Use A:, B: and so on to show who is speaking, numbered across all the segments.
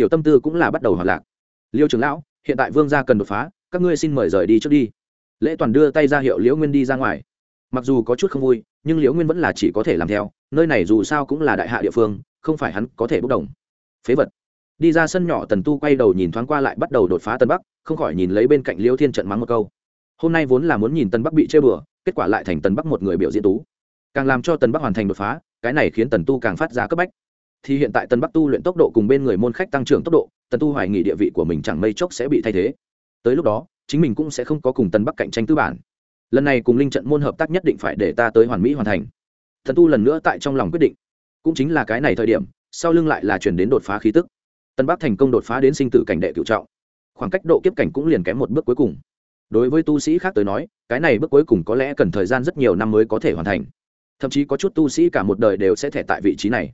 A: tiểu tâm tư cũng là bắt đầu hoạt lạc. Liêu trưởng lão, hiện tại vương gia cần đột phá, các ngươi xin mời rời đi trước đi. Lễ toàn đưa tay ra hiệu liễu nguyên đi ra ngoài. Mặc dù có chút không vui, nhưng liễu nguyên vẫn là chỉ có thể làm theo, nơi này dù sao cũng là đại hạ địa phương, không phải hắn có thể bốc đồng. Phế vật. Đi ra sân nhỏ tần tu quay đầu nhìn thoáng qua lại bắt đầu đột phá tân bắc, không khỏi nhìn lấy bên cạnh liêu thiên trận mắng một câu. Hôm nay vốn là muốn nhìn tân bắc bị chơi bừa, kết quả lại thành tần bắc một người biểu diễn tú. Càng làm cho tần bắc hoàn thành đột phá, cái này khiến tần tu càng phát ra cấp bách thì hiện tại tần bắc tu luyện tốc độ cùng bên người môn khách tăng trưởng tốc độ, tần tu hoài nghị địa vị của mình chẳng mây chốc sẽ bị thay thế. Tới lúc đó, chính mình cũng sẽ không có cùng tần bắc cạnh tranh tư bản. Lần này cùng linh trận môn hợp tác nhất định phải để ta tới hoàn mỹ hoàn thành. Thần tu lần nữa tại trong lòng quyết định. Cũng chính là cái này thời điểm, sau lưng lại là chuyển đến đột phá khí tức. Tân bắc thành công đột phá đến sinh tử cảnh đệ cựu trọng. Khoảng cách độ kiếp cảnh cũng liền kém một bước cuối cùng. Đối với tu sĩ khác tới nói, cái này bước cuối cùng có lẽ cần thời gian rất nhiều năm mới có thể hoàn thành. Thậm chí có chút tu sĩ cả một đời đều sẽ thẻ tại vị trí này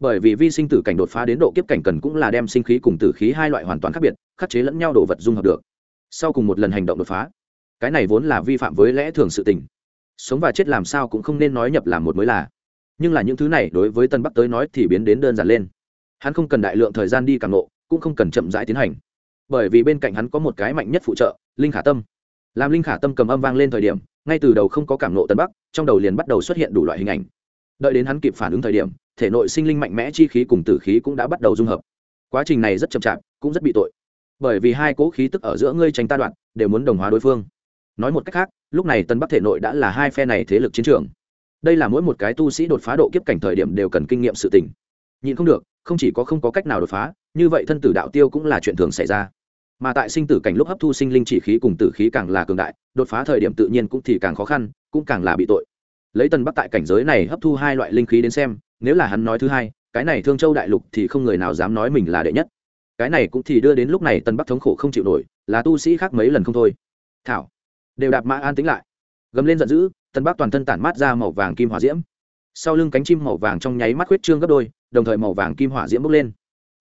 A: bởi vì vi sinh tử cảnh đột phá đến độ kiếp cảnh cần cũng là đem sinh khí cùng tử khí hai loại hoàn toàn khác biệt, khắc chế lẫn nhau đồ vật dung hợp được. Sau cùng một lần hành động đột phá, cái này vốn là vi phạm với lẽ thường sự tình. Sống và chết làm sao cũng không nên nói nhập làm một mới là. Nhưng là những thứ này đối với tân bắc tới nói thì biến đến đơn giản lên. Hắn không cần đại lượng thời gian đi càng lộ cũng không cần chậm rãi tiến hành. Bởi vì bên cạnh hắn có một cái mạnh nhất phụ trợ, linh khả tâm. Làm linh khả tâm cầm âm vang lên thời điểm, ngay từ đầu không có cảm nộ tân bắc, trong đầu liền bắt đầu xuất hiện đủ loại hình ảnh. Đợi đến hắn kịp phản ứng thời điểm thể nội sinh linh mạnh mẽ chi khí cùng tử khí cũng đã bắt đầu dung hợp. Quá trình này rất chậm chạp, cũng rất bị tội. Bởi vì hai cố khí tức ở giữa ngươi tranh ta đoạn, đều muốn đồng hóa đối phương. Nói một cách khác, lúc này tân bắc thể nội đã là hai phe này thế lực chiến trường. Đây là mỗi một cái tu sĩ đột phá độ kiếp cảnh thời điểm đều cần kinh nghiệm sự tình. Nhìn không được, không chỉ có không có cách nào đột phá, như vậy thân tử đạo tiêu cũng là chuyện thường xảy ra. Mà tại sinh tử cảnh lúc hấp thu sinh linh chỉ khí cùng tử khí càng là cường đại, đột phá thời điểm tự nhiên cũng thì càng khó khăn, cũng càng là bị tội lấy tần bắc tại cảnh giới này hấp thu hai loại linh khí đến xem, nếu là hắn nói thứ hai, cái này thương châu đại lục thì không người nào dám nói mình là đệ nhất. Cái này cũng thì đưa đến lúc này tần bắc thống khổ không chịu nổi, là tu sĩ khác mấy lần không thôi. Thảo, đều đạp mã an tính lại. Gầm lên giận dữ, tần bắc toàn thân tản mát ra màu vàng kim hỏa diễm. Sau lưng cánh chim màu vàng trong nháy mắt huyết trương gấp đôi, đồng thời màu vàng kim hỏa diễm bốc lên.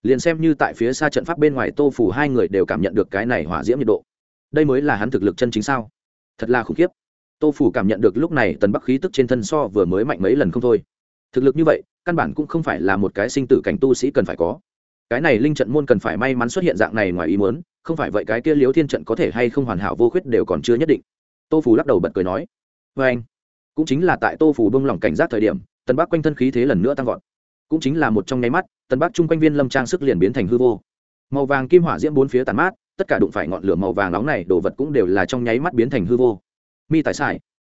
A: Liền xem như tại phía xa trận pháp bên ngoài tô phủ hai người đều cảm nhận được cái này hỏa diễm nhiệt độ. Đây mới là hắn thực lực chân chính sao? Thật là khủng khiếp tô phủ cảm nhận được lúc này tần bắc khí tức trên thân so vừa mới mạnh mấy lần không thôi. Thực lực như vậy, căn bản cũng không phải là một cái sinh tử cảnh tu sĩ cần phải có. Cái này linh trận môn cần phải may mắn xuất hiện dạng này ngoài ý muốn, không phải vậy cái kia liếu thiên trận có thể hay không hoàn hảo vô khuyết đều còn chưa nhất định. Tô phủ lắc đầu bật cười nói vê anh cũng chính là tại tô phủ bông lỏng cảnh giác thời điểm, tần bắc quanh thân khí thế lần nữa tăng vọt. Cũng chính là một trong nháy mắt, tần bắc chung quanh viên lâm trang sức liền biến thành hư vô. Màu vàng kim hỏa diễm bốn phía tàn mát, tất cả đụng phải ngọn lửa màu vàng nóng này đồ vật cũng đều là trong nháy mắt biến thành hư vô mi tại sai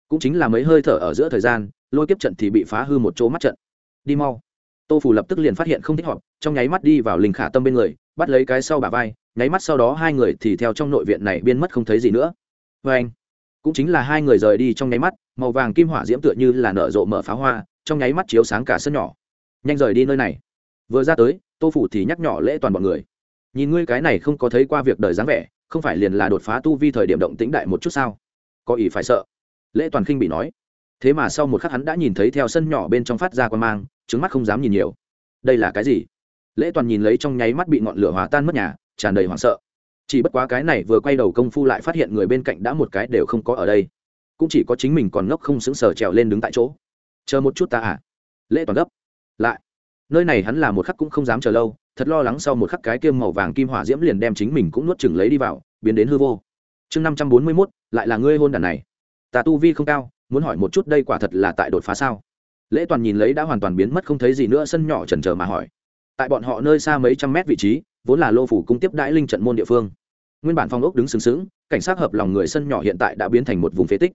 A: cũng chính là mấy hơi thở ở giữa thời gian, lôi kiếp trận thì bị phá hư một chỗ mắt trận. Đi mau. Tô phủ lập tức liền phát hiện không thích hợp, trong nháy mắt đi vào linh khả tâm bên người, bắt lấy cái sau bà vai, nháy mắt sau đó hai người thì theo trong nội viện này biên mất không thấy gì nữa. Vê anh, cũng chính là hai người rời đi trong nháy mắt, màu vàng kim hỏa diễm tựa như là nở rộ mở pháo hoa, trong nháy mắt chiếu sáng cả sân nhỏ. Nhanh rời đi nơi này. Vừa ra tới, tô phủ thì nhắc nhỏ lễ toàn bọn người. Nhìn ngươi cái này không có thấy qua việc đời dáng vẻ, không phải liền là đột phá tu vi thời điểm động tĩnh đại một chút sao? Có ý phải sợ. Lễ toàn khinh bị nói. Thế mà sau một khắc hắn đã nhìn thấy theo sân nhỏ bên trong phát ra quan mang, trứng mắt không dám nhìn nhiều. Đây là cái gì? Lễ toàn nhìn lấy trong nháy mắt bị ngọn lửa hòa tan mất nhà, tràn đầy hoảng sợ. Chỉ bất quá cái này vừa quay đầu công phu lại phát hiện người bên cạnh đã một cái đều không có ở đây. Cũng chỉ có chính mình còn ngốc không xứng sở trèo lên đứng tại chỗ. Chờ một chút ta à? Lễ toàn gấp. Lại. Nơi này hắn là một khắc cũng không dám chờ lâu, thật lo lắng sau một khắc cái kiêm màu vàng kim hỏa diễm liền đem chính mình cũng nuốt chừng lấy đi vào, biến đến hư vô chương năm trăm bốn mươi mốt, lại là ngươi hôn đàn này. Ta tu vi không cao, muốn hỏi một chút đây quả thật là tại đột phá sao? Lễ toàn nhìn lấy đã hoàn toàn biến mất không thấy gì nữa, sân nhỏ trần trờ mà hỏi. Tại bọn họ nơi xa mấy trăm mét vị trí, vốn là lô phủ cung tiếp đãi linh trận môn địa phương. Nguyên bản phong ốc đứng xứng xứng cảnh sát hợp lòng người sân nhỏ hiện tại đã biến thành một vùng phế tích.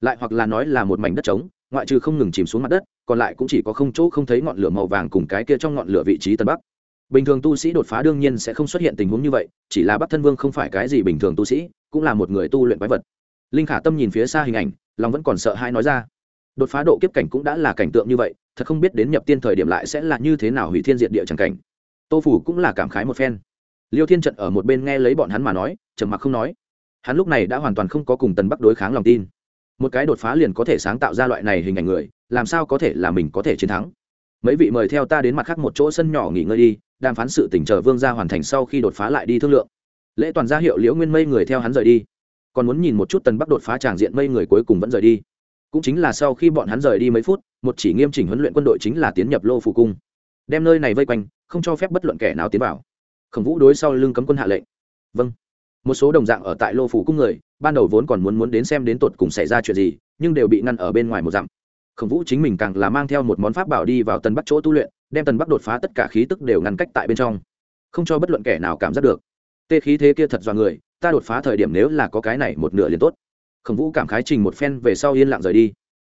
A: Lại hoặc là nói là một mảnh đất trống, ngoại trừ không ngừng chìm xuống mặt đất, còn lại cũng chỉ có không chỗ không thấy ngọn lửa màu vàng cùng cái kia trong ngọn lửa vị trí tân bắc bình thường tu sĩ đột phá đương nhiên sẽ không xuất hiện tình huống như vậy, chỉ là bắc thân vương không phải cái gì bình thường tu sĩ, cũng là một người tu luyện quái vật. Linh khả tâm nhìn phía xa hình ảnh, lòng vẫn còn sợ hai nói ra. Đột phá độ kiếp cảnh cũng đã là cảnh tượng như vậy, thật không biết đến nhập tiên thời điểm lại sẽ là như thế nào hủy thiên diệt địa chẳng cảnh. Tô phủ cũng là cảm khái một phen. Liêu thiên trận ở một bên nghe lấy bọn hắn mà nói, trầm mặc không nói. Hắn lúc này đã hoàn toàn không có cùng tần bắc đối kháng lòng tin. Một cái đột phá liền có thể sáng tạo ra loại này hình ảnh người, làm sao có thể là mình có thể chiến thắng? Mấy vị mời theo ta đến mặt khác một chỗ sân nhỏ nghỉ ngơi đi đàm phán sự tỉnh chờ vương gia hoàn thành sau khi đột phá lại đi thương lượng. Lễ toàn gia hiệu liễu nguyên mây người theo hắn rời đi. Còn muốn nhìn một chút tần bắc đột phá tràng diện mây người cuối cùng vẫn rời đi. Cũng chính là sau khi bọn hắn rời đi mấy phút, một chỉ nghiêm chỉnh huấn luyện quân đội chính là tiến nhập lô phủ cung. Đem nơi này vây quanh, không cho phép bất luận kẻ nào tiến vào. Khổng vũ đối sau lưng cấm quân hạ lệnh. Vâng. Một số đồng dạng ở tại lô phủ cung người, ban đầu vốn còn muốn muốn đến xem đến tột cùng xảy ra chuyện gì, nhưng đều bị ngăn ở bên ngoài một dặm. Khổng vũ chính mình càng là mang theo một món pháp bảo đi vào tần bắc chỗ tu luyện đem tần bắc đột phá tất cả khí tức đều ngăn cách tại bên trong. Không cho bất luận kẻ nào cảm giác được. Tê khí thế kia thật do người, ta đột phá thời điểm nếu là có cái này một nửa liền tốt. Khổng vũ cảm khái trình một phen về sau yên lặng rời đi.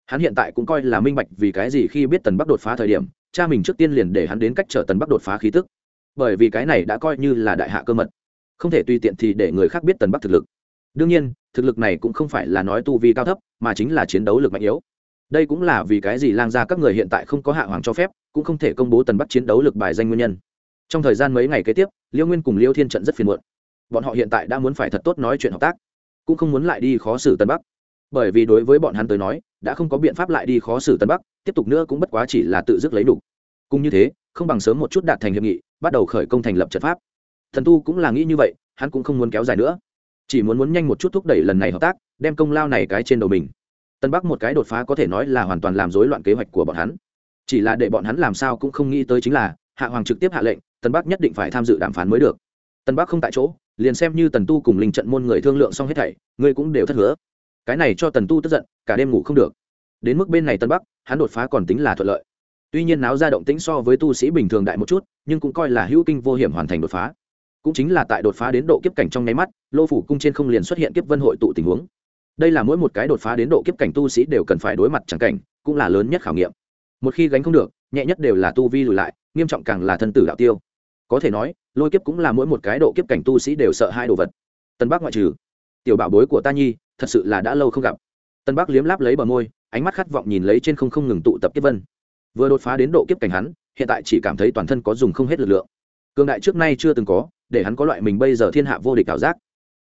A: Hắn hiện tại cũng coi là minh bạch vì cái gì khi biết tần bắc đột phá thời điểm, cha mình trước tiên liền để hắn đến cách trở tần bắc đột phá khí tức. Bởi vì cái này đã coi như là đại hạ cơ mật. Không thể tùy tiện thì để người khác biết tần bắc thực lực. Đương nhiên, thực lực này cũng không phải là nói tu vi cao thấp, mà chính là chiến đấu lực mạnh yếu đây cũng là vì cái gì lang gia các người hiện tại không có hạ hoàng cho phép, cũng không thể công bố tần bắc chiến đấu lực bài danh nguyên nhân. Trong thời gian mấy ngày kế tiếp, liêu nguyên cùng liêu thiên trận rất phiền muộn. Bọn họ hiện tại đã muốn phải thật tốt nói chuyện hợp tác, cũng không muốn lại đi khó xử tân bắc. Bởi vì đối với bọn hắn tới nói, đã không có biện pháp lại đi khó xử tân bắc, tiếp tục nữa cũng bất quá chỉ là tự dứt lấy đủ cũng như thế, không bằng sớm một chút đạt thành hiệp nghị, bắt đầu khởi công thành lập trận pháp. Thần tu cũng là nghĩ như vậy, hắn cũng không muốn kéo dài nữa. Chỉ muốn muốn nhanh một chút thúc đẩy lần này hợp tác, đem công lao này cái trên đầu mình tân bắc một cái đột phá có thể nói là hoàn toàn làm rối loạn kế hoạch của bọn hắn. Chỉ là để bọn hắn làm sao cũng không nghĩ tới chính là, hạ hoàng trực tiếp hạ lệnh, tân bắc nhất định phải tham dự đàm phán mới được. Tân bắc không tại chỗ, liền xem như tần tu cùng linh trận môn người thương lượng xong hết thảy ngươi cũng đều thất hứa. Cái này cho tần tu tức giận, cả đêm ngủ không được. Đến mức bên này tân bắc, hắn đột phá còn tính là thuận lợi. Tuy nhiên náo ra động tĩnh so với tu sĩ bình thường đại một chút, nhưng cũng coi là hữu kinh vô hiểm hoàn thành đột phá. Cũng chính là tại đột phá đến độ kiếp cảnh trong nháy mắt, lô phủ cung trên không liền xuất hiện kiếp vân hội tụ tình huống đây là mỗi một cái đột phá đến độ kiếp cảnh tu sĩ đều cần phải đối mặt chẳng cảnh, cũng là lớn nhất khảo nghiệm. Một khi gánh không được, nhẹ nhất đều là tu vi lùi lại, nghiêm trọng càng là thân tử đạo tiêu. Có thể nói, lôi kiếp cũng là mỗi một cái độ kiếp cảnh tu sĩ đều sợ hai đồ vật. Tân bắc ngoại trừ, tiểu bảo bối của ta nhi, thật sự là đã lâu không gặp. Tân bắc liếm láp lấy bờ môi, ánh mắt khát vọng nhìn lấy trên không không ngừng tụ tập kiếp vân. Vừa đột phá đến độ kiếp cảnh hắn, hiện tại chỉ cảm thấy toàn thân có dùng không hết lực lượng. Cường đại trước nay chưa từng có, để hắn có loại mình bây giờ thiên hạ vô địch ảo giác.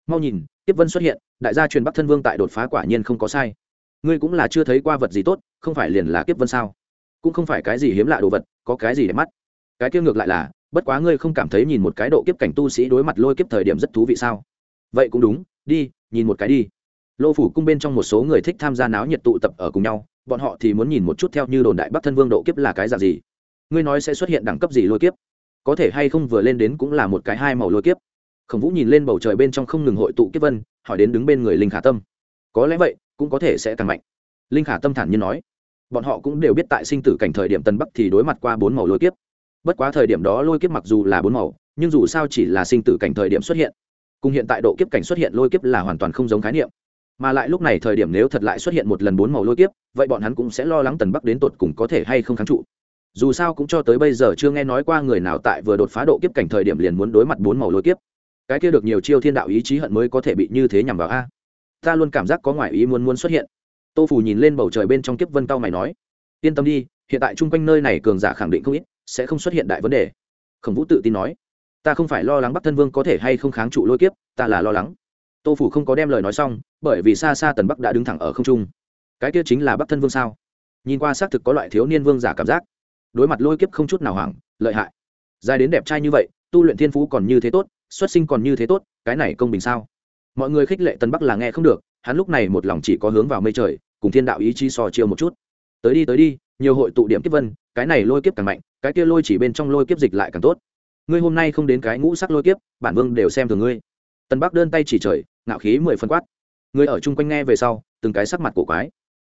A: Mau nhìn, kiếp vân xuất hiện đại gia truyền bắc thân vương tại đột phá quả nhiên không có sai. Ngươi cũng là chưa thấy qua vật gì tốt, không phải liền là kiếp vân sao? Cũng không phải cái gì hiếm lạ đồ vật, có cái gì để mắt? Cái kia ngược lại là, bất quá ngươi không cảm thấy nhìn một cái độ kiếp cảnh tu sĩ đối mặt lôi kiếp thời điểm rất thú vị sao? Vậy cũng đúng, đi, nhìn một cái đi. Lô phủ cung bên trong một số người thích tham gia náo nhiệt tụ tập ở cùng nhau, bọn họ thì muốn nhìn một chút theo như đồn đại bắc thân vương độ kiếp là cái dạng gì. Ngươi nói sẽ xuất hiện đẳng cấp gì lôi kiếp? Có thể hay không vừa lên đến cũng là một cái hai màu lôi kiếp? Khổng vũ nhìn lên bầu trời bên trong không ngừng hội tụ kiếp vân, hỏi đến đứng bên người linh khả tâm. Có lẽ vậy, cũng có thể sẽ càng mạnh. Linh khả tâm thản nhiên nói. Bọn họ cũng đều biết tại sinh tử cảnh thời điểm tân bắc thì đối mặt qua bốn màu lôi kiếp. Bất quá thời điểm đó lôi kiếp mặc dù là bốn màu, nhưng dù sao chỉ là sinh tử cảnh thời điểm xuất hiện. Cùng hiện tại độ kiếp cảnh xuất hiện lôi kiếp là hoàn toàn không giống khái niệm. Mà lại lúc này thời điểm nếu thật lại xuất hiện một lần bốn màu lôi kiếp, vậy bọn hắn cũng sẽ lo lắng tần bắc đến tột cùng có thể hay không kháng trụ. Dù sao cũng cho tới bây giờ chưa nghe nói qua người nào tại vừa đột phá độ kiếp cảnh thời điểm liền muốn đối mặt bốn màu lôi kiếp cái kia được nhiều chiêu thiên đạo ý chí hận mới có thể bị như thế nhằm vào a. Ta luôn cảm giác có ngoại ý muốn muốn xuất hiện. Tô phủ nhìn lên bầu trời bên trong kiếp vân cao mày nói, yên tâm đi, hiện tại chung quanh nơi này cường giả khẳng định không ít, sẽ không xuất hiện đại vấn đề. Khổng vũ tự tin nói, ta không phải lo lắng bắc thân vương có thể hay không kháng trụ lôi kiếp, ta là lo lắng. Tô phủ không có đem lời nói xong, bởi vì xa xa tần bắc đã đứng thẳng ở không trung. Cái kia chính là bắc thân vương sao? Nhìn qua xác thực có loại thiếu niên vương giả cảm giác, đối mặt lôi kiếp không chút nào hoảng, lợi hại. Dài đến đẹp trai như vậy, tu luyện thiên phú còn như thế tốt xuất sinh còn như thế tốt, cái này công bình sao? Mọi người khích lệ tân bắc là nghe không được, hắn lúc này một lòng chỉ có hướng vào mây trời, cùng thiên đạo ý chí so chiêu một chút. Tới đi tới đi, nhiều hội tụ điểm kiếp vân, cái này lôi kiếp càng mạnh, cái kia lôi chỉ bên trong lôi kiếp dịch lại càng tốt. Ngươi hôm nay không đến cái ngũ sắc lôi kiếp, bản vương đều xem thường ngươi. Tân bắc đơn tay chỉ trời, ngạo khí mười phân quát. Người ở chung quanh nghe về sau, từng cái sắc mặt cổ quái.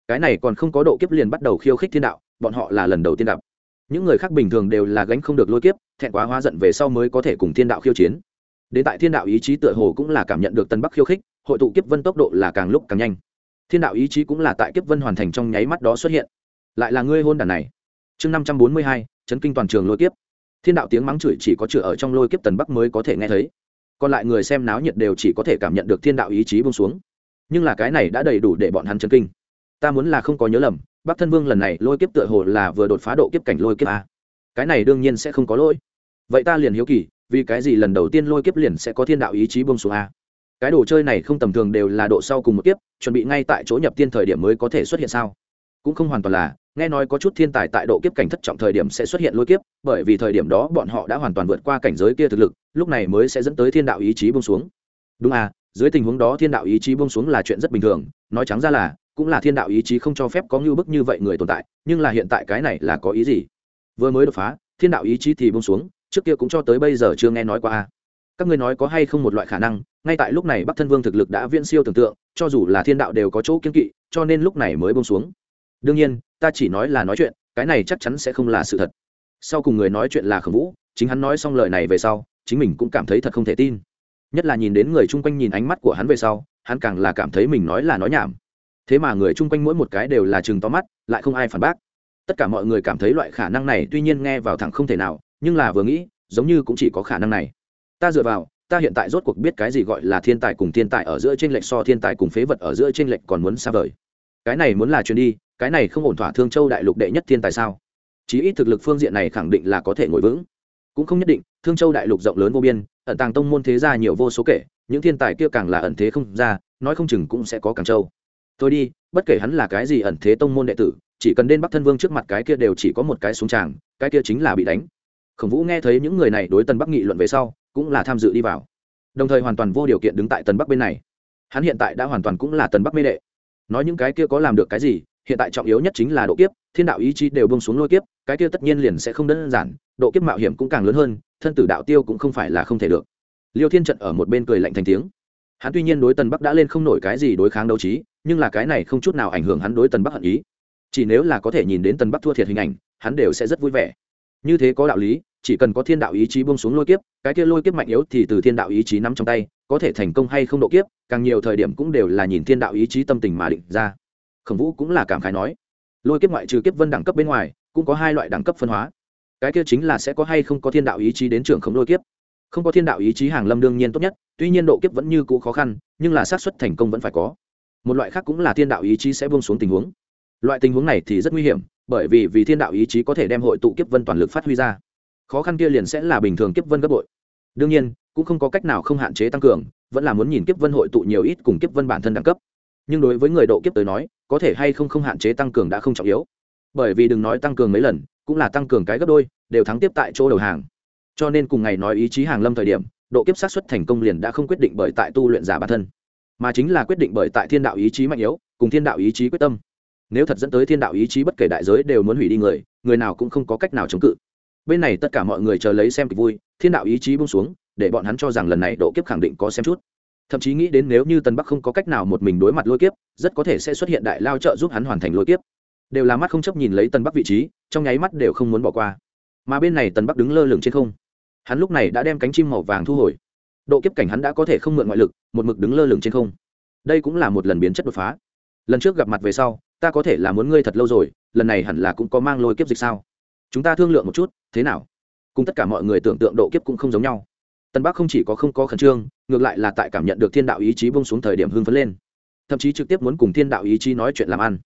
A: Cái này còn không có độ kiếp liền bắt đầu khiêu khích thiên đạo, bọn họ là lần đầu tiên gặp. Những người khác bình thường đều là gánh không được lôi kiếp, thẹn quá hóa giận về sau mới có thể cùng thiên đạo khiêu chiến đến tại thiên đạo ý chí tựa hồ cũng là cảm nhận được tân bắc khiêu khích, hội tụ kiếp vân tốc độ là càng lúc càng nhanh. Thiên đạo ý chí cũng là tại kiếp vân hoàn thành trong nháy mắt đó xuất hiện. Lại là ngươi hôn đàn này. Chương năm trăm bốn mươi hai, chấn kinh toàn trường lôi kiếp. Thiên đạo tiếng mắng chửi chỉ có chửi ở trong lôi kiếp tần bắc mới có thể nghe thấy. Còn lại người xem náo nhiệt đều chỉ có thể cảm nhận được thiên đạo ý chí bông xuống. Nhưng là cái này đã đầy đủ để bọn hắn chấn kinh. Ta muốn là không có nhớ lầm, bắc thân vương lần này lôi kiếp tựa hồ là vừa đột phá độ kiếp cảnh lôi kiếp a. Cái này đương nhiên sẽ không có lỗi. Vậy ta liền hiếu kỳ vì cái gì lần đầu tiên lôi kiếp liền sẽ có thiên đạo ý chí bông xuống a? Cái đồ chơi này không tầm thường đều là độ sau cùng một kiếp, chuẩn bị ngay tại chỗ nhập tiên thời điểm mới có thể xuất hiện sao? Cũng không hoàn toàn là, nghe nói có chút thiên tài tại độ kiếp cảnh thất trọng thời điểm sẽ xuất hiện lôi kiếp, bởi vì thời điểm đó bọn họ đã hoàn toàn vượt qua cảnh giới kia thực lực, lúc này mới sẽ dẫn tới thiên đạo ý chí bông xuống. Đúng à dưới tình huống đó thiên đạo ý chí bông xuống là chuyện rất bình thường, nói trắng ra là, cũng là thiên đạo ý chí không cho phép có ngưu bức như vậy người tồn tại, nhưng là hiện tại cái này là có ý gì? Vừa mới đột phá, thiên đạo ý chí thì bông xuống trước kia cũng cho tới bây giờ chưa nghe nói qua các ngươi nói có hay không một loại khả năng, ngay tại lúc này bắc thân vương thực lực đã viễn siêu tưởng tượng, cho dù là thiên đạo đều có chỗ kiên kỵ, cho nên lúc này mới bông xuống. Đương nhiên, ta chỉ nói là nói chuyện, cái này chắc chắn sẽ không là sự thật. Sau cùng người nói chuyện là khổng vũ, chính hắn nói xong lời này về sau, chính mình cũng cảm thấy thật không thể tin. Nhất là nhìn đến người chung quanh nhìn ánh mắt của hắn về sau, hắn càng là cảm thấy mình nói là nói nhảm. Thế mà người chung quanh mỗi một cái đều là chừng to mắt, lại không ai phản bác. Tất cả mọi người cảm thấy loại khả năng này tuy nhiên nghe vào thẳng không thể nào nhưng là vừa nghĩ, giống như cũng chỉ có khả năng này. Ta dựa vào, ta hiện tại rốt cuộc biết cái gì gọi là thiên tài cùng thiên tài ở giữa trên lệch so thiên tài cùng phế vật ở giữa trên lệch còn muốn xa vời. Cái này muốn là chuyền đi, cái này không ổn thỏa thương châu đại lục đệ nhất thiên tài sao? Chí ít thực lực phương diện này khẳng định là có thể ngồi vững. Cũng không nhất định, thương châu đại lục rộng lớn vô biên, ẩn tàng tông môn thế gia nhiều vô số kể, những thiên tài kia càng là ẩn thế không ra, nói không chừng cũng sẽ có càng châu Tôi đi, bất kể hắn là cái gì ẩn thế tông môn đệ tử, chỉ cần đến bắc thân vương trước mặt cái kia đều chỉ có một cái xuống tràng, cái kia chính là bị đánh khổng vũ nghe thấy những người này đối tân bắc nghị luận về sau, cũng là tham dự đi vào. Đồng thời hoàn toàn vô điều kiện đứng tại tân bắc bên này. Hắn hiện tại đã hoàn toàn cũng là tân bắc mê đệ. Nói những cái kia có làm được cái gì, hiện tại trọng yếu nhất chính là độ kiếp, thiên đạo ý chí đều bông xuống lôi kiếp, cái kia tất nhiên liền sẽ không đơn giản, độ kiếp mạo hiểm cũng càng lớn hơn, thân tử đạo tiêu cũng không phải là không thể được. Liêu thiên trận ở một bên cười lạnh thành tiếng. Hắn tuy nhiên đối tần bắc đã lên không nổi cái gì đối kháng đấu trí, nhưng là cái này không chút nào ảnh hưởng hắn đối tần bắc hận ý. Chỉ nếu là có thể nhìn đến tần bắc thua thiệt hình ảnh, hắn đều sẽ rất vui vẻ như thế có đạo lý, chỉ cần có thiên đạo ý chí buông xuống lôi kiếp, cái kia lôi kiếp mạnh yếu thì từ thiên đạo ý chí nắm trong tay, có thể thành công hay không độ kiếp, càng nhiều thời điểm cũng đều là nhìn thiên đạo ý chí tâm tình mà định ra. Khổng vũ cũng là cảm khái nói, lôi kiếp ngoại trừ kiếp vân đẳng cấp bên ngoài, cũng có hai loại đẳng cấp phân hóa. Cái kia chính là sẽ có hay không có thiên đạo ý chí đến trường khống lôi kiếp. Không có thiên đạo ý chí hàng lâm đương nhiên tốt nhất, tuy nhiên độ kiếp vẫn như cũ khó khăn, nhưng là xác suất thành công vẫn phải có. Một loại khác cũng là thiên đạo ý chí sẽ buông xuống tình huống loại tình huống này thì rất nguy hiểm, bởi vì vì thiên đạo ý chí có thể đem hội tụ kiếp vân toàn lực phát huy ra. Khó khăn kia liền sẽ là bình thường kiếp vân gấp bội. Đương nhiên, cũng không có cách nào không hạn chế tăng cường, vẫn là muốn nhìn kiếp vân hội tụ nhiều ít cùng kiếp vân bản thân đẳng cấp. Nhưng đối với người độ kiếp tới nói, có thể hay không không hạn chế tăng cường đã không trọng yếu. Bởi vì đừng nói tăng cường mấy lần, cũng là tăng cường cái gấp đôi, đều thắng tiếp tại chỗ đầu hàng. Cho nên cùng ngày nói ý chí hàng lâm thời điểm, độ kiếp sát xuất thành công liền đã không quyết định bởi tại tu luyện giả bản thân, mà chính là quyết định bởi tại thiên đạo ý chí mạnh yếu, cùng thiên đạo ý chí quyết tâm nếu thật dẫn tới thiên đạo ý chí bất kể đại giới đều muốn hủy đi người người nào cũng không có cách nào chống cự. Bên này tất cả mọi người chờ lấy xem kịch vui, thiên đạo ý chí bung xuống, để bọn hắn cho rằng lần này độ kiếp khẳng định có xem chút. Thậm chí nghĩ đến nếu như tân bắc không có cách nào một mình đối mặt lôi kiếp, rất có thể sẽ xuất hiện đại lao trợ giúp hắn hoàn thành lôi kiếp. Đều là mắt không chấp nhìn lấy tân bắc vị trí, trong nháy mắt đều không muốn bỏ qua. Mà bên này tân bắc đứng lơ lửng trên không. Hắn lúc này đã đem cánh chim màu vàng thu hồi. Độ kiếp cảnh hắn đã có thể không mượn ngoại lực, một mực đứng lơ lửng trên không. Đây cũng là một lần biến chất đột phá lần trước gặp mặt về sau, ta có thể là muốn ngươi thật lâu rồi, lần này hẳn là cũng có mang lôi kiếp dịch sao? Chúng ta thương lượng một chút, thế nào? Cùng tất cả mọi người tưởng tượng độ kiếp cũng không giống nhau. Tân bắc không chỉ có không có khẩn trương, ngược lại là tại cảm nhận được thiên đạo ý chí bông xuống thời điểm hưng phấn lên. Thậm chí trực tiếp muốn cùng thiên đạo ý chí nói chuyện làm ăn.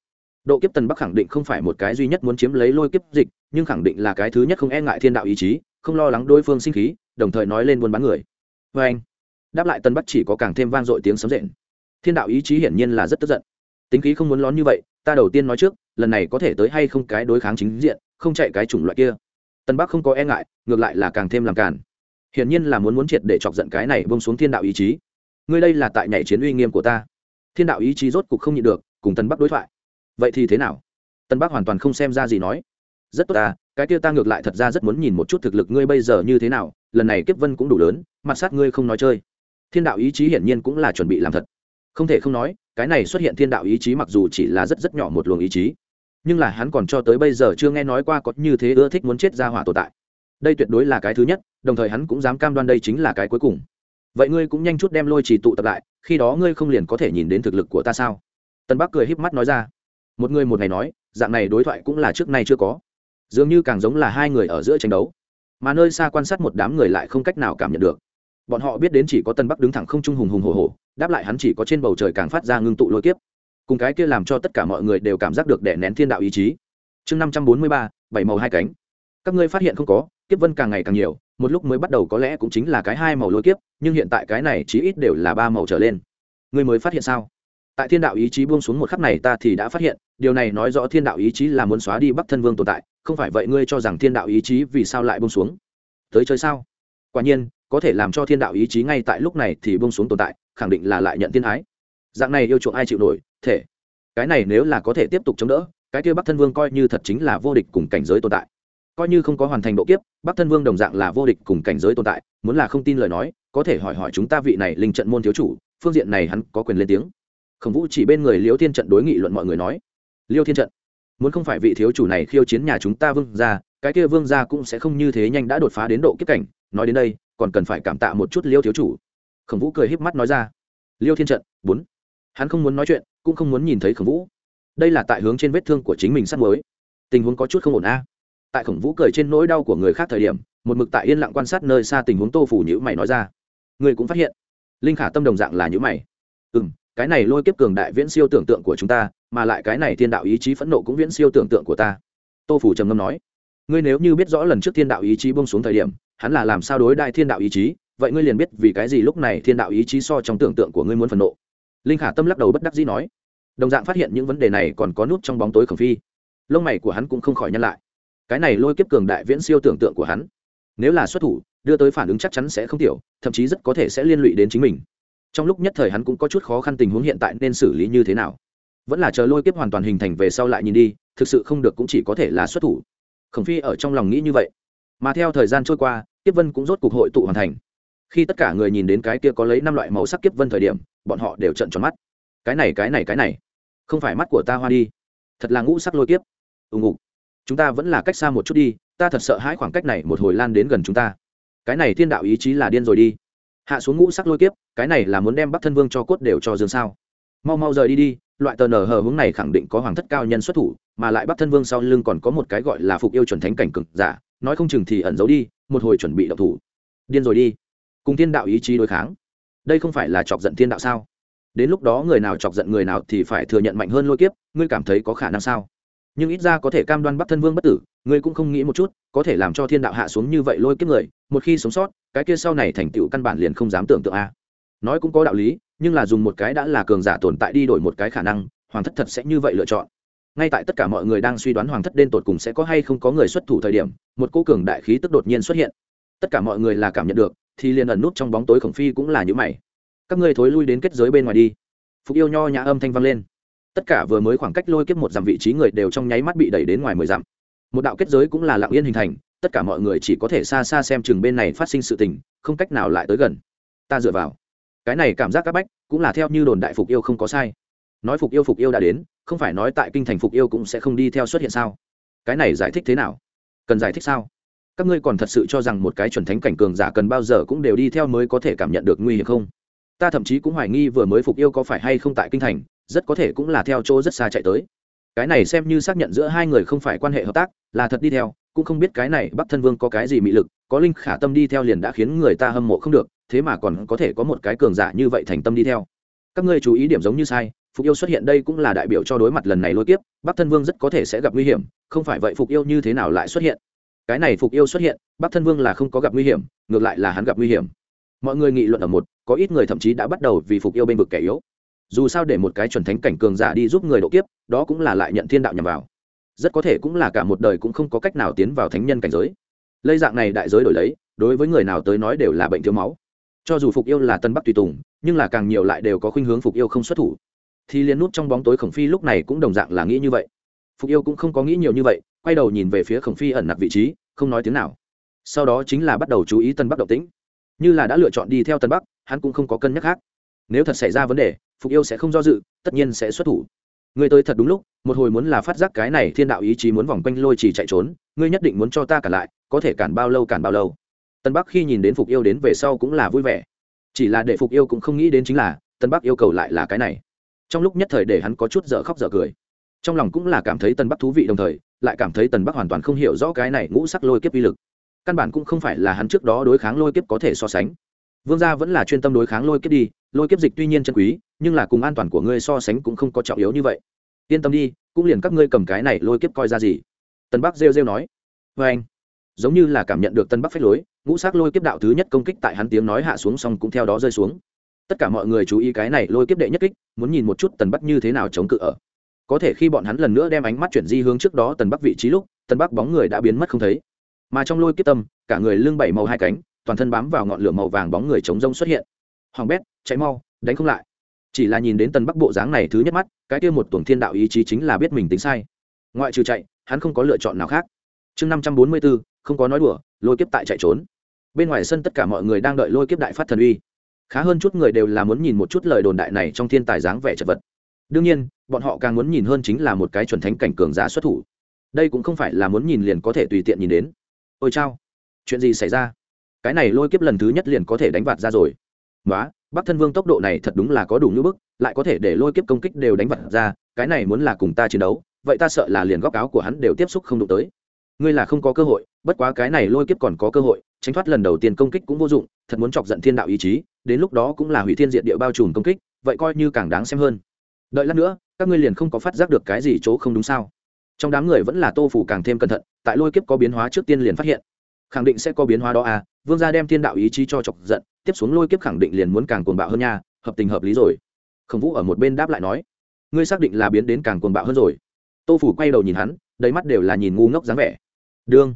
A: Độ kiếp tân bắc khẳng định không phải một cái duy nhất muốn chiếm lấy lôi kiếp dịch, nhưng khẳng định là cái thứ nhất không e ngại thiên đạo ý chí, không lo lắng đối phương sinh khí, đồng thời nói lên buôn bán người. Vê anh. Đáp lại tân bắc chỉ có càng thêm vang dội tiếng sấm rền. Thiên đạo ý chí hiển nhiên là rất tức giận tính khí không muốn lón như vậy, ta đầu tiên nói trước, lần này có thể tới hay không cái đối kháng chính diện, không chạy cái chủng loại kia. Tân bắc không có e ngại, ngược lại là càng thêm làm càn. Hiển nhiên là muốn muốn triệt để chọc giận cái này bông xuống thiên đạo ý chí. Ngươi đây là tại nhảy chiến uy nghiêm của ta. Thiên đạo ý chí rốt cục không nhịn được, cùng tân bắc đối thoại. Vậy thì thế nào? Tân bắc hoàn toàn không xem ra gì nói. Rất tốt ta, cái kia ta ngược lại thật ra rất muốn nhìn một chút thực lực ngươi bây giờ như thế nào, lần này kiếp vân cũng đủ lớn, mặt sát ngươi không nói chơi. Thiên đạo ý chí hiển nhiên cũng là chuẩn bị làm thật. Không thể không nói cái này xuất hiện thiên đạo ý chí mặc dù chỉ là rất rất nhỏ một luồng ý chí, nhưng là hắn còn cho tới bây giờ chưa nghe nói qua có như thế ưa thích muốn chết ra hỏa tồn tại. Đây tuyệt đối là cái thứ nhất, đồng thời hắn cũng dám cam đoan đây chính là cái cuối cùng. Vậy ngươi cũng nhanh chút đem lôi trì tụ tập lại, khi đó ngươi không liền có thể nhìn đến thực lực của ta sao? Tân bắc cười híp mắt nói ra. Một người một ngày nói, dạng này đối thoại cũng là trước nay chưa có. Dường như càng giống là hai người ở giữa tranh đấu, mà nơi xa quan sát một đám người lại không cách nào cảm nhận được bọn họ biết đến chỉ có tân bắc đứng thẳng không trung hùng hùng hồ hồ đáp lại hắn chỉ có trên bầu trời càng phát ra ngưng tụ lôi kiếp. Cùng cái kia làm cho tất cả mọi người đều cảm giác được đè nén thiên đạo ý chí. Chương năm trăm bốn mươi ba, bảy màu hai cánh. Các ngươi phát hiện không có, kiếp vân càng ngày càng nhiều, một lúc mới bắt đầu có lẽ cũng chính là cái hai màu lôi kiếp, nhưng hiện tại cái này chí ít đều là ba màu trở lên. Ngươi mới phát hiện sao? Tại thiên đạo ý chí buông xuống một khắc này ta thì đã phát hiện, điều này nói rõ thiên đạo ý chí là muốn xóa đi bắc thân vương tồn tại, không phải vậy ngươi cho rằng thiên đạo ý chí vì sao lại buông xuống? Tới chơi sao? Quả nhiên có thể làm cho thiên đạo ý chí ngay tại lúc này thì buông xuống tồn tại, khẳng định là lại nhận thiên ái. Dạng này yêu chuộng ai chịu nổi, thể. Cái này nếu là có thể tiếp tục chống đỡ, cái kia bắc thân vương coi như thật chính là vô địch cùng cảnh giới tồn tại. Coi như không có hoàn thành độ kiếp, bắc thân vương đồng dạng là vô địch cùng cảnh giới tồn tại, muốn là không tin lời nói, có thể hỏi hỏi chúng ta vị này linh trận môn thiếu chủ, phương diện này hắn có quyền lên tiếng. Khổng vũ chỉ bên người liêu thiên trận đối nghị luận mọi người nói. Liêu thiên trận, muốn không phải vị thiếu chủ này khiêu chiến nhà chúng ta vương ra cái kia vương gia cũng sẽ không như thế nhanh đã đột phá đến độ kiếp cảnh, nói đến đây còn cần phải cảm tạ một chút liêu thiếu chủ. Khổng vũ cười híp mắt nói ra. Liêu thiên trận, bốn. Hắn không muốn nói chuyện, cũng không muốn nhìn thấy khổng vũ. Đây là tại hướng trên vết thương của chính mình sắt mới tình huống có chút không ổn a. Tại khổng vũ cười trên nỗi đau của người khác thời điểm, một mực tại yên lặng quan sát nơi xa tình huống tô phủ nhữ mày nói ra. Người cũng phát hiện. Linh khả tâm đồng dạng là nhữ mày. Ừ m cái này lôi kiếp cường đại viễn siêu tưởng tượng của chúng ta, mà lại cái này thiên đạo ý chí phẫn nộ cũng viễn siêu tưởng tượng của ta. Tô phủ trầm ngâm nói. Ngươi nếu như biết rõ lần trước thiên đạo ý chí bông xuống thời điểm hắn là làm sao đối đại thiên đạo ý chí, vậy ngươi liền biết vì cái gì lúc này thiên đạo ý chí so trong tưởng tượng của ngươi muốn phẫn nộ. Linh khả tâm lắc đầu bất đắc dĩ nói. Đồng dạng phát hiện những vấn đề này còn có nút trong bóng tối khổng phi. Lông mày của hắn cũng không khỏi nhăn lại. Cái này lôi kiếp cường đại viễn siêu tưởng tượng của hắn. Nếu là xuất thủ, đưa tới phản ứng chắc chắn sẽ không tiểu, thậm chí rất có thể sẽ liên lụy đến chính mình. Trong lúc nhất thời hắn cũng có chút khó khăn tình huống hiện tại nên xử lý như thế nào. Vẫn là chờ lôi kiếp hoàn toàn hình thành về sau lại nhìn đi, thực sự không được cũng chỉ có thể là xuất thủ. Khổng phi ở trong lòng nghĩ như vậy. Mà theo thời gian trôi qua kiếp vân cũng rốt cuộc hội tụ hoàn thành. Khi tất cả người nhìn đến cái kia có lấy năm loại màu sắc kiếp vân thời điểm, bọn họ đều trận tròn mắt. Cái này cái này cái này. Không phải mắt của ta hoa đi. Thật là ngũ sắc lôi kiếp. Ùng ục chúng ta vẫn là cách xa một chút đi, ta thật sợ hãi khoảng cách này một hồi lan đến gần chúng ta. Cái này thiên đạo ý chí là điên rồi đi. Hạ xuống ngũ sắc lôi kiếp, cái này là muốn đem bắc thân vương cho cốt đều cho dương sao. Mau mau rời đi đi, loại tờ nở hờ hướng này khẳng định có hoàng thất cao nhân xuất thủ, mà lại bắc thân vương sau lưng còn có một cái gọi là phục yêu chuẩn thánh cảnh cực giả, nói không chừng thì ẩn giấu đi một hồi chuẩn bị đậu thủ. Điên rồi đi. Cùng thiên đạo ý chí đối kháng. Đây không phải là chọc giận thiên đạo sao? Đến lúc đó người nào chọc giận người nào thì phải thừa nhận mạnh hơn lôi kiếp, ngươi cảm thấy có khả năng sao? Nhưng ít ra có thể cam đoan bắc thân vương bất tử, ngươi cũng không nghĩ một chút, có thể làm cho thiên đạo hạ xuống như vậy lôi kiếp người, một khi sống sót, cái kia sau này thành tựu căn bản liền không dám tưởng tượng a. Nói cũng có đạo lý, nhưng là dùng một cái đã là cường giả tồn tại đi đổi một cái khả năng, hoàng thất thật sẽ như vậy lựa chọn ngay tại tất cả mọi người đang suy đoán hoàng thất đen tột cùng sẽ có hay không có người xuất thủ thời điểm, một cô cường đại khí tức đột nhiên xuất hiện. Tất cả mọi người là cảm nhận được, thì liền ẩn nút trong bóng tối khổng phi cũng là những mày. Các ngươi thối lui đến kết giới bên ngoài đi. Phục yêu nho nhã âm thanh vang lên. Tất cả vừa mới khoảng cách lôi kiếp một dặm vị trí người đều trong nháy mắt bị đẩy đến ngoài mười dặm. Một đạo kết giới cũng là lặng yên hình thành, tất cả mọi người chỉ có thể xa xa xem chừng bên này phát sinh sự tình, không cách nào lại tới gần. Ta dựa vào. Cái này cảm giác các bách, cũng là theo như đồn đại phục yêu không có sai. Nói phục yêu phục yêu đã đến không phải nói tại kinh thành phục yêu cũng sẽ không đi theo xuất hiện sao? Cái này giải thích thế nào? Cần giải thích sao? Các ngươi còn thật sự cho rằng một cái chuẩn thánh cảnh cường giả cần bao giờ cũng đều đi theo mới có thể cảm nhận được nguy hiểm không? Ta thậm chí cũng hoài nghi vừa mới phục yêu có phải hay không tại kinh thành, rất có thể cũng là theo chỗ rất xa chạy tới. Cái này xem như xác nhận giữa hai người không phải quan hệ hợp tác, là thật đi theo, cũng không biết cái này bắc thân vương có cái gì mị lực, có linh khả tâm đi theo liền đã khiến người ta hâm mộ không được, thế mà còn có thể có một cái cường giả như vậy thành tâm đi theo. Các ngươi chú ý điểm giống như sai phục yêu xuất hiện đây cũng là đại biểu cho đối mặt lần này lôi tiếp, bắc thân vương rất có thể sẽ gặp nguy hiểm không phải vậy phục yêu như thế nào lại xuất hiện? Cái này phục yêu xuất hiện bắc thân vương là không có gặp nguy hiểm ngược lại là hắn gặp nguy hiểm. Mọi người nghị luận ở một có ít người thậm chí đã bắt đầu vì phục yêu bên vực kẻ yếu. Dù sao để một cái chuẩn thánh cảnh cường giả đi giúp người độ kiếp đó cũng là lại nhận thiên đạo nhằm vào. Rất có thể cũng là cả một đời cũng không có cách nào tiến vào thánh nhân cảnh giới. Lây dạng này đại giới đổi lấy đối với người nào tới nói đều là bệnh thiếu máu. Cho dù phục yêu là tân bắc tùy tùng nhưng là càng nhiều lại đều có khuynh hướng phục yêu không xuất thủ thì liền nút trong bóng tối khổng phi lúc này cũng đồng dạng là nghĩ như vậy. Phục yêu cũng không có nghĩ nhiều như vậy, quay đầu nhìn về phía khổng phi ẩn nặc vị trí, không nói tiếng nào. Sau đó chính là bắt đầu chú ý tân bắc động tĩnh. Như là đã lựa chọn đi theo tân bắc, hắn cũng không có cân nhắc khác. Nếu thật xảy ra vấn đề, phục yêu sẽ không do dự, tất nhiên sẽ xuất thủ. Ngươi tới thật đúng lúc, một hồi muốn là phát giác cái này thiên đạo ý chí muốn vòng quanh lôi chỉ chạy trốn, ngươi nhất định muốn cho ta cản lại, có thể cản bao lâu cản bao lâu. Tân bắc khi nhìn đến phục yêu đến về sau cũng là vui vẻ. Chỉ là để phục yêu cũng không nghĩ đến chính là, tân bắc yêu cầu lại là cái này trong lúc nhất thời để hắn có chút dở khóc dở cười. Trong lòng cũng là cảm thấy tân bắc thú vị đồng thời, lại cảm thấy tần bắc hoàn toàn không hiểu rõ cái này ngũ sắc lôi kiếp uy lực. Căn bản cũng không phải là hắn trước đó đối kháng lôi kiếp có thể so sánh. Vương gia vẫn là chuyên tâm đối kháng lôi kiếp đi, lôi kiếp dịch tuy nhiên chân quý, nhưng là cùng an toàn của ngươi so sánh cũng không có trọng yếu như vậy. Yên tâm đi, cũng liền các ngươi cầm cái này lôi kiếp coi ra gì. Tân bắc rêu rêu nói. Vê anh, giống như là cảm nhận được tân bắc phách lối, ngũ sắc lôi kiếp đạo thứ nhất công kích tại hắn tiếng nói hạ xuống xong cũng theo đó rơi xuống tất cả mọi người chú ý cái này lôi kiếp đệ nhất kích, muốn nhìn một chút tần bắc như thế nào chống cự ở. Có thể khi bọn hắn lần nữa đem ánh mắt chuyển di hướng trước đó tần bắc vị trí lúc, tần bắc bóng người đã biến mất không thấy. Mà trong lôi kiếp tâm, cả người lưng bảy màu hai cánh, toàn thân bám vào ngọn lửa màu vàng bóng người chống rông xuất hiện. Hoàng bét cháy mau, đánh không lại. Chỉ là nhìn đến tần bắc bộ dáng này thứ nhất mắt, cái kia một tuồng thiên đạo ý chí chính là biết mình tính sai. Ngoại trừ chạy, hắn không có lựa chọn nào khác. Chương năm trăm bốn mươi bốn, không có nói đùa, lôi kiếp tại chạy trốn. Bên ngoài sân tất cả mọi người đang đợi lôi kiếp đại phát thần uy khá hơn chút người đều là muốn nhìn một chút lời đồn đại này trong thiên tài dáng vẻ chật vật. Đương nhiên, bọn họ càng muốn nhìn hơn chính là một cái chuẩn thánh cảnh cường giả xuất thủ. Đây cũng không phải là muốn nhìn liền có thể tùy tiện nhìn đến. Ôi chao, chuyện gì xảy ra? Cái này lôi kiếp lần thứ nhất liền có thể đánh vạt ra rồi. Nói bắc thân vương tốc độ này thật đúng là có đủ ngữ bức, lại có thể để lôi kiếp công kích đều đánh vạt ra, cái này muốn là cùng ta chiến đấu, vậy ta sợ là liền góc áo của hắn đều tiếp xúc không đụng tới. Ngươi là không có cơ hội, bất quá cái này lôi kiếp còn có cơ hội, tránh thoát lần đầu tiên công kích cũng vô dụng, thật muốn chọc giận thiên đạo ý chí đến lúc đó cũng là hủy thiên diệt địa bao trùm công kích, vậy coi như càng đáng xem hơn. Đợi lát nữa, các ngươi liền không có phát giác được cái gì chỗ không đúng sao? Trong đám người vẫn là tô phủ càng thêm cẩn thận, tại lôi kiếp có biến hóa trước tiên liền phát hiện. Khẳng định sẽ có biến hóa đó à vương gia đem thiên đạo ý chí cho chọc giận, tiếp xuống lôi kiếp khẳng định liền muốn càng cuồng bạo hơn nha, hợp tình hợp lý rồi. Khổng vũ ở một bên đáp lại nói, ngươi xác định là biến đến càng cuồng bạo hơn rồi. Tô phủ quay đầu nhìn hắn, đầy mắt đều là nhìn ngu ngốc dáng vẻ. Đương.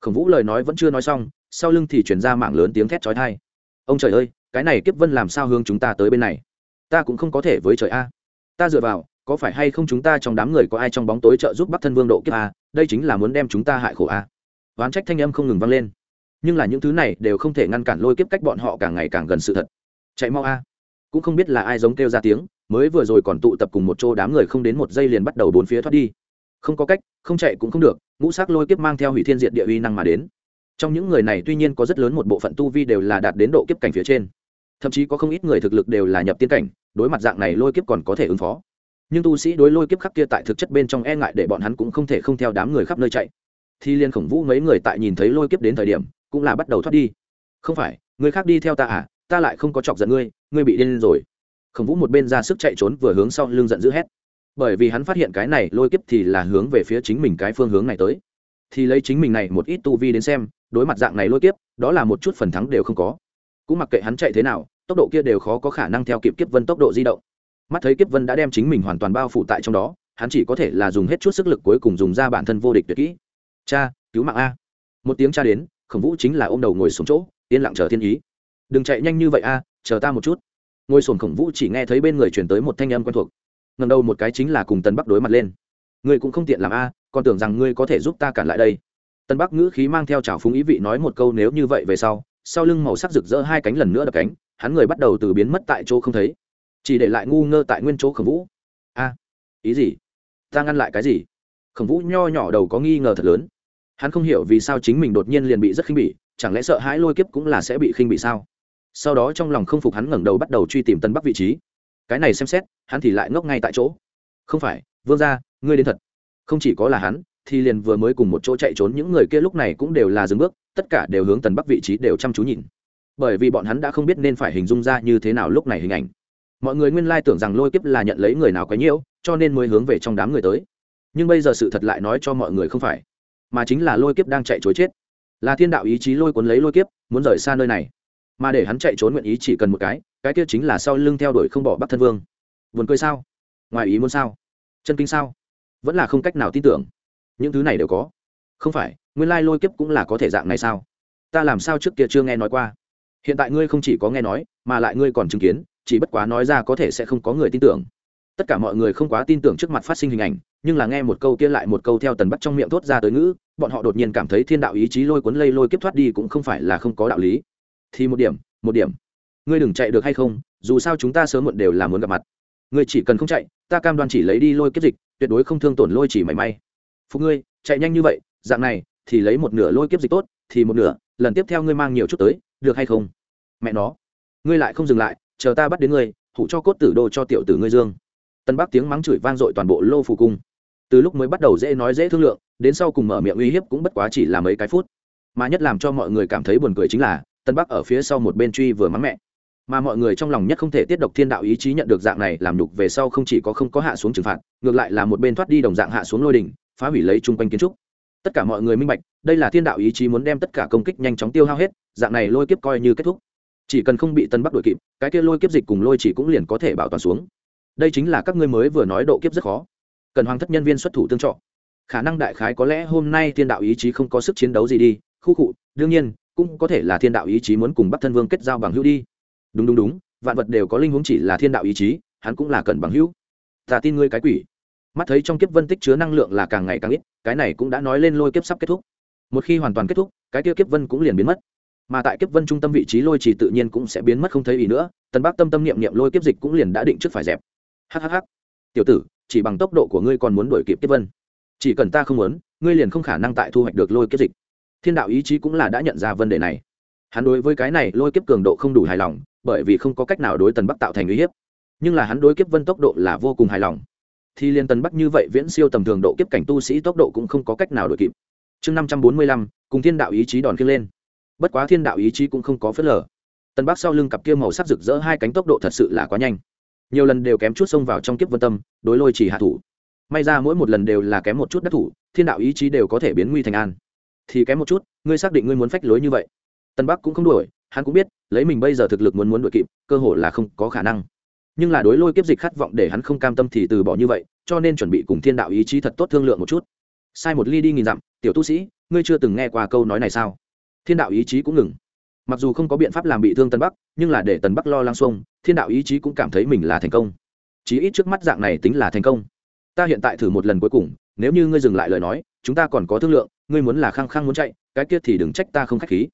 A: Khổng vũ lời nói vẫn chưa nói xong, sau lưng thì chuyển ra mạng lớn tiếng thét trói thai ông trời ơi cái này kiếp vân làm sao hướng chúng ta tới bên này? Ta cũng không có thể với trời a. Ta dựa vào, có phải hay không chúng ta trong đám người có ai trong bóng tối trợ giúp bắc thân vương độ kiếp a? Đây chính là muốn đem chúng ta hại khổ a. Oán trách thanh âm không ngừng vang lên. Nhưng là những thứ này đều không thể ngăn cản lôi kiếp cách bọn họ càng ngày càng gần sự thật. Chạy mau a. Cũng không biết là ai giống kêu ra tiếng, mới vừa rồi còn tụ tập cùng một chỗ đám người không đến một giây liền bắt đầu bốn phía thoát đi. Không có cách, không chạy cũng không được, ngũ sắc lôi kiếp mang theo hủy thiên diện địa uy năng mà đến. Trong những người này tuy nhiên có rất lớn một bộ phận tu vi đều là đạt đến độ kiếp cảnh phía trên thậm chí có không ít người thực lực đều là nhập tiên cảnh, đối mặt dạng này lôi kiếp còn có thể ứng phó. Nhưng tu sĩ đối lôi kiếp khắc kia tại thực chất bên trong e ngại để bọn hắn cũng không thể không theo đám người khắp nơi chạy. Thì liên khổng vũ mấy người tại nhìn thấy lôi kiếp đến thời điểm, cũng là bắt đầu thoát đi. Không phải, người khác đi theo ta à ta lại không có chọc giận ngươi ngươi bị điên rồi. Khổng vũ một bên ra sức chạy trốn vừa hướng sau lưng giận dữ hét. Bởi vì hắn phát hiện cái này lôi kiếp thì là hướng về phía chính mình cái phương hướng này tới. Thì lấy chính mình này một ít tu vi đến xem, đối mặt dạng này lôi kiếp, đó là một chút phần thắng đều không có cũng mặc kệ hắn chạy thế nào, tốc độ kia đều khó có khả năng theo kịp kiếp vân tốc độ di động. Mắt thấy kiếp vân đã đem chính mình hoàn toàn bao phủ tại trong đó, hắn chỉ có thể là dùng hết chút sức lực cuối cùng dùng ra bản thân vô địch tuyệt kỹ. Cha, cứu mạng a. Một tiếng cha đến, khổng vũ chính là ôm đầu ngồi xuống chỗ, yên lặng chờ thiên ý. Đừng chạy nhanh như vậy a, chờ ta một chút. Ngồi xuống khổng vũ chỉ nghe thấy bên người truyền tới một thanh âm quen thuộc. Ngầm đầu một cái chính là cùng tân bắc đối mặt lên. Ngươi cũng không tiện làm a, còn tưởng rằng ngươi có thể giúp ta cản lại đây. Tân bắc ngữ khí mang theo trào phúng ý vị nói một câu nếu như vậy về sau sau lưng màu sắc rực rỡ hai cánh lần nữa đập cánh, hắn người bắt đầu từ biến mất tại chỗ không thấy, chỉ để lại ngu ngơ tại nguyên chỗ khổng vũ. A, ý gì? Ta ngăn lại cái gì? Khổng vũ nho nhỏ đầu có nghi ngờ thật lớn. Hắn không hiểu vì sao chính mình đột nhiên liền bị rất khinh bỉ, chẳng lẽ sợ hãi lôi kiếp cũng là sẽ bị khinh bỉ sao? Sau đó trong lòng không phục hắn ngẩng đầu bắt đầu truy tìm tân bắc vị trí. Cái này xem xét, hắn thì lại ngốc ngay tại chỗ. Không phải, vương ra ngươi đến thật. Không chỉ có là hắn thì liền vừa mới cùng một chỗ chạy trốn, những người kia lúc này cũng đều là dừng bước, tất cả đều hướng tần bắc vị trí đều chăm chú nhìn. Bởi vì bọn hắn đã không biết nên phải hình dung ra như thế nào lúc này hình ảnh. Mọi người nguyên lai tưởng rằng lôi kiếp là nhận lấy người nào quấy nhiễu, cho nên mới hướng về trong đám người tới. Nhưng bây giờ sự thật lại nói cho mọi người không phải, mà chính là lôi kiếp đang chạy chối chết. Là thiên đạo ý chí lôi cuốn lấy lôi kiếp, muốn rời xa nơi này. Mà để hắn chạy trốn nguyện ý chỉ cần một cái cái kia chính là sau lưng theo đuổi không bỏ bắc thân vương. Buồn cười sao? Ngoài ý muốn sao? Chân kinh sao? Vẫn là không cách nào tin tưởng những thứ này đều có. Không phải, nguyên lai lôi kiếp cũng là có thể dạng này sao? Ta làm sao trước kia chưa nghe nói qua? Hiện tại ngươi không chỉ có nghe nói, mà lại ngươi còn chứng kiến, chỉ bất quá nói ra có thể sẽ không có người tin tưởng. Tất cả mọi người không quá tin tưởng trước mặt phát sinh hình ảnh, nhưng là nghe một câu kia lại một câu theo tần bắt trong miệng thốt ra tới ngữ, bọn họ đột nhiên cảm thấy thiên đạo ý chí lôi cuốn lây lôi kiếp thoát đi cũng không phải là không có đạo lý. Thì một điểm một điểm. Ngươi đừng chạy được hay không, dù sao chúng ta sớm muộn đều là muốn gặp mặt. Ngươi chỉ cần không chạy, ta cam đoan chỉ lấy đi lôi kiếp dịch, tuyệt đối không thương tổn lôi chỉ mảy may phục ngươi, chạy nhanh như vậy, dạng này thì lấy một nửa lôi kiếp dịch tốt, thì một nửa, lần tiếp theo ngươi mang nhiều chút tới, được hay không? Mẹ nó, ngươi lại không dừng lại, chờ ta bắt đến ngươi, hủ cho cốt tử đô cho tiểu tử ngươi dương. Tân bắc tiếng mắng chửi vang dội toàn bộ lô phù cung. Từ lúc mới bắt đầu dễ nói dễ thương lượng, đến sau cùng mở miệng uy hiếp cũng bất quá chỉ là mấy cái phút. Mà nhất làm cho mọi người cảm thấy buồn cười chính là, tân bắc ở phía sau một bên truy vừa mắng mẹ. Mà mọi người trong lòng nhất không thể tiết độc thiên đạo ý chí nhận được dạng này làm nhục về sau không chỉ có không có hạ xuống trừng phạt, ngược lại là một bên thoát đi đồng dạng hạ xuống lôi đỉnh phá hủy lấy chung quanh kiến trúc. Tất cả mọi người minh bạch, đây là thiên đạo ý chí muốn đem tất cả công kích nhanh chóng tiêu hao hết, dạng này lôi kiếp coi như kết thúc. Chỉ cần không bị tân bắc đuổi kịp, cái kia lôi kiếp dịch cùng lôi chỉ cũng liền có thể bảo toàn xuống. Đây chính là các ngươi mới vừa nói độ kiếp rất khó. Cần hoàng thất nhân viên xuất thủ tương trợ. Khả năng đại khái có lẽ hôm nay thiên đạo ý chí không có sức chiến đấu gì đi, khu cụ đương nhiên, cũng có thể là thiên đạo ý chí muốn cùng bắc thân vương kết giao bằng hữu đi. Đúng đúng đúng, vạn vật đều có linh huống chỉ là thiên đạo ý chí, hắn cũng là cần bằng hữu. Ta tin ngươi cái quỷ mắt thấy trong kiếp vân tích chứa năng lượng là càng ngày càng ít, cái này cũng đã nói lên lôi kiếp sắp kết thúc. Một khi hoàn toàn kết thúc, cái kia kiếp vân cũng liền biến mất. Mà tại kiếp vân trung tâm vị trí lôi trì tự nhiên cũng sẽ biến mất không thấy ý nữa, tần bắc tâm tâm niệm niệm lôi kiếp dịch cũng liền đã định trước phải dẹp. Hhh tiểu tử, chỉ bằng tốc độ của ngươi còn muốn đuổi kịp kiếp vân. Chỉ cần ta không muốn, ngươi liền không khả năng tại thu hoạch được lôi kiếp dịch. Thiên đạo ý chí cũng là đã nhận ra vấn đề này. Hắn đối với cái này lôi kiếp cường độ không đủ hài lòng, bởi vì không có cách nào đối tần bắc tạo thành uy hiếp. Nhưng là hắn đối kiếp vân tốc độ là vô cùng hài lòng thì liên tần bắc như vậy viễn siêu tầm thường độ kiếp cảnh tu sĩ tốc độ cũng không có cách nào đổi kịp. Chương năm trăm bốn mươi lăm, cùng thiên đạo ý chí đòn kia lên. Bất quá thiên đạo ý chí cũng không có phớt lờ. Tần bắc sau lưng cặp kia màu sắc rực rỡ hai cánh tốc độ thật sự là quá nhanh. Nhiều lần đều kém chút xông vào trong kiếp vân tâm, đối lôi chỉ hạ thủ. May ra mỗi một lần đều là kém một chút đắc thủ, thiên đạo ý chí đều có thể biến nguy thành an. Thì kém một chút, ngươi xác định ngươi muốn phách lối như vậy. Tân bắc cũng không đuổi, hắn cũng biết, lấy mình bây giờ thực lực muốn muốn đuổi kịp, cơ hội là không có khả năng nhưng là đối lôi kiếp dịch khát vọng để hắn không cam tâm thì từ bỏ như vậy, cho nên chuẩn bị cùng thiên đạo ý chí thật tốt thương lượng một chút. Sai một ly đi nghìn dặm, tiểu tu sĩ, ngươi chưa từng nghe qua câu nói này sao? Thiên đạo ý chí cũng ngừng. Mặc dù không có biện pháp làm bị thương tân bắc, nhưng là để tần bắc lo lăng xuông, thiên đạo ý chí cũng cảm thấy mình là thành công. Chí ít trước mắt dạng này tính là thành công. Ta hiện tại thử một lần cuối cùng, nếu như ngươi dừng lại lời nói, chúng ta còn có thương lượng, ngươi muốn là khăng khăng muốn chạy, cái kia thì đừng trách ta không k h á c h khí.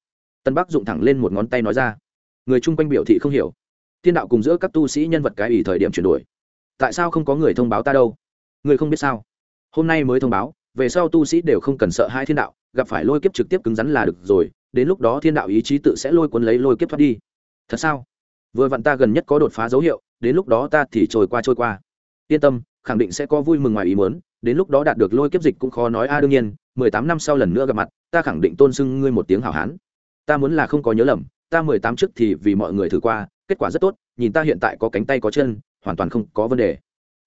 A: Tân bắc dụng thẳng lên một ngón tay nói ra. Người chung quanh biểu thị không hiểu thiên đạo cùng giữa các tu sĩ nhân vật cái ủy thời điểm chuyển đổi. Tại sao không có người thông báo ta đâu? Người không biết sao? Hôm nay mới thông báo, về sau tu sĩ đều không cần sợ hai thiên đạo, gặp phải lôi kiếp trực tiếp cứng rắn là được rồi, đến lúc đó thiên đạo ý chí tự sẽ lôi cuốn lấy lôi kiếp thoát đi. Thật sao? Vừa vặn ta gần nhất có đột phá dấu hiệu, đến lúc đó ta thì trôi qua trôi qua. Yên tâm, khẳng định sẽ có vui mừng ngoài ý muốn, đến lúc đó đạt được lôi kiếp dịch cũng khó nói. A, đương nhiên, mười tám năm sau lần nữa gặp mặt, ta khẳng định tôn sưng ngươi một tiếng hảo hán. Ta muốn là không có nhớ lầm, ta mười tám trước thì vì mọi người thử qua kết quả rất tốt, nhìn ta hiện tại có cánh tay có chân, hoàn toàn không có vấn đề.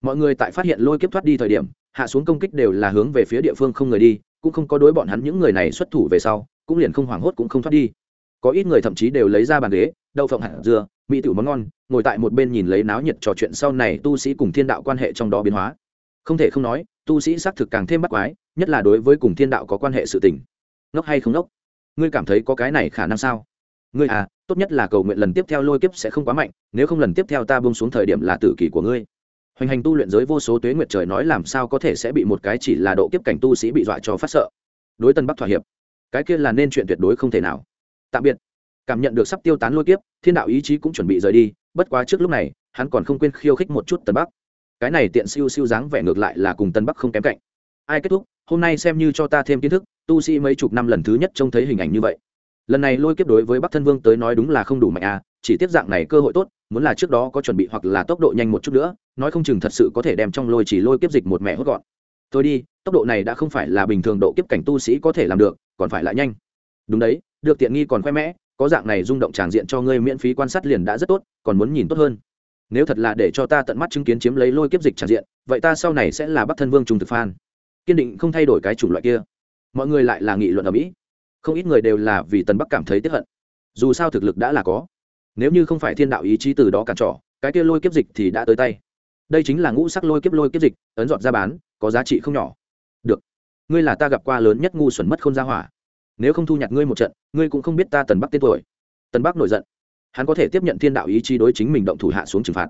A: Mọi người tại phát hiện lôi kiếp thoát đi thời điểm, hạ xuống công kích đều là hướng về phía địa phương không người đi, cũng không có đối bọn hắn những người này xuất thủ về sau, cũng liền không hoảng hốt cũng không thoát đi. Có ít người thậm chí đều lấy ra bàn ghế, đậu phộng hạt dưa mỹ tử món ngon, ngồi tại một bên nhìn lấy náo nhiệt trò chuyện sau này tu sĩ cùng thiên đạo quan hệ trong đó biến hóa. Không thể không nói, tu sĩ xác thực càng thêm bắt quái, nhất là đối với cùng thiên đạo có quan hệ sự tình. Ngốc hay không ngốc? Ngươi cảm thấy có cái này khả năng sao? Ngươi à tốt nhất là cầu nguyện lần tiếp theo lôi kiếp sẽ không quá mạnh, nếu không lần tiếp theo ta bông xuống thời điểm là tử kỷ của ngươi. Hoành hành tu luyện giới vô số tuế nguyệt trời nói làm sao có thể sẽ bị một cái chỉ là độ kiếp cảnh tu sĩ bị dọa cho phát sợ. Đối tân bắc thỏa hiệp. Cái kia là nên chuyện tuyệt đối không thể nào. Tạm biệt. Cảm nhận được sắp tiêu tán lôi kiếp, thiên đạo ý chí cũng chuẩn bị rời đi, bất quá trước lúc này, hắn còn không quên khiêu khích một chút tân bắc. Cái này tiện siêu siêu dáng vẻ ngược lại là cùng tân bắc không kém cạnh. Ai kết thúc? Hôm nay xem như cho ta thêm kiến thức, tu sĩ mấy chục năm lần thứ nhất trông thấy hình ảnh như vậy lần này lôi kiếp đối với bắc thân vương tới nói đúng là không đủ mạnh à chỉ tiếp dạng này cơ hội tốt, muốn là trước đó có chuẩn bị hoặc là tốc độ nhanh một chút nữa, nói không chừng thật sự có thể đem trong lôi chỉ lôi kiếp dịch một mẹ hốt gọn. Tôi đi, tốc độ này đã không phải là bình thường độ kiếp cảnh tu sĩ có thể làm được, còn phải lại nhanh. Đúng đấy, được tiện nghi còn khoe mẽ, có dạng này rung động tràng diện cho ngươi miễn phí quan sát liền đã rất tốt, còn muốn nhìn tốt hơn. Nếu thật là để cho ta tận mắt chứng kiến chiếm lấy lôi kiếp dịch tràng diện, vậy ta sau này sẽ là bắc thân vương trung thực phan kiên định không thay đổi cái chủng loại kia. Mọi người lại là nghị luận ở mỹ không ít người đều là vì tần bắc cảm thấy tiếp hận. Dù sao thực lực đã là có. Nếu như không phải thiên đạo ý chí từ đó cản trỏ cái kia lôi kiếp dịch thì đã tới tay. Đây chính là ngũ sắc lôi kiếp lôi kiếp dịch, ấn dọn ra bán, có giá trị không nhỏ. Được. Ngươi là ta gặp qua lớn nhất ngu xuẩn mất không ra hỏa. Nếu không thu nhặt ngươi một trận, ngươi cũng không biết ta tần bắc tên tuổi. Tần bắc nổi giận. Hắn có thể tiếp nhận thiên đạo ý chí đối chính mình động thủ hạ xuống trừng phạt.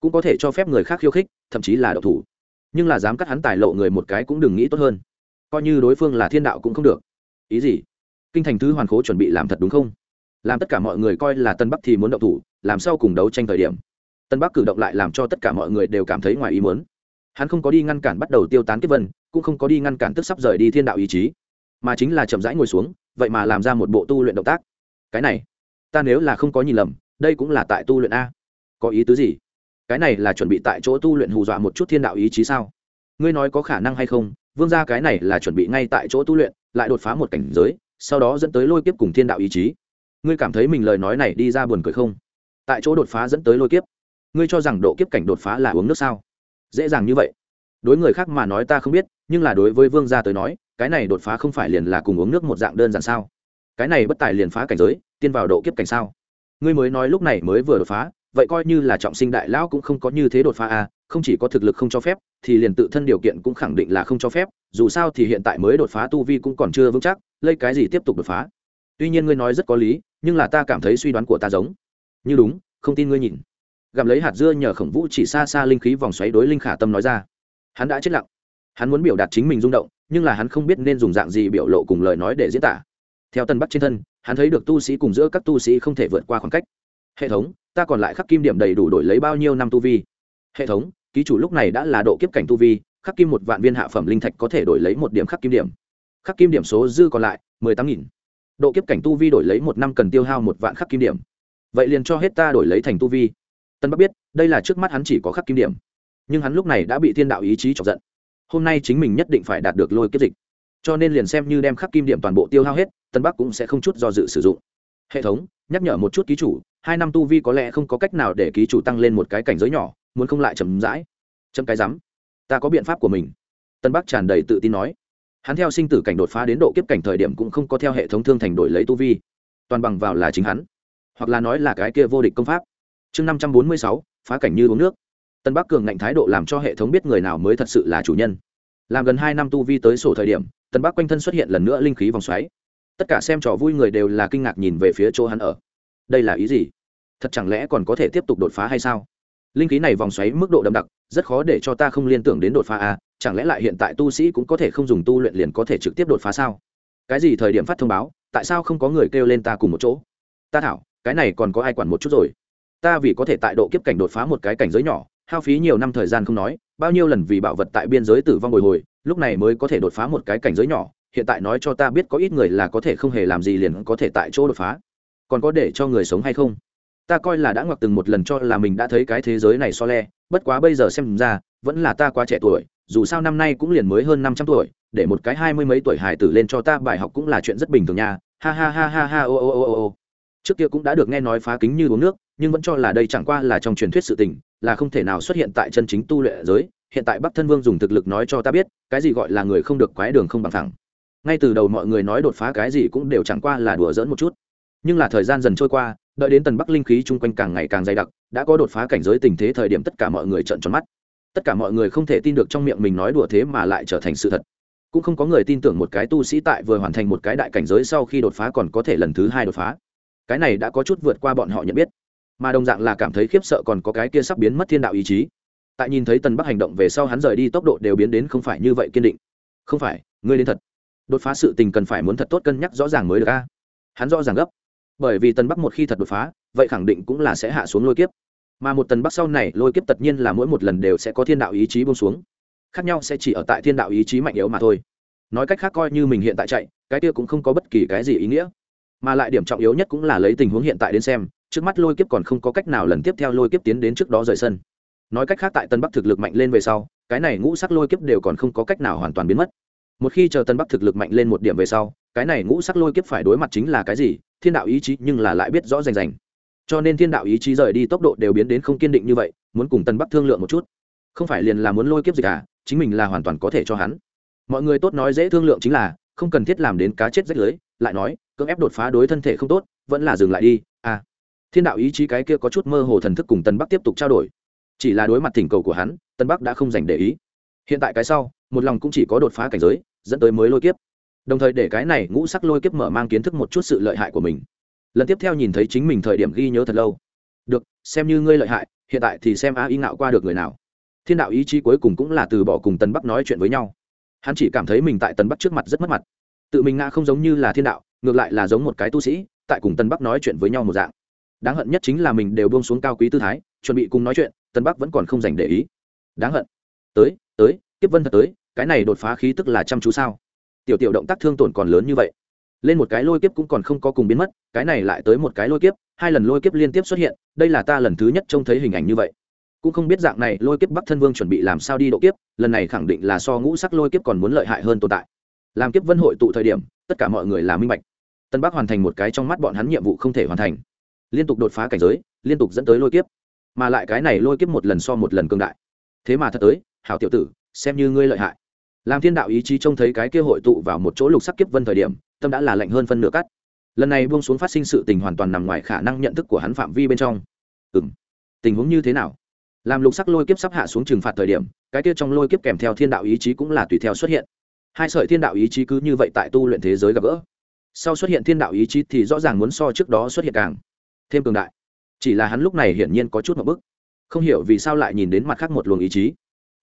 A: Cũng có thể cho phép người khác khiêu khích, thậm chí là động thủ. Nhưng là dám cắt hắn tài lộ người một cái cũng đừng nghĩ tốt hơn. Coi như đối phương là thiên đạo cũng không được. Ý gì? Kinh thành thứ hoàn khố chuẩn bị làm thật đúng không? Làm tất cả mọi người coi là tân bắc thì muốn động thủ, làm sao cùng đấu tranh thời điểm? Tân bắc cử động lại làm cho tất cả mọi người đều cảm thấy ngoài ý muốn. Hắn không có đi ngăn cản bắt đầu tiêu tán kiếp vân, cũng không có đi ngăn cản tức sắp rời đi thiên đạo ý chí, mà chính là chậm rãi ngồi xuống, vậy mà làm ra một bộ tu luyện động tác. Cái này, ta nếu là không có nhìn lầm, đây cũng là tại tu luyện a. Có ý tứ gì? Cái này là chuẩn bị tại chỗ tu luyện hù dọa một chút thiên đạo ý chí sao? Ngươi nói có khả năng hay không? Vương gia cái này là chuẩn bị ngay tại chỗ tu luyện, lại đột phá một cảnh giới sau đó dẫn tới lôi kiếp cùng thiên đạo ý chí. Ngươi cảm thấy mình lời nói này đi ra buồn cười không? Tại chỗ đột phá dẫn tới lôi kiếp. Ngươi cho rằng độ kiếp cảnh đột phá là uống nước sao? Dễ dàng như vậy. Đối người khác mà nói ta không biết, nhưng là đối với vương gia tới nói, cái này đột phá không phải liền là cùng uống nước một dạng đơn giản sao? Cái này bất tài liền phá cảnh giới, tiên vào độ kiếp cảnh sao? Ngươi mới nói lúc này mới vừa đột phá, vậy coi như là trọng sinh đại lão cũng không có như thế đột phá à không chỉ có thực lực không cho phép, thì liền tự thân điều kiện cũng khẳng định là không cho phép, dù sao thì hiện tại mới đột phá tu vi cũng còn chưa vững chắc, lấy cái gì tiếp tục đột phá? Tuy nhiên ngươi nói rất có lý, nhưng là ta cảm thấy suy đoán của ta giống như đúng, không tin ngươi nhìn. Gặm lấy hạt dưa nhờ khổng vũ chỉ xa xa linh khí vòng xoáy đối linh khả tâm nói ra. Hắn đã chết lặng. Hắn muốn biểu đạt chính mình rung động, nhưng là hắn không biết nên dùng dạng gì biểu lộ cùng lời nói để diễn tả. Theo tân bắc trên thân, hắn thấy được tu sĩ cùng giữa các tu sĩ không thể vượt qua khoảng cách. Hệ thống, ta còn lại khắc kim điểm đầy đủ đổi lấy bao nhiêu năm tu vi? Hệ thống, ký chủ lúc này đã là độ kiếp cảnh tu vi, khắc kim một vạn viên hạ phẩm linh thạch có thể đổi lấy một điểm khắc kim điểm. Khắc kim điểm số dư còn lại, mười tám nghìn. Độ kiếp cảnh tu vi đổi lấy một năm cần tiêu hao một vạn khắc kim điểm. Vậy liền cho hết ta đổi lấy thành tu vi. Tân bắc biết, đây là trước mắt hắn chỉ có khắc kim điểm. Nhưng hắn lúc này đã bị thiên đạo ý chí chọc giận. Hôm nay chính mình nhất định phải đạt được lôi kiếp dịch. Cho nên liền xem như đem khắc kim điểm toàn bộ tiêu hao hết, tân bắc cũng sẽ không chút do dự sử dụng. Hệ thống, nhắc nhở một chút ký chủ, hai năm tu vi có lẽ không có cách nào để ký chủ tăng lên một cái cảnh giới nhỏ muốn không lại chậm rãi. Chậm cái rắm. Ta có biện pháp của mình. Tân bắc tràn đầy tự tin nói. Hắn theo sinh tử cảnh đột phá đến độ kiếp cảnh thời điểm cũng không có theo hệ thống thương thành đổi lấy tu vi. Toàn bằng vào là chính hắn. Hoặc là nói là cái kia vô địch công pháp. Chương năm trăm bốn mươi sáu, phá cảnh như uống nước. Tân bắc cường ngạnh thái độ làm cho hệ thống biết người nào mới thật sự là chủ nhân. Làm gần hai năm tu vi tới sổ thời điểm, tân bắc quanh thân xuất hiện lần nữa linh khí vòng xoáy. Tất cả xem trò vui người đều là kinh ngạc nhìn về phía chỗ hắn ở. Đây là ý gì? Thật chẳng lẽ còn có thể tiếp tục đột phá hay sao? Linh khí này vòng xoáy mức độ đậm đặc, rất khó để cho ta không liên tưởng đến đột phá à chẳng lẽ lại hiện tại tu sĩ cũng có thể không dùng tu luyện liền có thể trực tiếp đột phá sao? Cái gì thời điểm phát thông báo, tại sao không có người kêu lên ta cùng một chỗ? Ta thảo, cái này còn có ai quản một chút rồi? Ta vì có thể tại độ kiếp cảnh đột phá một cái cảnh giới nhỏ, hao phí nhiều năm thời gian không nói, bao nhiêu lần vì bảo vật tại biên giới tử vong bồi hồi, lúc này mới có thể đột phá một cái cảnh giới nhỏ, hiện tại nói cho ta biết có ít người là có thể không hề làm gì liền có thể tại chỗ đột phá. Còn có để cho người sống hay không? Ta coi là đã ngoặc từng một lần cho là mình đã thấy cái thế giới này so le, bất quá bây giờ xem ra, vẫn là ta quá trẻ tuổi, dù sao năm nay cũng liền mới hơn năm trăm tuổi, để một cái hai mươi mấy tuổi hải tử lên cho ta bài học cũng là chuyện rất bình thường nha. Ha ha ha ha ha, ô ô ô ô ô. Trước kia cũng đã được nghe nói phá kính như uống nước, nhưng vẫn cho là đây chẳng qua là trong truyền thuyết sự tình, là không thể nào xuất hiện tại chân chính tu luyện giới. Hiện tại bắc thân vương dùng thực lực nói cho ta biết, cái gì gọi là người không được quái đường không bằng thẳng. Ngay từ đầu mọi người nói đột phá cái gì cũng đều chẳng qua là đùa dỡn một chút. Nhưng là thời gian dần trôi qua đợi đến tần bắc linh khí chung quanh càng ngày càng dày đặc, đã có đột phá cảnh giới tình thế thời điểm tất cả mọi người trợn tròn mắt. Tất cả mọi người không thể tin được trong miệng mình nói đùa thế mà lại trở thành sự thật. Cũng không có người tin tưởng một cái tu sĩ tại vừa hoàn thành một cái đại cảnh giới sau khi đột phá còn có thể lần thứ hai đột phá. Cái này đã có chút vượt qua bọn họ nhận biết. Mà đồng dạng là cảm thấy khiếp sợ còn có cái kia sắp biến mất thiên đạo ý chí. Tại nhìn thấy tần bắc hành động về sau hắn rời đi tốc độ đều biến đến không phải như vậy kiên định. Không phải, ngươi đến thật. Đột phá sự tình cần phải muốn thật tốt cân nhắc rõ ràng mới được a. Hắn rõ ràng gấp bởi vì tần bắc một khi thật đột phá, vậy khẳng định cũng là sẽ hạ xuống lôi kiếp. Mà một tần bắc sau này, lôi kiếp tất nhiên là mỗi một lần đều sẽ có thiên đạo ý chí bông xuống. Khác nhau sẽ chỉ ở tại thiên đạo ý chí mạnh yếu mà thôi. Nói cách khác coi như mình hiện tại chạy, cái kia cũng không có bất kỳ cái gì ý nghĩa. Mà lại điểm trọng yếu nhất cũng là lấy tình huống hiện tại đến xem, trước mắt lôi kiếp còn không có cách nào lần tiếp theo lôi kiếp tiến đến trước đó rời sân. Nói cách khác tại tân bắc thực lực mạnh lên về sau, cái này ngũ sắc lôi kiếp đều còn không có cách nào hoàn toàn biến mất một khi chờ tân bắc thực lực mạnh lên một điểm về sau, cái này ngũ sắc lôi kiếp phải đối mặt chính là cái gì, thiên đạo ý chí nhưng là lại biết rõ rành rành. Cho nên thiên đạo ý chí rời đi tốc độ đều biến đến không kiên định như vậy, muốn cùng tân bắc thương lượng một chút. Không phải liền là muốn lôi kiếp gì cả à, chính mình là hoàn toàn có thể cho hắn. Mọi người tốt nói dễ thương lượng chính là, không cần thiết làm đến cá chết rách lưới, lại nói, cưỡng ép đột phá đối thân thể không tốt, vẫn là dừng lại đi à. Thiên đạo ý chí cái kia có chút mơ hồ thần thức cùng tân bắc tiếp tục trao đổi. Chỉ là đối mặt thỉnh cầu của hắn, tân bắc đã không dành để ý hiện tại cái sau, một lòng cũng chỉ có đột phá cảnh giới, dẫn tới mới lôi kiếp. Đồng thời để cái này ngũ sắc lôi kiếp mở mang kiến thức một chút sự lợi hại của mình. Lần tiếp theo nhìn thấy chính mình thời điểm ghi nhớ thật lâu. Được, xem như ngươi lợi hại, hiện tại thì xem a y ngạo qua được người nào. Thiên đạo ý chí cuối cùng cũng là từ bỏ cùng tân bắc nói chuyện với nhau. Hắn chỉ cảm thấy mình tại tân bắc trước mặt rất mất mặt. Tự mình ngã không giống như là thiên đạo, ngược lại là giống một cái tu sĩ, tại cùng tân bắc nói chuyện với nhau một dạng. Đáng hận nhất chính là mình đều buông xuống cao quý tư thái, chuẩn bị cùng nói chuyện tân bắc vẫn còn không dành để ý. Đáng hận tới tới tiếp vân thật tới, cái này đột phá khí tức là chăm chú sao? Tiểu tiểu động tác thương tổn còn lớn như vậy. Lên một cái lôi kiếp cũng còn không có cùng biến mất, cái này lại tới một cái lôi kiếp, hai lần lôi kiếp liên tiếp xuất hiện, đây là ta lần thứ nhất trông thấy hình ảnh như vậy. Cũng không biết dạng này, lôi kiếp bắc thân vương chuẩn bị làm sao đi độ kiếp, lần này khẳng định là so ngũ sắc lôi kiếp còn muốn lợi hại hơn tồn tại. Làm kiếp vân hội tụ thời điểm, tất cả mọi người là minh bạch. Tân bắc hoàn thành một cái trong mắt bọn hắn nhiệm vụ không thể hoàn thành. Liên tục đột phá cảnh giới, liên tục dẫn tới lôi kiếp. Mà lại cái này lôi kiếp một lần so một lần cương đại. Thế mà thật tới hảo tiểu tử, xem như ngươi lợi hại. Làm thiên đạo ý chí trông thấy cái kia hội tụ vào một chỗ lục sắc kiếp vân thời điểm, tâm đã là lạnh hơn phân nửa cắt lần này buông xuống phát sinh sự tình hoàn toàn nằm ngoài khả năng nhận thức của hắn phạm vi bên trong. Ừ m tình huống như thế nào? Làm lục sắc lôi kiếp sắp hạ xuống trừng phạt thời điểm, cái kia trong lôi kiếp kèm theo thiên đạo ý chí cũng là tùy theo xuất hiện. Hai sợi thiên đạo ý chí cứ như vậy tại tu luyện thế giới gặp gỡ. Sau xuất hiện thiên đạo ý chí thì rõ ràng muốn so trước đó xuất hiện càng thêm cường đại. Chỉ là hắn lúc này hiển nhiên có chút một bức không hiểu vì sao lại nhìn đến mặt khác một luồng ý chí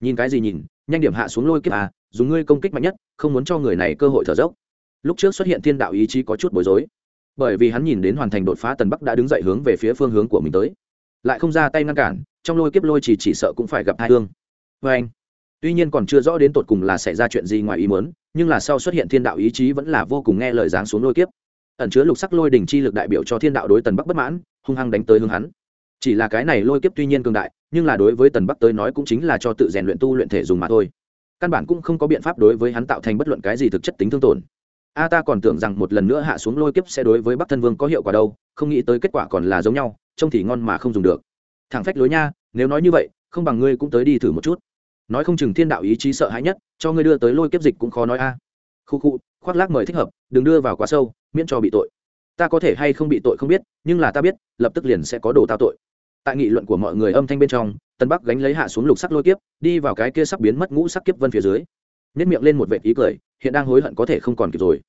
A: nhìn cái gì nhìn, nhanh điểm hạ xuống lôi kiếp à dùng ngươi công kích mạnh nhất, không muốn cho người này cơ hội thở dốc. Lúc trước xuất hiện thiên đạo ý chí có chút bối rối. Bởi vì hắn nhìn đến hoàn thành đột phá tần bắc đã đứng dậy hướng về phía phương hướng của mình tới. Lại không ra tay ngăn cản, trong lôi kiếp lôi chỉ chỉ sợ cũng phải gặp hai thương. Vê anh, tuy nhiên còn chưa rõ đến tột cùng là xảy ra chuyện gì ngoài ý muốn, nhưng là sau xuất hiện thiên đạo ý chí vẫn là vô cùng nghe lời giáng xuống lôi kiếp. Ẩn chứa lục sắc lôi đỉnh chi lực đại biểu cho thiên đạo đối tần bắc bất mãn, hung hăng đánh tới hướng hắn chỉ là cái này lôi kiếp tuy nhiên cường đại, nhưng là đối với tần bắc tới nói cũng chính là cho tự rèn luyện tu luyện thể dùng mà thôi. Căn bản cũng không có biện pháp đối với hắn tạo thành bất luận cái gì thực chất tính thương tổn. A ta còn tưởng rằng một lần nữa hạ xuống lôi kiếp sẽ đối với bắc thân vương có hiệu quả đâu, không nghĩ tới kết quả còn là giống nhau, trông thì ngon mà không dùng được. Thẳng phách lối nha, nếu nói như vậy, không bằng ngươi cũng tới đi thử một chút. Nói không chừng thiên đạo ý chí sợ hãi nhất, cho ngươi đưa tới lôi kiếp dịch cũng khó nói a. Khu khu, khoác lác mời thích hợp, đừng đưa vào quá sâu, miễn cho bị tội. Ta có thể hay không bị tội không biết, nhưng là ta biết, lập tức liền sẽ có đồ tao tội tại nghị luận của mọi người âm thanh bên trong, tân bắc gánh lấy hạ xuống lục sắc lôi kiếp, đi vào cái kia sắp biến mất ngũ sắc kiếp vân phía dưới. Nhất miệng lên một vệ ý cười, hiện đang hối hận có thể không còn kịp rồi.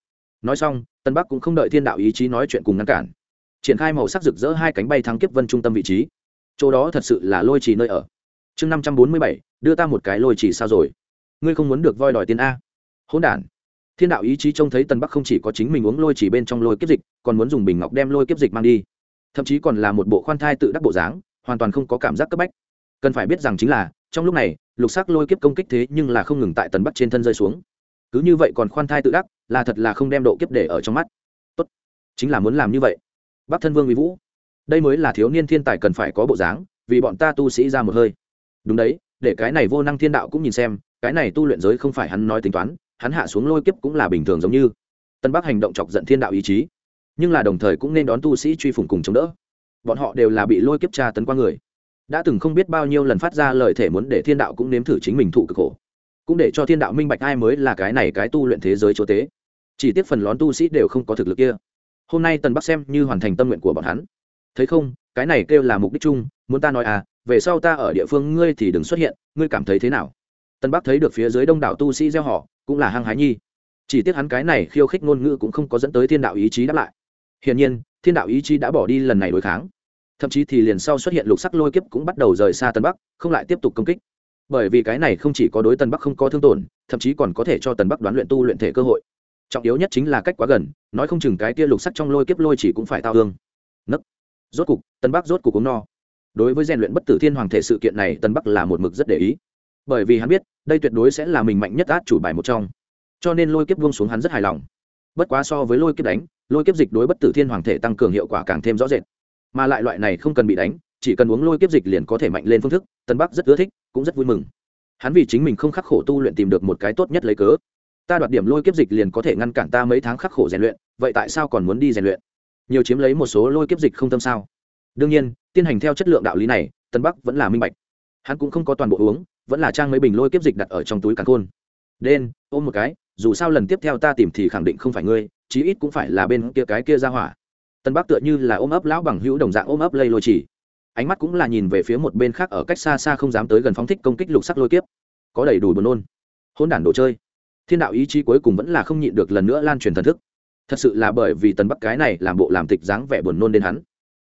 A: Nói xong, tân bắc cũng không đợi thiên đạo ý chí nói chuyện cùng ngăn cản. Triển khai màu sắc rực rỡ hai cánh bay thắng kiếp vân trung tâm vị trí. Chỗ đó thật sự là lôi trì nơi ở. Chương năm trăm bốn mươi bảy, đưa ta một cái lôi trì sao rồi? Ngươi không muốn được voi đòi tiền a. Hỗn đản. Thiên đạo ý chí trông thấy tân bắc không chỉ có chính mình uống lôi chỉ bên trong lôi kiếp dịch, còn muốn dùng bình ngọc đem lôi kiếp dịch mang đi thậm chí còn là một bộ khoan thai tự đắc bộ dáng, hoàn toàn không có cảm giác cấp bách. Cần phải biết rằng chính là, trong lúc này, lục sắc lôi kiếp công kích thế nhưng là không ngừng tại tần bắc trên thân rơi xuống. Cứ như vậy còn khoan thai tự đắc, là thật là không đem độ kiếp để ở trong mắt. Tốt, chính là muốn làm như vậy. Bắc thân vương uy vũ, đây mới là thiếu niên thiên tài cần phải có bộ dáng, vì bọn ta tu sĩ ra một hơi. Đúng đấy, để cái này vô năng thiên đạo cũng nhìn xem, cái này tu luyện giới không phải hắn nói tính toán, hắn hạ xuống lôi kiếp cũng là bình thường giống như. Tân bắc hành động chọc giận thiên đạo ý chí nhưng là đồng thời cũng nên đón tu sĩ truy phủng cùng chống đỡ. Bọn họ đều là bị lôi kiếp tra tấn qua người. Đã từng không biết bao nhiêu lần phát ra lời thể muốn để thiên đạo cũng nếm thử chính mình thụ cực khổ. Cũng để cho thiên đạo minh bạch ai mới là cái này cái tu luyện thế giới chúa tế. Chỉ tiếc phần lón tu sĩ đều không có thực lực kia. Hôm nay tần bắc xem như hoàn thành tâm nguyện của bọn hắn. Thấy không, cái này kêu là mục đích chung, muốn ta nói à về sau ta ở địa phương ngươi thì đừng xuất hiện, ngươi cảm thấy thế nào? Tân bắc thấy được phía dưới đông đảo tu sĩ gieo họ, cũng là hăng hái nhi. Chỉ tiếc hắn cái này khiêu khích ngôn ngữ cũng không có dẫn tới thiên đạo ý chí đáp lại hiển nhiên, thiên đạo ý chí đã bỏ đi lần này đối kháng. Thậm chí thì liền sau xuất hiện lục sắc lôi kiếp cũng bắt đầu rời xa tân bắc, không lại tiếp tục công kích. Bởi vì cái này không chỉ có đối tân bắc không có thương tổn, thậm chí còn có thể cho tân bắc đoán luyện tu luyện thể cơ hội. Trọng yếu nhất chính là cách quá gần, nói không chừng cái tia lục sắc trong lôi kiếp lôi chỉ cũng phải tao hương nấc. Rốt cục, tân bắc rốt cục cũng no. Đối với rèn luyện bất tử thiên hoàng thể sự kiện này, tân bắc là một mực rất để ý. Bởi vì hắn biết, đây tuyệt đối sẽ là mình mạnh nhất át chủ bài một trong. Cho nên lôi kiếp buông xuống hắn rất hài lòng. Bất quá so với lôi kiếp đánh lôi kiếp dịch đối bất tử thiên hoàng thể tăng cường hiệu quả càng thêm rõ rệt. Mà lại loại này không cần bị đánh, chỉ cần uống lôi kiếp dịch liền có thể mạnh lên phương thức, tân bắc rất ưa thích, cũng rất vui mừng. Hắn vì chính mình không khắc khổ tu luyện tìm được một cái tốt nhất lấy cớ. Ta đoạt điểm lôi kiếp dịch liền có thể ngăn cản ta mấy tháng khắc khổ rèn luyện, vậy tại sao còn muốn đi rèn luyện? Nhiều chiếm lấy một số lôi kiếp dịch không tâm sao? Đương nhiên, tiến hành theo chất lượng đạo lý này, tân bắc vẫn là minh bạch. Hắn cũng không có toàn bộ uống, vẫn là trang mấy bình lôi kiếp dịch đặt ở trong túi càng khôn. Đen ôm một cái, dù sao lần tiếp theo ta tìm thì khẳng định không phải ngươi chí ít cũng phải là bên kia cái kia ra hỏa. Tân bắc tựa như là ôm ấp lão bằng hữu đồng dạng ôm ấp lây lôi chỉ. Ánh mắt cũng là nhìn về phía một bên khác ở cách xa xa không dám tới gần phóng thích công kích lục sắc lôi kiếp. Có đầy đủ buồn nôn. Hôn đản đồ chơi. Thiên đạo ý chí cuối cùng vẫn là không nhịn được lần nữa lan truyền thần thức. Thật sự là bởi vì tần bắc cái này làm bộ làm tịch dáng vẻ buồn nôn đến hắn.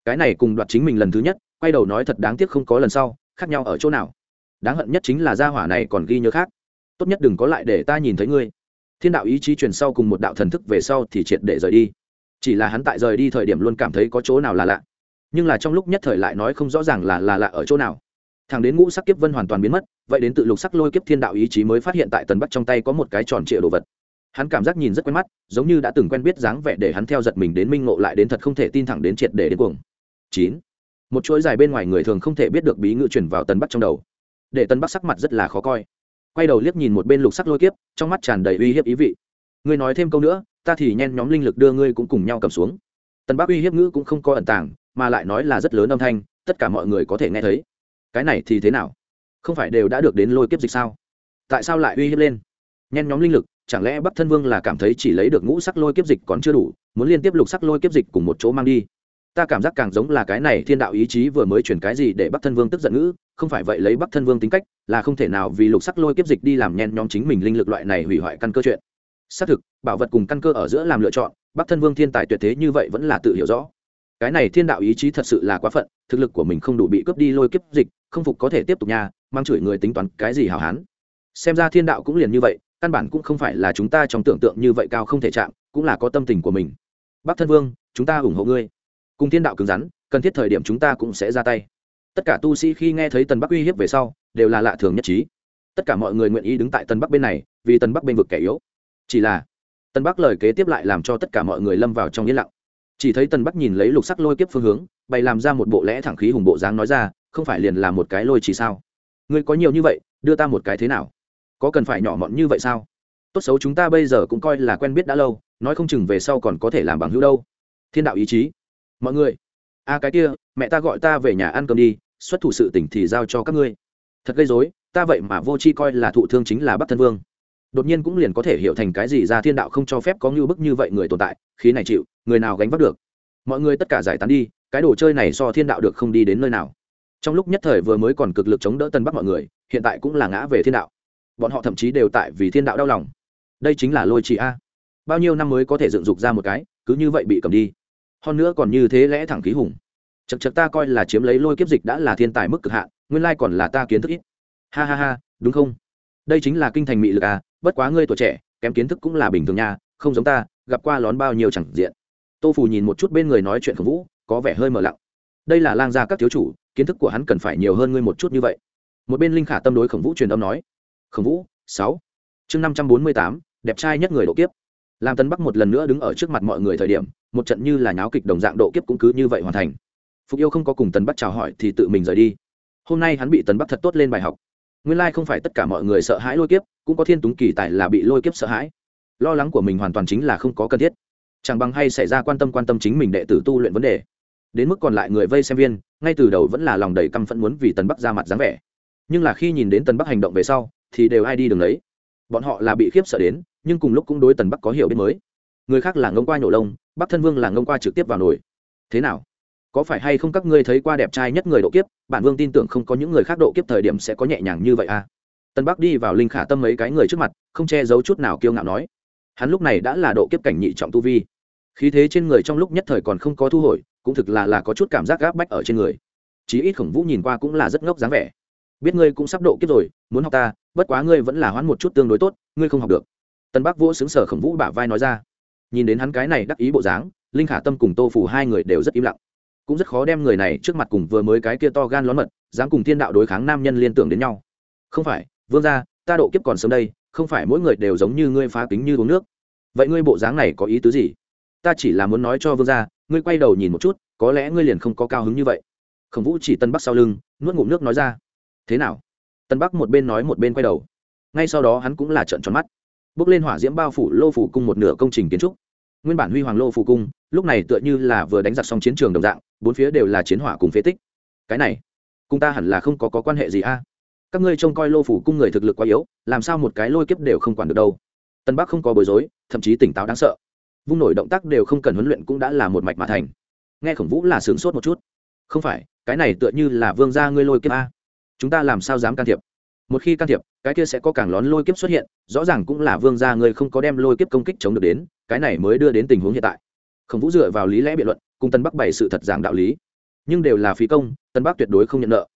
A: Cái này cùng đoạt chính mình lần thứ nhất, quay đầu nói thật đáng tiếc không có lần sau, khác nhau ở chỗ nào. Đáng hận nhất chính là gia hỏa này còn ghi nhớ khác. Tốt nhất đừng có lại để ta nhìn thấy ngươi thiên đạo ý chí truyền sau cùng một đạo thần thức về sau thì triệt để rời đi. Chỉ là hắn tại rời đi thời điểm luôn cảm thấy có chỗ nào là lạ. Nhưng là trong lúc nhất thời lại nói không rõ ràng là là lạ ở chỗ nào. Thằng đến ngũ sắc kiếp vân hoàn toàn biến mất, vậy đến tự lục sắc lôi kiếp thiên đạo ý chí mới phát hiện tại tần bắc trong tay có một cái tròn trịa đồ vật. Hắn cảm giác nhìn rất quen mắt, giống như đã từng quen biết dáng vẻ để hắn theo giật mình đến minh ngộ lại đến thật không thể tin thẳng đến triệt để đến cuồng. Chín. Một chuỗi dài bên ngoài người thường không thể biết được bí ngữ chuyển vào tần bắc trong đầu. Để tần bắc sắc mặt rất là khó coi quay đầu liếc nhìn một bên lục sắc lôi kiếp, trong mắt tràn đầy uy hiếp ý vị. Ngươi nói thêm câu nữa, ta thì nhen nhóm linh lực đưa ngươi cũng cùng nhau cầm xuống. Tần Bác uy hiếp ngữ cũng không có ẩn tàng, mà lại nói là rất lớn âm thanh, tất cả mọi người có thể nghe thấy. Cái này thì thế nào? Không phải đều đã được đến lôi kiếp dịch sao? Tại sao lại uy hiếp lên? Nhen nhóm linh lực, chẳng lẽ bắc thân vương là cảm thấy chỉ lấy được ngũ sắc lôi kiếp dịch còn chưa đủ, muốn liên tiếp lục sắc lôi kiếp dịch cùng một chỗ mang đi? Ta cảm giác càng giống là cái này thiên đạo ý chí vừa mới chuyển cái gì để bắc thân vương tức giận ngữ không phải vậy lấy bắc thân vương tính cách là không thể nào vì lục sắc lôi kiếp dịch đi làm nhen nhóm chính mình linh lực loại này hủy hoại căn cơ chuyện. Xác thực bảo vật cùng căn cơ ở giữa làm lựa chọn bắc thân vương thiên tài tuyệt thế như vậy vẫn là tự hiểu rõ. Cái này thiên đạo ý chí thật sự là quá phận thực lực của mình không đủ bị cướp đi lôi kiếp dịch không phục có thể tiếp tục nhà, mang chửi người tính toán cái gì hào hán. Xem ra thiên đạo cũng liền như vậy căn bản cũng không phải là chúng ta trong tưởng tượng như vậy cao không thể chạm cũng là có tâm tình của mình. Bắc thân vương chúng ta ủng hộ ngươi cùng thiên đạo cứng rắn, cần thiết thời điểm chúng ta cũng sẽ ra tay. Tất cả tu sĩ khi nghe thấy tần bắc uy hiếp về sau, đều là lạ thường nhất trí. Tất cả mọi người nguyện ý đứng tại tần bắc bên này, vì tần bắc bên vực kẻ yếu. Chỉ là, tần bắc lời kế tiếp lại làm cho tất cả mọi người lâm vào trong yên lặng. Chỉ thấy tần bắc nhìn lấy lục sắc lôi kiếp phương hướng, bày làm ra một bộ lẽ thẳng khí hùng bộ dáng nói ra, không phải liền là một cái lôi chỉ sao? Ngươi có nhiều như vậy, đưa ta một cái thế nào? Có cần phải nhỏ mọn như vậy sao? Tốt xấu chúng ta bây giờ cũng coi là quen biết đã lâu, nói không chừng về sau còn có thể làm bằng hữu đâu. Thiên đạo ý chí mọi người, a, cái kia, mẹ ta gọi ta về nhà ăn cơm đi, xuất thủ sự tỉnh thì giao cho các ngươi. Thật gây dối ta vậy mà vô c h i coi là thụ thương chính là bắc thân vương. Đột nhiên cũng liền có thể hiểu thành cái gì ra thiên đạo không cho phép có ngưu bức như vậy người tồn tại, khí này chịu, người nào gánh vác được? Mọi người tất cả giải tán đi, cái đồ chơi này so thiên đạo được không đi đến nơi nào. Trong lúc nhất thời vừa mới còn cực lực chống đỡ tân bắc mọi người, hiện tại cũng là ngã về thiên đạo. Bọn họ thậm chí đều tại vì thiên đạo đau lòng. Đây chính là lôi trì a. Bao nhiêu năm mới có thể dựng dục ra một cái, cứ như vậy bị cầm đi hơn nữa còn như thế lẽ thẳng khí hùng. Chật chật ta coi là chiếm lấy lôi kiếp dịch đã là thiên tài mức cực hạn, nguyên lai còn là ta kiến thức ít. Ha ha ha, đúng không? Đây chính là kinh thành mị lực à bất quá ngươi tuổi trẻ, kém kiến thức cũng là bình thường nha, không giống ta, gặp qua lón bao nhiêu chẳng diện. Tô phù nhìn một chút bên người nói chuyện khổng vũ, có vẻ hơi mờ lặng. Đây là lang gia các thiếu chủ, kiến thức của hắn cần phải nhiều hơn ngươi một chút như vậy. Một bên linh khả tâm đối khổng vũ truyền âm nói. Khổng vũ, sáu. Chương năm trăm bốn mươi tám, đẹp trai nhất người độ kiếp. Làm tân bắc một lần nữa đứng ở trước mặt mọi người thời điểm một trận như là nháo kịch đồng dạng độ kiếp cũng cứ như vậy hoàn thành. Phục yêu không có cùng tần bắc chào hỏi thì tự mình rời đi. Hôm nay hắn bị tần bắc thật tốt lên bài học. Nguyên lai không phải tất cả mọi người sợ hãi lôi kiếp, cũng có thiên túng kỳ tại là bị lôi kiếp sợ hãi. Lo lắng của mình hoàn toàn chính là không có cần thiết. Chẳng bằng hay xảy ra quan tâm quan tâm chính mình đệ tử tu luyện vấn đề. Đến mức còn lại người vây xem viên, ngay từ đầu vẫn là lòng đầy căm phẫn muốn vì tần bắc ra mặt dáng vẻ. Nhưng là khi nhìn đến tần bắc hành động về sau, thì đều ai đi đường đấy bọn họ là bị khiếp sợ đến, nhưng cùng lúc cũng đối tần bắc có hiểu biết mới. Người khác là ngông qua nhổ lông bắc thân vương là ngông qua trực tiếp vào nổi. Thế nào? Có phải hay không các ngươi thấy qua đẹp trai nhất người độ kiếp, bản vương tin tưởng không có những người khác độ kiếp thời điểm sẽ có nhẹ nhàng như vậy à? Tân bắc đi vào linh khả tâm mấy cái người trước mặt, không che giấu chút nào kiêu ngạo nói. Hắn lúc này đã là độ kiếp cảnh nhị trọng tu vi. Khí thế trên người trong lúc nhất thời còn không có thu hồi, cũng thực là là có chút cảm giác gáp bách ở trên người. Chí ít khổng vũ nhìn qua cũng là rất ngốc dáng vẻ. Biết ngươi cũng sắp độ kiếp rồi, muốn học ta, bất quá ngươi vẫn là hoãn một chút tương đối tốt, ngươi không học được. Tân bắc vỗ xứng sở khổng vũ bả vai nói ra nhìn đến hắn cái này đắc ý bộ dáng, linh khả tâm cùng tô phủ hai người đều rất im lặng. Cũng rất khó đem người này trước mặt cùng vừa mới cái kia to gan lón mật, dám cùng thiên đạo đối kháng nam nhân liên tưởng đến nhau. Không phải, vương gia, ta độ kiếp còn sớm đây, không phải mỗi người đều giống như ngươi phá kính như uống nước. Vậy ngươi bộ dáng này có ý tứ gì? Ta chỉ là muốn nói cho vương gia, ngươi quay đầu nhìn một chút, có lẽ ngươi liền không có cao hứng như vậy. Khổng vũ chỉ tân bắc sau lưng, nuốt ngụm nước nói ra. Thế nào? Tân bắc một bên nói một bên quay đầu. Ngay sau đó hắn cũng là trợn tròn mắt bước lên hỏa diễm bao phủ lô phủ cung một nửa công trình kiến trúc. Nguyên bản huy hoàng lô phủ cung lúc này tựa như là vừa đánh giặc xong chiến trường đồng dạng bốn phía đều là chiến hỏa cùng phế tích. Cái này cung ta hẳn là không có, có quan hệ gì a? Các ngươi trông coi lô phủ cung người thực lực quá yếu làm sao một cái lôi kiếp đều không quản được đâu? Tân bắc không có bối rối thậm chí tỉnh táo đáng sợ. Vung nổi động tác đều không cần huấn luyện cũng đã là một mạch mà thành. Nghe khổng vũ là sướng sốt một chút. Không phải cái này tựa như là vương gia ngươi lôi kiếp a? Chúng ta làm sao dám can thiệp? Một khi can thiệp cái kia sẽ có càng lón lôi kiếp xuất hiện, rõ ràng cũng là vương gia ngươi không có đem lôi kiếp công kích chống được đến, cái này mới đưa đến tình huống hiện tại. Khổng vũ dựa vào lý lẽ biện luận, cùng tân bắc bày sự thật giảng đạo lý. Nhưng đều là phí công, tân bắc tuyệt đối không nhận nợ.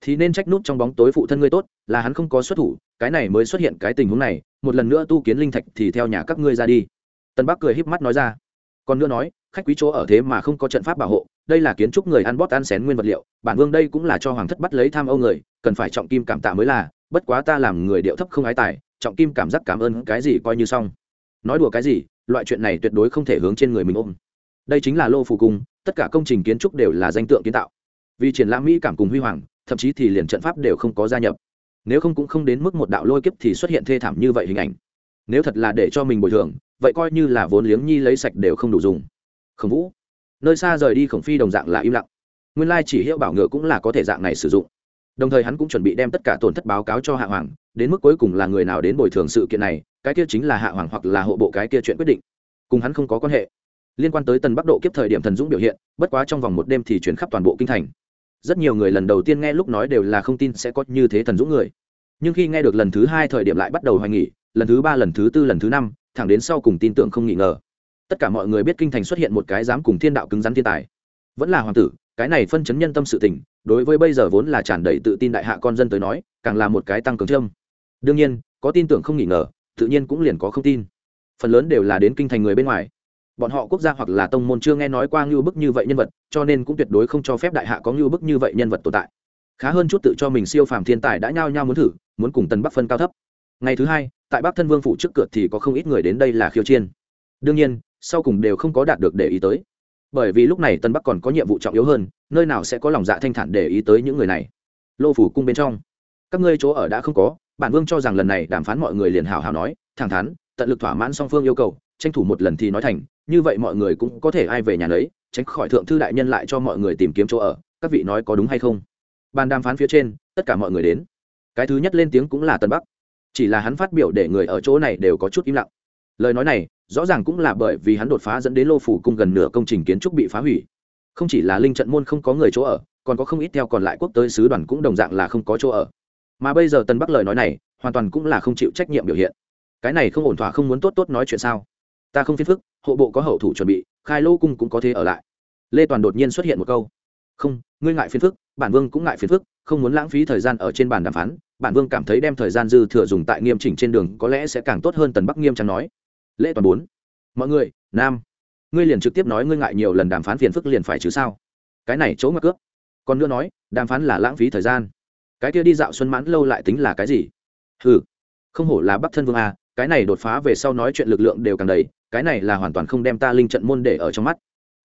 A: Thì nên trách nút trong bóng tối phụ thân ngươi tốt, là hắn không có xuất thủ, cái này mới xuất hiện cái tình huống này, một lần nữa tu kiến linh thạch thì theo nhà các ngươi ra đi. Tân bắc cười híp mắt nói ra. Còn nữa nói, khách quý chỗ ở thế mà không có trận pháp bảo hộ, đây là kiến trúc người ăn bót ăn xén nguyên vật liệu, bản vương đây cũng là cho hoàng thất bắt lấy tham âu người, cần phải trọng kim cảm tạ mới là bất quá ta làm người điệu thấp không ái tài, trọng kim cảm giác cảm ơn cái gì coi như xong. Nói đùa cái gì, loại chuyện này tuyệt đối không thể hướng trên người mình ôm. Đây chính là lô phù cung, tất cả công trình kiến trúc đều là danh tượng kiến tạo. Vì triển lãm mỹ cảm cùng huy hoàng, thậm chí thì liền trận pháp đều không có gia nhập. Nếu không cũng không đến mức một đạo lôi kiếp thì xuất hiện thê thảm như vậy hình ảnh. Nếu thật là để cho mình bồi thường, vậy coi như là vốn liếng nhi lấy sạch đều không đủ dùng. Khổng vũ, nơi xa rời đi khổng phi đồng dạng là im lặng. Nguyên lai chỉ hiệu bảo ngựa cũng là có thể dạng này sử dụng đồng thời hắn cũng chuẩn bị đem tất cả tổn thất báo cáo cho hạ hoàng, đến mức cuối cùng là người nào đến bồi thường sự kiện này, cái kia chính là hạ hoàng hoặc là hộ bộ cái kia chuyện quyết định. Cùng hắn không có quan hệ. Liên quan tới tần bắc độ kiếp thời điểm thần dũng biểu hiện, bất quá trong vòng một đêm thì chuyển khắp toàn bộ kinh thành. Rất nhiều người lần đầu tiên nghe lúc nói đều là không tin sẽ có như thế thần dũng người. Nhưng khi nghe được lần thứ hai thời điểm lại bắt đầu hoài nghỉ lần thứ ba, lần thứ tư, lần thứ năm, thẳng đến sau cùng tin tưởng không nghi ngờ. Tất cả mọi người biết kinh thành xuất hiện một cái dám cùng thiên đạo cứng rắn thiên tài. Vẫn là hoàng tử, cái này phân chấn nhân tâm sự tình đối với bây giờ vốn là tràn đầy tự tin đại hạ con dân tới nói, càng là một cái tăng cường trâm đương nhiên, có tin tưởng không nghi ngờ, tự nhiên cũng liền có không tin. Phần lớn đều là đến kinh thành người bên ngoài. Bọn họ quốc gia hoặc là tông môn chưa nghe nói qua ngưu bức như vậy nhân vật, cho nên cũng tuyệt đối không cho phép đại hạ có ngưu bức như vậy nhân vật tồn tại. Khá hơn chút tự cho mình siêu phàm thiên tài đã nhao nhao muốn thử, muốn cùng tân bắc phân cao thấp. Ngày thứ hai, tại bắc thân vương phủ trước cửa thì có không ít người đến đây là khiêu chiên đương nhiên, sau cùng đều không có đạt được để ý tới bởi vì lúc này tân bắc còn có nhiệm vụ trọng yếu hơn, nơi nào sẽ có lòng dạ thanh thản để ý tới những người này. Lô phủ cung bên trong. Các ngươi chỗ ở đã không có, bản vương cho rằng lần này đàm phán mọi người liền hào hào nói, thẳng thắn, tận lực thỏa mãn song phương yêu cầu, tranh thủ một lần thì nói thành, như vậy mọi người cũng có thể ai về nhà lấy tránh khỏi thượng thư đại nhân lại cho mọi người tìm kiếm chỗ ở, các vị nói có đúng hay không? Bàn đàm phán phía trên, tất cả mọi người đến. Cái thứ nhất lên tiếng cũng là tân bắc. Chỉ là hắn phát biểu để người ở chỗ này đều có chút im lặng. Lời nói này rõ ràng cũng là bởi vì hắn đột phá dẫn đến lô phủ cung gần nửa công trình kiến trúc bị phá hủy. Không chỉ là linh trận môn không có người chỗ ở, còn có không ít theo còn lại quốc tới sứ đoàn cũng đồng dạng là không có chỗ ở. Mà bây giờ tân bắc lời nói này, hoàn toàn cũng là không chịu trách nhiệm biểu hiện. Cái này không ổn thỏa không muốn tốt tốt nói chuyện sao? Ta không phiền phức, hộ bộ có hậu thủ chuẩn bị, khai lô cung cũng có thể ở lại. Lê toàn đột nhiên xuất hiện một câu. Không, ngươi ngại phiền phức, bản vương cũng ngại phiền phức, không muốn lãng phí thời gian ở trên bàn đàm phán, bản vương cảm thấy đem thời gian dư thừa dùng tại nghiêm chỉnh trên đường có lẽ sẽ càng tốt hơn tần bắc nghiêm trang nói lễ toàn bốn. Mọi người, nam, ngươi liền trực tiếp nói ngươi ngại nhiều lần đàm phán phiền phức liền phải chứ sao? Cái này chỗ ngạc cướp. Còn nữa nói, đàm phán là lãng phí thời gian. Cái kia đi dạo xuân mãn lâu lại tính là cái gì? Ừ không hổ là bắc thân vương a, cái này đột phá về sau nói chuyện lực lượng đều càng đầy, cái này là hoàn toàn không đem ta linh trận môn để ở trong mắt.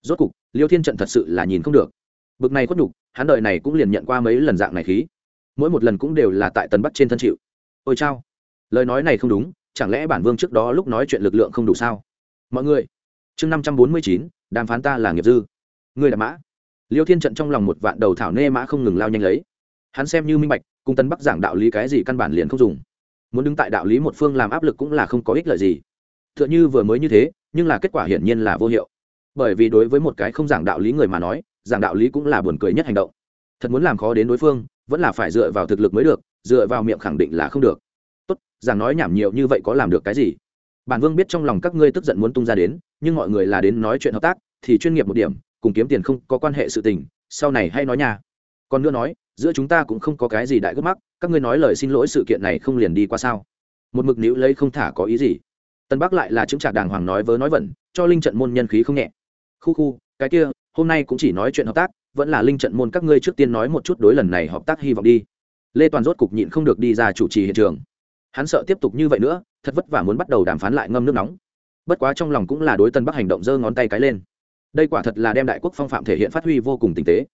A: Rốt cục, liêu thiên trận thật sự là nhìn không được. Bực này khuất nhục, hắn đợi này cũng liền nhận qua mấy lần dạng này khí. Mỗi một lần cũng đều là tại tần bắt trên thân chịu. Ôi chao, lời nói này không đúng chẳng lẽ bản vương trước đó lúc nói chuyện lực lượng không đủ sao? Mọi người, chương năm trăm bốn mươi chín, đàm phán ta là nghiệp dư. Người đạp mã. Liêu thiên trận trong lòng một vạn đầu thảo nê mã không ngừng lao nhanh lấy. Hắn xem như minh bạch, cùng tân bắc giảng đạo lý cái gì căn bản liền không dùng. Muốn đứng tại đạo lý một phương làm áp lực cũng là không có ích lợi gì. T h ư ợ n h ư vừa mới như thế, nhưng là kết quả hiển nhiên là vô hiệu. Bởi vì đối với một cái không giảng đạo lý người mà nói, giảng đạo lý cũng là buồn cười nhất hành động. Thật muốn làm khó đến đối phương, vẫn là phải dựa vào thực lực mới được, dựa vào miệng khẳng định là không được tốt, giảng nói nhảm nhiều như vậy có làm được cái gì? Bản vương biết trong lòng các ngươi tức giận muốn tung ra đến, nhưng mọi người là đến nói chuyện hợp tác, thì chuyên nghiệp một điểm, cùng kiếm tiền không có quan hệ sự tình, sau này hay nói nhà còn nữa nói, giữa chúng ta cũng không có cái gì đại gấp mắc, các ngươi nói lời xin lỗi sự kiện này không liền đi qua sao? Một mực níu lấy không thả có ý gì? Tân bắc lại là chứng trạc đàng hoàng nói vớ nói vẩn, cho linh trận môn nhân khí không nhẹ. Khu khu, cái kia, hôm nay cũng chỉ nói chuyện hợp tác, vẫn là linh trận môn các ngươi trước tiên nói một chút đối lần này hợp tác hy vọng đi. Lê toàn rốt cục nhịn không được đi ra chủ trì hiện trường hắn sợ tiếp tục như vậy nữa, thật vất vả muốn bắt đầu đàm phán lại ngâm nước nóng. Bất quá trong lòng cũng là đối tân bắc hành động giơ ngón tay cái lên. Đây quả thật là đem đại quốc phong phạm thể hiện phát huy vô cùng tinh tế.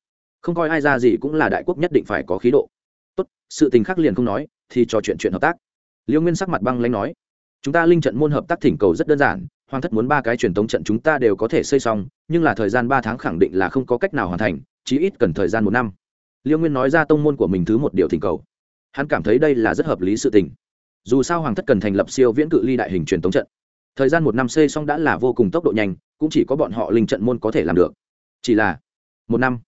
A: Không coi ai ra gì cũng là đại quốc nhất định phải có khí độ. Tốt, sự tình khác liền không nói, thì trò chuyện chuyện hợp tác. Liêu nguyên sắc mặt băng lãnh nói, chúng ta linh trận môn hợp tác thỉnh cầu rất đơn giản, hoàng thất muốn ba cái truyền thống trận chúng ta đều có thể xây xong, nhưng là thời gian ba tháng khẳng định là không có cách nào hoàn thành, chí ít cần thời gian một năm. Liêu nguyên nói ra tông môn của mình thứ một điều thỉnh cầu. Hắn cảm thấy đây là rất hợp lý sự tình dù sao hoàng thất cần thành lập siêu viễn cự ly đại hình truyền thống trận. Thời gian một năm xây xong đã là vô cùng tốc độ nhanh, cũng chỉ có bọn họ linh trận môn có thể làm được. Chỉ là, một năm,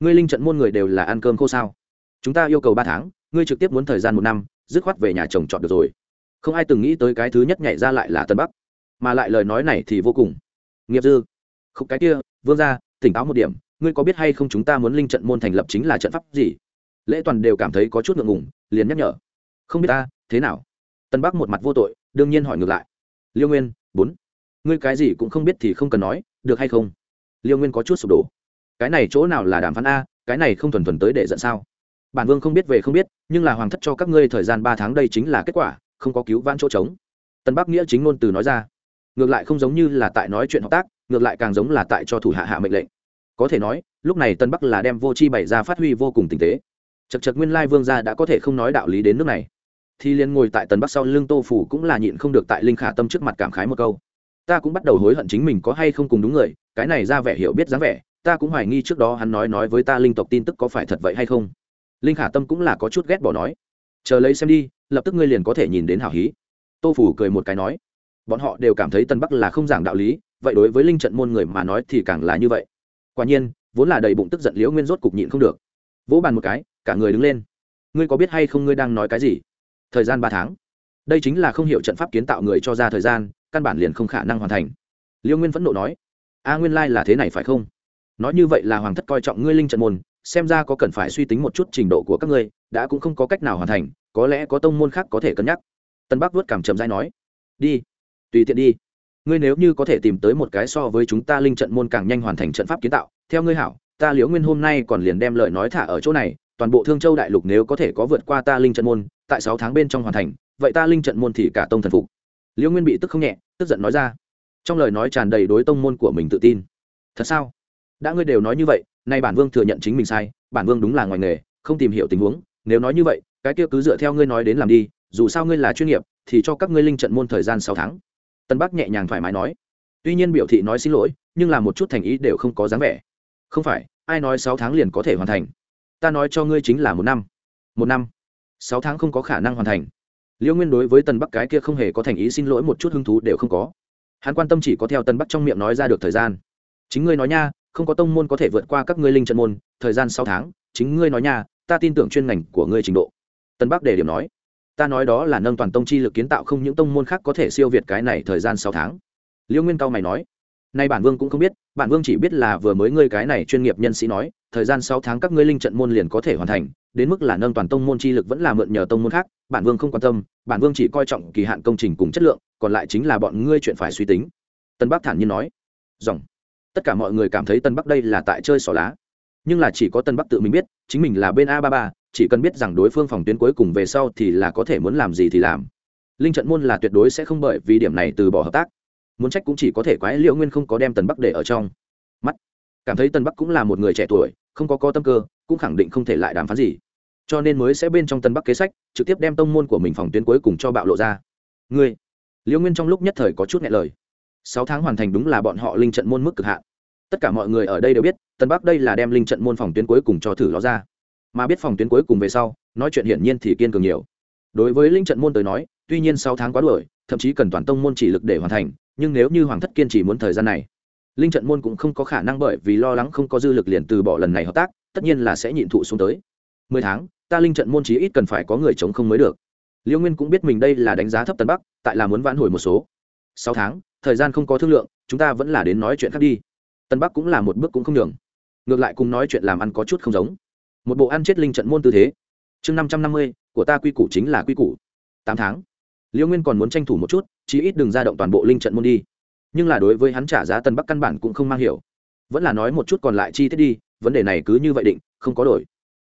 A: ngươi linh trận môn người đều là ăn cơm khô sao? Chúng ta yêu cầu ba tháng, ngươi trực tiếp muốn thời gian một năm, dứt khoát về nhà chồng chọn được rồi. Không ai từng nghĩ tới cái thứ nhất nhảy ra lại là tân bắc. Mà lại lời nói này thì vô cùng. Nghiệp dư. Không cái kia, vương ra tỉnh táo một điểm, ngươi có biết hay không chúng ta muốn linh trận môn thành lập chính là trận pháp gì? Lễ toàn đều cảm thấy có chút ngượng ngùng, liền nhắc nhở. Không biết ta, thế nào? Tân bắc một mặt vô tội, đương nhiên hỏi ngược lại. Liêu nguyên, bốn. Ngươi cái gì cũng không biết thì không cần nói, được hay không? Liêu nguyên có chút sụp đổ. Cái này chỗ nào là đàm phán a, cái này không thuần thuần tới để giận sao? Bản vương không biết về không biết, nhưng là hoàng thất cho các ngươi thời gian ba tháng đây chính là kết quả, không có cứu vãn chỗ trống. Tân bắc nghĩa chính ngôn từ nói ra. Ngược lại không giống như là tại nói chuyện hợp tác, ngược lại càng giống là tại cho thủ hạ hạ mệnh lệnh. Có thể nói, lúc này tân bắc là đem vô chi bày ra phát huy vô cùng tinh tế. Chật chật nguyên lai vương gia đã có thể không nói đạo lý đến nước này thì liền ngồi tại tân bắc sau lưng tô phủ cũng là nhịn không được tại linh khả tâm trước mặt cảm khái một câu. Ta cũng bắt đầu hối hận chính mình có hay không cùng đúng người, cái này ra vẻ hiểu biết dáng vẻ, ta cũng hoài nghi trước đó hắn nói nói với ta linh tộc tin tức có phải thật vậy hay không. Linh khả tâm cũng là có chút ghét bỏ nói. Chờ lấy xem đi, lập tức ngươi liền có thể nhìn đến hảo hí. Tô phủ cười một cái nói. Bọn họ đều cảm thấy tân bắc là không giảng đạo lý, vậy đối với linh trận môn người mà nói thì càng là như vậy. Quả nhiên, vốn là đầy bụng tức giận liễu nguyên rốt cục nhịn không được. Vỗ bàn một cái, cả người đứng lên. Ngươi có biết hay không ngươi đang nói cái gì? Thời gian ba tháng. Đây chính là không hiểu trận pháp kiến tạo người cho ra thời gian, căn bản liền không khả năng hoàn thành. Liễu nguyên vẫn nộ nói, a nguyên lai là thế này phải không? Nói như vậy là hoàng thất coi trọng ngươi linh trận môn, xem ra có cần phải suy tính một chút trình độ của các ngươi, đã cũng không có cách nào hoàn thành, có lẽ có tông môn khác có thể cân nhắc. Tân bắc vớt cảm chậm dai nói, đi, tùy tiện đi. Ngươi nếu như có thể tìm tới một cái so với chúng ta linh trận môn càng nhanh hoàn thành trận pháp kiến tạo, theo ngươi hảo, ta liễu nguyên hôm nay còn liền đem lời nói thả ở chỗ này, toàn bộ thương châu đại lục nếu có thể có vượt qua ta linh trận môn tại sáu tháng bên trong hoàn thành, vậy ta linh trận môn thì cả tông thần phục. Liễu nguyên bị tức không nhẹ, tức giận nói ra. Trong lời nói tràn đầy đối tông môn của mình tự tin. Thật sao? Đã ngươi đều nói như vậy, nay bản vương thừa nhận chính mình sai, bản vương đúng là ngoài nghề, không tìm hiểu tình huống, nếu nói như vậy, cái kia cứ dựa theo ngươi nói đến làm đi, dù sao ngươi là chuyên nghiệp, thì cho các ngươi linh trận môn thời gian sáu tháng. Tân bắc nhẹ nhàng thoải mái nói. Tuy nhiên biểu thị nói xin lỗi, nhưng là một chút thành ý đều không có dáng vẻ. Không phải, ai nói sáu tháng liền có thể hoàn thành? Ta nói cho ngươi chính là một năm. Một năm sáu tháng không có khả năng hoàn thành. Liễu nguyên đối với tân bắc cái kia không hề có thành ý xin lỗi một chút hứng thú đều không có. Hắn quan tâm chỉ có theo tân bắc trong miệng nói ra được thời gian. Chính ngươi nói nha, không có tông môn có thể vượt qua các ngươi linh trận môn, thời gian sáu tháng, chính ngươi nói nha, ta tin tưởng chuyên ngành của ngươi trình độ. Tân bắc để điểm nói. Ta nói đó là nâng toàn tông chi lực kiến tạo không những tông môn khác có thể siêu việt cái này thời gian sáu tháng. Liễu nguyên cao mày nói nay bản vương cũng không biết, bản vương chỉ biết là vừa mới ngươi cái này chuyên nghiệp nhân sĩ nói, thời gian sáu tháng các ngươi linh trận môn liền có thể hoàn thành, đến mức là nâng toàn tông môn chi lực vẫn là mượn nhờ tông môn khác, bản vương không quan tâm, bản vương chỉ coi trọng kỳ hạn công trình cùng chất lượng, còn lại chính là bọn ngươi chuyện phải suy tính. Tân bắc thản nhiên nói. Dòng tất cả mọi người cảm thấy tân bắc đây là tại chơi xỏ lá. Nhưng là chỉ có tân bắc tự mình biết, chính mình là bên a ba ba, chỉ cần biết rằng đối phương phòng tuyến cuối cùng về sau thì là có thể muốn làm gì thì làm. Linh trận môn là tuyệt đối sẽ không bởi vì điểm này từ bỏ hợp tác muốn trách cũng chỉ có thể quái liệu nguyên không có đem tần bắc để ở trong mắt. Cảm thấy tần bắc cũng là một người trẻ tuổi, không có có tâm cơ, cũng khẳng định không thể lại đàm phán gì. Cho nên mới sẽ bên trong tần bắc kế sách, trực tiếp đem tông môn của mình phòng tuyến cuối cùng cho bạo lộ ra. Ngươi, liễu nguyên trong lúc nhất thời có chút nghe lời. Sáu tháng hoàn thành đúng là bọn họ linh trận môn mức cực hạn. Tất cả mọi người ở đây đều biết, Tần bắc đây là đem linh trận môn phòng tuyến cuối cùng cho thử nó ra. Mà biết phòng tuyến cuối cùng về sau, nói chuyện hiển nhiên thì kiên cường nhiều. Đối với linh trận môn tới nói, tuy nhiên sáu tháng quá đuổi, thậm chí cần toàn tông môn chỉ lực để hoàn thành nhưng nếu như hoàng thất kiên trì muốn thời gian này, linh trận môn cũng không có khả năng bởi vì lo lắng không có dư lực liền từ bỏ lần này hợp tác, tất nhiên là sẽ nhịn thụ xuống tới. Mười tháng, ta linh trận môn chí ít cần phải có người chống không mới được. Liêu nguyên cũng biết mình đây là đánh giá thấp tân bắc, tại là muốn vãn hồi một số. Sáu tháng, thời gian không có thương lượng, chúng ta vẫn là đến nói chuyện khác đi. Tân bắc cũng là một bước cũng không nhường. Ngược lại cùng nói chuyện làm ăn có chút không giống. Một bộ ăn chết linh trận môn tư thế. Chương năm trăm năm mươi, của ta quy củ chính là quy củ. Tám tháng. Liêu nguyên còn muốn tranh thủ một chút chí ít đừng ra động toàn bộ linh trận môn đi. Nhưng là đối với hắn trả giá tân bắc căn bản cũng không mang hiểu. Vẫn là nói một chút còn lại chi tiết đi, vấn đề này cứ như vậy định, không có đổi.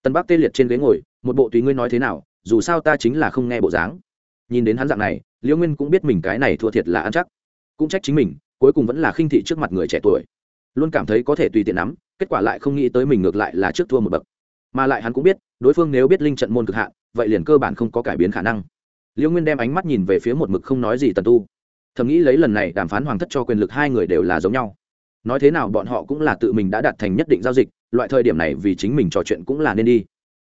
A: Tân bắc tê liệt trên ghế ngồi, một bộ tùy ngươi nói thế nào, dù sao ta chính là không nghe bộ dáng. Nhìn đến hắn dạng này, liễu nguyên cũng biết mình cái này thua thiệt là ăn chắc. Cũng trách chính mình, cuối cùng vẫn là khinh thị trước mặt người trẻ tuổi. Luôn cảm thấy có thể tùy tiện nắm, kết quả lại không nghĩ tới mình ngược lại là trước thua một bậc. Mà lại hắn cũng biết, đối phương nếu biết linh trận môn cực hạn, vậy liền cơ bản không có cải biến khả năng liễu nguyên đem ánh mắt nhìn về phía một mực không nói gì tần tu. Thầm nghĩ lấy lần này đàm phán hoàng thất cho quyền lực hai người đều là giống nhau. Nói thế nào bọn họ cũng là tự mình đã đạt thành nhất định giao dịch, loại thời điểm này vì chính mình trò chuyện cũng là nên đi.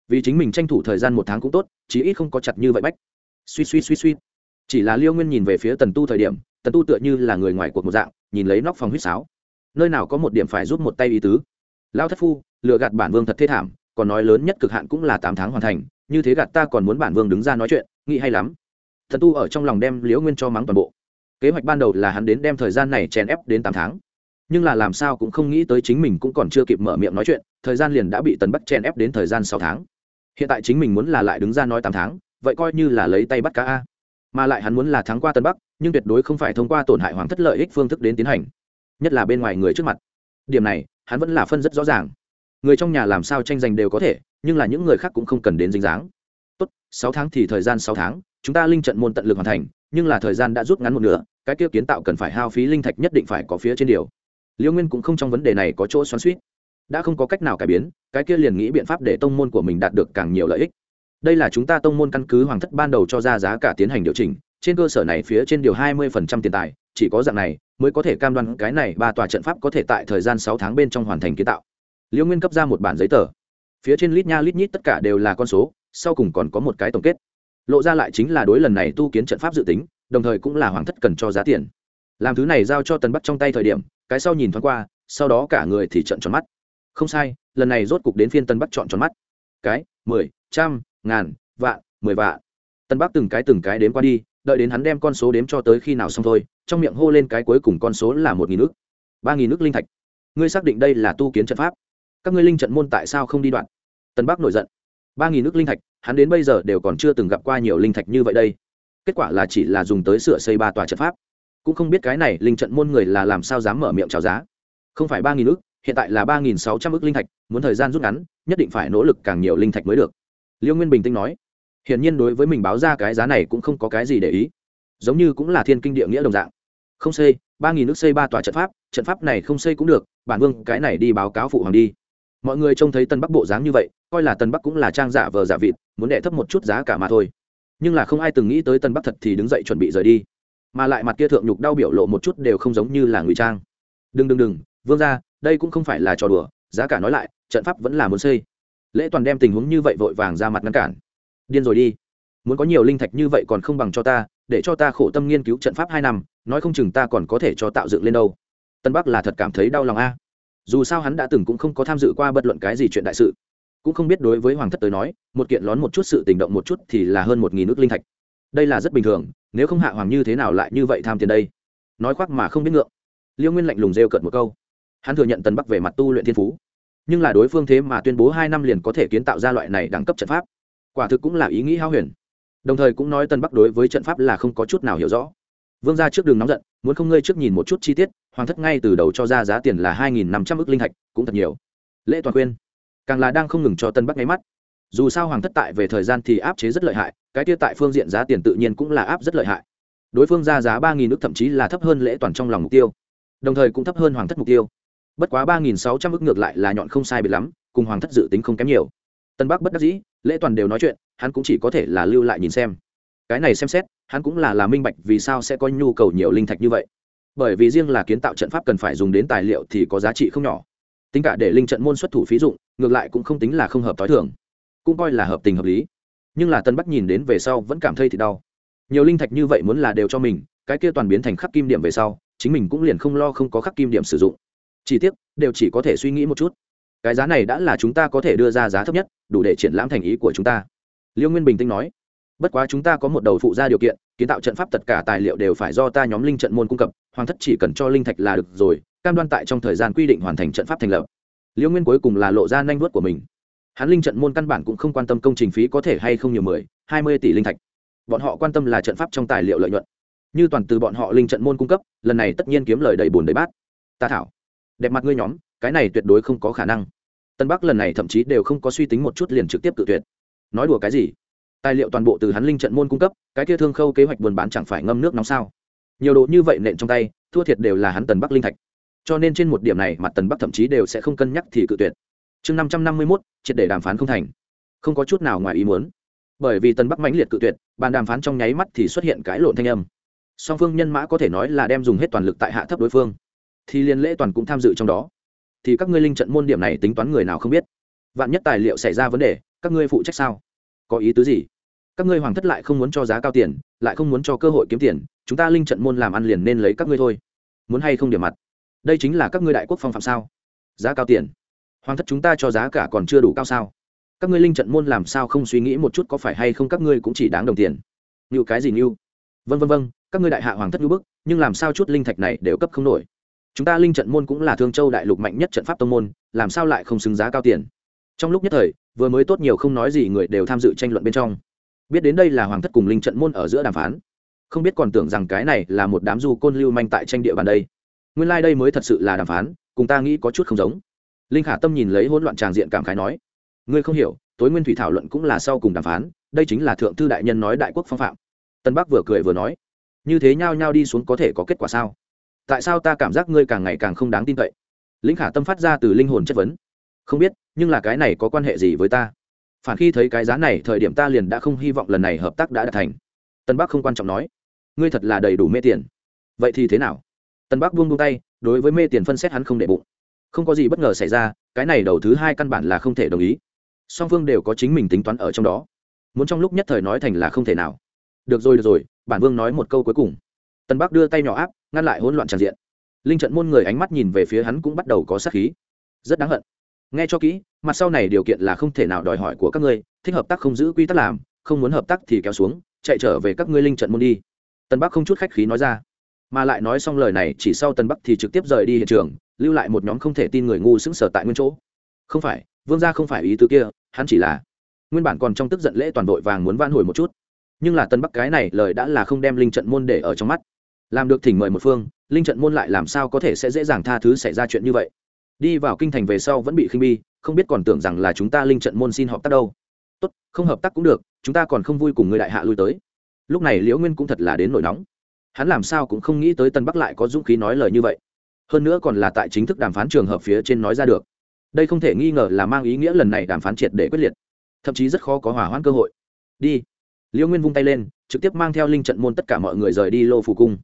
A: Vì chính mình tranh thủ thời gian một tháng cũng tốt, chí ít không có chặt như vậy bách. Suy suy suy suy chỉ là liêu nguyên nhìn về phía tần tu thời điểm, tần tu tựa như là người ngoài cuộc một dạng, nhìn lấy nóc phòng huýt sáo. Nơi nào có một điểm phải giúp một tay ý tứ. Lao thất phu, lừa gạt bản vương thật thê thảm, còn nói lớn nhất cực hạn cũng là tám tháng hoàn thành, như thế gạt ta còn muốn bản vương đứng ra nói chuyện, nghĩ hay lắm thần tu ở trong lòng đem liễu nguyên cho mắng toàn bộ. Kế hoạch ban đầu là hắn đến đem thời gian này chèn ép đến tám tháng. Nhưng là làm sao cũng không nghĩ tới chính mình cũng còn chưa kịp mở miệng nói chuyện, thời gian liền đã bị tần bắc chèn ép đến thời gian sáu tháng. Hiện tại chính mình muốn là lại đứng ra nói tám tháng, vậy coi như là lấy tay bắt cá a. Mà lại hắn muốn là thắng qua tân bắc, nhưng tuyệt đối không phải thông qua tổn hại hoàng thất lợi ích phương thức đến tiến hành. Nhất là bên ngoài người trước mặt. Điểm này, hắn vẫn là phân rất rõ ràng. Người trong nhà làm sao tranh giành đều có thể, nhưng là những người khác cũng không cần đến dính dáng. Tốt, sáu tháng thì thời gian sáu tháng chúng ta linh trận môn tận lực hoàn thành, nhưng là thời gian đã rút ngắn một nửa, cái kia kiến tạo cần phải hao phí linh thạch nhất định phải có phía trên điều. Liêu nguyên cũng không trong vấn đề này có chỗ xoắn suýt đã không có cách nào cải biến, cái kia liền nghĩ biện pháp để tông môn của mình đạt được càng nhiều lợi ích. Đây là chúng ta tông môn căn cứ hoàng thất ban đầu cho ra giá cả tiến hành điều chỉnh, trên cơ sở này phía trên điều hai mươi phần trăm tiền tài, chỉ có dạng này mới có thể cam đoan cái này ba tòa trận pháp có thể tại thời gian sáu tháng bên trong hoàn thành kiến tạo. Liêu nguyên cấp ra một bản giấy tờ. Phía trên lít nha lít nhít tất cả đều là con số, sau cùng còn có một cái tổng kết lộ ra lại chính là đối lần này tu kiến trận pháp dự tính, đồng thời cũng là hoàng thất cần cho giá tiền. Làm thứ này giao cho tần bắc trong tay thời điểm, cái sau nhìn thoáng qua, sau đó cả người thì trận tròn mắt. Không sai, lần này rốt cục đến phiên tân bắc chọn tròn mắt. Cái, mười, trăm, ngàn, vạn, mười vạn. Tân bắc từng cái từng cái đếm qua đi, đợi đến hắn đem con số đếm cho tới khi nào xong thôi, trong miệng hô lên cái cuối cùng con số là một nghìn nước ba nghìn nước linh thạch. Ngươi xác định đây là tu kiến trận pháp. Các ngươi linh trận môn tại sao không đi đoạn? Tân bắc nổi giận. Ba nghìn nước linh thạch hắn đến bây giờ đều còn chưa từng gặp qua nhiều linh thạch như vậy đây. Kết quả là chỉ là dùng tới sửa xây ba tòa trận pháp. Cũng không biết cái này linh trận môn người là làm sao dám mở miệng chào giá. Không phải ba nghìn ước hiện tại là ba nghìn sáu trăm ước linh thạch, muốn thời gian rút ngắn, nhất định phải nỗ lực càng nhiều linh thạch mới được. Liêu nguyên bình tĩnh nói. Hiển nhiên đối với mình báo ra cái giá này cũng không có cái gì để ý. Giống như cũng là thiên kinh địa nghĩa đồng dạng. Không xây, ba nghìn nước xây ba tòa trận pháp trận pháp này không xây cũng được, bản vương cái này đi báo cáo phụ hoàng đi mọi người trông thấy tân bắc bộ dáng như vậy, coi là tân bắc cũng là trang giả vờ giả vịt, muốn đệ thấp một chút giá cả mà thôi. Nhưng là không ai từng nghĩ tới tân bắc thật thì đứng dậy chuẩn bị rời đi. Mà lại mặt kia thượng nhục đau biểu lộ một chút đều không giống như là ngụy trang. Đừng đừng đừng, vương ra đây cũng không phải là trò đùa, giá cả nói lại, trận pháp vẫn là muốn xây. Lễ toàn đem tình huống như vậy vội vàng ra mặt ngăn cản. Điên rồi đi. Muốn có nhiều linh thạch như vậy còn không bằng cho ta, để cho ta khổ tâm nghiên cứu trận pháp hai năm, nói không chừng ta còn có thể cho tạo dựng lên đâu. Tân bắc là thật cảm thấy đau lòng a dù sao hắn đã từng cũng không có tham dự qua bất luận cái gì chuyện đại sự. Cũng không biết đối với hoàng thất tới nói, một kiện lón một chút sự tình động một chút thì là hơn một nghìn nước linh thạch. Đây là rất bình thường, nếu không hạ hoàng như thế nào lại như vậy tham tiền đây? Nói khoác mà không biết ngượng. Liêu nguyên lạnh lùng rêu cợt một câu. Hắn thừa nhận tần bắc về mặt tu luyện thiên phú. Nhưng là đối phương thế mà tuyên bố hai năm liền có thể kiến tạo ra loại này đẳng cấp trận pháp. Quả thực cũng là ý nghĩ hao huyền. Đồng thời cũng nói tân bắc đối với trận pháp là không có chút nào hiểu rõ vương ra trước đường nóng giận, muốn không ngơi trước nhìn một chút chi tiết, hoàng thất ngay từ đầu cho ra giá tiền là hai nghìn năm trăm ước linh thạch cũng thật nhiều. Lễ toàn khuyên. Càng là đang không ngừng cho tân bắc nháy mắt. Dù sao hoàng thất tại về thời gian thì áp chế rất lợi hại, cái tiết tại phương diện giá tiền tự nhiên cũng là áp rất lợi hại. Đối phương ra giá ba nghìn ước thậm chí là thấp hơn lễ toàn trong lòng mục tiêu. Đồng thời cũng thấp hơn hoàng thất mục tiêu. Bất quá ba nghìn sáu trăm ước ngược lại là nhọn không sai biệt lắm, cùng hoàng thất dự tính không kém nhiều. Tân bắc bất đắc dĩ, lễ toàn đều nói chuyện, hắn cũng chỉ có thể là lưu lại nhìn xem. Cái này xem xét hắn cũng là là minh bạch vì sao sẽ có nhu cầu nhiều linh thạch như vậy. Bởi vì riêng là kiến tạo trận pháp cần phải dùng đến tài liệu thì có giá trị không nhỏ. Tính cả để linh trận môn xuất thủ phí dụng, ngược lại cũng không tính là không hợp t h i thường. Cũng coi là hợp tình hợp lý. Nhưng là tân bắc nhìn đến về sau vẫn cảm thấy thì đau. Nhiều linh thạch như vậy muốn là đều cho mình, cái kia toàn biến thành khắc kim điểm về sau, chính mình cũng liền không lo không có khắc kim điểm sử dụng. Chỉ tiếc, đều chỉ có thể suy nghĩ một chút. Cái giá này đã là chúng ta có thể đưa ra giá thấp nhất, đủ để triển lãm thành ý của chúng ta. Liêu nguyên bình tĩnh nói bất quá chúng ta có một đầu phụ ra điều kiện, kiến tạo trận pháp tất cả tài liệu đều phải do ta nhóm linh trận môn cung cấp, hoàng thất chỉ cần cho linh thạch là được rồi, cam đoan tại trong thời gian quy định hoàn thành trận pháp thành lập. Liêu nguyên cuối cùng là lộ ra nhanh vuốt của mình. Hắn linh trận môn căn bản cũng không quan tâm công trình phí có thể hay không nhiều mười, hai mươi tỷ linh thạch. Bọn họ quan tâm là trận pháp trong tài liệu lợi nhuận. Như toàn từ bọn họ linh trận môn cung cấp, lần này tất nhiên kiếm lời đầy bùn đầy bát. Ta thảo. Đẹp mặt ngươi nhóm, cái này tuyệt đối không có khả năng. Tân bắc lần này thậm chí đều không có suy tính một chút liền trực tiếp tự tuyệt. Nói đùa cái gì? Tài liệu toàn bộ từ hắn linh trận môn cung cấp, cái kia thương khâu kế hoạch buôn bán chẳng phải ngâm nước nóng sao? Nhiều đồ như vậy nện trong tay, thua thiệt đều là hắn tần bắc linh thạch. Cho nên trên một điểm này mặt tần bắc thậm chí đều sẽ không cân nhắc thì cự tuyệt. Chương năm trăm năm mươi mốt, triệt để đàm phán không thành. Không có chút nào ngoài ý muốn. Bởi vì tần bắc mãnh liệt cự tuyệt, bàn đàm phán trong nháy mắt thì xuất hiện cái lộn thanh âm. Song phương nhân mã có thể nói là đem dùng hết toàn lực tại hạ thấp đối phương. Thì liên lễ toàn cũng tham dự trong đó. Thì các ngươi linh trận môn điểm này tính toán người nào không biết? Vạn nhất tài liệu xảy ra vấn đề, các ngươi phụ trách sao? Có ý tứ gì? Các ngươi hoàng thất lại không muốn cho giá cao tiền, lại không muốn cho cơ hội kiếm tiền, chúng ta linh trận môn làm ăn liền nên lấy các ngươi thôi. Muốn hay không điểm mặt? Đây chính là các ngươi đại quốc phong phạm sao? Giá cao tiền. Hoàng thất chúng ta cho giá cả còn chưa đủ cao sao? Các ngươi linh trận môn làm sao không suy nghĩ một chút có phải hay không các ngươi cũng chỉ đáng đồng tiền? Như cái gì như vân vân vân các ngươi đại hạ hoàng thất như bức, nhưng làm sao chút linh thạch này đều cấp không nổi? Chúng ta linh trận môn cũng là thương châu đại lục mạnh nhất trận pháp tông môn, làm sao lại không xứng giá cao tiền? Trong lúc nhất thời vừa mới tốt nhiều không nói gì người đều tham dự tranh luận bên trong. Biết đến đây là hoàng thất cùng linh trận môn ở giữa đàm phán. Không biết còn tưởng rằng cái này là một đám du côn lưu manh tại tranh địa bàn đây. Nguyên lai、like、đây mới thật sự là đàm phán, cùng ta nghĩ có chút không giống. Linh khả tâm nhìn lấy hỗn loạn tràng diện cảm khái nói, ngươi không hiểu, tối nguyên thủy thảo luận cũng là sau cùng đàm phán, đây chính là thượng thư đại nhân nói đại quốc phong phạm. Tân bắc vừa cười vừa nói, như thế nhao nhao đi xuống có thể có kết quả sao? Tại sao ta cảm giác ngươi càng ngày càng không đáng tin cậy? Linh khả tâm phát ra từ linh hồn chất vấn, không biết nhưng là cái này có quan hệ gì với ta? Phản khi thấy cái giá này, thời điểm ta liền đã không hy vọng lần này hợp tác đã đạt thành. Tân bắc không quan trọng nói. Ngươi thật là đầy đủ mê tiền. Vậy thì thế nào? Tân bắc buông buông tay, đối với mê tiền phân xét hắn không để bụng. Không có gì bất ngờ xảy ra, cái này đầu thứ hai căn bản là không thể đồng ý. Song phương đều có chính mình tính toán ở trong đó. Muốn trong lúc nhất thời nói thành là không thể nào. Được rồi được rồi, bản vương nói một câu cuối cùng. Tân bắc đưa tay nhỏ áp, ngăn lại hỗn loạn tràn diện. Linh trận môn người ánh mắt nhìn về phía hắn cũng bắt đầu có sát khí. Rất đáng hận nghe cho kỹ, mặt sau này điều kiện là không thể nào đòi hỏi của các ngươi, thích hợp tác không giữ quy tắc làm, không muốn hợp tác thì kéo xuống, chạy trở về các ngươi linh trận môn đi. Tân bắc không chút khách khí nói ra. Mà lại nói xong lời này, chỉ sau tân bắc thì trực tiếp rời đi hiện trường, lưu lại một nhóm không thể tin người ngu sững sở tại nguyên chỗ. Không phải, vương gia không phải ý tứ kia, hắn chỉ là nguyên bản còn trong tức giận lễ toàn đội vàng muốn van hồi một chút. Nhưng là tân bắc cái này lời đã là không đem linh trận môn để ở trong mắt. Làm được thỉnh mời một phương, linh trận môn lại làm sao có thể sẽ dễ dàng tha thứ xảy ra chuyện như vậy? Đi vào kinh thành về sau vẫn bị khinh bi, không biết còn tưởng rằng là chúng ta linh trận môn xin hợp tác đâu. Tốt, không hợp tác cũng được, chúng ta còn không vui cùng người đại hạ lui tới. Lúc này liễu nguyên cũng thật là đến nổi nóng. Hắn làm sao cũng không nghĩ tới tân bắc lại có dũng khí nói lời như vậy. Hơn nữa còn là tại chính thức đàm phán trường hợp phía trên nói ra được. Đây không thể nghi ngờ là mang ý nghĩa lần này đàm phán triệt để quyết liệt. Thậm chí rất khó có hỏa hoãn cơ hội. Đi. Liễu nguyên vung tay lên, trực tiếp mang theo linh trận môn tất cả mọi người rời đi lô phủ cung.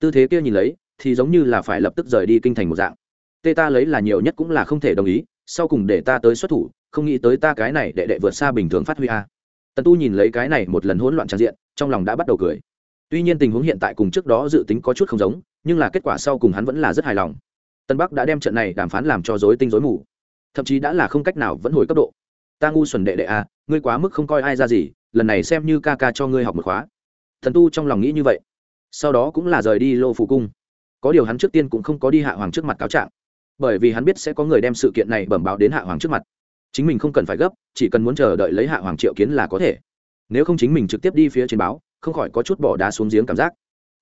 A: Tư thế kia nhìn lấy, thì giống như là phải lập tức rời đi kinh thành một dạng tê ta lấy là nhiều nhất cũng là không thể đồng ý, sau cùng để ta tới xuất thủ, không nghĩ tới ta cái này đệ đệ vượt xa bình thường phát huy a. Tần tu nhìn lấy cái này một lần hỗn loạn trang diện, trong lòng đã bắt đầu cười. Tuy nhiên tình huống hiện tại cùng trước đó dự tính có chút không giống, nhưng là kết quả sau cùng hắn vẫn là rất hài lòng. Tân bắc đã đem trận này đàm phán làm cho dối tinh dối mù. Thậm chí đã là không cách nào vẫn hồi cấp độ. Ta ngu xuẩn đệ đệ a, ngươi quá mức không coi ai ra gì, lần này xem như ca ca cho ngươi học một khóa. Thần tu trong lòng nghĩ như vậy. Sau đó cũng là rời đi lô phụ cung. Có điều hắn trước tiên cũng không có đi hạ hoàng trước mặt cáo trạng bởi vì hắn biết sẽ có người đem sự kiện này bẩm báo đến hạ hoàng trước mặt. Chính mình không cần phải gấp, chỉ cần muốn chờ đợi lấy hạ hoàng triệu kiến là có thể. Nếu không chính mình trực tiếp đi phía trên báo, không khỏi có chút bỏ đá xuống giếng cảm giác.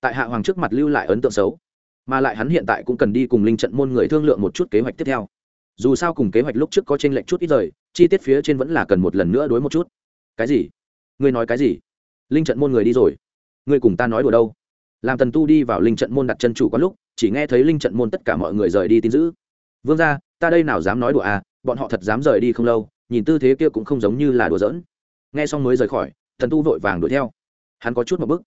A: Tại hạ hoàng trước mặt lưu lại ấn tượng xấu, mà lại hắn hiện tại cũng cần đi cùng linh trận môn người thương lượng một chút kế hoạch tiếp theo. Dù sao cùng kế hoạch lúc trước có t r ê n lệch chút ít rời chi tiết phía trên vẫn là cần một lần nữa đối một chút. Cái gì? Ngươi nói cái gì? Linh trận môn người đi rồi. Ngươi cùng ta nói đùa đâu? Làm tần tu đi vào linh trận môn đặt chân chủ có lúc, chỉ nghe thấy linh trận môn tất cả mọi người rời đi tin giữ vương ra ta đây nào dám nói đùa à bọn họ thật dám rời đi không lâu, nhìn tư thế kia cũng không giống như là đùa giỡn. Nghe xong mới rời khỏi, thần tu vội vàng đuổi theo. Hắn có chút một bức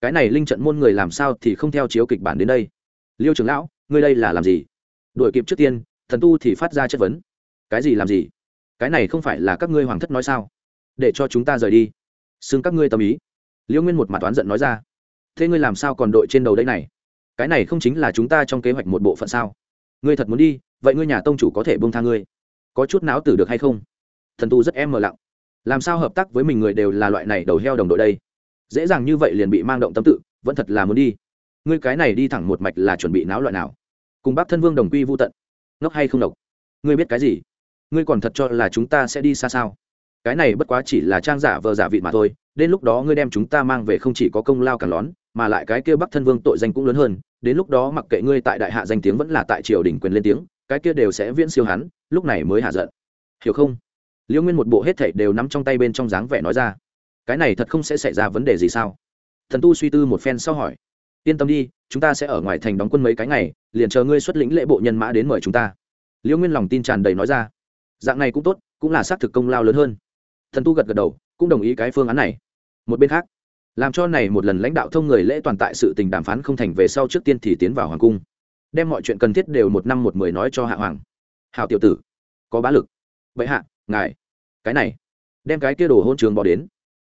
A: cái này linh trận môn người làm sao thì không theo chiếu kịch bản đến đây? Liêu trưởng lão, ngươi đây là làm gì? Đuổi kịp trước tiên, thần tu thì phát ra chất vấn. Cái gì làm gì? Cái này không phải là các ngươi hoàng thất nói sao? Để cho chúng ta rời đi. Xưng các ngươi tâm ý. Liêu nguyên một mặt oán giận nói ra. Thế ngươi làm sao còn đội trên đầu đây này? Cái này không chính là chúng ta trong kế hoạch một bộ phận sao? Ngươi thật muốn đi vậy ngươi nhà tông chủ có thể bông tha ngươi? Có chút não tử được hay không? Thần tu rất em mờ lặng. Làm sao hợp tác với mình người đều là loại này đầu heo đồng đội đây? Dễ dàng như vậy liền bị mang động tâm tự, vẫn thật là muốn đi. Ngươi cái này đi thẳng một mạch là chuẩn bị náo loại nào? Cùng bác thân vương đồng quy vô tận. Ngốc hay không độc? Ngươi biết cái gì? Ngươi còn thật cho là chúng ta sẽ đi xa sao? Cái này bất quá chỉ là trang giả vờ giả vị mà thôi, đến lúc đó ngươi đem chúng ta mang về không chỉ có công lao cả lón, mà lại cái kia bắc thân vương tội danh cũng lớn hơn, đến lúc đó mặc kệ ngươi tại đại hạ danh tiếng vẫn là tại triều đình quyền lên tiếng cái kia đều sẽ viễn siêu hắn, lúc này mới hạ giận. Hiểu không? Liễu nguyên một bộ hết thảy đều nắm trong tay bên trong dáng vẻ nói ra. Cái này thật không sẽ xảy ra vấn đề gì sao? Thần tu suy tư một phen sau hỏi. Yên tâm đi, chúng ta sẽ ở ngoài thành đóng quân mấy cái ngày, liền chờ ngươi xuất lĩnh lễ bộ nhân mã đến mời chúng ta. Liễu nguyên lòng tin tràn đầy nói ra. Dạng này cũng tốt, cũng là xác thực công lao lớn hơn. Thần tu gật gật đầu, cũng đồng ý cái phương án này. Một bên khác, làm cho này một lần lãnh đạo thông người lễ toàn tại sự tình đàm phán không thành về sau trước tiên thì tiến vào hoàng cung đem mọi chuyện cần thiết đều một năm một mười nói cho hạ hoàng. Hào tiểu tử, có bá lực. Vậy hạ, ngài, cái này, đem cái kia đồ hôn trường bỏ đến.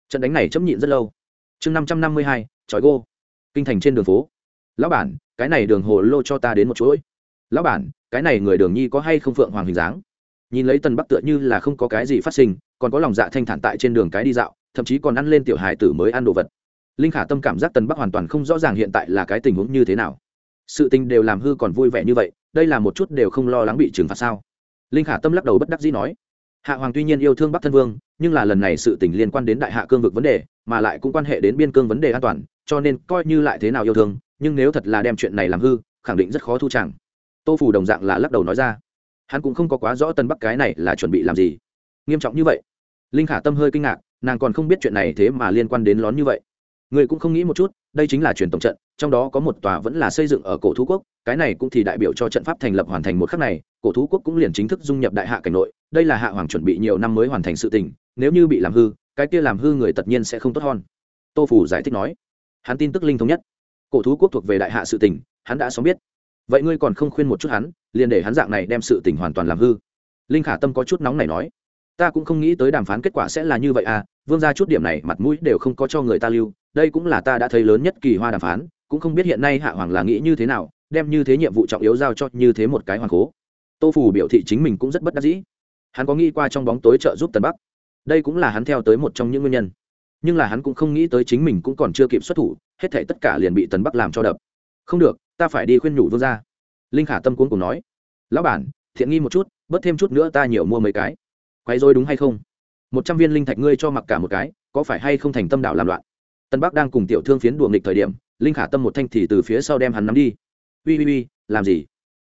A: Trận đánh này chấm nhịn rất lâu. Chương năm trăm năm mươi hai trói gô. Kinh thành trên đường phố. Lão bản, cái này đường hồ lô cho ta đến một chuỗi. Lão bản, cái này người đường nhi có hay không phượng hoàng hình dáng? Nhìn lấy tần bắc tựa như là không có cái gì phát sinh, còn có lòng dạ thanh thản tại trên đường cái đi dạo, thậm chí còn ăn lên tiểu hài tử mới ăn đồ vật. Linh khả tâm cảm giác tần bắc hoàn toàn không rõ ràng hiện tại là cái tình huống như thế nào sự tình đều làm hư còn vui vẻ như vậy, đây là một chút đều không lo lắng bị trừng phạt sao? Linh khả tâm lắc đầu bất đắc dĩ nói. Hạ hoàng tuy nhiên yêu thương bắc thân vương, nhưng là lần này sự tình liên quan đến đại hạ cương vực vấn đề, mà lại cũng quan hệ đến biên cương vấn đề an toàn, cho nên coi như lại thế nào yêu thương, nhưng nếu thật là đem chuyện này làm hư, khẳng định rất khó thu chẳng. Tô phủ đồng dạng là lắc đầu nói ra. Hắn cũng không có quá rõ tân bắc cái này là chuẩn bị làm gì. Nghiêm trọng như vậy. Linh khả tâm hơi kinh ngạc, nàng còn không biết chuyện này thế mà liên quan đến lón như vậy. Người cũng không nghĩ một chút, đây chính là truyền tổng trận trong đó có một tòa vẫn là xây dựng ở cổ thú quốc, cái này cũng thì đại biểu cho trận pháp thành lập hoàn thành một khắc này, cổ thú quốc cũng liền chính thức dung nhập đại hạ cảnh nội, đây là hạ hoàng chuẩn bị nhiều năm mới hoàn thành sự tình, nếu như bị làm hư, cái kia làm hư người tất nhiên sẽ không tốt hơn. Tô phủ giải thích nói, hắn tin tức linh thống nhất. Cổ thú quốc thuộc về đại hạ sự tình, hắn đã sớm biết. Vậy ngươi còn không khuyên một chút hắn, liền để hắn dạng này đem sự tình hoàn toàn làm hư. Linh khả tâm có chút nóng này nói, ta cũng không nghĩ tới đàm phán kết quả sẽ là như vậy à vương ra chút điểm này mặt mũi đều không có cho người ta lưu, đây cũng là ta đã thấy lớn nhất kỳ hoa đàm phán cũng không biết hiện nay hạ hoàng là nghĩ như thế nào, đem như thế nhiệm vụ trọng yếu giao cho như thế một cái hoàng cố. Tô phủ biểu thị chính mình cũng rất bất đắc dĩ. Hắn có nghĩ qua trong bóng tối trợ giúp tần bắc. Đây cũng là hắn theo tới một trong những nguyên nhân. Nhưng là hắn cũng không nghĩ tới chính mình cũng còn chưa kịp xuất thủ, hết thể tất cả liền bị tần bắc làm cho đập. Không được, ta phải đi khuyên nhủ vương ra linh khả tâm cuốn cùng nói. Lão bản, thiện nghi một chút, bớt thêm chút nữa ta nhiều mua mấy cái. Quay rồi đúng hay không? Một trăm viên linh thạch ngươi cho mặc cả một cái, có phải hay không thành tâm đạo làm loạn? Tân bắc đang cùng tiểu thương phiến đùa nghịch thời điểm, linh khả tâm một thanh thì từ phía sau đem hắn nắm đi. Ui ui ui làm gì?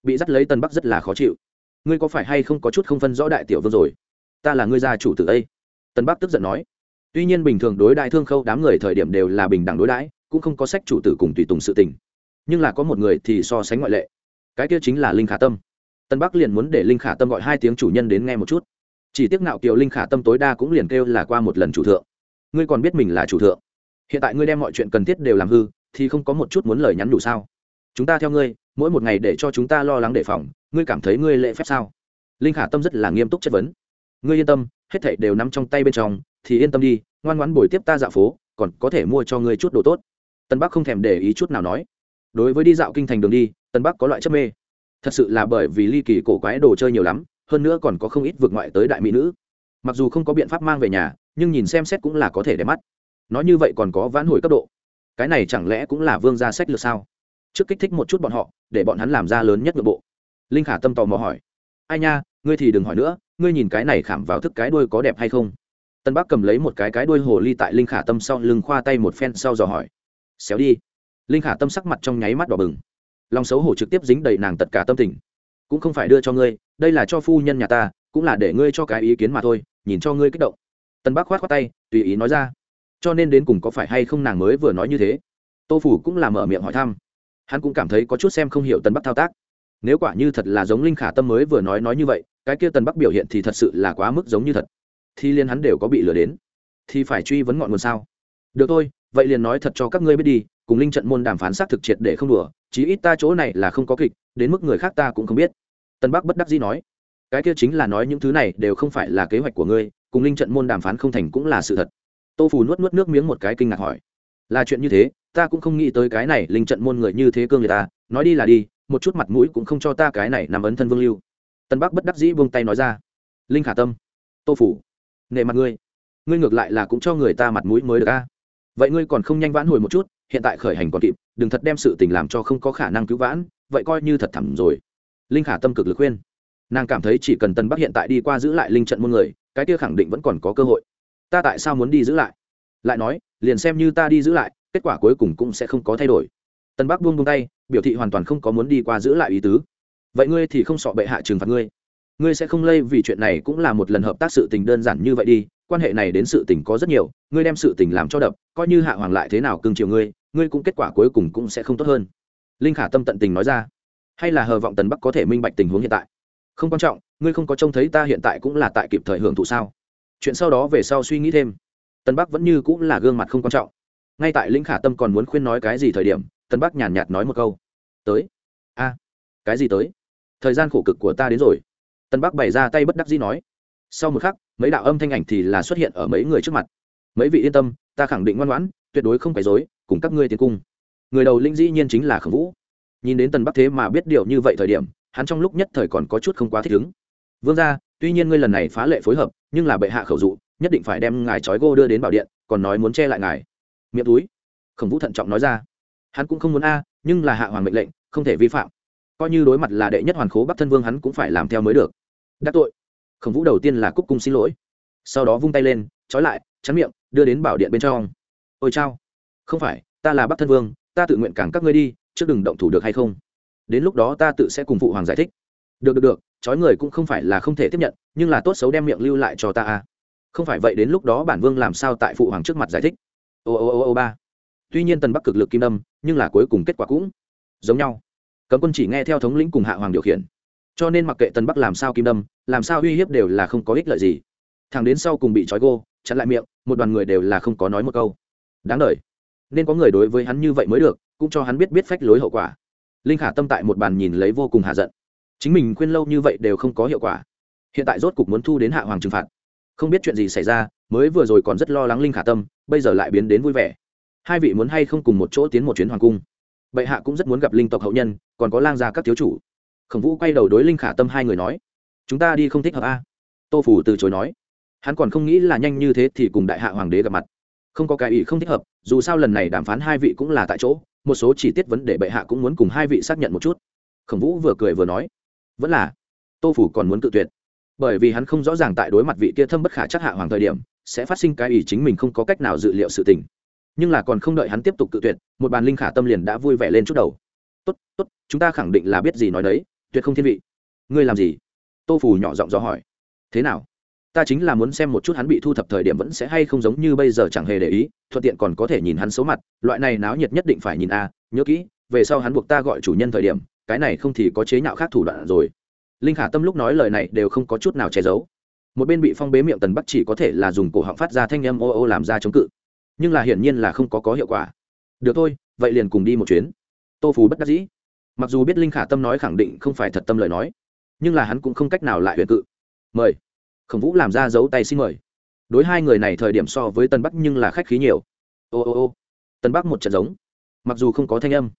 A: Bị dắt lấy tân bắc rất là khó chịu. Ngươi có phải hay không có chút không phân rõ đại tiểu vương rồi? Ta là ngươi gia chủ tử đây tân bắc tức giận nói. Tuy nhiên bình thường đối đại thương khâu đám người thời điểm đều là bình đẳng đối đãi, cũng không có sách chủ tử cùng tùy tùng sự tình. Nhưng là có một người thì so sánh ngoại lệ. Cái kia chính là linh khả tâm. Tân bắc liền muốn để linh khả tâm gọi hai tiếng chủ nhân đến nghe một chút. Chỉ tiếc nạo kiều linh khả tâm tối đa cũng liền kêu là qua một lần chủ thượng. Ngươi còn biết mình là chủ thượng? Hiện tại ngươi đem mọi chuyện cần thiết đều làm hư, thì không có một chút muốn lời nhắn đủ sao? Chúng ta theo ngươi, mỗi một ngày để cho chúng ta lo lắng đề phòng, ngươi cảm thấy ngươi lệ phép sao? Linh khả tâm rất là nghiêm túc chất vấn. Ngươi yên tâm, hết thảy đều nắm trong tay bên trong, thì yên tâm đi, ngoan ngoãn bồi tiếp ta dạo phố, còn có thể mua cho ngươi chút đồ tốt. Tân bắc không thèm để ý chút nào nói. Đối với đi dạo kinh thành đường đi, tân bắc có loại chấp mê. Thật sự là bởi vì ly kỳ cổ quái đồ chơi nhiều lắm, hơn nữa còn có không ít vượt ngoại tới đại mỹ nữ. Mặc dù không có biện pháp mang về nhà, nhưng nhìn xem xét cũng là có thể để mắt nói như vậy còn có vãn hồi cấp độ. Cái này chẳng lẽ cũng là vương gia sách lược sao? Trước kích thích một chút bọn họ, để bọn hắn làm ra lớn nhất nội bộ. Linh khả tâm tò mò hỏi. Ai nha, ngươi thì đừng hỏi nữa, ngươi nhìn cái này khảm vào thức cái đuôi có đẹp hay không? Tân bắc cầm lấy một cái cái đuôi hồ ly tại linh khả tâm sau lưng khoa tay một phen sau dò hỏi. Xéo đi. Linh khả tâm sắc mặt trong nháy mắt đỏ bừng. Lòng xấu hổ trực tiếp dính đầy nàng tất cả tâm tình. Cũng không phải đưa cho ngươi, đây là cho phu nhân nhà ta, cũng là để ngươi cho cái ý kiến mà thôi, nhìn cho ngươi kích động. Tân bắc khoát khoát tay, tùy ý nói ra cho nên đến cùng có phải hay không nàng mới vừa nói như thế? Tô phủ cũng là mở miệng hỏi thăm. Hắn cũng cảm thấy có chút xem không hiểu tân bắc thao tác. Nếu quả như thật là giống linh khả tâm mới vừa nói nói như vậy, cái kia tân bắc biểu hiện thì thật sự là quá mức giống như thật. Thì liên hắn đều có bị lừa đến. Thì phải truy vấn ngọn nguồn sao? Được thôi, vậy liền nói thật cho các ngươi biết đi, cùng linh trận môn đàm phán xác thực triệt để không đùa, chí ít ta chỗ này là không có kịch, đến mức người khác ta cũng không biết. Tân bắc bất đắc dĩ nói. Cái kia chính là nói những thứ này đều không phải là kế hoạch của ngươi, cùng linh trận môn đàm phán không thành cũng là sự thật tô phù nuốt nuốt nước miếng một cái kinh ngạc hỏi. Là chuyện như thế, ta cũng không nghĩ tới cái này linh trận môn người như thế cương người ta à, nói đi là đi, một chút mặt mũi cũng không cho ta cái này nằm ấn thân vương lưu. Tân bắc bất đắc dĩ buông tay nói ra. Linh khả tâm, tô phủ nệ mặt ngươi. Ngươi ngược lại là cũng cho người ta mặt mũi mới được a. Vậy ngươi còn không nhanh vãn hồi một chút, hiện tại khởi hành còn kịp, đừng thật đem sự tình làm cho không có khả năng cứu vãn, vậy coi như thật thẳm rồi. Linh khả tâm cực lực khuyên. Nàng cảm thấy chỉ cần tân bắc hiện tại đi qua giữ lại linh trận môn người, cái kia khẳng định vẫn còn có cơ hội ta tại sao muốn đi giữ lại? Lại nói, liền xem như ta đi giữ lại, kết quả cuối cùng cũng sẽ không có thay đổi. Tân bắc buông buông tay, biểu thị hoàn toàn không có muốn đi qua giữ lại ý tứ. Vậy ngươi thì không sọ bệ hạ trừng phạt ngươi. Ngươi sẽ không lây vì chuyện này cũng là một lần hợp tác sự tình đơn giản như vậy đi, quan hệ này đến sự tình có rất nhiều, ngươi đem sự tình làm cho đập, coi như hạ hoàng lại thế nào cưng chiều ngươi ngươi cũng kết quả cuối cùng cũng sẽ không tốt hơn. Linh khả tâm tận tình nói ra. Hay là hờ vọng tần bắc có thể minh bạch tình huống hiện tại? Không quan trọng, ngươi không có trông thấy ta hiện tại cũng là tại kịp thời hưởng thụ sao? Chuyện sau đó về sau suy nghĩ thêm. Tân bắc vẫn như cũng là gương mặt không quan trọng. Ngay tại linh khả tâm còn muốn khuyên nói cái gì thời điểm, tân bắc nhàn nhạt nói một câu. Tới. A, cái gì tới? Thời gian khổ cực của ta đến rồi. Tân bắc bày ra tay bất đắc dĩ nói. Sau một khắc, mấy đạo âm thanh ảnh thì là xuất hiện ở mấy người trước mặt. Mấy vị yên tâm, ta khẳng định ngoan ngoãn, tuyệt đối không phải dối cùng các ngươi tiến cung. Người đầu linh dĩ nhiên chính là khổng vũ. Nhìn đến tần bắc thế mà biết điều như vậy thời điểm, hắn trong lúc nhất thời còn có chút không quá thích ứng. Vương ra tuy nhiên ngươi lần này phá lệ phối hợp, nhưng là bệ hạ khẩu dụ, nhất định phải đem ngài trói gô đưa đến bảo điện, còn nói muốn che lại ngài. Miệng túi. Khổng vũ thận trọng nói ra. Hắn cũng không muốn a, nhưng là hạ hoàng mệnh lệnh, không thể vi phạm. Coi như đối mặt là đệ nhất hoàn khố bắc thân vương hắn cũng phải làm theo mới được. Đắc tội. Khổng vũ đầu tiên là cúc cung xin lỗi. Sau đó vung tay lên, trói lại, chắn miệng, đưa đến bảo điện bên trong. Ôi chao. Không phải, ta là bắc thân vương, ta tự nguyện cản các ngươi đi, trước đừng động thủ được hay không? Đến lúc đó ta tự sẽ cùng phụ hoàng giải thích. Được được được trói người cũng không phải là không thể tiếp nhận, nhưng là tốt xấu đem miệng lưu lại cho ta a không phải vậy đến lúc đó bản vương làm sao tại phụ hoàng trước mặt giải thích. Ô ô ô ô, ba. Tuy nhiên tần bắc cực lực kim đâm, nhưng là cuối cùng kết quả cũng giống nhau. Cấm quân chỉ nghe theo thống lĩnh cùng hạ hoàng điều khiển. Cho nên mặc kệ tần bắc làm sao kim đâm, làm sao uy hiếp đều là không có ích lợi gì. Thằng đến sau cùng bị trói gô, chặn lại miệng, một đoàn người đều là không có nói một câu. Đáng đ nên có người đối với hắn như vậy mới được, cũng cho hắn biết biết phách lối hậu quả. Linh khả tâm tại một bàn nhìn lấy vô cùng hạ giận chính mình khuyên lâu như vậy đều không có hiệu quả. Hiện tại rốt cục muốn thu đến hạ hoàng trừng phạt. Không biết chuyện gì xảy ra, mới vừa rồi còn rất lo lắng linh khả tâm, bây giờ lại biến đến vui vẻ. Hai vị muốn hay không cùng một chỗ tiến một chuyến hoàng cung? Bệ hạ cũng rất muốn gặp linh tộc hậu nhân, còn có lang gia các thiếu chủ. Khổng vũ quay đầu đối linh khả tâm hai người nói, chúng ta đi không thích hợp a. Tô phủ từ chối nói, hắn còn không nghĩ là nhanh như thế thì cùng đại hạ hoàng đế gặp mặt. Không có cái ý không thích hợp, dù sao lần này đàm phán hai vị cũng là tại chỗ, một số chi tiết vấn đề bệ hạ cũng muốn cùng hai vị xác nhận một chút. Khổng vũ vừa cười vừa nói vẫn là tô phủ còn muốn tự tuyệt. Bởi vì hắn không rõ ràng tại đối mặt vị kia thâm bất khả chắc hạ hoàng thời điểm, sẽ phát sinh cái ý chính mình không có cách nào dự liệu sự tình. Nhưng là còn không đợi hắn tiếp tục cự tuyệt, một bàn linh khả tâm liền đã vui vẻ lên chút đầu. Tốt tốt, chúng ta khẳng định là biết gì nói đấy, tuyệt không thiên vị. Ngươi làm gì? Tô phủ nhỏ giọng do hỏi. Thế nào? Ta chính là muốn xem một chút hắn bị thu thập thời điểm vẫn sẽ hay không giống như bây giờ chẳng hề để ý, thuận tiện còn có thể nhìn hắn xấu mặt, loại này náo nhiệt nhất định phải nhìn a, nhớ kỹ, về sau hắn buộc ta gọi chủ nhân thời điểm cái này không thì có chế nhạo khác thủ đoạn rồi. Linh khả tâm lúc nói lời này đều không có chút nào che giấu. Một bên bị phong bế miệng tần bắc chỉ có thể là dùng cổ họng phát ra thanh âm ô ô làm ra chống cự. Nhưng là hiển nhiên là không có có hiệu quả. Được thôi, vậy liền cùng đi một chuyến. Tô Phù bất đắc dĩ. Mặc dù biết linh khả tâm nói khẳng định không phải thật tâm lời nói, nhưng là hắn cũng không cách nào lại huyện cự. Mời. Khổng vũ làm ra dấu tay xin mời. Đối hai người này thời điểm so với tân bắc nhưng là khách khí nhiều. Ô ô ô. Tân bắc một trận giống. Mặc dù không có thanh âm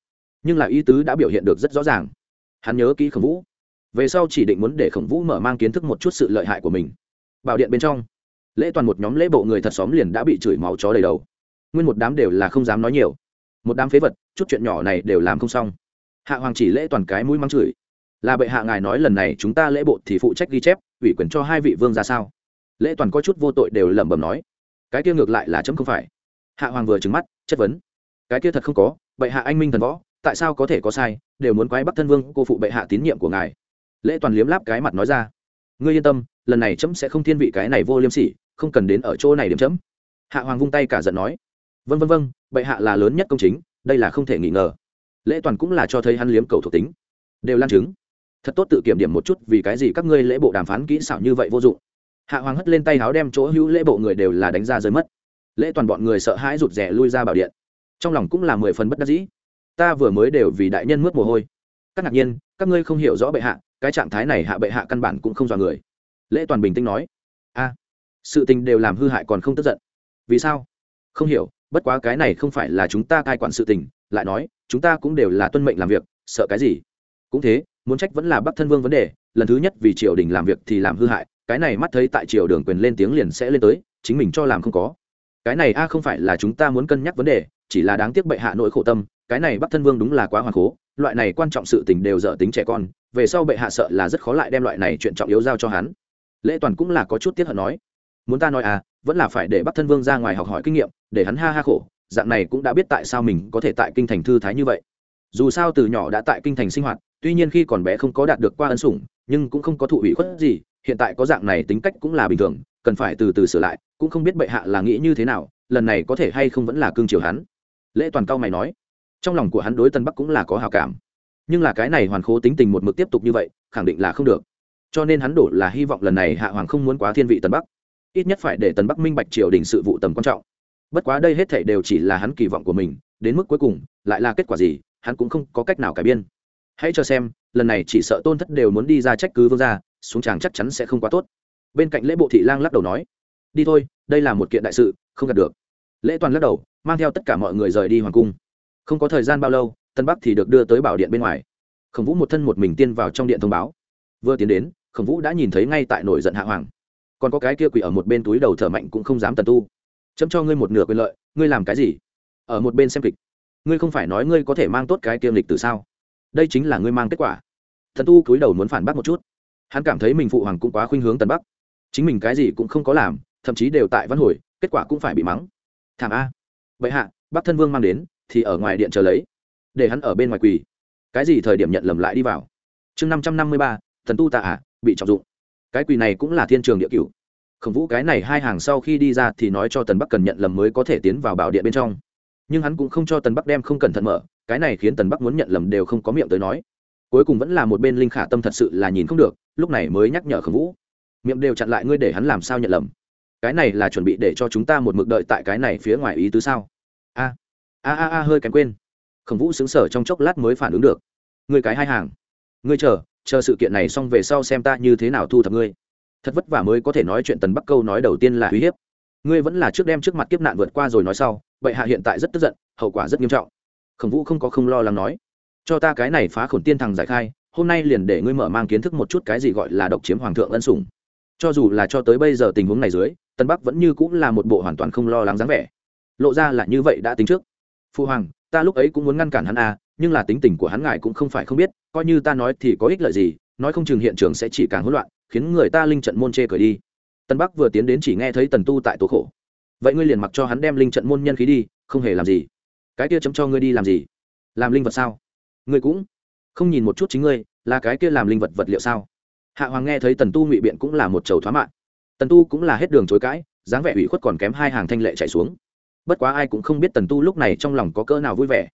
A: nhưng là ý tứ đã biểu hiện được rất rõ ràng. Hắn nhớ kỹ khổng vũ. Về sau chỉ định muốn để khổng vũ mở mang kiến thức một chút sự lợi hại của mình. Bảo điện bên trong, lễ toàn một nhóm lễ bộ người thật xóm liền đã bị chửi máu chó đầy đầu. Nguyên một đám đều là không dám nói nhiều. Một đám phế vật, chút chuyện nhỏ này đều làm không xong. Hạ hoàng chỉ lễ toàn cái mũi mắng chửi. Là bệ hạ ngài nói lần này chúng ta lễ bộ thì phụ trách ghi chép, ủy quyền cho hai vị vương ra sao? Lễ toàn có chút vô tội đều lẩm bẩm nói. Cái kia ngược lại là chấm không phải. Hạ hoàng vừa trứng mắt, chất vấn. Cái kia thật không có, bệ hạ anh minh thần võ tại sao có thể có sai, đều muốn quái bắc thân vương, cô phụ bệ hạ tín nhiệm của ngài. Lễ toàn liếm láp cái mặt nói ra. Ngươi yên tâm, lần này chấm sẽ không thiên vị cái này vô liêm sỉ, không cần đến ở chỗ này điểm chấm. Hạ hoàng vung tay cả giận nói. Vân vân vân bệ hạ là lớn nhất công chính, đây là không thể nghi ngờ. Lễ toàn cũng là cho thấy hắn liếm cầu thuộc tính. Đều lan chứng thật tốt tự kiểm điểm một chút, vì cái gì các ngươi lễ bộ đàm phán kỹ xảo như vậy vô dụng. Hạ hoàng hất lên tay áo đem chỗ hữu lễ bộ người đều là đánh ra rơi mất. Lễ toàn bọn người sợ hãi rụt rè lui ra bảo điện. Trong lòng cũng là mười phần bất đắc dĩ ta vừa mới đều vì đại nhân mướt mồ hôi. Các ngạc nhiên, các ngươi không hiểu rõ bệ hạ, cái trạng thái này hạ bệ hạ căn bản cũng không dọa người. Lễ toàn bình tĩnh nói, a, sự tình đều làm hư hại còn không tức giận. Vì sao? Không hiểu, bất quá cái này không phải là chúng ta cai quản sự tình, lại nói, chúng ta cũng đều là tuân mệnh làm việc, sợ cái gì? Cũng thế, muốn trách vẫn là bắc thân vương vấn đề, lần thứ nhất vì triều đình làm việc thì làm hư hại, cái này mắt thấy tại triều đường quyền lên tiếng liền sẽ lên tới, chính mình cho làm không có. Cái này a không phải là chúng ta muốn cân nhắc vấn đề, chỉ là đáng tiếc bệ hạ nỗi khổ tâm cái này bắc thân vương đúng là quá hoàn cố loại này quan trọng sự tình đều dở tính trẻ con, về sau bệ hạ sợ là rất khó lại đem loại này chuyện trọng yếu giao cho hắn. Lễ toàn cũng là có chút tiếc hận nói, muốn ta nói à vẫn là phải để bắc thân vương ra ngoài học hỏi kinh nghiệm, để hắn ha ha khổ, dạng này cũng đã biết tại sao mình có thể tại kinh thành thư thái như vậy. Dù sao từ nhỏ đã tại kinh thành sinh hoạt, tuy nhiên khi còn bé không có đạt được qua ân sủng, nhưng cũng không có thụ ủy khuất gì, hiện tại có dạng này tính cách cũng là bình thường, cần phải từ từ sửa lại, cũng không biết bệ hạ là nghĩ như thế nào, lần này có thể hay không vẫn là cương triều hắn. Lễ toàn cao mày nói trong lòng của hắn đối tân bắc cũng là có hào cảm. Nhưng là cái này hoàn khố tính tình một mực tiếp tục như vậy, khẳng định là không được. Cho nên hắn đổ là hy vọng lần này hạ hoàng không muốn quá thiên vị tân bắc. Ít nhất phải để tân bắc minh bạch triều đình sự vụ tầm quan trọng. Bất quá đây hết thể đều chỉ là hắn kỳ vọng của mình, đến mức cuối cùng, lại là kết quả gì, hắn cũng không có cách nào cải biên. Hãy cho xem, lần này chỉ sợ tôn thất đều muốn đi ra trách cứ vương gia, xuống tràng chắc chắn sẽ không quá tốt. Bên cạnh lễ bộ thị lang lắc đầu nói, đi thôi, đây là một kiện đại sự, không gặp được. Lễ toàn lắc đầu, mang theo tất cả mọi người rời đi hoàng cung không có thời gian bao lâu, tân bắc thì được đưa tới bảo điện bên ngoài. Khổng vũ một thân một mình tiên vào trong điện thông báo. Vừa tiến đến, khổng vũ đã nhìn thấy ngay tại nổi giận hạ hoàng. Còn có cái kia quỷ ở một bên túi đầu thở mạnh cũng không dám tần tu. Chấm cho ngươi một nửa quyền lợi, ngươi làm cái gì? Ở một bên xem kịch. Ngươi không phải nói ngươi có thể mang tốt cái kiêm lịch từ sao? Đây chính là ngươi mang kết quả. Thần tu cúi đầu muốn phản bác một chút. Hắn cảm thấy mình phụ hoàng cũng quá khuynh hướng tần bắc. Chính mình cái gì cũng không có làm, thậm chí đều tại văn hồi, kết quả cũng phải bị mắng. Thảm a. Vậy hạ, bắc thân vương mang đến thì ở ngoài điện chờ lấy, để hắn ở bên ngoài quỳ. Cái gì thời điểm nhận lầm lại đi vào? Chương năm trăm năm mươi ba, thần tu tạ à bị trọng dụng. Cái quỳ này cũng là thiên trường địa cửu. Khổng vũ cái này hai hàng sau khi đi ra thì nói cho tần bắc cần nhận lầm mới có thể tiến vào bảo điện bên trong. Nhưng hắn cũng không cho tần bắc đem không cẩn thận mở, cái này khiến tần bắc muốn nhận lầm đều không có miệng tới nói. Cuối cùng vẫn là một bên linh khả tâm thật sự là nhìn không được, lúc này mới nhắc nhở khổng vũ. Miệng đều chặn lại ngươi để hắn làm sao nhận lầm? Cái này là chuẩn bị để cho chúng ta một mực đợi tại cái này phía ngoài ý tứ sao? A a a a, hơi kém quên. Khổng vũ xứng sở trong chốc lát mới phản ứng được. Ngươi cái hai hàng. Ngươi chờ chờ sự kiện này xong về sau xem ta như thế nào thu thập ngươi. Thật vất vả mới có thể nói chuyện tần bắc câu nói đầu tiên là uy hiếp. Ngươi vẫn là trước đem trước mặt kiếp nạn vượt qua rồi nói sau, vậy hạ hiện tại rất tức giận, hậu quả rất nghiêm trọng. Khổng vũ không có không lo lắng nói. Cho ta cái này phá khổn tiên thằng giải khai, hôm nay liền để ngươi mở mang kiến thức một chút cái gì gọi là độc chiếm hoàng thượng ân sủng. Cho dù là cho tới bây giờ tình huống này dưới tân bắc vẫn như cũng là một bộ hoàn toàn không lo lắng dáng vẻ. Lộ ra là như vậy đã tính trước phu hoàng, ta lúc ấy cũng muốn ngăn cản hắn à nhưng là tính tình của hắn ngài cũng không phải không biết, coi như ta nói thì có ích lợi gì, nói không chừng hiện trường sẽ chỉ càng hỗn loạn, khiến người ta linh trận môn chê cười đi. Tân bắc vừa tiến đến chỉ nghe thấy tần tu tại tố khổ. Vậy ngươi liền mặc cho hắn đem linh trận môn nhân khí đi, không hề làm gì. Cái kia chấm cho ngươi đi làm gì? Làm linh vật sao? Ngươi cũng không nhìn một chút chính ngươi, là cái kia làm linh vật vật liệu sao? Hạ hoàng nghe thấy tần tu ngụy biện cũng là một chầu thoá mạng tần tu cũng là hết đường chối cãi, dáng vẻ ủy khuất còn kém hai hàng thanh lệ chạy xuống bất quá ai cũng không biết tần tu lúc này trong lòng có cỡ nào vui vẻ.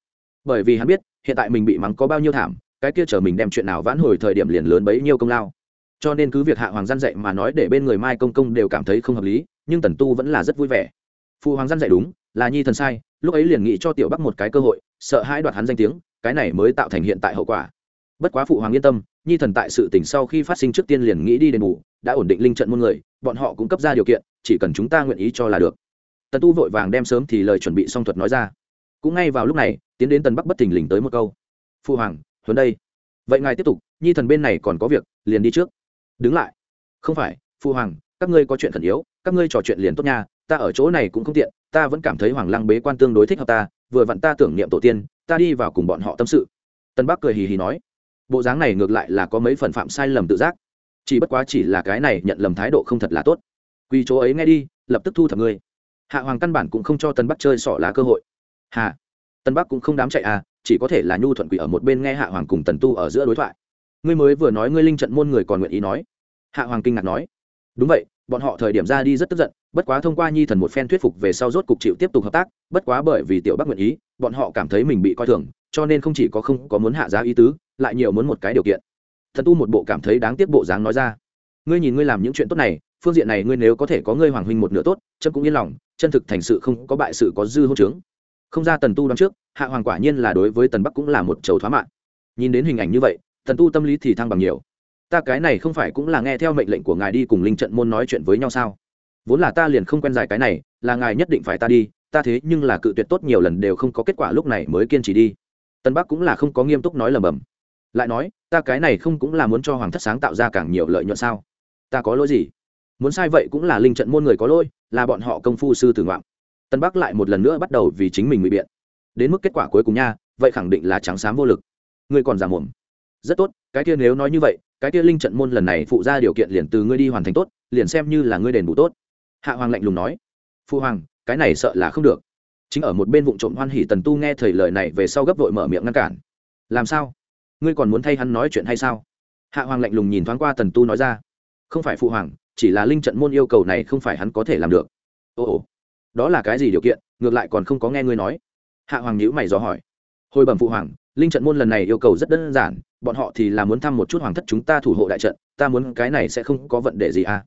A: Bởi vì hắn biết, hiện tại mình bị mắng có bao nhiêu thảm, cái kia chờ mình đem chuyện nào vãn hồi thời điểm liền lớn bấy nhiêu công lao. Cho nên cứ việc hạ hoàng gian dạy mà nói để bên người mai công công đều cảm thấy không hợp lý, nhưng tần tu vẫn là rất vui vẻ. Phụ hoàng gian dạy đúng, là nhi thần sai, lúc ấy liền nghĩ cho tiểu bắc một cái cơ hội, sợ hãi đoạt hắn danh tiếng, cái này mới tạo thành hiện tại hậu quả. Bất quá phụ hoàng yên tâm, nhi thần tại sự tỉnh sau khi phát sinh trước tiên liền nghĩ đi đền bù, đã ổn định linh trận muôn người, bọn họ cũng cấp ra điều kiện, chỉ cần chúng ta nguyện ý cho là được tần tu vội vàng đem sớm thì lời chuẩn bị song thuật nói ra. Cũng ngay vào lúc này, tiến đến tần bắc bất thình lình tới một câu. Phụ hoàng, huấn đây. Vậy ngài tiếp tục, nhi thần bên này còn có việc, liền đi trước. Đứng lại. Không phải phụ hoàng, các ngươi có chuyện khẩn yếu, các ngươi trò chuyện liền tốt nha, ta ở chỗ này cũng không tiện, ta vẫn cảm thấy hoàng lăng bế quan tương đối thích hợp ta, vừa vặn ta tưởng niệm tổ tiên, ta đi vào cùng bọn họ tâm sự. Tân bắc cười hì hì nói. Bộ dáng này ngược lại là có mấy phần phạm sai lầm tự giác. Chỉ bất quá chỉ là cái này nhận lầm thái độ không thật là tốt. Quy chỗ ấy nghe đi, lập tức thu thập ngươi hạ hoàng căn bản cũng không cho tân bắc chơi sỏ lá cơ hội. Hà, tân bắc cũng không đám chạy à chỉ có thể là nhu thuận quỷ ở một bên nghe hạ hoàng cùng tần tu ở giữa đối thoại. Ngươi mới vừa nói ngươi linh trận môn người còn nguyện ý nói. Hạ hoàng kinh ngạc nói. Đúng vậy, bọn họ thời điểm ra đi rất tức giận, bất quá thông qua nhi thần một phen thuyết phục về sau rốt cục chịu tiếp tục hợp tác, bất quá bởi vì tiểu bắc nguyện ý, bọn họ cảm thấy mình bị coi thường, cho nên không chỉ có không có muốn hạ giá ý tứ, lại nhiều muốn một cái điều kiện. Thần tu một bộ cảm thấy đáng tiếc bộ dáng nói ra. Ngươi nhìn ngươi làm những chuyện tốt này phương diện này ngươi nếu có thể có ngươi hoàng huynh một nửa tốt chân cũng yên lòng, chân thực thành sự không có bại sự có dư hôn trướng không ra tần tu đón trước, hạ hoàng quả nhiên là đối với tần bắc cũng là một chầu thoá mạng nhìn đến hình ảnh như vậy, tần tu tâm lý thì thăng bằng nhiều. Ta cái này không phải cũng là nghe theo mệnh lệnh của ngài đi cùng linh trận môn nói chuyện với nhau sao? Vốn là ta liền không quen dài cái này, là ngài nhất định phải ta đi, ta thế nhưng là cự tuyệt tốt nhiều lần đều không có kết quả lúc này mới kiên trì đi. Tân bắc cũng là không có nghiêm túc nói lầm bầm. Lại nói, ta cái này không cũng là muốn cho hoàng thất sáng tạo ra càng nhiều lợi nhuận sao? Ta có lỗi gì? Muốn sai vậy cũng là linh trận môn người có lỗi, là bọn họ công phu sư tử ngoạm. Tân bắc lại một lần nữa bắt đầu vì chính mình ngụy biện. Đến mức kết quả cuối cùng nha, vậy khẳng định là trắng xám vô lực. Ngươi còn giả mồm. Rất tốt, cái kia nếu nói như vậy, cái kia linh trận môn lần này phụ ra điều kiện liền từ ngươi đi hoàn thành tốt, liền xem như là ngươi đền bù tốt. Hạ hoàng lạnh lùng nói. Phu hoàng, cái này sợ là không được. Chính ở một bên vụ trộm hoan hỉ tần tu nghe thời lời này về sau gấp vội mở miệng ngăn cản. Làm sao? Ngươi còn muốn thay hắn nói chuyện hay sao? Hạ hoàng lạnh lùng nhìn thoáng qua tần tu nói ra. Không phải phụ hoàng chỉ là linh trận môn yêu cầu này không phải hắn có thể làm được. Ồ ồ đó là cái gì điều kiện? Ngược lại còn không có nghe ngươi nói. Hạ hoàng nhữ mày dò hỏi. Hồi bẩm phụ hoàng, linh trận môn lần này yêu cầu rất đơn giản, bọn họ thì là muốn thăm một chút hoàng thất chúng ta thủ hộ đại trận, ta muốn cái này sẽ không có vấn đề gì à?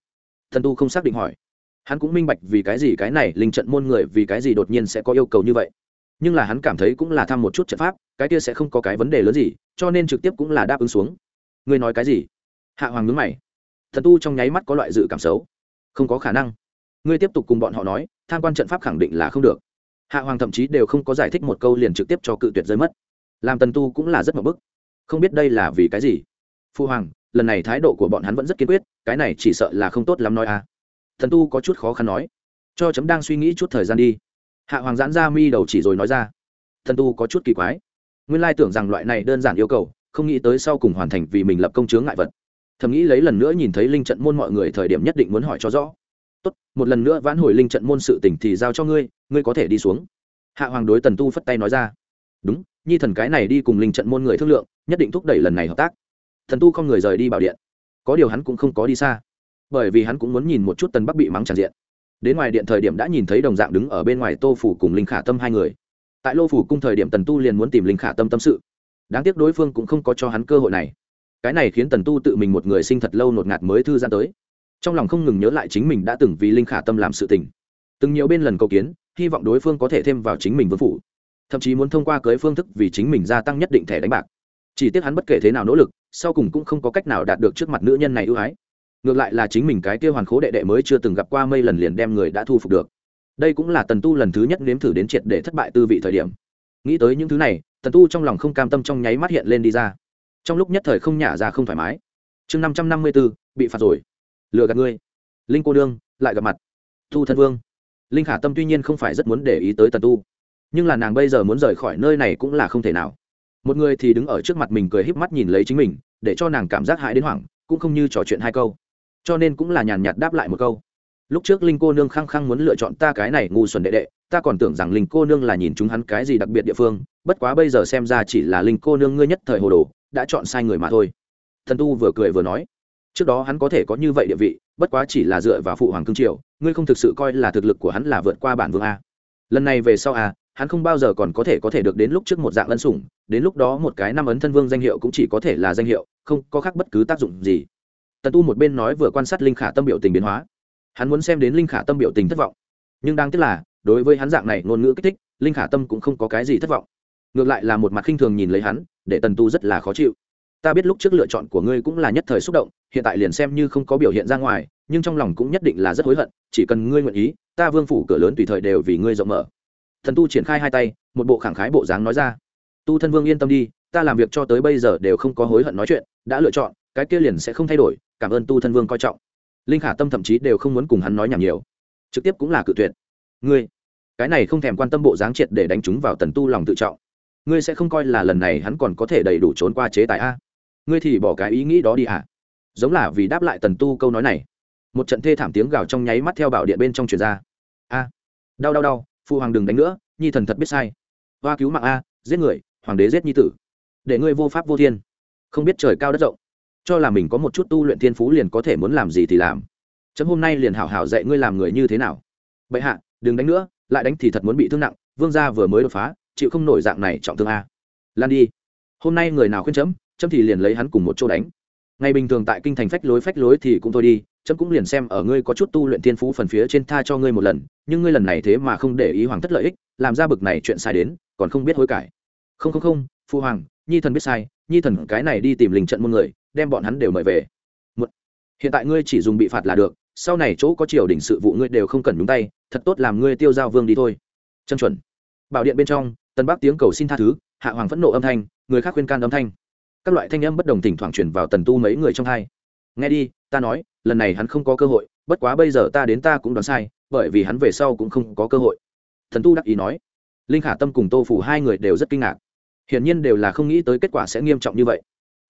A: Thần tu không xác định hỏi. Hắn cũng minh bạch vì cái gì cái này linh trận môn người vì cái gì đột nhiên sẽ có yêu cầu như vậy. Nhưng là hắn cảm thấy cũng là thăm một chút trận pháp, cái kia sẽ không có cái vấn đề lớn gì, cho nên trực tiếp cũng là đáp ứng xuống. Ngươi nói cái gì? Hạ hoàng nhướng mày thần tu trong nháy mắt có loại dự cảm xấu. Không có khả năng. Ngươi tiếp tục cùng bọn họ nói, tham quan trận pháp khẳng định là không được. Hạ hoàng thậm chí đều không có giải thích một câu liền trực tiếp cho cự tuyệt rơi mất. Làm tần tu cũng là rất mập bức. Không biết đây là vì cái gì? Phu hoàng, lần này thái độ của bọn hắn vẫn rất kiên quyết, cái này chỉ sợ là không tốt lắm nói à thần tu có chút khó khăn nói. Cho chấm đang suy nghĩ chút thời gian đi. Hạ hoàng giãn ra mi đầu chỉ rồi nói ra. Thần tu có chút kỳ quái. Nguyên lai tưởng rằng loại này đơn giản yêu cầu, không nghĩ tới sau cùng hoàn thành vì mình lập công chướng ngại vật thầm nghĩ lấy lần nữa nhìn thấy linh trận môn mọi người thời điểm nhất định muốn hỏi cho rõ. Tốt, một lần nữa vãn hồi linh trận môn sự tỉnh thì giao cho ngươi ngươi có thể đi xuống. Hạ hoàng đối tần tu phất tay nói ra. Đúng, nhi thần cái này đi cùng linh trận môn người thương lượng, nhất định thúc đẩy lần này hợp tác. Thần tu không người rời đi bảo điện. Có điều hắn cũng không có đi xa, bởi vì hắn cũng muốn nhìn một chút tần bắc bị mắng tràn diện. Đến ngoài điện thời điểm đã nhìn thấy đồng dạng đứng ở bên ngoài tô phủ cùng linh khả tâm hai người. Tại lô phủ cung thời điểm tần tu liền muốn tìm linh khả tâm tâm sự. Đáng tiếc đối phương cũng không có cho hắn cơ hội này cái này khiến tần tu tự mình một người sinh thật lâu nột ngạt mới thư giãn tới. Trong lòng không ngừng nhớ lại chính mình đã từng vì linh khả tâm làm sự tình. Từng nhiều bên lần cầu kiến, hy vọng đối phương có thể thêm vào chính mình vương phủ. Thậm chí muốn thông qua cưới phương thức vì chính mình gia tăng nhất định thẻ đánh bạc. Chỉ tiếc hắn bất kể thế nào nỗ lực, sau cùng cũng không có cách nào đạt được trước mặt nữ nhân này ưu ái. Ngược lại là chính mình cái kia hoàn khố đệ đệ mới chưa từng gặp qua mây lần liền đem người đã thu phục được. Đây cũng là tần tu lần thứ nhất nếm thử đến triệt để thất bại tư vị thời điểm. Nghĩ tới những thứ này, tần tu trong lòng không cam tâm trong nháy mắt hiện lên đi ra trong lúc nhất thời không nhả ra không thoải mái. Chương năm trăm năm mươi b ố bị phạt rồi. Lừa gạt ngươi. Linh cô đương, lại gặp mặt. Thu thân vương. Linh khả tâm tuy nhiên không phải rất muốn để ý tới tần tu, nhưng là nàng bây giờ muốn rời khỏi nơi này cũng là không thể nào. Một người thì đứng ở trước mặt mình cười híp mắt nhìn lấy chính mình, để cho nàng cảm giác hại đến hoảng, cũng không như trò chuyện hai câu. Cho nên cũng là nhàn nhạt đáp lại một câu. Lúc trước linh cô nương khăng khăng muốn lựa chọn ta cái này ngu xuẩn đệ đệ, ta còn tưởng rằng linh cô nương là nhìn chúng hắn cái gì đặc biệt địa phương, bất quá bây giờ xem ra chỉ là linh cô nương ngươi nhất thời hồ đồ đã chọn sai người mà thôi. Thần tu vừa cười vừa nói, trước đó hắn có thể có như vậy địa vị, bất quá chỉ là dựa vào phụ hoàng cương triều, ngươi không thực sự coi là thực lực của hắn là vượt qua bản vương a. Lần này về sau a, hắn không bao giờ còn có thể có thể được đến lúc trước một dạng ân sủng, đến lúc đó một cái năm ấn thân vương danh hiệu cũng chỉ có thể là danh hiệu, không có khác bất cứ tác dụng gì. Tần tu một bên nói vừa quan sát linh khả tâm biểu tình biến hóa. Hắn muốn xem đến linh khả tâm biểu tình thất vọng. Nhưng đang tiếc là, đối với hắn dạng này ngôn ngữ kích thích, linh khả tâm cũng không có cái gì thất vọng ngược lại là một mặt khinh thường nhìn lấy hắn, để tần tu rất là khó chịu. Ta biết lúc trước lựa chọn của ngươi cũng là nhất thời xúc động, hiện tại liền xem như không có biểu hiện ra ngoài, nhưng trong lòng cũng nhất định là rất hối hận, chỉ cần ngươi nguyện ý, ta vương phủ cửa lớn tùy thời đều vì ngươi rộng mở. Thần tu triển khai hai tay, một bộ khẳng khái bộ dáng nói ra. Tu thân vương yên tâm đi, ta làm việc cho tới bây giờ đều không có hối hận nói chuyện, đã lựa chọn, cái kia liền sẽ không thay đổi, cảm ơn tu thân vương coi trọng. Linh khả tâm thậm chí đều không muốn cùng hắn nói nhảm nhiều. Trực tiếp cũng là cự tuyệt. Ngươi, cái này không thèm quan tâm bộ dáng triệt để đánh chúng vào tần tu lòng tự trọng ngươi sẽ không coi là lần này hắn còn có thể đầy đủ trốn qua chế tài a? Ngươi thì bỏ cái ý nghĩ đó đi à? Giống là vì đáp lại tần tu câu nói này. Một trận thê thảm tiếng gào trong nháy mắt theo bảo điện bên trong truyền ra. A! Đau đau đau phụ hoàng đừng đánh nữa, nhi thần thật biết sai. Hoa cứu mạng a, giết người, hoàng đế giết nhi tử. Để ngươi vô pháp vô thiên. Không biết trời cao đất rộng. Cho là mình có một chút tu luyện thiên phú liền có thể muốn làm gì thì làm. Chấm hôm nay liền hảo hảo dạy ngươi làm người như thế nào. Bệ hạ, đừng đánh nữa, lại đánh thì thật muốn bị thương nặng, vương gia vừa mới đột phá chịu không nổi dạng này trọng thương a. Lan đi. Hôm nay người nào khuyên chấm chấm thì liền lấy hắn cùng một chỗ đánh. Ngày bình thường tại kinh thành phách lối phách lối thì cũng thôi đi chấm cũng liền xem ở ngươi có chút tu luyện thiên phú phần phía trên tha cho ngươi một lần nhưng ngươi lần này thế mà không để ý hoàng thất lợi ích làm ra bực này chuyện sai đến còn không biết hối cải. Không không không phu hoàng nhi thần biết sai nhi thần cái này đi tìm lình trận muôn người đem bọn hắn đều mời về. Một, hiện tại ngươi chỉ dùng bị phạt là được sau này chỗ có triều đình sự vụ ngươi đều không cần nhúng tay thật tốt làm ngươi tiêu giao vương đi thôi. Chân chuẩn bảo điện bên trong, tân bắc tiếng cầu xin tha thứ, hạ hoàng phẫn nộ âm thanh, người khác khuyên can âm thanh. Các loại thanh âm bất đồng thỉnh thoảng truyền vào tần tu mấy người trong hai. Nghe đi, ta nói, lần này hắn không có cơ hội, bất quá bây giờ ta đến ta cũng đoán sai, bởi vì hắn về sau cũng không có cơ hội. Thần tu đắc ý nói. Linh khả tâm cùng tô phủ hai người đều rất kinh ngạc. Hiển nhiên đều là không nghĩ tới kết quả sẽ nghiêm trọng như vậy.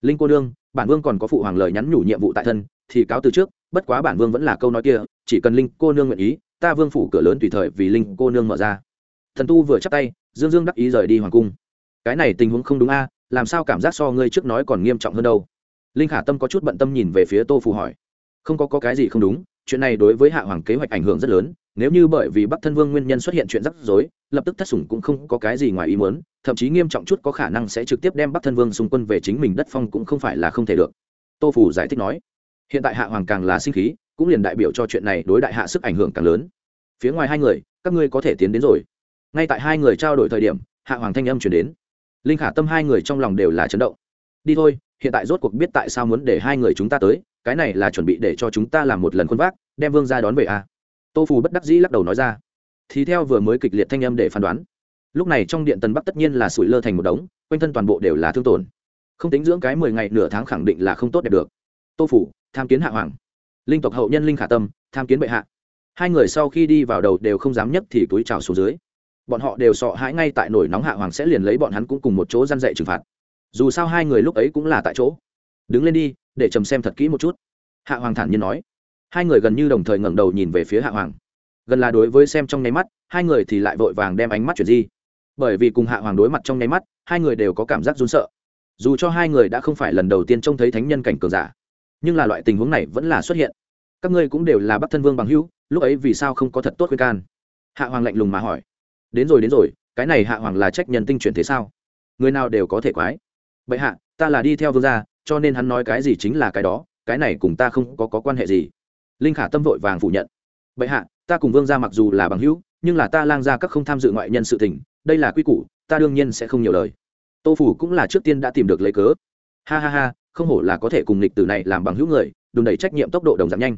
A: Linh cô đương bản vương còn có phụ hoàng lời nhắn nhủ nhiệm vụ tại thân, thì cáo từ trước, bất quá bản vương vẫn là câu nói kia, chỉ cần linh cô nương nguyện ý, ta vương phủ cửa lớn tùy thời vì linh cô nương mở ra thần tu vừa chắp tay dương dương đắc ý rời đi hoàng cung. Cái này tình huống không đúng a làm sao cảm giác so ngươi trước nói còn nghiêm trọng hơn đâu? Linh khả tâm có chút bận tâm nhìn về phía tô phù hỏi. Không có, có cái gì không đúng chuyện này đối với hạ hoàng kế hoạch ảnh hưởng rất lớn nếu như bởi vì bắc thân vương nguyên nhân xuất hiện chuyện rắc rối lập tức thất sủng cũng không có cái gì ngoài ý muốn thậm chí nghiêm trọng chút có khả năng sẽ trực tiếp đem bắc thân vương xung quân về chính mình đất phong cũng không phải là không thể được. Tô phủ giải thích nói hiện tại hạ hoàng càng là sinh khí cũng liền đại biểu cho chuyện này đối đại hạ sức ảnh hưởng càng lớn. Phía ngoài hai người các ngươi có thể tiến đến rồi ngay tại hai người trao đổi thời điểm, hạ hoàng thanh âm chuyển đến. Linh khả tâm hai người trong lòng đều là chấn động. Đi thôi, hiện tại rốt cuộc biết tại sao muốn để hai người chúng ta tới, cái này là chuẩn bị để cho chúng ta làm một lần khuôn vác, đem vương ra đón về à. tô phù bất đắc dĩ lắc đầu nói ra. Thì theo vừa mới kịch liệt thanh âm để phán đoán, lúc này trong điện tân bắc tất nhiên là sủi lơ thành một đống, quanh thân toàn bộ đều là thương tổn. Không tính dưỡng cái mười ngày nửa tháng khẳng định là không tốt đẹp được. Tô phủ tham kiến hạ hoàng. Linh tộc hậu nhân linh khả tâm, tham kiến bệ hạ. Hai người sau khi đi vào đầu đều không dám nhấc thì túi trào xuống dưới bọn họ đều sợ hãi ngay tại nổi nóng hạ hoàng sẽ liền lấy bọn hắn cũng cùng một chỗ răn dạy trừng phạt. Dù sao hai người lúc ấy cũng là tại chỗ. Đứng lên đi, để trầm xem thật kỹ một chút. Hạ hoàng thản nhiên nói. Hai người gần như đồng thời ngẩng đầu nhìn về phía hạ hoàng. Gần là đối với xem trong nháy mắt, hai người thì lại vội vàng đem ánh mắt chuyển di. Bởi vì cùng hạ hoàng đối mặt trong nháy mắt, hai người đều có cảm giác run sợ. Dù cho hai người đã không phải lần đầu tiên trông thấy thánh nhân cảnh cường giả, nhưng là loại tình huống này vẫn là xuất hiện. Các ngươi cũng đều là bắc thân vương bằng hữu, lúc ấy vì sao không có thật tốt khuyên can? Hạ hoàng lạnh lùng mà hỏi đến rồi đến rồi cái này hạ hoàng là trách nhân tinh chuyển thế sao? Người nào đều có thể quái. Bệ hạ ta là đi theo vương gia cho nên hắn nói cái gì chính là cái đó cái này cùng ta không có, có quan hệ gì. Linh khả tâm vội vàng phủ nhận. Bệ hạ ta cùng vương gia mặc dù là bằng hữu nhưng là ta lang ra các không tham dự ngoại nhân sự tình đây là quy củ ta đương nhiên sẽ không nhiều lời. Tô phủ cũng là trước tiên đã tìm được lấy cớ. Ha ha ha không hổ là có thể cùng lịch tử này làm bằng hữu người đùn đẩy trách nhiệm tốc độ đồng giảm nhanh.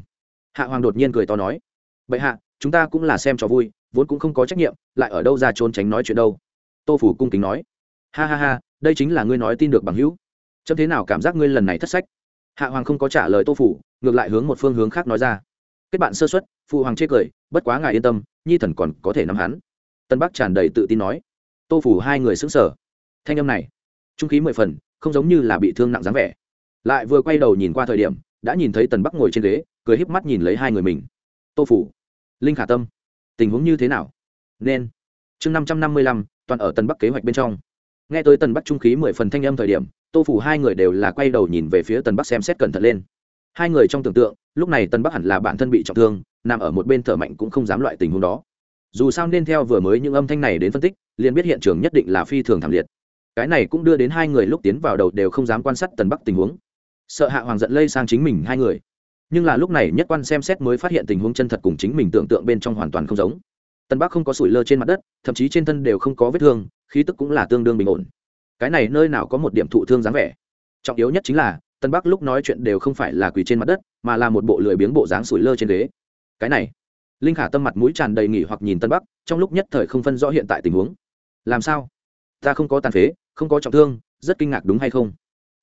A: Hạ hoàng đột nhiên cười to nói. Bệ hạ chúng ta cũng là xem cho vui vốn cũng không có trách nhiệm, lại ở đâu ra trốn tránh nói chuyện đâu. Tô phủ cung kính nói, ha ha ha, đây chính là ngươi nói tin được bằng hữu. Chấm thế nào cảm giác ngươi lần này thất sách? Hạ hoàng không có trả lời tô phủ, ngược lại hướng một phương hướng khác nói ra, kết bạn sơ xuất phụ hoàng chê cười, bất quá ngài yên tâm, nhi thần còn có thể nắm hắn. Tân bắc tràn đầy tự tin nói. Tô phủ hai người xứng sở thanh âm này, trung khí mười phần, không giống như là bị thương nặng dáng vẻ. Lại vừa quay đầu nhìn qua thời điểm, đã nhìn thấy tần bắc ngồi trên ghế, cười híp mắt nhìn lấy hai người mình. Tô phủ, linh khả tâm tình huống như thế nào? Nên, chương năm trăm năm mươi lăm, toàn ở tân bắc kế hoạch bên trong. Nghe tới tần bắc trung khí mười phần thanh âm thời điểm, tô phủ hai người đều là quay đầu nhìn về phía tần bắc xem xét cẩn thận lên. Hai người trong tưởng tượng, lúc này tần bắc hẳn là bản thân bị trọng thương, nằm ở một bên thở mạnh cũng không dám loại tình huống đó. Dù sao nên theo vừa mới những âm thanh này đến phân tích, liền biết hiện trường nhất định là phi thường thảm liệt. Cái này cũng đưa đến hai người lúc tiến vào đầu đều không dám quan sát tần bắc tình huống. Sợ hạ hoàng giận lây sang chính mình hai người nhưng là lúc này nhất quan xem xét mới phát hiện tình huống chân thật cùng chính mình tưởng tượng bên trong hoàn toàn không giống. Tân bắc không có sủi lơ trên mặt đất, thậm chí trên thân đều không có vết thương, khí tức cũng là tương đương bình ổn. Cái này nơi nào có một điểm thụ thương dáng vẻ? Trọng yếu nhất chính là tân bắc lúc nói chuyện đều không phải là quỳ trên mặt đất, mà là một bộ lười biếng bộ dáng sủi lơ trên ghế. Cái này, linh khả tâm mặt mũi tràn đầy nghỉ hoặc nhìn tân bắc, trong lúc nhất thời không phân rõ hiện tại tình huống. Làm sao? Ta không có tàn phế, không có trọng thương, rất kinh ngạc đúng hay không?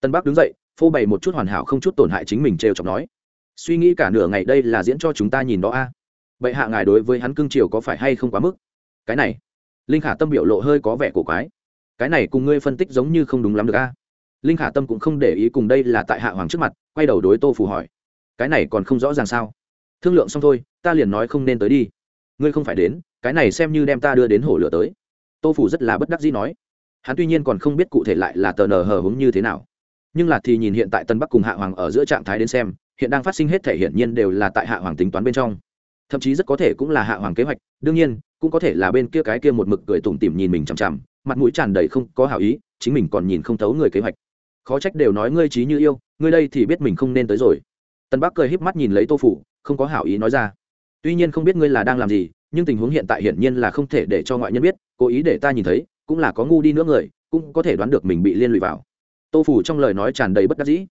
A: Tân bắc đứng dậy, phô bày một chút hoàn hảo không chút tổn hại chính mình trêu chọc nói suy nghĩ cả nửa ngày đây là diễn cho chúng ta nhìn đó a. Vậy hạ ngài đối với hắn cương triều có phải hay không quá mức? Cái này, linh khả tâm biểu lộ hơi có vẻ cổ quái. Cái này cùng ngươi phân tích giống như không đúng lắm được a. Linh khả tâm cũng không để ý cùng đây là tại hạ hoàng trước mặt, quay đầu đối tô phù hỏi. Cái này còn không rõ ràng sao? Thương lượng xong thôi, ta liền nói không nên tới đi. Ngươi không phải đến, cái này xem như đem ta đưa đến hổ lửa tới. Tô phủ rất là bất đắc dĩ nói. Hắn tuy nhiên còn không biết cụ thể lại là tờ nờ hờ hứng như thế nào. Nhưng là thì nhìn hiện tại tân bắc cùng hạ hoàng ở giữa trạng thái đến xem hiện đang phát sinh hết thể hiển nhiên đều là tại hạ hoàng tính toán bên trong. Thậm chí rất có thể cũng là hạ hoàng kế hoạch, đương nhiên, cũng có thể là bên kia cái kia một mực cười tủm tỉm nhìn mình chằm chằm, mặt mũi tràn đầy không có hảo ý, chính mình còn nhìn không thấu người kế hoạch. Khó trách đều nói ngươi trí như yêu, ngươi đây thì biết mình không nên tới rồi. Tân bắc cười híp mắt nhìn lấy tô phủ, không có hảo ý nói ra. Tuy nhiên không biết ngươi là đang làm gì, nhưng tình huống hiện tại hiển nhiên là không thể để cho ngoại nhân biết, cố ý để ta nhìn thấy, cũng là có ngu đi nữa người, cũng có thể đoán được mình bị liên lụy vào. Tô phủ trong lời nói tràn đầy bất đắc dĩ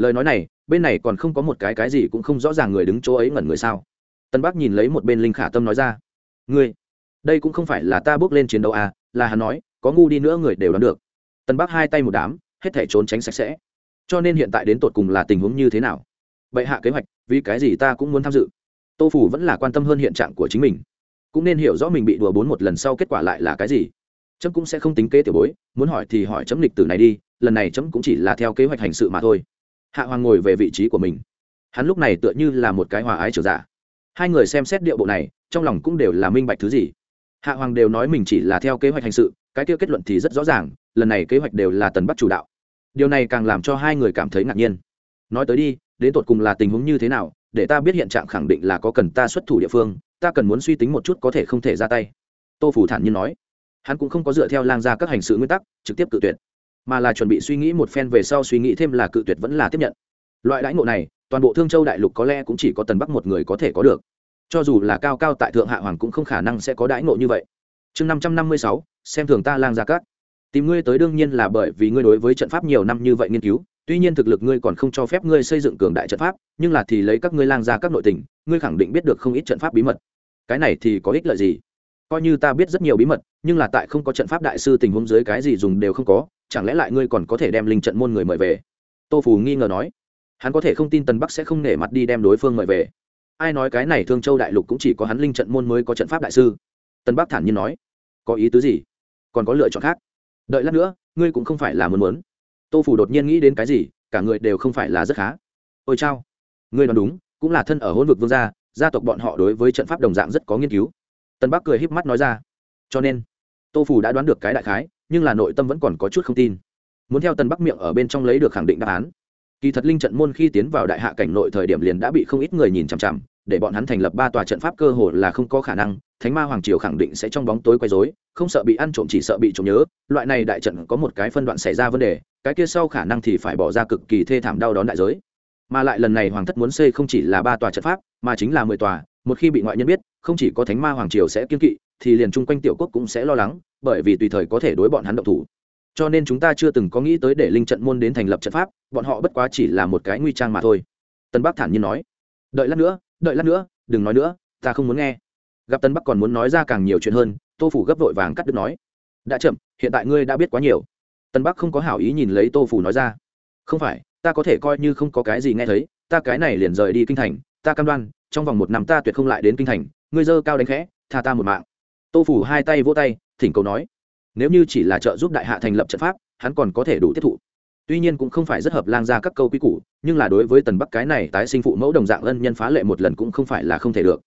A: lời nói này, bên này còn không có một cái cái gì cũng không rõ ràng người đứng chỗ ấy ngẩn người sao. Tân bắc nhìn lấy một bên linh khả tâm nói ra, ngươi, đây cũng không phải là ta bước lên chiến đấu à là hắn nói, có ngu đi nữa người đều đoán được. Tân bắc hai tay một đám, hết thể trốn tránh sạch sẽ. Cho nên hiện tại đến tột cùng là tình huống như thế nào? Vậy hạ kế hoạch, vì cái gì ta cũng muốn tham dự. Tô phủ vẫn là quan tâm hơn hiện trạng của chính mình. Cũng nên hiểu rõ mình bị đùa bốn một lần sau kết quả lại là cái gì. Chấm cũng sẽ không tính kế tiểu bối, muốn hỏi thì hỏi chấm lịch tử này đi, lần này chấm cũng chỉ là theo kế hoạch hành sự mà thôi hạ hoàng ngồi về vị trí của mình. Hắn lúc này tựa như là một cái hòa ái trở giả. Hai người xem xét điệu bộ này, trong lòng cũng đều là minh bạch thứ gì. Hạ hoàng đều nói mình chỉ là theo kế hoạch hành sự, cái kia kết luận thì rất rõ ràng, lần này kế hoạch đều là tần bắc chủ đạo. Điều này càng làm cho hai người cảm thấy ngạc nhiên. Nói tới đi, đến tột cùng là tình huống như thế nào, để ta biết hiện trạng khẳng định là có cần ta xuất thủ địa phương, ta cần muốn suy tính một chút có thể không thể ra tay. Tô phủ thản nhiên nói. Hắn cũng không có dựa theo lang ra các hành sự nguyên tắc, trực tiếp cự tuyệt mà là chuẩn bị suy nghĩ một phen về sau suy nghĩ thêm là cự tuyệt vẫn là tiếp nhận. Loại đãi ngộ này, toàn bộ thương châu đại lục có lẽ cũng chỉ có tần bắc một người có thể có được. Cho dù là cao cao tại thượng hạ hoàng cũng không khả năng sẽ có đãi ngộ như vậy. Chương năm trăm năm mươi sáu, xem thường ta lang gia cát. Tìm ngươi tới đương nhiên là bởi vì ngươi đối với trận pháp nhiều năm như vậy nghiên cứu, tuy nhiên thực lực ngươi còn không cho phép ngươi xây dựng cường đại trận pháp, nhưng là thì lấy các ngươi lang ra các nội tình, ngươi khẳng định biết được không ít trận pháp bí mật. Cái này thì có ích lợi gì? Coi như ta biết rất nhiều bí mật, nhưng là tại không có trận pháp đại sư tình huống dưới cái gì dùng đều không có chẳng lẽ lại ngươi còn có thể đem linh trận môn người mời về? Tô phù nghi ngờ nói. Hắn có thể không tin tần bắc sẽ không nể mặt đi đem đối phương mời về. Ai nói cái này thương châu đại lục cũng chỉ có hắn linh trận môn mới có trận pháp đại sư? Tân bắc thản nhiên nói. Có ý tứ gì? Còn có lựa chọn khác. Đợi lát nữa, ngươi cũng không phải là muốn muốn. Tô phủ đột nhiên nghĩ đến cái gì, cả người đều không phải là rất khá. Ôi chao. Ngươi nói đúng, cũng là thân ở hôn vực vương gia gia tộc bọn họ đối với trận pháp đồng dạng rất có nghiên cứu. Tân bắc cười híp mắt nói ra. Cho nên, tô phủ đã đoán được cái đại khái nhưng là nội tâm vẫn còn có chút không tin. Muốn theo tần bắc miệng ở bên trong lấy được khẳng định đáp án. Kỳ thật linh trận môn khi tiến vào đại hạ cảnh nội thời điểm liền đã bị không ít người nhìn chằm chằm, để bọn hắn thành lập ba tòa trận pháp cơ hồ là không có khả năng, thánh ma hoàng triều khẳng định sẽ trong bóng tối quay rối, không sợ bị ăn trộm chỉ sợ bị trộm nhớ, loại này đại trận có một cái phân đoạn xảy ra vấn đề, cái kia sau khả năng thì phải bỏ ra cực kỳ thê thảm đau đón đại giới. Mà lại lần này hoàng thất muốn xây không chỉ là ba tòa trận pháp, mà chính là mười tòa, một khi bị ngoại nhân biết, không chỉ có thánh ma hoàng triều sẽ kiên kỵ thì liền chung quanh tiểu quốc cũng sẽ lo lắng, bởi vì tùy thời có thể đối bọn hắn động thủ. Cho nên chúng ta chưa từng có nghĩ tới để linh trận môn đến thành lập trận pháp, bọn họ bất quá chỉ là một cái nguy trang mà thôi. Tân bắc thản nhiên nói. Đợi lát nữa, đợi lát nữa, đừng nói nữa, ta không muốn nghe. Gặp tân bắc còn muốn nói ra càng nhiều chuyện hơn, tô phủ gấp vội vàng cắt đứt nói. Đã chậm, hiện tại ngươi đã biết quá nhiều. Tân bắc không có hảo ý nhìn lấy tô phủ nói ra. Không phải, ta có thể coi như không có cái gì nghe thấy, ta cái này liền rời đi kinh thành, ta cam đoan, trong vòng một năm ta tuyệt không lại đến kinh thành, ngươi dơ cao đánh khẽ, tha ta một mạng tô phủ hai tay vỗ tay, thỉnh cầu nói, nếu như chỉ là trợ giúp đại hạ thành lập trận pháp, hắn còn có thể đủ tiếp thụ. Tuy nhiên cũng không phải rất hợp lang ra các câu quy củ, nhưng là đối với tần bắc cái này tái sinh phụ mẫu đồng dạng ân nhân phá lệ một lần cũng không phải là không thể được.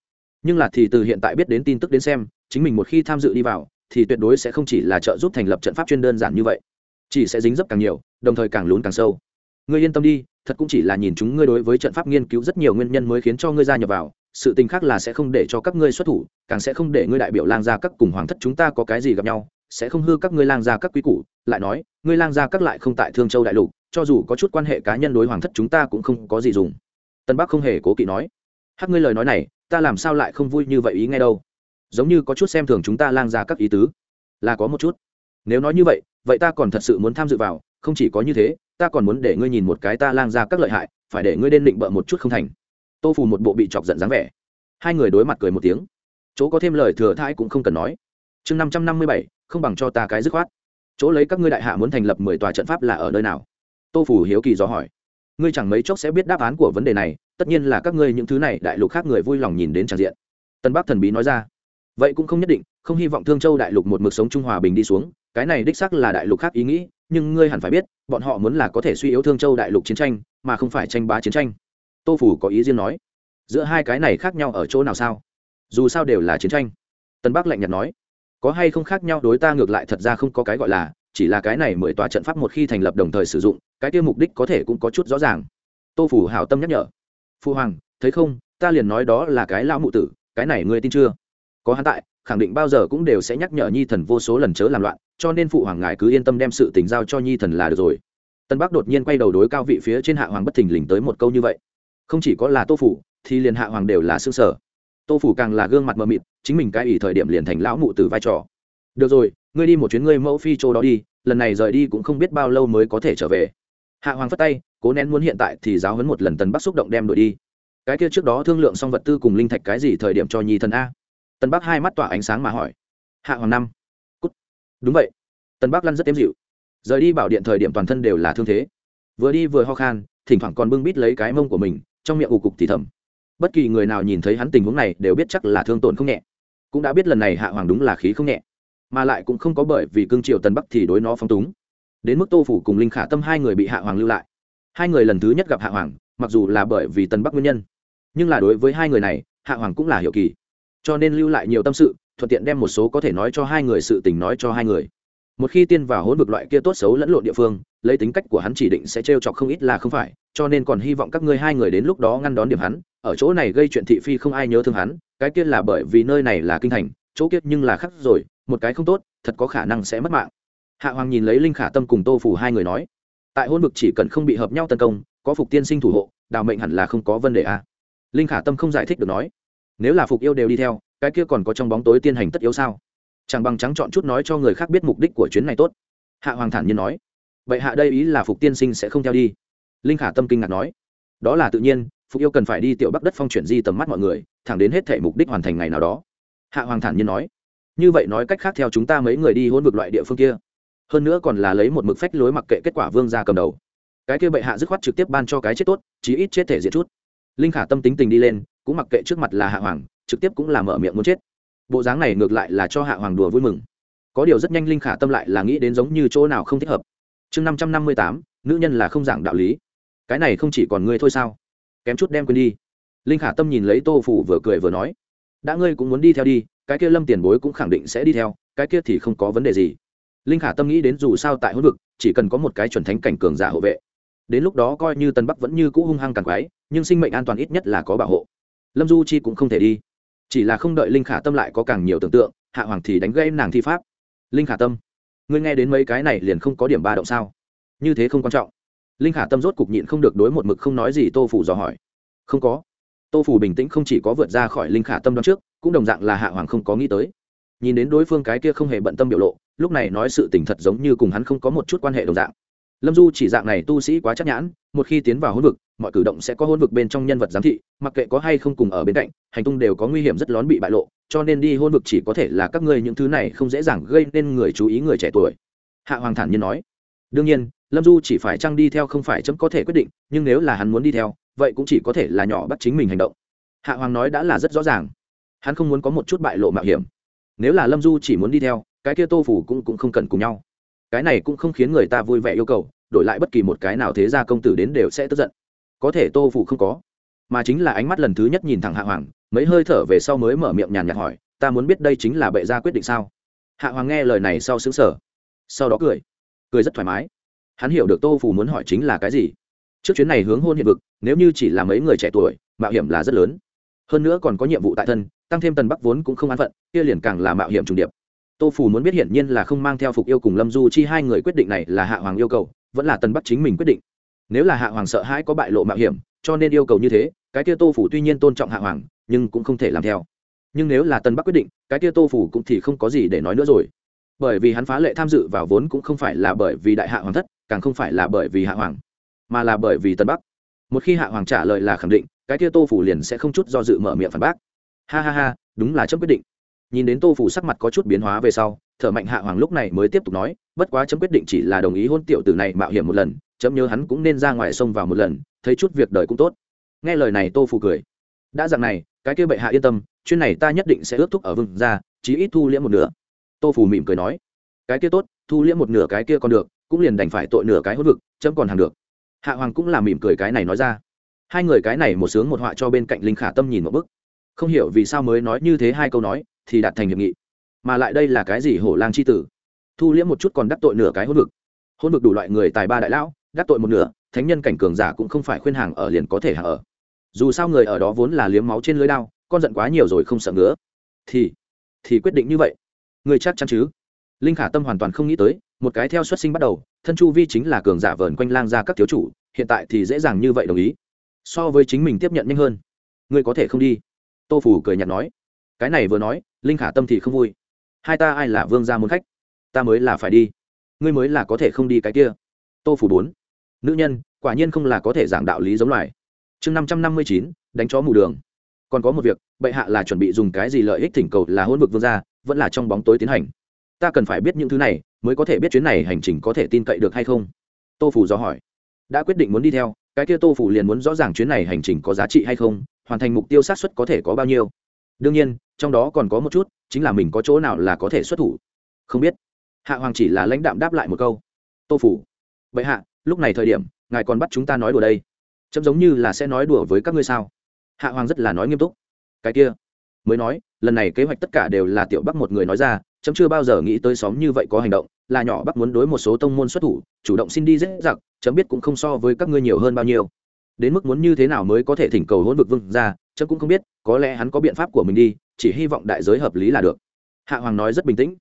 A: Nhưng là thì từ hiện tại biết đến tin tức đến xem, chính mình một khi tham dự đi vào, thì tuyệt đối sẽ không chỉ là trợ giúp thành lập trận pháp chuyên đơn giản như vậy, chỉ sẽ dính dấp càng nhiều, đồng thời càng lún càng sâu. Ngươi yên tâm đi, thật cũng chỉ là nhìn chúng ngươi đối với trận pháp nghiên cứu rất nhiều nguyên nhân mới khiến cho ngươi gia nhập vào sự tình khác là sẽ không để cho các ngươi xuất thủ, càng sẽ không để ngươi đại biểu lang gia các cùng hoàng thất chúng ta có cái gì gặp nhau, sẽ không hư các ngươi lang gia các quý củ. Lại nói, ngươi lang gia các lại không tại thương châu đại lục, cho dù có chút quan hệ cá nhân đối hoàng thất chúng ta cũng không có gì dùng. Tân bắc không hề cố kỵ nói. Hát ngươi lời nói này, ta làm sao lại không vui như vậy ý ngay đâu? Giống như có chút xem thường chúng ta lang gia các ý tứ. Là có một chút. Nếu nói như vậy vậy ta còn thật sự muốn tham dự vào, không chỉ có như thế, ta còn muốn để ngươi nhìn một cái ta lang gia các lợi hại, phải để ngươi đen định bợ một chút không thành tô phù một bộ bị chọc giận dáng vẻ. Hai người đối mặt cười một tiếng. Chỗ có thêm lời thừa thãi cũng không cần nói. Chương năm trăm năm mươi bảy, không bằng cho ta cái dứt khoát. Chỗ lấy các ngươi đại hạ muốn thành lập mười tòa trận pháp là ở nơi nào? Tô phủ hiếu kỳ do hỏi. Ngươi chẳng mấy chốc sẽ biết đáp án của vấn đề này, tất nhiên là các ngươi những thứ này đại lục khác người vui lòng nhìn đến tràn diện. Tân bắc thần bí nói ra. Vậy cũng không nhất định, không hy vọng thương châu đại lục một mực sống trung hòa bình đi xuống, cái này đích xác là đại lục khác ý nghĩ, nhưng ngươi hẳn phải biết, bọn họ muốn là có thể suy yếu thương châu đại lục chiến tranh, mà không phải tranh bá chiến tranh tô phủ có ý riêng nói, giữa hai cái này khác nhau ở chỗ nào sao? Dù sao đều là chiến tranh. Tân bắc lạnh nhạt nói, có hay không khác nhau đối ta ngược lại thật ra không có cái gọi là, chỉ là cái này mười tòa trận pháp một khi thành lập đồng thời sử dụng, cái tiêu mục đích có thể cũng có chút rõ ràng. Tô phủ hảo tâm nhắc nhở, phu hoàng, thấy không, ta liền nói đó là cái lão mụ tử, cái này ngươi tin chưa? Có hắn tại, khẳng định bao giờ cũng đều sẽ nhắc nhở nhi thần vô số lần chớ làm loạn, cho nên phụ hoàng ngài cứ yên tâm đem sự tình giao cho nhi thần là được rồi. Tân bắc đột nhiên quay đầu đối cao vị phía trên hạ hoàng bất thình lình tới một câu như vậy không chỉ có là tô phủ, thì liền hạ hoàng đều là xương sở. Tô phủ càng là gương mặt mờ mịt, chính mình cái ỷ thời điểm liền thành lão mụ từ vai trò. Được rồi, ngươi đi một chuyến ngươi mẫu phi châu đó đi, lần này rời đi cũng không biết bao lâu mới có thể trở về. Hạ hoàng phất tay, cố nén muốn hiện tại thì giáo hấn một lần tần bắc xúc động đem đội đi. Cái kia trước đó thương lượng xong vật tư cùng linh thạch cái gì thời điểm cho nhi thần a? Tần bắc hai mắt tỏa ánh sáng mà hỏi. Hạ hoàng năm. Cút. Đúng vậy. Tần bắc lăn rất tiêm dịu. Rời đi bảo điện thời điểm toàn thân đều là thương thế. Vừa đi vừa ho khan, thỉnh thoảng còn bưng bít lấy cái mông của mình trong miệng ù cục thì thầm. Bất kỳ người nào nhìn thấy hắn tình huống này đều biết chắc là thương tổn không nhẹ. Cũng đã biết lần này hạ hoàng đúng là khí không nhẹ, mà lại cũng không có bởi vì cương triều tần bắc thì đối nó phong túng. Đến mức tô phủ cùng linh khả tâm hai người bị hạ hoàng lưu lại. Hai người lần thứ nhất gặp hạ hoàng, mặc dù là bởi vì tần bắc nguyên nhân, nhưng là đối với hai người này, hạ hoàng cũng là hiệu kỳ. Cho nên lưu lại nhiều tâm sự, thuận tiện đem một số có thể nói cho hai người sự tình nói cho hai người một khi tiên vào hỗn vực loại kia tốt xấu lẫn lộn địa phương, lấy tính cách của hắn chỉ định sẽ trêu chọc không ít là không phải, cho nên còn hy vọng các ngươi hai người đến lúc đó ngăn đón điểm hắn, ở chỗ này gây chuyện thị phi không ai nhớ thương hắn, cái kia là bởi vì nơi này là kinh thành, chỗ kiết nhưng là khắc rồi, một cái không tốt, thật có khả năng sẽ mất mạng hạ hoàng nhìn lấy linh khả tâm cùng tô phủ hai người nói, tại hôn vực chỉ cần không bị hợp nhau tấn công, có phục tiên sinh thủ hộ, đào mệnh hẳn là không có vấn đề à. linh khả tâm không giải thích được nói, nếu là phục yêu đều đi theo, cái kia còn có trong bóng tối tiên hành tất yếu sao chẳng bằng trắng chọn chút nói cho người khác biết mục đích của chuyến này tốt. Hạ hoàng thản nhiên nói. Vậy hạ đây ý là phục tiên sinh sẽ không theo đi. Linh khả tâm kinh ngạc nói. Đó là tự nhiên, phục yêu cần phải đi tiểu bắc đất phong chuyển di tầm mắt mọi người, thẳng đến hết thể mục đích hoàn thành ngày nào đó. Hạ hoàng thản nhiên nói. Như vậy nói cách khác theo chúng ta mấy người đi hôn vực loại địa phương kia. Hơn nữa còn là lấy một mực phách lối mặc kệ kết quả vương ra cầm đầu. Cái kia bệ hạ dứt khoát trực tiếp ban cho cái chết tốt, chí ít chết thể diện chút. Linh khả tâm tính tình đi lên, cũng mặc kệ trước mặt là hạ hoàng, trực tiếp cũng là mở miệng muốn chết bộ dáng này ngược lại là cho hạ hoàng đùa vui mừng. Có điều rất nhanh linh khả tâm lại là nghĩ đến giống như chỗ nào không thích hợp. Chương năm trăm năm mươi tám, nữ nhân là không giảng đạo lý. Cái này không chỉ còn ngươi thôi sao? Kém chút đem quên đi. Linh khả tâm nhìn lấy tô phủ vừa cười vừa nói, đã ngươi cũng muốn đi theo đi, cái kia lâm tiền bối cũng khẳng định sẽ đi theo, cái kia thì không có vấn đề gì. Linh khả tâm nghĩ đến dù sao tại hỗn vực, chỉ cần có một cái chuẩn thánh cảnh cường giả hộ vệ. Đến lúc đó coi như tân bắc vẫn như cũ hung hăng càng quái nhưng sinh mệnh an toàn ít nhất là có bảo hộ. Lâm du chi cũng không thể đi chỉ là không đợi linh khả tâm lại có càng nhiều tưởng tượng, hạ hoàng thì đánh gây nàng thi pháp. Linh khả tâm, ngươi nghe đến mấy cái này liền không có điểm ba động sao? Như thế không quan trọng. Linh khả tâm rốt cục nhịn không được đối một mực không nói gì tô phủ dò hỏi. Không có. Tô phủ bình tĩnh không chỉ có vượt ra khỏi linh khả tâm đó trước, cũng đồng dạng là hạ hoàng không có nghĩ tới. Nhìn đến đối phương cái kia không hề bận tâm biểu lộ, lúc này nói sự tình thật giống như cùng hắn không có một chút quan hệ đồng dạng lâm du chỉ dạng này tu sĩ quá chắc nhãn một khi tiến vào hôn vực mọi cử động sẽ có hôn vực bên trong nhân vật giám thị mặc kệ có hay không cùng ở bên cạnh hành tung đều có nguy hiểm rất lớn bị bại lộ cho nên đi hôn vực chỉ có thể là các ngươi những thứ này không dễ dàng gây nên người chú ý người trẻ tuổi. Hạ hoàng thản nhiên nói. Đương nhiên lâm du chỉ phải trăng đi theo không phải chấm có thể quyết định nhưng nếu là hắn muốn đi theo vậy cũng chỉ có thể là nhỏ bắt chính mình hành động. Hạ hoàng nói đã là rất rõ ràng. Hắn không muốn có một chút bại lộ mạo hiểm. Nếu là lâm du chỉ muốn đi theo cái kia tô phủ cũng, cũng không cần cùng nhau cái này cũng không khiến người ta vui vẻ yêu cầu, đổi lại bất kỳ một cái nào thế ra công tử đến đều sẽ tức giận. Có thể tô phủ không có, mà chính là ánh mắt lần thứ nhất nhìn thẳng hạ hoàng, mấy hơi thở về sau mới mở miệng nhàn nhạt hỏi, ta muốn biết đây chính là bệ gia quyết định sao? Hạ hoàng nghe lời này sau xứng sở sau đó cười cười rất thoải mái. Hắn hiểu được tô phủ muốn hỏi chính là cái gì. Trước chuyến này hướng hôn hiện vực, nếu như chỉ là mấy người trẻ tuổi, mạo hiểm là rất lớn. Hơn nữa còn có nhiệm vụ tại thân, tăng thêm tần bắc vốn cũng không an phận, kia liền càng là mạo hiểm trùng điệp tô phủ muốn biết hiển nhiên là không mang theo phục yêu cùng lâm du chi, hai người quyết định này là hạ hoàng yêu cầu, vẫn là tần bắc chính mình quyết định. Nếu là hạ hoàng sợ hãi có bại lộ mạo hiểm, cho nên yêu cầu như thế, cái kia tô phủ tuy nhiên tôn trọng hạ hoàng, nhưng cũng không thể làm theo. Nhưng nếu là tân bắc quyết định, cái kia tô phủ cũng thì không có gì để nói nữa rồi. Bởi vì hắn phá lệ tham dự vào vốn cũng không phải là bởi vì đại hạ hoàng thất, càng không phải là bởi vì hạ hoàng, mà là bởi vì tân bắc. Một khi hạ hoàng trả lời là khẳng định, cái kia tô phủ liền sẽ không chút do dự mở miệng phản bác. Ha ha ha, đúng là chấm quyết định nhìn đến tô phủ sắc mặt có chút biến hóa về sau, thở mạnh hạ hoàng lúc này mới tiếp tục nói, bất quá chấm quyết định chỉ là đồng ý hôn tiểu tử này mạo hiểm một lần, chấm nhớ hắn cũng nên ra ngoài sông vào một lần, thấy chút việc đời cũng tốt. Nghe lời này tô phủ cười. Đã dạng này, cái kia bệ hạ yên tâm chuyên này ta nhất định sẽ ước thúc ở vương ra chí ít thu liễm một nửa. Tô phủ mỉm cười nói. Cái kia tốt, thu liễm một nửa cái kia còn được, cũng liền đành phải tội nửa cái hốt vực, chấm còn hàng được. Hạ hoàng cũng là mỉm cười cái này nói ra. Hai người cái này một sướng một họa cho bên cạnh linh khả tâm nhìn một bức. Không hiểu vì sao mới nói như thế hai câu nói thì đạt thành hiệp nghị. Mà lại đây là cái gì hổ lang c h i tử? Thu liễm một chút còn đắc tội nửa cái hôn vực. Hôn vực đủ loại người tài ba đại lão, đắc tội một nửa, thánh nhân cảnh cường giả cũng không phải khuyên hàng ở liền có thể hàng ở. Dù sao người ở đó vốn là liếm máu trên lưới đao, con giận quá nhiều rồi không sợ ngứa. Thì thì quyết định như vậy. Người chắc chắn chứ? Linh khả tâm hoàn toàn không nghĩ tới, một cái theo xuất sinh bắt đầu, thân chu vi chính là cường giả vờn quanh lang ra các thiếu chủ, hiện tại thì dễ dàng như vậy đồng ý. So với chính mình tiếp nhận nhanh hơn. Ngươi có thể không đi? Tô phủ cười nhạt nói cái này vừa nói, linh khả tâm thì không vui. Hai ta ai là vương gia muốn khách? Ta mới là phải đi. Ngươi mới là có thể không đi cái kia. Tô phủ bốn. Nữ nhân, quả nhiên không là có thể giảng đạo lý giống loài. Chương năm trăm năm mươi chín, đánh chó mù đường. Còn có một việc, bệ hạ là chuẩn bị dùng cái gì lợi ích thỉnh cầu là hôn vực vương gia, vẫn là trong bóng tối tiến hành. Ta cần phải biết những thứ này, mới có thể biết chuyến này hành trình có thể tin cậy được hay không? Tô phủ do hỏi. Đã quyết định muốn đi theo, cái kia tô phủ liền muốn rõ ràng chuyến này hành trình có giá trị hay không, hoàn thành mục tiêu sát xuất có thể có bao nhiêu đương nhiên, trong đó còn có một chút, chính là mình có chỗ nào là có thể xuất thủ. Không biết. Hạ hoàng chỉ là lãnh đạm đáp lại một câu. Tô phủ. Bệ hạ, lúc này thời điểm, ngài còn bắt chúng ta nói đùa đây. Chấm giống như là sẽ nói đùa với các ngươi sao? Hạ hoàng rất là nói nghiêm túc. Cái kia. Mới nói, lần này kế hoạch tất cả đều là tiểu bắc một người nói ra, chấm chưa bao giờ nghĩ tới xóm như vậy có hành động, là nhỏ bắc muốn đối một số tông môn xuất thủ, chủ động xin đi dễ dặc chấm biết cũng không so với các ngươi nhiều hơn bao nhiêu đến mức muốn như thế nào mới có thể thỉnh cầu hỗn vực vương ra, chớ cũng không biết, có lẽ hắn có biện pháp của mình đi, chỉ hy vọng đại giới hợp lý là được. Hạ hoàng nói rất bình tĩnh,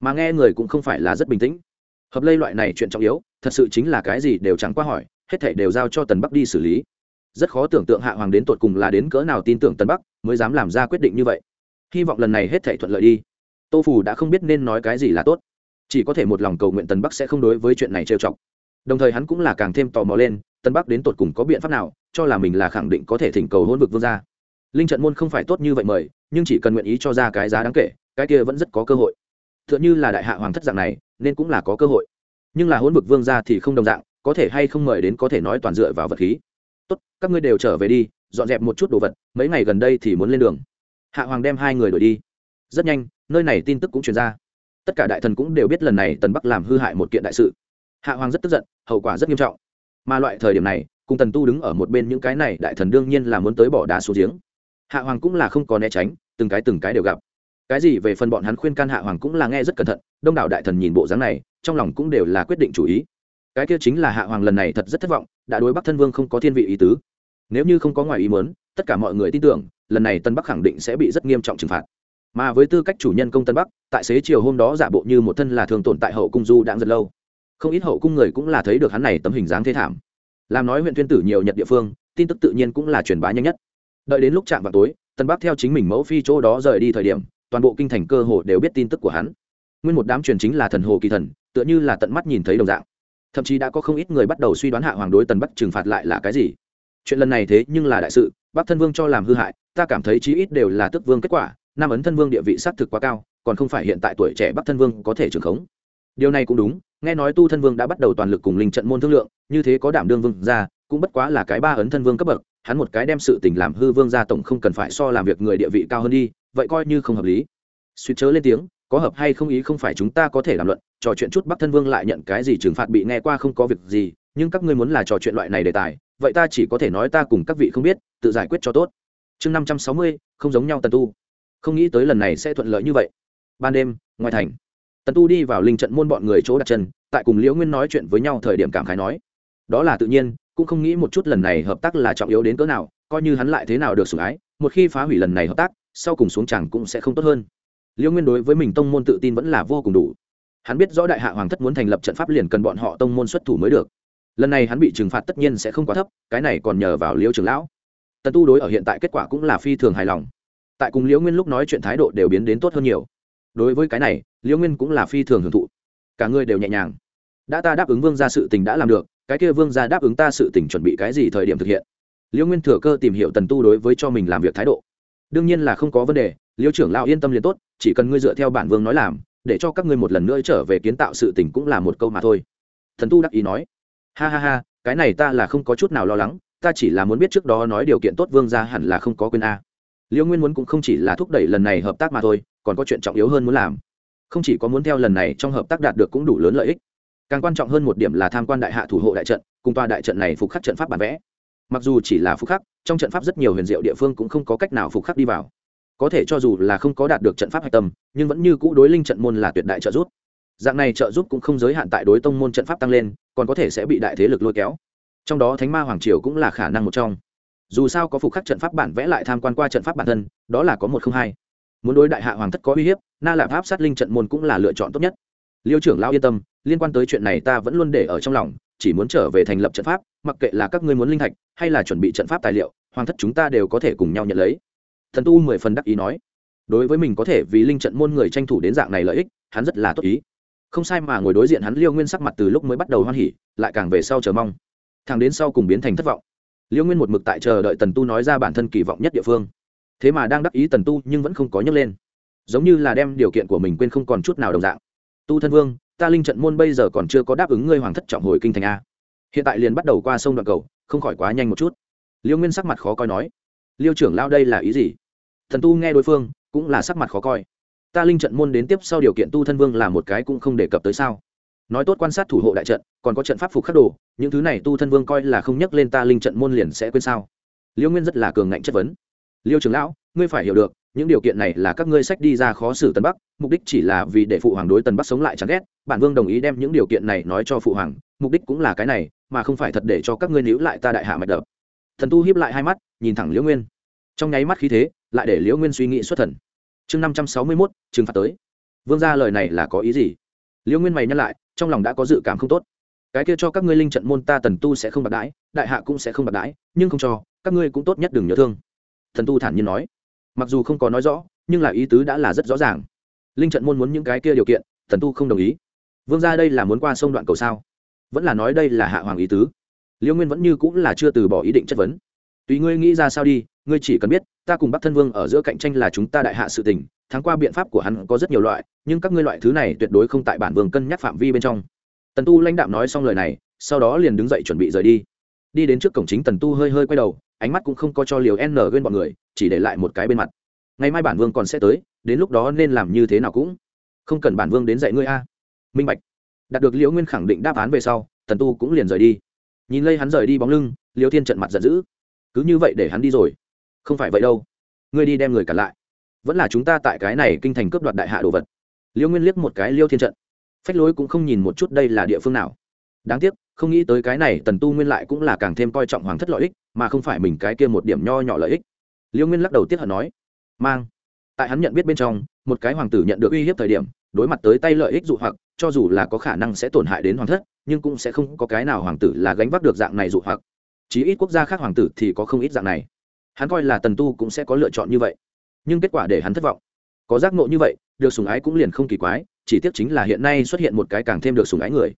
A: mà nghe người cũng không phải là rất bình tĩnh. Hợp lây loại này chuyện trọng yếu, thật sự chính là cái gì đều chẳng qua hỏi, hết thảy đều giao cho tần bắc đi xử lý. Rất khó tưởng tượng hạ hoàng đến tột cùng là đến cỡ nào tin tưởng tần bắc mới dám làm ra quyết định như vậy. Hy vọng lần này hết thể thuận lợi đi. Tô phù đã không biết nên nói cái gì là tốt. Chỉ có thể một lòng cầu nguyện tần bắc sẽ không đối với chuyện này trêu chọc. Đồng thời hắn cũng là càng thêm tò mò lên tân bắc đến tột cùng có biện pháp nào, cho là mình là khẳng định có thể thỉnh cầu hôn vực vương gia. Linh trận môn không phải tốt như vậy mời, nhưng chỉ cần nguyện ý cho ra cái giá đáng kể, cái kia vẫn rất có cơ hội. T h ư ợ n h ư là đại hạ hoàng thất dạng này, nên cũng là có cơ hội. Nhưng là hôn vực vương gia thì không đồng dạng, có thể hay không mời đến có thể nói toàn dựa vào vật khí. Tốt, các ngươi đều trở về đi, dọn dẹp một chút đồ vật, mấy ngày gần đây thì muốn lên đường. Hạ hoàng đem hai người đổi đi. Rất nhanh, nơi này tin tức cũng truyền ra. Tất cả đại thần cũng đều biết lần này tần bắc làm hư hại một kiện đại sự. Hạ hoàng rất tức giận, hậu quả rất nghiêm trọng mà loại thời điểm này, cùng tần tu đứng ở một bên những cái này, đại thần đương nhiên là muốn tới bỏ đá xuống giếng. Hạ hoàng cũng là không có né tránh, từng cái từng cái đều gặp. Cái gì về phần bọn hắn khuyên can hạ hoàng cũng là nghe rất cẩn thận, đông đảo đại thần nhìn bộ dáng này, trong lòng cũng đều là quyết định chủ ý. Cái kia chính là hạ hoàng lần này thật rất thất vọng, đã đối bắc thân vương không có thiên vị ý tứ. Nếu như không có ngoài ý muốn, tất cả mọi người tin tưởng, lần này tân bắc khẳng định sẽ bị rất nghiêm trọng trừng phạt. Mà với tư cách chủ nhân công tân bắc, tại xế chiều hôm đó giả bộ như một thân là thường tồn tại hậu cung du đang rất lâu không ít hậu cung người cũng là thấy được hắn này tấm hình dáng thế thảm. Làm nói huyện tuyên tử nhiều nhật địa phương, tin tức tự nhiên cũng là truyền bá nhanh nhất. Đợi đến lúc chạm vào tối, tân bắc theo chính mình mẫu phi chỗ đó rời đi thời điểm, toàn bộ kinh thành cơ hồ đều biết tin tức của hắn. Nguyên một đám truyền chính là thần hồ kỳ thần, tựa như là tận mắt nhìn thấy đồng dạng. Thậm chí đã có không ít người bắt đầu suy đoán hạ hoàng đối tần bắc trừng phạt lại là cái gì. Chuyện lần này thế nhưng là đại sự, bắc thân vương cho làm hư hại, ta cảm thấy chí ít đều là tức vương kết quả, nam ấn thân vương địa vị xác thực quá cao, còn không phải hiện tại tuổi trẻ bắc thân vương có thể trưởng khống điều này cũng đúng, nghe nói tu thân vương đã bắt đầu toàn lực cùng linh trận môn thương lượng, như thế có đảm đương vương ra cũng bất quá là cái ba ấn thân vương cấp bậc, hắn một cái đem sự tình làm hư vương ra tổng không cần phải so làm việc người địa vị cao hơn đi, vậy coi như không hợp lý. Suýt chớ lên tiếng, có hợp hay không ý không phải chúng ta có thể làm luận, trò chuyện chút bắc thân vương lại nhận cái gì trừng phạt bị nghe qua không có việc gì, nhưng các ngươi muốn là trò chuyện loại này đề tài, vậy ta chỉ có thể nói ta cùng các vị không biết, tự giải quyết cho tốt. Chương năm trăm sáu mươi, không giống nhau tần tu. Không nghĩ tới lần này sẽ thuận lợi như vậy. Ban đêm, ngoài thành tần tu đi vào linh trận môn bọn người chỗ đặt chân, tại cùng liễu nguyên nói chuyện với nhau thời điểm cảm khái nói, đó là tự nhiên, cũng không nghĩ một chút lần này hợp tác là trọng yếu đến cỡ nào, coi như hắn lại thế nào được sủng ái, một khi phá hủy lần này hợp tác, sau cùng xuống chẳng cũng sẽ không tốt hơn. Liễu nguyên đối với mình tông môn tự tin vẫn là vô cùng đủ. Hắn biết rõ đại hạ hoàng thất muốn thành lập trận pháp liền cần bọn họ tông môn xuất thủ mới được. Lần này hắn bị trừng phạt tất nhiên sẽ không quá thấp, cái này còn nhờ vào liễu trưởng lão. Tần tu đối ở hiện tại kết quả cũng là phi thường hài lòng. Tại cùng liễu nguyên lúc nói chuyện thái độ đều biến đến tốt hơn nhiều. Đối với cái này liễu nguyên cũng là phi thường hưởng thụ. Cả người đều nhẹ nhàng. Đã ta đáp ứng vương gia sự tình đã làm được, cái kia vương gia đáp ứng ta sự tình chuẩn bị cái gì thời điểm thực hiện? Liễu nguyên thừa cơ tìm hiểu tần tu đối với cho mình làm việc thái độ. Đương nhiên là không có vấn đề liễu trưởng lao yên tâm liền tốt, chỉ cần ngươi dựa theo bản vương nói làm, để cho các ngươi một lần nữa trở về kiến tạo sự tình cũng là một câu mà thôi. Thần tu đắc ý nói. Ha ha ha, cái này ta là không có chút nào lo lắng, ta chỉ là muốn biết trước đó nói điều kiện tốt vương gia hẳn là không có quên a. Liễu nguyên muốn cũng không chỉ là thúc đẩy lần này hợp tác mà thôi, còn có chuyện trọng yếu hơn muốn làm không chỉ có muốn theo lần này trong hợp tác đạt được cũng đủ lớn lợi ích. Càng quan trọng hơn một điểm là tham quan đại hạ thủ hộ đại trận, cùng tòa đại trận này phục khắc trận pháp bản vẽ. Mặc dù chỉ là phục khắc, trong trận pháp rất nhiều huyền diệu địa phương cũng không có cách nào phục khắc đi vào. Có thể cho dù là không có đạt được trận pháp hạch tâm, nhưng vẫn như cũ đối linh trận môn là tuyệt đại trợ giúp. Dạng này trợ giúp cũng không giới hạn tại đối tông môn trận pháp tăng lên, còn có thể sẽ bị đại thế lực lôi kéo. Trong đó thánh ma hoàng triều cũng là khả năng một trong. Dù sao có phục khắc trận pháp bản vẽ lại tham quan qua trận pháp bản thân, đó là có một không hai muốn đối đại hạ hoàng thất có uy hiếp, na lạp áp sát linh trận môn cũng là lựa chọn tốt nhất. Liêu trưởng lao yên tâm, liên quan tới chuyện này ta vẫn luôn để ở trong lòng, chỉ muốn trở về thành lập trận pháp, mặc kệ là các ngươi muốn linh thạch, hay là chuẩn bị trận pháp tài liệu, hoàng thất chúng ta đều có thể cùng nhau nhận lấy. Thần tu mười phần đắc ý nói. Đối với mình có thể vì linh trận môn người tranh thủ đến dạng này lợi ích, hắn rất là tốt ý. Không sai mà ngồi đối diện hắn liêu nguyên sắc mặt từ lúc mới bắt đầu hoan hỉ, lại càng về sau chờ mong. Thằng đến sau cùng biến thành thất vọng. Liêu nguyên một mực tại chờ đợi tần tu nói ra bản thân kỳ vọng nhất địa phương thế mà đang đắc ý tần tu nhưng vẫn không có nhấc lên. Giống như là đem điều kiện của mình quên không còn chút nào đồng dạng. Tu thân vương, ta linh trận môn bây giờ còn chưa có đáp ứng ngươi hoàng thất trọng hồi kinh thành a. Hiện tại liền bắt đầu qua sông đoạn cầu, không khỏi quá nhanh một chút. Liêu nguyên sắc mặt khó coi nói, liêu trưởng lao đây là ý gì? Thần tu nghe đối phương, cũng là sắc mặt khó coi. Ta linh trận môn đến tiếp sau điều kiện tu thân vương là một cái cũng không đề cập tới sao? Nói tốt quan sát thủ hộ đại trận, còn có trận pháp phục khắc đồ, những thứ này tu thân vương coi là không nhắc lên ta linh trận môn liền sẽ quên sao? Liêu nguyên rất là cường ngạnh chất vấn liêu trưởng lão, ngươi phải hiểu được, những điều kiện này là các ngươi sách đi ra khó xử tân bắc, mục đích chỉ là vì để phụ hoàng đối tân bắc sống lại chán ghét, bản vương đồng ý đem những điều kiện này nói cho phụ hoàng, mục đích cũng là cái này, mà không phải thật để cho các ngươi níu lại ta đại hạ mạch đập. Thần tu hiếp lại hai mắt, nhìn thẳng liễu nguyên. Trong nháy mắt khí thế, lại để liễu nguyên suy nghĩ xuất thần. Chương năm trăm sáu mươi mốt, trừng phạt tới. Vương ra lời này là có ý gì? Liễu nguyên mày nhắc lại, trong lòng đã có dự cảm không tốt. Cái kia cho các ngươi linh trận môn ta tần tu sẽ không bạc đãi, đại hạ cũng sẽ không bạc đãi, nhưng không cho, các ngươi cũng tốt nhất đừng nhớ thương thần tu thản nhiên nói. Mặc dù không có nói rõ, nhưng là ý tứ đã là rất rõ ràng. Linh trận môn muốn những cái kia điều kiện, thần tu không đồng ý. Vương ra đây là muốn qua sông đoạn cầu sao? Vẫn là nói đây là hạ hoàng ý tứ. Liễu nguyên vẫn như cũng là chưa từ bỏ ý định chất vấn. Tùy ngươi nghĩ ra sao đi, ngươi chỉ cần biết, ta cùng bắc thân vương ở giữa cạnh tranh là chúng ta đại hạ sự tình tháng qua biện pháp của hắn có rất nhiều loại, nhưng các ngươi loại thứ này tuyệt đối không tại bản vương cân nhắc phạm vi bên trong. Tần tu lãnh đạo nói xong lời này, sau đó liền đứng dậy chuẩn bị rời đi. Đi đến trước cổng chính, tần tu hơi hơi quay đầu ánh mắt cũng không có cho liều n gên bọn người, chỉ để lại một cái bên mặt. Ngày mai bản vương còn sẽ tới, đến lúc đó nên làm như thế nào cũng không cần bản vương đến dạy ngươi a. Minh bạch. Đạt được liễu nguyên khẳng định đáp án về sau, tần tu cũng liền rời đi. Nhìn lây hắn rời đi bóng lưng, liễu thiên trận mặt giận dữ. Cứ như vậy để hắn đi rồi. Không phải vậy đâu. Ngươi đi đem người cản lại. Vẫn là chúng ta tại cái này kinh thành cướp đoạt đại hạ đồ vật. Liễu nguyên liếc một cái liêu thiên trận. Phách lối cũng không nhìn một chút đây là địa phương nào. Đáng tiếc không nghĩ tới cái này tần tu nguyên lại cũng là càng thêm coi trọng hoàng thất lợi ích, mà không phải mình cái kia một điểm nho nhỏ lợi ích. Liêu nguyên lắc đầu tiết hận nói, mang. Tại hắn nhận biết bên trong, một cái hoàng tử nhận được uy hiếp thời điểm, đối mặt tới tay lợi ích dụ hoặc, cho dù là có khả năng sẽ tổn hại đến hoàng thất, nhưng cũng sẽ không có cái nào hoàng tử là gánh vác được dạng này dụ hoặc. Chí ít quốc gia khác hoàng tử thì có không ít dạng này. Hắn coi là tần tu cũng sẽ có lựa chọn như vậy. Nhưng kết quả để hắn thất vọng. Có giác ngộ như vậy, được sùng ái cũng liền không kỳ quái, chỉ tiếc chính là hiện nay xuất hiện một cái càng thêm được sùng ái người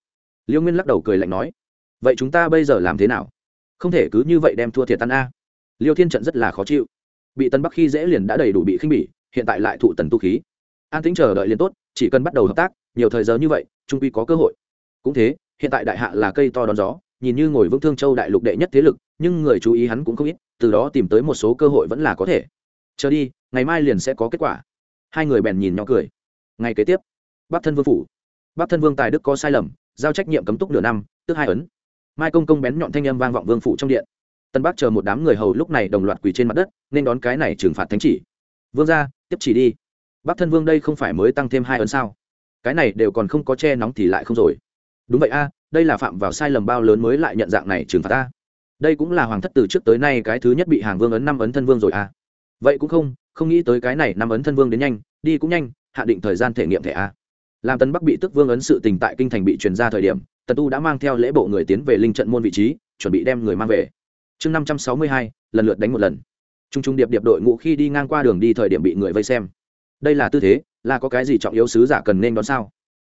A: liêu nguyên lắc đầu cười lạnh nói, vậy chúng ta bây giờ làm thế nào? Không thể cứ như vậy đem thua thiệt tan a. Liêu thiên trận rất là khó chịu. Bị tân bắc khi dễ liền đã đầy đủ bị khinh bỉ, hiện tại lại thụ tần tu khí. An tính chờ đợi liền tốt, chỉ cần bắt đầu hợp tác, nhiều thời giờ như vậy, trung quy có cơ hội. Cũng thế, hiện tại đại hạ là cây to đón gió, nhìn như ngồi vững thương châu đại lục đệ nhất thế lực, nhưng người chú ý hắn cũng không ít, từ đó tìm tới một số cơ hội vẫn là có thể. Chờ đi, ngày mai liền sẽ có kết quả. Hai người bèn nhìn nhỏ cười. Ngày kế tiếp, bắc thân vương phủ. Bắc thân vương tài đức có sai lầm giao trách nhiệm cấm túc nửa năm tức hai ấn. Mai công công bén nhọn thanh âm vang vọng vương phủ trong điện. Tân bắc chờ một đám người hầu lúc này đồng loạt quỳ trên mặt đất, nên đón cái này trừng phạt thánh chỉ. Vương ra tiếp chỉ đi. Bắc thân vương đây không phải mới tăng thêm hai ấn sao? Cái này đều còn không có che nóng thì lại không rồi. Đúng vậy a, đây là phạm vào sai lầm bao lớn mới lại nhận dạng này trừng phạt ta. Đây cũng là hoàng thất từ trước tới nay cái thứ nhất bị hàng vương ấn năm ấn thân vương rồi a. Vậy cũng không không nghĩ tới cái này năm ấn thân vương đến nhanh, đi cũng nhanh, hạ định thời gian thể nghiệm thẻ a làm tân bắc bị tức vương ấn sự tình tại kinh thành bị truyền ra thời điểm, tần tu đã mang theo lễ bộ người tiến về linh trận môn vị trí, chuẩn bị đem người mang về. Chương năm trăm sáu mươi hai, lần lượt đánh một lần. T r u n g t r u n g điệp điệp đội ngũ khi đi ngang qua đường đi thời điểm bị người vây xem. Đây là tư thế, là có cái gì trọng yếu sứ giả cần nên đón sao?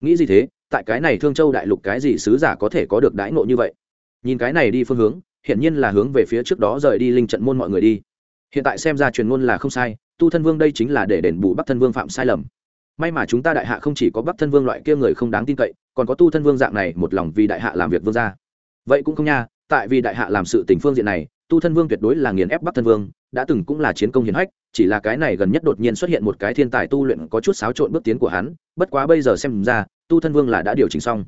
A: Nghĩ gì thế, tại cái này thương châu đại lục cái gì sứ giả có thể có được đãi ngộ như vậy? Nhìn cái này đi phương hướng, hiển nhiên là hướng về phía trước đó rời đi linh trận môn mọi người đi. Hiện tại xem ra truyền ngôn là không sai, tu thân vương đây chính là để đền bù bắc thân vương phạm sai lầm may mà chúng ta đại hạ không chỉ có bắc thân vương loại kia người không đáng tin cậy, còn có tu thân vương dạng này một lòng vì đại hạ làm việc vương gia vậy cũng không nha, tại vì đại hạ làm sự tình phương diện này, tu thân vương tuyệt đối là nghiền ép bắc thân vương, đã từng cũng là chiến công hiển hách, chỉ là cái này gần nhất đột nhiên xuất hiện một cái thiên tài tu luyện có chút xáo trộn bước tiến của hắn, bất quá bây giờ xem ra, tu thân vương là đã điều chỉnh xong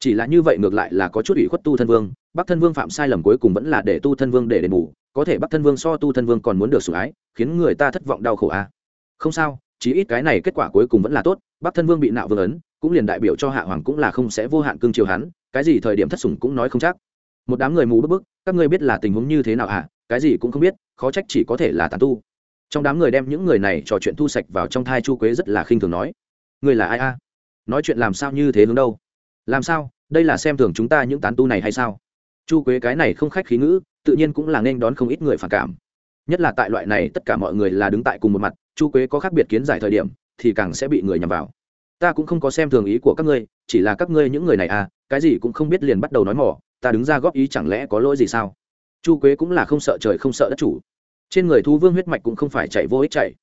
A: chỉ là như vậy ngược lại là có chút ủy khuất tu thân vương, bắc thân vương phạm sai lầm cuối cùng vẫn là để tu thân vương để đền bù, có thể bắc thân vương so tu thân vương còn muốn được sủng ái, khiến người ta thất vọng đau khổ a à. không sao chí ít cái này kết quả cuối cùng vẫn là tốt, bắc thân vương bị nạo vương ấn, cũng liền đại biểu cho hạ hoàng cũng là không sẽ vô hạn cương chiều hắn, cái gì thời điểm thất sủng cũng nói không chắc. Một đám người mù bức bức, các ngươi biết là tình huống như thế nào à cái gì cũng không biết, khó trách chỉ có thể là tàn tu. Trong đám người đem những người này trò chuyện thu sạch vào trong thai chu quế rất là khinh thường nói người là ai a? Nói chuyện làm sao như thế hướng đâu? Làm sao? Đây là xem thường chúng ta những tán tu này hay sao? Chu quế cái này không khách khí ngữ, tự nhiên cũng là nên đón không ít người phản cảm nhất là tại loại này tất cả mọi người là đứng tại cùng một mặt, chu quế có khác biệt kiến giải thời điểm, thì càng sẽ bị người nhằm vào. Ta cũng không có xem thường ý của các ngươi, chỉ là các ngươi những người này à cái gì cũng không biết liền bắt đầu nói mỏ, ta đứng ra góp ý chẳng lẽ có lỗi gì sao? Chu quế cũng là không sợ trời không sợ đất chủ. Trên người thu vương huyết mạch cũng không phải chạy vô ích chạy.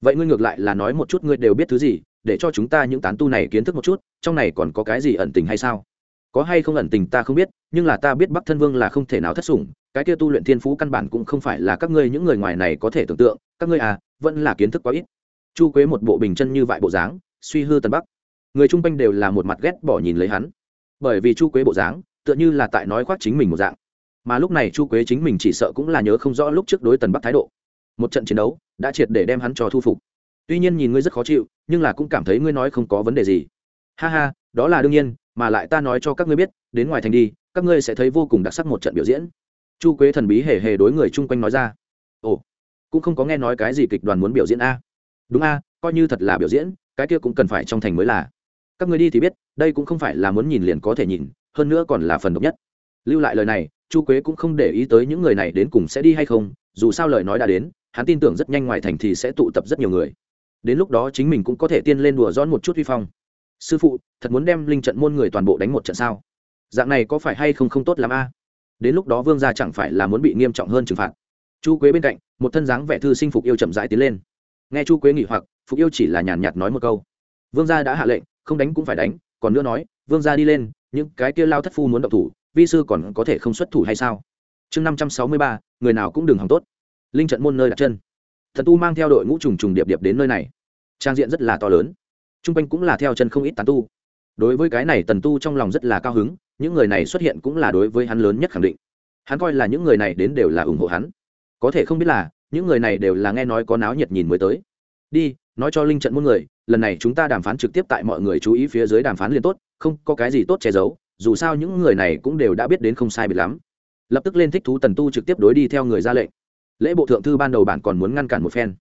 A: Vậy ngươi ngược lại là nói một chút ngươi đều biết thứ gì, để cho chúng ta những tán tu này kiến thức một chút, trong này còn có cái gì ẩn tình hay sao? Có hay không ẩn tình ta không biết, nhưng là ta biết bắc thân vương là không thể nào thất sủng, cái kia tu luyện thiên phú căn bản cũng không phải là các ngươi những người ngoài này có thể tưởng tượng, các ngươi à vẫn là kiến thức quá ít. Chu quế một bộ bình chân như vại bộ dáng, suy hư tân bắc. Người chung quanh đều là một mặt ghét bỏ nhìn lấy hắn. Bởi vì chu quế bộ dáng, tựa như là tại nói khoác chính mình một dạng. Mà lúc này chu quế chính mình chỉ sợ cũng là nhớ không rõ lúc trước đối tần bắc thái độ. Một trận chiến đấu, đã triệt để đem hắn cho thu phục. Tuy nhiên nhìn ngươi rất khó chịu, nhưng là cũng cảm thấy ngươi nói không có vấn đề gì. Ha ha, đó là đương nhiên mà lại ta nói cho các ngươi biết, đến ngoài thành đi, các ngươi sẽ thấy vô cùng đặc sắc một trận biểu diễn. Chu quế thần bí hề hề đối người chung quanh nói ra. Ồ, cũng không có nghe nói cái gì kịch đoàn muốn biểu diễn a. Đúng a, coi như thật là biểu diễn, cái kia cũng cần phải trong thành mới là. Các ngươi đi thì biết, đây cũng không phải là muốn nhìn liền có thể nhìn, hơn nữa còn là phần độc nhất. Lưu lại lời này, chu quế cũng không để ý tới những người này đến cùng sẽ đi hay không, dù sao lời nói đã đến, hắn tin tưởng rất nhanh ngoài thành thì sẽ tụ tập rất nhiều người. Đến lúc đó chính mình cũng có thể tiên lên đùa dón một chút vi phong sư phụ, thật muốn đem linh trận môn người toàn bộ đánh một trận sao? Dạng này có phải hay không không tốt lắm a? Đến lúc đó vương gia chẳng phải là muốn bị nghiêm trọng hơn trừng phạt. Chu quế bên cạnh, một thân dáng vẻ thư sinh phục yêu chậm rãi tiến lên. Nghe chu quế nghỉ hoặc, phục yêu chỉ là nhàn nhạt nói một câu. Vương gia đã hạ lệnh, không đánh cũng phải đánh, còn nữa nói, vương gia đi lên, những cái kia lao thất phu muốn động thủ, vi sư còn có thể không xuất thủ hay sao? Chương năm trăm sáu mươi ba, người nào cũng đừng hòng tốt. Linh trận môn nơi đặt chân. Thần tu mang theo đội ngũ trùng trùng điệp điệp đến nơi này. Trang diện rất là to lớn t r u n g quanh cũng là theo chân không ít tán tu. Đối với cái này tần tu trong lòng rất là cao hứng, những người này xuất hiện cũng là đối với hắn lớn nhất khẳng định. Hắn coi là những người này đến đều là ủng hộ hắn. Có thể không biết là, những người này đều là nghe nói có náo nhiệt nhìn mới tới. Đi, nói cho linh trận muôn người, lần này chúng ta đàm phán trực tiếp tại mọi người chú ý phía dưới đàm phán liền tốt, không có cái gì tốt che giấu, dù sao những người này cũng đều đã biết đến không sai biệt lắm. Lập tức lên thích thú tần tu trực tiếp đối đi theo người ra lệnh. Lễ bộ thượng thư ban đầu bản còn muốn ngăn cản một phen.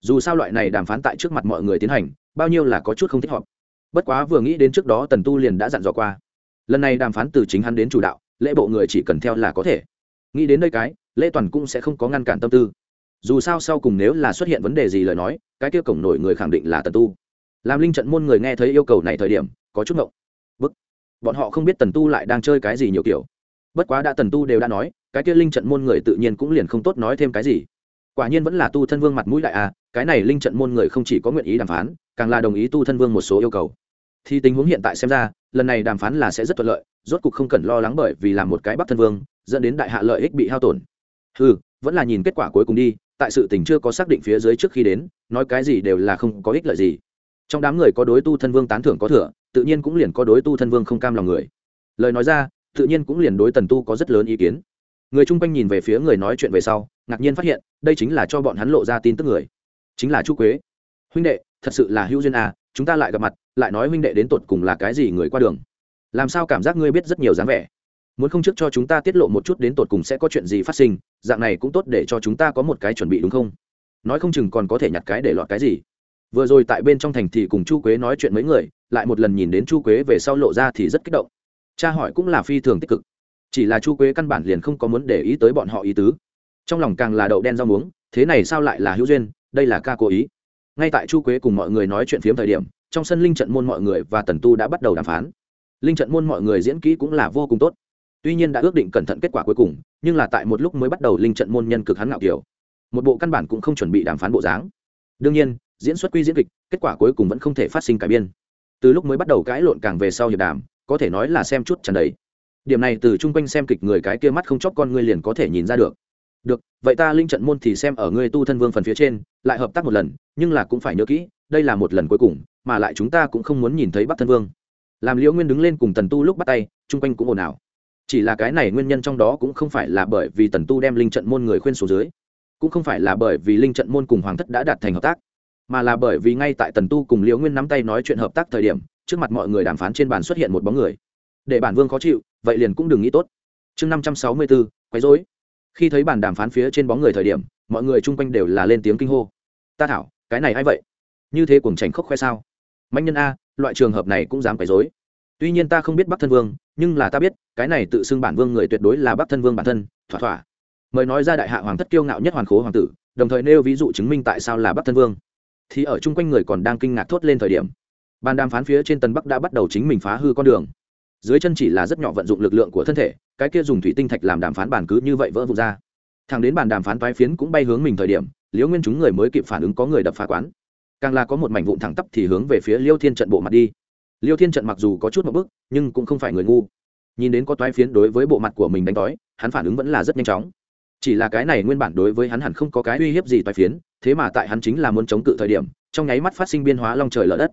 A: Dù sao loại này đàm phán tại trước mặt mọi người tiến hành bao nhiêu là có chút không thích hợp. Bất quá vừa nghĩ đến trước đó tần tu liền đã dặn dò qua. Lần này đàm phán từ chính hắn đến chủ đạo, lễ bộ người chỉ cần theo là có thể. Nghĩ đến đây cái, lễ toàn cũng sẽ không có ngăn cản tâm tư. Dù sao sau cùng nếu là xuất hiện vấn đề gì lời nói, cái kia cổng nổi người khẳng định là tần tu. Làm linh trận môn người nghe thấy yêu cầu này thời điểm, có chút ngộng. Bức. Bọn họ không biết tần tu lại đang chơi cái gì nhiều kiểu. Bất quá đã tần tu đều đã nói, cái kia linh trận môn người tự nhiên cũng liền không tốt nói thêm cái gì. Quả nhiên vẫn là tu thân vương mặt mũi đại à cái này linh trận môn người không chỉ có nguyện ý đàm phán càng là đồng ý tu thân vương một số yêu cầu. Thì tình huống hiện tại xem ra, lần này đàm phán là sẽ rất thuận lợi, rốt cục không cần lo lắng bởi vì làm một cái bắc thân vương, dẫn đến đại hạ lợi ích bị hao tổn. Ừ vẫn là nhìn kết quả cuối cùng đi, tại sự tình chưa có xác định phía dưới trước khi đến, nói cái gì đều là không có ích lợi gì. Trong đám người có đối tu thân vương tán thưởng có thừa, tự nhiên cũng liền có đối tu thân vương không cam lòng người. Lời nói ra, tự nhiên cũng liền đối tần tu có rất lớn ý kiến. Người chung quanh nhìn về phía người nói chuyện về sau, ngạc nhiên phát hiện, đây chính là cho bọn hắn lộ ra tin tức người. Chính là chu quế. Huynh đệ thật sự là hữu duyên à chúng ta lại gặp mặt, lại nói huynh đệ đến tột cùng là cái gì người qua đường. Làm sao cảm giác ngươi biết rất nhiều dáng vẻ? Muốn không trước cho chúng ta tiết lộ một chút đến tột cùng sẽ có chuyện gì phát sinh, dạng này cũng tốt để cho chúng ta có một cái chuẩn bị đúng không? Nói không chừng còn có thể nhặt cái để lọt cái gì. Vừa rồi tại bên trong thành thì cùng chu quế nói chuyện mấy người, lại một lần nhìn đến chu quế về sau lộ ra thì rất kích động. Cha hỏi cũng là phi thường tích cực. Chỉ là chu quế căn bản liền không có muốn để ý tới bọn họ ý tứ. Trong lòng càng là đậu đen rau muống, thế này sao lại là hữu duyên, đây là ca cố ý ngay tại chu quế cùng mọi người nói chuyện phiếm thời điểm, trong sân linh trận môn mọi người và tần tu đã bắt đầu đàm phán. Linh trận môn mọi người diễn kỹ cũng là vô cùng tốt. Tuy nhiên đã ước định cẩn thận kết quả cuối cùng, nhưng là tại một lúc mới bắt đầu linh trận môn nhân cực hắn ngạo kiểu. Một bộ căn bản cũng không chuẩn bị đàm phán bộ dáng. Đương nhiên, diễn xuất quy diễn kịch, kết quả cuối cùng vẫn không thể phát sinh cải biên. Từ lúc mới bắt đầu cãi lộn càng về sau hiệp đàm, có thể nói là xem chút trần đấy. Điểm này từ chung quanh xem kịch người cái kia mắt không chóc con ngươi liền có thể nhìn ra được được, vậy ta linh trận môn thì xem ở ngươi tu thân vương phần phía trên, lại hợp tác một lần, nhưng là cũng phải nhớ kỹ, đây là một lần cuối cùng, mà lại chúng ta cũng không muốn nhìn thấy bắc thân vương. Làm liễu nguyên đứng lên cùng tần tu lúc bắt tay, chung quanh cũng ồn ào. Chỉ là cái này nguyên nhân trong đó cũng không phải là bởi vì tần tu đem linh trận môn người khuyên xuống dưới, cũng không phải là bởi vì linh trận môn cùng hoàng thất đã đạt thành hợp tác, mà là bởi vì ngay tại tần tu cùng liễu nguyên nắm tay nói chuyện hợp tác thời điểm, trước mặt mọi người đàm phán trên bàn xuất hiện một bóng người. Để bản vương khó chịu, vậy liền cũng đừng nghĩ tốt. Chương năm trăm sáu mươi bốn, quấy dối khi thấy bàn đàm phán phía trên bóng người thời điểm, mọi người chung quanh đều là lên tiếng kinh hô. Ta thảo, cái này a i vậy? Như thế cuồng trành khóc khoe sao? Mạnh nhân a, loại trường hợp này cũng dám quấy dối tuy nhiên ta không biết bắc thân vương, nhưng là ta biết, cái này tự xưng bản vương người tuyệt đối là bắc thân vương bản thân, thỏa thỏa. Mời nói ra đại hạ hoàng thất kiêu ngạo nhất hoàn khố hoàng tử, đồng thời nêu ví dụ chứng minh tại sao là bắc thân vương. Thì ở chung quanh người còn đang kinh ngạc thốt lên thời điểm ban đàm phán phía trên tân bắc đã bắt đầu chính mình phá hư con đường dưới chân chỉ là rất nhỏ vận dụng lực lượng của thân thể, cái kia dùng thủy tinh thạch làm đàm phán bàn cứ như vậy vỡ vụt ra. Thằng đến bàn đàm phán toái phiến cũng bay hướng mình thời điểm, liễu nguyên chúng người mới kịp phản ứng có người đập phá quán. Càng là có một mảnh vụn thẳng tắp thì hướng về phía liêu thiên trận bộ mặt đi. Liêu thiên trận mặc dù có chút một bước, nhưng cũng không phải người ngu. Nhìn đến có toái phiến đối với bộ mặt của mình đánh đói, hắn phản ứng vẫn là rất nhanh chóng. Chỉ là cái này nguyên bản đối với hắn hẳn không có cái uy hiếp gì toái phiến, thế mà tại hắn chính là muốn chống cự thời điểm, trong nháy mắt phát sinh biên hóa long trời lở đất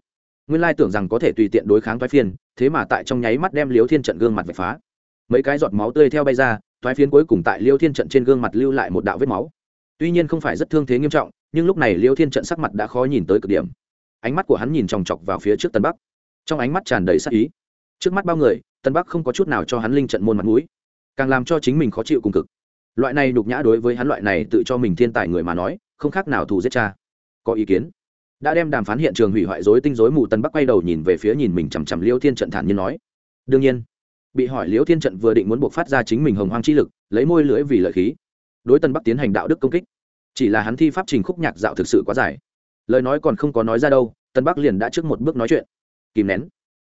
A: nguyên lai tưởng rằng có thể tùy tiện đối kháng thoái phiên, thế mà tại trong nháy mắt đem liêu thiên trận gương mặt vạch phá. Mấy cái giọt máu tươi theo bay ra Thoái phiến cuối cùng tại liêu thiên trận trên gương mặt lưu lại một đạo vết máu. Tuy nhiên không phải rất thương thế nghiêm trọng, nhưng lúc này liêu thiên trận sắc mặt đã khó nhìn tới cực điểm. Ánh mắt của hắn nhìn chòng chọc vào phía trước tân bắc. Trong ánh mắt tràn đầy sắc ý. Trước mắt bao người, tân bắc không có chút nào cho hắn linh trận môn mặt mũi, càng làm cho chính mình khó chịu cùng cực. Loại này đục nhã đối với hắn loại này tự cho mình thiên tài người mà nói, không khác nào thù giết cha. Có ý kiến? Đã đem đàm phán hiện trường hủy hoại rối tinh rối mù tân bắc quay đầu nhìn về phía nhìn mình chằm chằm liêu thiên trận thản nhiên nói đương nhiên bị hỏi liêu thiên trận vừa định muốn buộc phát ra chính mình hồng hoang chi lực lấy môi lưỡi vì lợi khí đối tân bắc tiến hành đạo đức công kích chỉ là hắn thi pháp trình khúc nhạc dạo thực sự quá dài lời nói còn không có nói ra đâu tân bắc liền đã trước một bước nói chuyện kìm nén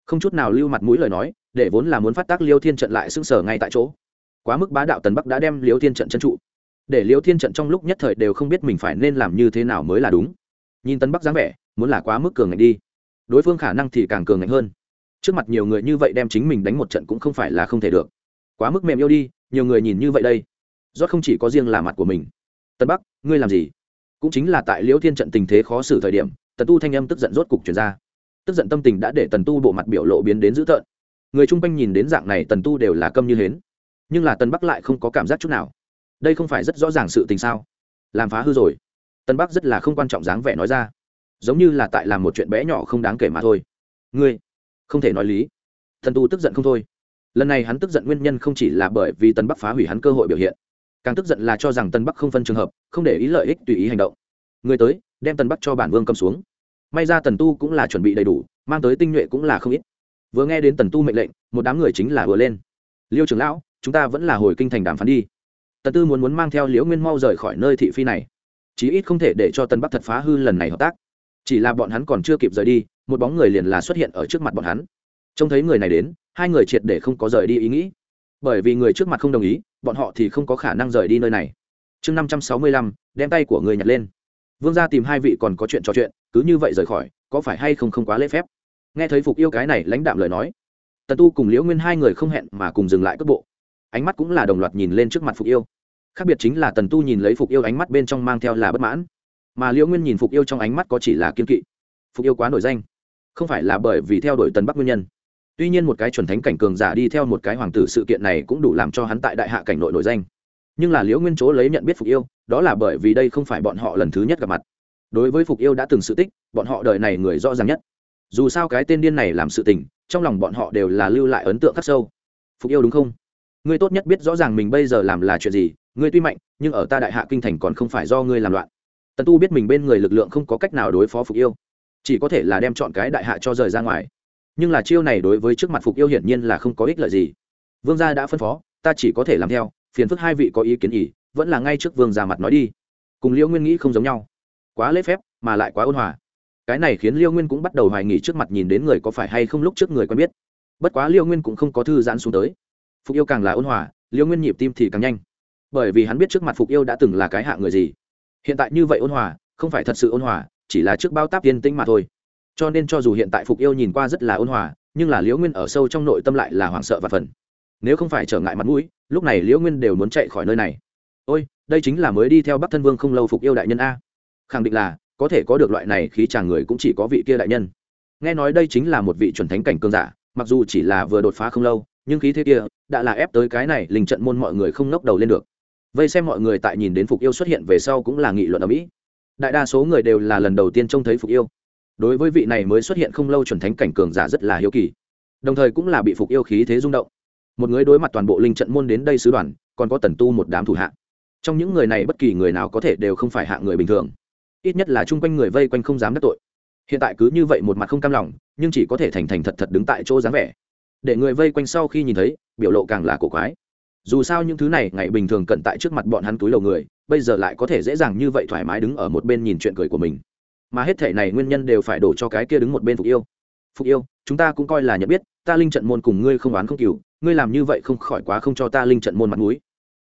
A: không chút nào lưu mặt mũi lời nói để vốn là muốn phát tác liêu thiên trận lại sưng sở ngay tại chỗ quá mức bá đạo tần bắc đã đem liêu thiên trận chân trụ để liêu thiên trận trong lúc nhất thời đều không biết mình phải nên làm như thế nào mới là đúng nhìn tân bắc dáng vẻ, muốn là quá mức cường ngạnh đi, đối phương khả năng thì càng cường ngạnh hơn. Trước mặt nhiều người như vậy đem chính mình đánh một trận cũng không phải là không thể được. Quá mức mềm yêu đi, nhiều người nhìn như vậy đây rót không chỉ có riêng là mặt của mình. Tân bắc, ngươi làm gì? Cũng chính là tại liễu thiên trận tình thế khó xử thời điểm, tần tu thanh âm tức giận rốt cục chuyển ra. Tức giận tâm tình đã để tần tu bộ mặt biểu lộ biến đến dữ tợn. Người chung quanh nhìn đến dạng này tần tu đều là câm như hến. Nhưng là tần bắc lại không có cảm giác chút nào. Đây không phải rất rõ ràng sự tình sao? Làm phá hư rồi tần bắc rất là không quan trọng dáng vẻ nói ra giống như là tại làm một chuyện bé nhỏ không đáng kể mà thôi ngươi không thể nói lý thần tu tức giận không thôi lần này hắn tức giận nguyên nhân không chỉ là bởi vì tần bắc phá hủy hắn cơ hội biểu hiện càng tức giận là cho rằng tân bắc không phân trường hợp không để ý lợi ích tùy ý hành động người tới đem tân bắc cho bản vương cầm xuống may ra tần tu cũng là chuẩn bị đầy đủ mang tới tinh nhuệ cũng là không ít vừa nghe đến tần tu mệnh lệnh một đám người chính là vừa lên liêu trưởng lão chúng ta vẫn là hồi kinh thành đàm phán đi tần tư muốn muốn mang theo liễu nguyên mau rời khỏi nơi thị phi này chí ít không thể để cho tân bắc thật phá hư lần này hợp tác. Chỉ là bọn hắn còn chưa kịp rời đi, một bóng người liền là xuất hiện ở trước mặt bọn hắn. Trông thấy người này đến, hai người triệt để không có rời đi ý nghĩ. Bởi vì người trước mặt không đồng ý, bọn họ thì không có khả năng rời đi nơi này. Chương năm trăm sáu mươi lăm, đem tay của người nhặt lên. Vương gia tìm hai vị còn có chuyện trò chuyện, cứ như vậy rời khỏi, có phải hay không không quá lễ phép? Nghe thấy phục yêu cái này lãnh đạm lời nói, tần tu cùng liễu nguyên hai người không hẹn mà cùng dừng lại cước bộ. Ánh mắt cũng là đồng loạt nhìn lên trước mặt phục yêu khác biệt chính là tần tu nhìn lấy phục yêu ánh mắt bên trong mang theo là bất mãn, mà liễu nguyên nhìn phục yêu trong ánh mắt có chỉ là kiên kỵ. Phục yêu quá nổi danh, không phải là bởi vì theo đuổi tần bắc nguyên nhân. Tuy nhiên một cái chuẩn thánh cảnh cường giả đi theo một cái hoàng tử sự kiện này cũng đủ làm cho hắn tại đại hạ cảnh nội nổi danh. Nhưng là liễu nguyên chỗ lấy nhận biết phục yêu, đó là bởi vì đây không phải bọn họ lần thứ nhất gặp mặt. Đối với phục yêu đã từng sự tích, bọn họ đời này người rõ ràng nhất. Dù sao cái tên điên này làm sự tình, trong lòng bọn họ đều là lưu lại ấn tượng khắc sâu. Phục yêu đúng không? Ngươi tốt nhất biết rõ ràng mình bây giờ làm là chuyện gì, ngươi tuy mạnh, nhưng ở ta đại hạ kinh thành còn không phải do ngươi làm loạn. Tần tu biết mình bên người lực lượng không có cách nào đối phó phục yêu, chỉ có thể là đem chọn cái đại hạ cho rời ra ngoài. Nhưng là chiêu này đối với trước mặt phục yêu hiển nhiên là không có ích lợi gì. Vương gia đã phân phó, ta chỉ có thể làm theo, phiền phức hai vị có ý kiến ý vẫn là ngay trước vương gia mặt nói đi. Cùng liễu nguyên nghĩ không giống nhau. Quá lễ phép, mà lại quá ôn hòa. Cái này khiến liêu nguyên cũng bắt đầu hoài nghỉ trước mặt nhìn đến người có phải hay không lúc trước người quen biết. Bất quá liêu nguyên cũng không có thư giãn xuống tới phục yêu càng là ôn hòa, liêu nguyên nhịp tim thì càng nhanh. Bởi vì hắn biết trước mặt phục yêu đã từng là cái hạ người gì. Hiện tại như vậy ôn hòa, không phải thật sự ôn hòa, chỉ là trước bao táp tiên tĩnh mà thôi. Cho nên cho dù hiện tại phục yêu nhìn qua rất là ôn hòa, nhưng là liễu nguyên ở sâu trong nội tâm lại là hoảng sợ và phần nếu không phải trở ngại mặt mũi, lúc này liễu nguyên đều muốn chạy khỏi nơi này. Ôi, đây chính là mới đi theo bắc thân vương không lâu phục yêu đại nhân a. Khẳng định là, có thể có được loại này khí chàng người cũng chỉ có vị kia đại nhân. Nghe nói đây chính là một vị chuẩn thánh cảnh cương giả, mặc dù chỉ là vừa đột phá không lâu nhưng khí thế kia đã là ép tới cái này linh trận môn mọi người không ngóc đầu lên được. Vây xem mọi người tại nhìn đến phục yêu xuất hiện về sau cũng là nghị luận ở mỹ đại đa số người đều là lần đầu tiên trông thấy phục yêu. Đối với vị này mới xuất hiện không lâu chuẩn thánh cảnh cường giả rất là hiếu kỳ. Đồng thời cũng là bị phục yêu khí thế rung động. Một người đối mặt toàn bộ linh trận môn đến đây sứ đoàn, còn có tần tu một đám thủ hạ. Trong những người này bất kỳ người nào có thể đều không phải hạ người bình thường. Ít nhất là chung quanh người vây quanh không dám đắc tội. Hiện tại cứ như vậy một mặt không cam lòng, nhưng chỉ có thể thành thành thật thật đứng tại chỗ dáng vẻ để người vây quanh sau khi nhìn thấy, biểu lộ càng là cổ quái. Dù sao những thứ này ngày bình thường cận tại trước mặt bọn hắn túi đầu người, bây giờ lại có thể dễ dàng như vậy thoải mái đứng ở một bên nhìn chuyện cười của mình. Mà hết thể này nguyên nhân đều phải đổ cho cái kia đứng một bên phục yêu. Phục yêu, chúng ta cũng coi là nhận biết, ta linh trận môn cùng ngươi không oán không cừu, ngươi làm như vậy không khỏi quá không cho ta linh trận môn mặt mũi.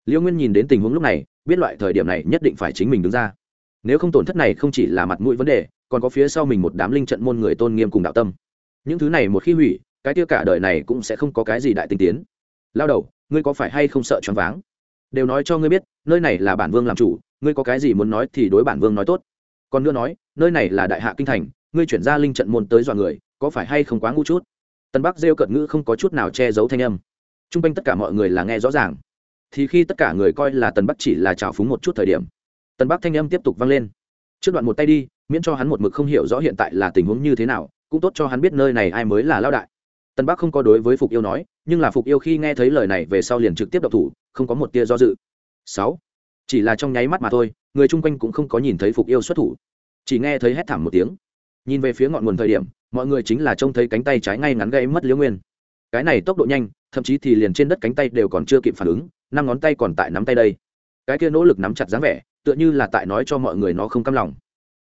A: Liễu nguyên nhìn đến tình huống lúc này, biết loại thời điểm này nhất định phải chính mình đứng ra. Nếu không tổn thất này không chỉ là mặt mũi vấn đề, còn có phía sau mình một đám linh trận môn người tôn nghiêm cùng đạo tâm. Những thứ này một khi hủy cái tiêu cả đời này cũng sẽ không có cái gì đại tinh tiến. Lao đầu, ngươi có phải hay không sợ choáng váng? Đều nói cho ngươi biết, nơi này là bản vương làm chủ, ngươi có cái gì muốn nói thì đối bản vương nói tốt. Còn nữa nói, nơi này là đại hạ kinh thành, ngươi chuyển ra linh trận môn tới dọa người, có phải hay không quá ngu chút? Tân bắc rêu cợt ngữ không có chút nào che giấu thanh âm. T r u n g quanh tất cả mọi người là nghe rõ ràng. Thì khi tất cả người coi là tần bắc chỉ là trào phúng một chút thời điểm, tần bắc thanh âm tiếp tục vang lên. Trước đoạn một tay đi, miễn cho hắn một mực không hiểu rõ hiện tại là tình huống như thế nào, cũng tốt cho hắn biết nơi này ai mới là lao đại. Tân bắc không có đối với phục yêu nói, nhưng là phục yêu khi nghe thấy lời này về sau liền trực tiếp đậu thủ, không có một tia do dự. Sáu, chỉ là trong nháy mắt mà thôi, người chung quanh cũng không có nhìn thấy phục yêu xuất thủ. Chỉ nghe thấy hét thảm một tiếng. Nhìn về phía ngọn nguồn thời điểm, mọi người chính là trông thấy cánh tay trái ngay ngắn gây mất liễu nguyên. Cái này tốc độ nhanh, thậm chí thì liền trên đất cánh tay đều còn chưa kịp phản ứng, năm ngón tay còn tại nắm tay đây. Cái kia nỗ lực nắm chặt dáng vẻ, tựa như là tại nói cho mọi người nó không căm lòng.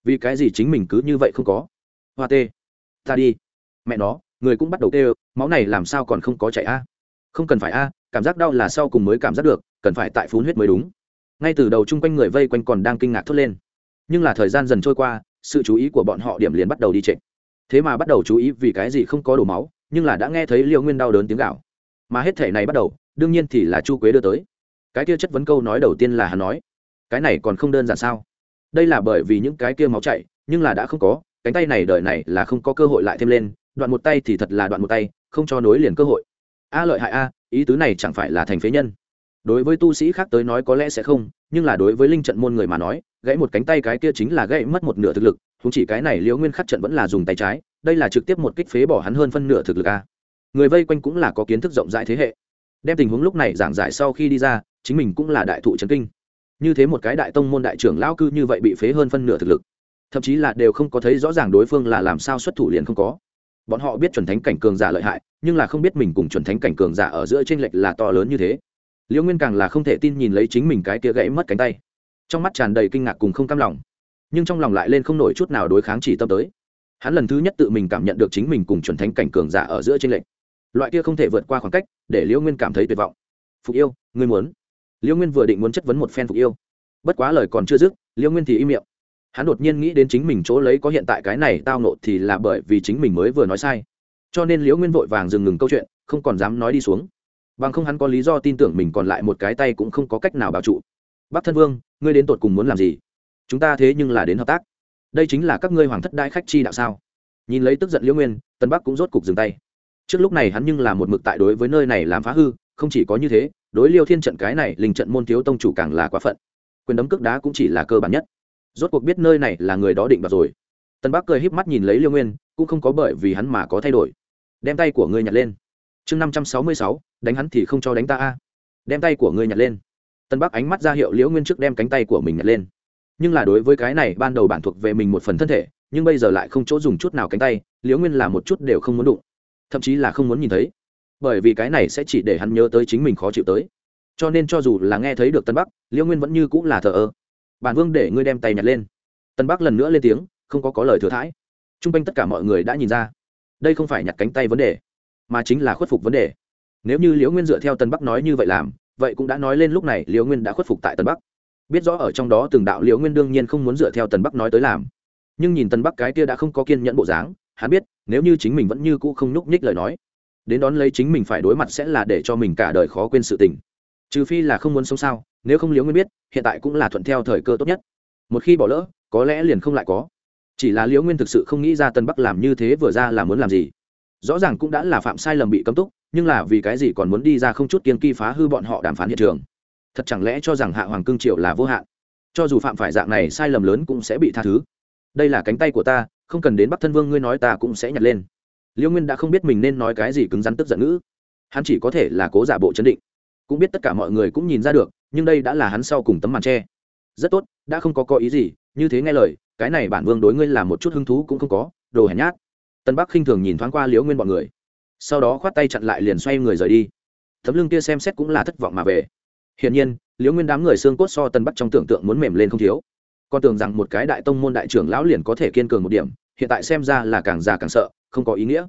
A: Vì cái gì chính mình cứ như vậy không có? Hoa tê, ta đi. Mẹ nó, người cũng bắt đầu tê máu này làm sao còn không có chảy a? Không cần phải a, cảm giác đau là sau cùng mới cảm giác được, cần phải tại phun huyết mới đúng. Ngay từ đầu chung quanh người vây quanh còn đang kinh ngạc thốt lên. Nhưng là thời gian dần trôi qua, sự chú ý của bọn họ điểm liền bắt đầu đi trệ thế mà bắt đầu chú ý vì cái gì không có đổ máu, nhưng là đã nghe thấy liêu nguyên đau đớn tiếng gạo mà hết thể này bắt đầu, đương nhiên thì là chu quế đưa tới. Cái kia chất vấn câu nói đầu tiên là hắn nói, cái này còn không đơn giản sao? Đây là bởi vì những cái kia máu chạy nhưng là đã không có, cánh tay này đời này là không có cơ hội lại thêm lên, đoạn một tay thì thật là đoạn một tay không cho nối liền cơ hội. A lợi hại a, ý tứ này chẳng phải là thành phế nhân. Đối với tu sĩ khác tới nói có lẽ sẽ không, nhưng là đối với linh trận môn người mà nói, gãy một cánh tay cái kia chính là gãy mất một nửa thực lực húng chỉ cái này liễu nguyên khắc trận vẫn là dùng tay trái, đây là trực tiếp một kích phế bỏ hắn hơn phân nửa thực lực a. Người vây quanh cũng là có kiến thức rộng rãi thế hệ. Đem tình huống lúc này giảng giải sau khi đi ra, chính mình cũng là đại thụ trấn kinh. Như thế một cái đại tông môn đại trưởng lao cư như vậy bị phế hơn phân nửa thực lực. Thậm chí là đều không có thấy rõ ràng đối phương là làm sao xuất thủ liền không có bọn họ biết chuẩn thánh cảnh cường giả lợi hại, nhưng là không biết mình cùng chuẩn thánh cảnh cường giả ở giữa t r ê n lệch là to lớn như thế. Liễu nguyên càng là không thể tin nhìn lấy chính mình cái kia gãy mất cánh tay. Trong mắt tràn đầy kinh ngạc cùng không cam lòng, nhưng trong lòng lại lên không nổi chút nào đối kháng chỉ tâm tới. Hắn lần thứ nhất tự mình cảm nhận được chính mình cùng chuẩn thánh cảnh cường giả ở giữa trên lệnh loại kia không thể vượt qua khoảng cách, để liễu nguyên cảm thấy tuyệt vọng. Phục yêu, ngươi muốn? Liễu nguyên vừa định muốn chất vấn một phen phục yêu. Bất quá lời còn chưa dứt, liễu nguyên thì im miệng hắn đột nhiên nghĩ đến chính mình chỗ lấy có hiện tại cái này tao nộ thì là bởi vì chính mình mới vừa nói sai. Cho nên liễu nguyên vội vàng dừng ngừng câu chuyện, không còn dám nói đi xuống. Bằng không hắn có lý do tin tưởng mình còn lại một cái tay cũng không có cách nào bảo trụ. Bắc thân vương, ngươi đến tột cùng muốn làm gì? Chúng ta thế nhưng là đến hợp tác. Đây chính là các ngươi hoàng thất đại khách chi đạo sao? Nhìn lấy tức giận liễu nguyên tân bắc cũng rốt cục dừng tay. Trước lúc này hắn nhưng là một mực tại đối với nơi này làm phá hư, không chỉ có như thế, đối liêu thiên trận cái này linh trận môn thiếu tông chủ càng là quá phận. Quyền đấm cước đá cũng chỉ là cơ bản nhất rốt cuộc biết nơi này là người đó định đoạt rồi. Tân bắc cười híp mắt nhìn lấy liêu nguyên, cũng không có bởi vì hắn mà có thay đổi. Đem tay của ngươi nhặt lên. Chương năm trăm sáu mươi sáu, đánh hắn thì không cho đánh ta a. Đem tay của ngươi nhặt lên. Tân bắc ánh mắt ra hiệu liễu nguyên trước đem cánh tay của mình nhặt lên. Nhưng là đối với cái này, ban đầu bản thuộc về mình một phần thân thể, nhưng bây giờ lại không chỗ dùng chút nào cánh tay, liễu nguyên là một chút đều không muốn đụng. Thậm chí là không muốn nhìn thấy. Bởi vì cái này sẽ chỉ để hắn nhớ tới chính mình khó chịu tới. Cho nên cho dù là nghe thấy được tân bắc liễu nguyên vẫn như cũng là thờ ơ bản vương để ngươi đem tay nhặt lên. Tân bắc lần nữa lên tiếng, không có có lời thừa thãi. T r u n g quanh tất cả mọi người đã nhìn ra, đây không phải nhặt cánh tay vấn đề, mà chính là khuất phục vấn đề. Nếu như liễu nguyên dựa theo tân bắc nói như vậy làm, vậy cũng đã nói lên lúc này liễu nguyên đã khuất phục tại tân bắc. Biết rõ ở trong đó từng đạo liễu nguyên đương nhiên không muốn dựa theo tân bắc nói tới làm. Nhưng nhìn tân bắc cái kia đã không có kiên nhẫn bộ dáng, hắn biết, nếu như chính mình vẫn như cũ không nhúc nhích lời nói, đến đón lấy chính mình phải đối mặt sẽ là để cho mình cả đời khó quên sự tình. Trừ phi là không muốn sống sao? Nếu không liễu nguyên biết, hiện tại cũng là thuận theo thời cơ tốt nhất. Một khi bỏ lỡ, có lẽ liền không lại có. Chỉ là liễu nguyên thực sự không nghĩ ra tân bắc làm như thế vừa ra là muốn làm gì. Rõ ràng cũng đã là phạm sai lầm bị cấm túc, nhưng là vì cái gì còn muốn đi ra không chút kiên kỳ phá hư bọn họ đàm phán hiện trường? Thật chẳng lẽ cho rằng hạ hoàng cương triệu là vô hạn? Cho dù phạm phải dạng này, sai lầm lớn cũng sẽ bị tha thứ. Đây là cánh tay của ta, không cần đến bắc thân vương ngươi nói ta cũng sẽ nhặt lên. Liễu nguyên đã không biết mình nên nói cái gì cứng rắn tức giận ngữ. Hắn chỉ có thể là cố giả bộ chấn định cũng biết tất cả mọi người cũng nhìn ra được, nhưng đây đã là hắn sau cùng tấm màn tre. Rất tốt, đã không có có ý gì, như thế nghe lời, cái này bản vương đối ngươi là một chút hứng thú cũng không có, đồ hèn nhát. Tân bắc khinh thường nhìn thoáng qua liễu nguyên bọn người. Sau đó khoát tay chặn lại liền xoay người rời đi. Tấm lưng kia xem xét cũng là thất vọng mà về. Hiển nhiên, liễu nguyên đám người xương cốt so tân bắc trong tưởng tượng muốn mềm lên không thiếu. Con tưởng rằng một cái đại tông môn đại trưởng lão liền có thể kiên cường một điểm, hiện tại xem ra là càng già càng sợ, không có ý nghĩa.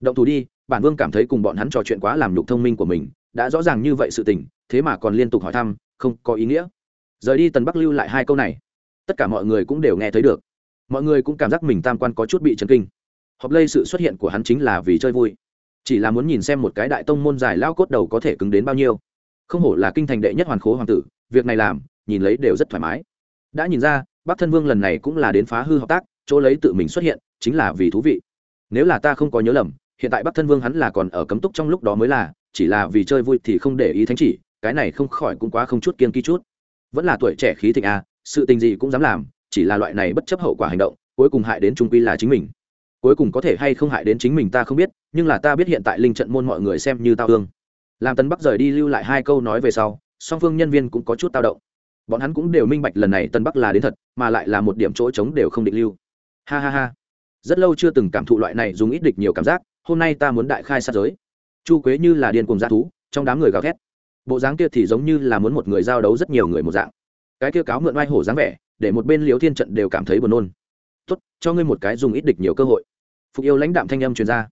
A: Động thủ đi, bản vương cảm thấy cùng bọn hắn trò chuyện quá làm nhục thông minh của mình đã rõ ràng như vậy sự tình, thế mà còn liên tục hỏi thăm, không có ý nghĩa. Rời đi tần bắc lưu lại hai câu này, tất cả mọi người cũng đều nghe thấy được. Mọi người cũng cảm giác mình tam quan có chút bị chấn kinh. Họp lây sự xuất hiện của hắn chính là vì chơi vui. Chỉ là muốn nhìn xem một cái đại tông môn dài lao cốt đầu có thể cứng đến bao nhiêu. Không hổ là kinh thành đệ nhất hoàn khố hoàng tử, việc này làm, nhìn lấy đều rất thoải mái. Đã nhìn ra, bắc thân vương lần này cũng là đến phá hư hợp tác, chỗ lấy tự mình xuất hiện, chính là vì thú vị. Nếu là ta không có nhớ lầm, hiện tại bắc thân vương hắn là còn ở cấm túc trong lúc đó mới là chỉ là vì chơi vui thì không để ý thánh chỉ, cái này không khỏi cũng quá không chút kiên ký chút. Vẫn là tuổi trẻ khí thịnh a, sự tình gì cũng dám làm, chỉ là loại này bất chấp hậu quả hành động, cuối cùng hại đến trung quy là chính mình. Cuối cùng có thể hay không hại đến chính mình ta không biết, nhưng là ta biết hiện tại linh trận môn mọi người xem như tao thương. Làm tân bắc rời đi lưu lại hai câu nói về sau, song phương nhân viên cũng có chút tao động. Bọn hắn cũng đều minh bạch lần này tân bắc là đến thật, mà lại là một điểm chỗ trống đều không định lưu. Ha ha ha. Rất lâu chưa từng cảm thụ loại này dùng ít địch nhiều cảm giác, hôm nay ta muốn đại khai sát giới chu quế như là điên cùng g thú, trong đám người gào thét. Bộ dáng kia thì giống như là muốn một người giao đấu rất nhiều người một dạng. Cái kia cáo mượn oai hổ dáng vẻ, để một bên liếu thiên trận đều cảm thấy buồn nôn. Tốt, cho ngươi một cái dùng ít địch nhiều cơ hội. Phục yêu lãnh đạm thanh âm truyền ra.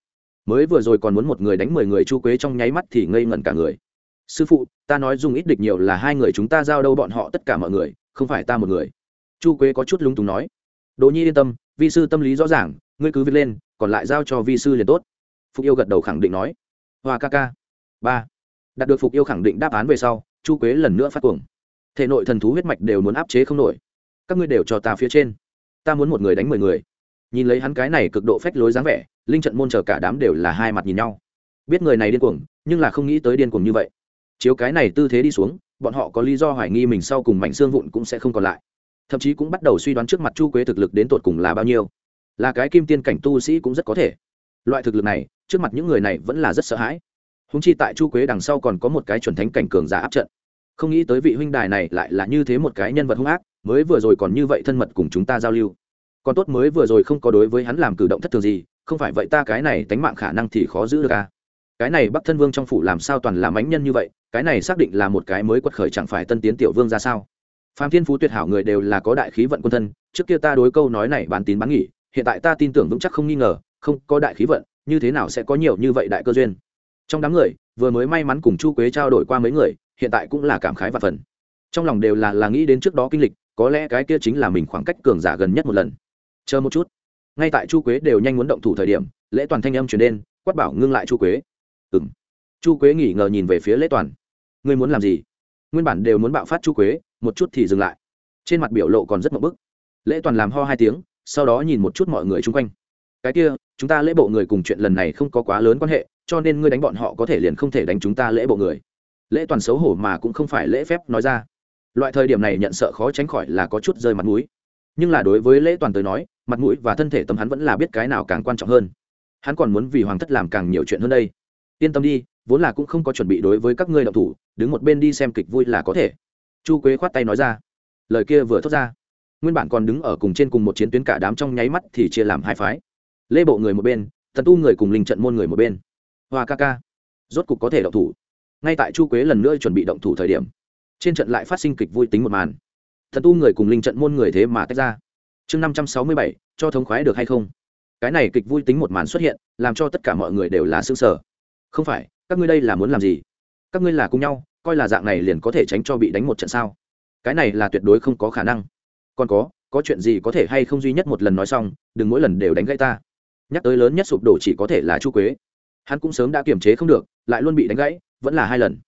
A: Mới vừa rồi còn muốn một người đánh mười người chu quế trong nháy mắt thì ngây ngẩn cả người. Sư phụ, ta nói dùng ít địch nhiều là hai người chúng ta giao đâu bọn họ tất cả mọi người, không phải ta một người. Chu quế có chút lúng túng nói. Đỗ nhi yên tâm, vi sư tâm lý rõ ràng, ngươi cứ viết lên, còn lại giao cho vi sư liền tốt. Phục yêu gật đầu khẳng định nói hoa ca ca. Ba. Đạt được phục yêu khẳng định đáp án về sau, chu quế lần nữa phát cuồng. Thể nội thần thú huyết mạch đều muốn áp chế không nổi. Các ngươi đều cho ta phía trên. Ta muốn một người đánh mười người. Nhìn lấy hắn cái này cực độ phách lối dáng vẻ, linh trận môn chờ cả đám đều là hai mặt nhìn nhau. Biết người này điên cuồng, nhưng là không nghĩ tới điên cuồng như vậy. Chiếu cái này tư thế đi xuống, bọn họ có lý do hoài nghi mình sau cùng mảnh xương vụn cũng sẽ không còn lại. Thậm chí cũng bắt đầu suy đoán trước mặt chu quế thực lực đến tột cùng là bao nhiêu. Là cái kim tiên cảnh tu sĩ cũng rất có thể. Loại thực lực này trước mặt những người này vẫn là rất sợ hãi. Húng chi tại chu quế đằng sau còn có một cái chuẩn thánh cảnh cường giả áp trận. Không nghĩ tới vị huynh đài này lại là như thế một cái nhân vật hung ác, mới vừa rồi còn như vậy thân mật cùng chúng ta giao lưu. Còn tốt mới vừa rồi không có đối với hắn làm cử động thất thường gì, không phải vậy ta cái này tánh mạng khả năng thì khó giữ được à. cái này bắc thân vương trong phủ làm sao toàn là mánh nhân như vậy, cái này xác định là một cái mới quật khởi chẳng phải tân tiến tiểu vương ra sao. Phạm thiên phú tuyệt hảo người đều là có đại khí vận quân thân, trước kia ta đối câu nói này bán tín bán nghỉ, hiện tại ta tin tưởng vững chắc không nghi ngờ, không có đại khí vận như thế nào sẽ có nhiều như vậy đại cơ duyên? Trong đám người, vừa mới may mắn cùng chu quế trao đổi qua mấy người, hiện tại cũng là cảm khái và phần. Trong lòng đều là là nghĩ đến trước đó kinh lịch, có lẽ cái kia chính là mình khoảng cách cường giả gần nhất một lần. Chờ một chút. Ngay tại chu quế đều nhanh muốn động thủ thời điểm, lễ toàn thanh âm chuyển đến, quát bảo ngưng lại chu quế. Ừng chu quế nghỉ ngờ nhìn về phía lễ toàn. Ngươi muốn làm gì? Nguyên bản đều muốn bạo phát chu quế, một chút thì dừng lại. Trên mặt biểu lộ còn rất mậu bức. Lễ toàn làm ho hai tiếng, sau đó nhìn một chút mọi người chung quanh. Cái kia chúng ta lễ bộ người cùng chuyện lần này không có quá lớn quan hệ, cho nên ngươi đánh bọn họ có thể liền không thể đánh chúng ta lễ bộ người. Lễ toàn xấu hổ mà cũng không phải lễ phép nói ra. Loại thời điểm này nhận sợ khó tránh khỏi là có chút rơi mặt mũi. Nhưng là đối với lễ toàn tới nói, mặt mũi và thân thể tâm hắn vẫn là biết cái nào càng quan trọng hơn. Hắn còn muốn vì hoàng thất làm càng nhiều chuyện hơn đây. Yên tâm đi, vốn là cũng không có chuẩn bị đối với các ngươi đạo thủ, đứng một bên đi xem kịch vui là có thể. Chu quế khoát tay nói ra. Lời kia vừa thốt ra. Nguyên bản còn đứng ở cùng trên cùng một chiến tuyến cả đám trong nháy mắt thì chia làm hai phái lê bộ người một bên thần tu người cùng linh trận môn người một bên. Hoa ca ca, rốt cục có thể động thủ. Ngay tại chu quế lần nữa chuẩn bị động thủ thời điểm, trên trận lại phát sinh kịch vui tính một màn. Thần tu người cùng linh trận môn người thế mà tách ra. Chương năm trăm sáu mươi bảy, cho thống khoái được hay không? Cái này kịch vui tính một màn xuất hiện, làm cho tất cả mọi người đều là s ư ơ n g sở không phải, các ngươi đây là muốn làm gì? Các ngươi là cùng nhau, coi là dạng này liền có thể tránh cho bị đánh một trận sao? Cái này là tuyệt đối không có khả năng. Còn có có chuyện gì có thể hay không duy nhất một lần nói xong, đừng mỗi lần đều đánh gãy ta nhắc tới lớn nhất sụp đổ chỉ có thể là chu quế. Hắn cũng sớm đã kiềm chế không được, lại luôn bị đánh gãy, vẫn là hai lần.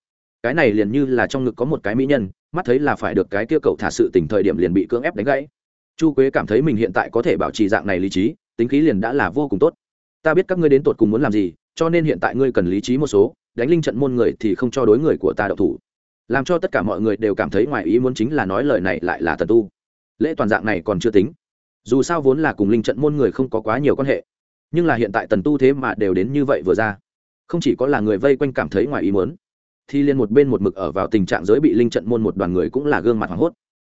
A: Cái này liền như là trong ngực có một cái mỹ nhân, mắt thấy là phải được cái kia cậu thả sự tỉnh thời điểm liền bị cưỡng ép đánh gãy. Chu quế cảm thấy mình hiện tại có thể bảo trì dạng này lý trí, tính khí liền đã là vô cùng tốt. Ta biết các ngươi đến tột cùng muốn làm gì, cho nên hiện tại ngươi cần lý trí một số, đánh linh trận môn người thì không cho đối người của ta đậu thủ. Làm cho tất cả mọi người đều cảm thấy ngoài ý muốn chính là nói lời này lại là tần tu. Lễ toàn dạng này còn chưa tính. Dù sao vốn là cùng linh trận môn người không có quá nhiều quan hệ nhưng là hiện tại tần tu thế mà đều đến như vậy vừa ra. Không chỉ có là người vây quanh cảm thấy ngoài ý muốn, thì liền một bên một mực ở vào tình trạng giới bị linh trận môn một đoàn người cũng là gương mặt hoảng hốt.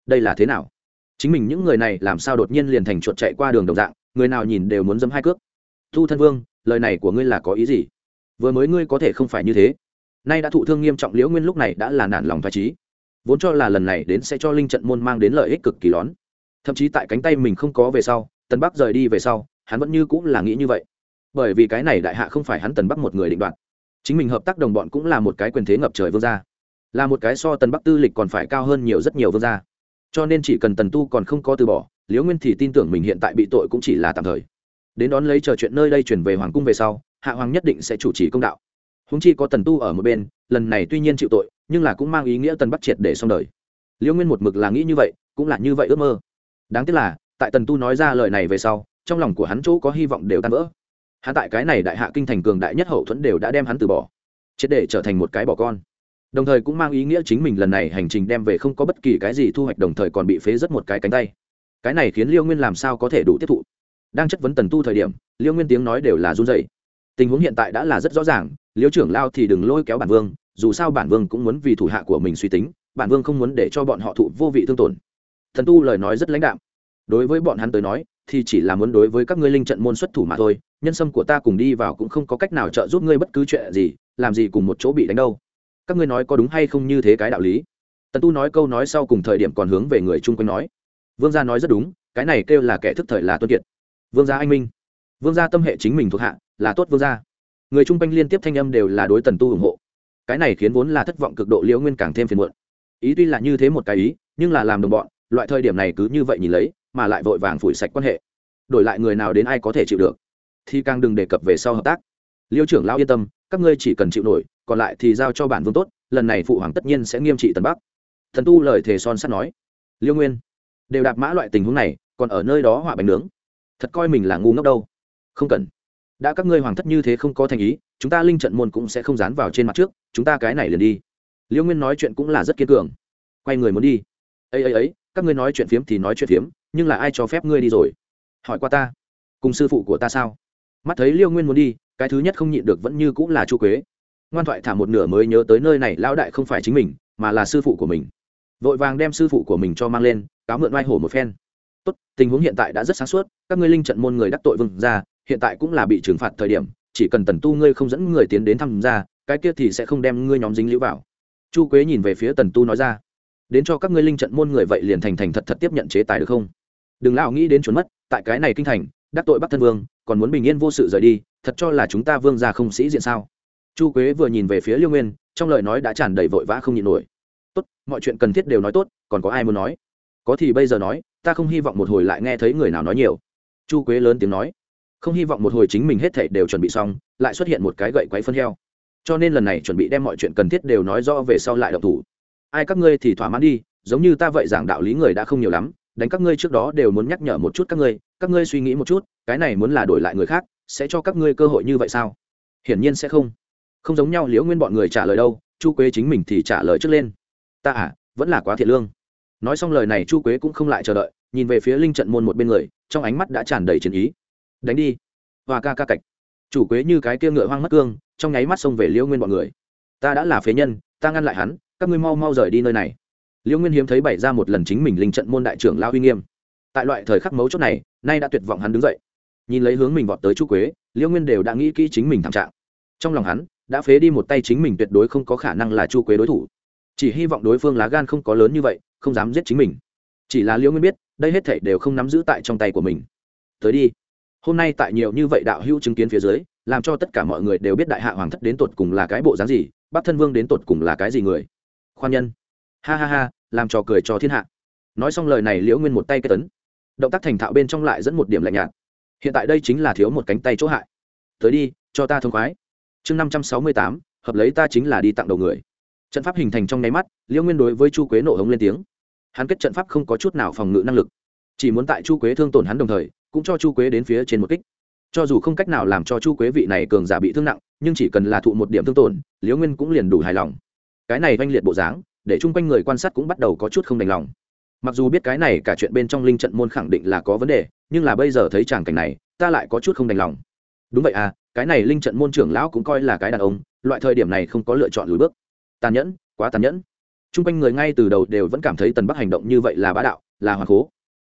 A: Đây là thế nào? Chính mình những người này làm sao đột nhiên liền thành chuột chạy qua đường đồng dạng, người nào nhìn đều muốn dâm hai cước. Thu thân vương, lời này của ngươi là có ý gì? Vừa mới ngươi có thể không phải như thế. Nay đã thụ thương nghiêm trọng liễu nguyên lúc này đã là nản lòng thoải trí vốn cho là lần này đến sẽ cho linh trận môn mang đến lợi ích cực kỳ lón thậm chí tại cánh tay mình không có về sau, tần bắc rời đi về sau hắn vẫn như cũng là nghĩ như vậy. Bởi vì cái này đại hạ không phải hắn tần bắc một người định đoạt. Chính mình hợp tác đồng bọn cũng là một cái quyền thế ngập trời vương gia. Là một cái so tần bắc tư lịch còn phải cao hơn nhiều rất nhiều vương gia. Cho nên chỉ cần tần tu còn không có từ bỏ, liễu nguyên thì tin tưởng mình hiện tại bị tội cũng chỉ là tạm thời. Đến đón lấy chờ chuyện nơi đây chuyển về hoàng cung về sau, hạ hoàng nhất định sẽ chủ trì công đạo. Húng chi có tần tu ở một bên, lần này tuy nhiên chịu tội, nhưng là cũng mang ý nghĩa tần bắc triệt để xong đời. Liễu nguyên một mực là nghĩ như vậy, cũng là như vậy ước mơ. Đáng tiếc là, tại tần tu nói ra lời này về sau trong lòng của hắn chỗ có hy vọng đều tan vỡ. Hắn tại cái này đại hạ kinh thành cường đại nhất hậu thuẫn đều đã đem hắn từ bỏ, triệt để trở thành một cái bỏ con. Đồng thời cũng mang ý nghĩa chính mình lần này hành trình đem về không có bất kỳ cái gì thu hoạch, đồng thời còn bị phế rất một cái cánh tay. Cái này khiến liêu nguyên làm sao có thể đủ tiếp thụ? Đang chất vấn tần tu thời điểm, liêu nguyên tiếng nói đều là run dày tình huống hiện tại đã là rất rõ ràng, liêu trưởng lao thì đừng lôi kéo bản vương, dù sao bản vương cũng muốn vì thủ hạ của mình suy tính, bản vương không muốn để cho bọn họ thụ vô vị thương tổn. Thần tu lời nói rất lãnh đạm. Đối với bọn hắn tới nói thì chỉ là muốn đối với các ngươi linh trận môn xuất thủ mà thôi, nhân sâm của ta cùng đi vào cũng không có cách nào trợ giúp ngươi bất cứ chuyện gì, làm gì cùng một chỗ bị đánh đâu. Các ngươi nói có đúng hay không như thế cái đạo lý? Tần tu nói câu nói sau cùng thời điểm còn hướng về người chung quanh nói. Vương gia nói rất đúng, cái này kêu là kẻ thức thời là tuân kiệt. Vương gia anh minh. Vương gia tâm hệ chính mình thuộc hạ, là tốt vương gia. Người chung quanh liên tiếp thanh âm đều là đối tần tu ủng hộ. Cái này khiến vốn là thất vọng cực độ liễu nguyên càng thêm phiền muộn. Ý tuy là như thế một cái ý, nhưng là làm đồng bọn, loại thời điểm này cứ như vậy nhìn lấy mà lại vội vàng phủi sạch quan hệ. Đổi lại người nào đến ai có thể chịu được, thì càng đừng đề cập về sau hợp tác. Liêu trưởng lão yên tâm, các ngươi chỉ cần chịu nổi, còn lại thì giao cho bản vương tốt, lần này phụ hoàng tất nhiên sẽ nghiêm trị tần bắc. Thần tu lời thề son sắt nói. Liêu nguyên, đều đạp mã loại tình huống này, còn ở nơi đó họa bánh nướng. Thật coi mình là ngu ngốc đâu. Không cần. Đã các ngươi hoàng thất như thế không có thành ý, chúng ta linh trận môn cũng sẽ không dán vào trên mặt trước, chúng ta cái này liền đi. Liêu nguyên nói chuyện cũng là rất kiên cường. Quay người muốn đi. Ấy ấy ấy, các ngươi nói chuyện phiếm thì nói chuyện phiếm nhưng là ai cho phép ngươi đi rồi? Hỏi qua ta. Cùng sư phụ của ta sao? Mắt thấy liêu nguyên muốn đi, cái thứ nhất không nhịn được vẫn như cũng là chu quế. Ngoan thoại thả một nửa mới nhớ tới nơi này lão đại không phải chính mình, mà là sư phụ của mình. Vội vàng đem sư phụ của mình cho mang lên, cáo mượn oai hổ một phen. Tốt, tình huống hiện tại đã rất sáng suốt, các ngươi linh trận môn người đắc tội vừng ra hiện tại cũng là bị trừng phạt thời điểm, chỉ cần tần tu ngươi không dẫn người tiến đến tham gia, cái kia thì sẽ không đem ngươi nhóm dính lũ vào. Chu quế nhìn về phía tần tu nói ra, đến cho các ngươi linh trận môn người vậy liền thành thành thật thật tiếp nhận chế tài được không? Đừng lão nghĩ đến trốn mất, tại cái này kinh thành, đắc tội bắc thân vương, còn muốn bình yên vô sự rời đi, thật cho là chúng ta vương gia không sĩ diện sao? Chu quế vừa nhìn về phía liêu nguyên, trong lời nói đã tràn đầy vội vã không nhịn nổi. Tốt, mọi chuyện cần thiết đều nói tốt, còn có ai muốn nói? Có thì bây giờ nói, ta không hy vọng một hồi lại nghe thấy người nào nói nhiều. Chu quế lớn tiếng nói. Không hy vọng một hồi chính mình hết thảy đều chuẩn bị xong, lại xuất hiện một cái gậy quấy phân heo. Cho nên lần này chuẩn bị đem mọi chuyện cần thiết đều nói rõ về sau lại độc thủ. Ai các ngươi thì thỏa mãn đi, giống như ta vậy giảng đạo lý người đã không nhiều lắm đánh các ngươi trước đó đều muốn nhắc nhở một chút các ngươi các ngươi suy nghĩ một chút, cái này muốn là đổi lại người khác, sẽ cho các ngươi cơ hội như vậy sao? Hiển nhiên sẽ không. Không giống nhau liễu nguyên bọn người trả lời đâu, chu quế chính mình thì trả lời trước lên. Ta à vẫn là quá thiệt lương. Nói xong lời này chu quế cũng không lại chờ đợi, nhìn về phía linh trận môn một bên người, trong ánh mắt đã tràn đầy chiến ý. Đánh đi. Hoa ca ca cạch. Chủ quế như cái kia ngựa hoang mất cương, trong nháy mắt xông về liễu nguyên bọn người. Ta đã là phế nhân, ta ngăn lại hắn, các ngươi mau mau rời đi nơi này liễu nguyên hiếm thấy bày ra một lần chính mình linh trận môn đại trưởng lao uy nghiêm. Tại loại thời khắc mấu chốt này, nay đã tuyệt vọng hắn đứng dậy. Nhìn lấy hướng mình vọt tới chu quế liễu nguyên đều đã nghĩ kỹ chính mình thảm trạng. Trong lòng hắn, đã phế đi một tay chính mình tuyệt đối không có khả năng là chu quế đối thủ. Chỉ hy vọng đối phương lá gan không có lớn như vậy, không dám giết chính mình. Chỉ là liễu nguyên biết, đây hết thảy đều không nắm giữ tại trong tay của mình. Tới đi. Hôm nay tại nhiều như vậy đạo hữu chứng kiến phía dưới, làm cho tất cả mọi người đều biết đại hạ hoàng thất đến tột cùng là cái bộ dáng gì, bắc thân vương đến tột cùng là cái gì người? Khoan nhân ha ha ha, làm trò cười cho thiên hạ. Nói xong lời này liễu nguyên một tay kết tấn. Động tác thành thạo bên trong lại dẫn một điểm lạnh nhạt. Hiện tại đây chính là thiếu một cánh tay chỗ hại. Tới đi, cho ta thông khoái. Chương năm trăm sáu mươi tám, hợp lấy ta chính là đi tặng đầu người. Trận pháp hình thành trong nháy mắt, liễu nguyên đối với chu quế nổ hống lên tiếng. Hắn kết trận pháp không có chút nào phòng ngự năng lực. Chỉ muốn tại chu quế thương tổn hắn đồng thời, cũng cho chu quế đến phía trên một kích. Cho dù không cách nào làm cho chu quế vị này cường giả bị thương nặng, nhưng chỉ cần là thụ một điểm thương tổn, liễu nguyên cũng liền đủ hài lòng. Cái này oanh liệt bộ dáng để chung quanh người quan sát cũng bắt đầu có chút không đành lòng. Mặc dù biết cái này cả chuyện bên trong linh trận môn khẳng định là có vấn đề, nhưng là bây giờ thấy tràng cảnh này, ta lại có chút không đành lòng. Đúng vậy à cái này linh trận môn trưởng lão cũng coi là cái đàn ông, loại thời điểm này không có lựa chọn lùi bước. Tàn nhẫn, quá tàn nhẫn. Chung quanh người ngay từ đầu đều vẫn cảm thấy tần bắc hành động như vậy là bá đạo, là hoàng cố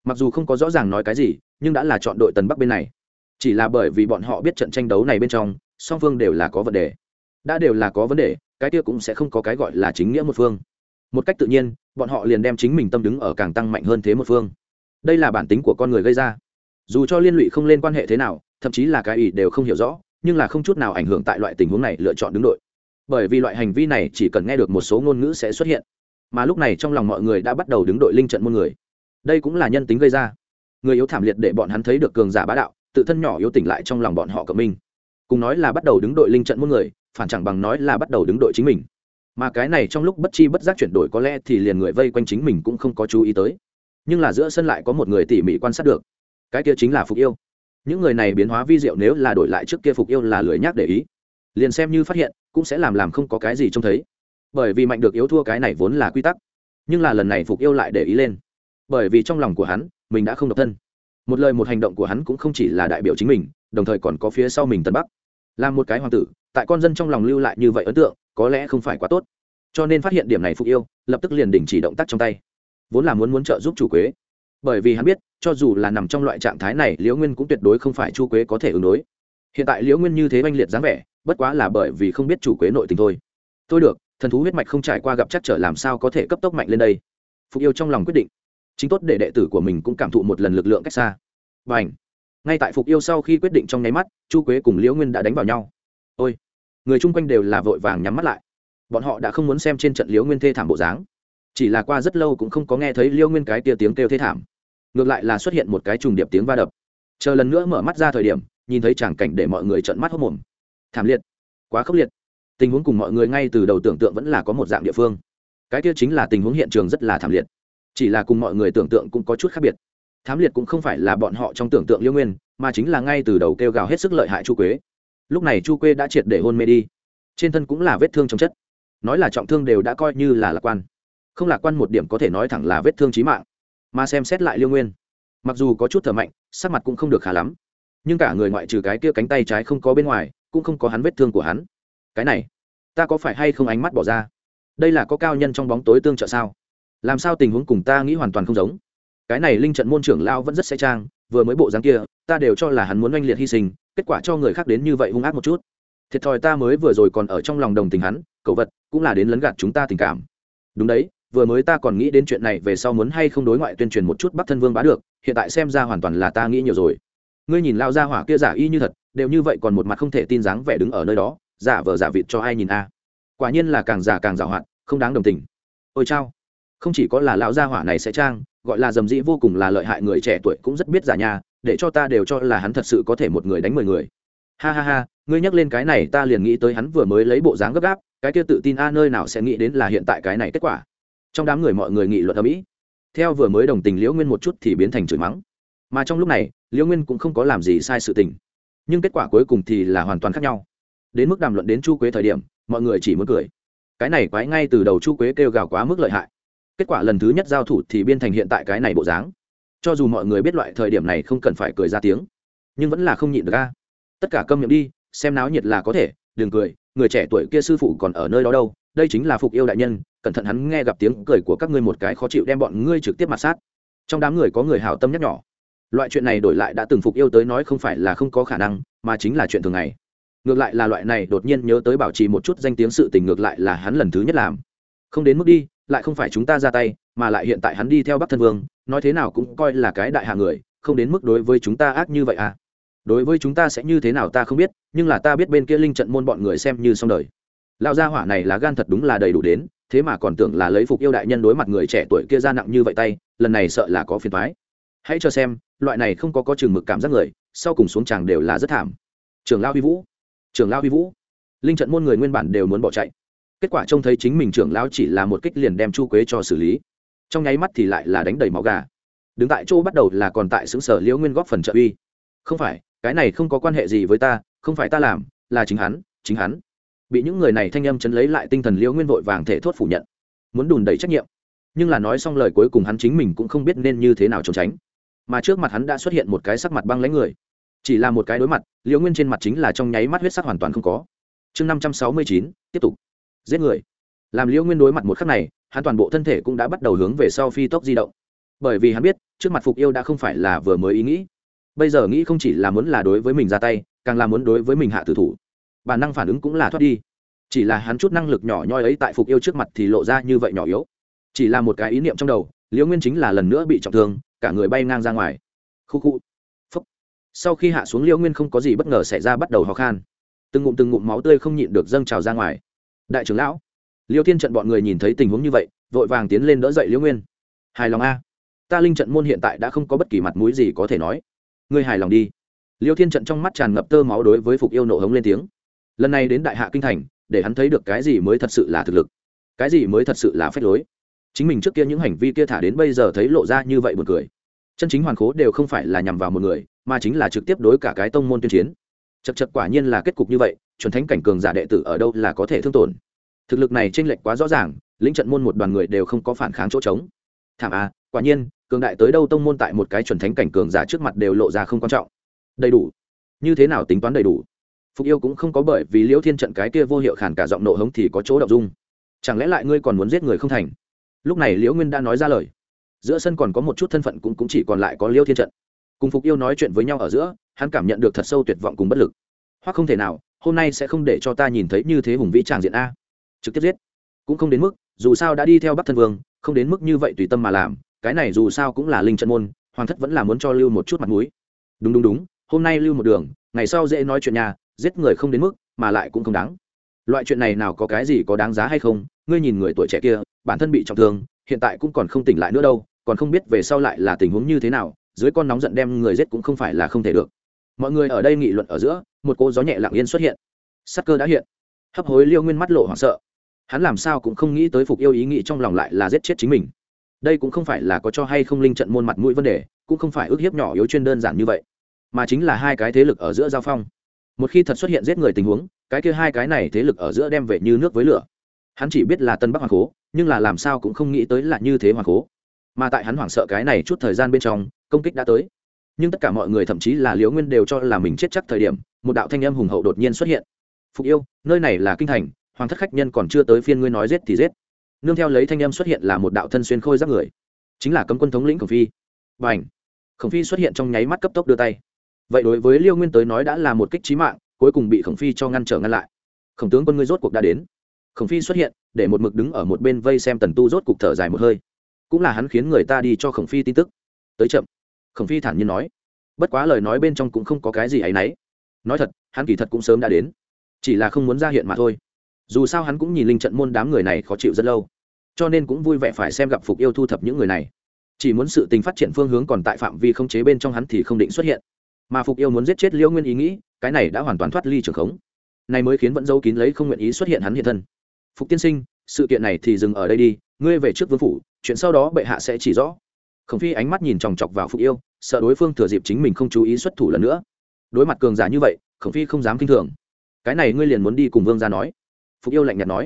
A: mặc dù không có rõ ràng nói cái gì, nhưng đã là chọn đội tần bắc bên này. Chỉ là bởi vì bọn họ biết trận tranh đấu này bên trong, song phương đều là có vấn đề. Đã đều là có vấn đề, cái kia cũng sẽ không có cái gọi là chính nghĩa một phương một cách tự nhiên, bọn họ liền đem chính mình tâm đứng ở càng tăng mạnh hơn thế một phương. Đây là bản tính của con người gây ra. Dù cho liên lụy không lên quan hệ thế nào, thậm chí là cái ý đều không hiểu rõ, nhưng là không chút nào ảnh hưởng tại loại tình huống này lựa chọn đứng đội. Bởi vì loại hành vi này chỉ cần nghe được một số ngôn ngữ sẽ xuất hiện. Mà lúc này trong lòng mọi người đã bắt đầu đứng đội linh trận môn người. Đây cũng là nhân tính gây ra. Người yếu thảm liệt để bọn hắn thấy được cường giả bá đạo, tự thân nhỏ yếu tỉnh lại trong lòng bọn họ cộng minh. Cùng nói là bắt đầu đứng đội linh trận môn người, phản chẳng bằng nói là bắt đầu đứng đội chính mình mà cái này trong lúc bất chi bất giác chuyển đổi có lẽ thì liền người vây quanh chính mình cũng không có chú ý tới. Nhưng là giữa sân lại có một người tỉ mỉ quan sát được. Cái kia chính là phục yêu. Những người này biến hóa vi diệu nếu là đổi lại trước kia phục yêu là lười nhác để ý. Liền xem như phát hiện, cũng sẽ làm làm không có cái gì trông thấy. Bởi vì mạnh được yếu thua cái này vốn là quy tắc. Nhưng là lần này phục yêu lại để ý lên. Bởi vì trong lòng của hắn, mình đã không độc thân. Một lời một hành động của hắn cũng không chỉ là đại biểu chính mình, đồng thời còn có phía sau mình tân bắc. Là một cái hoàng tử, tại con dân trong lòng lưu lại như vậy ấn tượng có lẽ không phải quá tốt. Cho nên phát hiện điểm này phục yêu, lập tức liền đình chỉ động tác trong tay. Vốn là muốn muốn trợ giúp chủ quế. Bởi vì hắn biết, cho dù là nằm trong loại trạng thái này, liễu nguyên cũng tuyệt đối không phải chu quế có thể ứng đối. Hiện tại liễu nguyên như thế oanh liệt dáng vẻ, bất quá là bởi vì không biết chủ quế nội tình thôi. Tôi được, thần thú huyết mạch không trải qua gặp chắc trở làm sao có thể cấp tốc mạnh lên đây. Phục yêu trong lòng quyết định. Chính tốt để đệ tử của mình cũng cảm thụ một lần lực lượng cách xa. Và ảnh ngay tại phục yêu sau khi quyết định trong nháy mắt, chu quế cùng liễu nguyên đã đánh vào nhau. Ôi! Người chung quanh đều là vội vàng nhắm mắt lại. Bọn họ đã không muốn xem trên trận liễu nguyên thê thảm bộ dáng. Chỉ là qua rất lâu cũng không có nghe thấy liễu nguyên cái tia tiếng kêu thê thảm. Ngược lại là xuất hiện một cái trùng điệp tiếng va đập. Chờ lần nữa mở mắt ra thời điểm, nhìn thấy tràng cảnh để mọi người trợn mắt hốc mồm. Thảm liệt. Quá khốc liệt. Tình huống cùng mọi người ngay từ đầu tưởng tượng vẫn là có một dạng địa phương. Cái kia chính là tình huống hiện trường rất là thảm liệt. Chỉ là cùng mọi người tưởng tượng cũng có chút khác biệt. Thám liệt cũng không phải là bọn họ trong tưởng tượng liêu nguyên, mà chính là ngay từ đầu kêu gào hết sức lợi hại chu quế lúc này chu quê đã triệt để hôn mê đi. Trên thân cũng là vết thương trong chất. Nói là trọng thương đều đã coi như là lạc quan. Không lạc quan một điểm có thể nói thẳng là vết thương trí mạng. Mà xem xét lại liêu nguyên, mặc dù có chút thở mạnh, sắc mặt cũng không được khá lắm. Nhưng cả người ngoại trừ cái kia cánh tay trái không có bên ngoài, cũng không có hắn vết thương của hắn. Cái này, ta có phải hay không ánh mắt bỏ ra? Đây là có cao nhân trong bóng tối tương trợ sao? Làm sao tình huống cùng ta nghĩ hoàn toàn không giống? Cái này linh trận môn trưởng lao vẫn rất xe trang, vừa mới bộ dáng kia, ta đều cho là hắn muốn oanh liệt hy sinh, kết quả cho người khác đến như vậy hung ác một chút. Thiệt thòi ta mới vừa rồi còn ở trong lòng đồng tình hắn, cậu vật, cũng là đến lấn gạt chúng ta tình cảm. Đúng đấy, vừa mới ta còn nghĩ đến chuyện này về sau muốn hay không đối ngoại tuyên truyền một chút bắc thân vương bá được, hiện tại xem ra hoàn toàn là ta nghĩ nhiều rồi. Ngươi nhìn lao ra hỏa kia giả y như thật, đều như vậy còn một mặt không thể tin dáng vẻ đứng ở nơi đó, giả vờ giả vịt cho ai nhìn a? Quả nhiên là càng giả càng giả hoạt không đáng đồng tình. Ôi chao, không chỉ có là lão gia hỏa này sẽ trang gọi là dầm dĩ vô cùng là lợi hại người trẻ tuổi cũng rất biết giả nhà để cho ta đều cho là hắn thật sự có thể một người đánh mười người. Ha ha ha, ngươi nhắc lên cái này ta liền nghĩ tới hắn vừa mới lấy bộ dáng gấp gáp, cái kia tự tin a nơi nào sẽ nghĩ đến là hiện tại cái này kết quả. Trong đám người mọi người nghị luận ở mỹ theo vừa mới đồng tình liễu nguyên một chút thì biến thành chửi mắng. Mà trong lúc này, liễu nguyên cũng không có làm gì sai sự tình. Nhưng kết quả cuối cùng thì là hoàn toàn khác nhau. Đến mức đàm luận đến chu quế thời điểm, mọi người chỉ muốn cười. Cái này quái ngay từ đầu chu quế kêu gào quá mức lợi hại kết quả lần thứ nhất giao thủ thì biên thành hiện tại cái này bộ dáng. Cho dù mọi người biết loại thời điểm này không cần phải cười ra tiếng, nhưng vẫn là không nhịn được a. Tất cả câm miệng đi, xem náo nhiệt là có thể, đừng cười, người trẻ tuổi kia sư phụ còn ở nơi đó đâu, đây chính là phục yêu đại nhân, cẩn thận hắn nghe gặp tiếng cười của các ngươi một cái khó chịu đem bọn ngươi trực tiếp mặt sát. Trong đám người có người hảo tâm nhắc nhỏ loại chuyện này đổi lại đã từng phục yêu tới nói không phải là không có khả năng, mà chính là chuyện thường ngày. Ngược lại là loại này đột nhiên nhớ tới bảo trì một chút danh tiếng sự tình ngược lại là hắn lần thứ nhất làm. Không đến mức đi lại không phải chúng ta ra tay, mà lại hiện tại hắn đi theo bắc thân vương, nói thế nào cũng coi là cái đại hạ người, không đến mức đối với chúng ta ác như vậy à? Đối với chúng ta sẽ như thế nào ta không biết, nhưng là ta biết bên kia linh trận môn bọn người xem như xong đời. Lão gia hỏa này là gan thật đúng là đầy đủ đến, thế mà còn tưởng là lấy phục yêu đại nhân đối mặt người trẻ tuổi kia ra nặng như vậy tay, lần này sợ là có phiền thoái hãy cho xem, loại này không có có chừng mực cảm giác người, sau cùng xuống chàng đều là rất thảm. Trường lao huy vũ. Trường lao huy vũ. Linh trận môn người nguyên bản đều muốn bỏ chạy kết quả trông thấy chính mình trưởng lão chỉ là một kích liền đem chu quế cho xử lý. Trong nháy mắt thì lại là đánh đầy máu gà. Đứng tại chỗ bắt đầu là còn tại xứng sở liễu nguyên góp phần trợ uy. Không phải, cái này không có quan hệ gì với ta, không phải ta làm, là chính hắn chính hắn. Bị những người này thanh âm chấn lấy lại tinh thần liễu nguyên vội vàng thể thốt phủ nhận. Muốn đùn đẩy trách nhiệm. Nhưng là nói xong lời cuối cùng hắn chính mình cũng không biết nên như thế nào trốn tránh. Mà trước mặt hắn đã xuất hiện một cái sắc mặt băng lấy người. Chỉ là một cái đối mặt, liễu nguyên trên mặt chính là trong nháy mắt huyết sắc hoàn toàn không có. Chương năm trăm sáu mươi chín, tiếp tục giết người. Làm liễu nguyên đối mặt một khắc này, hắn toàn bộ thân thể cũng đã bắt đầu hướng về sau phi tốc di động. Bởi vì hắn biết, trước mặt phục yêu đã không phải là vừa mới ý nghĩ. Bây giờ nghĩ không chỉ là muốn là đối với mình ra tay, càng là muốn đối với mình hạ tử thủ. Bản năng phản ứng cũng là thoát đi. Chỉ là hắn chút năng lực nhỏ nhoi ấy tại phục yêu trước mặt thì lộ ra như vậy nhỏ yếu. Chỉ là một cái ý niệm trong đầu, liễu nguyên chính là lần nữa bị trọng thương, cả người bay ngang ra ngoài. Khu khu. Phúc. Sau khi hạ xuống liễu nguyên không có gì bất ngờ xảy ra bắt đầu ho khan. Từng ngụm từng ngụm máu tươi không nhịn được dâng trào ra ngoài đại trưởng lão. Liêu thiên trận bọn người nhìn thấy tình huống như vậy, vội vàng tiến lên đỡ dậy liễu nguyên. Hài lòng a. Ta linh trận môn hiện tại đã không có bất kỳ mặt mũi gì có thể nói. Ngươi hài lòng đi. Liêu thiên trận trong mắt tràn ngập tơ máu đối với phục yêu nộ hống lên tiếng. Lần này đến đại hạ kinh thành, để hắn thấy được cái gì mới thật sự là thực lực. Cái gì mới thật sự là phép lối. Chính mình trước kia những hành vi kia thả đến bây giờ thấy lộ ra như vậy buồn cười. Chân chính hoàn khố đều không phải là nhằm vào một người, mà chính là trực tiếp đối cả cái tông môn tuyên chiến chật chật quả nhiên là kết cục như vậy chuẩn thánh cảnh cường giả đệ tử ở đâu là có thể thương tổn. Thực lực này tranh lệch quá rõ ràng lĩnh trận môn một đoàn người đều không có phản kháng chỗ trống. Thảm à quả nhiên cường đại tới đâu tông môn tại một cái chuẩn thánh cảnh cường giả trước mặt đều lộ ra không quan trọng. Đầy đủ. Như thế nào tính toán đầy đủ? Phục yêu cũng không có bởi vì liễu thiên trận cái kia vô hiệu khản cả giọng nộ hống thì có chỗ đậu dung. Chẳng lẽ lại ngươi còn muốn giết người không thành? Lúc này liễu nguyên đã nói ra lời. Giữa sân còn có một chút thân phận cũng, cũng chỉ còn lại có liễu thiên trận. Cùng phục yêu nói chuyện với nhau ở giữa hắn cảm nhận được thật sâu tuyệt vọng cùng bất lực. Hoặc không thể nào, hôm nay sẽ không để cho ta nhìn thấy như thế hùng vĩ tràng diện a. Trực tiếp giết. Cũng không đến mức, dù sao đã đi theo bắc thân vương, không đến mức như vậy tùy tâm mà làm, cái này dù sao cũng là linh trận môn, hoàng thất vẫn là muốn cho lưu một chút mặt mũi. Đúng đúng đúng, hôm nay lưu một đường, ngày sau dễ nói chuyện nhà giết người không đến mức, mà lại cũng không đáng. Loại chuyện này nào có cái gì có đáng giá hay không, ngươi nhìn người tuổi trẻ kia, bản thân bị trọng thương, hiện tại cũng còn không tỉnh lại nữa đâu, còn không biết về sau lại là tình huống như thế nào, dưới con nóng giận đem người giết cũng không phải là không thể được mọi người ở đây nghị luận ở giữa, một cô gió nhẹ lặng yên xuất hiện. Sắc cơ đã hiện. Hấp hối liêu nguyên mắt lộ hoảng sợ. Hắn làm sao cũng không nghĩ tới phục yêu ý nghĩ trong lòng lại là giết chết chính mình. Đây cũng không phải là có cho hay không linh trận môn mặt mũi vấn đề, cũng không phải ước hiếp nhỏ yếu chuyên đơn giản như vậy, mà chính là hai cái thế lực ở giữa giao phong. Một khi thật xuất hiện giết người tình huống, cái kia hai cái này thế lực ở giữa đem về như nước với lửa. Hắn chỉ biết là tân bắc hoàng cố, nhưng là làm sao cũng không nghĩ tới là như thế hoàng cố. Mà tại hắn hoảng sợ cái này chút thời gian bên trong, công kích đã tới nhưng tất cả mọi người thậm chí là liễu nguyên đều cho là mình chết chắc thời điểm, một đạo thanh âm hùng hậu đột nhiên xuất hiện. Phục yêu, nơi này là kinh thành, hoàng thất khách nhân còn chưa tới phiên ngươi nói giết thì giết. Nương theo lấy thanh âm xuất hiện là một đạo thân xuyên khôi giáp người, chính là cấm quân thống lĩnh khổng phi. Và ảnh khổng phi xuất hiện trong nháy mắt cấp tốc đưa tay. Vậy đối với liêu nguyên tới nói đã là một kích trí mạng, cuối cùng bị khổng phi cho ngăn trở ngăn lại. Khổng tướng quân ngươi rốt cuộc đã đến. Khổng phi xuất hiện, để một mực đứng ở một bên vây xem tần tu rốt cục thở dài một hơi. Cũng là hắn khiến người ta đi cho khổng phi tin tức. Tới chậm khổng phi thản nhiên nói, bất quá lời nói bên trong cũng không có cái gì ấ y n ấ y nói thật, hắn kỳ thật cũng sớm đã đến, chỉ là không muốn ra hiện mà thôi. Dù sao hắn cũng nhìn linh trận môn đám người này khó chịu rất lâu, cho nên cũng vui vẻ phải xem gặp phục yêu thu thập những người này. Chỉ muốn sự tình phát triển phương hướng còn tại phạm vi không chế bên trong hắn thì không định xuất hiện. Mà phục yêu muốn giết chết liễu nguyên ý nghĩ, cái này đã hoàn toàn thoát ly trường khống. Này mới khiến vẫn dâu kín lấy không nguyện ý xuất hiện hắn hiện thân. Phục tiên sinh, sự kiện này thì dừng ở đây đi, ngươi về trước vương phủ, chuyện sau đó bệ hạ sẽ chỉ rõ khổng phi ánh mắt nhìn chòng chọc vào phục yêu, sợ đối phương thừa dịp chính mình không chú ý xuất thủ lần nữa. Đối mặt cường giả như vậy, khổng phi không dám k i n h thường. Cái này ngươi liền muốn đi cùng vương ra nói? Phục yêu lạnh nhạt nói.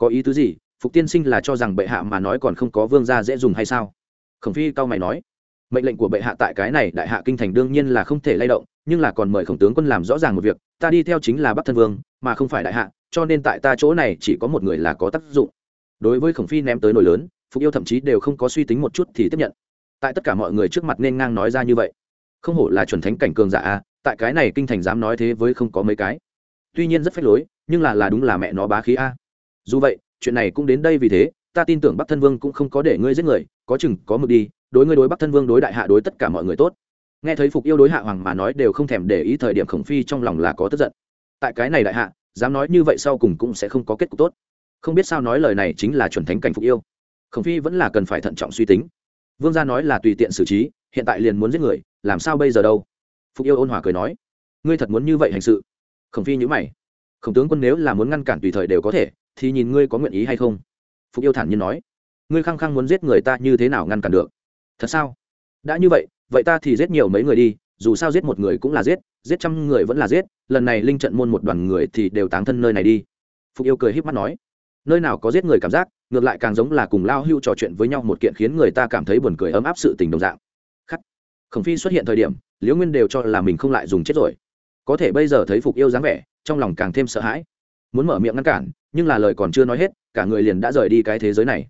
A: Có ý tứ gì? Phục tiên sinh là cho rằng bệ hạ mà nói còn không có vương gia dễ dùng hay sao? Khổng phi cao mày nói. Mệnh lệnh của bệ hạ tại cái này đại hạ kinh thành đương nhiên là không thể lay động, nhưng là còn mời khổng tướng quân làm rõ ràng một việc, ta đi theo chính là bắc thân vương, mà không phải đại hạ, cho nên tại ta chỗ này chỉ có một người là có tác dụng. Đối với khổng phi ném tới nồi lớn, phục yêu thậm chí đều không có suy tính một chút thì tiếp nhận tại tất cả mọi người trước mặt nên ngang nói ra như vậy. Không hổ là chuẩn thánh cảnh cường giả a, tại cái này kinh thành dám nói thế với không có mấy cái. Tuy nhiên rất phách lối, nhưng là là đúng là mẹ nó bá khí a. Dù vậy, chuyện này cũng đến đây vì thế, ta tin tưởng bắc thân vương cũng không có để ngươi giết người, có chừng, có mực đi, đối ngươi đối bắc thân vương đối đại hạ đối tất cả mọi người tốt. Nghe thấy phục yêu đối hạ hoàng mà nói đều không thèm để ý thời điểm khổng phi trong lòng là có tức giận. Tại cái này đại hạ, dám nói như vậy sau cùng cũng sẽ không có kết cục tốt. Không biết sao nói lời này chính là chuẩn thánh cảnh phục yêu. Khổng phi vẫn là cần phải thận trọng suy tính vương gia nói là tùy tiện xử trí, hiện tại liền muốn giết người, làm sao bây giờ đâu? Phục yêu ôn hòa cười nói, ngươi thật muốn như vậy hành sự? Khổng phi nhữ mày, khổng tướng quân nếu là muốn ngăn cản tùy thời đều có thể, thì nhìn ngươi có nguyện ý hay không? Phục yêu thản nhiên nói, ngươi khăng khăng muốn giết người ta như thế nào ngăn cản được? Thật sao? Đã như vậy vậy ta thì giết nhiều mấy người đi, dù sao giết một người cũng là giết giết trăm người vẫn là giết, lần này linh trận môn một đoàn người thì đều táng thân nơi này đi. Phục yêu cười h í p mắt nói, nơi nào có giết người cảm giác ngược lại càng giống là cùng lao hưu trò chuyện với nhau một kiện khiến người ta cảm thấy buồn cười ấm áp sự tình đồng dạng. Khắc. Khổng phi xuất hiện thời điểm, liễu nguyên đều cho là mình không lại dùng chết rồi. Có thể bây giờ thấy phục yêu dáng vẻ, trong lòng càng thêm sợ hãi. Muốn mở miệng ngăn cản, nhưng là lời còn chưa nói hết, cả người liền đã rời đi cái thế giới này.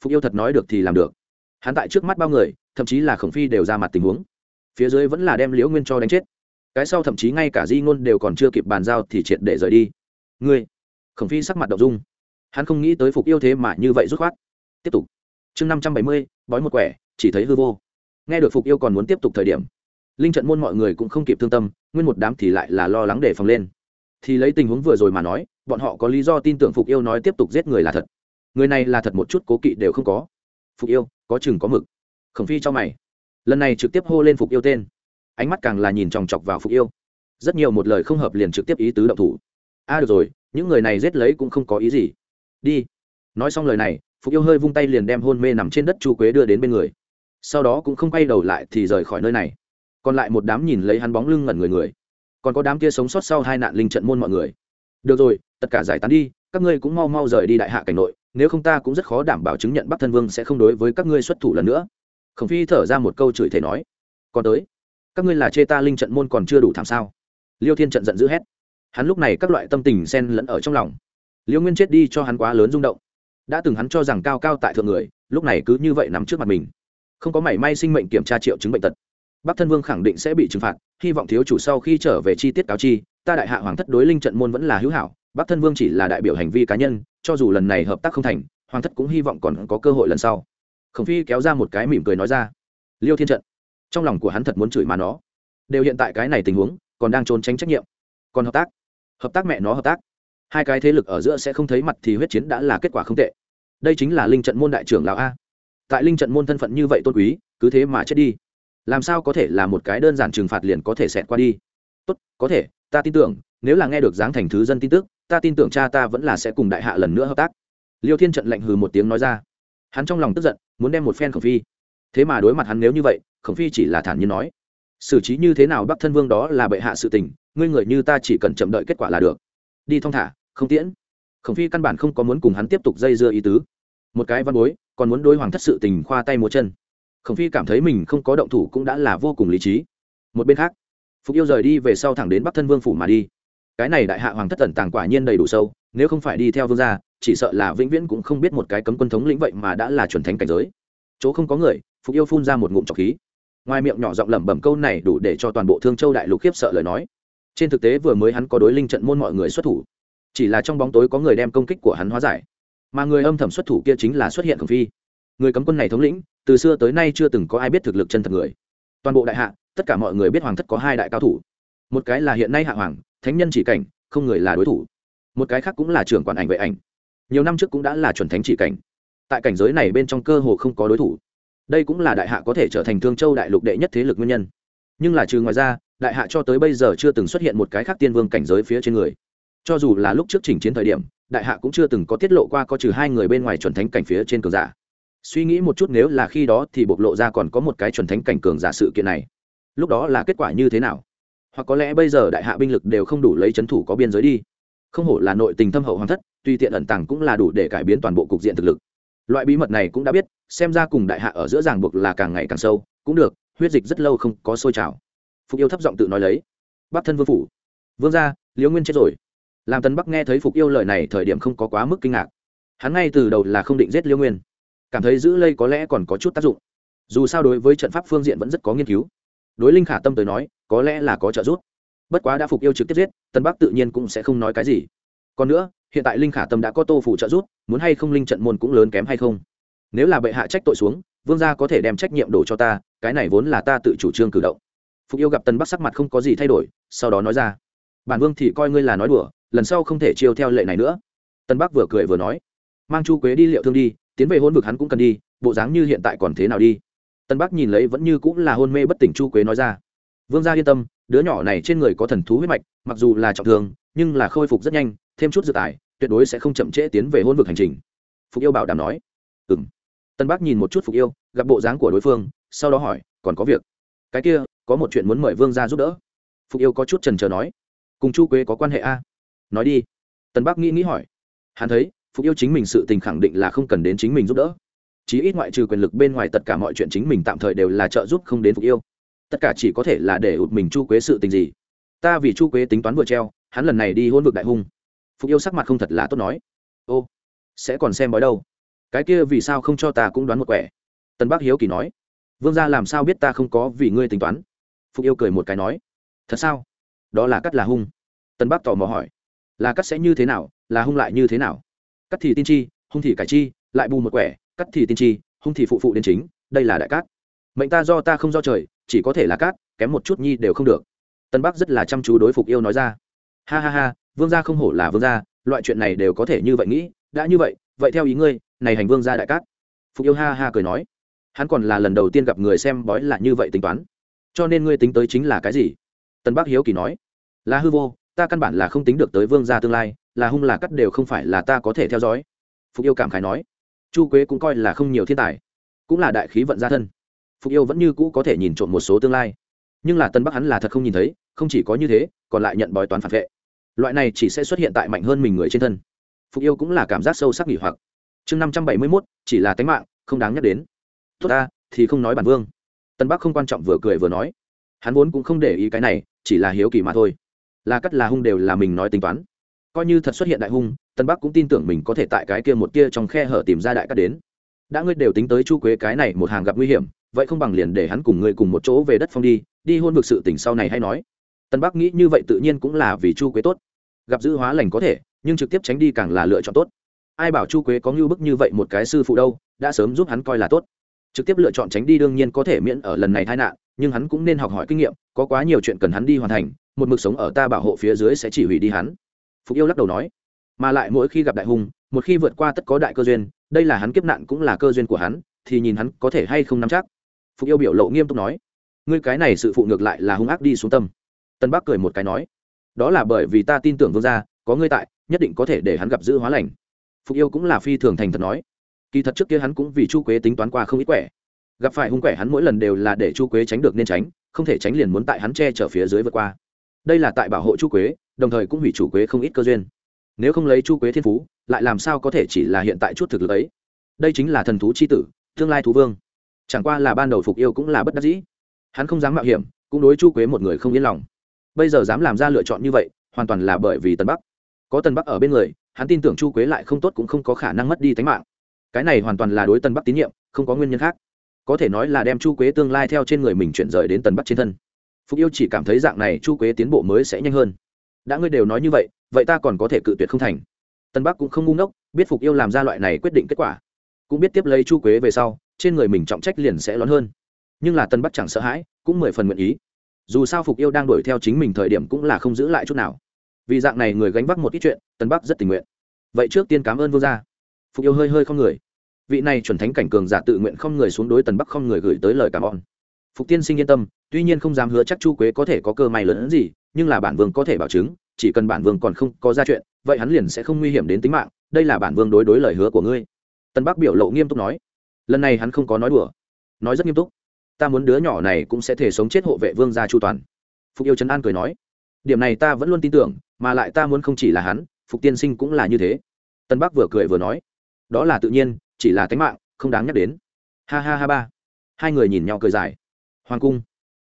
A: Phục yêu thật nói được thì làm được. Hắn tại trước mắt bao người, thậm chí là khổng phi đều ra mặt tình huống. Phía dưới vẫn là đem liễu nguyên cho đánh chết. Cái sau thậm chí ngay cả di ngôn đều còn chưa kịp bàn giao thì triệt để rời đi. Ngươi. Khổng phi sắc mặt đậu dung hắn không nghĩ tới phục yêu thế mà như vậy rút khoát. Tiếp tục. Chương năm trăm bảy mươi, bói một quẻ, chỉ thấy hư vô. Nghe được phục yêu còn muốn tiếp tục thời điểm, linh trận môn mọi người cũng không kịp thương tâm, nguyên một đám thì lại là lo lắng để phòng lên. Thì lấy tình huống vừa rồi mà nói, bọn họ có lý do tin tưởng phục yêu nói tiếp tục giết người là thật. Người này là thật một chút cố kỵ đều không có. Phục yêu, có chừng có mực. Khổng phi cho mày. Lần này trực tiếp hô lên phục yêu tên. Ánh mắt càng là nhìn chòng chọc vào phục yêu. Rất nhiều một lời không hợp liền trực tiếp ý tứ động thủ. A, được rồi, những người này giết lấy cũng không có ý gì đi. Nói xong lời này, phục yêu hơi vung tay liền đem hôn mê nằm trên đất chu quế đưa đến bên người. Sau đó cũng không quay đầu lại thì rời khỏi nơi này. Còn lại một đám nhìn lấy hắn bóng lưng ngẩn người người. Còn có đám kia sống sót sau hai nạn linh trận môn mọi người. Được rồi, tất cả giải tán đi, các ngươi cũng mau mau rời đi đại hạ cảnh nội, nếu không ta cũng rất khó đảm bảo chứng nhận bắc thân vương sẽ không đối với các ngươi xuất thủ lần nữa. Khổng phi thở ra một câu chửi thể nói. Còn tới, các ngươi là chê ta linh trận môn còn chưa đủ thảm sao? Liêu thiên trận giận dữ hét. Hắn lúc này các loại tâm tình xen lẫn ở trong lòng liêu nguyên chết đi cho hắn quá lớn rung động. Đã từng hắn cho rằng cao cao tại thượng người, lúc này cứ như vậy nằm trước mặt mình. Không có mảy may sinh mệnh kiểm tra triệu chứng bệnh tật. Bắc thân vương khẳng định sẽ bị trừng phạt, hy vọng thiếu chủ sau khi trở về chi tiết cáo chi, ta đại hạ hoàng thất đối linh trận môn vẫn là hữu hảo, bắc thân vương chỉ là đại biểu hành vi cá nhân, cho dù lần này hợp tác không thành, hoàng thất cũng hy vọng còn có cơ hội lần sau. Khổng phi kéo ra một cái mỉm cười nói ra, liêu thiên trận, trong lòng của hắn thật muốn chửi mà nó. Đều hiện tại cái này tình huống, còn đang trốn tránh trách nhiệm. Còn hợp tác hợp tác mẹ nó hợp tác hai cái thế lực ở giữa sẽ không thấy mặt thì huyết chiến đã là kết quả không tệ. Đây chính là linh trận môn đại trưởng lão a. Tại linh trận môn thân phận như vậy tôn quý, cứ thế mà chết đi. Làm sao có thể là một cái đơn giản trừng phạt liền có thể xẹt qua đi? Tốt, có thể, ta tin tưởng, nếu là nghe được giáng thành thứ dân tin tức, ta tin tưởng cha ta vẫn là sẽ cùng đại hạ lần nữa hợp tác. Liêu thiên trận lạnh hừ một tiếng nói ra. Hắn trong lòng tức giận, muốn đem một phen khổng phi. Thế mà đối mặt hắn nếu như vậy, khổng phi chỉ là thản nhiên nói. Xử trí như thế nào bắc thân vương đó là bệ hạ sự tình, ngươi người như ta chỉ cần chậm đợi kết quả là được đi thong thả, không tiễn. Khổng phi căn bản không có muốn cùng hắn tiếp tục dây dưa ý tứ. Một cái văn bối, còn muốn đối hoàng thất sự tình khoa tay múa chân. Khổng phi cảm thấy mình không có động thủ cũng đã là vô cùng lý trí. Một bên khác, phục yêu rời đi về sau thẳng đến bắc thân vương phủ mà đi. Cái này đại hạ hoàng thất tẩn tàng quả nhiên đầy đủ sâu, nếu không phải đi theo vương gia, chỉ sợ là vĩnh viễn cũng không biết một cái cấm quân thống lĩnh vậy mà đã là chuẩn thánh cảnh giới. Chỗ không có người, phục yêu phun ra một ngụm trọc khí. Ngoài miệng nhỏ giọng lẩm bẩm câu này đủ để cho toàn bộ thương châu đại lục khiếp sợ lời nói trên thực tế vừa mới hắn có đối linh trận môn mọi người xuất thủ, chỉ là trong bóng tối có người đem công kích của hắn hóa giải. Mà người âm thầm xuất thủ kia chính là xuất hiện khổng phi. Người cấm quân này thống lĩnh, từ xưa tới nay chưa từng có ai biết thực lực chân thật người. Toàn bộ đại hạ, tất cả mọi người biết hoàng thất có hai đại cao thủ. Một cái là hiện nay hạ hoàng, thánh nhân chỉ cảnh, không người là đối thủ. Một cái khác cũng là trưởng quản ảnh vệ ảnh. Nhiều năm trước cũng đã là chuẩn thánh chỉ cảnh. Tại cảnh giới này bên trong cơ hồ không có đối thủ. Đây cũng là đại hạ có thể trở thành thương châu đại lục đệ nhất thế lực nguyên nhân. Nhưng là trừ ngoài ra đại hạ cho tới bây giờ chưa từng xuất hiện một cái khác tiên vương cảnh giới phía trên người. Cho dù là lúc trước chỉnh chiến thời điểm, đại hạ cũng chưa từng có tiết lộ qua có trừ hai người bên ngoài chuẩn thánh cảnh phía trên cường giả. Suy nghĩ một chút nếu là khi đó thì bộc lộ ra còn có một cái chuẩn thánh cảnh cường giả sự kiện này, lúc đó là kết quả như thế nào? Hoặc có lẽ bây giờ đại hạ binh lực đều không đủ lấy c h ấ n thủ có biên giới đi? Không hổ là nội tình thâm hậu hoàng thất tùy tiện ẩn tàng cũng là đủ để cải biến toàn bộ cục diện thực lực. Loại bí mật này cũng đã biết, xem ra cùng đại hạ ở giữa ràng buộc là càng ngày càng sâu, cũng được, huyết dịch rất lâu không có sôi trào phục yêu thấp giọng tự nói lấy. Bắc thân vương phủ. Vương gia, liễu nguyên chết rồi. Làm tần bắc nghe thấy phục yêu lời này thời điểm không có quá mức kinh ngạc. Hắn ngay từ đầu là không định giết liễu nguyên. Cảm thấy giữ lây có lẽ còn có chút tác dụng. Dù sao đối với trận pháp phương diện vẫn rất có nghiên cứu. Đối linh khả tâm tới nói, có lẽ là có trợ giúp. Bất quá đã phục yêu trực tiếp giết tân bắc tự nhiên cũng sẽ không nói cái gì. Còn nữa, hiện tại linh khả tâm đã có tô phủ trợ giúp, muốn hay không linh trận môn cũng lớn kém hay không? Nếu là bệ hạ trách tội xuống, vương gia có thể đem trách nhiệm đổ cho ta, cái này vốn là ta tự chủ trương cử động phục yêu gặp tân bắc sắc mặt không có gì thay đổi, sau đó nói ra, bản vương thì coi ngươi là nói đùa, lần sau không thể chiêu theo lệ này nữa. Tân bắc vừa cười vừa nói, mang chu quế đi liệu thương đi, tiến về hôn vực hắn cũng cần đi, bộ dáng như hiện tại còn thế nào đi? Tân bắc nhìn lấy vẫn như cũng là hôn mê bất tỉnh chu quế nói ra, vương gia yên tâm, đứa nhỏ này trên người có thần thú huyết mạch, mặc dù là trọng thương, nhưng là khôi phục rất nhanh, thêm chút dự tài, tuyệt đối sẽ không chậm trễ tiến về hôn vực hành trình. Phục yêu bảo đảm nói ừ m tân bắc nhìn một chút phục yêu, gặp bộ dáng của đối phương, sau đó hỏi, còn có việc? Cái kia có một chuyện muốn mời vương ra giúp đỡ. Phục yêu có chút trần trờ nói. Cùng chu quế có quan hệ a? Nói đi. Tân bắc nghĩ nghĩ hỏi. Hắn thấy, phục yêu chính mình sự tình khẳng định là không cần đến chính mình giúp đỡ. Chí ít ngoại trừ quyền lực bên ngoài tất cả mọi chuyện chính mình tạm thời đều là trợ giúp không đến phục yêu. Tất cả chỉ có thể là để ụt mình chu quế sự tình gì. Ta vì chu quế tính toán vừa treo, hắn lần này đi hôn vực đại hung. Phục yêu sắc mặt không thật là tốt nói. Ô, sẽ còn xem bói đâu. Cái kia vì sao không cho ta cũng đoán một quẻ. Tân bắc hiếu kỳ nói. Vương gia làm sao biết ta không có vì ngươi tính toán? Phục yêu cười một cái nói, thật sao? Đó là cắt là hung. Tân bác tò mò hỏi, là cắt sẽ như thế nào? Là hung lại như thế nào? Cắt thì tin chi, hung thì cải chi, lại bù một quẻ, cắt thì tin chi, hung thì phụ phụ đến chính, đây là đại cát. Mệnh ta do ta không do trời, chỉ có thể là cát, kém một chút nhi đều không được. Tân bắc rất là chăm chú đối phục yêu nói ra. Ha ha ha, vương gia không hổ là vương gia, loại chuyện này đều có thể như vậy nghĩ, đã như vậy vậy theo ý ngươi, này hành vương gia đại cát. Phục yêu ha ha cười nói, hắn còn là lần đầu tiên gặp người xem bói là như vậy tính toán cho nên ngươi tính tới chính là cái gì? Tân bắc hiếu kỳ nói. Là hư vô, ta căn bản là không tính được tới vương gia tương lai, là hung là cắt đều không phải là ta có thể theo dõi. Phục yêu cảm khái nói. Chu quế cũng coi là không nhiều thiên tài, cũng là đại khí vận gia thân. Phục yêu vẫn như cũ có thể nhìn trộm một số tương lai. Nhưng là tân bắc hắn là thật không nhìn thấy, không chỉ có như thế, còn lại nhận bói toán phản vệ. Loại này chỉ sẽ xuất hiện tại mạnh hơn mình người trên thân. Phục yêu cũng là cảm giác sâu sắc nghỉ hoặc. Chương năm trăm bảy mươi mốt, chỉ là tánh mạng, không đáng nhắc đến. Tốt ta, thì không nói bản vương tân bắc không quan trọng vừa cười vừa nói, hắn vốn cũng không để ý cái này, chỉ là hiếu kỳ mà thôi. Là cắt là hung đều là mình nói tính toán. Coi như thật xuất hiện đại hung, tân bắc cũng tin tưởng mình có thể tại cái kia một kia trong khe hở tìm ra đại cắt đến. Đã ngươi đều tính tới chu quế cái này một hàng gặp nguy hiểm, vậy không bằng liền để hắn cùng ngươi cùng một chỗ về đất phong đi đi hôn vực sự tỉnh sau này hay nói. Tân bắc nghĩ như vậy tự nhiên cũng là vì chu quế tốt. Gặp giữ hóa lành có thể, nhưng trực tiếp tránh đi càng là lựa chọn tốt. Ai bảo chu quế có ngưu bức như vậy một cái sư phụ đâu, đã sớm giúp hắn coi là tốt trực tiếp lựa chọn tránh đi đương nhiên có thể miễn ở lần này tai nạn, nhưng hắn cũng nên học hỏi kinh nghiệm, có quá nhiều chuyện cần hắn đi hoàn thành, một mực sống ở ta bảo hộ phía dưới sẽ chỉ hủy đi hắn. Phục yêu lắc đầu nói. Mà lại mỗi khi gặp đại hùng một khi vượt qua tất có đại cơ duyên, đây là hắn kiếp nạn cũng là cơ duyên của hắn, thì nhìn hắn có thể hay không nắm chắc. Phục yêu biểu lộ nghiêm túc nói. Ngươi cái này sự phụ ngược lại là hung ác đi xuống tâm. Tân bắc cười một cái nói. Đó là bởi vì ta tin tưởng vương gia, có ngươi tại, nhất định có thể để hắn gặp giữ hóa lành. Phục yêu cũng là phi thường thành thật nói kỳ thật trước kia hắn cũng vì chu quế tính toán qua không ít quẻ. Gặp phải hung quẻ hắn mỗi lần đều là để chu quế tránh được nên tránh, không thể tránh liền muốn tại hắn che chở phía dưới vượt qua. Đây là tại bảo hộ chu quế, đồng thời cũng hủy chủ quế không ít cơ duyên. Nếu không lấy chu quế thiên phú, lại làm sao có thể chỉ là hiện tại chút thực lực ấy? Đây chính là thần thú c h i tử, tương lai thú vương. Chẳng qua là ban đầu phục yêu cũng là bất đắc dĩ. Hắn không dám mạo hiểm, cũng đối chu quế một người không yên lòng. Bây giờ dám làm ra lựa chọn như vậy, hoàn toàn là bởi vì tân bắc. Có tân bắc ở bên người, hắn tin tưởng chu quế lại không tốt cũng không có khả năng mất đi tính mạng cái này hoàn toàn là đối tân bắc tín nhiệm, không có nguyên nhân khác. Có thể nói là đem chu quế tương lai theo trên người mình chuyển rời đến tân bắc trên thân. Phục yêu chỉ cảm thấy dạng này chu quế tiến bộ mới sẽ nhanh hơn. Đã ngươi đều nói như vậy vậy ta còn có thể cự tuyệt không thành. Tân bắc cũng không ngu ngốc, biết phục yêu làm ra loại này quyết định kết quả. Cũng biết tiếp lấy chu quế về sau, trên người mình trọng trách liền sẽ lớn hơn. Nhưng là tân bắc chẳng sợ hãi, cũng mười phần nguyện ý. Dù sao phục yêu đang đuổi theo chính mình thời điểm cũng là không giữ lại chút nào. Vì dạng này người gánh vác một ít chuyện, tân bắc rất tình nguyện. Vậy trước tiên cảm ơn vô gia phục yêu hơi hơi không người. Vị này chuẩn thánh cảnh cường giả tự nguyện không người xuống đối tần bắc không người gửi tới lời cảm ơn. Phục tiên sinh yên tâm, tuy nhiên không dám hứa chắc chu quế có thể có cơ may lớn hơn gì, nhưng là bản vương có thể bảo chứng, chỉ cần bản vương còn không có ra chuyện, vậy hắn liền sẽ không nguy hiểm đến tính mạng, đây là bản vương đối đối lời hứa của ngươi. Tân bắc biểu lộ nghiêm túc nói. Lần này hắn không có nói đùa, nói rất nghiêm túc. Ta muốn đứa nhỏ này cũng sẽ thể sống chết hộ vệ vương gia chu toàn. Phục yêu trấn an cười nói. Điểm này ta vẫn luôn tin tưởng, mà lại ta muốn không chỉ là hắn, phục tiên sinh cũng là như thế. Tân bắc vừa cười vừa nói đó là tự nhiên, chỉ là tánh mạng, không đáng nhắc đến. Ha ha ha ba. Hai người nhìn nhau cười dài. Hoàng cung.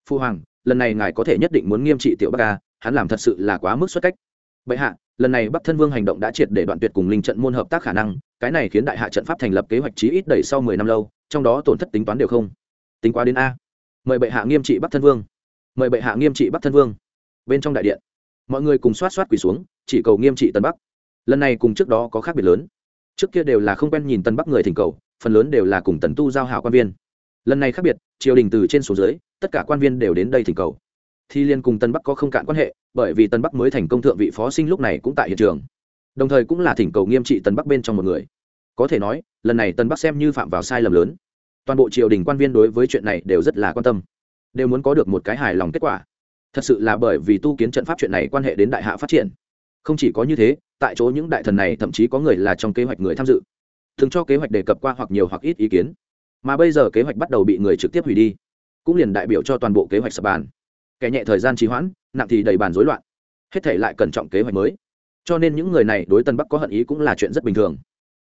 A: Phu hoàng, lần này ngài có thể nhất định muốn nghiêm trị tiểu bắc ca, hắn làm thật sự là quá mức xuất cách. Bệ hạ, lần này bắc thân vương hành động đã triệt để đoạn tuyệt cùng linh trận môn hợp tác khả năng, cái này khiến đại hạ trận pháp thành lập kế hoạch chí ít đẩy sau mười năm lâu, trong đó tổn thất tính toán đều không. Tính quá đến a. Mời bệ hạ nghiêm trị bắc thân vương. Mời bệ hạ nghiêm trị bắc thân vương. Bên trong đại điện, mọi người cùng xoát xoát quỳ xuống, chỉ cầu nghiêm trị tân bắc. Lần này cùng trước đó có khác biệt lớn trước kia đều là không quen nhìn tân bắc người thỉnh cầu, phần lớn đều là cùng tần tu giao hảo quan viên. Lần này khác biệt, triều đình từ trên xuống dưới, tất cả quan viên đều đến đây thỉnh cầu. Thi liên cùng tân bắc có không cạn quan hệ, bởi vì tân bắc mới thành công thượng vị phó sinh lúc này cũng tại hiện trường. Đồng thời cũng là thỉnh cầu nghiêm trị tân bắc bên trong một người. Có thể nói, lần này tân bắc xem như phạm vào sai lầm lớn. Toàn bộ triều đình quan viên đối với chuyện này đều rất là quan tâm. Đều muốn có được một cái hài lòng kết quả. Thật sự là bởi vì tu kiến trận pháp chuyện này quan hệ đến đại hạ phát triển. Không chỉ có như thế tại chỗ những đại thần này thậm chí có người là trong kế hoạch người tham dự. Thường cho kế hoạch đề cập qua hoặc nhiều hoặc ít ý kiến. Mà bây giờ kế hoạch bắt đầu bị người trực tiếp hủy đi, cũng liền đại biểu cho toàn bộ kế hoạch sập bàn. Kẻ nhẹ thời gian trì hoãn, nặng thì đầy bàn rối loạn. Hết thể lại cẩn trọng kế hoạch mới. Cho nên những người này đối tân bắc có hận ý cũng là chuyện rất bình thường.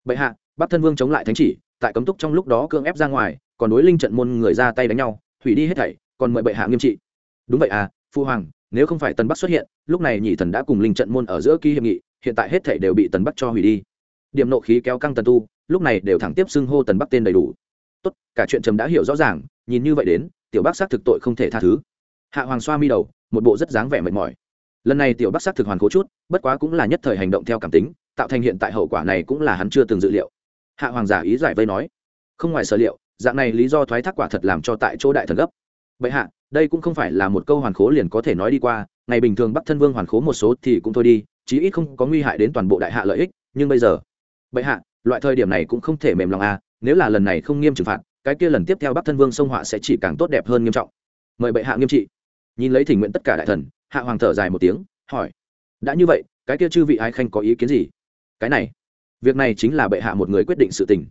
A: Bệ hạ, bắc thân vương chống lại thánh chỉ, tại cấm túc trong lúc đó cưỡng ép ra ngoài, còn đối linh trận môn người ra tay đánh nhau, hủy đi hết thảy, còn mời bệ hạ nghiêm trị. Đúng vậy à phu hoàng, nếu không phải tân bắc xuất hiện, lúc này nhị thần đã cùng linh trận môn ở giữa ký hiệp nghị hiện tại hết thảy đều bị tần bắc cho hủy đi. Điểm nộ khí kéo căng tần tu, lúc này đều thẳng tiếp xưng hô tần bắc tên đầy đủ. Tốt, cả chuyện trầm đã hiểu rõ ràng, nhìn như vậy đến, tiểu bác xác thực tội không thể tha thứ. Hạ hoàng xoa mi đầu, một bộ rất dáng vẻ mệt mỏi. Lần này tiểu bác xác thực hoàn cố chút, bất quá cũng là nhất thời hành động theo cảm tính, tạo thành hiện tại hậu quả này cũng là hắn chưa từng dự liệu. Hạ hoàng giả ý giải vây nói, không ngoài sở liệu, dạng này lý do thoái thác quả thật làm cho tại chỗ đại thần gấp. Bệ hạ, đây cũng không phải là một câu hoàn khố liền có thể nói đi qua, ngày bình thường bắc thân vương hoàn khố một số thì cũng thôi đi chí ít không có nguy hại đến toàn bộ đại hạ lợi ích, nhưng bây giờ, bệ hạ, loại thời điểm này cũng không thể mềm lòng à nếu là lần này không nghiêm trừng phạt, cái kia lần tiếp theo bắc thân vương sông họa sẽ chỉ càng tốt đẹp hơn nghiêm trọng. Mời bệ hạ nghiêm trị. Nhìn lấy thỉnh nguyện tất cả đại thần, hạ hoàng thở dài một tiếng, hỏi, đã như vậy, cái kia chư vị ái khanh có ý kiến gì? Cái này, việc này chính là bệ hạ một người quyết định sự tình.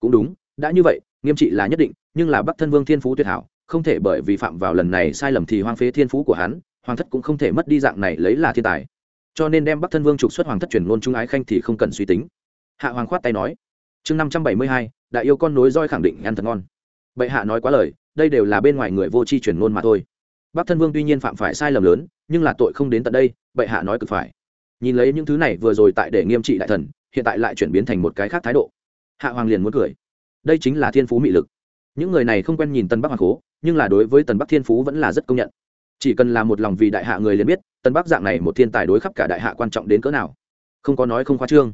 A: Cũng đúng, đã như vậy, nghiêm trị là nhất định, nhưng là bắc thân vương thiên phú tuyệt hảo, không thể bởi vì phạm vào lần này sai lầm thì hoang phế thiên phú của hắn, hoàng thất cũng không thể mất đi dạng này lấy là thiên tài cho nên đem bắc thân vương trục xuất hoàng thất truyền ngôn trung ái khanh thì không cần suy tính. Hạ hoàng khoát tay nói, chương năm trăm bảy mươi hai, đại yêu con nối roi khẳng định ăn thật ngon. Bệ hạ nói quá lời, đây đều là bên ngoài người vô tri truyền ngôn mà thôi. Bắc thân vương tuy nhiên phạm phải sai lầm lớn, nhưng là tội không đến tận đây, bệ hạ nói cực phải. Nhìn lấy những thứ này vừa rồi tại để nghiêm trị đại thần, hiện tại lại chuyển biến thành một cái khác thái độ. Hạ hoàng liền muốn cười. Đây chính là thiên phú mị lực. Những người này không quen nhìn tân bắc hoàng cố, nhưng là đối với tần bắc thiên phú vẫn là rất công nhận chỉ cần là một lòng vì đại hạ người liền biết, tân bắc dạng này một thiên tài đối khắp cả đại hạ quan trọng đến cỡ nào. Không có nói không khoa trương.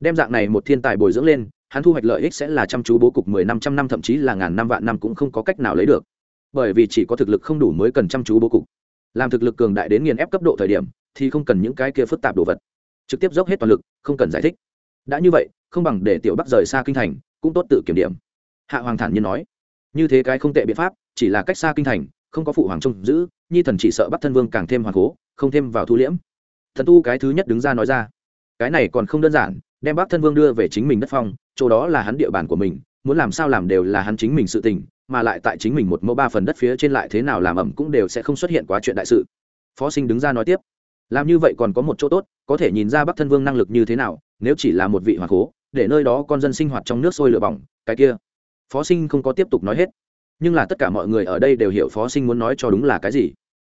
A: Đem dạng này một thiên tài bồi dưỡng lên, hắn thu hoạch lợi ích sẽ là chăm chú bố cục mười năm, trăm năm thậm chí là ngàn năm, vạn năm cũng không có cách nào lấy được. Bởi vì chỉ có thực lực không đủ mới cần chăm chú bố cục. Làm thực lực cường đại đến nghiền ép cấp độ thời điểm, thì không cần những cái kia phức tạp đồ vật. Trực tiếp dốc hết toàn lực, không cần giải thích. Đã như vậy, không bằng để tiểu bắc rời xa kinh thành, cũng tốt tự kiểm điểm. Hạ hoàng thản nhiên nói. Như thế cái không tệ biện pháp, chỉ là cách xa kinh thành không có phụ hoàng trông giữ, nhi thần chỉ sợ bắt thân vương càng thêm hoàng cố, không thêm vào thu liễm. Thần tu cái thứ nhất đứng ra nói ra, cái này còn không đơn giản, đem bắc thân vương đưa về chính mình đất phong, chỗ đó là hắn địa bàn của mình, muốn làm sao làm đều là hắn chính mình sự tình, mà lại tại chính mình một mẫu ba phần đất phía trên lại thế nào làm ẩm cũng đều sẽ không xuất hiện quá chuyện đại sự. Phó sinh đứng ra nói tiếp, làm như vậy còn có một chỗ tốt, có thể nhìn ra bắc thân vương năng lực như thế nào, nếu chỉ là một vị hoàng cố, để nơi đó con dân sinh hoạt trong nước sôi lửa bỏng, cái kia. Phó sinh không có tiếp tục nói hết nhưng là tất cả mọi người ở đây đều hiểu phó sinh muốn nói cho đúng là cái gì.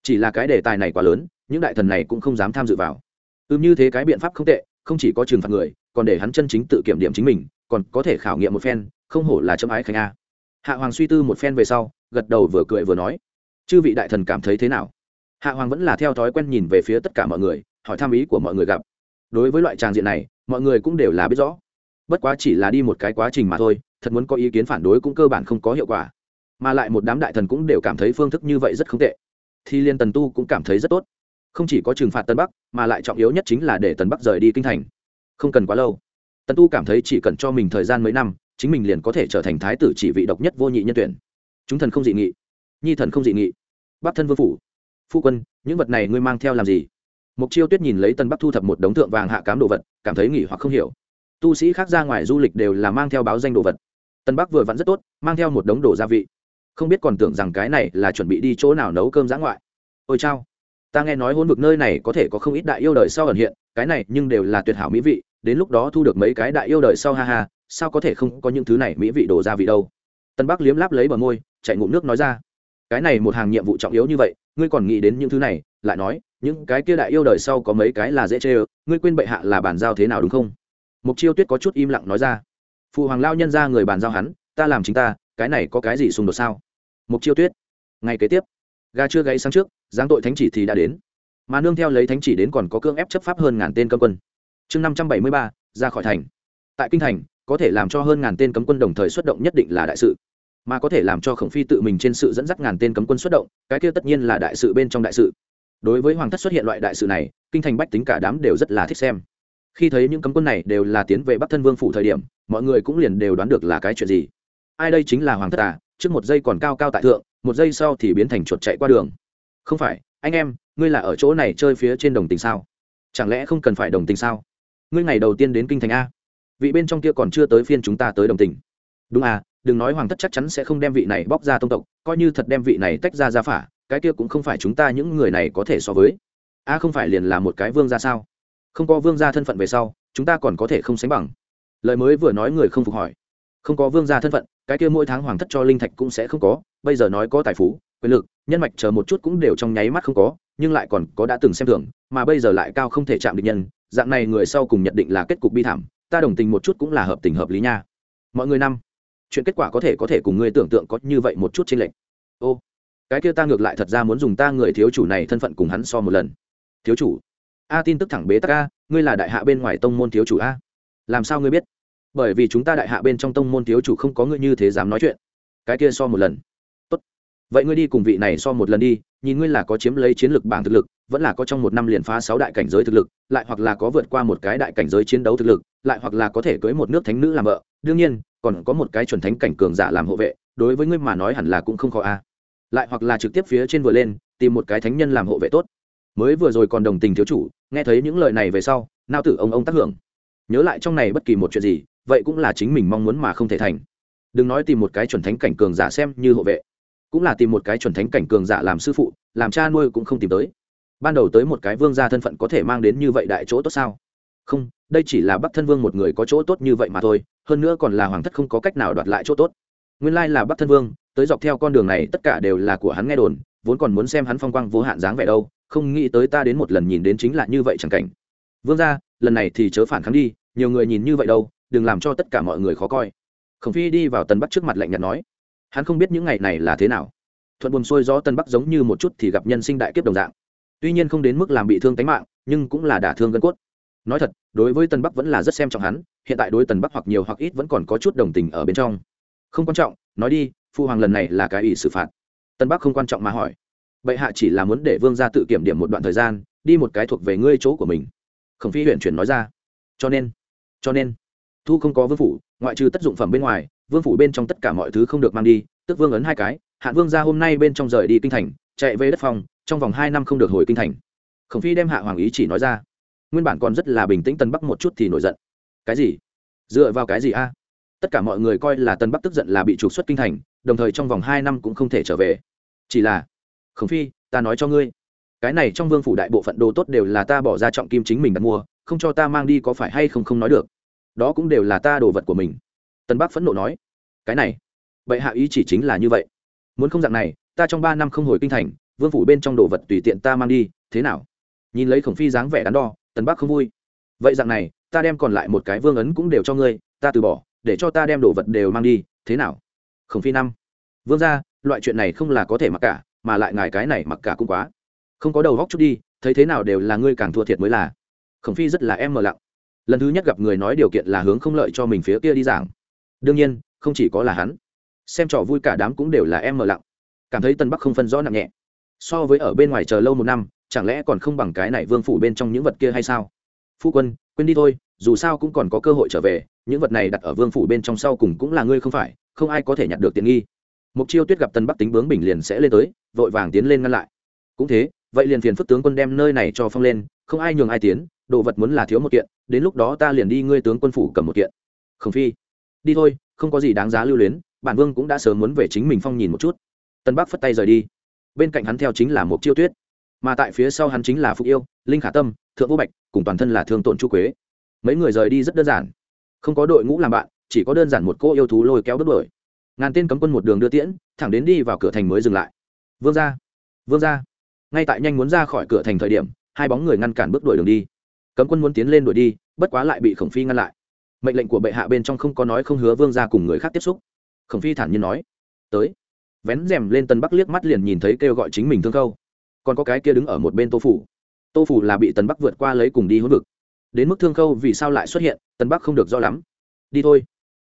A: Chỉ là cái đề tài này quá lớn, những đại thần này cũng không dám tham dự vào. Ừm, như thế cái biện pháp không tệ, không chỉ có trừng phạt người, còn để hắn chân chính tự kiểm điểm chính mình, còn có thể khảo nghiệm một phen, không hổ là chấm ái khánh a. Hạ hoàng suy tư một phen về sau, gật đầu vừa cười vừa nói, chư vị đại thần cảm thấy thế nào? Hạ hoàng vẫn là theo thói quen nhìn về phía tất cả mọi người, hỏi tham ý của mọi người gặp. Đối với loại tràng diện này, mọi người cũng đều là biết rõ. Bất quá chỉ là đi một cái quá trình mà thôi, thật muốn có ý kiến phản đối cũng cơ bản không có hiệu quả mà lại một đám đại thần cũng đều cảm thấy phương thức như vậy rất không tệ. Thì liên tần tu cũng cảm thấy rất tốt. Không chỉ có trừng phạt tân bắc, mà lại trọng yếu nhất chính là để tần bắc rời đi kinh thành. Không cần quá lâu. Tần tu cảm thấy chỉ cần cho mình thời gian mấy năm, chính mình liền có thể trở thành thái tử chỉ vị độc nhất vô nhị nhân tuyển. Chúng thần không dị nghị. Nhi thần không dị nghị. Bắc thân vương phủ. Phu quân, những vật này ngươi mang theo làm gì? Mục chiêu tuyết nhìn lấy tân bắc thu thập một đống tượng vàng hạ cám đồ vật, cảm thấy nghỉ hoặc không hiểu. Tu sĩ khác ra ngoài du lịch đều là mang theo báo danh đồ vật. Tân bắc vừa vặn rất tốt, mang theo một đống đồ gia vị không biết còn tưởng rằng cái này là chuẩn bị đi chỗ nào nấu cơm giã ngoại. Ôi chao, ta nghe nói hôn vực nơi này có thể có không ít đại yêu đời sau ẩn hiện, cái này nhưng đều là tuyệt hảo mỹ vị, đến lúc đó thu được mấy cái đại yêu đời sau ha ha, sao có thể không có những thứ này mỹ vị đổ ra vị đâu. Tân bắc liếm láp lấy bờ môi chạy ngụm nước nói ra, cái này một hàng nhiệm vụ trọng yếu như vậy, ngươi còn nghĩ đến những thứ này, lại nói, những cái kia đại yêu đời sau có mấy cái là dễ chê ơ, ngươi quên bệ hạ là bàn giao thế nào đúng không? Mục chiêu tuyết có chút im lặng nói ra, phụ hoàng lao nhân ra người bàn giao hắn, ta làm chính ta cái này có cái gì xung đột sao? Mục chiêu tuyết ngày kế tiếp. Ga chưa gáy sáng trước, giáng tội thánh chỉ thì đã đến. Mà nương theo lấy thánh chỉ đến còn có cưỡng ép chấp pháp hơn ngàn tên cấm quân. Chương năm trăm bảy mươi ba, ra khỏi thành. Tại kinh thành, có thể làm cho hơn ngàn tên cấm quân đồng thời xuất động nhất định là đại sự. Mà có thể làm cho khổng phi tự mình trên sự dẫn dắt ngàn tên cấm quân xuất động, cái kia tất nhiên là đại sự bên trong đại sự. Đối với hoàng thất xuất hiện loại đại sự này, kinh thành bách tính cả đám đều rất là thích xem. Khi thấy những cấm quân này đều là tiến về bắc thân vương phủ thời điểm, mọi người cũng liền đều đoán được là cái chuyện gì ai đây chính là hoàng thất à trước một giây còn cao cao tại thượng, một giây sau thì biến thành chuột chạy qua đường. Không phải, anh em, ngươi là ở chỗ này chơi phía trên đồng tình sao? Chẳng lẽ không cần phải đồng tình sao? Ngươi ngày đầu tiên đến kinh thành a. Vị bên trong kia còn chưa tới phiên chúng ta tới đồng tình. Đúng à đừng nói hoàng thất chắc chắn sẽ không đem vị này bóc ra tông tộc, coi như thật đem vị này tách ra ra phả, cái kia cũng không phải chúng ta những người này có thể so với. A không phải liền là một cái vương ra sao? Không có vương gia thân phận về sau, chúng ta còn có thể không sánh bằng. Lời mới vừa nói người không phục hỏi. Không có vương gia thân phận cái kia mỗi tháng hoàng thất cho linh thạch cũng sẽ không có, bây giờ nói có tài phú, quyền lực, nhân mạch chờ một chút cũng đều trong nháy mắt không có, nhưng lại còn có đã từng xem thường, mà bây giờ lại cao không thể chạm được nhân, dạng này người sau cùng nhận định là kết cục bi thảm, ta đồng tình một chút cũng là hợp tình hợp lý nha. Mọi người năm, chuyện kết quả có thể có thể cùng ngươi tưởng tượng có như vậy một chút trên lệnh ô, cái kia ta ngược lại thật ra muốn dùng ta người thiếu chủ này thân phận cùng hắn so một lần. Thiếu chủ, a tin tức thẳng bế tắc a, ngươi là đại hạ bên ngoài tông môn thiếu chủ a. Làm sao ngươi biết? Bởi vì chúng ta đại hạ bên trong tông môn thiếu chủ không có ngươi như thế dám nói chuyện. Cái kia so một lần. Tốt. Vậy ngươi đi cùng vị này so một lần đi, nhìn ngươi là có chiếm lấy chiến lược bảng thực lực, vẫn là có trong một năm liền phá sáu đại cảnh giới thực lực, lại hoặc là có vượt qua một cái đại cảnh giới chiến đấu thực lực, lại hoặc là có thể cưới một nước thánh nữ làm vợ. Đương nhiên, còn có một cái chuẩn thánh cảnh cường giả làm hộ vệ, đối với ngươi mà nói hẳn là cũng không khó a. Lại hoặc là trực tiếp phía trên vừa lên, tìm một cái thánh nhân làm hộ vệ tốt. Mới vừa rồi còn đồng tình thiếu chủ, nghe thấy những lời này về sau, nao tử ông ông tác hưởng. Nhớ lại trong này bất kỳ một chuyện gì vậy cũng là chính mình mong muốn mà không thể thành. Đừng nói tìm một cái chuẩn thánh cảnh cường giả xem như hộ vệ cũng là tìm một cái chuẩn thánh cảnh cường giả làm sư phụ làm cha nuôi cũng không tìm tới. Ban đầu tới một cái vương gia thân phận có thể mang đến như vậy đại chỗ tốt sao? Không đây chỉ là bắc thân vương một người có chỗ tốt như vậy mà thôi hơn nữa còn là hoàng thất không có cách nào đoạt lại chỗ tốt. Nguyên lai là bắc thân vương tới dọc theo con đường này tất cả đều là của hắn nghe đồn vốn còn muốn xem hắn phong quang vô hạn dáng vẻ đâu không nghĩ tới ta đến một lần nhìn đến chính là như vậy chẳng cảnh. Vương gia, lần này thì chớ phản kháng đi nhiều người nhìn như vậy đâu đừng làm cho tất cả mọi người khó coi. Khổng phi đi vào tân bắc trước mặt lạnh nhạt nói, hắn không biết những ngày này là thế nào. Thuận buồn xuôi gió tân bắc giống như một chút thì gặp nhân sinh đại kiếp đồng dạng. Tuy nhiên không đến mức làm bị thương tính mạng, nhưng cũng là đả thương gân cốt. Nói thật, đối với tân bắc vẫn là rất xem trọng hắn, hiện tại đối tân bắc hoặc nhiều hoặc ít vẫn còn có chút đồng tình ở bên trong. Không quan trọng, nói đi, phu hoàng lần này là cái ủy xử phạt. Tân bắc không quan trọng mà hỏi. Bệ hạ chỉ là muốn để vương gia tự kiểm điểm một đoạn thời gian, đi một cái thuộc về ngươi chỗ của mình. Khổng phi huyện chuyển nói ra. Cho nên cho nên thu không có vương phủ, ngoại trừ tất dụng phẩm bên ngoài, vương phủ bên trong tất cả mọi thứ không được mang đi, tức vương ấn hai cái hạn vương gia hôm nay bên trong rời đi kinh thành, chạy về đất phòng, trong vòng hai năm không được hồi kinh thành. Khổng phi đem hạ hoàng ý chỉ nói ra. Nguyên bản còn rất là bình tĩnh tân bắc một chút thì nổi giận. Cái gì? Dựa vào cái gì a? Tất cả mọi người coi là tân bắc tức giận là bị trục xuất kinh thành, đồng thời trong vòng hai năm cũng không thể trở về. Chỉ là, khổng phi, ta nói cho ngươi, cái này trong vương phủ đại bộ phận đồ tốt đều là ta bỏ ra trọng kim chính mình đặt mua, không cho ta mang đi có phải hay không không nói được đó cũng đều là ta đồ vật của mình. Tân bắc phẫn nộ nói, cái này vậy hạ ý chỉ chính là như vậy. Muốn không dạng này, ta trong ba năm không hồi kinh thành, vương phủ bên trong đồ vật tùy tiện ta mang đi, thế nào? Nhìn lấy khổng phi dáng vẻ đắn đo, tân bắc không vui. Vậy dạng này, ta đem còn lại một cái vương ấn cũng đều cho ngươi, ta từ bỏ, để cho ta đem đồ vật đều mang đi, thế nào? Khổng phi năm, vương ra loại chuyện này không là có thể mặc cả, mà lại ngài cái này mặc cả cũng quá. Không có đầu góc chút đi, thấy thế nào đều là ngươi càng thua thiệt mới là. Khổng phi rất là em mờ lặng lần thứ nhất gặp người nói điều kiện là hướng không lợi cho mình phía kia đi giảng. Đương nhiên, không chỉ có là hắn. Xem trò vui cả đám cũng đều là em mờ lặng. Cảm thấy tân bắc không phân rõ nặng nhẹ. So với ở bên ngoài chờ lâu một năm, chẳng lẽ còn không bằng cái này vương phủ bên trong những vật kia hay sao? Phu quân, quên đi thôi, dù sao cũng còn có cơ hội trở về, những vật này đặt ở vương phủ bên trong sau cùng cũng là ngươi không phải, không ai có thể nhặt được tiện nghi. Mục chiêu tuyết gặp tân bắc tính bướng bình liền sẽ lên tới, vội vàng tiến lên ngăn lại. Cũng thế, vậy liền phiền phức tướng quân đem nơi này cho phong lên, không ai nhường ai tiến đồ vật muốn là thiếu một kiện, đến lúc đó ta liền đi ngươi tướng quân phủ cầm một kiện. Khổng phi, đi thôi, không có gì đáng giá lưu luyến, bản vương cũng đã sớm muốn về chính mình phong nhìn một chút. Tân bắc phất tay rời đi. Bên cạnh hắn theo chính là một chiêu tuyết. Mà tại phía sau hắn chính là phục yêu, linh khả tâm, thượng vô bạch, cùng toàn thân là thương tổn chu quế. Mấy người rời đi rất đơn giản. Không có đội ngũ làm bạn, chỉ có đơn giản một cô yêu thú lôi kéo bước đuổi. Ngàn tên cấm quân một đường đưa tiễn, thẳng đến đi vào cửa thành mới dừng lại. Vương ra vương ra ngay tại nhanh muốn ra khỏi cửa thành thời điểm, hai bóng người ngăn cản bước đuổi đường đi cấm quân muốn tiến lên đuổi đi, bất quá lại bị khổng phi ngăn lại. Mệnh lệnh của bệ hạ bên trong không có nói không hứa vương ra cùng người khác tiếp xúc. Khổng phi thản nhiên nói, tới. Vén rèm lên tân bắc liếc mắt liền nhìn thấy kêu gọi chính mình thương khâu. Còn có cái kia đứng ở một bên tô phủ. Tô phủ là bị tân bắc vượt qua lấy cùng đi hỗn vực. Đến mức thương khâu vì sao lại xuất hiện, tân bắc không được rõ lắm. Đi thôi.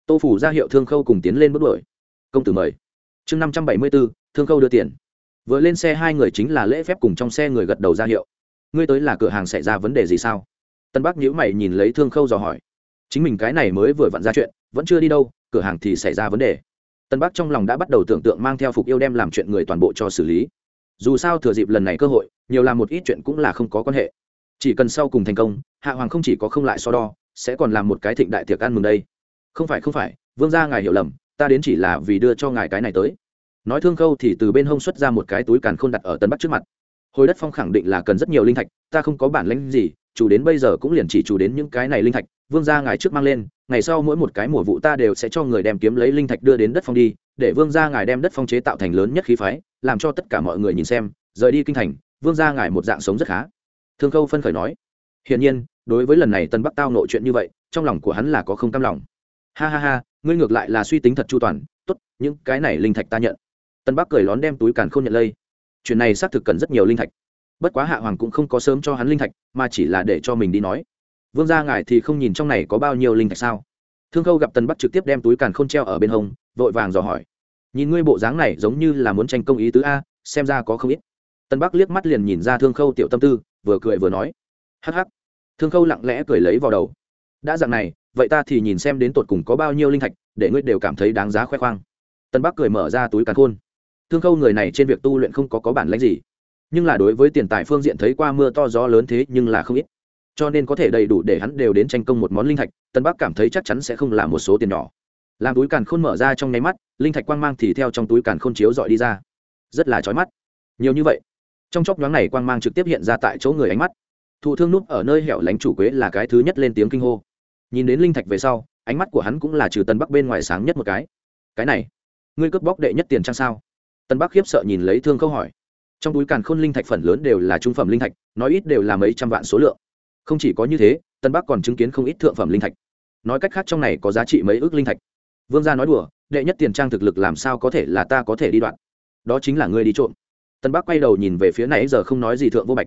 A: Tô phủ ra hiệu thương khâu cùng tiến lên bước đuổi. Công tử mời. Chương năm trăm bảy mươi bốn thương khâu đưa tiền. Vừa lên xe hai người chính là lễ phép cùng trong xe người gật đầu ra hiệu. Ngươi tới là cửa hàng xảy ra vấn đề gì sao? Tân bắc nhữ mày nhìn lấy thương khâu dò hỏi. Chính mình cái này mới vừa vặn ra chuyện, vẫn chưa đi đâu, cửa hàng thì xảy ra vấn đề. Tân bắc trong lòng đã bắt đầu tưởng tượng mang theo phục yêu đem làm chuyện người toàn bộ cho xử lý. Dù sao thừa dịp lần này cơ hội, nhiều làm một ít chuyện cũng là không có quan hệ. Chỉ cần sau cùng thành công, hạ hoàng không chỉ có không lại so đo, sẽ còn làm một cái thịnh đại tiệc ăn mừng đây. Không phải không phải, vương gia ngài hiểu lầm, ta đến chỉ là vì đưa cho ngài cái này tới. Nói thương khâu thì từ bên hông xuất ra một cái túi càn khôn đặt ở tân bắc trước mặt. Hồi đất phong khẳng định là cần rất nhiều linh thạch, ta không có bản lãnh gì chủ đến bây giờ cũng liền chỉ chủ đến những cái này linh thạch, vương gia ngài trước mang lên, ngày sau mỗi một cái mùa vụ ta đều sẽ cho người đem kiếm lấy linh thạch đưa đến đất phong đi, để vương gia ngài đem đất phong chế tạo thành lớn nhất khí phái, làm cho tất cả mọi người nhìn xem, rời đi kinh thành, vương gia ngài một dạng sống rất khá. Thương khâu phân khởi nói, hiển nhiên, đối với lần này tân bắc tao nội chuyện như vậy, trong lòng của hắn là có không cam lòng. Ha ha ha, ngươi ngược lại là suy tính thật chu toàn, tốt, những cái này linh thạch ta nhận. Tân bắc cười lón đem túi càn không nhận lây. Chuyện này xác thực cần rất nhiều linh thạch bất quá hạ hoàng cũng không có sớm cho hắn linh thạch, mà chỉ là để cho mình đi nói. Vương gia ngài thì không nhìn trong này có bao nhiêu linh thạch sao? Thương khâu gặp tần bắc trực tiếp đem túi càn k h ô n treo ở bên hông, vội vàng dò hỏi. Nhìn ngươi bộ dáng này giống như là muốn tranh công ý tứ a, xem ra có không ít. Tần bắc liếc mắt liền nhìn ra thương khâu tiểu tâm tư, vừa cười vừa nói. Hắc hắc. Thương khâu lặng lẽ cười lấy vào đầu. Đã dạng này, vậy ta thì nhìn xem đến tột cùng có bao nhiêu linh thạch, để ngươi đều cảm thấy đáng giá khoe khoang. Tân bắc cười mở ra túi càn khôn. Thương khâu người này trên việc tu luyện không có có bản lãnh gì nhưng là đối với tiền tài phương diện thấy qua mưa to gió lớn thế nhưng là không ít. Cho nên có thể đầy đủ để hắn đều đến tranh công một món linh thạch, tân bắc cảm thấy chắc chắn sẽ không là một số tiền nhỏ. Làm túi càn khôn mở ra trong nháy mắt, linh thạch quang mang thì theo trong túi càn khôn chiếu dọi đi ra. Rất là trói mắt. Nhiều như vậy, trong chốc nhoáng này quang mang trực tiếp hiện ra tại chỗ người ánh mắt. Thụ thương núp ở nơi hẻo lánh chủ quế là cái thứ nhất lên tiếng kinh hô. Nhìn đến linh thạch về sau, ánh mắt của hắn cũng là trừ tân bắc bên ngoài sáng nhất một cái. Cái này, ngươi cướp bóc đệ nhất tiền trang sao? Tân bắc khiếp sợ nhìn lấy thương câu hỏi trong túi càn khôn linh thạch phần lớn đều là trung phẩm linh thạch, nói ít đều là mấy trăm vạn số lượng. Không chỉ có như thế, tân bắc còn chứng kiến không ít thượng phẩm linh thạch. Nói cách khác trong này có giá trị mấy ước linh thạch. Vương gia nói đùa, đệ nhất tiền trang thực lực làm sao có thể là ta có thể đi đoạn? Đó chính là ngươi đi trộm. Tân bắc quay đầu nhìn về phía này giờ không nói gì thượng vô bạch.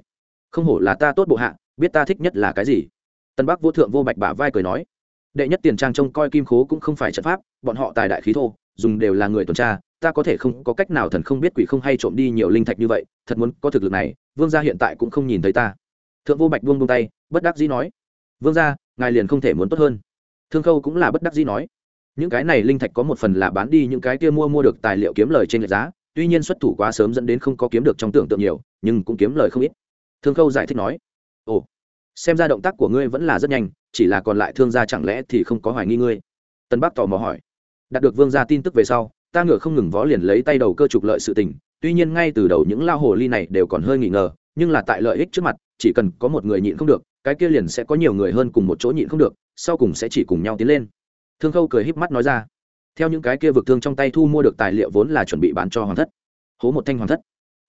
A: Không hổ là ta tốt bộ hạ, biết ta thích nhất là cái gì? Tân bắc vô thượng vô bạch bả vai cười nói. Đệ nhất tiền trang trông coi kim khố cũng không phải trận pháp, bọn họ tài đại khí thô, dùng đều là người tuần tra ta có thể không có cách nào thần không biết quỷ không hay trộm đi nhiều linh thạch như vậy, thật muốn có thực lực này, vương gia hiện tại cũng không nhìn thấy ta. Thượng vô bạch buông buông tay, bất đắc dĩ nói, vương gia, ngài liền không thể muốn tốt hơn. Thương khâu cũng là bất đắc dĩ nói, những cái này linh thạch có một phần là bán đi những cái kia mua mua được tài liệu kiếm lời trên lệch giá, tuy nhiên xuất thủ quá sớm dẫn đến không có kiếm được trong tưởng tượng nhiều, nhưng cũng kiếm lời không ít. Thương khâu giải thích nói, ồ, xem ra động tác của ngươi vẫn là rất nhanh, chỉ là còn lại thương gia chẳng lẽ thì không có hoài nghi ngươi? Tân bắc tò mò hỏi. Đạt được vương gia tin tức về sau ta ngựa không ngừng vó liền lấy tay đầu cơ trục lợi sự tình, tuy nhiên ngay từ đầu những lao hồ ly này đều còn hơi nghi ngờ, nhưng là tại lợi ích trước mặt, chỉ cần có một người nhịn không được, cái kia liền sẽ có nhiều người hơn cùng một chỗ nhịn không được, sau cùng sẽ chỉ cùng nhau tiến lên. Thương khâu cười híp mắt nói ra. Theo những cái kia vực thương trong tay thu mua được tài liệu vốn là chuẩn bị bán cho hoàng thất. Hố một thanh hoàng thất.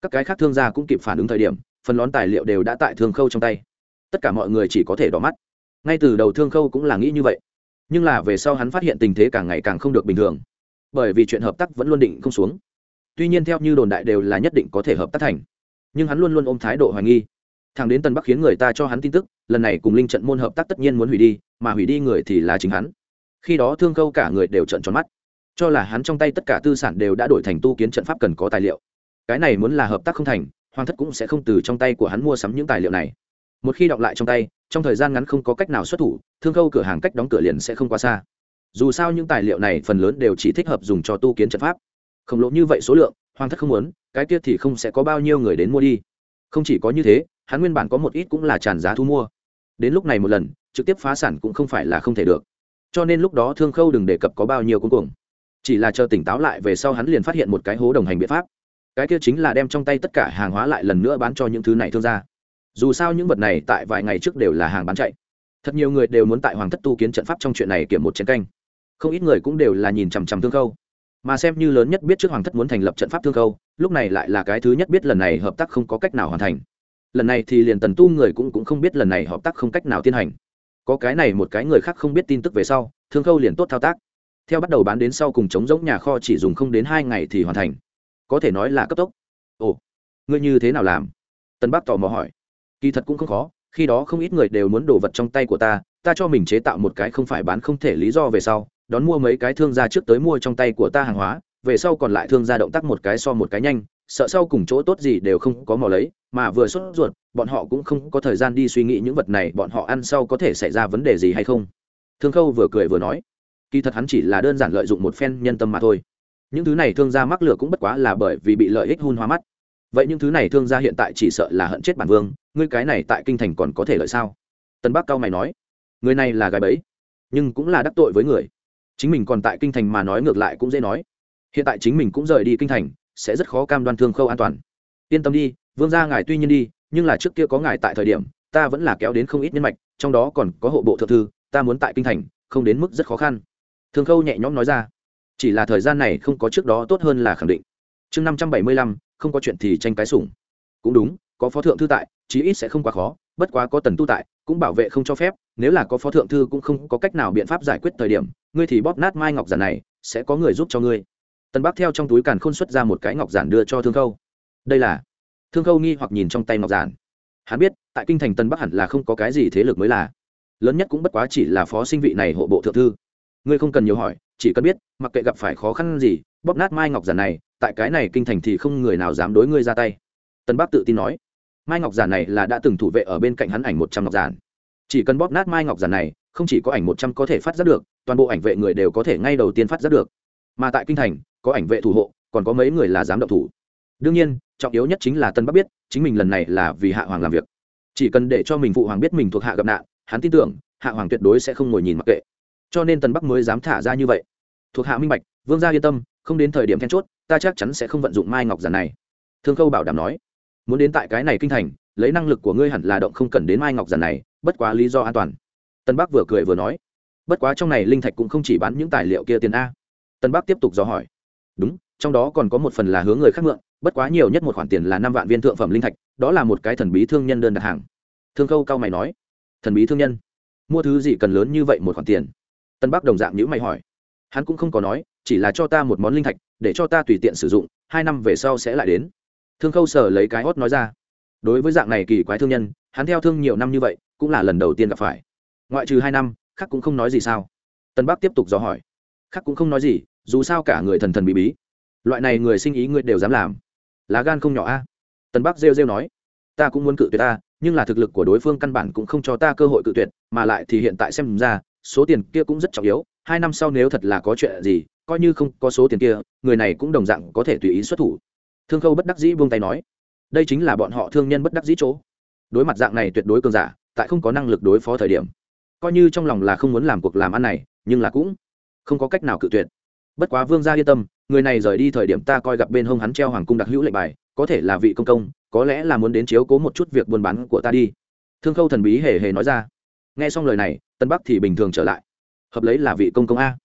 A: Các cái khác thương gia cũng kịp phản ứng thời điểm, phần lón tài liệu đều đã tại thương khâu trong tay. Tất cả mọi người chỉ có thể đỏ mắt. Ngay từ đầu thương khâu cũng là nghĩ như vậy. Nhưng là về sau hắn phát hiện tình thế càng ngày càng không được bình thường bởi vì chuyện hợp tác vẫn luôn định không xuống. Tuy nhiên theo như đồn đại đều là nhất định có thể hợp tác thành. Nhưng hắn luôn luôn ôm thái độ hoài nghi. Thằng đến tân bắc khiến người ta cho hắn tin tức, lần này cùng linh trận môn hợp tác tất nhiên muốn hủy đi, mà hủy đi người thì là chính hắn. Khi đó thương câu cả người đều trận tròn mắt. Cho là hắn trong tay tất cả tư sản đều đã đổi thành tu kiến trận pháp cần có tài liệu. Cái này muốn là hợp tác không thành, hoàng thất cũng sẽ không từ trong tay của hắn mua sắm những tài liệu này. Một khi đọc lại trong tay, trong thời gian ngắn không có cách nào xuất thủ, thương khâu cửa hàng cách đóng cửa liền sẽ không quá xa dù sao những tài liệu này phần lớn đều chỉ thích hợp dùng cho tu kiến trận pháp. Khổng lồ như vậy số lượng, hoàng thất không muốn, cái tiết thì không sẽ có bao nhiêu người đến mua đi. Không chỉ có như thế, hắn nguyên bản có một ít cũng là tràn giá thu mua. Đến lúc này một lần, trực tiếp phá sản cũng không phải là không thể được. Cho nên lúc đó thương khâu đừng đề cập có bao nhiêu cuối cùng chỉ là chờ tỉnh táo lại về sau hắn liền phát hiện một cái hố đồng hành biện pháp. Cái kia chính là đem trong tay tất cả hàng hóa lại lần nữa bán cho những thứ này thương gia. Dù sao những vật này tại vài ngày trước đều là hàng bán chạy. Thật nhiều người đều muốn tại hoàng thất tu kiến trận pháp trong chuyện này kiểm một chiến canh không ít người cũng đều là nhìn chằm chằm thương khâu. Mà xem như lớn nhất biết trước hoàng thất muốn thành lập trận pháp thương khâu, lúc này lại là cái thứ nhất biết lần này hợp tác không có cách nào hoàn thành. Lần này thì liền tần tu người cũng cũng không biết lần này hợp tác không cách nào tiến hành. Có cái này một cái người khác không biết tin tức về sau, thương khâu liền tốt thao tác. Theo bắt đầu bán đến sau cùng chống giống nhà kho chỉ dùng không đến hai ngày thì hoàn thành. Có thể nói là cấp tốc. Ồ, ngươi như thế nào làm? Tân bác tò mò hỏi. Kỳ thật cũng không khó, khi đó không ít người đều muốn đồ vật trong tay của ta ta cho mình chế tạo một cái không phải bán không thể lý do về sau đón mua mấy cái thương gia trước tới mua trong tay của ta hàng hóa, về sau còn lại thương gia động tác một cái so một cái nhanh, sợ sau cùng chỗ tốt gì đều không có mò lấy, mà vừa sốt ruột, bọn họ cũng không có thời gian đi suy nghĩ những vật này, bọn họ ăn sau có thể xảy ra vấn đề gì hay không. Thương khâu vừa cười vừa nói, kỳ thật hắn chỉ là đơn giản lợi dụng một phen nhân tâm mà thôi. Những thứ này thương gia mắc lửa cũng bất quá là bởi vì bị lợi ích hun hoa mắt. Vậy những thứ này thương gia hiện tại chỉ sợ là hận chết bản vương, ngươi cái này tại kinh thành còn có thể lợi sao? Tân bắc cao mày nói, người này là gái bẫy, nhưng cũng là đắc tội với người chính mình còn tại kinh thành mà nói ngược lại cũng dễ nói. Hiện tại chính mình cũng rời đi kinh thành, sẽ rất khó cam đoan thương khâu an toàn. Yên tâm đi, vương gia ngài tuy nhiên đi, nhưng là trước kia có ngài tại thời điểm, ta vẫn là kéo đến không ít nhân mạch, trong đó còn có hộ bộ thượng thư, ta muốn tại kinh thành, không đến mức rất khó khăn. Thương khâu nhẹ nhõm nói ra. Chỉ là thời gian này không có trước đó tốt hơn là khẳng định. Chương năm trăm bảy mươi lăm, không có chuyện thì tranh cái sủng. Cũng đúng, có phó thượng thư tại, chí ít sẽ không quá khó, bất quá có tần tu tại, cũng bảo vệ không cho phép, nếu là có phó thượng thư cũng không có cách nào biện pháp giải quyết thời điểm ngươi thì bóp nát mai ngọc giản này, sẽ có người giúp cho ngươi. Tần bắc theo trong túi càn khôn xuất ra một cái ngọc giản đưa cho thương khâu. Đây là? Thương khâu nghi hoặc nhìn trong tay ngọc giản. Hắn biết, tại kinh thành tân bắc hẳn là không có cái gì thế lực mới là. Lớn nhất cũng bất quá chỉ là phó sinh vị này hộ bộ thượng thư. Ngươi không cần nhiều hỏi, chỉ cần biết, mặc kệ gặp phải khó khăn gì, bóp nát mai ngọc giản này, tại cái này kinh thành thì không người nào dám đối ngươi ra tay. Tân bắc tự tin nói. Mai ngọc giản này là đã từng thủ vệ ở bên cạnh hắn ảnh một trăm ngọc giản. Chỉ cần bóp nát mai ngọc giản này không chỉ có ảnh một trăm có thể phát giác được, toàn bộ ảnh vệ người đều có thể ngay đầu tiên phát giác được. Mà tại kinh thành, có ảnh vệ thủ hộ, còn có mấy người là giám động thủ. Đương nhiên, trọng yếu nhất chính là tân bắc biết, chính mình lần này là vì hạ hoàng làm việc. Chỉ cần để cho mình phụ hoàng biết mình thuộc hạ gặp nạn, hắn tin tưởng, hạ hoàng tuyệt đối sẽ không ngồi nhìn mặc kệ. Cho nên tân bắc mới dám thả ra như vậy. Thuộc hạ minh bạch, vương gia yên tâm, không đến thời điểm then chốt, ta chắc chắn sẽ không vận dụng mai ngọc giản này. Thương khâu bảo đảm nói, muốn đến tại cái này kinh thành, lấy năng lực của ngươi hẳn là động không cần đến mai ngọc giản này, bất quá lý do an toàn tân bắc vừa cười vừa nói, bất quá trong này linh thạch cũng không chỉ bán những tài liệu kia tiền a. Tân bắc tiếp tục dò hỏi, đúng, trong đó còn có một phần là hướng người khác mượn, bất quá nhiều nhất một khoản tiền là năm vạn viên thượng phẩm linh thạch, đó là một cái thần bí thương nhân đơn đặt hàng. Thương khâu cao mày nói, thần bí thương nhân? Mua thứ gì cần lớn như vậy một khoản tiền? Tân bắc đồng dạng nhữ mày hỏi, hắn cũng không có nói, chỉ là cho ta một món linh thạch, để cho ta tùy tiện sử dụng, hai năm về sau sẽ lại đến. Thương khâu sở lấy cái hót nói ra, đối với dạng này kỳ quái thương nhân, hắn theo thương nhiều năm như vậy, cũng là lần đầu tiên gặp phải ngoại trừ hai năm khắc cũng không nói gì sao? Tân bắc tiếp tục dò hỏi. Khắc cũng không nói gì, dù sao cả người thần thần bí bí. Loại này người sinh ý ngươi đều dám làm. Lá gan không nhỏ a. Tân bắc rêu rêu nói. Ta cũng muốn cự tuyệt ta, nhưng là thực lực của đối phương căn bản cũng không cho ta cơ hội cự tuyệt, mà lại thì hiện tại xem ra, số tiền kia cũng rất trọng yếu. Hai năm sau nếu thật là có chuyện gì, coi như không có số tiền kia, người này cũng đồng dạng có thể tùy ý xuất thủ. Thương khâu bất đắc dĩ buông tay nói. Đây chính là bọn họ thương nhân bất đắc dĩ chỗ. Đối mặt dạng này tuyệt đối cường giả, tại không có năng lực đối phó thời điểm coi như trong lòng là không muốn làm cuộc làm ăn này, nhưng là cũng không có cách nào cự tuyệt. Bất quá vương gia yên tâm, người này rời đi thời điểm ta coi gặp bên hông hắn treo hoàng cung đặc hữu lệnh bài, có thể là vị công công, có lẽ là muốn đến chiếu cố một chút việc buôn bán của ta đi. Thương khâu thần bí hề hề nói ra. Nghe xong lời này, tân bắc thì bình thường trở lại. Hợp lấy là vị công công a.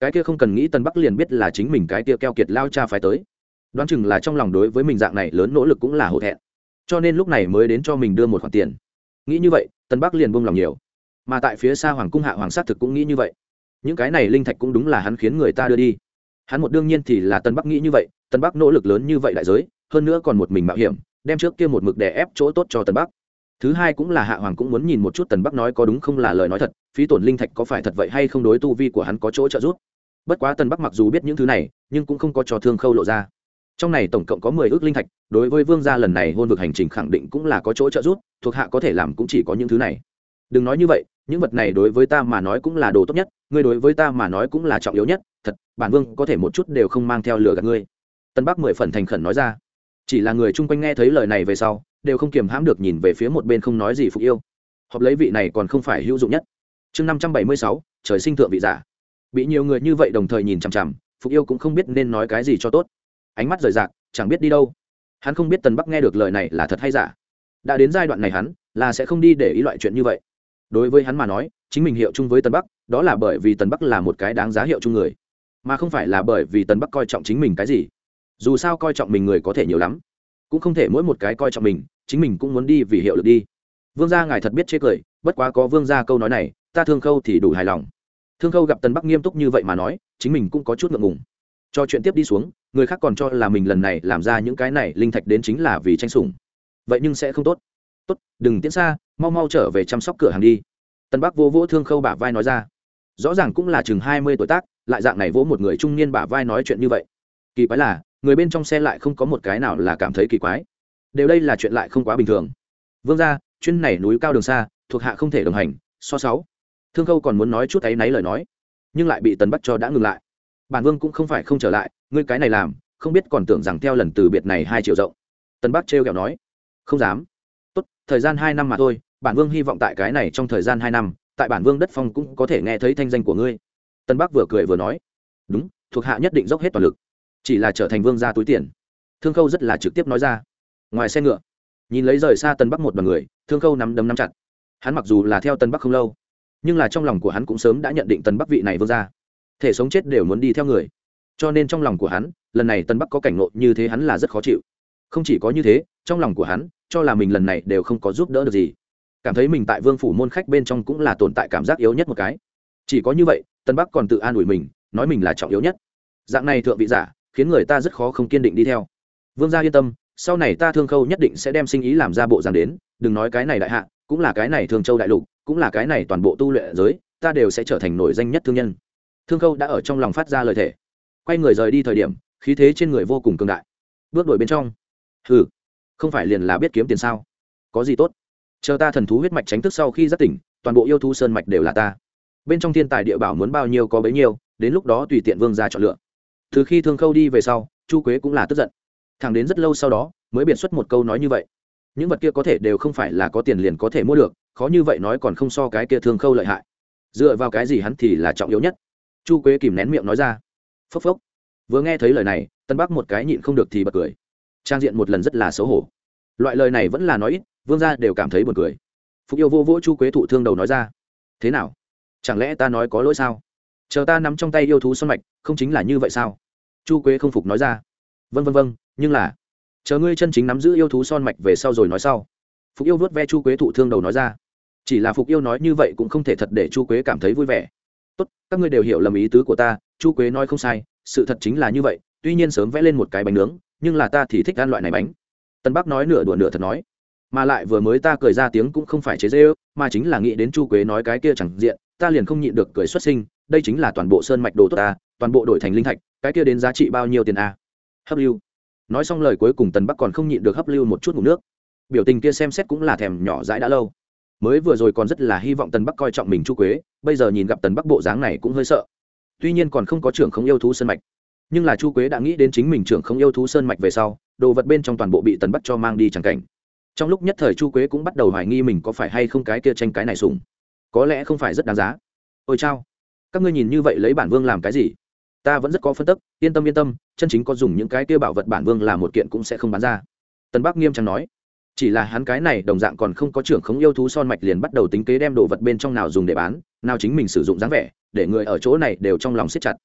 A: Cái kia không cần nghĩ tân bắc liền biết là chính mình cái kia keo kiệt lao cha phải tới. Đoán chừng là trong lòng đối với mình dạng này lớn nỗ lực cũng là hổ thẹn. Cho nên lúc này mới đến cho mình đưa một khoản tiền. Nghĩ như vậy, tân bắc liền buông lòng nhiều mà tại phía xa hoàng cung hạ hoàng sát thực cũng nghĩ như vậy. Những cái này linh thạch cũng đúng là hắn khiến người ta đưa đi. Hắn một đương nhiên thì là tân bắc nghĩ như vậy, tân bắc nỗ lực lớn như vậy đại giới, hơn nữa còn một mình mạo hiểm, đem trước kia một mực đè ép chỗ tốt cho tân bắc. Thứ hai cũng là hạ hoàng cũng muốn nhìn một chút tần bắc nói có đúng không là lời nói thật, phí tổn linh thạch có phải thật vậy hay không đối tu vi của hắn có chỗ trợ giúp. Bất quá tần bắc mặc dù biết những thứ này, nhưng cũng không có cho thương khâu lộ ra. Trong này tổng cộng có mười ước linh thạch, đối với vương gia lần này hôn vực hành trình khẳng định cũng là có chỗ trợ giúp, thuộc hạ có thể làm cũng chỉ có những thứ này. Đừng nói như vậy những vật này đối với ta mà nói cũng là đồ tốt nhất, ngươi đối với ta mà nói cũng là trọng yếu nhất, thật, bản vương có thể một chút đều không mang theo lửa gạt ngươi. Tân bắc mười phần thành khẩn nói ra. Chỉ là người chung quanh nghe thấy lời này về sau, đều không kiềm hãm được nhìn về phía một bên không nói gì phục yêu. Họp lấy vị này còn không phải hữu dụng nhất. Chương năm trăm bảy mươi sáu, trời sinh thượng vị giả. Bị nhiều người như vậy đồng thời nhìn chằm chằm, phục yêu cũng không biết nên nói cái gì cho tốt. Ánh mắt rời rạc, chẳng biết đi đâu. Hắn không biết tần bắc nghe được lời này là thật hay giả. Đã đến giai đoạn này hắn, là sẽ không đi để ý loại chuyện như vậy đối với hắn mà nói, chính mình hiệu chung với tân bắc, đó là bởi vì tân bắc là một cái đáng giá hiệu chung người, mà không phải là bởi vì tân bắc coi trọng chính mình cái gì. Dù sao coi trọng mình người có thể nhiều lắm, cũng không thể mỗi một cái coi trọng mình, chính mình cũng muốn đi vì hiệu lực đi. Vương gia ngài thật biết chê cười, bất quá có vương gia câu nói này, ta thương khâu thì đủ hài lòng. Thương khâu gặp tân bắc nghiêm túc như vậy mà nói, chính mình cũng có chút ngượng ngùng. Cho chuyện tiếp đi xuống, người khác còn cho là mình lần này làm ra những cái này linh thạch đến chính là vì tranh sủng. Vậy nhưng sẽ không tốt tốt, đừng tiến xa, mau mau trở về chăm sóc cửa hàng đi. Tân bắc vô vỗ thương khâu bả vai nói ra. Rõ ràng cũng là chừng hai mươi tuổi tác, lại dạng này vỗ một người trung niên bả vai nói chuyện như vậy. Kỳ quái là, người bên trong xe lại không có một cái nào là cảm thấy kỳ quái. Đều đây là chuyện lại không quá bình thường. Vương ra chuyên này núi cao đường xa, thuộc hạ không thể đồng hành, so sáu. Thương khâu còn muốn nói chút áy náy lời nói, nhưng lại bị tần bắc cho đã ngừng lại. Bản vương cũng không phải không trở lại, ngươi cái này làm, không biết còn tưởng rằng theo lần từ biệt này hai triệu rộng. Tân bắc trêu kẹo nói. Không dám thời gian hai năm mà thôi, bản vương hy vọng tại cái này trong thời gian hai năm, tại bản vương đất phong cũng có thể nghe thấy thanh danh của ngươi. Tân bắc vừa cười vừa nói. Đúng, thuộc hạ nhất định dốc hết toàn lực, chỉ là trở thành vương gia túi tiền. Thương khâu rất là trực tiếp nói ra. Ngoài xe ngựa, nhìn lấy rời xa tân bắc một đ o n người, thương khâu nắm đấm nắm chặt. Hắn mặc dù là theo tân bắc không lâu, nhưng là trong lòng của hắn cũng sớm đã nhận định tân bắc vị này vương gia. Thể sống chết đều muốn đi theo người. Cho nên trong lòng của hắn, lần này tân bắc có cảnh ngộ như thế hắn là rất khó chịu. Không chỉ có như thế, trong lòng của hắn cho là mình lần này đều không có giúp đỡ được gì. Cảm thấy mình tại vương phủ môn khách bên trong cũng là tồn tại cảm giác yếu nhất một cái. Chỉ có như vậy, tân bắc còn tự an ủi mình, nói mình là trọng yếu nhất. Dạng này thượng vị giả, khiến người ta rất khó không kiên định đi theo. Vương gia yên tâm, sau này ta thương khâu nhất định sẽ đem sinh ý làm ra bộ dáng đến, đừng nói cái này đại hạ, cũng là cái này thương châu đại lục, cũng là cái này toàn bộ tu luyện giới, ta đều sẽ trở thành nổi danh nhất thương nhân. Thương khâu đã ở trong lòng phát ra lời thể quay người rời đi thời điểm, khí thế trên người vô cùng cường đại. Bước đổi bên trong. Hừ không phải liền là biết kiếm tiền sao? Có gì tốt? Chờ ta thần thú huyết mạch tránh thức sau khi giác tỉnh, toàn bộ yêu thú sơn mạch đều là ta. Bên trong thiên tài địa bảo muốn bao nhiêu có bấy nhiêu, đến lúc đó tùy tiện vương ra chọn lựa. Từ khi thương khâu đi về sau, chu quế cũng là tức giận. Thẳng đến rất lâu sau đó, mới biện xuất một câu nói như vậy. Những vật kia có thể đều không phải là có tiền liền có thể mua được, khó như vậy nói còn không so cái kia thương khâu lợi hại. Dựa vào cái gì hắn thì là trọng yếu nhất? Chu quế kìm nén miệng nói ra. Phốc phốc. Vừa nghe thấy lời này, tân bắc một cái nhịn không được thì bật cười trang diện một lần rất là xấu hổ. Loại lời này vẫn là nói ít, vương gia đều cảm thấy buồn cười. Phục yêu vô vỗ chu quế thụ thương đầu nói ra, thế nào? Chẳng lẽ ta nói có lỗi sao? Chờ ta nắm trong tay yêu thú xuân mạch, không chính là như vậy sao? Chu quế không phục nói ra vân vân vân nhưng là, chờ ngươi chân chính nắm giữ yêu thú son mạch về sau rồi nói sau. Phục yêu vớt ve chu quế thụ thương đầu nói ra, chỉ là phục yêu nói như vậy cũng không thể thật để chu quế cảm thấy vui vẻ. Tốt, các ngươi đều hiểu lầm ý tứ của ta, chu quế nói không sai, sự thật chính là như vậy, tuy nhiên sớm vẽ lên một cái bánh nướng nhưng là ta thì thích ăn loại này bánh. Tân bắc nói nửa đùa nửa thật nói. Mà lại vừa mới ta cười ra tiếng cũng không phải chế dê ư mà chính là nghĩ đến chu quế nói cái kia chẳng diện, ta liền không nhịn được cười xuất sinh, đây chính là toàn bộ sơn mạch đồ tốt ta, toàn bộ đổi thành linh thạch, cái kia đến giá trị bao nhiêu tiền a? Hấp lưu. Nói xong lời cuối cùng tần bắc còn không nhịn được hấp lưu một chút ngủ nước. Biểu tình kia xem xét cũng là thèm nhỏ dãi đã lâu. Mới vừa rồi còn rất là hy vọng tần bắc coi trọng mình chu quế, bây giờ nhìn gặp tần bắc bộ dáng này cũng hơi sợ. Tuy nhiên còn không có trưởng không yêu thú sơn mạch nhưng là chu quế đã nghĩ đến chính mình trưởng không yêu thú sơn mạch về sau, đồ vật bên trong toàn bộ bị tần bắt cho mang đi chẳng cảnh. Trong lúc nhất thời chu quế cũng bắt đầu hoài nghi mình có phải hay không cái kia tranh cái này sùng có lẽ không phải rất đáng giá. Ôi chao, các ngươi nhìn như vậy lấy bản vương làm cái gì? Ta vẫn rất có phân tức, yên tâm yên tâm, chân chính có dùng những cái kia bảo vật bản vương làm một kiện cũng sẽ không bán ra. Tần bắc nghiêm trang nói, chỉ là hắn cái này đồng dạng còn không có trưởng không yêu thú son mạch liền bắt đầu tính kế đem đồ vật bên trong nào dùng để bán, nào chính mình sử dụng dáng vẻ, để người ở chỗ này đều trong lòng siết chặt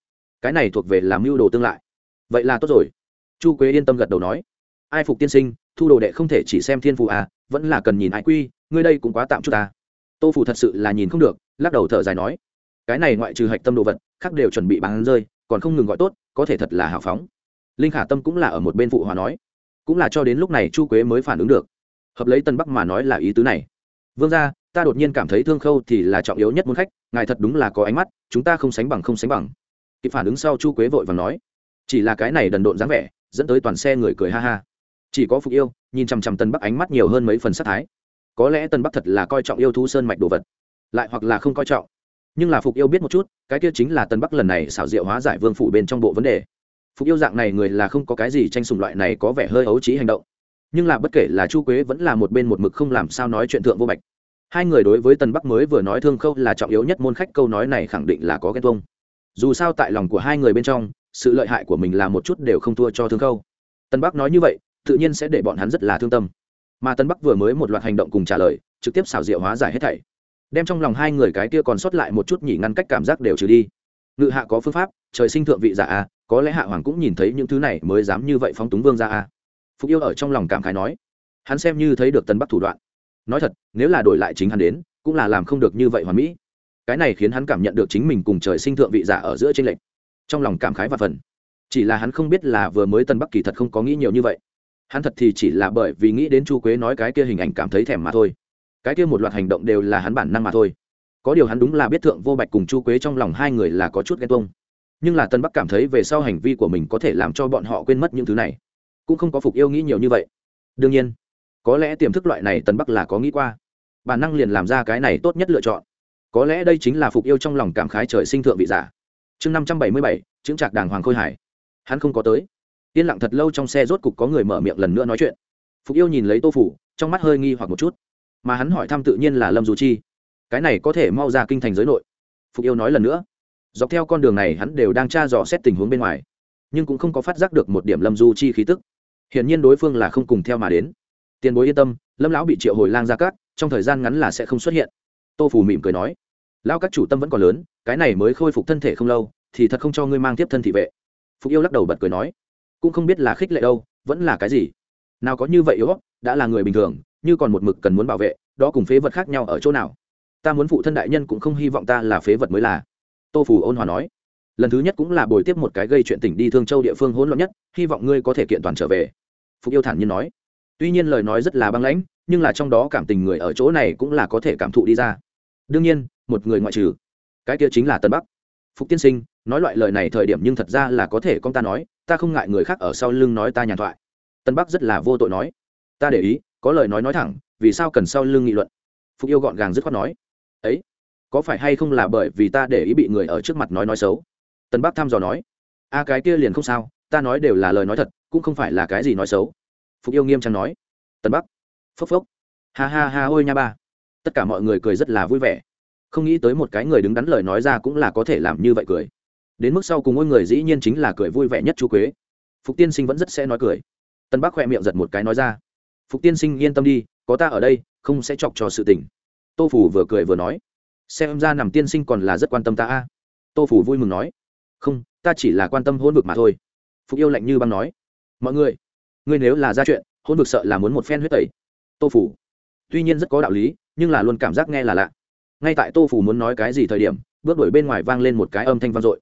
A: cái này thuộc về làm mưu đồ tương lại. Vậy là tốt rồi. Chu quế yên tâm gật đầu nói. Ai phục tiên sinh, thu đồ đệ không thể chỉ xem thiên phụ à vẫn là cần nhìn ai quy, ngươi đây cũng quá tạm chút ta tô phủ thật sự là nhìn không được, lắc đầu thở dài nói. Cái này ngoại trừ hạch tâm đồ vật, khác đều chuẩn bị bán rơi, còn không ngừng gọi tốt, có thể thật là hào phóng. Linh khả tâm cũng là ở một bên phụ hòa nói. Cũng là cho đến lúc này chu quế mới phản ứng được. Hợp lấy tân bắc mà nói là ý tứ này. Vương ra ta đột nhiên cảm thấy thương khâu thì là trọng yếu nhất muốn khách, ngài thật đúng là có ánh mắt, chúng ta không sánh bằng không sánh bằng kịp phản ứng sau chu quế vội và nói, chỉ là cái này đần độn dáng vẻ, dẫn tới toàn xe người cười ha ha. Chỉ có phục yêu, nhìn chằm chằm tân bắc ánh mắt nhiều hơn mấy phần sát thái. Có lẽ tân bắc thật là coi trọng yêu thú sơn mạch đồ vật, lại hoặc là không coi trọng. Nhưng là phục yêu biết một chút, cái kia chính là tân bắc lần này xảo diệu hóa giải vương phủ bên trong bộ vấn đề. Phục yêu dạng này người là không có cái gì tranh sùng loại này có vẻ hơi ấu trí hành động. Nhưng là bất kể là chu quế vẫn là một bên một mực không làm sao nói chuyện thượng vô bạch. Hai người đối với tân bắc mới vừa nói thương khâu là trọng yếu nhất môn khách, câu nói này khẳng định là có ghen tuông dù sao tại lòng của hai người bên trong, sự lợi hại của mình là một chút đều không thua cho thương khâu. Tân bắc nói như vậy, tự nhiên sẽ để bọn hắn rất là thương tâm. Mà tân bắc vừa mới một loạt hành động cùng trả lời, trực tiếp xảo diệu hóa giải hết thảy. Đem trong lòng hai người cái kia còn sót lại một chút nhỉ ngăn cách cảm giác đều trừ đi. Ngự hạ có phương pháp, trời sinh thượng vị giả a, có lẽ hạ hoàng cũng nhìn thấy những thứ này mới dám như vậy phóng túng vương ra a. Phục yêu ở trong lòng cảm khái nói, hắn xem như thấy được tân bắc thủ đoạn. Nói thật, nếu là đổi lại chính hắn đến, cũng là làm không được như vậy hoàn mỹ cái này khiến hắn cảm nhận được chính mình cùng trời sinh thượng vị giả ở giữa trên lệnh trong lòng cảm khái và phần. Chỉ là hắn không biết là vừa mới tân bắc kỳ thật không có nghĩ nhiều như vậy. Hắn thật thì chỉ là bởi vì nghĩ đến chu quế nói cái kia hình ảnh cảm thấy thèm mà thôi. Cái kia một loạt hành động đều là hắn bản năng mà thôi. Có điều hắn đúng là biết thượng vô bạch cùng chu quế trong lòng hai người là có chút ghen tuông. Nhưng là tân bắc cảm thấy về sau hành vi của mình có thể làm cho bọn họ quên mất những thứ này. Cũng không có phục yêu nghĩ nhiều như vậy. Đương nhiên, có lẽ tiềm thức loại này tân bắc là có nghĩ qua. Bản năng liền làm ra cái này tốt nhất lựa chọn có lẽ đây chính là phục yêu trong lòng cảm khái trời sinh thượng vị giả. Chương năm trăm bảy mươi bảy chứng trạc đàng hoàng khôi hải. Hắn không có tới. Yên lặng thật lâu trong xe rốt cục có người mở miệng lần nữa nói chuyện. Phục yêu nhìn lấy tô phủ, trong mắt hơi nghi hoặc một chút. Mà hắn hỏi thăm tự nhiên là lâm du chi. Cái này có thể mau ra kinh thành giới nội. Phục yêu nói lần nữa. Dọc theo con đường này hắn đều đang tra dò xét tình huống bên ngoài. Nhưng cũng không có phát giác được một điểm lâm du chi khí tức. Hiển nhiên đối phương là không cùng theo mà đến. Tiền bối yên tâm, lâm lão bị triệu hồi lang ra cát, trong thời gian ngắn là sẽ không xuất hiện tô phủ mỉm cười nói, lão các chủ tâm vẫn còn lớn, cái này mới khôi phục thân thể không lâu, thì thật không cho ngươi mang tiếp thân thị vệ. Phục yêu lắc đầu bật cười nói, cũng không biết là khích lệ đâu, vẫn là cái gì? Nào có như vậy yếu đã là người bình thường, như còn một mực cần muốn bảo vệ, đó cùng phế vật khác nhau ở chỗ nào? Ta muốn phụ thân đại nhân cũng không hy vọng ta là phế vật mới là. Tô phủ ôn hòa nói, lần thứ nhất cũng là bồi tiếp một cái gây chuyện tỉnh đi thương châu địa phương hỗn loạn nhất, hy vọng ngươi có thể kiện toàn trở về. Phục yêu thản nhiên nói, tuy nhiên lời nói rất là băng lãnh nhưng là trong đó cảm tình người ở chỗ này cũng là có thể cảm thụ đi ra. Đương nhiên, một người ngoại trừ. Cái kia chính là tân bắc. Phục tiên sinh, nói loại lời này thời điểm nhưng thật ra là có thể con ta nói, ta không ngại người khác ở sau lưng nói ta nhàn thoại. Tân bắc rất là vô tội nói. Ta để ý, có lời nói nói thẳng, vì sao cần sau lưng nghị luận? Phục yêu gọn gàng dứt khoát nói. Ấy, có phải hay không là bởi vì ta để ý bị người ở trước mặt nói nói xấu? Tân bắc thăm dò nói. A, cái kia liền không sao, ta nói đều là lời nói thật, cũng không phải là cái gì nói xấu. Phục yêu nghiêm trang nói. Tân bắc phốc phốc. Ha ha ha, ôi nha ba. Tất cả mọi người cười rất là vui vẻ. Không nghĩ tới một cái người đứng đắn lời nói ra cũng là có thể làm như vậy cười. Đến mức sau cùng ngôi người dĩ nhiên chính là cười vui vẻ nhất chú quế. Phục tiên sinh vẫn rất sẽ nói cười. Tân bắc khoe miệng giật một cái nói ra. Phục tiên sinh yên tâm đi, có ta ở đây, không sẽ chọc cho sự tình. Tô phủ vừa cười vừa nói. Xem ra nằm tiên sinh còn là rất quan tâm ta a. Tô phủ vui mừng nói. Không, ta chỉ là quan tâm hôn vực mà thôi. Phục yêu lạnh như băng nói. Mọi người, ngươi nếu là ra chuyện, hôn vực sợ là muốn một phen huyết tẩy tô phủ. Tuy nhiên rất có đạo lý, nhưng là luôn cảm giác nghe là lạ. Ngay tại tô phủ muốn nói cái gì thời điểm, bước đổi bên ngoài vang lên một cái âm thanh vang dội.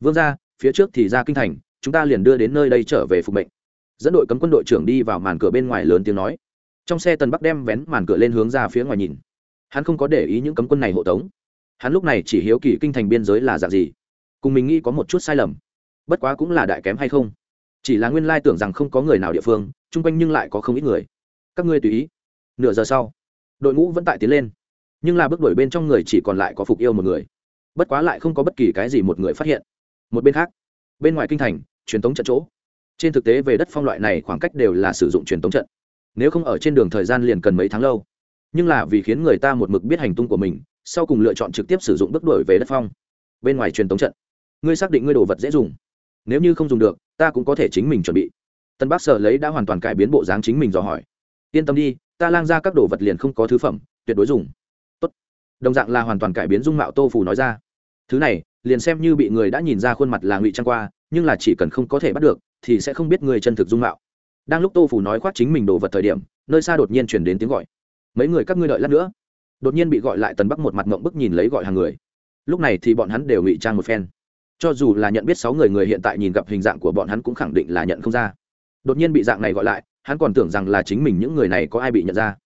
A: Vương ra phía trước thì ra kinh thành, chúng ta liền đưa đến nơi đây trở về phục mệnh. Dẫn đội cấm quân đội trưởng đi vào màn cửa bên ngoài lớn tiếng nói. Trong xe tần bắc đem vén màn cửa lên hướng ra phía ngoài nhìn. Hắn không có để ý những cấm quân này hộ tống. Hắn lúc này chỉ hiếu kỳ kinh thành biên giới là dạng gì. Cùng mình nghĩ có một chút sai lầm. Bất quá cũng là đại kém hay không. Chỉ là nguyên lai tưởng rằng không có người nào địa phương, chung quanh nhưng lại có không ít người. Các ngươi tùy ý nửa giờ sau, đội ngũ vẫn tại tiến lên. Nhưng là bước đuổi bên trong người chỉ còn lại có phục yêu một người. Bất quá lại không có bất kỳ cái gì một người phát hiện. Một bên khác, bên ngoài kinh thành, truyền thống trận chỗ. Trên thực tế về đất phong loại này khoảng cách đều là sử dụng truyền thống trận. Nếu không ở trên đường thời gian liền cần mấy tháng lâu. Nhưng là vì khiến người ta một mực biết hành tung của mình, sau cùng lựa chọn trực tiếp sử dụng bước đuổi về đất phong. Bên ngoài truyền thống trận, ngươi xác định ngươi đồ vật dễ dùng. Nếu như không dùng được, ta cũng có thể chính mình chuẩn bị. Tân bác sở lấy đã hoàn toàn cải biến bộ dáng chính mình dò hỏi yên tâm đi, ta lang ra các đồ vật liền không có thứ phẩm, tuyệt đối dùng. Tốt. đồng dạng là hoàn toàn cải biến dung mạo tô phù nói ra. Thứ này, liền xem như bị người đã nhìn ra khuôn mặt là ngụy trang qua, nhưng là chỉ cần không có thể bắt được, thì sẽ không biết người chân thực dung mạo. Đang lúc tô phủ nói khoác chính mình đồ vật thời điểm, nơi xa đột nhiên chuyển đến tiếng gọi. Mấy người các ngươi đợi lát nữa. Đột nhiên bị gọi lại tần bắc một mặt mộng bức nhìn lấy gọi hàng người. Lúc này thì bọn hắn đều ngụy trang một phen. Cho dù là nhận biết sáu người người hiện tại nhìn gặp hình dạng của bọn hắn cũng khẳng định là nhận không ra. Đột nhiên bị dạng này gọi lại hắn còn tưởng rằng là chính mình những người này có ai bị nhận ra.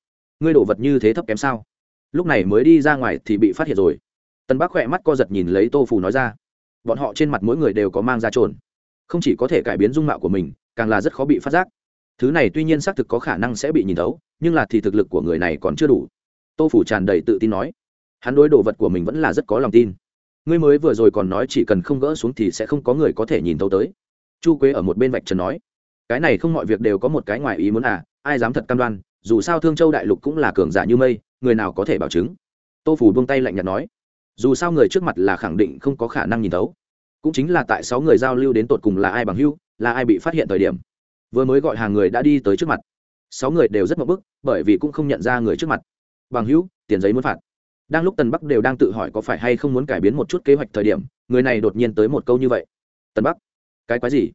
A: Ngươi đổ vật như thế thấp kém sao? Lúc này mới đi ra ngoài thì bị phát hiện rồi. Tần bắc khỏe mắt co giật nhìn lấy tô phù nói ra. Bọn họ trên mặt mỗi người đều có mang ra trồn. Không chỉ có thể cải biến dung mạo của mình, càng là rất khó bị phát giác. Thứ này tuy nhiên xác thực có khả năng sẽ bị nhìn thấu, nhưng là thì thực lực của người này còn chưa đủ. Tô phủ tràn đầy tự tin nói. Hắn đối đồ vật của mình vẫn là rất có lòng tin. Ngươi mới vừa rồi còn nói chỉ cần không gỡ xuống thì sẽ không có người có thể nhìn thấu tới. Chu quế ở một bên vạch trần nói cái này không mọi việc đều có một cái ngoài ý muốn à ai dám thật cam đoan, dù sao thương châu đại lục cũng là cường giả như mây, người nào có thể bảo chứng? Tô phủ buông tay lạnh nhạt nói. Dù sao người trước mặt là khẳng định không có khả năng nhìn thấu. Cũng chính là tại sáu người giao lưu đến tột cùng là ai bằng hưu, là ai bị phát hiện thời điểm. Vừa mới gọi hàng người đã đi tới trước mặt. Sáu người đều rất mập bức, bởi vì cũng không nhận ra người trước mặt. Bằng hữu tiền giấy muốn phạt. Đang lúc tần bắc đều đang tự hỏi có phải hay không muốn cải biến một chút kế hoạch thời điểm, người này đột nhiên tới một câu như vậy. Tần bắc, cái quái gì?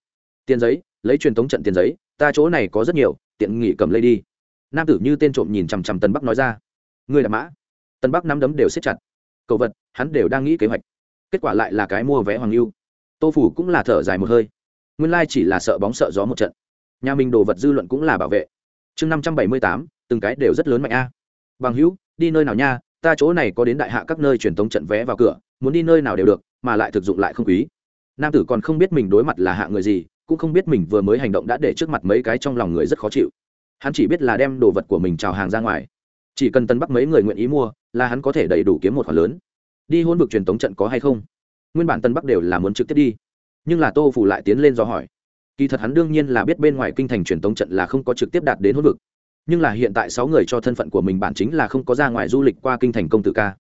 A: Tiền giấy lấy truyền thống trận tiền giấy, ta chỗ này có rất nhiều, tiện nghỉ cầm lấy đi. Nam tử như tên trộm nhìn chằm chằm tân bắc nói ra. Người là mã. Tân bắc nắm đấm đều xếp chặt. Cậu vật, hắn đều đang nghĩ kế hoạch. Kết quả lại là cái mua vé hoàng lưu tô phủ cũng là thở dài một hơi. Nguyên lai chỉ là sợ bóng sợ gió một trận. Nhà mình đồ vật dư luận cũng là bảo vệ. Chương năm trăm bảy mươi tám, từng cái đều rất lớn mạnh a. Bằng hữu, đi nơi nào nha, ta chỗ này có đến đại hạ các nơi truyền thống trận vé vào cửa, muốn đi nơi nào đều được, mà lại thực dụng lại không quý. Nam tử còn không biết mình đối mặt là hạ người gì cũng không biết mình vừa mới hành động đã để trước mặt mấy cái trong lòng người rất khó chịu. Hắn chỉ biết là đem đồ vật của mình trào hàng ra ngoài. Chỉ cần tân bắc mấy người nguyện ý mua, là hắn có thể đầy đủ kiếm một khoản lớn. Đi hôn vực truyền tống trận có hay không? Nguyên bản tân bắc đều là muốn trực tiếp đi. Nhưng là tô phủ lại tiến lên do hỏi. Kỳ thật hắn đương nhiên là biết bên ngoài kinh thành truyền tống trận là không có trực tiếp đạt đến hôn vực. Nhưng là hiện tại sáu người cho thân phận của mình bản chính là không có ra ngoài du lịch qua kinh thành công tử ca.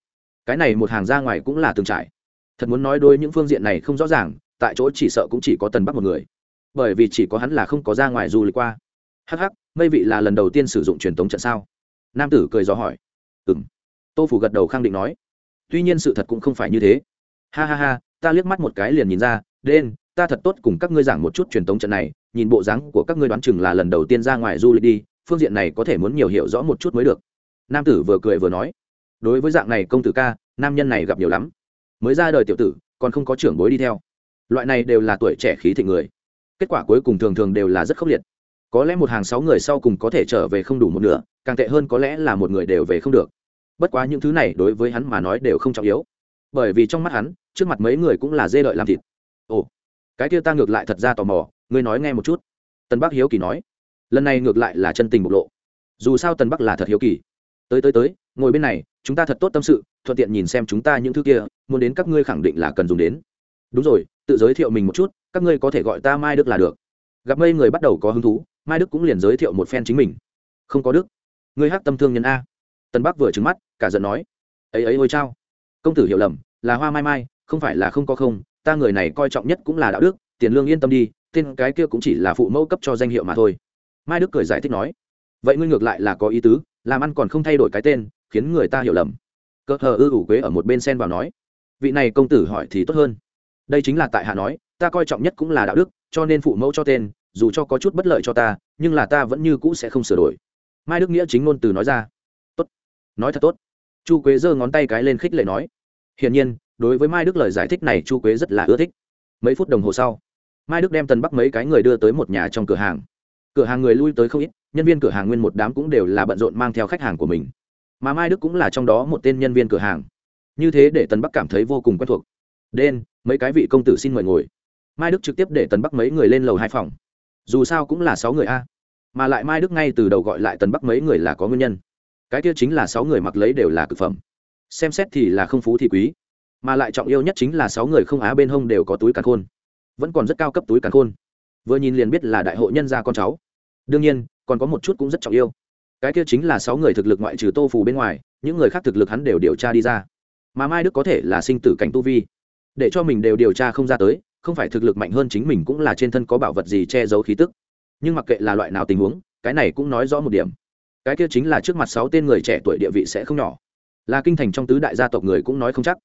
A: Cái này một hàng ra ngoài cũng là từng trải. Thật muốn nói đôi những phương diện này không rõ ràng, tại chỗ chỉ sợ cũng chỉ có tần bắc một người bởi vì chỉ có hắn là không có ra ngoài du lịch qua. Hh mây vị là lần đầu tiên sử dụng truyền thống trận sao? Nam tử cười gió hỏi. Ừ m tô phủ gật đầu khẳng định nói. Tuy nhiên sự thật cũng không phải như thế. Ha ha ha, ta liếc mắt một cái liền nhìn ra, đen, ta thật tốt cùng các ngươi giảng một chút truyền thống trận này, nhìn bộ dáng của các ngươi đoán chừng là lần đầu tiên ra ngoài du lịch đi, phương diện này có thể muốn nhiều hiểu rõ một chút mới được. Nam tử vừa cười vừa nói. Đối với dạng này công tử ca, nam nhân này gặp nhiều lắm. Mới ra đời tiểu tử, còn không có trưởng bối đi theo. Loại này đều là tuổi trẻ khí thị người kết quả cuối cùng thường thường đều là rất khốc liệt. Có lẽ một hàng sáu người sau cùng có thể trở về không đủ một nửa, càng tệ hơn có lẽ là một người đều về không được. Bất quá những thứ này đối với hắn mà nói đều không trọng yếu. Bởi vì trong mắt hắn, trước mặt mấy người cũng là dê đợi làm thịt. Ồ, cái kia ta ngược lại thật ra tò mò, ngươi nói nghe một chút. Tân bắc hiếu kỳ nói. Lần này ngược lại là chân tình bộc lộ. Dù sao tân bắc là thật hiếu kỳ. Tới tới tới, ngồi bên này, chúng ta thật tốt tâm sự, thuận tiện nhìn xem chúng ta những thứ kia, muốn đến các ngươi khẳng định là cần dùng đến đúng rồi, tự giới thiệu mình một chút, các ngươi có thể gọi ta mai đức là được. Gặp mây người bắt đầu có hứng thú, mai đức cũng liền giới thiệu một phen chính mình. Không có đức. Ngươi hát tâm thương nhân a. Tân bắc vừa trứng mắt, cả giận nói. Ấy ấy, ôi chao. Công tử hiểu lầm, là hoa mai mai, không phải là không có không, ta người này coi trọng nhất cũng là đạo đức, tiền lương yên tâm đi, tên cái kia cũng chỉ là phụ mẫu cấp cho danh hiệu mà thôi. Mai đức cười giải thích nói. Vậy ngươi ngược lại là có ý tứ, làm ăn còn không thay đổi cái tên, khiến người ta hiểu lầm. Cỡ hờ ư ủ quế ở một bên sen vào nói. Vị này công tử hỏi thì tốt hơn đây chính là tại hạ nói, ta coi trọng nhất cũng là đạo đức, cho nên phụ mẫu cho tên, dù cho có chút bất lợi cho ta, nhưng là ta vẫn như cũ sẽ không sửa đổi. Mai đức nghĩa chính ngôn từ nói ra. Tốt. Nói thật tốt. Chu quế giơ ngón tay cái lên khích lệ nói. Hiển nhiên, đối với mai đức lời giải thích này chu quế rất là ưa thích. Mấy phút đồng hồ sau, mai đức đem tần bắc mấy cái người đưa tới một nhà trong cửa hàng. Cửa hàng người lui tới không ít, nhân viên cửa hàng nguyên một đám cũng đều là bận rộn mang theo khách hàng của mình. Mà mai đức cũng là trong đó một tên nhân viên cửa hàng. Như thế để tần bắc cảm thấy vô cùng quen thuộc đen, mấy cái vị công tử xin mời ngồi. Mai đức trực tiếp để tần bắc mấy người lên lầu hai phòng. Dù sao cũng là sáu người a. Mà lại mai đức ngay từ đầu gọi lại tần bắc mấy người là có nguyên nhân. Cái kia chính là sáu người mặc lấy đều là cực phẩm. Xem xét thì là không phú thì quý. Mà lại trọng yêu nhất chính là sáu người không á bên hông đều có túi càn khôn. Vẫn còn rất cao cấp túi càn khôn. Vừa nhìn liền biết là đại hội nhân gia con cháu. Đương nhiên, còn có một chút cũng rất trọng yêu. Cái kia chính là sáu người thực lực ngoại trừ tô phù bên ngoài, những người khác thực lực hắn đều điều tra đi ra. Mà mai đức có thể là sinh tử cảnh tu vi để cho mình đều điều tra không ra tới, không phải thực lực mạnh hơn chính mình cũng là trên thân có bảo vật gì che giấu khí tức. Nhưng mặc kệ là loại nào tình huống, cái này cũng nói rõ một điểm. Cái kia chính là trước mặt sáu tên người trẻ tuổi địa vị sẽ không nhỏ. Là kinh thành trong tứ đại gia tộc người cũng nói không chắc.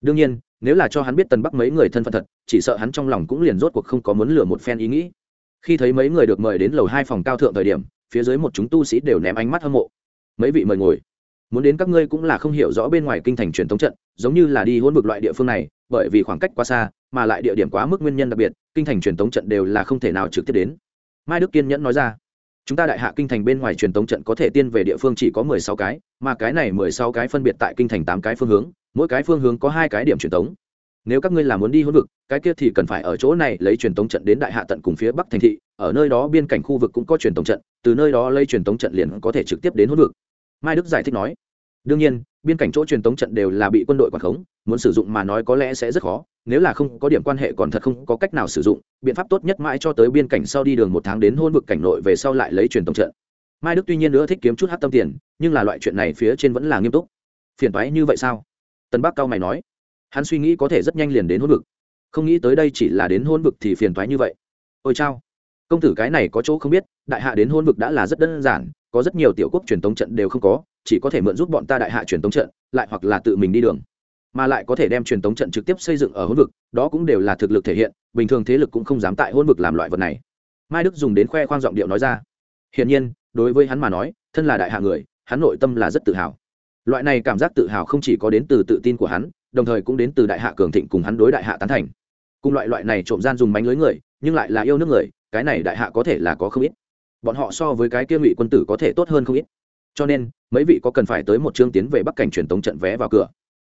A: Đương nhiên, nếu là cho hắn biết tần bắc mấy người thân phận thật, chỉ sợ hắn trong lòng cũng liền rốt cuộc không có muốn lừa một phen ý nghĩ. Khi thấy mấy người được mời đến lầu hai phòng cao thượng thời điểm, phía dưới một chúng tu sĩ đều ném ánh mắt hâm mộ. Mấy vị mời ngồi. Muốn đến các ngươi cũng là không hiểu rõ bên ngoài kinh thành truyền thống trận, giống như là đi hôn vực loại địa phương này bởi vì khoảng cách quá xa, mà lại địa điểm quá mức nguyên nhân đặc biệt, kinh thành truyền tống trận đều là không thể nào trực tiếp đến mai đức kiên nhẫn nói ra, chúng ta đại hạ kinh thành bên ngoài truyền tống trận có thể tiên về địa phương chỉ có mười sáu cái, mà cái này mười sáu cái phân biệt tại kinh thành tám cái phương hướng, mỗi cái phương hướng có hai cái điểm truyền tống. nếu các ngươi là muốn đi hôn vực, cái kia thì cần phải ở chỗ này lấy truyền tống trận đến đại hạ tận cùng phía bắc thành thị, ở nơi đó biên cảnh khu vực cũng có truyền tống trận, từ nơi đó lấy truyền tống trận liền có thể trực tiếp đến hôn vực mai đức giải thích nói đương nhiên, biên cảnh chỗ truyền thống trận đều là bị quân đội quản khống, muốn sử dụng mà nói có lẽ sẽ rất khó, nếu là không có điểm quan hệ còn thật không có cách nào sử dụng, biện pháp tốt nhất mãi cho tới biên cảnh sau đi đường một tháng đến hôn vực cảnh nội về sau lại lấy truyền thống trận. Mai đức tuy nhiên nữa thích kiếm chút hát tâm tiền, nhưng là loại chuyện này phía trên vẫn là nghiêm túc. Phiền toái như vậy sao? Tân bắc cao mày nói. Hắn suy nghĩ có thể rất nhanh liền đến hôn vực. Không nghĩ tới đây chỉ là đến hôn vực thì phiền toái như vậy. Ôi chao. Công tử cái này có chỗ không biết, đại hạ đến hôn vực đã là rất đơn giản, có rất nhiều tiểu quốc truyền thống trận đều không có chỉ có thể mượn giúp bọn ta đại hạ truyền tống trận, lại hoặc là tự mình đi đường. Mà lại có thể đem truyền tống trận trực tiếp xây dựng ở hôn vực, đó cũng đều là thực lực thể hiện, bình thường thế lực cũng không dám tại hôn vực làm loại vật này. Mai đức dùng đến khoe khoang giọng điệu nói ra. Hiển nhiên, đối với hắn mà nói, thân là đại hạ người, hắn nội tâm là rất tự hào. Loại này cảm giác tự hào không chỉ có đến từ tự tin của hắn, đồng thời cũng đến từ đại hạ cường thịnh cùng hắn đối đại hạ tán thành. Cùng loại loại này trộm gian dùng bánh lưới người, nhưng lại là yêu nước người, cái này đại hạ có thể là có không ít. Bọn họ so với cái kia ngụy quân tử có thể tốt hơn không ít cho nên, mấy vị có cần phải tới một chương tiến về bắc cảnh truyền tống trận vé vào cửa?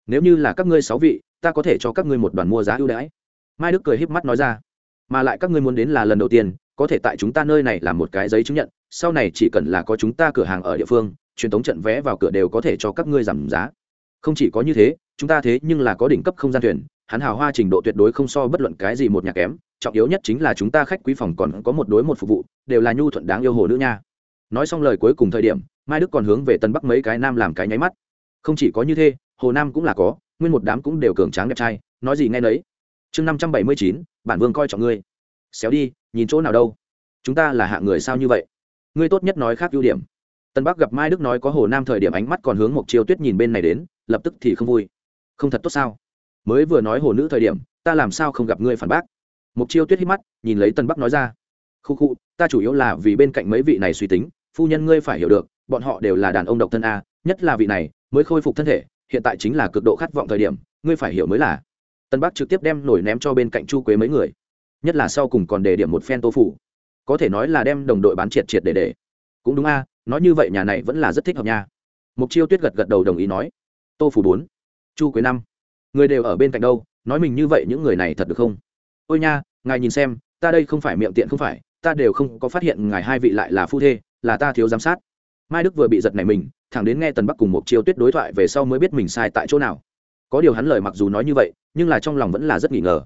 A: Nếu như là các ngươi sáu vị, ta có thể cho các ngươi một đoàn mua giá ưu đãi. Mai đức cười híp mắt nói ra. Mà lại các ngươi muốn đến là lần đầu tiên, có thể tại chúng ta nơi này làm một cái giấy chứng nhận, sau này chỉ cần là có chúng ta cửa hàng ở địa phương, truyền thống trận vé vào cửa đều có thể cho các ngươi giảm giá. Không chỉ có như thế, chúng ta thế nhưng là có đỉnh cấp không gian thuyền, hắn hào hoa trình độ tuyệt đối không so bất luận cái gì một nhà kém, trọng yếu nhất chính là chúng ta khách quý phòng còn có một đối một phục vụ, đều là nhu thuận đáng yêu hồ nữ nha nói xong lời cuối cùng thời điểm, mai đức còn hướng về tân bắc mấy cái nam làm cái nháy mắt. Không chỉ có như thế, hồ nam cũng là có, nguyên một đám cũng đều cường tráng đẹp trai, nói gì nghe nấy. Chương năm trăm bảy mươi chín, bản vương coi trọng ngươi. Xéo đi, nhìn chỗ nào đâu. Chúng ta là hạ người sao như vậy? Ngươi tốt nhất nói khác ưu điểm. Tân bắc gặp mai đức nói có hồ nam thời điểm ánh mắt còn hướng một chiêu tuyết nhìn bên này đến, lập tức thì không vui. Không thật tốt sao? Mới vừa nói hồ nữ thời điểm, ta làm sao không gặp ngươi phản bác? Một chiêu tuyết hít mắt, nhìn lấy tân bắc nói ra. Khu khu, ta chủ yếu là vì bên cạnh mấy vị này suy tính phu nhân ngươi phải hiểu được, bọn họ đều là đàn ông độc thân a, nhất là vị này, mới khôi phục thân thể, hiện tại chính là cực độ khát vọng thời điểm, ngươi phải hiểu mới là. Tân bắc trực tiếp đem nổi ném cho bên cạnh chu quế mấy người. Nhất là sau cùng còn đề điểm một phen tô phủ. Có thể nói là đem đồng đội bán triệt triệt để để. Cũng đúng a, nói như vậy nhà này vẫn là rất thích hợp nha. Mục chiêu tuyết gật gật đầu đồng ý nói. Tô phủ bốn, chu quế năm. Người đều ở bên cạnh đâu, nói mình như vậy những người này thật được không? Ôi nha, ngài nhìn xem, ta đây không phải miệng tiện không phải, ta đều không có phát hiện ngài hai vị lại là phu thê là ta thiếu giám sát. Mai đức vừa bị giật này mình, thẳng đến nghe tần bắc cùng một chiêu tuyết đối thoại về sau mới biết mình sai tại chỗ nào. Có điều hắn lời mặc dù nói như vậy, nhưng là trong lòng vẫn là rất nghi ngờ.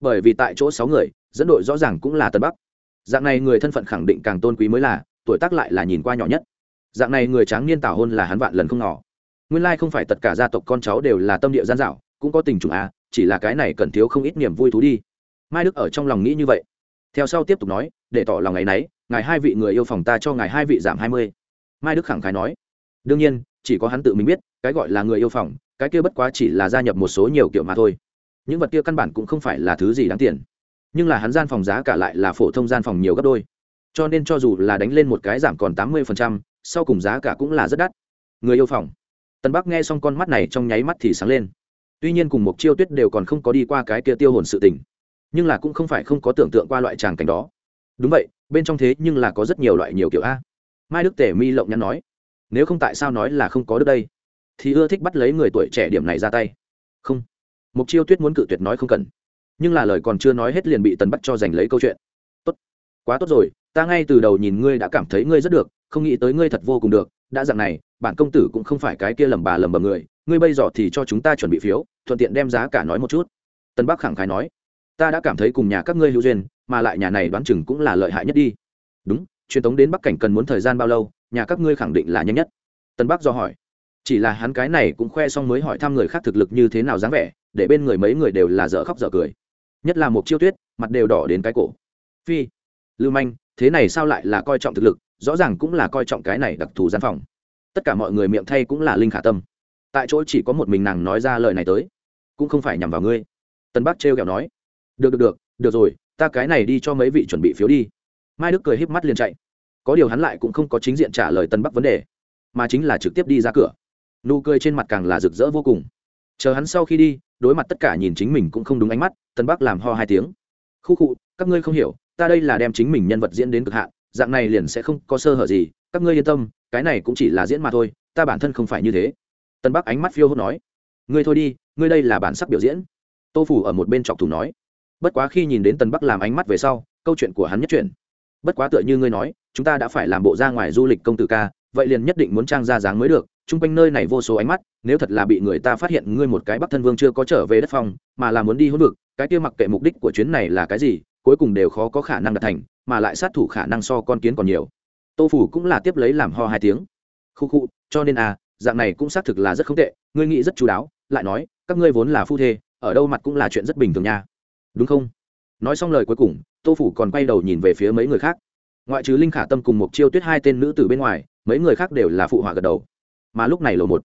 A: Bởi vì tại chỗ sáu người, dẫn đội rõ ràng cũng là tần bắc. Dạng này người thân phận khẳng định càng tôn quý mới là, tuổi tác lại là nhìn qua nhỏ nhất. Dạng này người tráng niên tảo hôn là hắn vạn lần không ngỏ nguyên lai không phải tất cả gia tộc con cháu đều là tâm địa gian dạo cũng có tình trùng a chỉ là cái này cần thiếu không ít niềm vui thú đi. Mai đức ở trong lòng nghĩ như vậy. Theo sau tiếp tục nói, để tỏ lòng ngày nấy ngài hai vị người yêu phòng ta cho ngài hai vị giảm hai mươi. Mai đức khẳng khái nói. Đương nhiên, chỉ có hắn tự mình biết, cái gọi là người yêu phòng, cái kia bất quá chỉ là gia nhập một số nhiều kiểu mà thôi. Những vật kia căn bản cũng không phải là thứ gì đáng tiền. Nhưng là hắn gian phòng giá cả lại là phổ thông gian phòng nhiều gấp đôi. Cho nên cho dù là đánh lên một cái giảm còn tám mươi sau cùng giá cả cũng là rất đắt. Người yêu phòng. Tân bắc nghe xong con mắt này trong nháy mắt thì sáng lên. Tuy nhiên cùng một chiêu tuyết đều còn không có đi qua cái kia tiêu hồn sự tình. Nhưng là cũng không phải không có tưởng tượng qua loại tràng cảnh đó. Đúng vậy bên trong thế nhưng là có rất nhiều loại nhiều kiểu a. Mai đức tể mi lộng nhắn nói, nếu không tại sao nói là không có được đây? Thì ưa thích bắt lấy người tuổi trẻ điểm này ra tay. Không. Mục chiêu tuyết muốn cự tuyệt nói không cần, nhưng là lời còn chưa nói hết liền bị tần bắt cho giành lấy câu chuyện. Tốt, quá tốt rồi, ta ngay từ đầu nhìn ngươi đã cảm thấy ngươi rất được, không nghĩ tới ngươi thật vô cùng được, đã dặn này, bản công tử cũng không phải cái kia lầm bà lầm bầm người, ngươi bây giờ thì cho chúng ta chuẩn bị phiếu, thuận tiện đem giá cả nói một chút. Tân bắc khẳng khái nói, ta đã cảm thấy cùng nhà các ngươi hữu duyên mà lại nhà này đoán chừng cũng là lợi hại nhất đi. Đúng, truyền tống đến bắc cảnh cần muốn thời gian bao lâu, nhà các ngươi khẳng định là nhanh nhất. Tân bắc do hỏi. Chỉ là hắn cái này cũng khoe xong mới hỏi thăm người khác thực lực như thế nào dáng vẻ, để bên người mấy người đều là dở khóc dở cười. Nhất là một chiêu tuyết, mặt đều đỏ đến cái cổ. Phi, lưu manh, thế này sao lại là coi trọng thực lực, rõ ràng cũng là coi trọng cái này đặc thù gian phòng. Tất cả mọi người miệng thay cũng là linh khả tâm. Tại chỗ chỉ có một mình nàng nói ra lời này tới. Cũng không phải nhằm vào ngươi. Tân bắc trêu kẹo nói. Được được được được rồi ta cái này đi cho mấy vị chuẩn bị phiếu đi. Mai đức cười híp mắt liền chạy. Có điều hắn lại cũng không có chính diện trả lời tân bắc vấn đề, mà chính là trực tiếp đi ra cửa. Nụ cười trên mặt càng là rực rỡ vô cùng. Chờ hắn sau khi đi, đối mặt tất cả nhìn chính mình cũng không đúng ánh mắt, tân bắc làm ho hai tiếng. Khu khụ các ngươi không hiểu, ta đây là đem chính mình nhân vật diễn đến cực hạn, dạng này liền sẽ không có sơ hở gì, các ngươi yên tâm, cái này cũng chỉ là diễn mà thôi, ta bản thân không phải như thế. Tân bắc ánh mắt phiêu hốt nói. Ngươi thôi đi, ngươi đây là bản sắc biểu diễn. Tô phủ ở một bên chọc thủ nói bất quá khi nhìn đến Tần bắc làm ánh mắt về sau, câu chuyện của hắn nhất chuyển. Bất quá tựa như ngươi nói, chúng ta đã phải làm bộ ra ngoài du lịch công tử ca, vậy liền nhất định muốn trang ra dáng mới được, chung quanh nơi này vô số ánh mắt, nếu thật là bị người ta phát hiện ngươi một cái bắc thân vương chưa có trở về đất phong mà là muốn đi hỗn vực, cái kia mặc kệ mục đích của chuyến này là cái gì, cuối cùng đều khó có khả năng đạt thành, mà lại sát thủ khả năng so con kiến còn nhiều. Tô phủ cũng là tiếp lấy làm ho hai tiếng. Khu khu, cho nên à dạng này cũng xác thực là rất không tệ, ngươi nghĩ rất chú đáo, lại nói, các ngươi vốn là phu thê, ở đâu mặt cũng là chuyện rất bình thường nha đúng không? Nói xong lời cuối cùng, tô phủ còn quay đầu nhìn về phía mấy người khác. Ngoại trừ linh khả tâm cùng một chiêu tuyết hai tên nữ từ bên ngoài, mấy người khác đều là phụ họa gật đầu. Mà lúc này lầu một.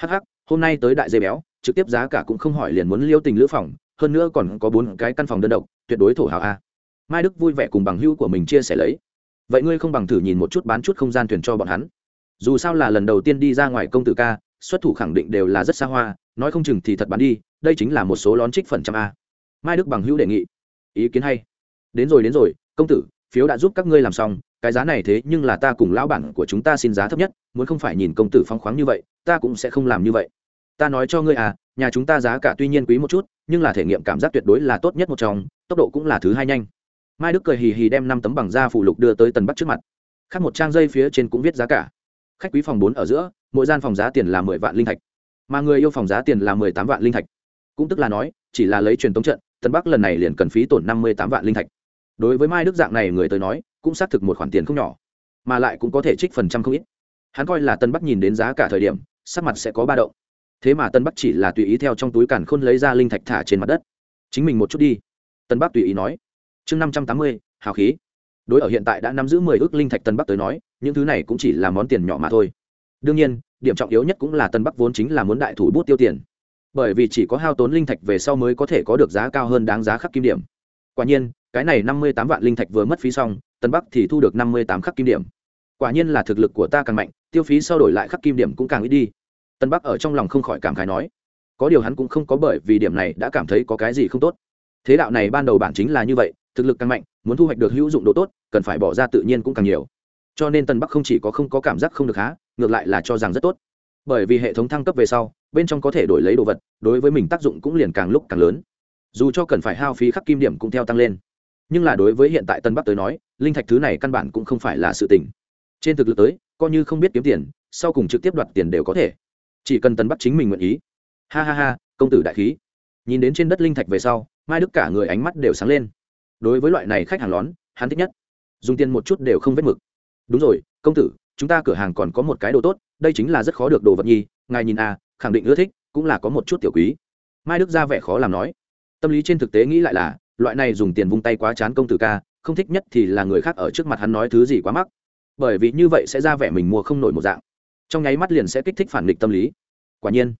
A: Hh hôm nay tới đại dây béo, trực tiếp giá cả cũng không hỏi liền muốn liêu tình lữ phòng, hơn nữa còn có bốn cái căn phòng đơn độc, tuyệt đối thổ hào a. Mai đức vui vẻ cùng bằng hữu của mình chia sẻ lấy. Vậy ngươi không bằng thử nhìn một chút bán chút không gian thuyền cho bọn hắn. Dù sao là lần đầu tiên đi ra ngoài công tử ca, xuất thủ khẳng định đều là rất xa hoa, nói không chừng thì thật bán đi, đây chính là một số lón trích phần trăm a mai đức bằng hữu đề nghị. Ý kiến hay. Đến rồi đến rồi, công tử, phiếu đã giúp các ngươi làm xong, cái giá này thế nhưng là ta cùng lão bản của chúng ta xin giá thấp nhất, muốn không phải nhìn công tử phong khoáng như vậy, ta cũng sẽ không làm như vậy. Ta nói cho ngươi à nhà chúng ta giá cả tuy nhiên quý một chút, nhưng là thể nghiệm cảm giác tuyệt đối là tốt nhất một trong, tốc độ cũng là thứ hai nhanh. Mai đức cười hì hì đem năm tấm bằng da phụ lục đưa tới tần bắc trước mặt. Khác một trang dây phía trên cũng viết giá cả. Khách quý phòng bốn ở giữa, mỗi gian phòng giá tiền là mười vạn linh thạch, mà người yêu phòng giá tiền là mười tám vạn linh thạch. Cũng tức là nói, chỉ là lấy truyền tống trận Tân bắc lần này liền cần phí tổn năm mươi tám vạn linh thạch. Đối với mai đức dạng này người tới nói, cũng xác thực một khoản tiền không nhỏ, mà lại cũng có thể trích phần trăm không ít. Hắn coi là tân bắc nhìn đến giá cả thời điểm, sắc mặt sẽ có ba động. Thế mà tân bắc chỉ là tùy ý theo trong túi càn khôn lấy ra linh thạch thả trên mặt đất. Chính mình một chút đi. Tân bắc tùy ý nói, chương năm trăm tám mươi, hào khí. Đối ở hiện tại đã nắm giữ mười ước linh thạch tân bắc tới nói, những thứ này cũng chỉ là món tiền nhỏ mà thôi. Đương nhiên, điểm trọng yếu nhất cũng là tân bắc vốn chính là muốn đại thủ bút tiêu tiền bởi vì chỉ có hao tốn linh thạch về sau mới có thể có được giá cao hơn đáng giá khắc kim điểm. Quả nhiên, cái này năm mươi tám vạn linh thạch vừa mất phí xong, tân bắc thì thu được năm mươi tám khắc kim điểm. Quả nhiên là thực lực của ta càng mạnh, tiêu phí sau đổi lại khắc kim điểm cũng càng ít đi. Tân bắc ở trong lòng không khỏi cảm khái nói, có điều hắn cũng không có bởi vì điểm này đã cảm thấy có cái gì không tốt. Thế đạo này ban đầu bản chính là như vậy, thực lực càng mạnh, muốn thu hoạch được hữu dụng độ tốt, cần phải bỏ ra tự nhiên cũng càng nhiều. Cho nên tân bắc không chỉ có không có cảm giác không được há ngược lại là cho rằng rất tốt. Bởi vì hệ thống thăng cấp về sau bên trong có thể đổi lấy đồ vật, đối với mình tác dụng cũng liền càng lúc càng lớn. Dù cho cần phải hao phí khắc kim điểm cũng theo tăng lên. Nhưng là đối với hiện tại tân bắc tới nói, linh thạch thứ này căn bản cũng không phải là sự tình. Trên thực lực tới, coi như không biết kiếm tiền, sau cùng trực tiếp đoạt tiền đều có thể. Chỉ cần tân bắc chính mình nguyện ý. Ha ha ha, công tử đại khí. Nhìn đến trên đất linh thạch về sau, mai đức cả người ánh mắt đều sáng lên. Đối với loại này khách hàng lón, hắn thích nhất. Dùng tiền một chút đều không vết mực. Đúng rồi, công tử, chúng ta cửa hàng còn có một cái đồ tốt, đây chính là rất khó được đồ vật nhi ngài nhìn à khẳng định ưa thích, cũng là có một chút tiểu quý. Mai đức ra vẻ khó làm nói. Tâm lý trên thực tế nghĩ lại là, loại này dùng tiền vung tay quá chán công tử ca, không thích nhất thì là người khác ở trước mặt hắn nói thứ gì quá mắc. Bởi vì như vậy sẽ ra vẻ mình mua không nổi một dạng. Trong nháy mắt liền sẽ kích thích phản nghịch tâm lý. Quả nhiên,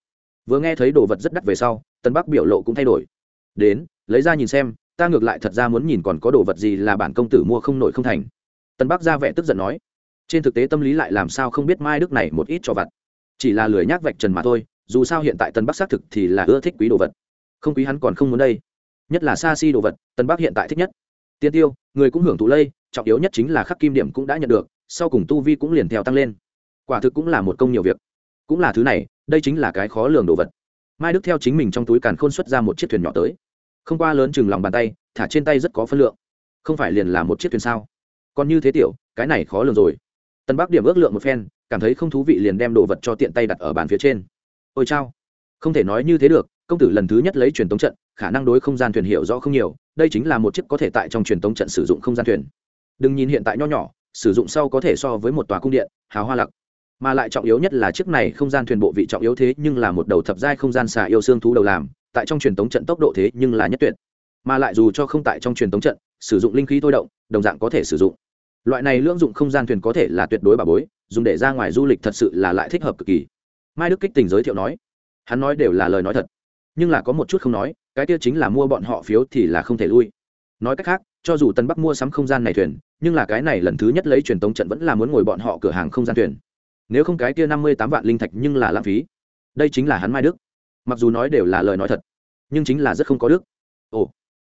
A: vừa nghe thấy đồ vật rất đắt về sau tân bắc biểu lộ cũng thay đổi. Đến, lấy ra nhìn xem, ta ngược lại thật ra muốn nhìn còn có đồ vật gì là bản công tử mua không nổi không thành. Tân bắc ra vẻ tức giận nói. Trên thực tế tâm lý lại làm sao không biết mai đức này một ít cho vặt. Chỉ là lười nhác vạch trần mà thôi dù sao hiện tại tân bắc xác thực thì là ưa thích quý đồ vật. Không quý hắn còn không muốn đây. Nhất là xa xi、si、đồ đồ vật, tân bắc hiện tại thích nhất. Tiên tiêu, người cũng hưởng thụ lây, trọng yếu nhất chính là khắc kim điểm cũng đã nhận được, sau cùng tu vi cũng liền theo tăng lên. Quả thực cũng là một công nhiều việc. Cũng là thứ này, đây chính là cái khó lường đồ vật. Mai đức theo chính mình trong túi càn khôn xuất ra một chiếc thuyền nhỏ tới. Không qua lớn chừng lòng bàn tay, thả trên tay rất có phân lượng. Không phải liền là một chiếc thuyền sao? Còn như thế tiểu, cái này khó lường rồi. Tân bắc điểm ước lượng một phen, cảm thấy không thú vị liền đem đồ vật cho tiện tay đặt ở bàn phía trên ôi chao. Không thể nói như thế được, công tử lần thứ nhất lấy truyền tống trận, khả năng đối không gian thuyền hiểu rõ không nhiều, đây chính là một chiếc có thể tại trong truyền tống trận sử dụng không gian thuyền. Đừng nhìn hiện tại nho nhỏ, sử dụng sau có thể so với một tòa cung điện, hào hoa lặc. Mà lại trọng yếu nhất là chiếc này không gian thuyền bộ vị trọng yếu thế nhưng là một đầu thập giai không gian xà yêu xương thú đầu làm, tại trong truyền tống trận tốc độ thế nhưng là nhất tuyệt. Mà lại dù cho không tại trong truyền tống trận, sử dụng linh khí thôi động, đồng dạng có thể sử dụng. Loại này lưỡng dụng không gian thuyền có thể là tuyệt đối bà bối, dùng để ra ngoài du lịch thật sự là lại thích hợp cực kỳ mai đức kích tình giới thiệu nói, hắn nói đều là lời nói thật, nhưng là có một chút không nói, cái kia chính là mua bọn họ phiếu thì là không thể lui. Nói cách khác, cho dù tân bắc mua sắm không gian này thuyền, nhưng là cái này lần thứ nhất lấy truyền tống trận vẫn là muốn ngồi bọn họ cửa hàng không gian thuyền. Nếu không cái kia năm mươi tám vạn linh thạch nhưng là lãng phí. Đây chính là hắn mai đức. Mặc dù nói đều là lời nói thật, nhưng chính là rất không có đức. Ồ,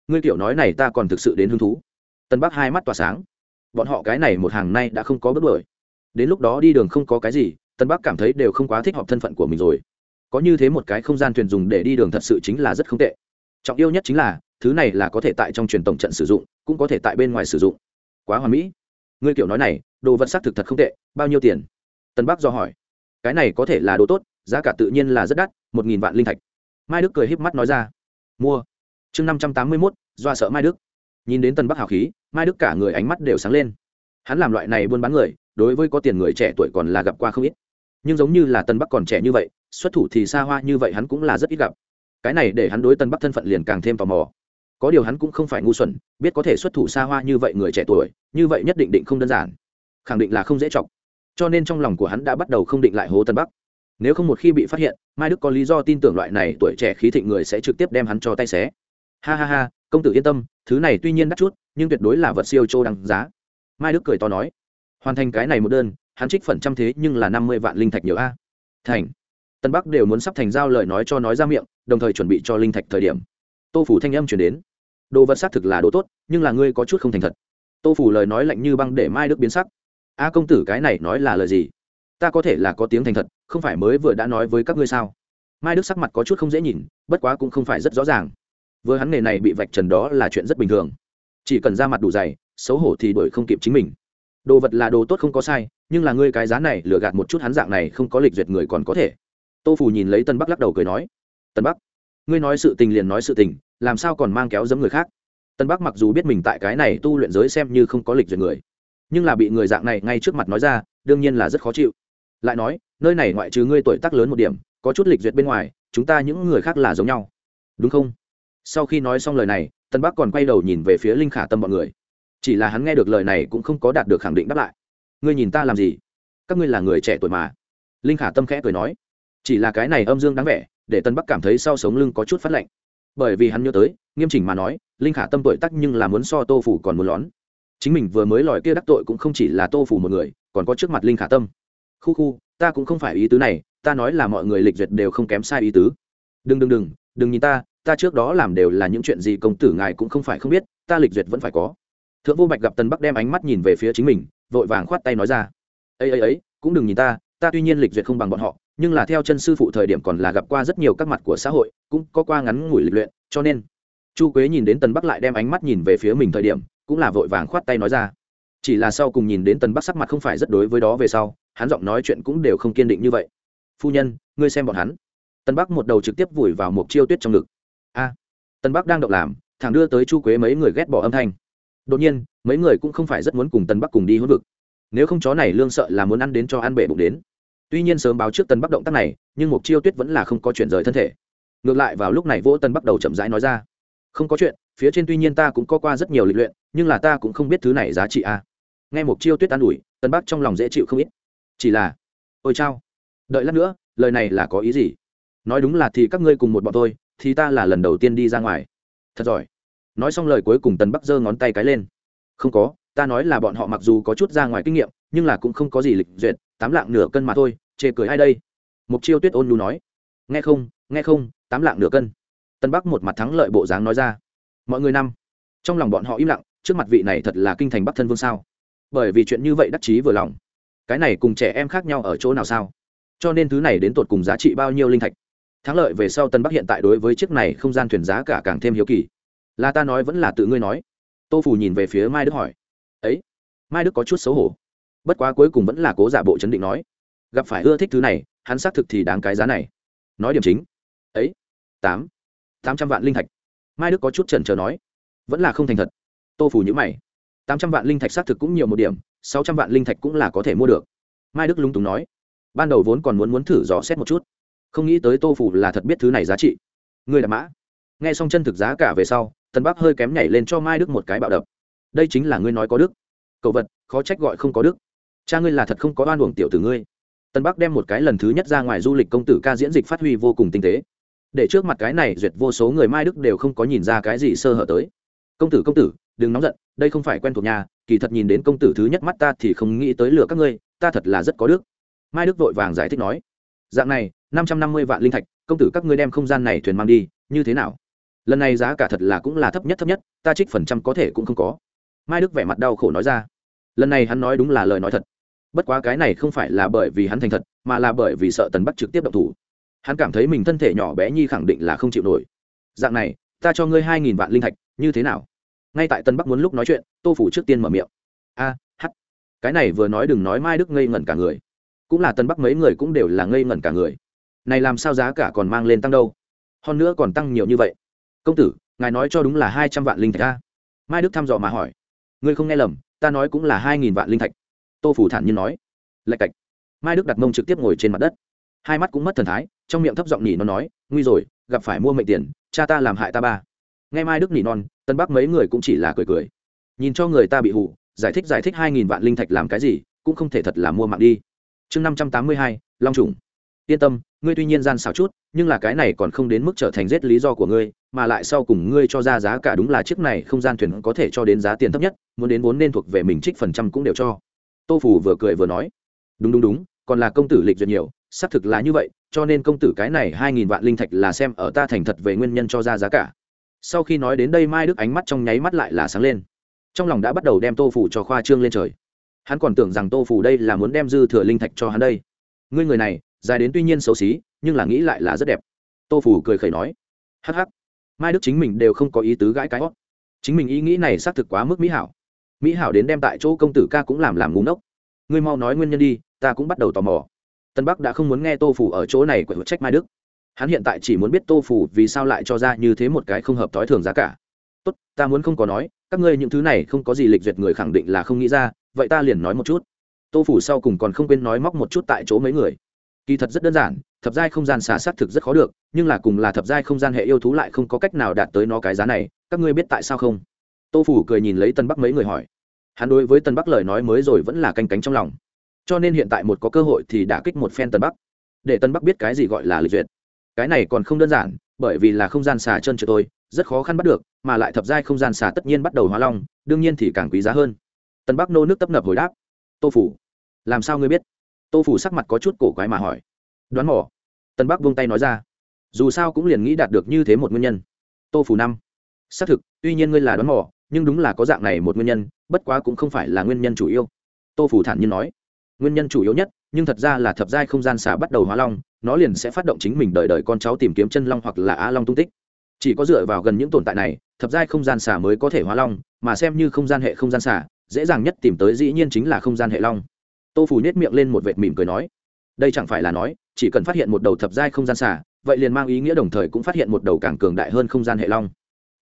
A: ngươi kiểu nói này ta còn thực sự đến hứng thú. Tân bắc hai mắt tỏa sáng. Bọn họ cái này một hàng nay đã không có bước đuổi. Đến lúc đó đi đường không có cái gì tân bắc cảm thấy đều không quá thích hợp thân phận của mình rồi. Có như thế một cái không gian thuyền dùng để đi đường thật sự chính là rất không tệ. Trọng yêu nhất chính là, thứ này là có thể tại trong truyền tổng trận sử dụng, cũng có thể tại bên ngoài sử dụng. Quá hoàn mỹ. Ngươi kiểu nói này, đồ vật xác thực thật không tệ, bao nhiêu tiền? Tân bắc do hỏi. Cái này có thể là đồ tốt, giá cả tự nhiên là rất đắt, một nghìn vạn linh thạch. Mai đức cười híp mắt nói ra. Mua. Chương năm trăm tám mươi mốt do sợ mai đức. Nhìn đến tân bắc hào khí, mai đức cả người ánh mắt đều sáng lên. Hắn làm loại này buôn bán người, đối với có tiền người trẻ tuổi còn là gặp qua không ít nhưng giống như là tân bắc còn trẻ như vậy, xuất thủ thì xa hoa như vậy hắn cũng là rất ít gặp. Cái này để hắn đối tân bắc thân phận liền càng thêm tò mò. Có điều hắn cũng không phải ngu xuẩn, biết có thể xuất thủ xa hoa như vậy người trẻ tuổi, như vậy nhất định định không đơn giản. Khẳng định là không dễ chọc. Cho nên trong lòng của hắn đã bắt đầu không định lại hố tân bắc. Nếu không một khi bị phát hiện, mai đức có lý do tin tưởng loại này tuổi trẻ khí thịnh người sẽ trực tiếp đem hắn cho tay xé. Ha ha ha, công tử yên tâm, thứ này tuy nhiên đắt chút, nhưng tuyệt đối là vật siêu châu đăng giá. Mai đức cười to nói. Hoàn thành cái này một đơn hắn trích phần trăm thế nhưng là năm mươi vạn linh thạch nhiều a. Thành. Tân bắc đều muốn sắp thành giao lời nói cho nói ra miệng, đồng thời chuẩn bị cho linh thạch thời điểm. Tô phủ thanh âm chuyển đến. Đồ vật xác thực là đồ tốt, nhưng là ngươi có chút không thành thật. Tô phủ lời nói lạnh như băng để mai đức biến sắc. A công tử cái này nói là lời gì? Ta có thể là có tiếng thành thật, không phải mới vừa đã nói với các ngươi sao? Mai đức sắc mặt có chút không dễ nhìn, bất quá cũng không phải rất rõ ràng. Vừa hắn nghề này bị vạch trần đó là chuyện rất bình thường. Chỉ cần ra mặt đủ dày, xấu hổ thì đổi không kịp chính mình. Đồ vật là đồ tốt không có sai nhưng là ngươi cái giá này lừa gạt một chút hắn dạng này không có lịch duyệt người còn có thể. Tô phủ nhìn lấy tân bắc lắc đầu cười nói, tân bắc, ngươi nói sự tình liền nói sự tình, làm sao còn mang kéo giấm người khác? Tân bắc mặc dù biết mình tại cái này tu luyện giới xem như không có lịch duyệt người, nhưng là bị người dạng này ngay trước mặt nói ra, đương nhiên là rất khó chịu. Lại nói, nơi này ngoại trừ ngươi tuổi tác lớn một điểm, có chút lịch duyệt bên ngoài, chúng ta những người khác là giống nhau. Đúng không? Sau khi nói xong lời này, tân bắc còn quay đầu nhìn về phía linh khả tâm bọn người. Chỉ là hắn nghe được lời này cũng không có đạt được khẳng định đáp lại ngươi nhìn ta làm gì? Các ngươi là người trẻ tuổi mà. Linh khả tâm khẽ cười nói. Chỉ là cái này âm dương đáng vẻ, để tân bắc cảm thấy sau sống lưng có chút phát lạnh. Bởi vì hắn nhớ tới, nghiêm chỉnh mà nói, linh khả tâm tuổi tắc nhưng là muốn so tô phủ còn muốn lón. Chính mình vừa mới lòi kia đắc tội cũng không chỉ là tô phủ một người, còn có trước mặt linh khả tâm. Khu khu, ta cũng không phải ý tứ này, ta nói là mọi người lịch duyệt đều không kém sai ý tứ. Đừng đừng đừng đừng nhìn ta ta trước đó làm đều là những chuyện gì công tử ngài cũng không phải không biết, ta lịch duyệt vẫn phải có. Thượng vô bạch gặp tần bắc đem ánh mắt nhìn về phía chính mình vội vàng khoát tay nói ra. Ấy ấy ấy cũng đừng nhìn ta ta tuy nhiên lịch duyệt không bằng bọn họ, nhưng là theo chân sư phụ thời điểm còn là gặp qua rất nhiều các mặt của xã hội, cũng có qua ngắn ngủi lịch luyện, cho nên. Chu quế nhìn đến tần bắc lại đem ánh mắt nhìn về phía mình thời điểm, cũng là vội vàng khoát tay nói ra. Chỉ là sau cùng nhìn đến tần bắc sắc mặt không phải rất đối với đó về sau, hắn giọng nói chuyện cũng đều không kiên định như vậy. Phu nhân, ngươi xem bọn hắn. Tần bắc một đầu trực tiếp vùi vào một chiêu tuyết trong ngực. A. Tần bắc đang động làm, thẳng đưa tới chu quế mấy người ghét bỏ âm thanh. Đột nhiên mấy người cũng không phải rất muốn cùng tần bắc cùng đi hỗn vực. Nếu không chó này lương sợ là muốn ăn đến cho ăn bể bụng đến. Tuy nhiên sớm báo trước tần bắc động tác này, nhưng mục chiêu tuyết vẫn là không có chuyện rời thân thể. Ngược lại vào lúc này vỗ tần bắc đầu chậm rãi nói ra, không có chuyện, phía trên tuy nhiên ta cũng có qua rất nhiều lịch luyện, nhưng là ta cũng không biết thứ này giá trị a à. nghe mục chiêu tuyết an ủi, tần bắc trong lòng dễ chịu không ít. Chỉ là, ôi chao, đợi lát nữa, lời này là có ý gì? Nói đúng là thì các ngươi cùng một bọn tôi, thì ta là lần đầu tiên đi ra ngoài. Thật giỏi. Nói xong lời cuối cùng tần bắc giơ ngón tay cái lên không có, ta nói là bọn họ mặc dù có chút ra ngoài kinh nghiệm, nhưng là cũng không có gì lịch duyệt, tám lạng nửa cân mà thôi, chê cười ai đây? Mục chiêu tuyết ôn nhu nói. Nghe không nghe không, tám lạng nửa cân. Tân bắc một mặt thắng lợi bộ dáng nói ra. Mọi người năm. Trong lòng bọn họ im lặng, trước mặt vị này thật là kinh thành bắc thân vương sao? Bởi vì chuyện như vậy đắc chí vừa lòng. Cái này cùng trẻ em khác nhau ở chỗ nào sao? Cho nên thứ này đến tột cùng giá trị bao nhiêu linh thạch? Thắng lợi về sau tân bắc hiện tại đối với chiếc này không gian thuyền giá cả càng thêm hiếu kỳ. Là ta nói vẫn là tự ngươi nói tô phủ nhìn về phía mai đức hỏi. Ấy, mai đức có chút xấu hổ. Bất quá cuối cùng vẫn là cố giả bộ chấn định nói. Gặp phải ưa thích thứ này, hắn xác thực thì đáng cái giá này. Nói điểm chính. Ấy, tám tám trăm vạn linh thạch. Mai đức có chút trần trờ nói. Vẫn là không thành thật. Tô phủ nhữ mày. Tám trăm vạn linh thạch xác thực cũng nhiều một điểm, sáu trăm vạn linh thạch cũng là có thể mua được. Mai đức lung túng nói. Ban đầu vốn còn muốn muốn thử dò xét một chút. Không nghĩ tới tô phủ là thật biết thứ này giá trị. Người là mã. Nghe xong chân thực giá cả về sau tân bắc hơi kém nhảy lên cho mai đức một cái bạo đập. Đây chính là ngươi nói có đức. Cậu vật, khó trách gọi không có đức. Cha ngươi là thật không có oan uổng tiểu tử ngươi. Tân bắc đem một cái lần thứ nhất ra ngoài du lịch công tử ca diễn dịch phát huy vô cùng tinh tế. Để trước mặt cái này duyệt vô số người mai đức đều không có nhìn ra cái gì sơ hở tới. Công tử công tử, đừng nóng giận, đây không phải quen thuộc nhà, kỳ thật nhìn đến công tử thứ nhất mắt ta thì không nghĩ tới lừa các ngươi, ta thật là rất có đức. Mai đức vội vàng giải thích nói, dạng này, năm trăm năm mươi vạn linh thạch, công tử các ngươi đem không gian này thuyền mang đi, như thế nào? Lần này giá cả thật là cũng là thấp nhất thấp nhất ta trích phần trăm có thể cũng không có. Mai đức vẻ mặt đau khổ nói ra. Lần này hắn nói đúng là lời nói thật. Bất quá cái này không phải là bởi vì hắn thành thật mà là bởi vì sợ tần bắc trực tiếp động thủ. Hắn cảm thấy mình thân thể nhỏ bé nhi khẳng định là không chịu nổi. Dạng này ta cho ngươi hai nghìn vạn linh thạch như thế nào? Ngay tại tân bắc muốn lúc nói chuyện tô phủ trước tiên mở miệng. A à, h cái này vừa nói đừng nói mai đức ngây ngẩn cả người. Cũng là tân bắc mấy người cũng đều là ngây ngẩn cả người. Này làm sao giá cả còn mang lên tăng đâu? Hơn nữa còn tăng nhiều như vậy công tử, ngài nói cho đúng là hai trăm vạn linh thạch a. Mai đức thăm dò mà hỏi. Ngươi không nghe lầm, ta nói cũng là hai nghìn vạn linh thạch. Tô phủ thản nhiên nói. Lạch cạch. Mai đức đặt mông trực tiếp ngồi trên mặt đất. Hai mắt cũng mất thần thái, trong miệng thấp giọng nhỉ nó nói, nguy rồi, gặp phải mua mệnh tiền, cha ta làm hại ta ba. Nghe mai đức nỉ non, tân bắc mấy người cũng chỉ là cười cười. Nhìn cho người ta bị hụ giải thích giải thích hai nghìn vạn linh thạch làm cái gì, cũng không thể thật là mua mạng đi. Chương năm trăm tám mươi hai, long trùng. Yên tâm ngươi tuy nhiên gian xảo chút, nhưng là cái này còn không đến mức trở thành giết lý do của ngươi, mà lại sau cùng ngươi cho ra giá cả đúng là chiếc này không gian thuyền có thể cho đến giá tiền thấp nhất, muốn đến vốn nên thuộc về mình trích phần trăm cũng đều cho. Tô phủ vừa cười vừa nói. Đúng đúng đúng, còn là công tử lịch duyệt nhiều, xác thực là như vậy, cho nên công tử cái này hai nghìn vạn linh thạch là xem ở ta thành thật về nguyên nhân cho ra giá cả. Sau khi nói đến đây mai đức ánh mắt trong nháy mắt lại là sáng lên. Trong lòng đã bắt đầu đem tô phủ cho khoa trương lên trời. Hắn còn tưởng rằng tô phủ đây là muốn đem dư thừa linh thạch cho hắn đây. Ngươi người này dài đến tuy nhiên xấu xí, nhưng là nghĩ lại là rất đẹp. Tô phủ cười khẩy nói, hắc hắc, mai đức chính mình đều không có ý tứ gãi cái hót chính mình ý nghĩ này xác thực quá mức mỹ hảo. Mỹ hảo đến đem tại chỗ công tử ca cũng làm làm ngúng ốc ngươi mau nói nguyên nhân đi, ta cũng bắt đầu tò mò. Tân bắc đã không muốn nghe tô phủ ở chỗ này quậy trách mai đức. Hắn hiện tại chỉ muốn biết tô phủ vì sao lại cho ra như thế một cái không hợp thói thường giá cả. Tốt, ta muốn không có nói, các ngươi những thứ này không có gì lịch duyệt người khẳng định là không nghĩ ra, vậy ta liền nói một chút. Tô phủ sau cùng còn không quên nói móc một chút tại chỗ mấy người kỳ thật rất đơn giản, thập giai không gian xả s á t thực rất khó được, nhưng là cùng là thập giai không gian hệ yêu thú lại không có cách nào đạt tới nó cái giá này, các ngươi biết tại sao không? Tô phủ cười nhìn lấy tân bắc mấy người hỏi. Hắn đối với tân bắc lời nói mới rồi vẫn là canh cánh trong lòng. Cho nên hiện tại một có cơ hội thì đã kích một phen tân bắc. Để tân bắc biết cái gì gọi là lịch duyệt. Cái này còn không đơn giản, bởi vì là không gian xà chân trượt tôi, rất khó khăn bắt được, mà lại thập giai không gian xà tất nhiên bắt đầu hóa long, đương nhiên thì càng quý giá hơn. Tân bắc nô nước tấp nập hồi đáp. Tô phủ, làm sao ngươi biết? Tô phủ sắc mặt có chút cổ quái mà hỏi. Đoán mỏ tân bắc vung tay nói ra. Dù sao cũng liền nghĩ đạt được như thế một nguyên nhân. Tô phủ năm. Xác thực, tuy nhiên ngươi là đoán mỏ nhưng đúng là có dạng này một nguyên nhân, bất quá cũng không phải là nguyên nhân chủ yếu. Tô phủ thản nhiên nói. Nguyên nhân chủ yếu nhất, nhưng thật ra là thập giai không gian xả bắt đầu hóa long, nó liền sẽ phát động chính mình đợi đợi con cháu tìm kiếm chân long hoặc là á long tung tích. Chỉ có dựa vào gần những tồn tại này, thập giai không gian xả mới có thể hóa long, mà xem như không gian hệ không gian xả dễ dàng nhất tìm tới dĩ nhiên chính là không gian hệ long tô phủ nhét miệng lên một vệt mỉm cười nói, đây chẳng phải là nói, chỉ cần phát hiện một đầu thập giai không gian xả vậy liền mang ý nghĩa đồng thời cũng phát hiện một đầu càng cường đại hơn không gian hệ long.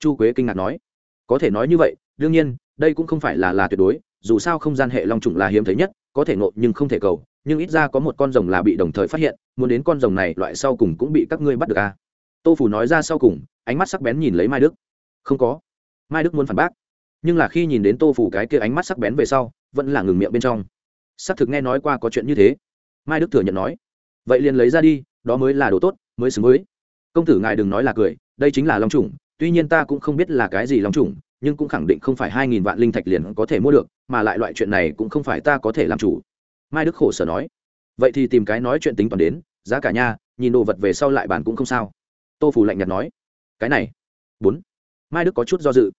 A: Chu quế kinh ngạc nói, có thể nói như vậy, đương nhiên, đây cũng không phải là là tuyệt đối, dù sao không gian hệ long trùng là hiếm thấy nhất, có thể ngộ nhưng không thể cầu, nhưng ít ra có một con rồng là bị đồng thời phát hiện, muốn đến con rồng này loại sau cùng cũng bị các ngươi bắt được à. tô phủ nói ra sau cùng, ánh mắt sắc bén nhìn lấy mai đức. Không có. Mai đức muốn phản bác. Nhưng là khi nhìn đến tô phủ cái kia ánh mắt sắc bén về sau, vẫn là ngừng miệng bên trong xác thực nghe nói qua có chuyện như thế. Mai đức thừa nhận nói, vậy liền lấy ra đi, đó mới là đồ tốt, mới xứng với. Công tử ngài đừng nói là cười, đây chính là long trùng tuy nhiên ta cũng không biết là cái gì long trùng nhưng cũng khẳng định không phải hai nghìn vạn linh thạch liền có thể mua được, mà lại loại chuyện này cũng không phải ta có thể làm chủ. Mai đức khổ sở nói, vậy thì tìm cái nói chuyện tính toàn đến, giá cả nha, nhìn đồ vật về sau lại bàn cũng không sao. Tô phủ lạnh nhạt nói, cái này, bốn. Mai đức có chút do dự,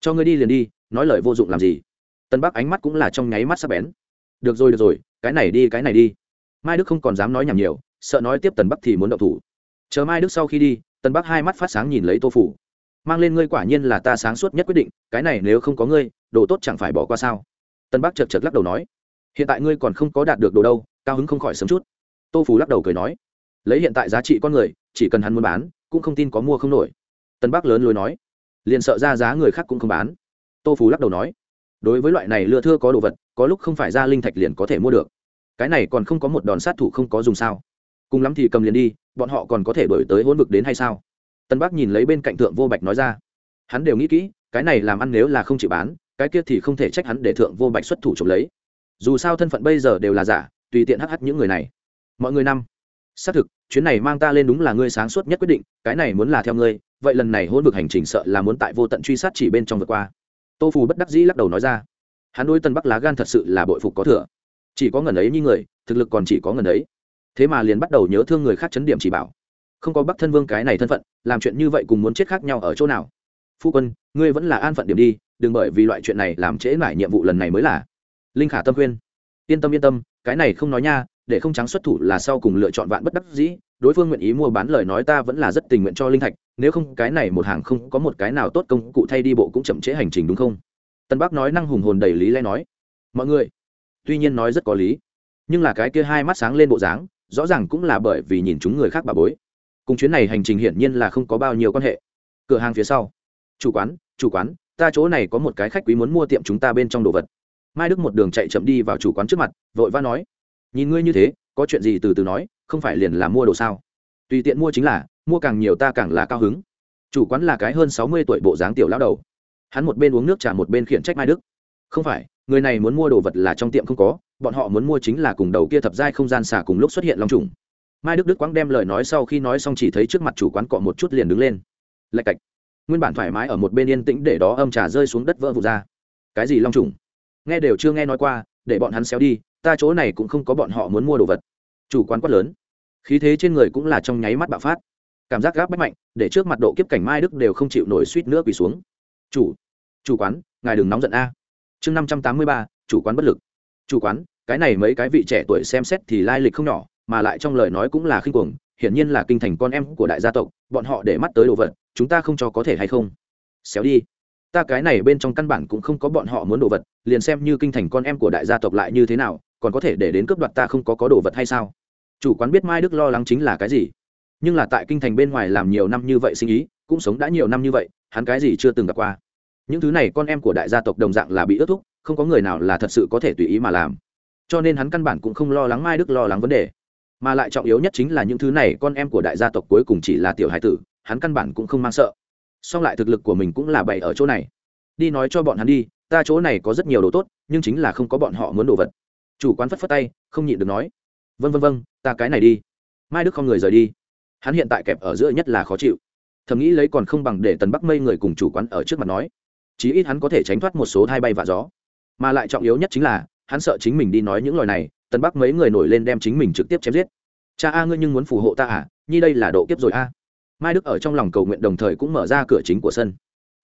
A: cho ngươi đi liền đi, nói lời vô dụng làm gì? Tân bắc ánh mắt cũng là trong nháy mắt sắp bén được rồi được rồi, cái này đi, cái này đi. Mai đức không còn dám nói nhảm nhiều, sợ nói tiếp tần bắc thì muốn động thủ. Chờ mai đức sau khi đi, tần bắc hai mắt phát sáng nhìn lấy tô phủ. Mang lên ngươi quả nhiên là ta sáng suốt nhất quyết định, cái này nếu không có ngươi, đồ tốt chẳng phải bỏ qua sao? Tân bắc chật chật lắc đầu nói. Hiện tại ngươi còn không có đạt được đồ đâu, cao hứng không khỏi sớm chút. Tô phủ lắc đầu cười nói. Lấy hiện tại giá trị con người, chỉ cần hắn muốn bán, cũng không tin có mua không nổi. Tân bắc lớn lối nói. Liền sợ ra giá người khác cũng không bán. Tô phủ lắc đầu nói. Đối với loại này lừa thưa có đồ vật có lúc không phải ra linh thạch liền có thể mua được. Cái này còn không có một đòn sát thủ không có dùng sao? Cùng lắm thì cầm liền đi, bọn họ còn có thể đổi tới hỗn vực đến hay sao? Tân bắc nhìn lấy bên cạnh thượng vô bạch nói ra. Hắn đều nghĩ kỹ, cái này làm ăn nếu là không chịu bán, cái kia thì không thể trách hắn để thượng vô bạch xuất thủ trộm lấy. Dù sao thân phận bây giờ đều là giả, tùy tiện hắc hắc những người này. Mọi người năm. Xác thực, chuyến này mang ta lên đúng là ngươi sáng suốt nhất quyết định, cái này muốn là theo ngươi, vậy lần này hỗn vực hành trình sợ là muốn tại vô tận truy sát chỉ bên trong vượt qua. Tô phù bất đắc dĩ lắc đầu nói ra hắn đôi tân bắc lá gan thật sự là bội phục có thừa. Chỉ có ngần ấy như người, thực lực còn chỉ có ngần ấy. Thế mà liền bắt đầu nhớ thương người khác chấn điểm chỉ bảo. Không có bắc thân vương cái này thân phận, làm chuyện như vậy cùng muốn chết khác nhau ở chỗ nào? Phu quân, ngươi vẫn là an phận điểm đi, đừng bởi vì loại chuyện này làm trễ mải nhiệm vụ lần này mới là. Linh khả tâm khuyên. Yên tâm yên tâm, cái này không nói nha, để không trắng xuất thủ là sau cùng lựa chọn vạn bất đắc dĩ. Đối phương nguyện ý mua bán lời nói ta vẫn là rất tình nguyện cho linh thạch, nếu không cái này một hàng không có một cái nào tốt công cụ thay đi bộ cũng chậm trễ hành trình đúng không? Tân bắc nói năng hùng hồn đầy lý lẽ nói, mọi người, tuy nhiên nói rất có lý, nhưng là cái kia hai mắt sáng lên bộ dáng, rõ ràng cũng là bởi vì nhìn chúng người khác bà bối. Cùng chuyến này hành trình hiển nhiên là không có bao nhiêu quan hệ. Cửa hàng phía sau, chủ quán chủ quán, ta chỗ này có một cái khách quý muốn mua tiệm chúng ta bên trong đồ vật. Mai đức một đường chạy chậm đi vào chủ quán trước mặt, vội vã nói, nhìn ngươi như thế, có chuyện gì từ từ nói, không phải liền là mua đồ sao? Tùy tiện mua chính là, mua càng nhiều ta càng là cao hứng. Chủ quán là cái hơn sáu mươi tuổi bộ dáng tiểu lão đầu hắn một bên uống nước trà một bên khiển trách mai đức. Không phải, người này muốn mua đồ vật là trong tiệm không có, bọn họ muốn mua chính là cùng đầu kia thập giai không gian xả cùng lúc xuất hiện long trùng. Mai đức đức quang đem lời nói sau khi nói xong chỉ thấy trước mặt chủ quán cọ một chút liền đứng lên. Lạch cạch. Nguyên bản thoải mái ở một bên yên tĩnh để đó âm trà rơi xuống đất vỡ vụt ra. Cái gì long trùng? Nghe đều chưa nghe nói qua, để bọn hắn xéo đi, ta chỗ này cũng không có bọn họ muốn mua đồ vật. Chủ quán quát lớn. Khí thế trên người cũng là trong nháy mắt bạo phát. Cảm giác gáp bách mạnh, để trước mặt độ kiếp cảnh mai đức đều không chịu nổi suýt nữa quỳ xuống chủ chủ quán, ngài đừng nóng giận a. Chương năm trăm tám mươi ba, chủ quán bất lực. Chủ quán, cái này mấy cái vị trẻ tuổi xem xét thì lai lịch không nhỏ, mà lại trong lời nói cũng là khinh cuồng, hiển nhiên là kinh thành con em của đại gia tộc, bọn họ để mắt tới đồ vật, chúng ta không cho có thể hay không? Xéo đi. Ta cái này bên trong căn bản cũng không có bọn họ muốn đồ vật, liền xem như kinh thành con em của đại gia tộc lại như thế nào, còn có thể để đến cướp đoạt ta không có có đồ vật hay sao? Chủ quán biết mai đức lo lắng chính là cái gì? Nhưng là tại kinh thành bên ngoài làm nhiều năm như vậy sinh ý cũng sống đã nhiều năm như vậy, hắn cái gì chưa từng gặp qua. Những thứ này con em của đại gia tộc đồng dạng là bị ước thúc, không có người nào là thật sự có thể tùy ý mà làm. Cho nên hắn căn bản cũng không lo lắng mai đức lo lắng vấn đề. Mà lại trọng yếu nhất chính là những thứ này con em của đại gia tộc cuối cùng chỉ là tiểu hải tử, hắn căn bản cũng không mang sợ. Song lại thực lực của mình cũng là bày ở chỗ này. Đi nói cho bọn hắn đi, ta chỗ này có rất nhiều đồ tốt, nhưng chính là không có bọn họ muốn đồ vật. Chủ quán phất phất tay, không nhịn được nói. Vân vân vân ta cái này đi. Mai đức không người rời đi. Hắn hiện tại kẹp ở giữa nhất là khó chịu thầm nghĩ lấy còn không bằng để tần bắc mây người cùng chủ quán ở trước mặt nói. Chí ít hắn có thể tránh thoát một số thai bay và gió. Mà lại trọng yếu nhất chính là, hắn sợ chính mình đi nói những lời này, tần bắc mấy người nổi lên đem chính mình trực tiếp chém giết. Cha a, ngươi nhưng muốn phù hộ ta à? Như đây là độ kiếp rồi a. Mai đức ở trong lòng cầu nguyện đồng thời cũng mở ra cửa chính của sân.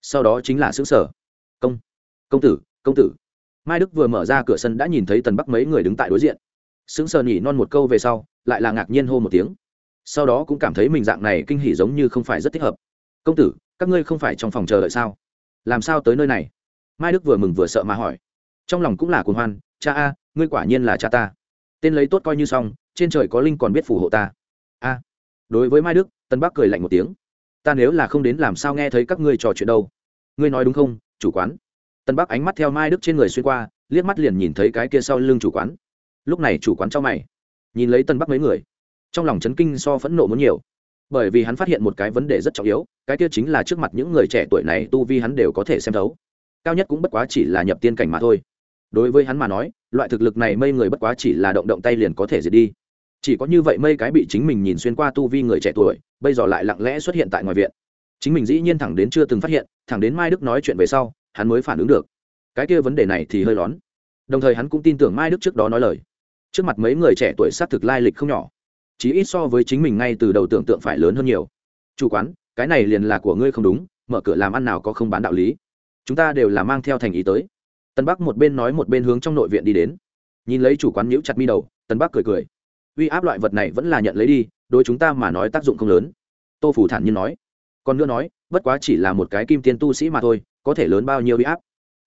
A: Sau đó chính là xứ sở. Công. Công tử công tử. Mai đức vừa mở ra cửa sân đã nhìn thấy tần bắc mấy người đứng tại đối diện. Sững sờ nhỉ non một câu về sau, lại là ngạc nhiên hô một tiếng sau đó cũng cảm thấy mình dạng này kinh hỉ giống như không phải rất thích hợp. Công tử, các ngươi không phải trong phòng chờ đợi sao? Làm sao tới nơi này? Mai đức vừa mừng vừa sợ mà hỏi. Trong lòng cũng là cuồng hoan, cha a, ngươi quả nhiên là cha ta. Tên lấy tốt coi như xong, trên trời có linh còn biết phù hộ ta. A. Đối với mai đức, tân bắc cười lạnh một tiếng. Ta nếu là không đến làm sao nghe thấy các ngươi trò chuyện đâu? Ngươi nói đúng không, chủ quán? Tân bắc ánh mắt theo mai đức trên người xuyên qua, liếc mắt liền nhìn thấy cái kia sau lưng chủ quán. Lúc này chủ quán cho mày, nhìn lấy tân bắc mấy người trong lòng chấn kinh so phẫn nộ muốn nhiều. Bởi vì hắn phát hiện một cái vấn đề rất trọng yếu, cái kia chính là trước mặt những người trẻ tuổi này tu vi hắn đều có thể xem thấu. Cao nhất cũng bất quá chỉ là nhập tiên cảnh mà thôi. Đối với hắn mà nói, loại thực lực này mây người bất quá chỉ là động động tay liền có thể diệt đi. Chỉ có như vậy mây cái bị chính mình nhìn xuyên qua tu vi người trẻ tuổi, bây giờ lại lặng lẽ xuất hiện tại ngoài viện. Chính mình dĩ nhiên thẳng đến chưa từng phát hiện, thẳng đến mai đức nói chuyện về sau, hắn mới phản ứng được. Cái kia vấn đề này thì hơi lón. Đồng thời hắn cũng tin tưởng mai đức trước đó nói lời. Trước mặt mấy người trẻ tuổi xác thực lai lịch không nhỏ chí ít so với chính mình ngay từ đầu tưởng tượng phải lớn hơn nhiều. Chủ quán, cái này liền là của ngươi không đúng, mở cửa làm ăn nào có không bán đạo lý. Chúng ta đều là mang theo thành ý tới. Tân bắc một bên nói một bên hướng trong nội viện đi đến. Nhìn lấy chủ quán nhíu chặt mi đầu, tân bắc cười cười. Uy áp loại vật này vẫn là nhận lấy đi, đối chúng ta mà nói tác dụng không lớn. Tô phủ thản nhiên nói. Còn nữa nói, bất quá chỉ là một cái kim tiên tu sĩ mà thôi, có thể lớn bao nhiêu uy áp?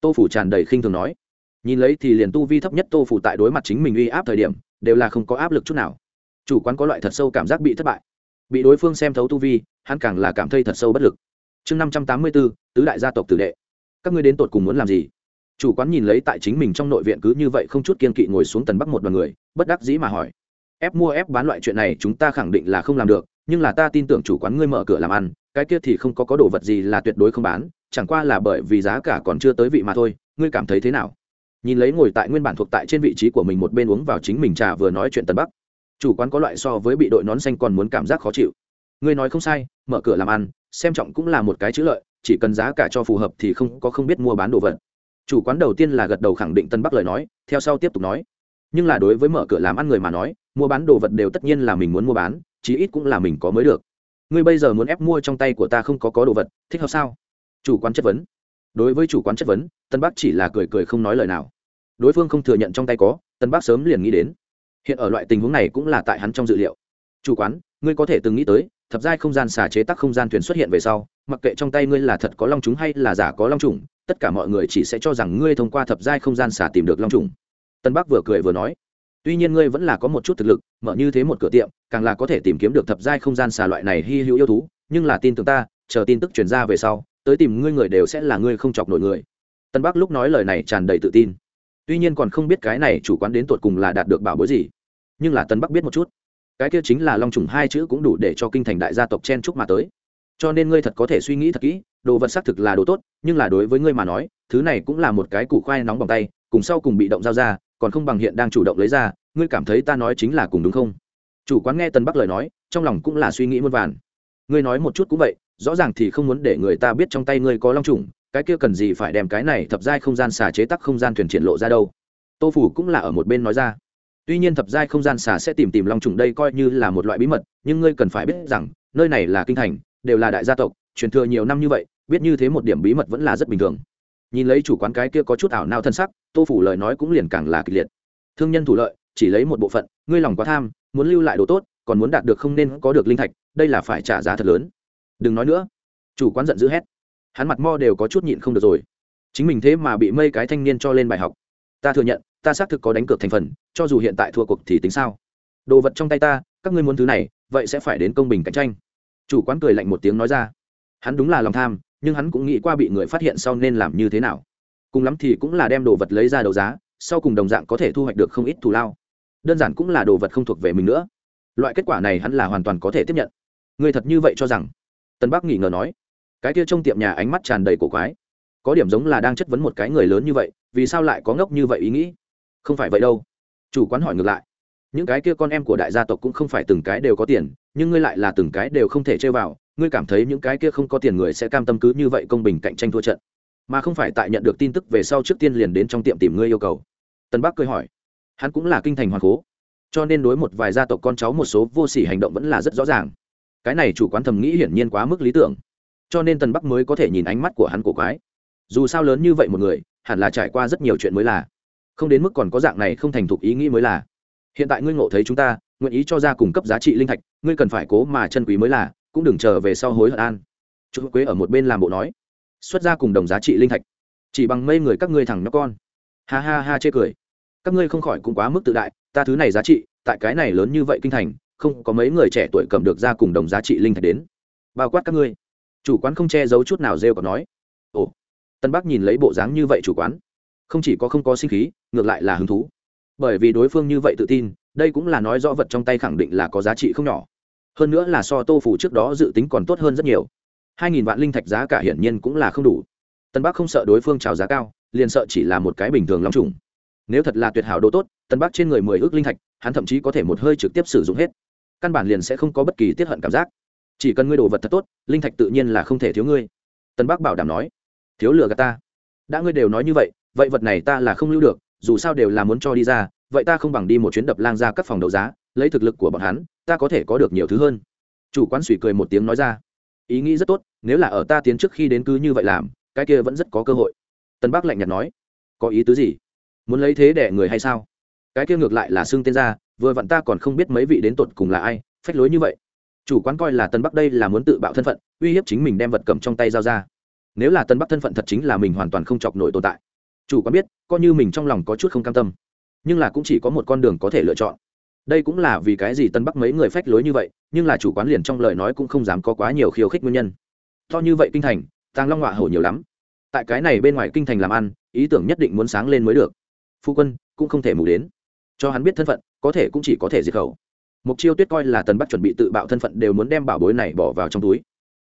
A: Tô phủ tràn đầy khinh thường nói. Nhìn lấy thì liền tu vi thấp nhất tô phủ tại đối mặt chính mình uy áp thời điểm, đều là không có áp lực chút nào chủ quán có loại thật sâu cảm giác bị thất bại. Bị đối phương xem thấu tu vi, hắn càng là cảm thấy thật sâu bất lực. Chương năm trăm tám mươi bốn, tứ đại gia tộc tử đệ. Các ngươi đến tột cùng muốn làm gì? Chủ quán nhìn lấy tại chính mình trong nội viện cứ như vậy không chút kiên kỵ ngồi xuống tần bắc một đoàn người, bất đắc dĩ mà hỏi. Ép mua ép bán loại chuyện này chúng ta khẳng định là không làm được, nhưng là ta tin tưởng chủ quán ngươi mở cửa làm ăn, cái kia thì không có có đồ vật gì là tuyệt đối không bán, chẳng qua là bởi vì giá cả còn chưa tới vị mà thôi, ngươi cảm thấy thế nào? Nhìn lấy ngồi tại nguyên bản thuộc tại trên vị trí của mình một bên uống vào chính mình trà vừa nói chuyện tần bắc chủ quán có loại so với bị đội nón xanh còn muốn cảm giác khó chịu. Ngươi nói không sai, mở cửa làm ăn, xem trọng cũng là một cái chữ lợi, chỉ cần giá cả cho phù hợp thì không có không biết mua bán đồ vật. Chủ quán đầu tiên là gật đầu khẳng định tân bắc lời nói, theo sau tiếp tục nói. Nhưng là đối với mở cửa làm ăn người mà nói, mua bán đồ vật đều tất nhiên là mình muốn mua bán, chí ít cũng là mình có mới được. Ngươi bây giờ muốn ép mua trong tay của ta không có có đồ vật, thích hợp sao? Chủ quán chất vấn. Đối với chủ quán chất vấn, tân bắc chỉ là cười cười không nói lời nào. Đối phương không thừa nhận trong tay có, tân bắc sớm liền nghĩ đến hiện ở loại tình huống này cũng là tại hắn trong dự liệu. Chủ quán, ngươi có thể từng nghĩ tới, thập giai không gian xả chế tác không gian thuyền xuất hiện về sau, mặc kệ trong tay ngươi là thật có long trùng hay là giả có long trùng, tất cả mọi người chỉ sẽ cho rằng ngươi thông qua thập giai không gian xả tìm được long trùng. Tân bắc vừa cười vừa nói, tuy nhiên ngươi vẫn là có một chút thực lực, mở như thế một cửa tiệm, càng là có thể tìm kiếm được thập giai không gian xả loại này hy hữu yêu thú, nhưng là tin tưởng ta, chờ tin tức truyền ra về sau, tới tìm ngươi người đều sẽ là ngươi không chọc nổi người. Tân bắc lúc nói lời này tràn đầy tự tin. Tuy nhiên còn không biết cái này chủ quán đến tột cùng là đạt được bảo bối gì nhưng là tân bắc biết một chút. Cái kia chính là long trùng hai chữ cũng đủ để cho kinh thành đại gia tộc chen chúc mà tới. Cho nên ngươi thật có thể suy nghĩ thật kỹ, đồ vật xác thực là đồ tốt, nhưng là đối với ngươi mà nói, thứ này cũng là một cái củ khoai nóng bằng tay, cùng sau cùng bị động giao ra, còn không bằng hiện đang chủ động lấy ra, ngươi cảm thấy ta nói chính là cùng đúng không? Chủ quán nghe tân bắc lời nói, trong lòng cũng là suy nghĩ muôn vàn. Ngươi nói một chút cũng vậy, rõ ràng thì không muốn để người ta biết trong tay ngươi có long trùng, cái kia cần gì phải đem cái này thập giai không gian xà chế tắc không gian thuyền triển lộ ra đâu. Tô phủ cũng là ở một bên nói ra tuy nhiên thập giai không gian xà sẽ tìm tìm long trùng đây coi như là một loại bí mật, nhưng ngươi cần phải biết rằng, nơi này là kinh thành, đều là đại gia tộc, truyền thừa nhiều năm như vậy, biết như thế một điểm bí mật vẫn là rất bình thường. Nhìn lấy chủ quán cái kia có chút ảo nao thân sắc, tô phủ lời nói cũng liền càng là kịch liệt. Thương nhân thủ lợi, chỉ lấy một bộ phận, ngươi lòng quá tham, muốn lưu lại đồ tốt, còn muốn đạt được không nên có được linh thạch, đây là phải trả giá thật lớn. Đừng nói nữa. Chủ quán giận dữ hét. Hắn mặt mo đều có chút nhịn không được rồi. Chính mình thế mà bị mây cái thanh niên cho lên bài học. Ta thừa nhận ta xác thực có đánh cược thành phần, cho dù hiện tại thua cuộc thì tính sao? Đồ vật trong tay ta, các ngươi muốn thứ này, vậy sẽ phải đến công bình cạnh tranh. Chủ quán cười lạnh một tiếng nói ra. Hắn đúng là lòng tham, nhưng hắn cũng nghĩ qua bị người phát hiện sau nên làm như thế nào. Cùng lắm thì cũng là đem đồ vật lấy ra đấu giá, sau cùng đồng dạng có thể thu hoạch được không ít thù lao. Đơn giản cũng là đồ vật không thuộc về mình nữa. Loại kết quả này hắn là hoàn toàn có thể tiếp nhận. Người thật như vậy cho rằng? Tân bắc nghỉ ngờ nói. Cái kia trong tiệm nhà ánh mắt tràn đầy cổ quái. Có điểm giống là đang chất vấn một cái người lớn như vậy, vì sao lại có ngốc như vậy ý nghĩ? Không phải vậy đâu. Chủ quán hỏi ngược lại. Những cái kia con em của đại gia tộc cũng không phải từng cái đều có tiền, nhưng ngươi lại là từng cái đều không thể chơi vào, ngươi cảm thấy những cái kia không có tiền người sẽ cam tâm cứ như vậy công bình cạnh tranh thua trận. Mà không phải tại nhận được tin tức về sau trước tiên liền đến trong tiệm tìm ngươi yêu cầu. Tân bắc cười hỏi. Hắn cũng là kinh thành hoàng cố. Cho nên đối một vài gia tộc con cháu một số vô s ỉ hành động vẫn là rất rõ ràng. Cái này chủ quán thầm nghĩ hiển nhiên quá mức lý tưởng. Cho nên tân bắc mới có thể nhìn ánh mắt của hắn cổ quái. Dù sao lớn như vậy một người, hẳn là trải qua rất nhiều chuyện mới là không đến mức còn có dạng này không thành thục ý nghĩ mới là. Hiện tại ngươi ngộ thấy chúng ta, nguyện ý cho ra cung cấp giá trị linh thạch, ngươi cần phải cố mà chân quý mới là, cũng đừng chờ về sau hối hận an. Chú quế ở một bên làm bộ nói, xuất ra cùng đồng giá trị linh thạch. Chỉ bằng mây người các ngươi thẳng nhóc con. Ha ha ha chê cười. Các ngươi không khỏi cũng quá mức tự đại, ta thứ này giá trị, tại cái này lớn như vậy kinh thành, không có mấy người trẻ tuổi cầm được ra cùng đồng giá trị linh thạch đến. Bao quát các ngươi. Chủ quán không che giấu chút nào rêu còn nói. Ồ. Tân bắc nhìn lấy bộ dáng như vậy chủ quán không chỉ có không có sinh khí, ngược lại là hứng thú. Bởi vì đối phương như vậy tự tin, đây cũng là nói rõ vật trong tay khẳng định là có giá trị không nhỏ. Hơn nữa là so tô phủ trước đó dự tính còn tốt hơn rất nhiều. Hai nghìn vạn linh thạch giá cả hiển nhiên cũng là không đủ. Tân bắc không sợ đối phương trào giá cao, liền sợ chỉ là một cái bình thường long trùng. Nếu thật là tuyệt hảo đồ tốt tân bắc trên người mười ước linh thạch, hắn thậm chí có thể một hơi trực tiếp sử dụng hết. Căn bản liền sẽ không có bất kỳ tiết hận cảm giác. Chỉ cần ngươi đồ vật thật tốt, linh thạch tự nhiên là không thể thiếu ngươi. Tân bắc bảo đảm nói, thiếu lừa gạt ta. Đã ngươi đều nói như vậy vậy vật này ta là không lưu được, dù sao đều là muốn cho đi ra, vậy ta không bằng đi một chuyến đập lang ra các phòng đấu giá, lấy thực lực của bọn hắn, ta có thể có được nhiều thứ hơn. Chủ quán suy cười một tiếng nói ra. Ý nghĩ rất tốt, nếu là ở ta tiến trước khi đến cứ như vậy làm, cái kia vẫn rất có cơ hội. Tân bắc lạnh nhạt nói. Có ý tứ gì? Muốn lấy thế để người hay sao? Cái kia ngược lại là xưng tên ra, vừa vặn ta còn không biết mấy vị đến tột cùng là ai, phách lối như vậy. Chủ quán coi là tân bắc đây là muốn tự bạo thân phận, uy hiếp chính mình đem vật cầm trong tay giao ra. Nếu là tân bắc thân phận thật chính là mình hoàn toàn không chọc nổi tồn tại chủ quán biết, coi như mình trong lòng có chút không cam tâm, nhưng là cũng chỉ có một con đường có thể lựa chọn. Đây cũng là vì cái gì tân bắc mấy người phách lối như vậy, nhưng là chủ quán liền trong lời nói cũng không dám có quá nhiều khiêu khích nguyên nhân. To như vậy kinh thành, tàng long họa hổ nhiều lắm. Tại cái này bên ngoài kinh thành làm ăn, ý tưởng nhất định muốn sáng lên mới được. Phu quân, cũng không thể mù đến. Cho hắn biết thân phận, có thể cũng chỉ có thể diệt khẩu. Mục chiêu tuyết coi là tần bắc chuẩn bị tự bạo thân phận đều muốn đem bảo bối này bỏ vào trong túi.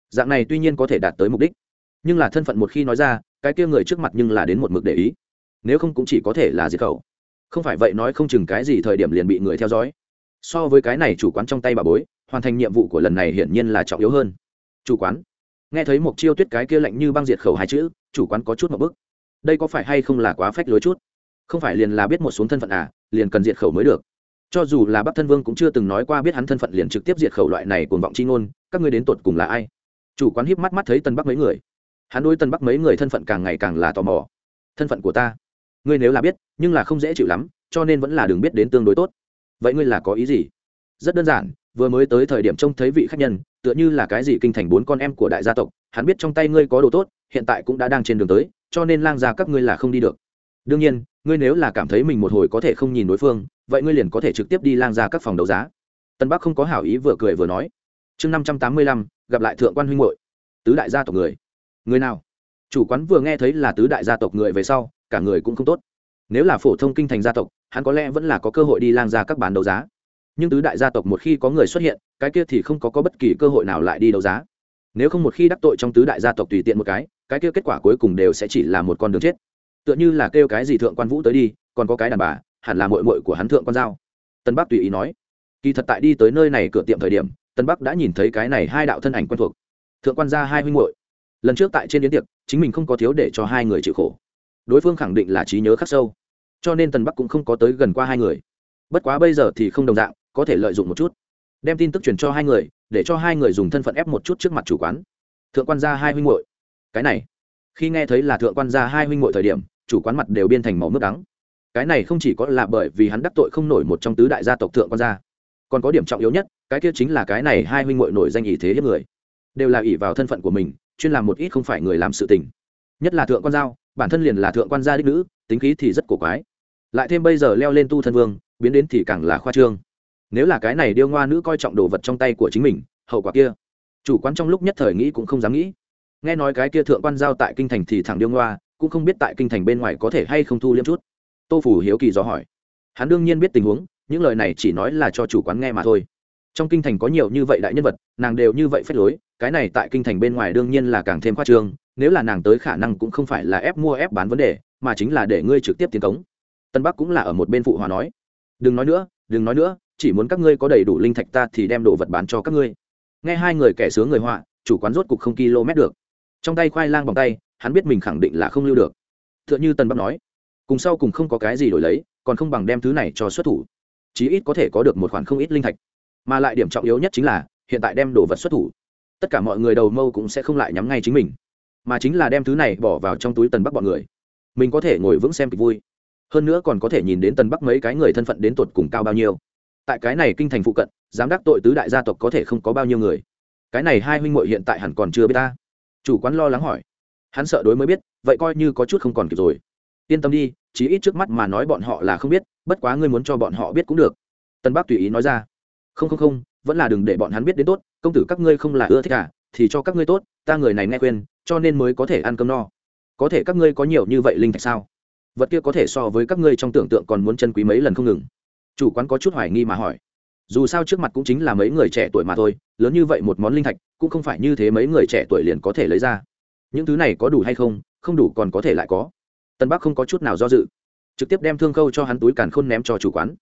A: Dạng này tuy nhiên có thể đạt tới mục đích, nhưng là thân phận một khi nói ra cái kia người trước mặt nhưng là đến một mực để ý. Nếu không cũng chỉ có thể là diệt khẩu. Không phải vậy nói không chừng cái gì thời điểm liền bị người theo dõi. So với cái này chủ quán trong tay bà bối, hoàn thành nhiệm vụ của lần này hiển nhiên là trọng yếu hơn. Chủ quán. Nghe thấy một chiêu tuyết cái kia lạnh như băng diệt khẩu hai chữ, chủ quán có chút một bức. Đây có phải hay không là quá phách lối chút? Không phải liền là biết một xuống thân phận à liền cần diệt khẩu mới được. Cho dù là bắc thân vương cũng chưa từng nói qua biết hắn thân phận liền trực tiếp diệt khẩu loại này cuồng vọng chi ngôn, các ngươi đến tột cùng là ai? Chủ quán híp mắt mắt thấy tân bắc mấy người hắn đối tân bắc mấy người thân phận càng ngày càng là tò mò. Thân phận của ta, ngươi nếu là biết, nhưng là không dễ chịu lắm, cho nên vẫn là đừng biết đến tương đối tốt. Vậy ngươi là có ý gì? Rất đơn giản, vừa mới tới thời điểm trông thấy vị khách nhân, tựa như là cái gì kinh thành bốn con em của đại gia tộc, hắn biết trong tay ngươi có đồ tốt, hiện tại cũng đã đang trên đường tới, cho nên lang ra các ngươi là không đi được. Đương nhiên, ngươi nếu là cảm thấy mình một hồi có thể không nhìn đối phương, vậy ngươi liền có thể trực tiếp đi lang ra các phòng đấu giá. Tân bắc không có hảo ý vừa cười vừa nói. Chương năm trăm tám mươi lăm, gặp lại thượng quan huynh hội tứ đại gia tộc người người nào? Chủ quán vừa nghe thấy là tứ đại gia tộc người về sau cả người cũng không tốt. Nếu là phổ thông kinh thành gia tộc hắn có lẽ vẫn là có cơ hội đi lang ra các bán đấu giá. Nhưng tứ đại gia tộc một khi có người xuất hiện cái kia thì không có, có bất kỳ cơ hội nào lại đi đấu giá. Nếu không một khi đắc tội trong tứ đại gia tộc tùy tiện một cái cái kia kết quả cuối cùng đều sẽ chỉ là một con đường chết. Tựa như là kêu cái gì thượng quan vũ tới đi còn có cái đàn bà hẳn là mội mội của hắn thượng quan giao. Tân bắc tùy ý nói. Kỳ thật tại đi tới nơi này cửa tiệm thời điểm tân bắc đã nhìn thấy cái này hai đạo thân ảnh quen thuộc. Thượng quan gia hai huynh muội lần trước tại trên yến tiệc, chính mình không có thiếu để cho hai người chịu khổ. Đối phương khẳng định là trí nhớ khắc sâu. Cho nên tần bắc cũng không có tới gần qua hai người. Bất quá bây giờ thì không đồng dạng, có thể lợi dụng một chút. Đem tin tức truyền cho hai người, để cho hai người dùng thân phận ép một chút trước mặt chủ quán. Thượng quan gia hai huynh hội cái này, khi nghe thấy là thượng quan gia hai huynh hội thời điểm, chủ quán mặt đều biên thành màu nước đắng. Cái này không chỉ có là bởi vì hắn đắc tội không nổi một trong tứ đại gia tộc thượng quan gia, còn có điểm trọng yếu nhất, cái kia chính là cái này hai huynh hội nổi danh ý thế hiếp người, đều là ỷ vào thân phận của mình chuyên làm một ít không phải người làm sự tình. Nhất là thượng quan giao, bản thân liền là thượng quan gia đích nữ, tính khí thì rất cổ quái. Lại thêm bây giờ leo lên tu thân vương, biến đến thì càng là khoa trương. Nếu là cái này điêu ngoa nữ coi trọng đồ vật trong tay của chính mình, hậu quả kia, chủ quán trong lúc nhất thời nghĩ cũng không dám nghĩ. Nghe nói cái kia thượng quan giao tại kinh thành thì thẳng điêu ngoa, cũng không biết tại kinh thành bên ngoài có thể hay không thu liêm chút. Tô phủ hiếu kỳ dò hỏi. Hắn đương nhiên biết tình huống, những lời này chỉ nói là cho chủ quán nghe mà thôi. Trong kinh thành có nhiều như vậy đại nhân vật, nàng đều như vậy phép lối cái này tại kinh thành bên ngoài đương nhiên là càng thêm khoa trương, nếu là nàng tới khả năng cũng không phải là ép mua ép bán vấn đề, mà chính là để ngươi trực tiếp tiến cống. Tân bắc cũng là ở một bên phụ hòa nói, đừng nói nữa, đừng nói nữa, chỉ muốn các ngươi có đầy đủ linh thạch ta thì đem đồ vật bán cho các ngươi. Nghe hai người kẻ sướng người họa, chủ quán rốt cục không km được. Trong tay khoai lang bằng tay, hắn biết mình khẳng định là không lưu được. T h ư ợ n h ư tân bắc nói, cùng sau cùng không có cái gì đổi lấy, còn không bằng đem thứ này cho xuất thủ. Chí ít có thể có được một khoản không ít linh thạch. Mà lại điểm trọng yếu nhất chính là, hiện tại đem đồ vật xuất thủ tất cả mọi người đầu mâu cũng sẽ không lại nhắm ngay chính mình, mà chính là đem thứ này bỏ vào trong túi tần bắc bọn người. Mình có thể ngồi vững xem kịch vui. Hơn nữa còn có thể nhìn đến tần bắc mấy cái người thân phận đến tột cùng cao bao nhiêu. Tại cái này kinh thành phụ cận dám đắc tội tứ đại gia tộc có thể không có bao nhiêu người. Cái này hai huynh muội hiện tại hẳn còn chưa biết ta. Chủ quán lo lắng hỏi. Hắn sợ đối mới biết, vậy coi như có chút không còn kịp rồi. Yên tâm đi, chí ít trước mắt mà nói bọn họ là không biết, bất quá ngươi muốn cho bọn họ biết cũng được. Tân bắc tùy ý nói ra. Không không không, vẫn là đừng để bọn hắn biết đến tốt công tử các ngươi không là ưa thích cả thì cho các ngươi tốt, ta người này nghe khuyên, cho nên mới có thể ăn cơm no. Có thể các ngươi có nhiều như vậy linh thạch sao? Vật kia có thể so với các ngươi trong tưởng tượng còn muốn chân quý mấy lần không ngừng. Chủ quán có chút hoài nghi mà hỏi. Dù sao trước mặt cũng chính là mấy người trẻ tuổi mà thôi, lớn như vậy một món linh thạch, cũng không phải như thế mấy người trẻ tuổi liền có thể lấy ra. Những thứ này có đủ hay không không đủ còn có thể lại có. Tân bắc không có chút nào do dự. Trực tiếp đem thương khâu cho hắn túi càn khôn ném cho chủ quán.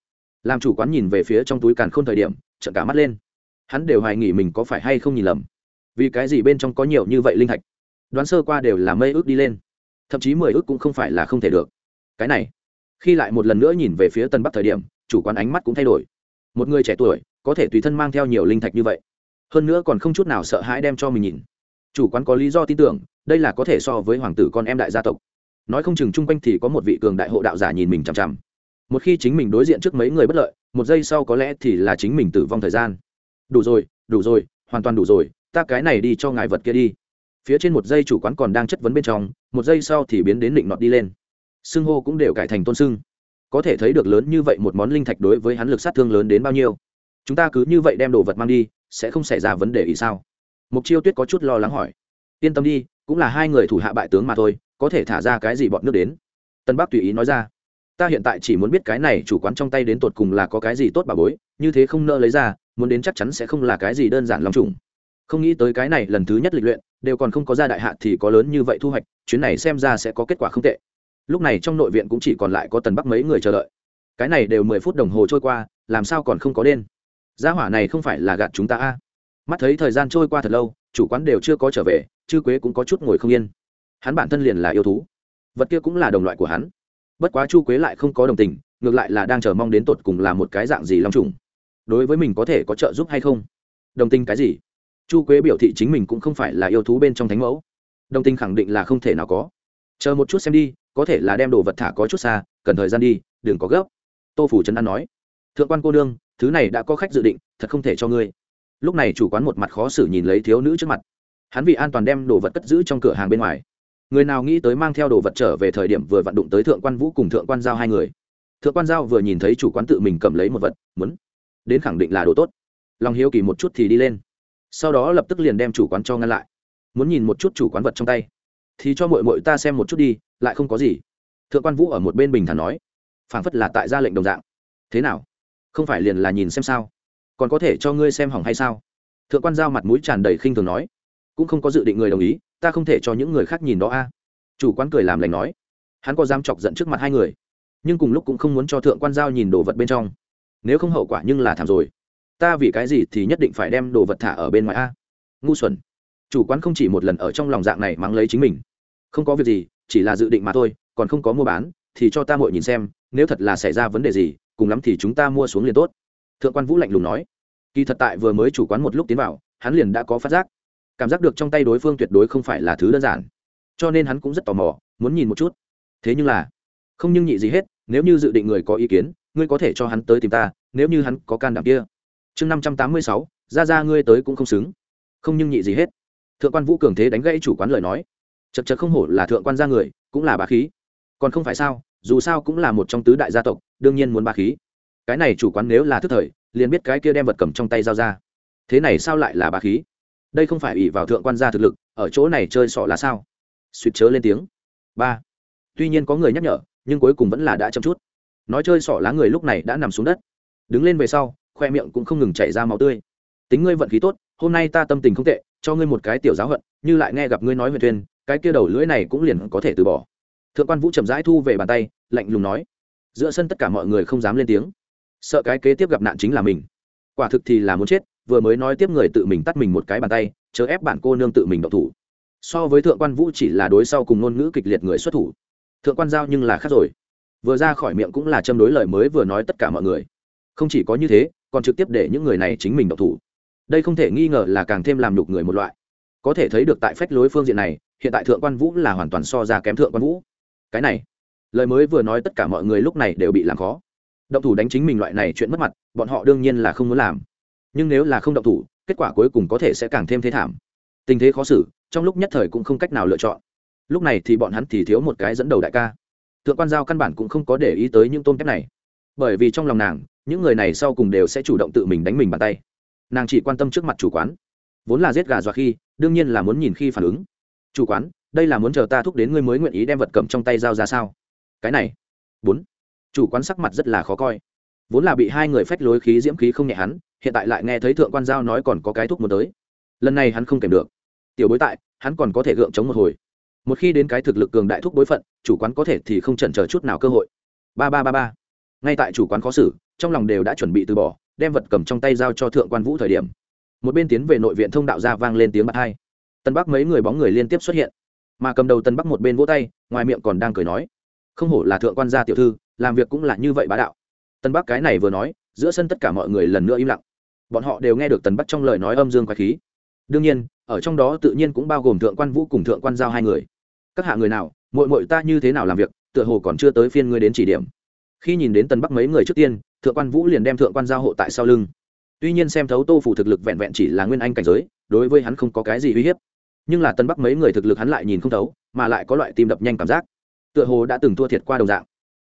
A: Làm chủ quán nhìn về phía trong túi càn khôn thời điểm, trợn cả mắt lên hắn đều hoài nghỉ mình có phải hay không nhìn lầm. Vì cái gì bên trong có nhiều như vậy linh thạch? Đoán sơ qua đều là mây ước đi lên. Thậm chí mười ước cũng không phải là không thể được. Cái này, khi lại một lần nữa nhìn về phía tân bắc thời điểm, chủ quán ánh mắt cũng thay đổi. Một người trẻ tuổi, có thể tùy thân mang theo nhiều linh thạch như vậy. Hơn nữa còn không chút nào sợ hãi đem cho mình nhìn. Chủ quán có lý do tin tưởng, đây là có thể so với hoàng tử con em đại gia tộc. Nói không chừng chung quanh thì có một vị cường đại hộ đạo giả nhìn mình chằm chằm. Một khi chính mình đối diện trước mấy người bất lợi, một giây sau có lẽ thì là chính mình tử vong thời gian đủ rồi đủ rồi, hoàn toàn đủ rồi, ta cái này đi cho ngài vật kia đi. Phía trên một giây chủ quán còn đang chất vấn bên trong, một giây sau thì biến đến định nọt đi lên. Xưng hô cũng đều cải thành tôn xưng. Có thể thấy được lớn như vậy một món linh thạch đối với hắn lực sát thương lớn đến bao nhiêu. Chúng ta cứ như vậy đem đồ vật mang đi, sẽ không xảy ra vấn đề ý sao? Mục chiêu tuyết có chút lo lắng hỏi. Yên tâm đi, cũng là hai người thủ hạ bại tướng mà thôi, có thể thả ra cái gì bọn nước đến? Tân bắc tùy ý nói ra. Ta hiện tại chỉ muốn biết cái này chủ quán trong tay đến tột cùng là có cái gì tốt bà bối, như thế không nỡ lấy ra muốn đến chắc chắn sẽ không là cái gì đơn giản lòng trùng. Không nghĩ tới cái này lần thứ nhất lịch luyện, đều còn không có ra đại hạ thì có lớn như vậy thu hoạch, chuyến này xem ra sẽ có kết quả không tệ. Lúc này trong nội viện cũng chỉ còn lại có tần bắc mấy người chờ đợi. Cái này đều mười phút đồng hồ trôi qua, làm sao còn không có đen gia hỏa này không phải là gạt chúng ta a? Mắt thấy thời gian trôi qua thật lâu, chủ quán đều chưa có trở về, chư quế cũng có chút ngồi không yên. Hắn bản thân liền là yêu thú. Vật kia cũng là đồng loại của hắn. Bất quá chu quế lại không có đồng tình, ngược lại là đang chờ mong đến tột cùng là một cái dạng gì long trùng đối với mình có thể có trợ giúp hay không? Đồng tình cái gì? Chu quế biểu thị chính mình cũng không phải là yêu thú bên trong thánh mẫu. Đồng tình khẳng định là không thể nào có. Chờ một chút xem đi, có thể là đem đồ vật thả có chút xa, cần thời gian đi, đừng có gấp. Tô phủ trấn an nói. Thượng quan cô nương, thứ này đã có khách dự định, thật không thể cho ngươi. Lúc này chủ quán một mặt khó xử nhìn lấy thiếu nữ trước mặt. Hắn vì an toàn đem đồ vật cất giữ trong cửa hàng bên ngoài. Người nào nghĩ tới mang theo đồ vật trở về thời điểm vừa vặn đụng tới thượng quan vũ cùng thượng quan giao hai người. Thượng quan giao vừa nhìn thấy chủ quán tự mình cầm lấy một vật, muốn đến khẳng định là đồ tốt. Lòng hiếu kỳ một chút thì đi lên. Sau đó lập tức liền đem chủ quán cho ngăn lại. Muốn nhìn một chút chủ quán vật trong tay. Thì cho mội mội ta xem một chút đi, lại không có gì. Thượng quan vũ ở một bên bình thản nói. Phảng phất là tại ra lệnh đồng dạng. Thế nào? Không phải liền là nhìn xem sao? Còn có thể cho ngươi xem hỏng hay sao? Thượng quan giao mặt mũi tràn đầy khinh thường nói. Cũng không có dự định người đồng ý, ta không thể cho những người khác nhìn đó a. Chủ quán cười làm lành nói. Hắn có dám chọc giận trước mặt hai người. Nhưng cùng lúc cũng không muốn cho thượng quan giao nhìn đồ vật bên trong nếu không hậu quả nhưng là thảm rồi. Ta vì cái gì thì nhất định phải đem đồ vật thả ở bên ngoài a? Ngu xuẩn. Chủ quán không chỉ một lần ở trong lòng dạng này mắng lấy chính mình. Không có việc gì, chỉ là dự định mà thôi, còn không có mua bán, thì cho ta ngồi nhìn xem, nếu thật là xảy ra vấn đề gì, cùng lắm thì chúng ta mua xuống liền tốt. Thượng quan vũ lạnh lùng nói. Kỳ thật tại vừa mới chủ quán một lúc tiến vào, hắn liền đã có phát giác. Cảm giác được trong tay đối phương tuyệt đối không phải là thứ đơn giản. Cho nên hắn cũng rất tò mò, muốn nhìn một chút. Thế nhưng là, không nhưng nhị gì hết, nếu như dự định người có ý kiến ngươi có thể cho hắn tới tìm ta, nếu như hắn có can đảm kia. Chương năm trăm tám mươi sáu, ra ra ngươi tới cũng không xứng. Không nhưng nhị gì hết. Thượng quan vũ cường thế đánh gãy chủ quán lời nói. Chật chật không hổ là thượng quan gia người, cũng là bá khí. Còn không phải sao, dù sao cũng là một trong tứ đại gia tộc, đương nhiên muốn bá khí. Cái này chủ quán nếu là thức thời, liền biết cái kia đem vật cầm trong tay giao ra. Thế này sao lại là bá khí? Đây không phải ủy vào thượng quan gia thực lực, ở chỗ này chơi sọ là sao? Suýt chớ lên tiếng. Ba. Tuy nhiên có người nhắc nhở, nhưng cuối cùng vẫn là đã chậm chút nói chơi sỏ lá người lúc này đã nằm xuống đất. Đứng lên về sau, khoe miệng cũng không ngừng chảy ra máu tươi. Tính ngươi vận khí tốt, hôm nay ta tâm tình không tệ, cho ngươi một cái tiểu giáo hận, như lại nghe gặp ngươi nói huyền thuyền, cái kia đầu lưỡi này cũng liền có thể từ bỏ. Thượng quan vũ chậm rãi thu về bàn tay, lạnh lùng nói. Giữa sân tất cả mọi người không dám lên tiếng. Sợ cái kế tiếp gặp nạn chính là mình. Quả thực thì là muốn chết, vừa mới nói tiếp người tự mình tắt mình một cái bàn tay, chớ ép bạn cô nương tự mình độc thủ. So với thượng quan vũ chỉ là đối sau cùng ngôn ngữ kịch liệt người xuất thủ. Thượng quan giao nhưng là khác rồi vừa ra khỏi miệng cũng là châm đối lời mới vừa nói tất cả mọi người. Không chỉ có như thế, còn trực tiếp để những người này chính mình độc thủ. Đây không thể nghi ngờ là càng thêm làm nhục người một loại. Có thể thấy được tại phách lối phương diện này, hiện tại thượng quan vũ là hoàn toàn so ra kém thượng quan vũ. Cái này, lời mới vừa nói tất cả mọi người lúc này đều bị làm khó. Động thủ đánh chính mình loại này chuyện mất mặt, bọn họ đương nhiên là không muốn làm. Nhưng nếu là không động thủ, kết quả cuối cùng có thể sẽ càng thêm thế thảm. Tình thế khó xử, trong lúc nhất thời cũng không cách nào lựa chọn. Lúc này thì bọn hắn thì thiếu một cái dẫn đầu đại ca thượng quan giao căn bản cũng không có để ý tới những tôm kép này. Bởi vì trong lòng nàng, những người này sau cùng đều sẽ chủ động tự mình đánh mình bàn tay. Nàng chỉ quan tâm trước mặt chủ quán. Vốn là giết gà dọa khi, đương nhiên là muốn nhìn khi phản ứng. Chủ quán, đây là muốn chờ ta thúc đến ngươi mới nguyện ý đem vật cầm trong tay giao ra sao? Cái này. Bốn. Chủ quán sắc mặt rất là khó coi. Vốn là bị hai người phách lối khí diễm khí không nhẹ hắn, hiện tại lại nghe thấy thượng quan giao nói còn có cái thuốc muốn tới. Lần này hắn không kèm được. Tiểu bối tại, hắn còn có thể gượng chống một hồi một khi đến cái thực lực cường đại thúc bối phận, chủ quán có thể thì không chần chờ chút nào cơ hội. Ba ba ba ba. Ngay tại chủ quán khó xử, trong lòng đều đã chuẩn bị từ bỏ, đem vật cầm trong tay giao cho thượng quan vũ thời điểm. Một bên tiến về nội viện thông đạo ra vang lên tiếng bạc hai. Tân bắc mấy người bóng người liên tiếp xuất hiện. Mà cầm đầu tân bắc một bên vỗ tay, ngoài miệng còn đang cười nói. Không hổ là thượng quan gia tiểu thư, làm việc cũng là như vậy bá đạo. Tân bắc cái này vừa nói, giữa sân tất cả mọi người lần nữa im lặng. Bọn họ đều nghe được tần bắc trong lời nói âm dương quái khí. Đương nhiên, ở trong đó tự nhiên cũng bao gồm thượng quan vũ cùng thượng quan giao hai người các hạ người nào mội mội ta như thế nào làm việc, tựa hồ còn chưa tới phiên ngươi đến chỉ điểm. Khi nhìn đến tần bắc mấy người trước tiên, thượng quan vũ liền đem thượng quan giao hộ tại sau lưng. Tuy nhiên xem thấu tô phủ thực lực vẹn vẹn chỉ là nguyên anh cảnh giới, đối với hắn không có cái gì uy hiếp. Nhưng là tân bắc mấy người thực lực hắn lại nhìn không thấu, mà lại có loại tim đập nhanh cảm giác. Tựa hồ đã từng thua thiệt qua đồng dạng.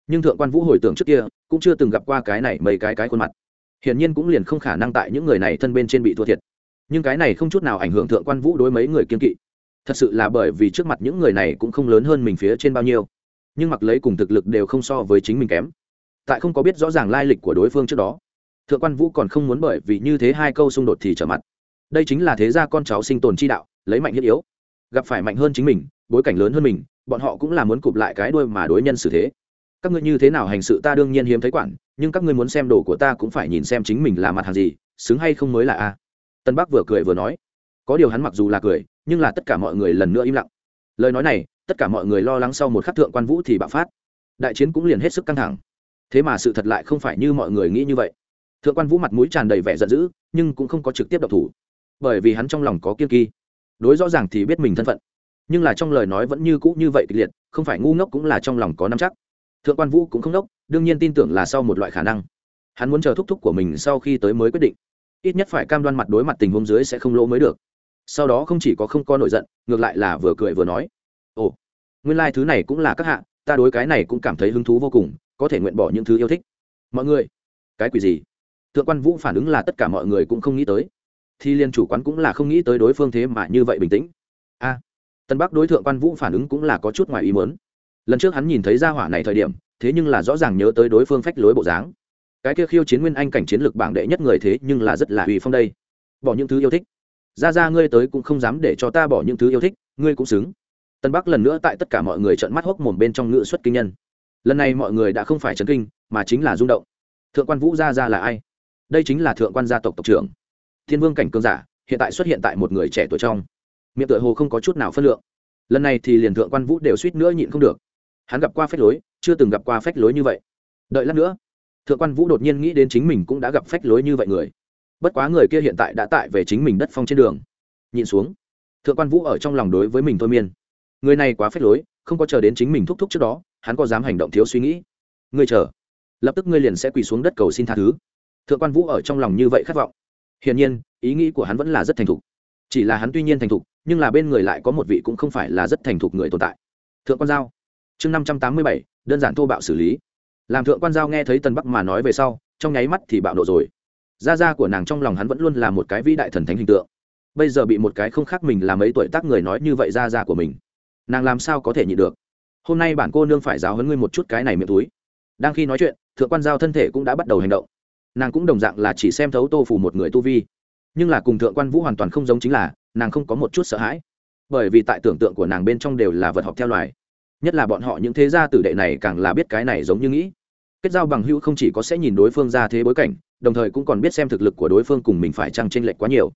A: Nhưng thượng quan vũ hồi tưởng trước kia, cũng chưa từng gặp qua cái này mấy cái cái khuôn mặt. Hiển nhiên cũng liền không khả năng tại những người này thân bên trên bị thua thiệt. Nhưng cái này không chút nào ảnh hưởng thượng quan vũ đối mấy người kiên kỵ thật sự là bởi vì trước mặt những người này cũng không lớn hơn mình phía trên bao nhiêu. Nhưng mặc lấy cùng thực lực đều không so với chính mình kém. Tại không có biết rõ ràng lai lịch của đối phương trước đó, thượng quan vũ còn không muốn bởi vì như thế hai câu xung đột thì trở mặt. Đây chính là thế gia con cháu sinh tồn chi đạo, lấy mạnh thiết yếu. Gặp phải mạnh hơn chính mình, bối cảnh lớn hơn mình, bọn họ cũng là muốn cụp lại cái đuôi mà đối nhân xử thế. Các ngươi như thế nào hành sự ta đương nhiên hiếm thấy quản, nhưng các ngươi muốn xem đồ của ta cũng phải nhìn xem chính mình là mặt hàng gì, xứng hay không mới là a. Tân bắc vừa cười vừa nói. Có điều hắn mặc dù là cười nhưng là tất cả mọi người lần nữa im lặng. Lời nói này, tất cả mọi người lo lắng sau một khắc thượng quan vũ thì bạo phát. Đại chiến cũng liền hết sức căng thẳng. Thế mà sự thật lại không phải như mọi người nghĩ như vậy. Thượng quan vũ mặt mũi tràn đầy vẻ giận dữ, nhưng cũng không có trực tiếp độc thủ. Bởi vì hắn trong lòng có kiên kỳ đối rõ ràng thì biết mình thân phận. Nhưng là trong lời nói vẫn như cũ như vậy kịch liệt, không phải ngu ngốc cũng là trong lòng có nắm chắc. Thượng quan vũ cũng không ngốc đương nhiên tin tưởng là sau một loại khả năng. Hắn muốn chờ thúc thúc của mình sau khi tới mới quyết định. Ít nhất phải cam đoan mặt đối mặt tình huống dưới sẽ không lỗ mới được sau đó không chỉ có không có nổi giận, ngược lại là vừa cười vừa nói, ồ, nguyên lai、like、thứ này cũng là các hạ, ta đối cái này cũng cảm thấy hứng thú vô cùng, có thể nguyện bỏ những thứ yêu thích. Mọi người, cái quỷ gì? Thượng quan vũ phản ứng là tất cả mọi người cũng không nghĩ tới. Thì liên chủ quán cũng là không nghĩ tới đối phương thế mà như vậy bình tĩnh. A, tân bắc đối thượng quan vũ phản ứng cũng là có chút ngoài ý mớn lần trước hắn nhìn thấy gia hỏa này thời điểm, thế nhưng là rõ ràng nhớ tới đối phương phách lối bộ dáng. Cái kia khiêu chiến nguyên anh cảnh chiến lược bảng đệ nhất người thế nhưng là rất là uy phong đây. Bỏ những thứ yêu thích ra ra ngươi tới cũng không dám để cho ta bỏ những thứ yêu thích, ngươi cũng xứng. Tân bắc lần nữa tại tất cả mọi người trợn mắt hốc mồm bên trong ngữ xuất kinh nhân. Lần này mọi người đã không phải chấn kinh, mà chính là rung động. Thượng quan vũ gia ra là ai? Đây chính là thượng quan gia tộc tộc trưởng. Thiên vương cảnh cương giả, hiện tại xuất hiện tại một người trẻ tuổi trong. Miệng tựa hồ không có chút nào phân lượng. Lần này thì liền thượng quan vũ đều suýt nữa nhịn không được. Hắn gặp qua phách lối, chưa từng gặp qua phách lối như vậy. Đợi lát nữa, thượng quan vũ đột nhiên nghĩ đến chính mình cũng đã gặp phách lối như vậy người bất quá người kia hiện tại đã tại về chính mình đất phong trên đường. Nhìn xuống, thượng quan vũ ở trong lòng đối với mình thôi miên. Người này quá phách lối, không có chờ đến chính mình thúc thúc trước đó, hắn có dám hành động thiếu suy nghĩ. Ngươi chờ, lập tức ngươi liền sẽ quỳ xuống đất cầu xin tha thứ. Thượng quan vũ ở trong lòng như vậy khát vọng. Hiển nhiên, ý nghĩ của hắn vẫn là rất thành thục. Chỉ là hắn tuy nhiên thành thục, nhưng là bên người lại có một vị cũng không phải là rất thành thục người tồn tại. Thượng quan giao, chương năm trăm tám mươi bảy, đơn giản thô bạo xử lý. Làm thượng quan giao nghe thấy tân bắc mà nói về sau, trong nháy mắt thì bạo nộ rồi gia gia của nàng trong lòng hắn vẫn luôn là một cái vĩ đại thần thánh hình tượng. Bây giờ bị một cái không khác mình là mấy tuổi tác người nói như vậy gia gia của mình, nàng làm sao có thể nhịn được? Hôm nay bản cô nương phải giáo hấn ngươi một chút cái này miệng túi. Đang khi nói chuyện, thượng quan giao thân thể cũng đã bắt đầu hành động. Nàng cũng đồng dạng là chỉ xem thấu tô phủ một người tu vi. Nhưng là cùng thượng quan vũ hoàn toàn không giống chính là, nàng không có một chút sợ hãi. Bởi vì tại tưởng tượng của nàng bên trong đều là vật học theo loài. Nhất là bọn họ những thế gia tử đệ này càng là biết cái này giống như nghĩ kết giao bằng hữu không chỉ có sẽ nhìn đối phương ra thế bối cảnh, đồng thời cũng còn biết xem thực lực của đối phương cùng mình phải chăng tranh lệch quá nhiều.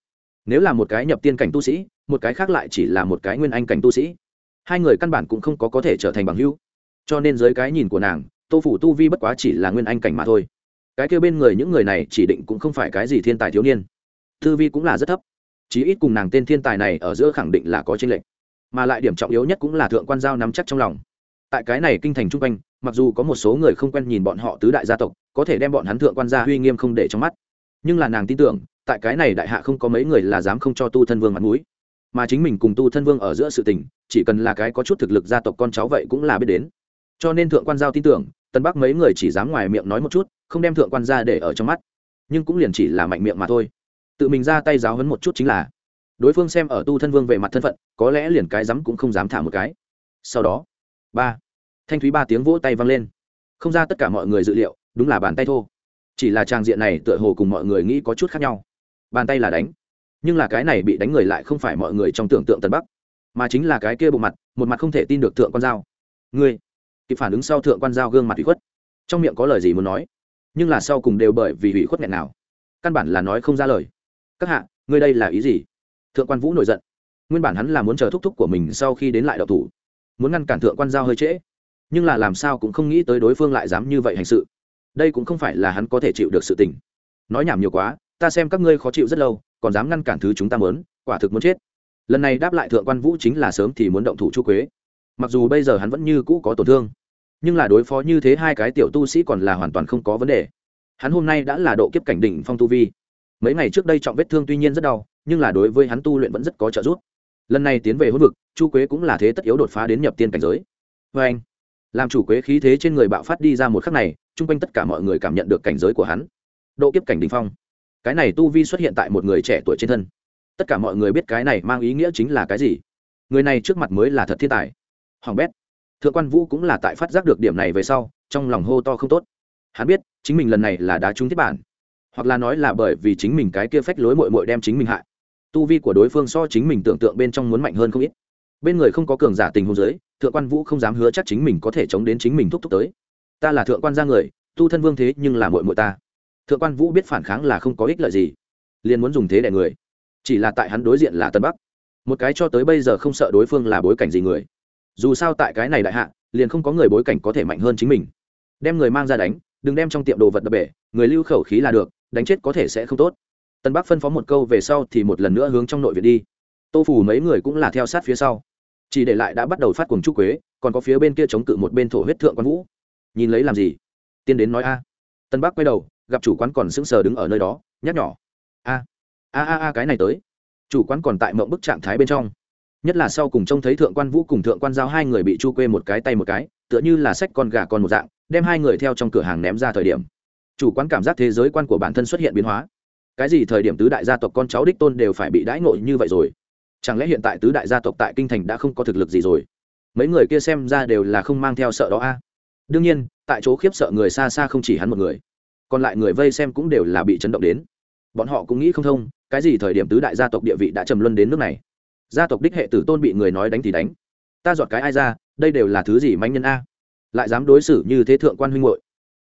A: Nếu là một cái nhập tiên cảnh tu sĩ, một cái khác lại chỉ là một cái nguyên anh cảnh tu sĩ. Hai người căn bản cũng không có có thể trở thành bằng hữu. Cho nên dưới cái nhìn của nàng, tô phủ tu vi bất quá chỉ là nguyên anh cảnh mà thôi. Cái kêu bên người những người này chỉ định cũng không phải cái gì thiên tài thiếu niên. Tư vi cũng là rất thấp. Chí ít cùng nàng tên thiên tài này ở giữa khẳng định là có tranh lệch. Mà lại điểm trọng yếu nhất cũng là thượng quan giao nắm chắc trong lòng. Tại cái này kinh thành chung quanh mặc dù có một số người không quen nhìn bọn họ tứ đại gia tộc, có thể đem bọn hắn thượng quan gia uy nghiêm không để trong mắt. Nhưng là nàng tin tưởng, tại cái này đại hạ không có mấy người là dám không cho tu thân vương mặt mũi. Mà chính mình cùng tu thân vương ở giữa sự tình, chỉ cần là cái có chút thực lực gia tộc con cháu vậy cũng là biết đến. Cho nên thượng quan giao tin tưởng tân bắc mấy người chỉ dám ngoài miệng nói một chút, không đem thượng quan gia để ở trong mắt. Nhưng cũng liền chỉ là mạnh miệng mà thôi. Tự mình ra tay giáo hấn một chút chính là. Đối phương xem ở tu thân vương về mặt thân phận, có lẽ liền cái dám cũng không dám thả một cái. Sau đó, ba thanh thúy ba tiếng vỗ tay vang lên. Không ra tất cả mọi người dự liệu, đúng là bàn tay thô. Chỉ là trang diện này tựa hồ cùng mọi người nghĩ có chút khác nhau. Bàn tay là đánh. Nhưng là cái này bị đánh người lại không phải mọi người trong tưởng tượng tân bắc. Mà chính là cái kia bộ mặt, một mặt không thể tin được thượng quan giao. Ngươi, kịp phản ứng sau thượng quan giao gương mặt hủy khuất. Trong miệng có lời gì muốn nói? Nhưng là sau cùng đều bởi vì hủy khuất nghẹn nào. Căn bản là nói không ra lời. Các hạ, ngươi đây là ý gì? Thượng quan vũ nổi giận. Nguyên bản hắn là muốn chờ thúc thúc của mình sau khi đến lại đậu thủ. Muốn ngăn cản thượng quan giao hơi trễ nhưng là làm sao cũng không nghĩ tới đối phương lại dám như vậy hành sự. Đây cũng không phải là hắn có thể chịu được sự tình. Nói nhảm nhiều quá, ta xem các ngươi khó chịu rất lâu, còn dám ngăn cản thứ chúng ta muốn, quả thực muốn chết. Lần này đáp lại thượng quan vũ chính là sớm thì muốn động thủ chu quế. Mặc dù bây giờ hắn vẫn như cũ có tổn thương, nhưng là đối phó như thế hai cái tiểu tu sĩ còn là hoàn toàn không có vấn đề. Hắn hôm nay đã là độ kiếp cảnh đỉnh phong tu vi. Mấy ngày trước đây trọng vết thương tuy nhiên rất đau, nhưng là đối với hắn tu luyện vẫn rất có trợ giúp. Lần này tiến về hôn vực, chu quế cũng là thế tất yếu đột phá đến nhập tiên cảnh giới. Vê anh làm chủ quế khí thế trên người bạo phát đi ra một khắc này, chung quanh tất cả mọi người cảm nhận được cảnh giới của hắn. Độ kiếp cảnh đình phong. Cái này tu vi xuất hiện tại một người trẻ tuổi trên thân. Tất cả mọi người biết cái này mang ý nghĩa chính là cái gì. Người này trước mặt mới là thật thiên tài. Hoàng bét. Thượng quan vũ cũng là tại phát giác được điểm này về sau, trong lòng hô to không tốt. Hắn biết, chính mình lần này là đá trúng thiết bản. Hoặc là nói là bởi vì chính mình cái kia phách lối mội mội đem chính mình hại. Tu vi của đối phương so chính mình tưởng tượng bên trong muốn mạnh hơn không ít bên người không có cường giả tình hôn giới thượng quan vũ không dám hứa chắc chính mình có thể chống đến chính mình thúc thúc tới. Ta là thượng quan gia người, tu thân vương thế nhưng là mội mội ta. Thượng quan vũ biết phản kháng là không có ích lợi gì, liền muốn dùng thế đẻ người. Chỉ là tại hắn đối diện là tân bắc. Một cái cho tới bây giờ không sợ đối phương là bối cảnh gì người. Dù sao tại cái này đại hạ, liền không có người bối cảnh có thể mạnh hơn chính mình. Đem người mang ra đánh, đừng đem trong tiệm đồ vật đập bể, người lưu khẩu khí là được, đánh chết có thể sẽ không tốt. Tân bắc phân phó một câu về sau thì một lần nữa hướng trong nội viện đi. Tô phủ mấy người cũng là theo sát phía sau chỉ để lại đã bắt đầu phát cuồng trúc quế, còn có phía bên kia chống cự một bên thổ huyết thượng quan vũ. Nhìn lấy làm gì? Tiên đến nói a. Tân bắc quay đầu, gặp chủ quán còn sững sờ đứng ở nơi đó, nhắc nhỏ a a a a, cái này tới. Chủ quán còn tại mộng bức trạng thái bên trong. Nhất là sau cùng trông thấy thượng quan vũ cùng thượng quan giao hai người bị chu quê một cái tay một cái, tựa như là sách con gà con một dạng, đem hai người theo trong cửa hàng ném ra thời điểm. Chủ quán cảm giác thế giới quan của bản thân xuất hiện biến hóa. Cái gì thời điểm tứ đại gia tộc con cháu đích tôn đều phải bị đãi ngộ như vậy rồi chẳng lẽ hiện tại tứ đại gia tộc tại kinh thành đã không có thực lực gì rồi? Mấy người kia xem ra đều là không mang theo sợ đó a. Đương nhiên, tại chỗ khiếp sợ người xa xa không chỉ hắn một người. Còn lại người vây xem cũng đều là bị chấn động đến. Bọn họ cũng nghĩ không thông, cái gì thời điểm tứ đại gia tộc địa vị đã trầm luân đến nước này? Gia tộc đích hệ tử tôn bị người nói đánh thì đánh. Ta dọn cái ai ra, đây đều là thứ gì manh nhân a? Lại dám đối xử như thế thượng quan huynh hội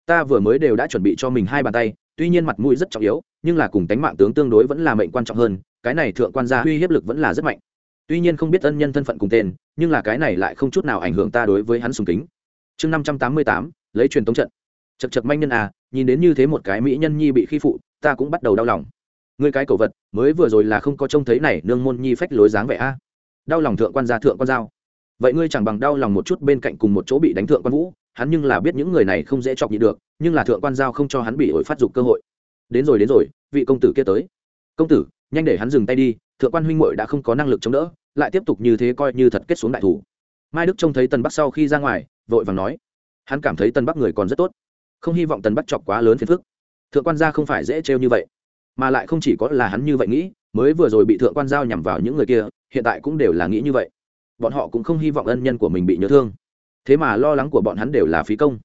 A: ta vừa mới đều đã chuẩn bị cho mình hai bàn tay, tuy nhiên mặt mũi rất trọng yếu, nhưng là cùng tánh mạng tướng tương đối vẫn là mệnh quan trọng hơn cái này thượng quan gia uy hiếp lực vẫn là rất mạnh. Tuy nhiên không biết ân nhân thân phận cùng tên, nhưng là cái này lại không chút nào ảnh hưởng ta đối với hắn sùng kính. Chương năm trăm tám mươi tám, lấy truyền tống trận. Chật chật manh nhân à nhìn đến như thế một cái mỹ nhân nhi bị khi phụ, ta cũng bắt đầu đau lòng. Người cái cổ vật, mới vừa rồi là không có trông thấy này, nương môn nhi phách lối dáng vẻ a. Đau lòng thượng quan gia, thượng quan giao. Vậy ngươi chẳng bằng đau lòng một chút bên cạnh cùng một chỗ bị đánh thượng quan vũ, hắn nhưng là biết những người này không dễ chọc nhị được, nhưng là thượng quan giao không cho hắn bị ổi phát dục cơ hội. Đến rồi đến rồi, vị công tử kia tới. Công tử nhanh để hắn dừng tay đi, thượng quan huynh muội đã không có năng lực chống đỡ, lại tiếp tục như thế coi như thật kết xuống đại thủ. Mai đức trông thấy tần bắc sau khi ra ngoài, vội vàng nói, hắn cảm thấy tần bắc người còn rất tốt, không hy vọng tần bắc chọc quá lớn phiền phức. Thượng quan gia không phải dễ trêu như vậy, mà lại không chỉ có là hắn như vậy nghĩ, mới vừa rồi bị thượng quan giao nhằm vào những người kia, hiện tại cũng đều là nghĩ như vậy. Bọn họ cũng không hy vọng ân nhân của mình bị nhớ thương, thế mà lo lắng của bọn hắn đều là phí công.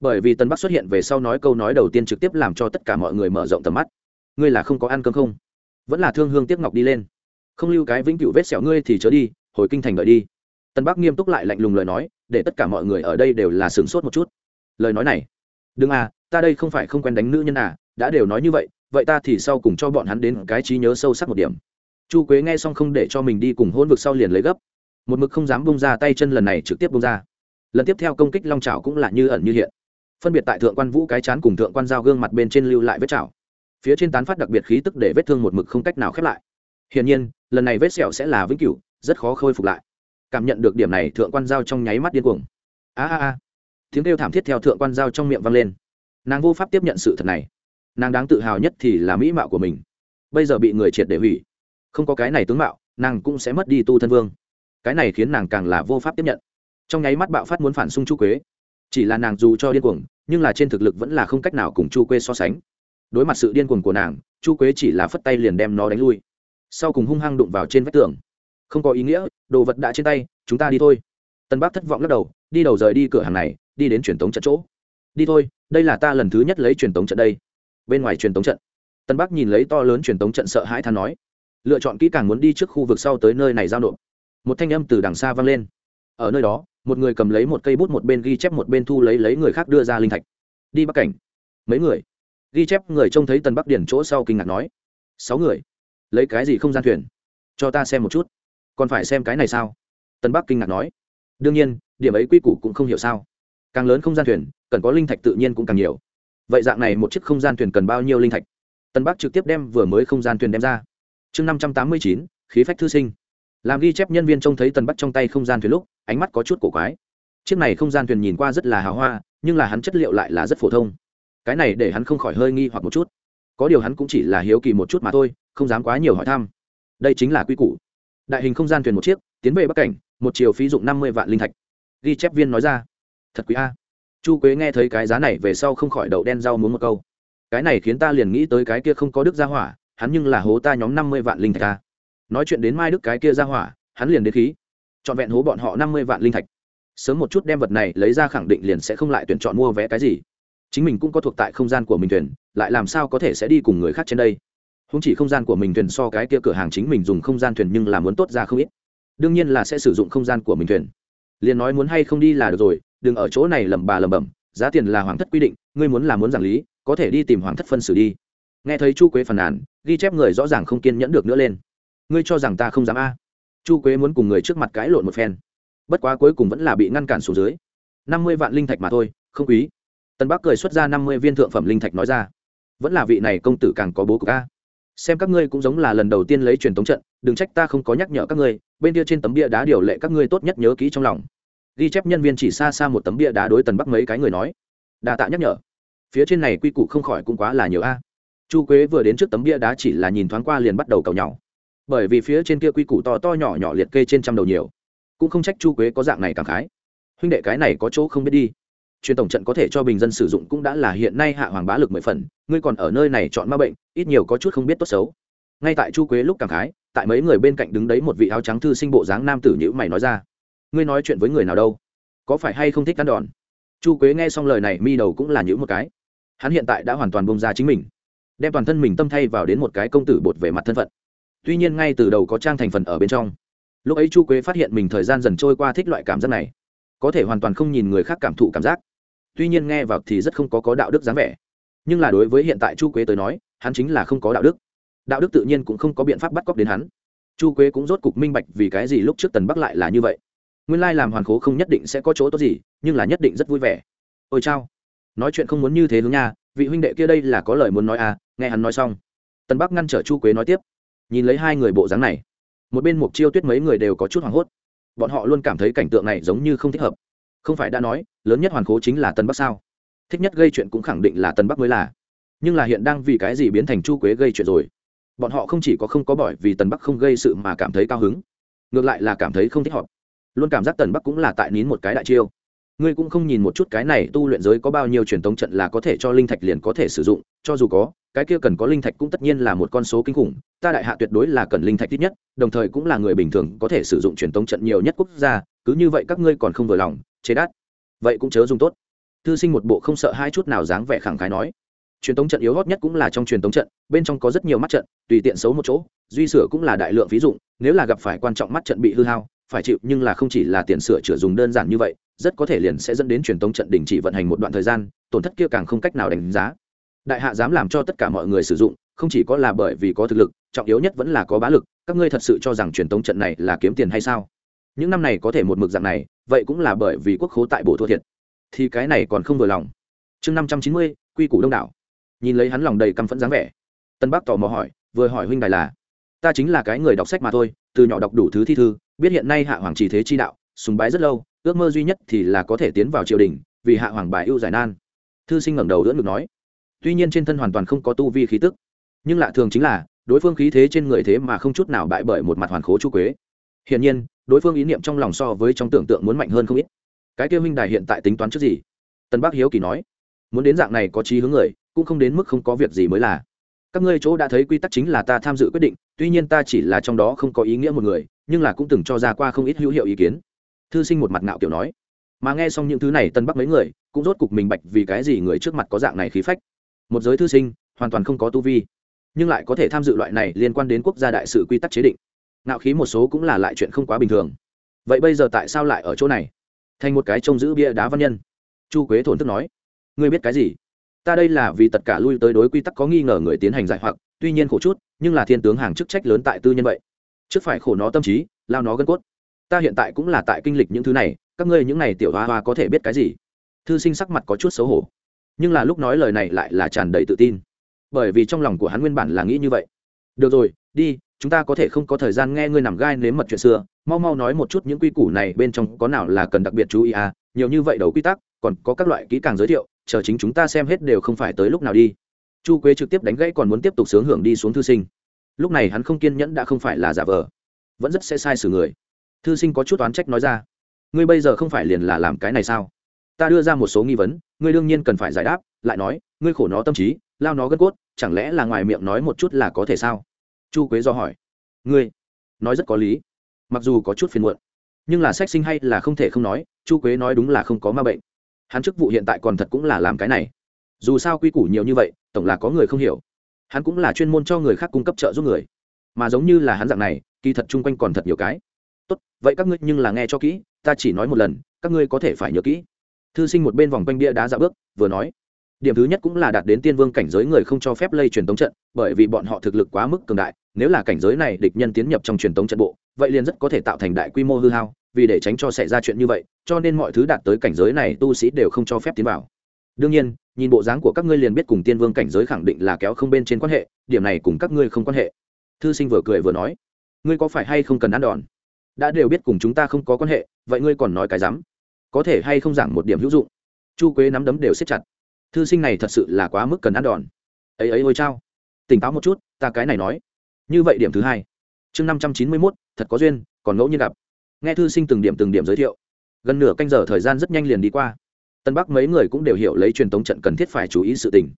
A: Bởi vì tân bắc xuất hiện về sau nói câu nói đầu tiên trực tiếp làm cho tất cả mọi người mở rộng tầm mắt. Ngươi là không có ăn cơm không? Vẫn là thương hương tiếc ngọc đi lên. Không lưu cái vĩnh cửu vết sẹo ngươi thì chớ đi, hồi kinh thành đợi đi. Tân bắc nghiêm túc lại lạnh lùng lời nói, để tất cả mọi người ở đây đều là sửng sốt một chút. Lời nói này, đừng à ta đây không phải không quen đánh nữ nhân à đã đều nói như vậy vậy ta thì sau cùng cho bọn hắn đến cái trí nhớ sâu sắc một điểm. Chu quế nghe xong không để cho mình đi cùng hôn vực sau liền lấy gấp. Một mực không dám bông ra tay chân lần này trực tiếp bông ra. Lần tiếp theo công kích long trào cũng là như ẩn như hiện. Phân biệt tại thượng quan vũ cái chán cùng thượng quan giao gương mặt bên trên lưu lại vết trào phía trên tán phát đặc biệt khí tức để vết thương một mực không cách nào khép lại. Hiển nhiên, lần này vết sẹo sẽ là vĩnh cửu, rất khó khôi phục lại. Cảm nhận được điểm này, thượng quan giao trong nháy mắt điên cuồng. A a a. Tiếng kêu thảm thiết theo thượng quan giao trong miệng vang lên. Nàng vô pháp tiếp nhận sự thật này. Nàng đáng tự hào nhất thì là mỹ mạo của mình. Bây giờ bị người triệt để hủy. Không có cái này tướng mạo, nàng cũng sẽ mất đi tu thân vương. Cái này khiến nàng càng là vô pháp tiếp nhận. Trong nháy mắt bạo phát muốn phản xung chu quế. Chỉ là nàng dù cho điên cuồng, nhưng là trên thực lực vẫn là không cách nào cùng chu quế so sánh đối mặt sự điên cuồng của nàng, chu quế chỉ là phất tay liền đem nó đánh lui. Sau cùng hung hăng đụng vào trên vách tường. Không có ý nghĩa, đồ vật đã trên tay, chúng ta đi thôi. Tân bác thất vọng lắc đầu, đi đầu rời đi cửa hàng này, đi đến truyền tống trận chỗ. Đi thôi, đây là ta lần thứ nhất lấy truyền tống trận đây. Bên ngoài truyền tống trận. Tân Bác nhìn lấy to lớn truyền tống trận sợ hãi than nói. Lựa chọn kỹ càng muốn đi trước khu vực sau tới nơi này giao nộp. Một thanh âm từ đằng xa vang lên. Ở nơi đó, một người cầm lấy một cây bút một bên ghi chép một bên thu lấy lấy người khác đưa ra linh thạch. Đi bắc cảnh. Mấy người? Ghi chép người trông thấy tần bắc điển chỗ sau kinh ngạc nói, sáu người, lấy cái gì không gian thuyền? Cho ta xem một chút. Còn phải xem cái này sao? Tần bắc kinh ngạc nói, đương nhiên, điểm ấy quy củ cũng không hiểu sao. Càng lớn không gian thuyền, cần có linh thạch tự nhiên cũng càng nhiều. Vậy dạng này một chiếc không gian thuyền cần bao nhiêu linh thạch? Tân bắc trực tiếp đem vừa mới không gian thuyền đem ra. Chương năm trăm tám mươi chín, khí phách thư sinh. Làm ghi chép nhân viên trông thấy tân bắc trong tay không gian thuyền lúc, ánh mắt có chút cổ quái. Chiếc này không gian thuyền nhìn qua rất là hào hoa, nhưng là hắn chất liệu lại là rất phổ thông cái này để hắn không khỏi hơi nghi hoặc một chút. Có điều hắn cũng chỉ là hiếu kỳ một chút mà thôi, không dám quá nhiều hỏi thăm. Đây chính là quy củ. Đại hình không gian thuyền một chiếc, tiến về bắc cảnh, một chiều phí dụng năm mươi vạn linh thạch. Ghi chép viên nói ra. Thật quý a. Chu quế nghe thấy cái giá này về sau không khỏi đậu đen rau muốn một câu. Cái này khiến ta liền nghĩ tới cái kia không có đức gia hỏa, hắn nhưng là hố ta nhóm năm mươi vạn linh thạch ta nói chuyện đến mai đức cái kia ra hỏa, hắn liền đến khí. Trọn vẹn hố bọn họ năm mươi vạn linh thạch. Sớm một chút đem vật này lấy ra khẳng định liền sẽ không lại tuyển chọn mua vé cái gì chính mình cũng có thuộc tại không gian của mình thuyền, lại làm sao có thể sẽ đi cùng người khác trên đây? Không chỉ không gian của mình thuyền so cái kia cửa hàng chính mình dùng không gian thuyền nhưng là muốn tốt ra không ít. Đương nhiên là sẽ sử dụng không gian của mình thuyền. Liền nói muốn hay không đi là được rồi, đừng ở chỗ này lẩm bà lẩm bẩm, giá tiền là hoàng thất quy định, ngươi muốn là muốn giảng lý, có thể đi tìm hoàng thất phân xử đi. Nghe thấy chu quế phàn nàn, ghi chép người rõ ràng không kiên nhẫn được nữa lên. Ngươi cho rằng ta không dám a? Chu quế muốn cùng người trước mặt cãi lộn một phen. Bất quá cuối cùng vẫn là bị ngăn cản xuống dưới. Năm mươi vạn linh thạch mà thôi, không quý tân bắc cười xuất ra năm mươi viên thượng phẩm linh thạch nói ra. Vẫn là vị này công tử càng có bố của ca xem các ngươi cũng giống là lần đầu tiên lấy truyền thống trận, đừng trách ta không có nhắc nhở các ngươi, bên kia trên tấm bia đá điều lệ các ngươi tốt nhất nhớ kỹ trong lòng. Ghi chép nhân viên chỉ xa xa một tấm bia đá đối tần bắc mấy cái người nói. Đa tạ nhắc nhở. Phía trên này quy củ không khỏi cũng quá là nhiều a. Chu quế vừa đến trước tấm bia đá chỉ là nhìn thoáng qua liền bắt đầu cầu nhau bởi vì phía trên kia quy củ to to nhỏ nhỏ liệt kê trên trăm đầu nhiều. Cũng không trách chu quế có dạng này cảm khái. Huynh đệ cái này có chỗ không biết đi truyền tổng trận có thể cho bình dân sử dụng cũng đã là hiện nay hạ hoàng bá lực mười phần, ngươi còn ở nơi này chọn ma bệnh, ít nhiều có chút không biết tốt xấu. Ngay tại chu quế lúc cảm khái, tại mấy người bên cạnh đứng đấy một vị áo trắng thư sinh bộ dáng nam tử nhữ mày nói ra, ngươi nói chuyện với người nào đâu? Có phải hay không thích cắn đòn? Chu quế nghe xong lời này, mi đầu cũng là nhữ một cái. Hắn hiện tại đã hoàn toàn bông ra chính mình, đem toàn thân mình tâm thay vào đến một cái công tử bột về mặt thân phận. Tuy nhiên ngay từ đầu có trang thành phần ở bên trong. Lúc ấy chu quế phát hiện mình thời gian dần trôi qua thích loại cảm giác này, có thể hoàn toàn không nhìn người khác cảm thụ cảm giác tuy nhiên nghe vào thì rất không có có đạo đức dáng vẻ. Nhưng là đối với hiện tại chu quế tới nói, hắn chính là không có đạo đức. Đạo đức tự nhiên cũng không có biện pháp bắt cóc đến hắn. Chu quế cũng rốt cục minh bạch vì cái gì lúc trước tần bắc lại là như vậy. Nguyên lai làm hoàn khố không nhất định sẽ có chỗ tốt gì, nhưng là nhất định rất vui vẻ. Ôi chao. Nói chuyện không muốn như thế hướng nha, vị huynh đệ kia đây là có lời muốn nói à nghe hắn nói xong. Tần bắc ngăn trở chu quế nói tiếp. Nhìn lấy hai người bộ dáng này, một bên mục chiêu tuyết mấy người đều có chút hoảng hốt. Bọn họ luôn cảm thấy cảnh tượng này giống như không thích hợp không phải đã nói, lớn nhất hoàn khố chính là tân bắc sao? Thích nhất gây chuyện cũng khẳng định là tân bắc mới là. Nhưng là hiện đang vì cái gì biến thành chu quế gây chuyện rồi? Bọn họ không chỉ có không có bỏi vì tần bắc không gây sự mà cảm thấy cao hứng, ngược lại là cảm thấy không thích hợp. Luôn cảm giác tần bắc cũng là tại nín một cái đại chiêu. Ngươi cũng không nhìn một chút cái này tu luyện giới có bao nhiêu truyền thống trận là có thể cho linh thạch liền có thể sử dụng, cho dù có, cái kia cần có linh thạch cũng tất nhiên là một con số kinh khủng, ta đại hạ tuyệt đối là cần linh thạch ít nhất, đồng thời cũng là người bình thường có thể sử dụng truyền thống trận nhiều nhất quốc gia, cứ như vậy các ngươi còn không vừa lòng chế đắt. Vậy cũng chớ dùng tốt. Thư sinh một bộ không sợ hai chút nào dáng vẻ khẳng khái nói. Truyền thống trận yếu hót nhất cũng là trong truyền thống trận, bên trong có rất nhiều mắt trận, tùy tiện xấu một chỗ, duy sửa cũng là đại lượng ví dụ, nếu là gặp phải quan trọng mắt trận bị hư hao, phải chịu, nhưng là không chỉ là tiền sửa chữa dùng đơn giản như vậy, rất có thể liền sẽ dẫn đến truyền thống trận đình chỉ vận hành một đoạn thời gian, tổn thất kia càng không cách nào đánh giá. Đại hạ dám làm cho tất cả mọi người sử dụng, không chỉ có là bởi vì có thực lực, trọng yếu nhất vẫn là có bá lực, các ngươi thật sự cho rằng truyền thống trận này là kiếm tiền hay sao? Những năm này có thể một mực dạng này, vậy cũng là bởi vì quốc khố tại bộ thua thiệt. Thì cái này còn không vừa lòng. Chương năm trăm chín mươi, quy củ đông đảo. Nhìn lấy hắn lòng đầy căm phẫn dáng vẻ, tân bắc tò mò hỏi, vừa hỏi huynh đài là, ta chính là cái người đọc sách mà thôi, từ nhỏ đọc đủ thứ thi thư, biết hiện nay hạ hoàng chỉ thế chi đạo, sùng bái rất lâu, ước mơ duy nhất thì là có thể tiến vào triều đình, vì hạ hoàng bài ưu giải nan. Thư sinh ngẩng đầu đỡ ngực nói, tuy nhiên trên thân hoàn toàn không có tu vi khí tức, nhưng lạ thường chính là, đối phương khí thế trên người thế mà không chút nào bại bởi một mặt hoàn khố chu quế. Hiển nhiên đối phương ý niệm trong lòng so với trong tưởng tượng muốn mạnh hơn không ít. Cái kia minh đài hiện tại tính toán trước gì? Tân bắc hiếu kỳ nói. Muốn đến dạng này có trí hướng người, cũng không đến mức không có việc gì mới là. Các ngươi chỗ đã thấy quy tắc chính là ta tham dự quyết định, tuy nhiên ta chỉ là trong đó không có ý nghĩa một người, nhưng là cũng từng cho ra qua không ít hữu hiệu ý kiến. Thư sinh một mặt ngạo kiểu nói. Mà nghe xong những thứ này tân bắc mấy người, cũng rốt cục mình bạch vì cái gì người trước mặt có dạng này khí phách. Một giới thư sinh, hoàn toàn không có tu vi, nhưng lại có thể tham dự loại này liên quan đến quốc gia đại sự quy tắc chế định ngạo khí một số cũng là lại chuyện không quá bình thường. Vậy bây giờ tại sao lại ở chỗ này? Thành một cái trông giữ bia đá văn nhân. Chu quế thổn thức nói, ngươi biết cái gì? Ta đây là vì tất cả lui tới đối quy tắc có nghi ngờ người tiến hành giải hoặc, tuy nhiên khổ chút, nhưng là thiên tướng hàng chức trách lớn tại tư nhân vậy. Trước phải khổ nó tâm trí, lao nó gân cốt. Ta hiện tại cũng là tại kinh lịch những thứ này, các ngươi những này tiểu hoa hoa có thể biết cái gì? Thư sinh sắc mặt có chút xấu hổ, nhưng là lúc nói lời này lại là tràn đầy tự tin. Bởi vì trong lòng của hắn nguyên bản là nghĩ như vậy. Được rồi, đi chúng ta có thể không có thời gian nghe ngươi nằm gai nếm mật chuyện xưa, mau mau nói một chút những quy củ này bên trong có nào là cần đặc biệt chú ý à nhiều như vậy đầu quy tắc, còn có các loại kỹ càng giới thiệu, chờ chính chúng ta xem hết đều không phải tới lúc nào đi. Chu quế trực tiếp đánh gãy còn muốn tiếp tục sướng hưởng đi xuống thư sinh. Lúc này hắn không kiên nhẫn đã không phải là giả vờ, vẫn rất sẽ sai xử người. Thư sinh có chút oán trách nói ra, ngươi bây giờ không phải liền là làm cái này sao? Ta đưa ra một số nghi vấn, ngươi đương nhiên cần phải giải đáp, lại nói, ngươi khổ nó tâm trí, lao nó gân cốt, chẳng lẽ là ngoài miệng nói một chút là có thể sao? Chu quế do hỏi. Ngươi, nói rất có lý. Mặc dù có chút phiền muộn, nhưng là sách sinh hay là không thể không nói, chu quế nói đúng là không có ma bệnh. Hắn chức vụ hiện tại còn thật cũng là làm cái này. Dù sao quy củ nhiều như vậy, tổng là có người không hiểu. Hắn cũng là chuyên môn cho người khác cung cấp trợ giúp người. Mà giống như là hắn dạng này, kỳ thật chung quanh còn thật nhiều cái. Tốt, vậy các ngươi nhưng là nghe cho kỹ, ta chỉ nói một lần, các ngươi có thể phải nhớ kỹ. Thư sinh một bên vòng quanh bia đá dạo bước, vừa nói điểm thứ nhất cũng là đạt đến tiên vương cảnh giới người không cho phép lây truyền tống trận, bởi vì bọn họ thực lực quá mức cường đại, nếu là cảnh giới này địch nhân tiến nhập trong truyền tống trận bộ, vậy liền rất có thể tạo thành đại quy mô hư hao, vì để tránh cho xảy ra chuyện như vậy, cho nên mọi thứ đạt tới cảnh giới này tu sĩ đều không cho phép tiến vào. Đương nhiên, nhìn bộ dáng của các ngươi liền biết cùng tiên vương cảnh giới khẳng định là kéo không bên trên quan hệ, điểm này cùng các ngươi không quan hệ. Thư sinh vừa cười vừa nói, ngươi có phải hay không cần ăn đòn? Đã đều biết cùng chúng ta không có quan hệ, vậy ngươi còn nói cái rắm có thể hay không giảng một điểm hữu dụng? Chu quế nắm đấm đều siết chặt thư sinh này thật sự là quá mức cần ăn đòn. Ấy ấy, ôi chao. Tỉnh táo một chút, ta cái này nói. Như vậy điểm thứ hai. Chương năm trăm chín mươi mốt, thật có duyên, còn ngẫu nhiên gặp. Nghe thư sinh từng điểm từng điểm giới thiệu. Gần nửa canh giờ thời gian rất nhanh liền đi qua. Tân bắc mấy người cũng đều hiểu lấy truyền tống trận cần thiết phải chú ý sự tình.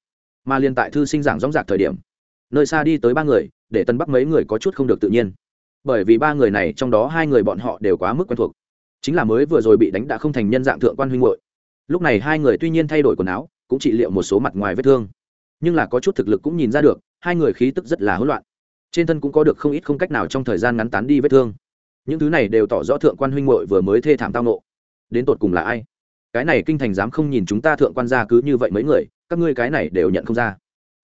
A: Mà liên tại thư sinh giảng dóng dạc thời điểm, nơi xa đi tới ba người, để tân bắc mấy người có chút không được tự nhiên. Bởi vì ba người này, trong đó hai người bọn họ đều quá mức quen thuộc. Chính là mới vừa rồi bị đánh đã không thành nhân dạng thượng quan huynh hội lúc này hai người tuy nhiên thay đổi quần áo cũng trị liệu một số mặt ngoài vết thương. Nhưng là có chút thực lực cũng nhìn ra được, hai người khí tức rất là hỗn loạn. Trên thân cũng có được không ít không cách nào trong thời gian ngắn tán đi vết thương. Những thứ này đều tỏ rõ thượng quan huynh hội vừa mới thê thảm tao nộ. Đến tột cùng là ai? Cái này kinh thành dám không nhìn chúng ta thượng quan gia cứ như vậy mấy người, các ngươi cái này đều nhận không ra.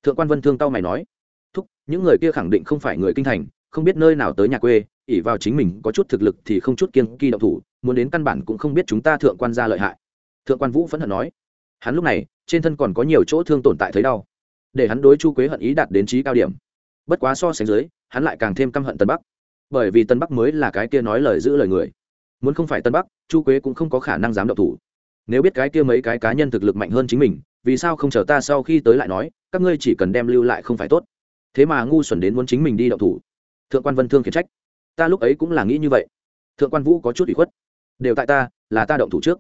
A: Thượng quan vân thương tao mày nói. Thúc, những người kia khẳng định không phải người kinh thành, không biết nơi nào tới nhà quê ỉ vào chính mình có chút thực lực thì không chút kiên kỳ động thủ, muốn đến căn bản cũng không biết chúng ta thượng quan gia lợi hại. Thượng quan vũ phẫn hận nói hắn lúc này, trên thân còn có nhiều chỗ thương tồn tại thấy đau. Để hắn đối chu quế hận ý đạt đến trí cao điểm. Bất quá so sánh dưới, hắn lại càng thêm căm hận tân bắc. Bởi vì tân bắc mới là cái kia nói lời giữ lời người. Muốn không phải tân bắc, chu quế cũng không có khả năng dám động thủ. Nếu biết cái kia mấy cái cá nhân thực lực mạnh hơn chính mình, vì sao không chờ ta sau khi tới lại nói, các ngươi chỉ cần đem lưu lại không phải tốt. Thế mà ngu xuẩn đến muốn chính mình đi động thủ. Thượng quan vân thương khiển trách. Ta lúc ấy cũng là nghĩ như vậy. Thượng quan vũ có chút ủy khuất. Đều tại ta, là ta động thủ trước.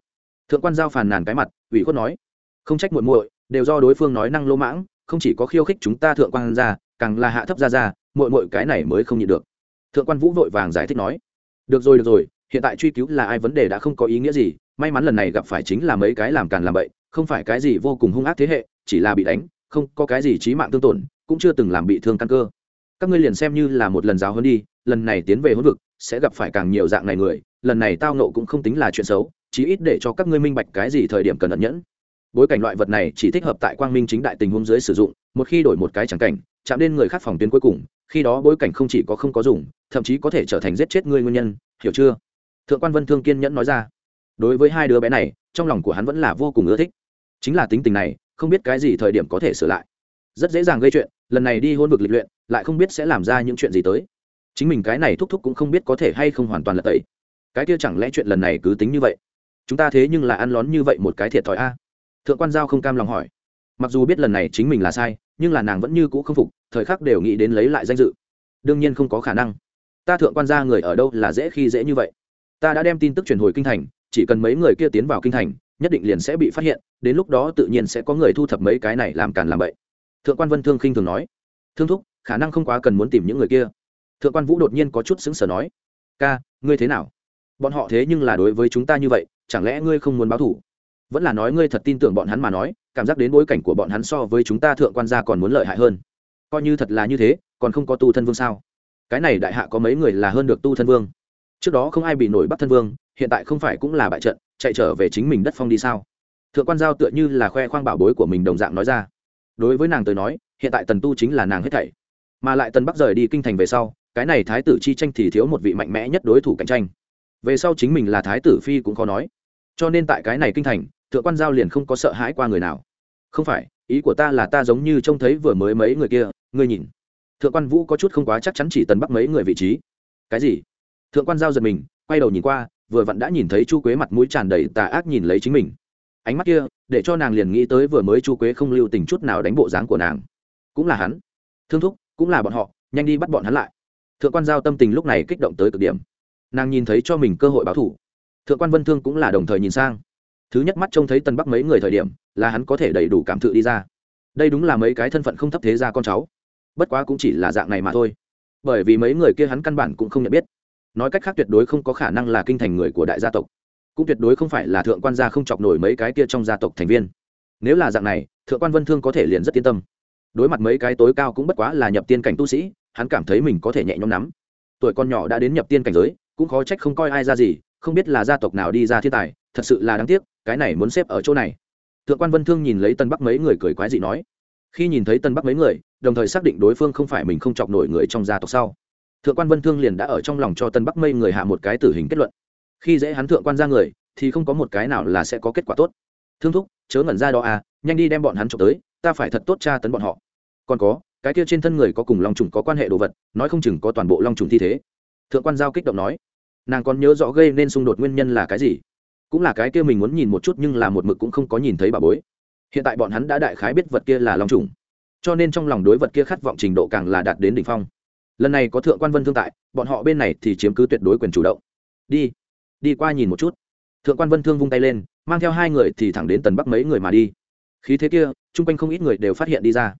A: Thượng quan giao phàn nàn cái mặt, ủy khuất nói không trách muội muội, đều do đối phương nói năng lô mãng, không chỉ có khiêu khích chúng ta thượng quan ra, càng là hạ thấp ra ra, muội muội cái này mới không nhịn được. Thượng quan vũ vội vàng giải thích nói, được rồi được rồi, hiện tại truy cứu là ai vấn đề đã không có ý nghĩa gì, may mắn lần này gặp phải chính là mấy cái làm càn làm bậy, không phải cái gì vô cùng hung ác thế hệ, chỉ là bị đánh, không có cái gì trí mạng tương tổn, cũng chưa từng làm bị thương căn cơ. Các ngươi liền xem như là một lần giáo hơn đi, lần này tiến về hỗn vực, sẽ gặp phải càng nhiều dạng này người, lần này tao nộ cũng không tính là chuyện xấu, chí ít để cho các ngươi minh bạch cái gì thời điểm cần ẩn nhẫn bối cảnh loại vật này chỉ thích hợp tại quang minh chính đại tình huống dưới sử dụng, một khi đổi một cái chẳng cảnh, chạm đến người khác phòng tuyến cuối cùng, khi đó bối cảnh không chỉ có không có dùng, thậm chí có thể trở thành giết chết ngươi nguyên nhân, hiểu chưa? Thượng quan vân thương kiên nhẫn nói ra. Đối với hai đứa bé này, trong lòng của hắn vẫn là vô cùng ưa thích. Chính là tính tình này, không biết cái gì thời điểm có thể sửa lại. Rất dễ dàng gây chuyện, lần này đi hôn vực lịch luyện, lại không biết sẽ làm ra những chuyện gì tới. Chính mình cái này thúc thúc cũng không biết có thể hay không hoàn toàn là tẩy. Cái kia chẳng lẽ chuyện lần này cứ tính như vậy? Chúng ta thế nhưng là ăn lón như vậy một cái thiệt thòi a thượng quan giao không cam lòng hỏi. Mặc dù biết lần này chính mình là sai, nhưng là nàng vẫn như cũ không phục, thời khắc đều nghĩ đến lấy lại danh dự. Đương nhiên không có khả năng. Ta thượng quan gia người ở đâu là dễ khi dễ như vậy. Ta đã đem tin tức truyền hồi kinh thành, chỉ cần mấy người kia tiến vào kinh thành, nhất định liền sẽ bị phát hiện, đến lúc đó tự nhiên sẽ có người thu thập mấy cái này làm càn làm bậy. Thượng quan vân thương khinh thường nói. Thương thúc, khả năng không quá cần muốn tìm những người kia. Thượng quan vũ đột nhiên có chút xứng sở nói. Ca, ngươi thế nào? Bọn họ thế nhưng là đối với chúng ta như vậy, chẳng lẽ ngươi không muốn báo thủ? Vẫn là nói ngươi thật tin tưởng bọn hắn mà nói, cảm giác đến bối cảnh của bọn hắn so với chúng ta thượng quan gia còn muốn lợi hại hơn. Coi như thật là như thế, còn không có tu thân vương sao? Cái này đại hạ có mấy người là hơn được tu thân vương? Trước đó không ai bị nổi bắt thân vương, hiện tại không phải cũng là bại trận, chạy trở về chính mình đất phong đi sao? Thượng quan giao tựa như là khoe khoang bảo bối của mình đồng dạng nói ra. Đối với nàng tới nói, hiện tại tần tu chính là nàng hết thảy. Mà lại tần bắc rời đi kinh thành về sau, cái này thái tử chi tranh thì thiếu một vị mạnh mẽ nhất đối thủ cạnh tranh. Về sau chính mình là thái tử phi cũng khó nói. Cho nên tại cái này kinh thành thượng quan giao liền không có sợ hãi qua người nào. Không phải, ý của ta là ta giống như trông thấy vừa mới mấy người kia, ngươi nhìn. Thượng quan vũ có chút không quá chắc chắn chỉ tần bắc mấy người vị trí. Cái gì? Thượng quan giao giật mình, quay đầu nhìn qua, vừa vặn đã nhìn thấy chu quế mặt mũi tràn đầy tà ác nhìn lấy chính mình. Ánh mắt kia, để cho nàng liền nghĩ tới vừa mới chu quế không lưu tình chút nào đánh bộ dáng của nàng. Cũng là hắn. Thương thúc, cũng là bọn họ, nhanh đi bắt bọn hắn lại. Thượng quan giao tâm tình lúc này kích động tới cực điểm. Nàng nhìn thấy cho mình cơ hội báo thủ. Thượng quan vân thương cũng là đồng thời nhìn sang thứ nhất mắt trông thấy tân bắc mấy người thời điểm, là hắn có thể đầy đủ cảm thự đi ra. Đây đúng là mấy cái thân phận không thấp thế ra con cháu. Bất quá cũng chỉ là dạng này mà thôi. Bởi vì mấy người kia hắn căn bản cũng không nhận biết. Nói cách khác tuyệt đối không có khả năng là kinh thành người của đại gia tộc. Cũng tuyệt đối không phải là thượng quan gia không chọc nổi mấy cái kia trong gia tộc thành viên. Nếu là dạng này, thượng quan vân thương có thể liền rất yên tâm. Đối mặt mấy cái tối cao cũng bất quá là nhập tiên cảnh tu sĩ, hắn cảm thấy mình có thể nhẹ nhõm nắm tuổi con nhỏ đã đến nhập tiên cảnh giới, cũng khó trách không coi ai ra gì, không biết là gia tộc nào đi ra thiên tài, thật sự là đáng tiếc cái này muốn xếp ở chỗ này. Thượng quan vân thương nhìn lấy tân bắc mấy người cười quái dị nói. Khi nhìn thấy tân bắc mấy người, đồng thời xác định đối phương không phải mình không chọc nổi người trong gia tộc sau. Thượng quan vân thương liền đã ở trong lòng cho tân bắc mây người hạ một cái tử hình kết luận. Khi dễ hắn thượng quan ra người, thì không có một cái nào là sẽ có kết quả tốt. Thương thúc, chớ ngẩn ra đó à nhanh đi đem bọn hắn trộm tới, ta phải thật tốt tra tấn bọn họ. Còn có, cái kia trên thân người có cùng long trùng có quan hệ đồ vật, nói không chừng có toàn bộ long trùng thi thế. Thượng quan giao kích động nói. Nàng còn nhớ rõ gây nên xung đột nguyên nhân là cái gì? Cũng là cái kia mình muốn nhìn một chút nhưng là một mực cũng không có nhìn thấy bà bối. Hiện tại bọn hắn đã đại khái biết vật kia là long trùng. Cho nên trong lòng đối vật kia khát vọng trình độ càng là đạt đến đỉnh phong. Lần này có thượng quan vân thương tại, bọn họ bên này thì chiếm cứ tuyệt đối quyền chủ động. Đi đi qua nhìn một chút. Thượng quan vân thương vung tay lên, mang theo hai người thì thẳng đến tần bắc mấy người mà đi. Khí thế kia, chung quanh không ít người đều phát hiện đi ra.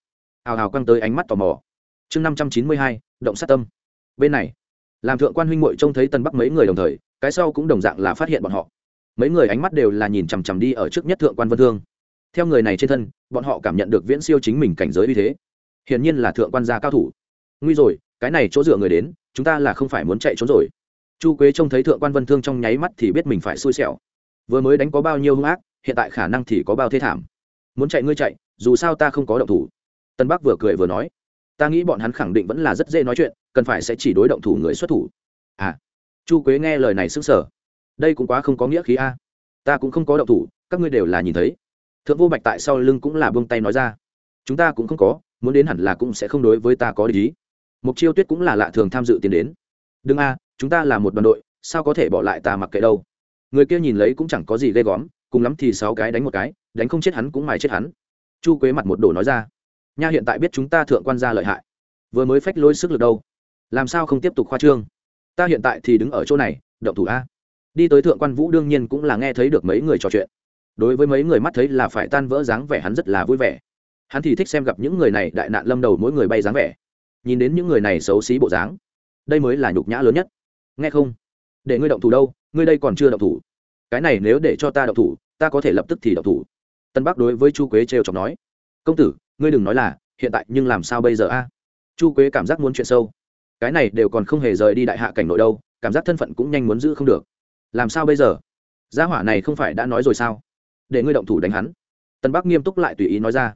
A: Hào hào quăng tới ánh mắt tò mò. Chương năm trăm chín mươi hai, động sát tâm. Bên này, làm thượng quan huynh mội trông thấy tần bắc mấy người đồng thời, cái sau cũng đồng dạng là phát hiện bọn họ mấy người ánh mắt đều là nhìn chằm chằm đi ở trước nhất thượng quan vân thương. Theo người này trên thân, bọn họ cảm nhận được viễn siêu chính mình cảnh giới uy thế. Hiển nhiên là thượng quan gia cao thủ. Nguy rồi, cái này chỗ dựa người đến, chúng ta là không phải muốn chạy trốn rồi. Chu quế trông thấy thượng quan vân thương trong nháy mắt thì biết mình phải xui xẻo. Vừa mới đánh có bao nhiêu hung ác, hiện tại khả năng thì có bao thế thảm. Muốn chạy ngươi chạy, dù sao ta không có động thủ. Tân bắc vừa cười vừa nói. Ta nghĩ bọn hắn khẳng định vẫn là rất dễ nói chuyện, cần phải sẽ chỉ đối động thủ người xuất thủ. À. Chu quế nghe lời này sức sở đây cũng quá không có nghĩa khí a. Ta cũng không có động thủ, các ngươi đều là nhìn thấy. Thượng vô bạch tại sau lưng cũng là buông tay nói ra. Chúng ta cũng không có, muốn đến hẳn là cũng sẽ không đối với ta có lý mục chiêu tuyết cũng là lạ thường tham dự tiến đến. Đừng a, chúng ta là một đoàn đội, sao có thể bỏ lại ta mặc kệ đâu. Người kia nhìn lấy cũng chẳng có gì ghê góm cùng lắm thì sáu cái đánh một cái, đánh không chết hắn cũng mài chết hắn. Chu quế mặt một đồ nói ra. Nha hiện tại biết chúng ta thượng quan gia lợi hại. Vừa mới phách lôi sức lực đâu. Làm sao không tiếp tục khoa trương? Ta hiện tại thì đứng ở chỗ này, động thủ a đi tới thượng quan vũ đương nhiên cũng là nghe thấy được mấy người trò chuyện. Đối với mấy người mắt thấy là phải tan vỡ dáng vẻ hắn rất là vui vẻ. Hắn thì thích xem gặp những người này đại nạn lâm đầu mỗi người bay dáng vẻ. Nhìn đến những người này xấu xí bộ dáng, đây mới là nhục nhã lớn nhất. Nghe không? Để ngươi động thủ đâu, ngươi đây còn chưa động thủ. Cái này nếu để cho ta động thủ, ta có thể lập tức thì động thủ. Tân bắc đối với chu quế trêu chọc nói, công tử, ngươi đừng nói là, hiện tại nhưng làm sao bây giờ a? Chu quế cảm giác muốn chuyện sâu. Cái này đều còn không hề rời đi đại hạ cảnh nội đâu, cảm giác thân phận cũng nhanh muốn giữ không được làm sao bây giờ? Gia hỏa này không phải đã nói rồi sao? Để ngươi động thủ đánh hắn. Tân bắc nghiêm túc lại tùy ý nói ra.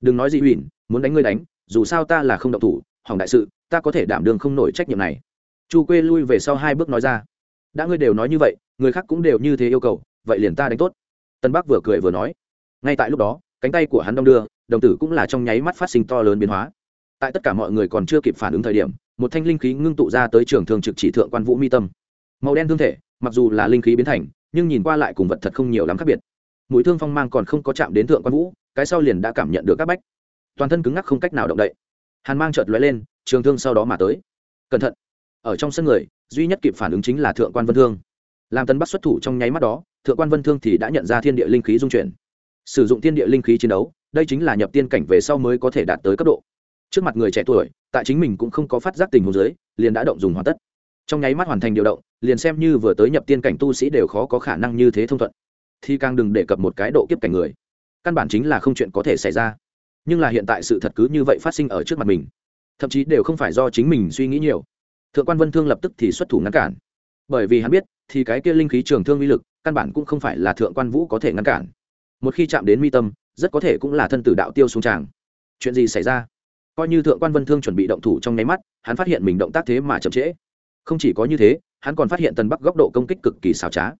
A: Đừng nói gì huỳnh muốn đánh ngươi đánh, dù sao ta là không động thủ, hỏng đại sự, ta có thể đảm đường không nổi trách nhiệm này. Chu quê lui về sau hai bước nói ra. Đã ngươi đều nói như vậy, người khác cũng đều như thế yêu cầu, vậy liền ta đánh tốt. Tân bắc vừa cười vừa nói. Ngay tại lúc đó, cánh tay của hắn đong đưa, đồng tử cũng là trong nháy mắt phát sinh to lớn biến hóa. Tại tất cả mọi người còn chưa kịp phản ứng thời điểm, một thanh linh khí ngưng tụ ra tới trường thường trực chỉ thượng quan vũ mi tâm. Màu đen thương thể mặc dù là linh khí biến thành, nhưng nhìn qua lại cùng vật thật không nhiều lắm khác biệt. Mũi thương phong mang còn không có chạm đến thượng quan vũ, cái sau liền đã cảm nhận được các bách. Toàn thân cứng ngắc không cách nào động đậy. Hàn mang chợt lóe lên, trường thương sau đó mà tới. Cẩn thận. Ở trong sân người, duy nhất kịp phản ứng chính là thượng quan vân thương. Làm tân bắc xuất thủ trong nháy mắt đó, thượng quan vân thương thì đã nhận ra thiên địa linh khí dung chuyển. Sử dụng thiên địa linh khí chiến đấu, đây chính là nhập tiên cảnh về sau mới có thể đạt tới cấp độ. Trước mặt người trẻ tuổi, tại chính mình cũng không có phát giác tình huống dưới, liền đã động dùng hoàn tất. Trong nháy mắt hoàn thành điều động liền xem như vừa tới nhập tiên cảnh tu sĩ đều khó có khả năng như thế thông thuận. Thì càng đừng đề cập một cái độ kiếp cảnh người. Căn bản chính là không chuyện có thể xảy ra. Nhưng là hiện tại sự thật cứ như vậy phát sinh ở trước mặt mình. Thậm chí đều không phải do chính mình suy nghĩ nhiều. Thượng quan vân thương lập tức thì xuất thủ ngăn cản. Bởi vì hắn biết, thì cái kia linh khí trường thương uy lực, căn bản cũng không phải là thượng quan vũ có thể ngăn cản. Một khi chạm đến mi tâm, rất có thể cũng là thân tử đạo tiêu xuống tràng. Chuyện gì xảy ra? Coi như thượng quan vân thương chuẩn bị động thủ trong nháy mắt, hắn phát hiện mình động tác thế mà chậm trễ. Không chỉ có như thế hắn còn phát hiện tần bắc góc độ công kích cực kỳ xảo trá.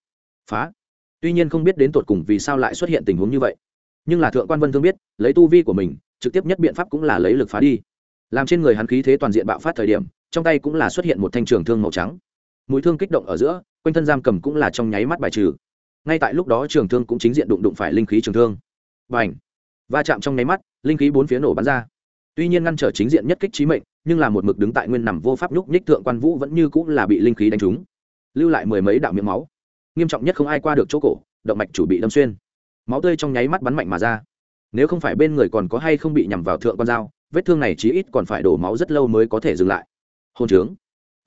A: Phá. Tuy nhiên không biết đến tột cùng vì sao lại xuất hiện tình huống như vậy. Nhưng là thượng quan vân thương biết, lấy tu vi của mình, trực tiếp nhất biện pháp cũng là lấy lực phá đi. Làm trên người hắn khí thế toàn diện bạo phát thời điểm, trong tay cũng là xuất hiện một thanh trường thương màu trắng. Mũi thương kích động ở giữa, quanh thân giam cầm cũng là trong nháy mắt bài trừ. Ngay tại lúc đó trường thương cũng chính diện đụng đụng phải linh khí trường thương. Và ảnh va chạm trong nháy mắt, linh khí bốn phía nổ bắn ra. Tuy nhiên ngăn trở chính diện nhất kích trí mệnh nhưng là một mực đứng tại nguyên nằm vô pháp nhúc nhích thượng quan vũ vẫn như cũng là bị linh khí đánh trúng. Lưu lại mười mấy đạo miệng máu. Nghiêm trọng nhất không ai qua được chỗ cổ, động mạch chủ bị đâm xuyên. Máu tươi trong nháy mắt bắn mạnh mà ra. Nếu không phải bên người còn có hay không bị nhằm vào thượng quan dao vết thương này chí ít còn phải đổ máu rất lâu mới có thể dừng lại. Hôn trướng.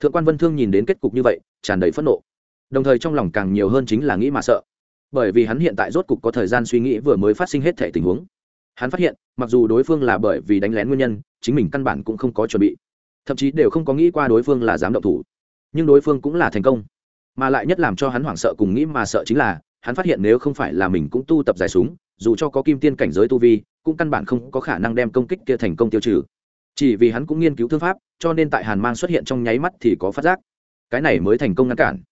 A: Thượng quan vân thương nhìn đến kết cục như vậy, tràn đầy phẫn nộ. Đồng thời trong lòng càng nhiều hơn chính là nghĩ mà sợ. Bởi vì hắn hiện tại rốt cục có thời gian suy nghĩ vừa mới phát sinh hết thể tình huống. Hắn phát hiện, mặc dù đối phương là bởi vì đánh lén nguyên nhân chính mình căn bản cũng không có chuẩn bị. Thậm chí đều không có nghĩ qua đối phương là dám động thủ. Nhưng đối phương cũng là thành công. Mà lại nhất làm cho hắn hoảng sợ cùng nghĩ mà sợ chính là, hắn phát hiện nếu không phải là mình cũng tu tập giải súng, dù cho có kim tiên cảnh giới tu vi, cũng căn bản không có khả năng đem công kích kia thành công tiêu trừ. Chỉ vì hắn cũng nghiên cứu thương pháp, cho nên tại hàn mang xuất hiện trong nháy mắt thì có phát giác. Cái này mới thành công ngăn cản.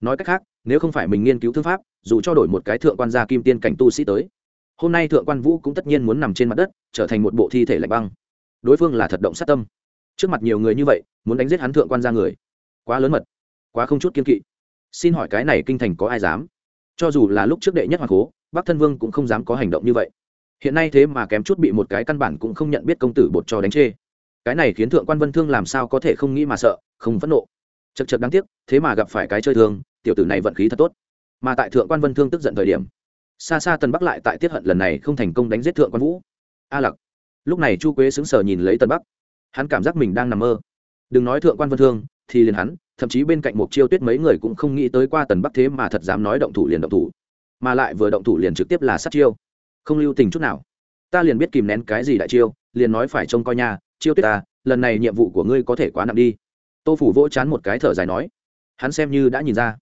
A: Nói cách khác, nếu không phải mình nghiên cứu thương pháp, dù cho đổi một cái thượng quan gia kim tiên cảnh tu sĩ tới, hôm nay thượng quan vũ cũng tất nhiên muốn nằm trên mặt đất, trở thành một bộ thi thể lạnh băng đối phương là thật động sát tâm. Trước mặt nhiều người như vậy, muốn đánh giết hắn thượng quan ra người, quá lớn mật, quá không chút kiên kỵ. Xin hỏi cái này kinh thành có ai dám? Cho dù là lúc trước đệ nhất hoàng cố, bắc thân vương cũng không dám có hành động như vậy. Hiện nay thế mà kém chút bị một cái căn bản cũng không nhận biết công tử bột cho đánh chê. Cái này khiến thượng quan vân thương làm sao có thể không nghĩ mà sợ, không phẫn nộ. Chật chật đáng tiếc, thế mà gặp phải cái chơi thương tiểu tử này vận khí thật tốt. Mà tại thượng quan vân thương tức giận thời điểm, xa xa tần bắc lại tại tiết hận lần này không thành công đánh giết thượng quan vũ. A lặc lúc này chu quế xứng sờ nhìn lấy tần bắc. Hắn cảm giác mình đang nằm mơ. Đừng nói thượng quan vân thương, thì liền hắn, thậm chí bên cạnh một chiêu tuyết mấy người cũng không nghĩ tới qua tần bắc thế mà thật dám nói động thủ liền động thủ. Mà lại vừa động thủ liền trực tiếp là sát chiêu. Không lưu tình chút nào. Ta liền biết kìm nén cái gì đại chiêu, liền nói phải trông coi nhà chiêu tuyết ta lần này nhiệm vụ của ngươi có thể quá nặng đi. Tô phủ vỗ chán một cái thở dài nói. Hắn xem như đã nhìn ra.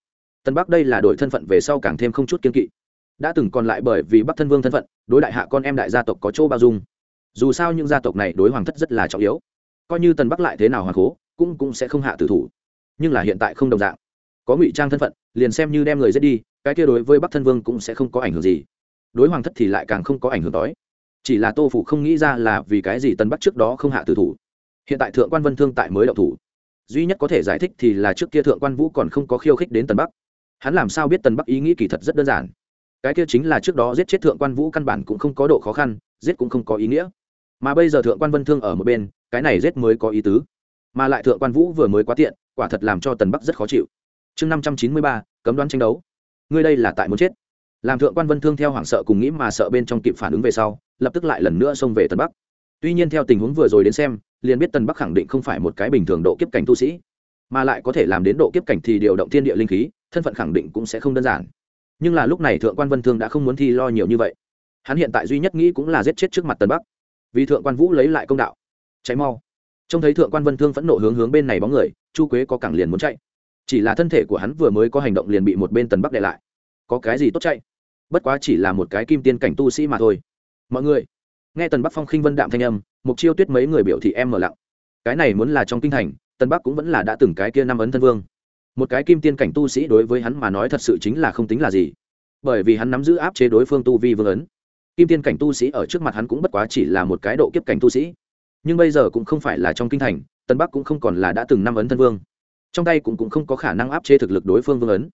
A: Tân bắc đây là đổi thân phận về sau càng thêm không chút kiên kỵ. Đã từng còn lại bởi vì bắc thân vương thân phận, đối đại hạ con em đại gia tộc có chỗ bao dung dù sao những gia tộc này đối hoàng thất rất là trọng yếu. Coi như tần bắc lại thế nào hoàng cố, cũng cũng sẽ không hạ tử thủ. Nhưng là hiện tại không đồng dạng. Có ngụy trang thân phận, liền xem như đem người giết đi, cái kia đối với bắc thân vương cũng sẽ không có ảnh hưởng gì. Đối hoàng thất thì lại càng không có ảnh hưởng đói chỉ là tô phủ không nghĩ ra là vì cái gì tân bắc trước đó không hạ tử thủ. Hiện tại thượng quan vân thương tại mới đậu thủ. Duy nhất có thể giải thích thì là trước kia thượng quan vũ còn không có khiêu khích đến tân bắc. Hắn làm sao biết tân bắc ý nghĩ kỳ thật rất đơn giản. Cái kia chính là trước đó giết chết thượng quan vũ căn bản cũng không có độ khó khăn, giết cũng không có ý nghĩa mà bây giờ thượng quan vân thương ở một bên, cái này rét mới có ý tứ. Mà lại thượng quan vũ vừa mới quá tiện, quả thật làm cho tần bắc rất khó chịu. Chương năm trăm chín mươi ba, cấm đoán tranh đấu. Ngươi đây là tại muốn chết. Làm thượng quan vân thương theo hoảng sợ cùng nghĩ mà sợ bên trong kịp phản ứng về sau, lập tức lại lần nữa xông về tần bắc. Tuy nhiên theo tình huống vừa rồi đến xem, liền biết tần bắc khẳng định không phải một cái bình thường độ kiếp cảnh tu sĩ, mà lại có thể làm đến độ kiếp cảnh thì điều động thiên địa linh khí, thân phận khẳng định cũng sẽ không đơn giản. Nhưng là lúc này thượng quan vân thương đã không muốn thi lo nhiều như vậy. Hắn hiện tại duy nhất nghĩ cũng là giết chết trước mặt tần bắc vì thượng quan vũ lấy lại công đạo. Cháy mau. Trông thấy thượng quan vân thương phẫn nộ hướng hướng bên này bóng người, chu quế có cẳng liền muốn chạy. Chỉ là thân thể của hắn vừa mới có hành động liền bị một bên tần bắc để lại. Có cái gì tốt chạy? Bất quá chỉ là một cái kim tiên cảnh tu sĩ mà thôi. Mọi người, nghe tần bắc phong khinh vân đạm thanh âm, mục chiêu tuyết mấy người biểu thị em mở lặng. Cái này muốn là trong kinh thành, tần bắc cũng vẫn là đã từng cái kia năm ấn thân vương. Một cái kim tiên cảnh tu sĩ đối với hắn mà nói thật sự chính là không tính là gì. Bởi vì hắn nắm giữ áp chế đối phương tu vi vương ấn kim tiên cảnh tu sĩ ở trước mặt hắn cũng bất quá chỉ là một cái độ kiếp cảnh tu sĩ. Nhưng bây giờ cũng không phải là trong kinh thành tân bắc cũng không còn là đã từng năm ấn thân vương. Trong tay cũng, cũng không có khả năng áp chế thực lực đối phương vương ấn.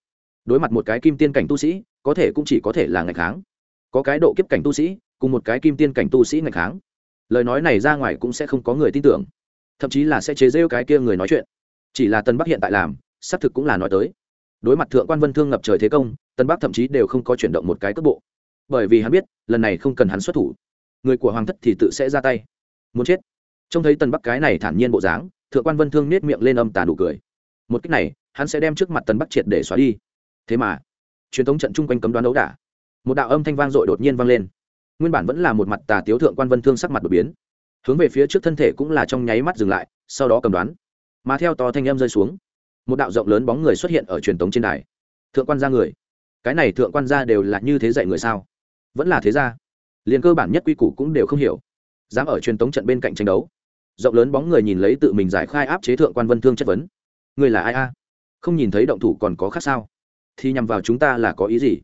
A: Đối mặt một cái kim tiên cảnh tu sĩ có thể cũng chỉ có thể là ngày kháng. Có cái độ kiếp cảnh tu sĩ cùng một cái kim tiên cảnh tu sĩ ngày kháng. Lời nói này ra ngoài cũng sẽ không có người tin tưởng. Thậm chí là sẽ chế rêu cái kia người nói chuyện. Chỉ là tân bắc hiện tại làm xác thực cũng là nói tới. Đối mặt thượng quan vân thương ngập trời thế công tân bắc thậm chí đều không có chuyển động một cái cấp bộ bởi vì hắn biết, lần này không cần hắn xuất thủ. Người của hoàng thất thì tự sẽ ra tay. Muốn chết. Trông thấy tần bắc cái này thản nhiên bộ dáng, thượng quan vân thương nết miệng lên âm tà đủ cười. Một cách này, hắn sẽ đem trước mặt tần bắc triệt để xóa đi. Thế mà, truyền thống trận chung quanh cấm đoán đấu đả. Một đạo âm thanh vang dội đột nhiên vang lên. Nguyên bản vẫn là một mặt tà tiếu thượng quan vân thương sắc mặt đột biến. Hướng về phía trước thân thể cũng là trong nháy mắt dừng lại, sau đó cầm đoán. Mà theo to thanh âm rơi xuống, một đạo rộng lớn bóng người xuất hiện ở truyền thống trên đài. Thượng quan gia người. Cái này thượng quan gia đều là như thế dạy người sao? Vẫn là thế gia liền cơ bản nhất quy củ cũng đều không hiểu. Dám ở truyền tống trận bên cạnh tranh đấu. Rộng lớn bóng người nhìn lấy tự mình giải khai áp chế thượng quan vân thương chất vấn. Người là ai a? Không nhìn thấy động thủ còn có khác sao? Thì nhằm vào chúng ta là có ý gì?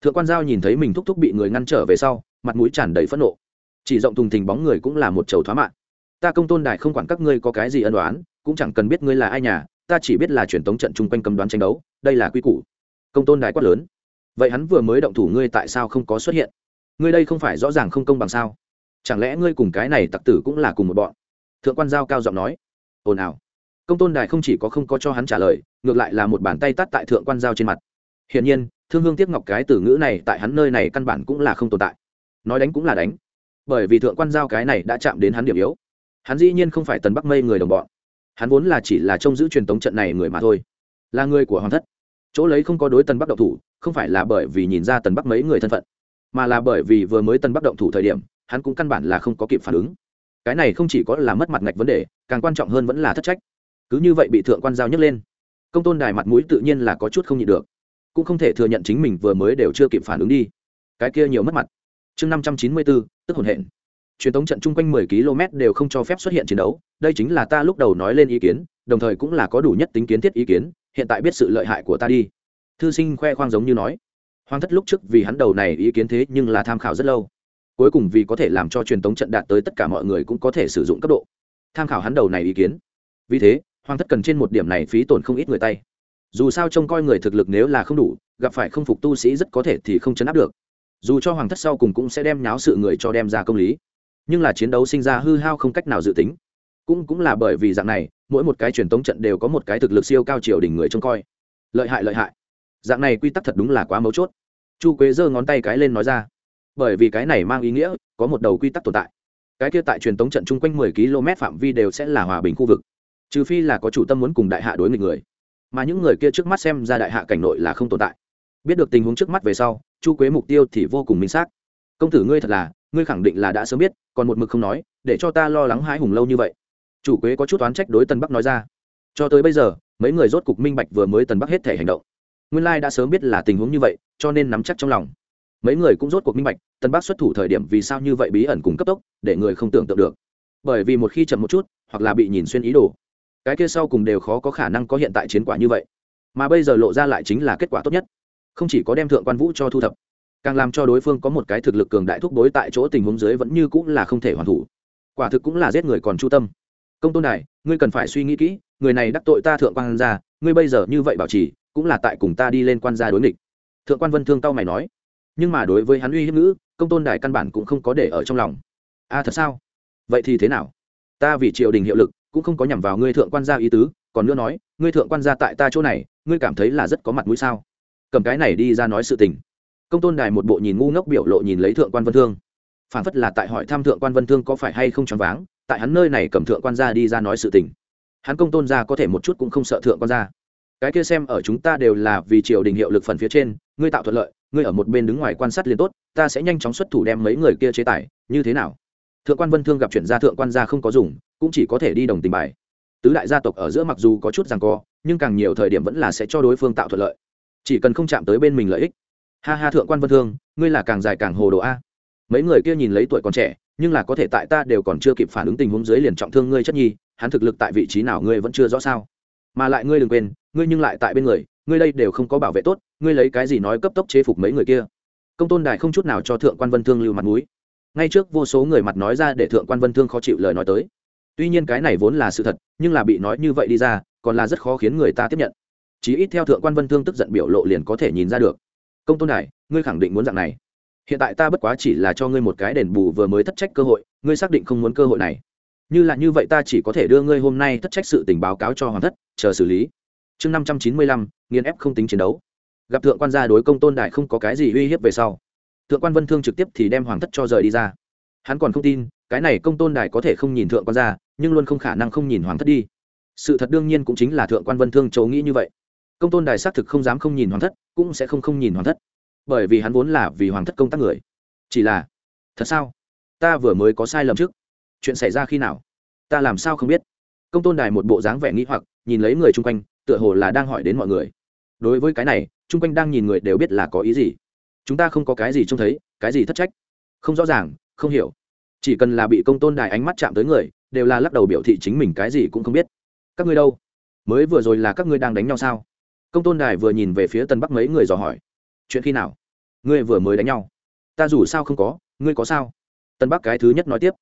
A: Thượng quan giao nhìn thấy mình thúc thúc bị người ngăn trở về sau, mặt mũi tràn đầy phẫn nộ. Chỉ rộng thùng thình bóng người cũng là một chầu thoá mạng. Ta công tôn đại không quản các ngươi có cái gì ân đoán cũng chẳng cần biết ngươi là ai nhà, ta chỉ biết là truyền tống trận chung quanh cầm đoán tranh đấu, đây là quy củ. Công tôn đại quát lớn. Vậy hắn vừa mới động thủ ngươi tại sao không có xuất hiện? Ngươi đây không phải rõ ràng không công bằng sao? Chẳng lẽ ngươi cùng cái này tặc tử cũng là cùng một bọn? Thượng quan giao cao giọng nói. Ồn ào. Công tôn đài không chỉ có không có cho hắn trả lời, ngược lại là một bàn tay tắt tại thượng quan giao trên mặt. Hiển nhiên, thương hương tiếp ngọc cái từ ngữ này tại hắn nơi này căn bản cũng là không tồn tại. Nói đánh cũng là đánh. Bởi vì thượng quan giao cái này đã chạm đến hắn điểm yếu. Hắn dĩ nhiên không phải tần bắc mây người đồng bọn. Hắn vốn là chỉ là trông giữ truyền thống trận này người mà thôi. Là người của hoàng thất. Chỗ lấy không có đối tần bắc độc thủ, không phải là bởi vì nhìn ra tần bắc mấy người thân phận mà là bởi vì vừa mới Tân bắc động thủ thời điểm, hắn cũng căn bản là không có kịp phản ứng. Cái này không chỉ có là mất mặt ngạch vấn đề, càng quan trọng hơn vẫn là thất trách. Cứ như vậy bị thượng quan giao nhấc lên, công tôn đài mặt mũi tự nhiên là có chút không nhịn được. Cũng không thể thừa nhận chính mình vừa mới đều chưa kịp phản ứng đi. Cái kia nhiều mất mặt. Chương năm trăm chín mươi bốn, tức hồn hện truyền thống trận chung quanh mười km đều không cho phép xuất hiện chiến đấu, đây chính là ta lúc đầu nói lên ý kiến, đồng thời cũng là có đủ nhất tính kiến thiết ý kiến, hiện tại biết sự lợi hại của ta đi. Thư sinh khoe khoang giống như nói hoàng thất lúc trước vì hắn đầu này ý kiến thế nhưng là tham khảo rất lâu. Cuối cùng vì có thể làm cho truyền thống trận đạt tới tất cả mọi người cũng có thể sử dụng cấp độ. Tham khảo hắn đầu này ý kiến. Vì thế, hoàng thất cần trên một điểm này phí tổn không ít người tay. Dù sao trông coi người thực lực nếu là không đủ, gặp phải không phục tu sĩ rất có thể thì không chấn áp được. Dù cho hoàng thất sau cùng cũng sẽ đem nháo sự người cho đem ra công lý. Nhưng là chiến đấu sinh ra hư hao không cách nào dự tính. Cũng cũng là bởi vì dạng này, mỗi một cái truyền tống trận đều có một cái thực lực siêu cao triều đình người trông coi. Lợi hại lợi hại dạng này quy tắc thật đúng là quá mấu chốt. Chu quế giơ ngón tay cái lên nói ra. Bởi vì cái này mang ý nghĩa, có một đầu quy tắc tồn tại. Cái kia tại truyền tống trận chung quanh mười km phạm vi đều sẽ là hòa bình khu vực. Trừ phi là có chủ tâm muốn cùng đại hạ đối nghịch người. Mà những người kia trước mắt xem ra đại hạ cảnh nội là không tồn tại. Biết được tình huống trước mắt về sau, chu quế mục tiêu thì vô cùng minh xác. Công tử ngươi thật là, ngươi khẳng định là đã sớm biết, còn một mực không nói, để cho ta lo lắng hái hùng lâu như vậy. Chủ quế có chút oán trách đối tân bắc nói ra. Cho tới bây giờ, mấy người rốt cục minh bạch vừa mới tân bắc hết thể hành động nguyên lai đã sớm biết là tình huống như vậy cho nên nắm chắc trong lòng. Mấy người cũng rốt cuộc minh bạch tân bác xuất thủ thời điểm vì sao như vậy bí ẩn cùng cấp tốc để người không tưởng tượng được. Bởi vì một khi chậm một chút hoặc là bị nhìn xuyên ý đồ cái kia sau cùng đều khó có khả năng có hiện tại chiến quả như vậy. Mà bây giờ lộ ra lại chính là kết quả tốt nhất. Không chỉ có đem thượng quan vũ cho thu thập càng làm cho đối phương có một cái thực lực cường đại thúc đối tại chỗ tình huống dưới vẫn như cũng là không thể hoàn thủ. Quả thực cũng là giết người còn chu tâm. Công tôn này, ngươi cần phải suy nghĩ kỹ người này đắc tội ta thượng quan ra, ngươi bây giờ như vậy bảo trì cũng là tại cùng ta đi lên quan gia đối nghịch. Thượng quan vân thương tao mày nói. Nhưng mà đối với hắn uy hiếp ngữ, công tôn đài căn bản cũng không có để ở trong lòng. A, thật sao? Vậy thì thế nào? Ta vì triều đình hiệu lực, cũng không có nhằm vào ngươi thượng quan gia ý tứ, còn nữa nói, ngươi thượng quan gia tại ta chỗ này, ngươi cảm thấy là rất có mặt mũi sao? Cầm cái này đi ra nói sự tình. Công tôn đài một bộ nhìn ngu ngốc biểu lộ nhìn lấy thượng quan vân thương. Phản phất là tại hỏi thăm thượng quan vân thương có phải hay không choáng váng, tại hắn nơi này cầm thượng quan gia đi ra nói sự tình. Hắn công tôn gia có thể một chút cũng không sợ thượng quan gia cái kia xem ở chúng ta đều là vì triều đình hiệu lực phần phía trên, ngươi tạo thuận lợi, ngươi ở một bên đứng ngoài quan sát liền tốt, ta sẽ nhanh chóng xuất thủ đem mấy người kia chế tài như thế nào? Thượng quan vân thương gặp chuyện gia thượng quan gia không có dùng, cũng chỉ có thể đi đồng tình bài. Tứ đại gia tộc ở giữa mặc dù có chút rằng co, nhưng càng nhiều thời điểm vẫn là sẽ cho đối phương tạo thuận lợi. Chỉ cần không chạm tới bên mình lợi ích. Ha ha thượng quan vân thương, ngươi là càng dài càng hồ đồ a. Mấy người kia nhìn lấy tuổi còn trẻ, nhưng là có thể tại ta đều còn chưa kịp phản ứng tình huống dưới liền trọng thương ngươi chất nhi, hắn thực lực tại vị trí nào ngươi vẫn chưa rõ sao? Mà lại ngươi đừng quên ngươi nhưng lại tại bên người, ngươi đây đều không có bảo vệ tốt, ngươi lấy cái gì nói cấp tốc chế phục mấy người kia? Công tôn đài không chút nào cho thượng quan vân thương lưu mặt mũi. Ngay trước vô số người mặt nói ra để thượng quan vân thương khó chịu lời nói tới. Tuy nhiên cái này vốn là sự thật, nhưng là bị nói như vậy đi ra, còn là rất khó khiến người ta tiếp nhận. Chí ít theo thượng quan vân thương tức giận biểu lộ liền có thể nhìn ra được. Công tôn đài, ngươi khẳng định muốn dạng này. Hiện tại ta bất quá chỉ là cho ngươi một cái đền bù vừa mới thất trách cơ hội, ngươi xác định không muốn cơ hội này. Như là như vậy ta chỉ có thể đưa ngươi hôm nay thất trách sự tình báo cáo cho hoàng thất, chờ xử lý chương năm trăm chín mươi lăm nghiên ép không tính chiến đấu. Gặp thượng quan gia đối công tôn đài không có cái gì uy hiếp về sau, thượng quan vân thương trực tiếp thì đem hoàng thất cho rời đi ra. Hắn còn không tin, cái này công tôn đài có thể không nhìn thượng quan gia, nhưng luôn không khả năng không nhìn hoàng thất đi. Sự thật đương nhiên cũng chính là thượng quan vân thương chấu nghĩ như vậy. Công tôn đài xác thực không dám không nhìn hoàng thất, cũng sẽ không không nhìn hoàng thất. Bởi vì hắn vốn là vì hoàng thất công tác người. Chỉ là, thật sao? Ta vừa mới có sai lầm trước. Chuyện xảy ra khi nào? Ta làm sao không biết? Công tôn đài một bộ dáng vẻ nghĩ hoặc, nhìn lấy người chung quanh tựa hồ là đang hỏi đến mọi người. Đối với cái này, chung quanh đang nhìn người đều biết là có ý gì. Chúng ta không có cái gì trông thấy, cái gì thất trách? Không rõ ràng, không hiểu. Chỉ cần là bị công tôn đài ánh mắt chạm tới người, đều là lắc đầu biểu thị chính mình cái gì cũng không biết. Các ngươi đâu? Mới vừa rồi là các ngươi đang đánh nhau sao? Công tôn đài vừa nhìn về phía tân bắc mấy người dò hỏi. Chuyện khi nào? Ngươi vừa mới đánh nhau. Ta dù sao không có, ngươi có sao? Tân bắc cái thứ nhất nói tiếp.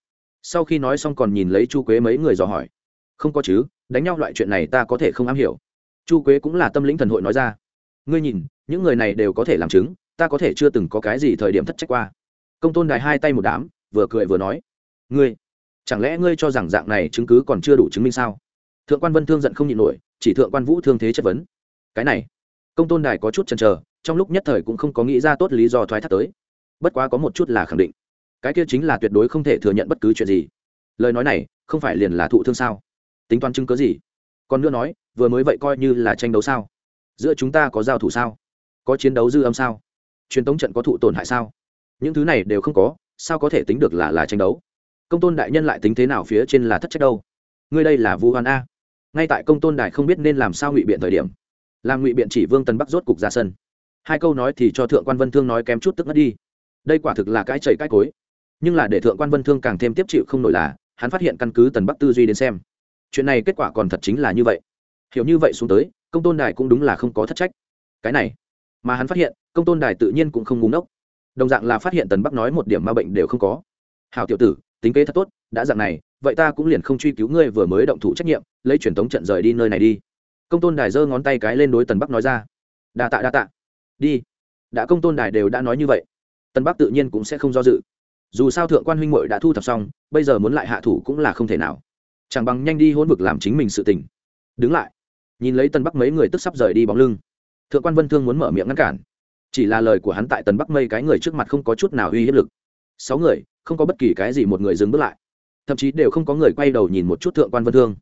A: Sau khi nói xong còn nhìn lấy chu quế mấy người dò hỏi. Không có chứ, đánh nhau loại chuyện này ta có thể không am hiểu chu quế cũng là tâm lĩnh thần hội nói ra. Ngươi nhìn, những người này đều có thể làm chứng, ta có thể chưa từng có cái gì thời điểm thất trách qua. Công tôn đài hai tay một đám, vừa cười vừa nói. Ngươi, chẳng lẽ ngươi cho rằng dạng này chứng cứ còn chưa đủ chứng minh sao? Thượng quan vân thương giận không nhịn nổi, chỉ thượng quan vũ thương thế chất vấn. Cái này, công tôn đài có chút chần chờ, trong lúc nhất thời cũng không có nghĩ ra tốt lý do thoái thác tới. Bất quá có một chút là khẳng định. Cái kia chính là tuyệt đối không thể thừa nhận bất cứ chuyện gì. Lời nói này, không phải liền là thụ thương sao? Tính toán chứng cớ gì? Còn nữa nói, vừa mới vậy coi như là tranh đấu sao? Giữa chúng ta có giao thủ sao? Có chiến đấu dư âm sao? Truyền tống trận có thụ tổn hại sao? Những thứ này đều không có, sao có thể tính được là là tranh đấu? Công tôn đại nhân lại tính thế nào phía trên là thất trách đâu? Ngươi đây là vu hoan a. Ngay tại công tôn đại không biết nên làm sao ngụy biện thời điểm, làm ngụy biện chỉ vương tần bắc rốt cục ra sân. Hai câu nói thì cho thượng quan vân thương nói kém chút tức ngất đi. Đây quả thực là cái chảy cái cối. Nhưng là để thượng quan vân thương càng thêm tiếp chịu không nổi là, hắn phát hiện căn cứ tần bắc tư duy đến xem chuyện này kết quả còn thật chính là như vậy. Hiểu như vậy xuống tới, công tôn đài cũng đúng là không có thất trách. Cái này, mà hắn phát hiện, công tôn đài tự nhiên cũng không ngúng ốc đồng dạng là phát hiện tần bắc nói một điểm ma bệnh đều không có. Hào tiểu tử, tính kế thật tốt, đã dạng này, vậy ta cũng liền không truy cứu ngươi vừa mới động thủ trách nhiệm, lấy truyền thống trận rời đi nơi này đi. Công tôn đài giơ ngón tay cái lên đối tần bắc nói ra. Đa tạ đa tạ. Đi. Đã công tôn đài đều đã nói như vậy, tần bắc tự nhiên cũng sẽ không do dự. Dù sao thượng quan huynh muội đã thu thập xong, bây giờ muốn lại hạ thủ cũng là không thể nào chẳng bằng nhanh đi hôn vực làm chính mình sự tình. Đứng lại. Nhìn lấy tần bắc mấy người tức sắp rời đi bóng lưng. Thượng quan vân thương muốn mở miệng ngăn cản. Chỉ là lời của hắn tại tần bắc mây cái người trước mặt không có chút nào uy hiếp lực. Sáu người, không có bất kỳ cái gì một người dừng bước lại. Thậm chí đều không có người quay đầu nhìn một chút thượng quan vân thương.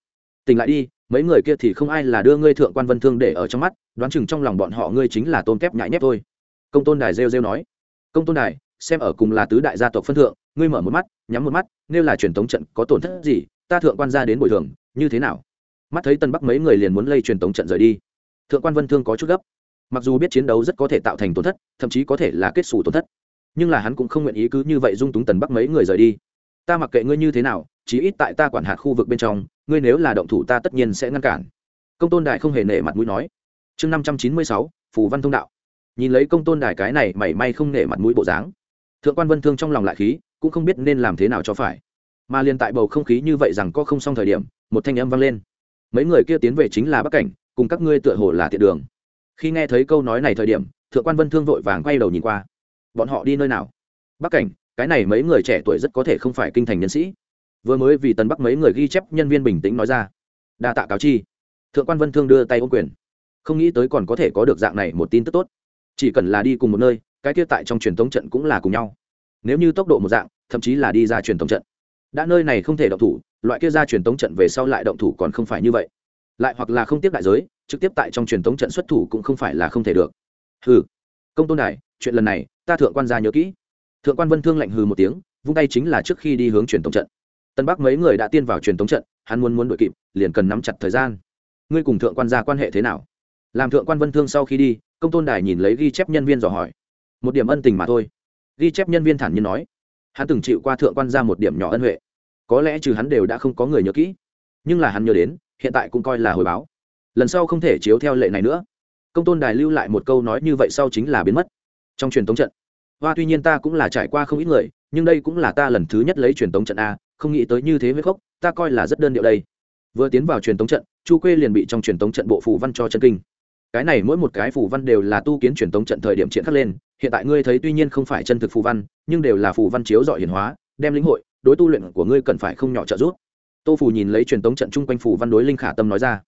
A: Tỉnh lại đi, mấy người kia thì không ai là đưa ngươi thượng quan vân thương để ở trong mắt, đoán chừng trong lòng bọn họ ngươi chính là tôn kép nhại nhép thôi. Công tôn đài rêu rêu nói. Công tôn đài, xem ở cùng là tứ đại gia tộc phân thượng, ngươi mở một mắt, nhắm một mắt nếu là truyền thống trận có tổn thất gì ta thượng quan ra đến bồi thường, như thế nào? Mắt thấy tân bắc mấy người liền muốn lây truyền tống trận rời đi. Thượng quan vân thương có chút gấp. Mặc dù biết chiến đấu rất có thể tạo thành tổn thất, thậm chí có thể là kết xù tổn thất, nhưng là hắn cũng không nguyện ý cứ như vậy dung túng tần bắc mấy người rời đi. Ta mặc kệ ngươi như thế nào, chí ít tại ta quản hạt khu vực bên trong, ngươi nếu là động thủ ta tất nhiên sẽ ngăn cản. Công tôn đại không hề nể mặt mũi nói. Chương năm trăm chín mươi sáu, phù văn thông đạo. Nhìn lấy công tôn đài cái này mảy may không nể mặt mũi bộ dáng, thượng quan vân thương trong lòng lại khí, cũng không biết nên làm thế nào cho phải mà liền tại bầu không khí như vậy rằng có không xong thời điểm, một thanh âm vang lên. Mấy người kia tiến về chính là bắc cảnh, cùng các ngươi tựa hồ là thiện đường. Khi nghe thấy câu nói này thời điểm, thượng quan vân thương vội vàng quay đầu nhìn qua. Bọn họ đi nơi nào? Bắc cảnh, cái này mấy người trẻ tuổi rất có thể không phải kinh thành nhân sĩ. Vừa mới vì tần bắc mấy người ghi chép nhân viên bình tĩnh nói ra. Đa tạ cáo chi. Thượng quan vân thương đưa tay ô quyền. Không nghĩ tới còn có thể có được dạng này một tin tức tốt. Chỉ cần là đi cùng một nơi, cái kia tại trong truyền thống trận cũng là cùng nhau. Nếu như tốc độ một dạng, thậm chí là đi ra truyền thống trận đã nơi này không thể động thủ, loại kia ra truyền tống trận về sau lại động thủ còn không phải như vậy. Lại hoặc là không tiếp đại giới, trực tiếp tại trong truyền tống trận xuất thủ cũng không phải là không thể được. Hừ. Công tôn đài, chuyện lần này, ta thượng quan gia nhớ kỹ. Thượng quan vân thương lạnh hừ một tiếng, vung tay chính là trước khi đi hướng truyền tống trận. Tân bắc mấy người đã tiên vào truyền tống trận, hắn muốn muốn đội kịp, liền cần nắm chặt thời gian. Ngươi cùng thượng quan gia quan hệ thế nào? Làm thượng quan vân thương sau khi đi, công tôn đài nhìn lấy ghi chép nhân viên dò hỏi. Một điểm ân tình mà thôi. Ghi chép nhân viên thản nhiên nói. Hắn từng chịu qua thượng quan gia một điểm nhỏ ân huệ có lẽ trừ hắn đều đã không có người nhớ kỹ. Nhưng là hắn nhớ đến, hiện tại cũng coi là hồi báo. Lần sau không thể chiếu theo lệ này nữa. Công tôn đài lưu lại một câu nói như vậy sau chính là biến mất. Trong truyền thống trận, hoa tuy nhiên ta cũng là trải qua không ít người, nhưng đây cũng là ta lần thứ nhất lấy truyền thống trận a, không nghĩ tới như thế với khốc, ta coi là rất đơn điệu đây. Vừa tiến vào truyền thống trận, chu quê liền bị trong truyền thống trận bộ phù văn cho chân kinh. Cái này mỗi một cái phù văn đều là tu kiến truyền thống trận thời điểm triển khắc lên, hiện tại ngươi thấy tuy nhiên không phải chân thực phù văn, nhưng đều là phù văn chiếu dọi hiển hóa, đem lĩnh hội đối tu luyện của ngươi cần phải không nhỏ trợ giúp. Tô phù nhìn lấy truyền thống trận chung quanh phù văn đối linh khả tâm nói ra,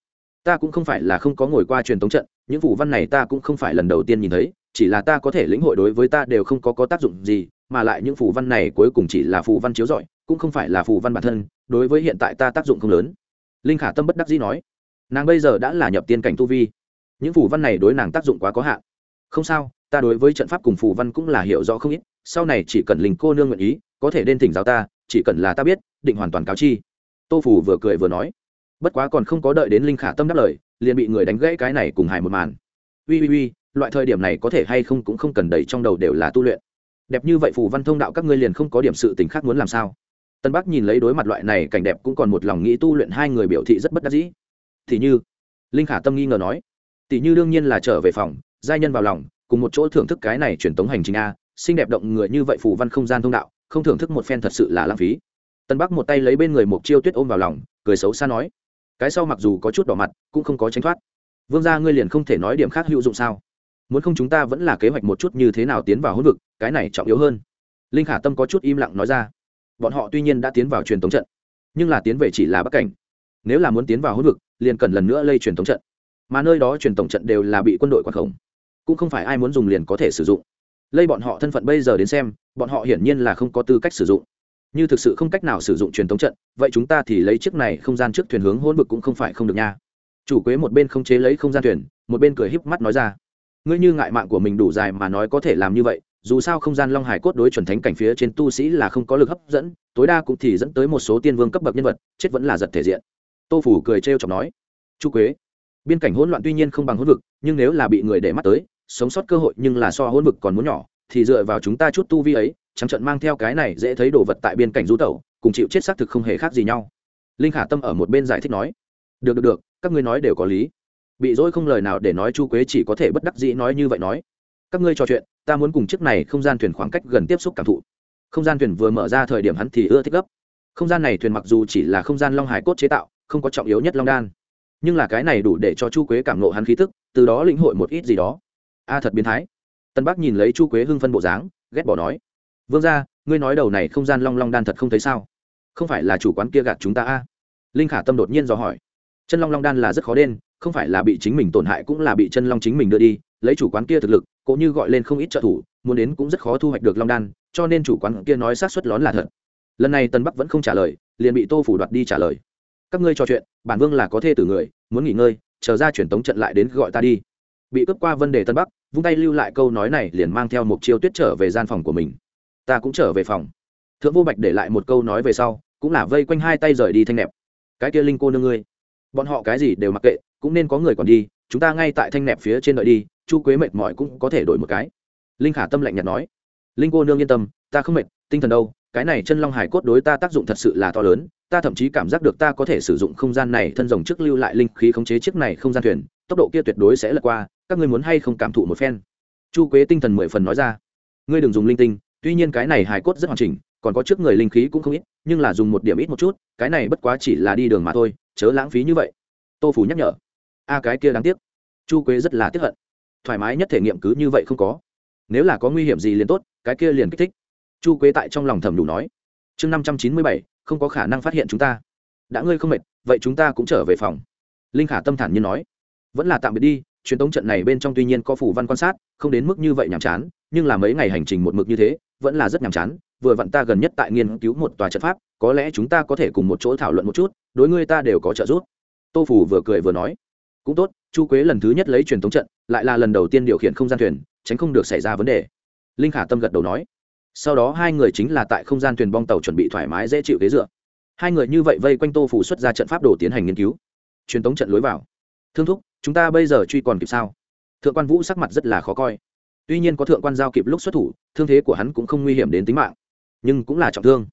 A: ta cũng không phải là không có ngồi qua truyền thống trận, những phù văn này ta cũng không phải lần đầu tiên nhìn thấy, chỉ là ta có thể lĩnh hội đối với ta đều không có có tác dụng gì, mà lại những phù văn này cuối cùng chỉ là phù văn chiếu rọi, cũng không phải là phù văn bản thân, đối với hiện tại ta tác dụng không lớn. Linh khả tâm bất đắc dĩ nói, nàng bây giờ đã là nhập tiên cảnh tu vi, những phù văn này đối nàng tác dụng quá có hạn. Không sao, ta đối với trận pháp cùng phù văn cũng là hiểu rõ không ít, sau này chỉ cần linh cô nương nguyện ý, có thể đến thỉnh giáo ta chỉ cần là ta biết, định hoàn toàn cáo chi. Tô phủ vừa cười vừa nói. Bất quá còn không có đợi đến linh khả tâm đáp lời, liền bị người đánh gãy cái này cùng hài một màn. Ui ui ui loại thời điểm này có thể hay không cũng không cần đầy trong đầu đều là tu luyện. Đẹp như vậy phù văn thông đạo các ngươi liền không có điểm sự tình khác muốn làm sao? Tân bắc nhìn lấy đối mặt loại này cảnh đẹp cũng còn một lòng nghĩ tu luyện hai người biểu thị rất bất đắc dĩ. Thì như, linh khả tâm nghi ngờ nói, tỷ như đương nhiên là trở về phòng, giai nhân vào lòng, cùng một chỗ thưởng thức cái này truyền tống hành trình a, xinh đẹp động người như vậy phù văn không gian thông đạo không thưởng thức một phen thật sự là lãng phí. Tân bắc một tay lấy bên người một chiêu tuyết ôm vào lòng, cười xấu xa nói, cái sau mặc dù có chút đỏ mặt, cũng không có tránh thoát. Vương gia ngươi liền không thể nói điểm khác hữu dụng sao? Muốn không chúng ta vẫn là kế hoạch một chút như thế nào tiến vào hỗn vực, cái này trọng yếu hơn. Linh khả tâm có chút im lặng nói ra, bọn họ tuy nhiên đã tiến vào truyền thống trận, nhưng là tiến về chỉ là bắc cảnh. Nếu là muốn tiến vào hỗn vực, liền cần lần nữa lây truyền thống trận. Mà nơi đó truyền tổng trận đều là bị quân đội quản khống. Cũng không phải ai muốn dùng liền có thể sử dụng lây bọn họ thân phận bây giờ đến xem, bọn họ hiển nhiên là không có tư cách sử dụng. Như thực sự không cách nào sử dụng truyền thống trận, vậy chúng ta thì lấy chiếc này không gian trước thuyền hướng hỗn vực cũng không phải không được nha. Chủ quế một bên không chế lấy không gian thuyền, một bên cười híp mắt nói ra. Ngươi như ngại mạng của mình đủ dài mà nói có thể làm như vậy, dù sao không gian long hải cốt đối chuẩn thánh cảnh phía trên tu sĩ là không có lực hấp dẫn, tối đa cũng thì dẫn tới một số tiên vương cấp bậc nhân vật, chết vẫn là giật thể diện. Tô phủ cười trêu chọc nói. Chu quế, biên cảnh hỗn loạn tuy nhiên không bằng hỗn vực, nhưng nếu là bị người để mắt tới sống sót cơ hội nhưng là so hỗn vực còn muốn nhỏ, thì dựa vào chúng ta chút tu vi ấy, trắng trận mang theo cái này dễ thấy đồ vật tại biên cảnh du tẩu, cùng chịu chết xác thực không hề khác gì nhau. Linh khả tâm ở một bên giải thích nói, được được được, các ngươi nói đều có lý. Bị dỗi không lời nào để nói chu quế chỉ có thể bất đắc dĩ nói như vậy nói, các ngươi trò chuyện, ta muốn cùng chiếc này không gian thuyền khoảng cách gần tiếp xúc cảm thụ. Không gian thuyền vừa mở ra thời điểm hắn thì ưa thích gấp. Không gian này thuyền mặc dù chỉ là không gian long hải cốt chế tạo, không có trọng yếu nhất long đan, nhưng là cái này đủ để cho chu quế cảm nộ hắn khí tức, từ đó lĩnh hội một ít gì đó a thật biến thái. Tân bắc nhìn lấy chu quế hưng phân bộ dáng, ghét bỏ nói, vương ra ngươi nói đầu này không gian long long đan thật không thấy sao? Không phải là chủ quán kia gạt chúng ta a? Linh khả tâm đột nhiên dò hỏi, chân long long đan là rất khó đen, không phải là bị chính mình tổn hại cũng là bị chân long chính mình đưa đi, lấy chủ quán kia thực lực cũng như gọi lên không ít trợ thủ, muốn đến cũng rất khó thu hoạch được long đan, cho nên chủ quán kia nói sát xuất lón là thật. Lần này tân bắc vẫn không trả lời, liền bị tô phủ đoạt đi trả lời, các ngươi trò chuyện, bản vương là có thê tử người, muốn nghỉ ngơi, chờ ra truyền tống trận lại đến gọi ta đi bị cướp qua vấn đề tân bắc, vung tay lưu lại câu nói này liền mang theo một chiêu tuyết trở về gian phòng của mình. Ta cũng trở về phòng. Thượng vô bạch để lại một câu nói về sau, cũng là vây quanh hai tay rời đi thanh nẹp. Cái kia linh cô nương ngươi, bọn họ cái gì đều mặc kệ, cũng nên có người còn đi, chúng ta ngay tại thanh nẹp phía trên đợi đi, chu quế mệt mỏi cũng có thể đổi một cái. Linh khả tâm lạnh nhạt nói. Linh cô nương yên tâm, ta không mệt, tinh thần đâu, cái này chân long hải cốt đối ta tác dụng thật sự là to lớn, ta thậm chí cảm giác được ta có thể sử dụng không gian này thân rồng trước lưu lại linh khí khống chế chiếc này không gian thuyền tốc độ kia tuyệt đối sẽ lật qua, các ngươi muốn hay không cảm thụ một phen? Chu quế tinh thần mười phần nói ra. Ngươi đừng dùng linh tinh, tuy nhiên cái này hải cốt rất hoàn chỉnh, còn có trước người linh khí cũng không ít, nhưng là dùng một điểm ít một chút, cái này bất quá chỉ là đi đường mà thôi, chớ lãng phí như vậy. Tô phủ nhắc nhở. A, cái kia đáng tiếc. Chu quế rất là tiếc hận. Thoải mái nhất thể nghiệm cứ như vậy không có. Nếu là có nguy hiểm gì liền tốt, cái kia liền kích thích. Chu quế tại trong lòng thầm đủ nói. Chương năm trăm chín mươi bảy, không có khả năng phát hiện chúng ta. Đã ngươi không mệt, vậy chúng ta cũng trở về phòng. Linh khả tâm thản như nói vẫn là tạm biệt đi, truyền tống trận này bên trong tuy nhiên có phủ văn quan sát, không đến mức như vậy nhàm chán, nhưng là mấy ngày hành trình một mực như thế, vẫn là rất nhàm chán. Vừa vặn ta gần nhất tại nghiên cứu một tòa trận pháp, có lẽ chúng ta có thể cùng một chỗ thảo luận một chút, đối ngươi ta đều có trợ giúp. Tô phủ vừa cười vừa nói, cũng tốt, chu quế lần thứ nhất lấy truyền thống trận, lại là lần đầu tiên điều khiển không gian thuyền, tránh không được xảy ra vấn đề. Linh khả tâm gật đầu nói, sau đó hai người chính là tại không gian thuyền bong tàu chuẩn bị thoải mái dễ chịu ghế dựa. Hai người như vậy vây quanh tô phủ xuất ra trận pháp đồ tiến hành nghiên cứu. Truyền thống trận lối vào thương thúc, chúng ta bây giờ truy còn kịp sao? Thượng quan vũ sắc mặt rất là khó coi. Tuy nhiên có thượng quan giao kịp lúc xuất thủ, thương thế của hắn cũng không nguy hiểm đến tính mạng, nhưng cũng là trọng thương.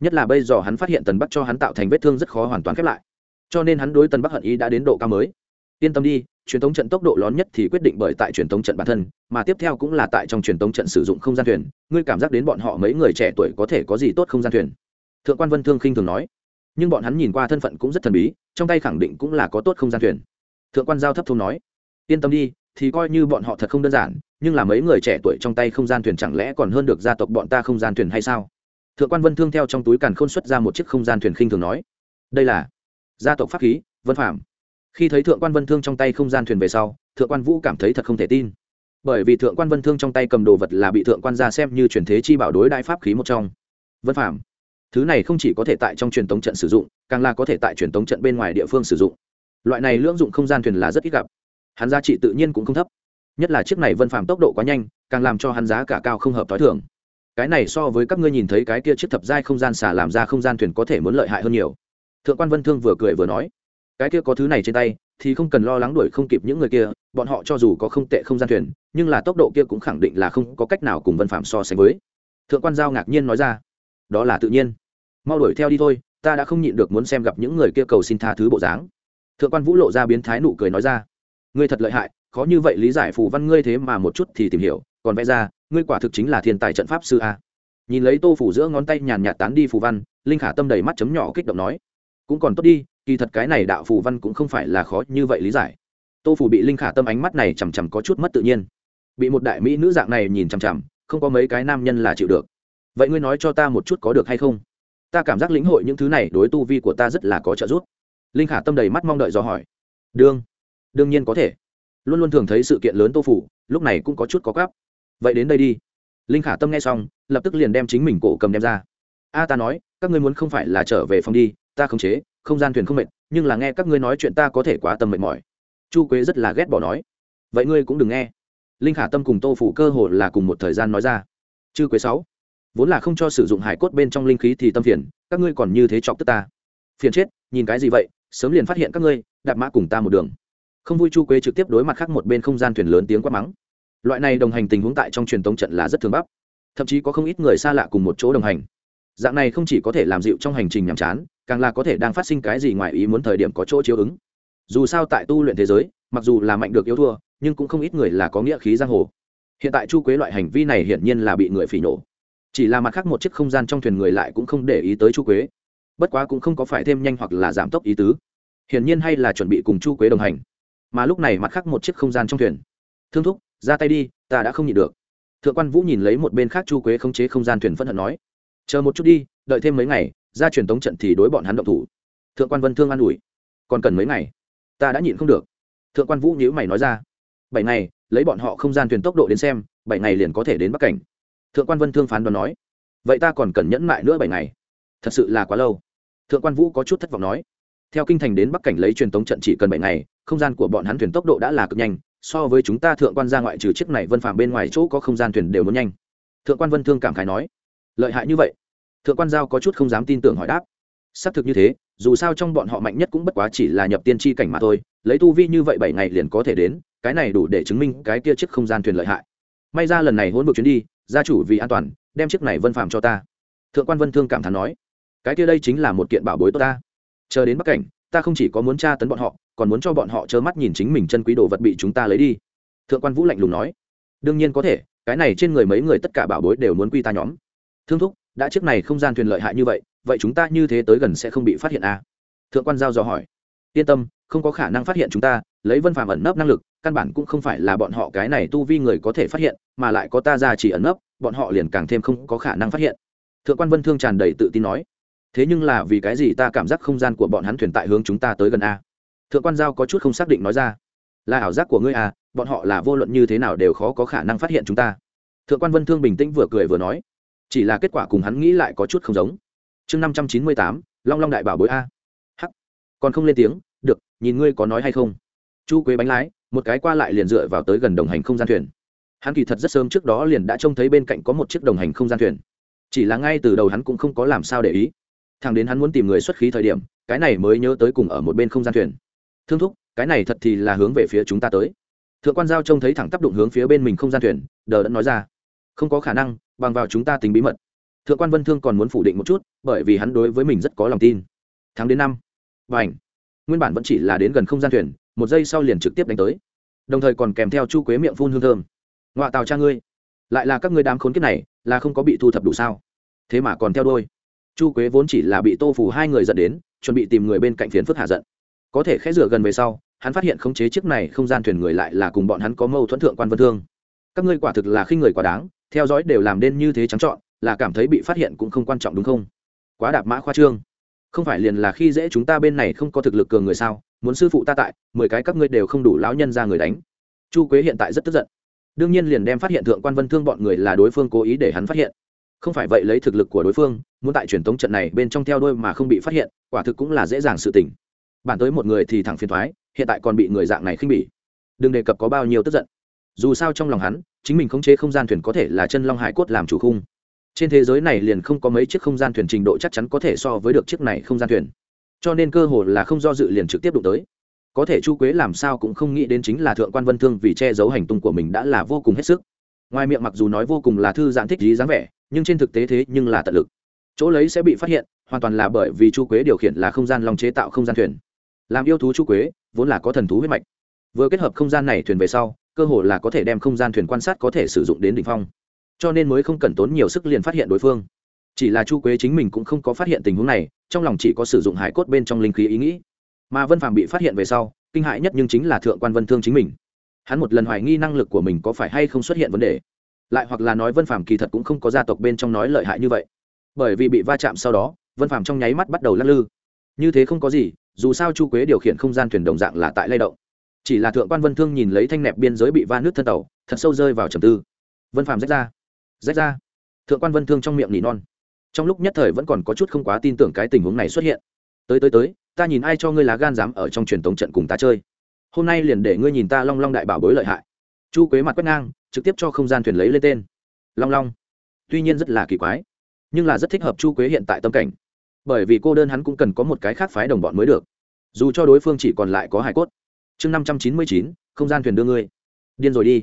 A: Nhất là bây giờ hắn phát hiện tần bắc cho hắn tạo thành vết thương rất khó hoàn toàn khép lại. Cho nên hắn đối tần bắc hận ý đã đến độ cao mới. Yên tâm đi, truyền thống trận tốc độ lớn nhất thì quyết định bởi tại truyền thống trận bản thân, mà tiếp theo cũng là tại trong truyền thống trận sử dụng không gian thuyền. Ngươi cảm giác đến bọn họ mấy người trẻ tuổi có thể có gì tốt không gian thuyền? Thượng quan vân thương khinh thường nói. Nhưng bọn hắn nhìn qua thân phận cũng rất thần bí, trong tay khẳng định cũng là có tốt không gian thuyền thượng quan giao thấp thu nói, yên tâm đi, thì coi như bọn họ thật không đơn giản, nhưng là mấy người trẻ tuổi trong tay không gian thuyền chẳng lẽ còn hơn được gia tộc bọn ta không gian thuyền hay sao? Thượng quan vân thương theo trong túi càn khôn xuất ra một chiếc không gian thuyền khinh thường nói, đây là gia tộc pháp khí, vân phạm khi thấy thượng quan vân thương trong tay không gian thuyền về sau, thượng quan vũ cảm thấy thật không thể tin. Bởi vì thượng quan vân thương trong tay cầm đồ vật là bị thượng quan ra xem như truyền thế chi bảo đối đại pháp khí một trong. Vân phạm thứ này không chỉ có thể tại trong truyền tống trận sử dụng, càng là có thể tại truyền tống trận bên ngoài địa phương sử dụng loại này lưỡng dụng không gian thuyền là rất ít gặp. Hắn giá trị tự nhiên cũng không thấp. Nhất là chiếc này vân phạm tốc độ quá nhanh, càng làm cho hắn giá cả cao không hợp t h o i thường. Cái này so với các ngươi nhìn thấy cái kia chiếc thập giai không gian xả làm ra không gian thuyền có thể muốn lợi hại hơn nhiều. Thượng quan vân thương vừa cười vừa nói, cái kia có thứ này trên tay, thì không cần lo lắng đuổi không kịp những người kia, bọn họ cho dù có không tệ không gian thuyền, nhưng là tốc độ kia cũng khẳng định là không có cách nào cùng vân phạm so sánh với. Thượng quan giao ngạc nhiên nói ra, đó là tự nhiên. Mau đuổi theo đi thôi, ta đã không nhịn được muốn xem gặp những người kia cầu xin tha thứ bộ dáng thượng quan vũ lộ ra biến thái nụ cười nói ra, ngươi thật lợi hại, khó như vậy lý giải phù văn ngươi thế mà một chút thì tìm hiểu, còn vẽ ra, ngươi quả thực chính là thiên tài trận pháp sư a. Nhìn lấy tô phủ giữa ngón tay nhàn nhạt tán đi phù văn, linh khả tâm đầy mắt chấm nhỏ kích động nói, cũng còn tốt đi, kỳ thật cái này đạo phù văn cũng không phải là khó như vậy lý giải. Tô phủ bị linh khả tâm ánh mắt này chằm chằm có chút mất tự nhiên. Bị một đại mỹ nữ dạng này nhìn chằm chằm, không có mấy cái nam nhân là chịu được. Vậy ngươi nói cho ta một chút có được hay không? Ta cảm giác lĩnh hội những thứ này đối tu vi của ta rất là có trợ giúp linh khả tâm đầy mắt mong đợi do hỏi. Đương đương nhiên có thể. Luôn luôn thường thấy sự kiện lớn tô phủ, lúc này cũng có chút có gáp vậy đến đây đi. Linh khả tâm nghe xong, lập tức liền đem chính mình cổ cầm đem ra. A ta nói, các ngươi muốn không phải là trở về phòng đi, ta không chế, không gian thuyền không mệt, nhưng là nghe các ngươi nói chuyện ta có thể quá tâm mệt mỏi. Chu quế rất là ghét bỏ nói. Vậy ngươi cũng đừng nghe. Linh khả tâm cùng tô phủ cơ hồ là cùng một thời gian nói ra. Chư quế sáu, vốn là không cho sử dụng hải cốt bên trong linh khí thì tâm phiền, các ngươi còn như thế chọc tức ta. Phiền chết, nhìn cái gì vậy? Sớm liền phát hiện các ngươi, đạp mã cùng ta một đường. Không vui chu quế trực tiếp đối mặt khác một bên không gian thuyền lớn tiếng quát mắng. Loại này đồng hành tình huống tại trong truyền tống trận là rất thường bắp. Thậm chí có không ít người xa lạ cùng một chỗ đồng hành. Dạng này không chỉ có thể làm dịu trong hành trình nhàm chán, càng là có thể đang phát sinh cái gì ngoài ý muốn thời điểm có chỗ chiếu ứng. Dù sao tại tu luyện thế giới, mặc dù là mạnh được yếu thua, nhưng cũng không ít người là có nghĩa khí giang hồ. Hiện tại chu quế loại hành vi này hiển nhiên là bị người phỉ nổ chỉ là mặt khác một chiếc không gian trong thuyền người lại cũng không để ý tới chu quế bất quá cũng không có phải thêm nhanh hoặc là giảm tốc ý tứ. Hiển nhiên hay là chuẩn bị cùng chu quế đồng hành. Mà lúc này mặt khác một chiếc không gian trong thuyền. Thương thúc, ra tay đi, ta đã không nhịn được. Thượng quan vũ nhìn lấy một bên khác chu quế khống chế không gian thuyền phân hận nói. Chờ một chút đi, đợi thêm mấy ngày, ra truyền tống trận thì đối bọn hắn động thủ. Thượng quan vân thương an ủi. Còn cần mấy ngày? Ta đã nhịn không được. Thượng quan vũ nhữ mày nói ra. Bảy ngày, lấy bọn họ không gian thuyền tốc độ đến xem, bảy ngày liền có thể đến bắc cảnh. Thượng quan vân thương phán đoán nói. Vậy ta còn cần nhẫn mại nữa bảy ngày. Thật sự là quá lâu thượng quan vũ có chút thất vọng nói, theo kinh thành đến bắc cảnh lấy truyền tống trận chỉ cần bảy ngày, không gian của bọn hắn thuyền tốc độ đã là cực nhanh, so với chúng ta thượng quan ra ngoại trừ chiếc này vân phạm bên ngoài chỗ có không gian thuyền đều muốn nhanh. Thượng quan vân thương cảm khái nói, lợi hại như vậy? Thượng quan giao có chút không dám tin tưởng hỏi đáp. Xác thực như thế, dù sao trong bọn họ mạnh nhất cũng bất quá chỉ là nhập tiên tri cảnh mà thôi, lấy tu vi như vậy bảy ngày liền có thể đến, cái này đủ để chứng minh cái kia chiếc không gian thuyền lợi hại. May ra lần này hỗn vực chuyến đi, gia chủ vì an toàn, đem chiếc này vân phạm cho ta. Thượng quan vân thương cảm thán nói cái kia đây chính là một kiện bảo bối tốt ta. Chờ đến bắc cảnh, ta không chỉ có muốn tra tấn bọn họ, còn muốn cho bọn họ trơ mắt nhìn chính mình chân quý đồ vật bị chúng ta lấy đi. Thượng quan vũ lạnh lùng nói. Đương nhiên có thể, cái này trên người mấy người tất cả bảo bối đều muốn quy ta nhóm. Thương thúc, đã chiếc này không gian thuyền lợi hại như vậy vậy chúng ta như thế tới gần sẽ không bị phát hiện à? thượng quan giao dò hỏi. Yên tâm, không có khả năng phát hiện chúng ta, lấy vân phàm ẩn nấp năng lực, căn bản cũng không phải là bọn họ cái này tu vi người có thể phát hiện, mà lại có ta ra chỉ ẩn nấp, bọn họ liền càng thêm không có khả năng phát hiện. Thượng quan vân thương tràn đầy tự tin nói thế nhưng là vì cái gì ta cảm giác không gian của bọn hắn thuyền tại hướng chúng ta tới gần a? Thượng quan giao có chút không xác định nói ra. Là ảo giác của ngươi à bọn họ là vô luận như thế nào đều khó có khả năng phát hiện chúng ta. Thượng quan vân thương bình tĩnh vừa cười vừa nói. Chỉ là kết quả cùng hắn nghĩ lại có chút không giống. Chương năm trăm chín mươi tám, long long đại bảo bối a. Hắc. Còn không lên tiếng, được, nhìn ngươi có nói hay không. Chu quế bánh lái, một cái qua lại liền dựa vào tới gần đồng hành không gian thuyền. Hắn kỳ thật rất sớm trước đó liền đã trông thấy bên cạnh có một chiếc đồng hành không gian thuyền. Chỉ là ngay từ đầu hắn cũng không có làm sao để ý thằng đến hắn muốn tìm người xuất khí thời điểm, cái này mới nhớ tới cùng ở một bên không gian thuyền. Thương thúc, cái này thật thì là hướng về phía chúng ta tới. Thượng quan giao trông thấy thẳng tác đụng hướng phía bên mình không gian thuyền, đờ đã nói ra. Không có khả năng, bằng vào chúng ta tính bí mật. Thượng quan vân thương còn muốn phủ định một chút, bởi vì hắn đối với mình rất có lòng tin. Tháng đến năm và ảnh nguyên bản vẫn chỉ là đến gần không gian thuyền, một giây sau liền trực tiếp đánh tới. Đồng thời còn kèm theo chu quế miệng phun hương thơm. Ngoại tàu cha ngươi, lại là các ngươi đám khốn kiếp này, là không có bị thu thập đủ sao? Thế mà còn theo đôi chu quế vốn chỉ là bị tô phủ hai người dẫn đến, chuẩn bị tìm người bên cạnh phiền phức hạ giận. Có thể khẽ rửa gần về sau, hắn phát hiện khống chế chiếc này không gian thuyền người lại là cùng bọn hắn có mâu thuẫn thượng quan vân thương. Các ngươi quả thực là khi người quá đáng, theo dõi đều làm nên như thế trắng trọn, là cảm thấy bị phát hiện cũng không quan trọng đúng không? Quá đạp mã khoa trương. Không phải liền là khi dễ chúng ta bên này không có thực lực cường người sao? Muốn sư phụ ta tại, mười cái các ngươi đều không đủ lão nhân ra người đánh. Chu quế hiện tại rất tức giận. Đương nhiên liền đem phát hiện thượng quan vân thương bọn người là đối phương cố ý để hắn phát hiện không phải vậy lấy thực lực của đối phương, muốn tại truyền thống trận này bên trong theo đôi mà không bị phát hiện, quả thực cũng là dễ dàng sự tình. Bản tới một người thì thẳng phiền thoái, hiện tại còn bị người dạng này khinh bỉ. Đừng đề cập có bao nhiêu tức giận. Dù sao trong lòng hắn, chính mình khống chế không gian thuyền có thể là chân long hải cốt làm chủ khung. Trên thế giới này liền không có mấy chiếc không gian thuyền trình độ chắc chắn có thể so với được chiếc này không gian thuyền. Cho nên cơ hội là không do dự liền trực tiếp đụng tới. Có thể chu quế làm sao cũng không nghĩ đến chính là thượng quan vân thương vì che giấu hành tung của mình đã là vô cùng hết sức. Ngoài miệng mặc dù nói vô cùng là thư giãn thích lý dáng vẻ nhưng trên thực tế thế nhưng là tận lực. Chỗ lấy sẽ bị phát hiện, hoàn toàn là bởi vì chu quế điều khiển là không gian lòng chế tạo không gian thuyền. Làm yêu thú chu quế, vốn là có thần thú huyết mạch. Vừa kết hợp không gian này thuyền về sau, cơ hội là có thể đem không gian thuyền quan sát có thể sử dụng đến đ ỉ n h phong. Cho nên mới không cần tốn nhiều sức liền phát hiện đối phương. Chỉ là chu quế chính mình cũng không có phát hiện tình huống này, trong lòng chỉ có sử dụng hải cốt bên trong linh khí ý nghĩ. Mà vân phàm bị phát hiện về sau, kinh hại nhất nhưng chính là thượng quan vân thương chính mình. Hắn một lần hoài nghi năng lực của mình có phải hay không xuất hiện vấn đề lại hoặc là nói vân phạm kỳ thật cũng không có gia tộc bên trong nói lợi hại như vậy. Bởi vì bị va chạm sau đó, vân phạm trong nháy mắt bắt đầu lắc lư. Như thế không có gì, dù sao chu quế điều khiển không gian thuyền đồng dạng là tại lay động. Chỉ là thượng quan vân thương nhìn lấy thanh nẹp biên giới bị va nước thân tàu, thật sâu rơi vào trầm tư. Vân phàm rách ra rách ra. Thượng quan vân thương trong miệng nỉ non. Trong lúc nhất thời vẫn còn có chút không quá tin tưởng cái tình huống này xuất hiện. Tới tới tới, ta nhìn ai cho ngươi lá gan dám ở trong truyền thống trận cùng ta chơi. Hôm nay liền để ngươi nhìn ta long long đại bảo bối lợi hại chu quế mặt quét ngang, trực tiếp cho không gian thuyền lấy lên tên. Long long. Tuy nhiên rất là kỳ quái, nhưng là rất thích hợp chu quế hiện tại tâm cảnh. Bởi vì cô đơn hắn cũng cần có một cái khác phái đồng bọn mới được. Dù cho đối phương chỉ còn lại có hải cốt. Chương năm trăm chín mươi chín, không gian thuyền đưa ngươi. Điên rồi đi.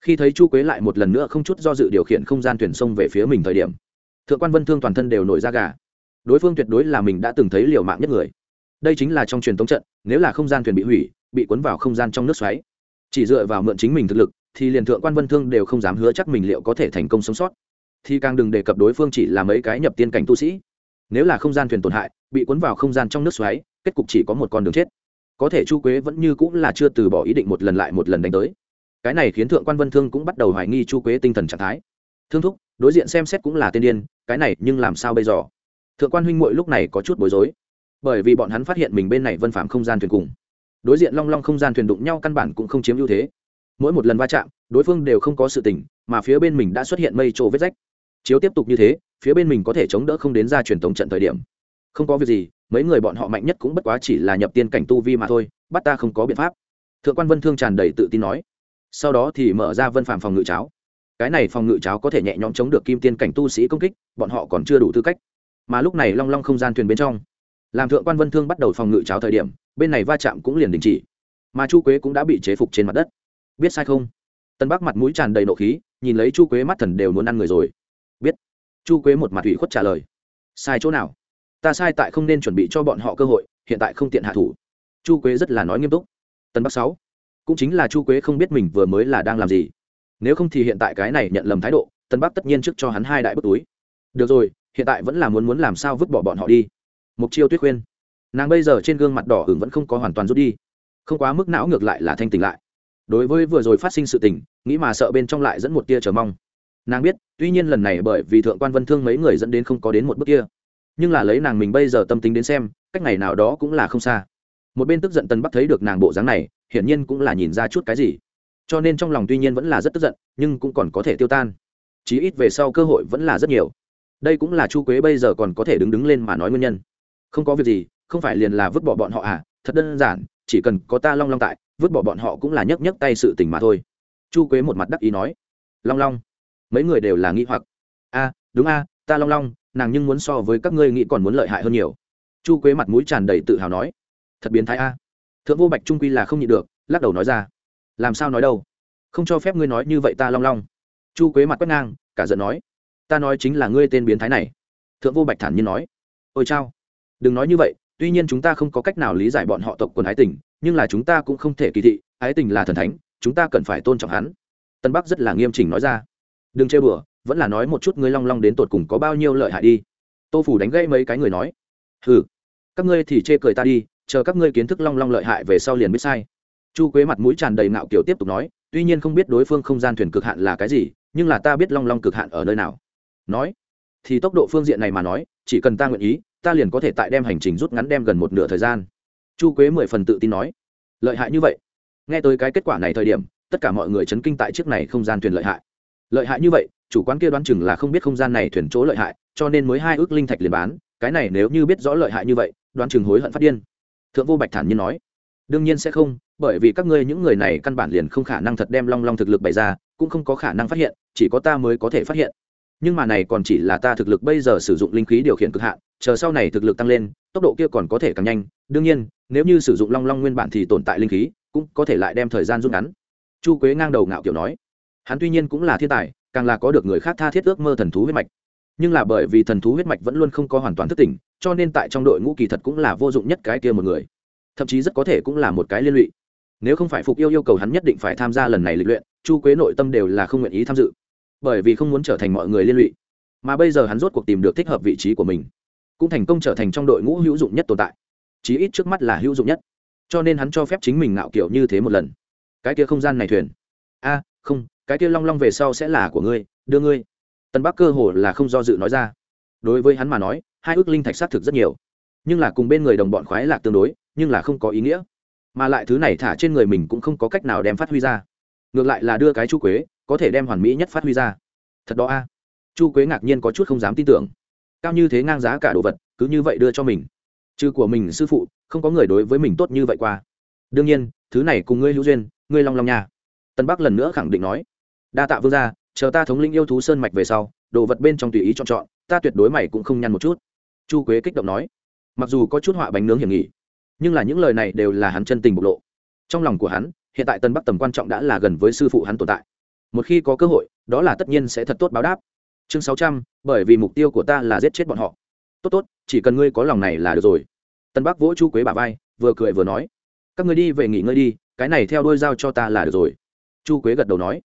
A: Khi thấy chu quế lại một lần nữa không chút do dự điều khiển không gian thuyền sông về phía mình thời điểm, thượng quan vân thương toàn thân đều nổi ra gà. Đối phương tuyệt đối là mình đã từng thấy liều mạng nhất người. Đây chính là trong truyền thống trận, nếu là không gian thuyền bị hủy, bị cuốn vào không gian trong nước xoáy chỉ dựa vào mượn chính mình thực lực, thì liền thượng quan vân thương đều không dám hứa chắc mình liệu có thể thành công sống sót. Thì càng đừng đề cập đối phương chỉ là mấy cái nhập tiên cảnh tu sĩ. Nếu là không gian thuyền tổn hại, bị cuốn vào không gian trong nước xoáy, kết cục chỉ có một con đường chết. Có thể chu quế vẫn như cũng là chưa từ bỏ ý định một lần lại một lần đánh tới. Cái này khiến thượng quan vân thương cũng bắt đầu hoài nghi chu quế tinh thần trạng thái. Thương thúc, đối diện xem xét cũng là tên điên, cái này nhưng làm sao bây giờ? Thượng quan huynh muội lúc này có chút bối rối. Bởi vì bọn hắn phát hiện mình bên này vân phạm không gian thuyền cùng đối diện long long không gian thuyền đụng nhau căn bản cũng không chiếm ưu thế. Mỗi một lần va chạm, đối phương đều không có sự tỉnh mà phía bên mình đã xuất hiện mây trộ vết rách. Chiếu tiếp tục như thế, phía bên mình có thể chống đỡ không đến ra truyền thống trận thời điểm. Không có việc gì, mấy người bọn họ mạnh nhất cũng bất quá chỉ là nhập tiên cảnh tu vi mà thôi, bắt ta không có biện pháp. Thượng quan vân thương tràn đầy tự tin nói. Sau đó thì mở ra vân phạm phòng ngự cháo. Cái này phòng ngự cháo có thể nhẹ nhõm chống được kim tiên cảnh tu sĩ công kích, bọn họ còn chưa đủ tư cách. Mà lúc này long long không gian thuyền bên trong làm thượng quan vân thương bắt đầu phòng ngự cháo thời điểm, bên này va chạm cũng liền đình chỉ. Mà chu quế cũng đã bị chế phục trên mặt đất. Biết sai không? Tân bắc mặt mũi tràn đầy nộ khí, nhìn lấy chu quế mắt thần đều muốn ăn người rồi. Biết. Chu quế một mặt ủy khuất trả lời. Sai chỗ nào? Ta sai tại không nên chuẩn bị cho bọn họ cơ hội, hiện tại không tiện hạ thủ. Chu quế rất là nói nghiêm túc. Tân bắc sáu. Cũng chính là chu quế không biết mình vừa mới là đang làm gì. Nếu không thì hiện tại cái này nhận lầm thái độ, tân bắc tất nhiên trước cho hắn hai đại bức túi. Được rồi, hiện tại vẫn là muốn muốn làm sao vứt bỏ bọn họ đi mục chiêu tuyết khuyên. Nàng bây giờ trên gương mặt đỏ ửng vẫn không có hoàn toàn rút đi. Không quá mức não ngược lại là thanh tỉnh lại. Đối với vừa rồi phát sinh sự tình, nghĩ mà sợ bên trong lại dẫn một tia chờ mong. Nàng biết, tuy nhiên lần này bởi vì thượng quan vân thương mấy người dẫn đến không có đến một bước kia. Nhưng là lấy nàng mình bây giờ tâm tính đến xem, cách ngày nào đó cũng là không xa. Một bên tức giận tân bắc thấy được nàng bộ dáng này, hiển nhiên cũng là nhìn ra chút cái gì. Cho nên trong lòng tuy nhiên vẫn là rất tức giận, nhưng cũng còn có thể tiêu tan. Chí ít về sau cơ hội vẫn là rất nhiều. Đây cũng là chu quế bây giờ còn có thể đứng đứng lên mà nói nguyên nhân không có việc gì, không phải liền là vứt bỏ bọn họ à thật đơn giản, chỉ cần có ta long long tại, vứt bỏ bọn họ cũng là nhấc nhấc tay sự tình mà thôi. Chu quế một mặt đắc ý nói. Long long, mấy người đều là nghĩ hoặc. A, đúng a, ta long long, nàng nhưng muốn so với các ngươi nghĩ còn muốn lợi hại hơn nhiều. Chu quế mặt mũi tràn đầy tự hào nói. Thật biến thái a. Thượng vô bạch trung quy là không nhịn được, lắc đầu nói ra. Làm sao nói đâu? Không cho phép ngươi nói như vậy ta long long. Chu quế mặt quét ngang, cả giận nói. Ta nói chính là ngươi tên biến thái này. Thượng vô bạch thản nhiên nói. Ôi chao đừng nói như vậy, tuy nhiên chúng ta không có cách nào lý giải bọn họ tộc quần ái tình, nhưng là chúng ta cũng không thể kỳ thị, ái tình là thần thánh, chúng ta cần phải tôn trọng hắn. Tân bắc rất là nghiêm chỉnh nói ra. Đừng chơi bừa, vẫn là nói một chút ngươi long long đến tột cùng có bao nhiêu lợi hại đi. Tô phủ đánh gãy mấy cái người nói. Hừ, các ngươi thì chê cười ta đi, chờ các ngươi kiến thức long long lợi hại về sau liền biết sai. Chu quế mặt mũi tràn đầy ngạo kiểu tiếp tục nói, tuy nhiên không biết đối phương không gian thuyền cực hạn là cái gì, nhưng là ta biết long long cực hạn ở nơi nào. Nói, thì tốc độ phương diện này mà nói, chỉ cần ta nguyện ý ta liền có thể tại đem hành trình rút ngắn đem gần một nửa thời gian. Chu quế mười phần tự tin nói. Lợi hại như vậy? Nghe tới cái kết quả này thời điểm, tất cả mọi người chấn kinh tại chiếc này không gian thuyền lợi hại. Lợi hại như vậy, chủ quán kia đoán chừng là không biết không gian này thuyền chỗ lợi hại, cho nên mới hai ước linh thạch liền bán, cái này nếu như biết rõ lợi hại như vậy, đoán chừng hối hận phát điên. Thượng vô bạch thản nhiên nói. Đương nhiên sẽ không, bởi vì các ngươi những người này căn bản liền không khả năng thật đem long long thực lực bày ra, cũng không có khả năng phát hiện, chỉ có ta mới có thể phát hiện. Nhưng mà này còn chỉ là ta thực lực bây giờ sử dụng linh khí điều khiển cực hạn chờ sau này thực lực tăng lên, tốc độ kia còn có thể càng nhanh. Đương nhiên, nếu như sử dụng long long nguyên bản thì tồn tại linh khí, cũng có thể lại đem thời gian rút ngắn. Chu quế ngang đầu ngạo kiểu nói. Hắn tuy nhiên cũng là thiên tài, càng là có được người khác tha thiết ước mơ thần thú huyết mạch. Nhưng là bởi vì thần thú huyết mạch vẫn luôn không có hoàn toàn thức tỉnh, cho nên tại trong đội ngũ kỳ thật cũng là vô dụng nhất cái kia một người. Thậm chí rất có thể cũng là một cái liên lụy. Nếu không phải phục yêu yêu cầu hắn nhất định phải tham gia lần này lịch luyện, chu quế nội tâm đều là không nguyện ý tham dự. Bởi vì không muốn trở thành mọi người liên lụy. Mà bây giờ hắn rốt cuộc tìm được thích hợp vị trí của mình cũng thành công trở thành trong đội ngũ hữu dụng nhất tồn tại. Chí ít trước mắt là hữu dụng nhất. Cho nên hắn cho phép chính mình ngạo kiểu như thế một lần. Cái kia không gian này thuyền. A, không, cái kia long long về sau sẽ là của ngươi, đưa ngươi. Tân bắc cơ hồ là không do dự nói ra. Đối với hắn mà nói, hai ước linh thạch xác thực rất nhiều. Nhưng là cùng bên người đồng bọn khoái lạc tương đối, nhưng là không có ý nghĩa. Mà lại thứ này thả trên người mình cũng không có cách nào đem phát huy ra. Ngược lại là đưa cái chu quế, có thể đem hoàn mỹ nhất phát huy ra. Thật đó a. Chu quế ngạc nhiên có chút không dám tin tưởng cao như thế ngang giá cả đồ vật, cứ như vậy đưa cho mình. Chứ của mình, sư phụ, không có người đối với mình tốt như vậy qua. Đương nhiên, thứ này cùng ngươi hữu duyên, ngươi long long nha. Tân bắc lần nữa khẳng định nói. Đa tạ vương gia, chờ ta thống lĩnh yêu thú sơn mạch về sau, đồ vật bên trong tùy ý chọn chọn, ta tuyệt đối mày cũng không nhăn một chút. Chu quế kích động nói. Mặc dù có chút họa bánh nướng hiểm nghỉ, nhưng là những lời này đều là hắn chân tình bộc lộ. Trong lòng của hắn, hiện tại tân bắc tầm quan trọng đã là gần với sư phụ hắn tồn tại. Một khi có cơ hội, đó là tất nhiên sẽ thật tốt báo đáp chương sáu trăm, bởi vì mục tiêu của ta là giết chết bọn họ. Tốt tốt, chỉ cần ngươi có lòng này là được rồi. Tân bắc vỗ chu quế bà vai, vừa cười vừa nói. Các ngươi đi về nghỉ ngơi đi, cái này theo đôi giao cho ta là được rồi. Chu quế gật đầu nói.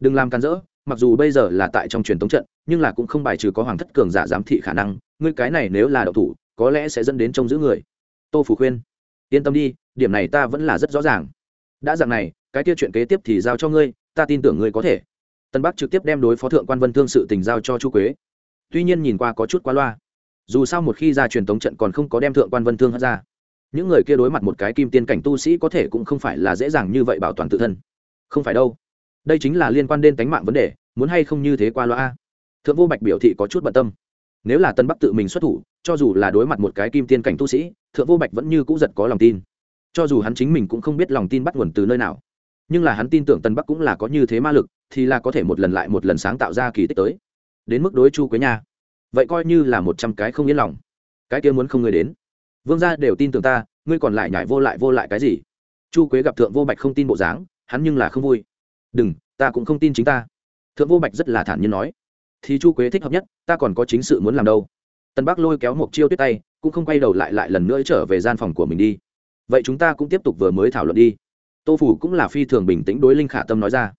A: Đừng làm can dỡ mặc dù bây giờ là tại trong truyền thống trận, nhưng là cũng không bài trừ có hoàng thất cường giả giám thị khả năng, ngươi cái này nếu là đậu thủ, có lẽ sẽ dẫn đến trông giữ người. Tô phủ khuyên. Yên tâm đi, điểm này ta vẫn là rất rõ ràng. Đã dạng này, cái kia chuyện kế tiếp thì giao cho ngươi, ta tin tưởng ngươi có thể tân bắc trực tiếp đem đối phó thượng quan vân thương sự tình giao cho chu quế. Tuy nhiên nhìn qua có chút quá loa. Dù sao một khi ra truyền tống trận còn không có đem thượng quan vân thương hất ra. Những người kia đối mặt một cái kim tiên cảnh tu sĩ có thể cũng không phải là dễ dàng như vậy bảo toàn tự thân. Không phải đâu. Đây chính là liên quan đến tánh mạng vấn đề, muốn hay không như thế qua loa thượng vô bạch biểu thị có chút bận tâm. Nếu là tân bắc tự mình xuất thủ, cho dù là đối mặt một cái kim tiên cảnh tu sĩ, thượng vô bạch vẫn như cũ giật có lòng tin. Cho dù hắn chính mình cũng không biết lòng tin bắt nguồn từ nơi nào. Nhưng là hắn tin tưởng tân bắc cũng là có như thế ma lực thì là có thể một lần lại một lần sáng tạo ra kỳ tích tới. Đến mức đối chu quế nha. Vậy coi như là một trăm cái không yên lòng. Cái kia muốn không người đến. Vương gia đều tin tưởng ta, ngươi còn lại nhảy vô lại vô lại cái gì? Chu quế gặp thượng vô bạch không tin bộ dáng, hắn nhưng là không vui. Đừng, ta cũng không tin chính ta. Thượng vô bạch rất là thản nhiên nói. Thì chu quế thích hợp nhất, ta còn có chính sự muốn làm đâu. Tân bắc lôi kéo một chiêu tuyết tay, cũng không quay đầu lại lại lần nữa trở về gian phòng của mình đi. Vậy chúng ta cũng tiếp tục vừa mới thảo luận đi. Tô phủ cũng là phi thường bình tĩnh đối linh khả tâm nói ra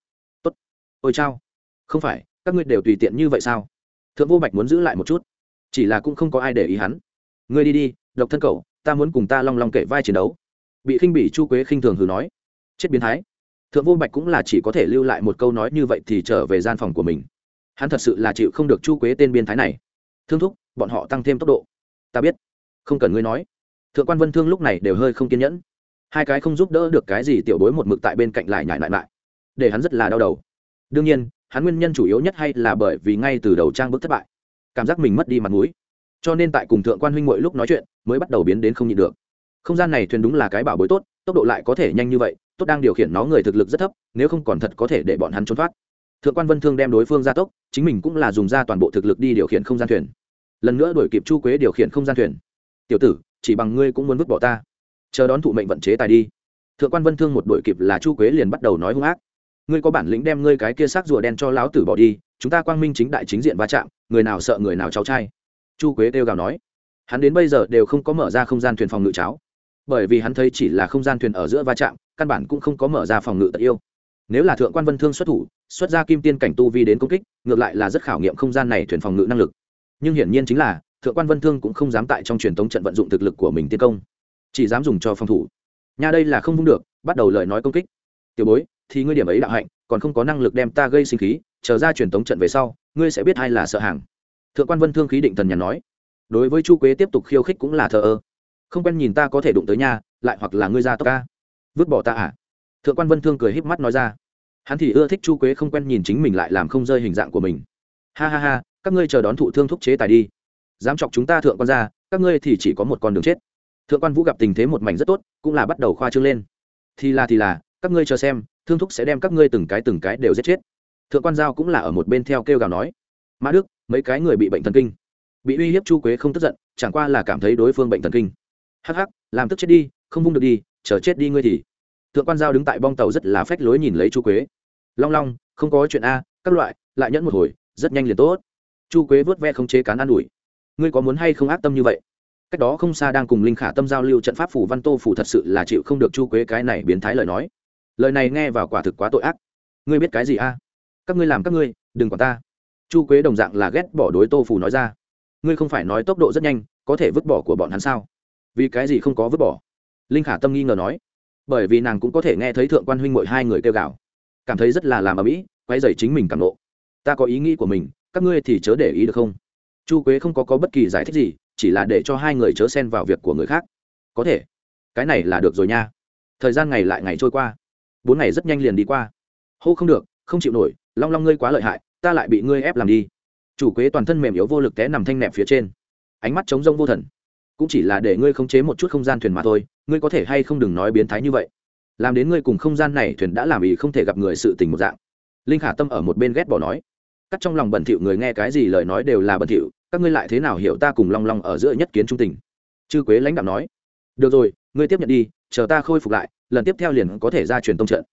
A: ôi chao. Không phải, các ngươi đều tùy tiện như vậy sao? Thượng vô bạch muốn giữ lại một chút. Chỉ là cũng không có ai để ý hắn. Ngươi đi đi, độc thân cậu, ta muốn cùng ta long long kể vai chiến đấu. Bị khinh bỉ chu quế khinh thường hừ nói. Chết biến thái. Thượng vô bạch cũng là chỉ có thể lưu lại một câu nói như vậy thì trở về gian phòng của mình. Hắn thật sự là chịu không được chu quế tên biên thái này. Thương thúc, bọn họ tăng thêm tốc độ. Ta biết. Không cần ngươi nói. Thượng quan vân thương lúc này đều hơi không kiên nhẫn. Hai cái không giúp đỡ được cái gì tiểu bối một mực tại bên cạnh lại nhại lại lại. Để hắn rất là đau đầu đương nhiên, hắn nguyên nhân chủ yếu nhất hay là bởi vì ngay từ đầu trang bước thất bại. Cảm giác mình mất đi mặt mũi. Cho nên tại cùng thượng quan huynh mỗi lúc nói chuyện, mới bắt đầu biến đến không nhịn được. Không gian này thuyền đúng là cái bảo bối tốt, tốc độ lại có thể nhanh như vậy, tốt đang điều khiển nó người thực lực rất thấp, nếu không còn thật có thể để bọn hắn trốn thoát. Thượng quan vân thương đem đối phương ra tốc, chính mình cũng là dùng ra toàn bộ thực lực đi điều khiển không gian thuyền. Lần nữa đuổi kịp chu quế điều khiển không gian thuyền. Tiểu tử, chỉ bằng ngươi cũng muốn vứt bỏ ta. Chờ đón thụ mệnh vận chế tài đi. Thượng quan vân thương một đội kịp là chu quế liền bắt đầu nói hung ác ngươi có bản lĩnh đem ngươi cái kia xác rùa đen cho lão tử bỏ đi, chúng ta quang minh chính đại chính diện va chạm, người nào sợ người nào cháu trai. Chu quế kêu gào nói. Hắn đến bây giờ đều không có mở ra không gian thuyền phòng ngự cháo. Bởi vì hắn thấy chỉ là không gian thuyền ở giữa va chạm, căn bản cũng không có mở ra phòng ngự tật yêu. Nếu là thượng quan vân thương xuất thủ, xuất ra kim tiên cảnh tu vi đến công kích, ngược lại là rất khảo nghiệm không gian này thuyền phòng ngự năng lực. Nhưng hiển nhiên chính là, thượng quan vân thương cũng không dám tại trong truyền thống trận vận dụng thực lực của mình tiến công, chỉ dám dùng cho phòng thủ. Nhà đây là không vung được, bắt đầu lời nói công kích. Tiểu bối thì ngươi điểm ấy đạo hạnh, còn không có năng lực đem ta gây sinh khí, chờ ra truyền thống trận về sau, ngươi sẽ biết ai là sợ hàng. Thượng quan vân thương khí định thần nhàn nói. Đối với chu quế tiếp tục khiêu khích cũng là thờ ơ. Không quen nhìn ta có thể đụng tới nhà lại hoặc là ngươi ra tóc ca. Vứt bỏ ta à? Thượng quan vân thương cười híp mắt nói ra. Hắn thì ưa thích chu quế không quen nhìn chính mình lại làm không rơi hình dạng của mình. Ha ha ha, các ngươi chờ đón thụ thương thúc chế tài đi. Dám chọc chúng ta thượng quan ra, các ngươi thì chỉ có một con đường chết. Thượng quan vũ gặp tình thế một mảnh rất tốt, cũng là bắt đầu khoa trương lên. Thì là thì là, các ngươi chờ xem thương thúc sẽ đem các ngươi từng cái từng cái đều giết chết. Thượng quan giao cũng là ở một bên theo kêu gào nói, mã đức, mấy cái người bị bệnh thần kinh. Bị uy hiếp chu quế không tức giận, chẳng qua là cảm thấy đối phương bệnh thần kinh. Hắc hắc, làm tức chết đi, không vung được đi, chờ chết đi ngươi thì. Thượng quan giao đứng tại bong tàu rất là phách lối nhìn lấy chu quế. Long long, không có chuyện a, các loại, lại nhẫn một hồi, rất nhanh liền tốt. Chu quế vớt ve không chế cán an ủi. Ngươi có muốn hay không ác tâm như vậy? Cách đó không xa đang cùng linh khả tâm giao lưu trận pháp phủ văn tô phủ thật sự là chịu không được chu quế cái này biến thái lời nói lời này nghe vào quả thực quá tội ác. Ngươi biết cái gì a? Các ngươi làm các ngươi đừng quản ta. Chu quế đồng dạng là ghét bỏ đối tô phủ nói ra. Ngươi không phải nói tốc độ rất nhanh có thể vứt bỏ của bọn hắn sao? Vì cái gì không có vứt bỏ? Linh khả tâm nghi ngờ nói. Bởi vì nàng cũng có thể nghe thấy thượng quan huynh mội hai người kêu gào. Cảm thấy rất là làm ở mỹ quay dày chính mình cảm nộ. Ta có ý nghĩ của mình các ngươi thì chớ để ý được không? Chu quế không có, có bất kỳ giải thích gì chỉ là để cho hai người chớ xen vào việc của người khác. Có thể. Cái này là được rồi nha. Thời gian ngày lại ngày trôi qua bốn ngày rất nhanh liền đi qua. Hô, không được, không chịu nổi, long long ngươi quá lợi hại, ta lại bị ngươi ép làm đi. Chủ quế toàn thân mềm yếu vô lực té nằm thanh nẹp phía trên. Ánh mắt trống rông vô thần. Cũng chỉ là để ngươi khống chế một chút không gian thuyền mà thôi, ngươi có thể hay không đừng nói biến thái như vậy. Làm đến ngươi cùng không gian này thuyền đã làm ý không thể gặp người sự tình một dạng. Linh khả tâm ở một bên ghét bỏ nói. Cắt trong lòng bẩn thỉu người nghe cái gì lời nói đều là bẩn thỉu, các ngươi lại thế nào hiểu ta cùng long long ở giữa nhất kiến trung tình? Chư quế lãnh đạo nói. Được rồi, ngươi tiếp nhận đi chờ ta khôi phục lại, lần tiếp theo liền có thể ra truyền tông trận.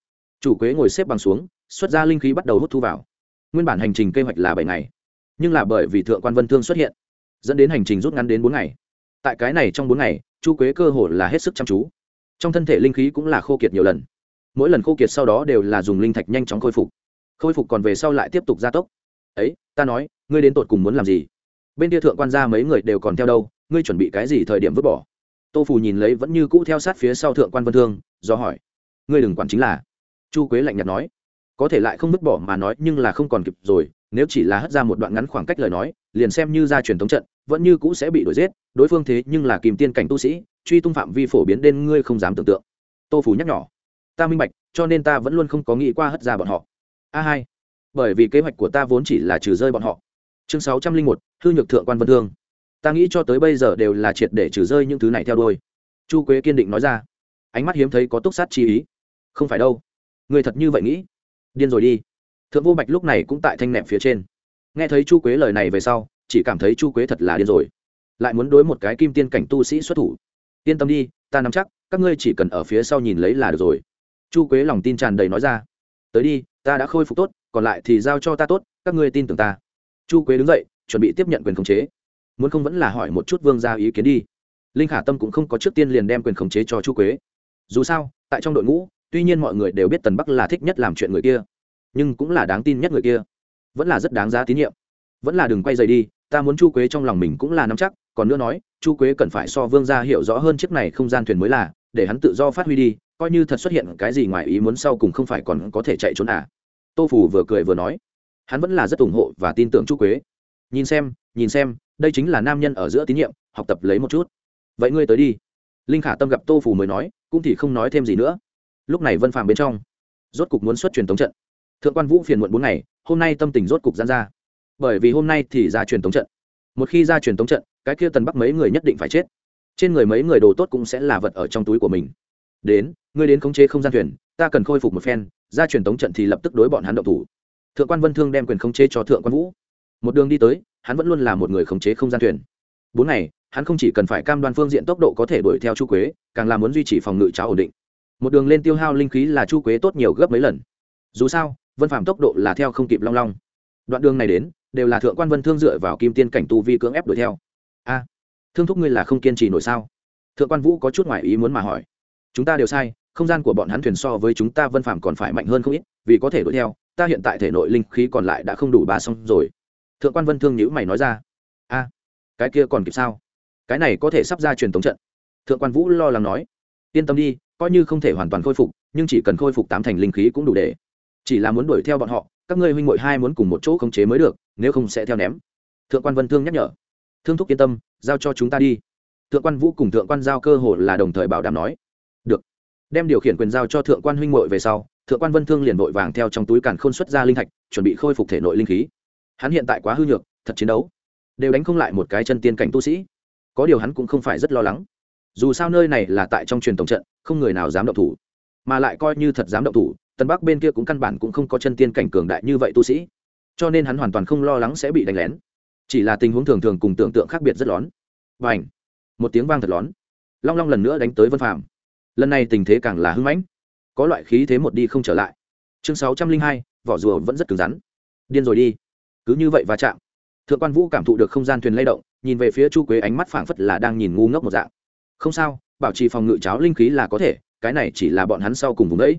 A: Chủ quế ngồi xếp bằng xuống, xuất ra linh khí bắt đầu hút thu vào. Nguyên bản hành trình kế hoạch là bảy ngày, nhưng là bởi vì thượng quan vân thương xuất hiện, dẫn đến hành trình rút ngắn đến bốn ngày. Tại cái này trong bốn ngày, chu quế cơ hồ là hết sức chăm chú. Trong thân thể linh khí cũng là khô kiệt nhiều lần. Mỗi lần khô kiệt sau đó đều là dùng linh thạch nhanh chóng khôi phục. Khôi phục còn về sau lại tiếp tục gia tốc. Ấy, ta nói, ngươi đến tột cùng muốn làm gì? Bên kia thượng quan gia mấy người đều còn theo đâu? Ngươi chuẩn bị cái gì thời điểm vứt bỏ? Tô phù nhìn lấy vẫn như cũ theo sát phía sau thượng quan vân thương, do hỏi, ngươi đừng quản chính là. Chu quế lạnh nhạt nói, có thể lại không vứt bỏ mà nói, nhưng là không còn kịp rồi, nếu chỉ là hất ra một đoạn ngắn khoảng cách lời nói, liền xem như ra truyền thống trận, vẫn như cũ sẽ bị đuổi giết, đối phương thế nhưng là kìm tiên cảnh tu sĩ, truy tung phạm vi phổ biến đến ngươi không dám tưởng tượng. Tô Phù nhắc nhỏ ta minh bạch, cho nên ta vẫn luôn không có nghĩ qua hất ra bọn họ. A hai, bởi vì kế hoạch của ta vốn chỉ là trừ rơi bọn họ. Chương sáu trăm linh một, hư nhược thượng quan vân thương ta nghĩ cho tới bây giờ đều là triệt để trừ rơi những thứ này theo đôi chu quế kiên định nói ra. Ánh mắt hiếm thấy có túc sát chi ý. Không phải đâu. Người thật như vậy nghĩ. Điên rồi đi. Thượng vô bạch lúc này cũng tại thanh nệm phía trên. Nghe thấy chu quế lời này về sau, chỉ cảm thấy chu quế thật là điên rồi. Lại muốn đối một cái kim tiên cảnh tu sĩ xuất thủ. Yên tâm đi, ta nắm chắc, các ngươi chỉ cần ở phía sau nhìn lấy là được rồi. Chu quế lòng tin tràn đầy nói ra. Tới đi, ta đã khôi phục tốt, còn lại thì giao cho ta tốt, các ngươi tin tưởng ta. Chu quế đứng dậy, chuẩn bị tiếp nhận quyền khống chế muốn không vẫn là hỏi một chút vương gia ý kiến đi. Linh khả tâm cũng không có trước tiên liền đem quyền khống chế cho chu quế. Dù sao, tại trong đội ngũ, tuy nhiên mọi người đều biết tần bắc là thích nhất làm chuyện người kia, nhưng cũng là đáng tin nhất người kia. Vẫn là rất đáng giá tín nhiệm. Vẫn là đừng quay dày đi, ta muốn chu quế trong lòng mình cũng là nắm chắc, còn nữa nói, chu quế cần phải so vương gia hiểu rõ hơn chiếc này không gian thuyền mới là, để hắn tự do phát huy đi, coi như thật xuất hiện cái gì ngoài ý muốn sau cùng không phải còn có thể chạy trốn à. Tô phủ vừa cười vừa nói, hắn vẫn là rất ủng hộ và tin tưởng chu quế nhìn xem nhìn xem, đây chính là nam nhân ở giữa tín nhiệm, học tập lấy một chút. Vậy ngươi tới đi. Linh khả tâm gặp tô phủ mới nói, cũng thì không nói thêm gì nữa. Lúc này vân phàm bên trong, rốt cục muốn xuất truyền tống trận. Thượng quan vũ phiền muộn bốn ngày, hôm nay tâm tình rốt cục gian ra. Bởi vì hôm nay thì ra truyền tống trận. Một khi ra truyền tống trận, cái kia tần bắc mấy người nhất định phải chết. Trên người mấy người đồ tốt cũng sẽ là vật ở trong túi của mình. Đến, ngươi đến khống chế không gian thuyền, ta cần khôi phục một phen, ra truyền tống trận thì lập tức đối bọn hắn động thủ. Thượng quan vân thương đem quyền khống chế cho thượng quan vũ một đường đi tới, hắn vẫn luôn là một người khống chế không gian thuyền. Bốn ngày, hắn không chỉ cần phải cam đoan phương diện tốc độ có thể đuổi theo chu quế, càng là muốn duy trì phòng ngự cháo ổn định. Một đường lên tiêu hao linh khí là chu quế tốt nhiều gấp mấy lần. Dù sao, vân phạm tốc độ là theo không kịp long long. Đoạn đường này đến, đều là thượng quan vân thương dựa vào kim tiên cảnh tu vi cưỡng ép đuổi theo. A, thương thúc ngươi là không kiên trì nổi sao? Thượng quan vũ có chút ngoại ý muốn mà hỏi. Chúng ta đều sai, không gian của bọn hắn thuyền so với chúng ta vân phạm còn phải mạnh hơn không ít, vì có thể đuổi theo, ta hiện tại thể nội linh khí còn lại đã không đủ ba xong rồi thượng quan vân thương nhữ mày nói ra. A, cái kia còn kịp sao? Cái này có thể sắp ra truyền thống trận. Thượng quan vũ lo lắng nói. Yên tâm đi, coi như không thể hoàn toàn khôi phục, nhưng chỉ cần khôi phục tám thành linh khí cũng đủ để. Chỉ là muốn đuổi theo bọn họ, các ngươi huynh m hai muốn cùng một chỗ khống chế mới được, nếu không sẽ theo ném. Thượng quan vân thương nhắc nhở. Thương thúc yên tâm, giao cho chúng ta đi. Thượng quan vũ cùng thượng quan giao cơ hồ là đồng thời bảo đảm nói. Được. Đem điều khiển quyền giao cho thượng quan huynh m về sau, thượng quan vân thương liền vội vàng theo trong túi càn khôn xuất ra linh thạch, chuẩn bị khôi phục thể nội linh khí hắn hiện tại quá hư nhược, thật chiến đấu. Đều đánh không lại một cái chân tiên cảnh tu sĩ. Có điều hắn cũng không phải rất lo lắng. Dù sao nơi này là tại trong truyền tổng trận, không người nào dám động thủ. Mà lại coi như thật dám động thủ, tân bắc bên kia cũng căn bản cũng không có chân tiên cảnh cường đại như vậy tu sĩ. Cho nên hắn hoàn toàn không lo lắng sẽ bị đánh lén. Chỉ là tình huống thường thường cùng tưởng tượng khác biệt rất lón. Và ảnh một tiếng vang thật lón. Long long lần nữa đánh tới vân phạm lần này tình thế càng là hưng mãnh. Có loại khí thế một đi không trở lại. Chương sáu trăm linh hai, vỏ rùa vẫn rất cứng rắn. Điên rồi đi cứ như vậy va chạm. Thượng quan vũ cảm thụ được không gian thuyền lay động, nhìn về phía chu quế ánh mắt phảng phất là đang nhìn ngu ngốc một dạng. Không sao, bảo trì phòng ngự cháo linh khí là có thể, cái này chỉ là bọn hắn sau cùng vùng đấy.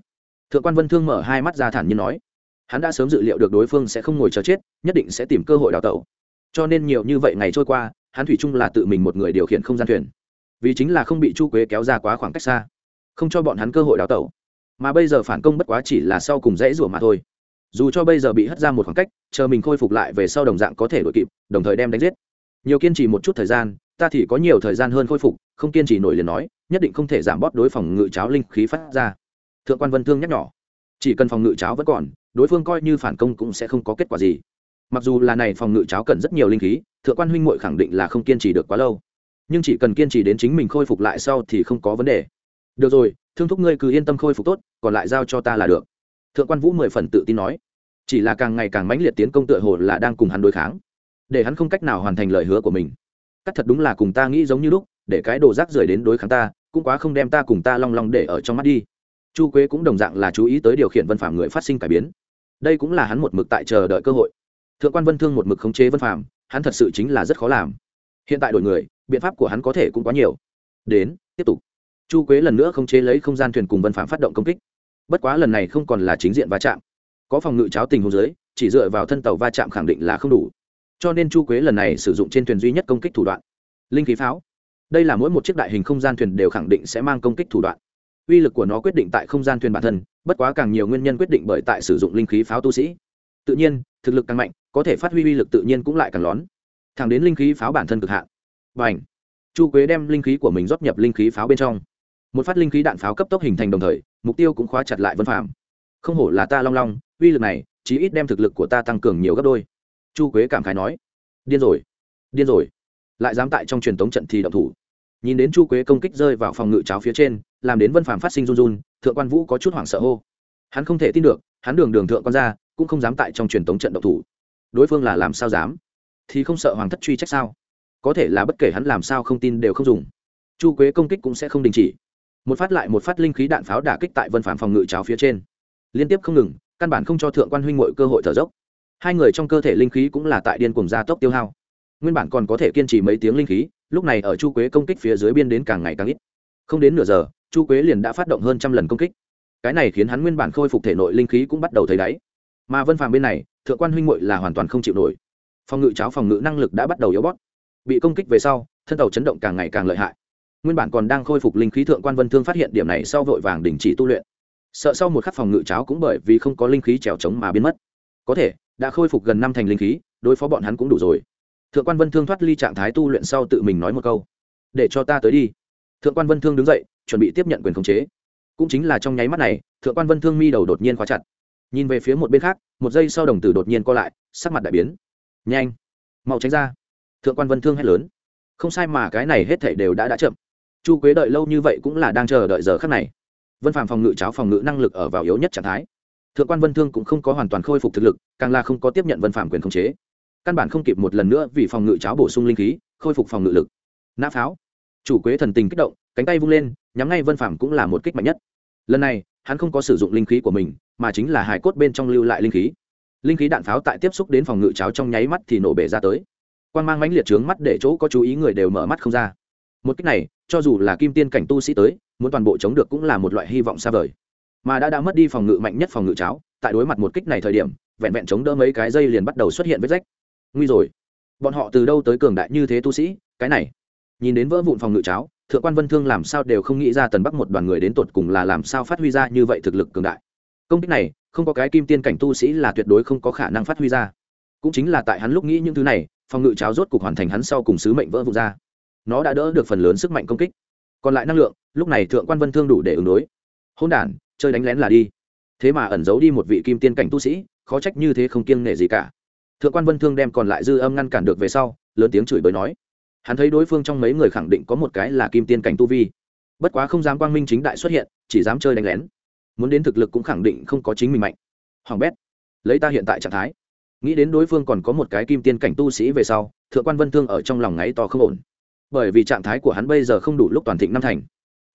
A: Thượng quan vân thương mở hai mắt ra thản nhiên nói. Hắn đã sớm dự liệu được đối phương sẽ không ngồi chờ chết, nhất định sẽ tìm cơ hội đào tẩu. Cho nên nhiều như vậy ngày trôi qua, hắn thủy chung là tự mình một người điều khiển không gian thuyền. Vì chính là không bị chu quế kéo ra quá khoảng cách xa, không cho bọn hắn cơ hội đào tẩu. Mà bây giờ phản công bất quá chỉ là sau cùng dãy rủa mà thôi dù cho bây giờ bị hất ra một khoảng cách, chờ mình khôi phục lại về sau đồng dạng có thể đ ổ i kịp, đồng thời đem đánh giết. Nhiều kiên trì một chút thời gian, ta thì có nhiều thời gian hơn khôi phục, không kiên trì nổi liền nói, nhất định không thể giảm bót đối phòng ngự cháo linh khí phát ra. Thượng quan vân thương nhắc nhỏ, chỉ cần phòng ngự cháo vẫn còn, đối phương coi như phản công cũng sẽ không có kết quả gì. Mặc dù là này phòng ngự cháo cần rất nhiều linh khí, thượng quan huynh muội khẳng định là không kiên trì được quá lâu. Nhưng chỉ cần kiên trì đến chính mình khôi phục lại sau thì không có vấn đề. Được rồi, thương thúc ngươi cứ yên tâm khôi phục tốt, còn lại giao cho ta là được thượng quan vũ mười phần tự tin nói, chỉ là càng ngày càng mãnh liệt tiến công tựa hồ là đang cùng hắn đối kháng, để hắn không cách nào hoàn thành lời hứa của mình. Cắt thật đúng là cùng ta nghĩ giống như lúc, để cái đồ rác rưởi đến đối kháng ta, cũng quá không đem ta cùng ta long long để ở trong mắt đi. Chu quế cũng đồng dạng là chú ý tới điều khiển vân phạm người phát sinh cải biến. Đây cũng là hắn một mực tại chờ đợi cơ hội. Thượng quan vân thương một mực khống chế vân phạm hắn thật sự chính là rất khó làm. Hiện tại đổi người, biện pháp của hắn có thể cũng quá nhiều. Đến, tiếp tục. Chu quế lần nữa khống chế lấy không gian thuyền cùng vân phạm phát động công kích bất quá lần này không còn là chính diện va chạm. Có phòng ngự cháo tình hồ dưới, chỉ dựa vào thân tàu va chạm khẳng định là không đủ. Cho nên chu quế lần này sử dụng trên thuyền duy nhất công kích thủ đoạn. Linh khí pháo. Đây là mỗi một chiếc đại hình không gian thuyền đều khẳng định sẽ mang công kích thủ đoạn. Uy lực của nó quyết định tại không gian thuyền bản thân, bất quá càng nhiều nguyên nhân quyết định bởi tại sử dụng linh khí pháo tu sĩ. Tự nhiên, thực lực càng mạnh, có thể phát huy uy lực tự nhiên cũng lại càng lón. Thẳng đến linh khí pháo bản thân cực hạn. Và ảnh chu quế đem linh khí của mình rót nhập linh khí pháo bên trong. Một phát linh khí đạn pháo cấp tốc hình thành đồng thời mục tiêu cũng khóa chặt lại vân phạm không hổ là ta long long, uy lực này, chí ít đem thực lực của ta tăng cường nhiều gấp đôi. Chu quế cảm khái nói. Điên rồi điên rồi. Lại dám tại trong truyền thống trận thì động thủ. Nhìn đến chu quế công kích rơi vào phòng ngự cháo phía trên, làm đến vân phàm phát sinh run run, thượng quan vũ có chút hoảng sợ hô. Hắn không thể tin được, hắn đường đường thượng quan ra, cũng không dám tại trong truyền thống trận động thủ. Đối phương là làm sao dám? Thì không sợ hoàng thất truy trách sao? Có thể là bất kể hắn làm sao không tin đều không dùng. Chu quế công kích cũng sẽ không đình chỉ một phát lại một phát linh khí đạn pháo đả kích tại vân phàm phòng ngự cháo phía trên. Liên tiếp không ngừng, căn bản không cho thượng quan huynh mội cơ hội thở dốc. Hai người trong cơ thể linh khí cũng là tại điên cùng gia tốc tiêu hao. Nguyên bản còn có thể kiên trì mấy tiếng linh khí, lúc này ở chu quế công kích phía dưới biên đến càng ngày càng ít. Không đến nửa giờ, chu quế liền đã phát động hơn trăm lần công kích. Cái này khiến hắn nguyên bản khôi phục thể nội linh khí cũng bắt đầu thấy đáy. Mà vân phàm bên này, thượng quan huynh mội là hoàn toàn không chịu nổi. Phòng ngự cháo phòng ngự năng lực đã bắt đầu yếu bót bị công kích về sau, thân tàu chấn động càng ngày càng lợi hại nguyên bản còn đang khôi phục linh khí thượng quan vân thương phát hiện điểm này sau vội vàng đình chỉ tu luyện. Sợ sau một khắc phòng ngự cháo cũng bởi vì không có linh khí trèo trống mà biến mất. Có thể, đã khôi phục gần năm thành linh khí, đối phó bọn hắn cũng đủ rồi. Thượng quan vân thương thoát ly trạng thái tu luyện sau tự mình nói một câu. Để cho ta tới đi. Thượng quan vân thương đứng dậy, chuẩn bị tiếp nhận quyền khống chế. Cũng chính là trong nháy mắt này, thượng quan vân thương mi đầu đột nhiên khóa chặt. Nhìn về phía một bên khác, một giây sau đồng tử đột nhiên co lại, sắc mặt đại biến. Nhanh, mau tránh ra. Thượng quan vân thương hét lớn. Không sai mà cái này hết thể đều đã đã chậm chu quế đợi lâu như vậy cũng là đang chờ đợi giờ khắc này. Vân phàm phòng ngự, cháo phòng ngự năng lực ở vào yếu nhất trạng thái. Thượng quan vân thương cũng không có hoàn toàn khôi phục thực lực, càng là không có tiếp nhận vân phàm quyền khống chế. Căn bản không kịp một lần nữa vì phòng ngự cháo bổ sung linh khí, khôi phục phòng ngự lực. Nã pháo. Chủ quế thần tình kích động, cánh tay vung lên, nhắm ngay vân phàm cũng là một kích mạnh nhất. Lần này, hắn không có sử dụng linh khí của mình, mà chính là hải cốt bên trong lưu lại linh khí. Linh khí đạn pháo tại tiếp xúc đến phòng ngự cháo trong nháy mắt thì nổ bể ra tới. Quan mang mãnh liệt trướng mắt để chỗ có chú ý người đều mở mắt không ra một cách này, cho dù là kim tiên cảnh tu sĩ tới, muốn toàn bộ chống được cũng là một loại hy vọng xa vời. Mà đã đã mất đi phòng ngự mạnh nhất phòng ngự cháo, tại đối mặt một kích này thời điểm, vẹn vẹn chống đỡ mấy cái dây liền bắt đầu xuất hiện vết rách. Nguy rồi. Bọn họ từ đâu tới cường đại như thế tu sĩ? Cái này. Nhìn đến vỡ vụn phòng ngự cháo, thượng quan vân thương làm sao đều không nghĩ ra tần bắc một đoàn người đến tột cùng là làm sao phát huy ra như vậy thực lực cường đại. Công kích này, không có cái kim tiên cảnh tu sĩ là tuyệt đối không có khả năng phát huy ra. Cũng chính là tại hắn lúc nghĩ những thứ này, phòng ngự cháo rốt cục hoàn thành hắn sau cùng sứ mệnh vỡ vụn ra nó đã đỡ được phần lớn sức mạnh công kích. Còn lại năng lượng, lúc này thượng quan vân thương đủ để ứng đối. Hôn đ chơi đánh lén là đi. Thế mà ẩn giấu đi một vị kim tiên cảnh tu sĩ, khó trách như thế không kiêng nể gì cả. Thượng quan vân thương đem còn lại dư âm ngăn cản được về sau, lớn tiếng chửi bới nói. Hắn thấy đối phương trong mấy người khẳng định có một cái là kim tiên cảnh tu vi. Bất quá không dám quang minh chính đại xuất hiện, chỉ dám chơi đánh lén. Muốn đến thực lực cũng khẳng định không có chính mình mạnh. Hoàng bét, lấy ta hiện tại trạng thái. Nghĩ đến đối phương còn có một cái kim tiên cảnh tu sĩ về sau, thượng quan vân thương ở trong lòng ngáy to không ổn bởi vì trạng thái của hắn bây giờ không đủ lúc toàn thịnh năm thành.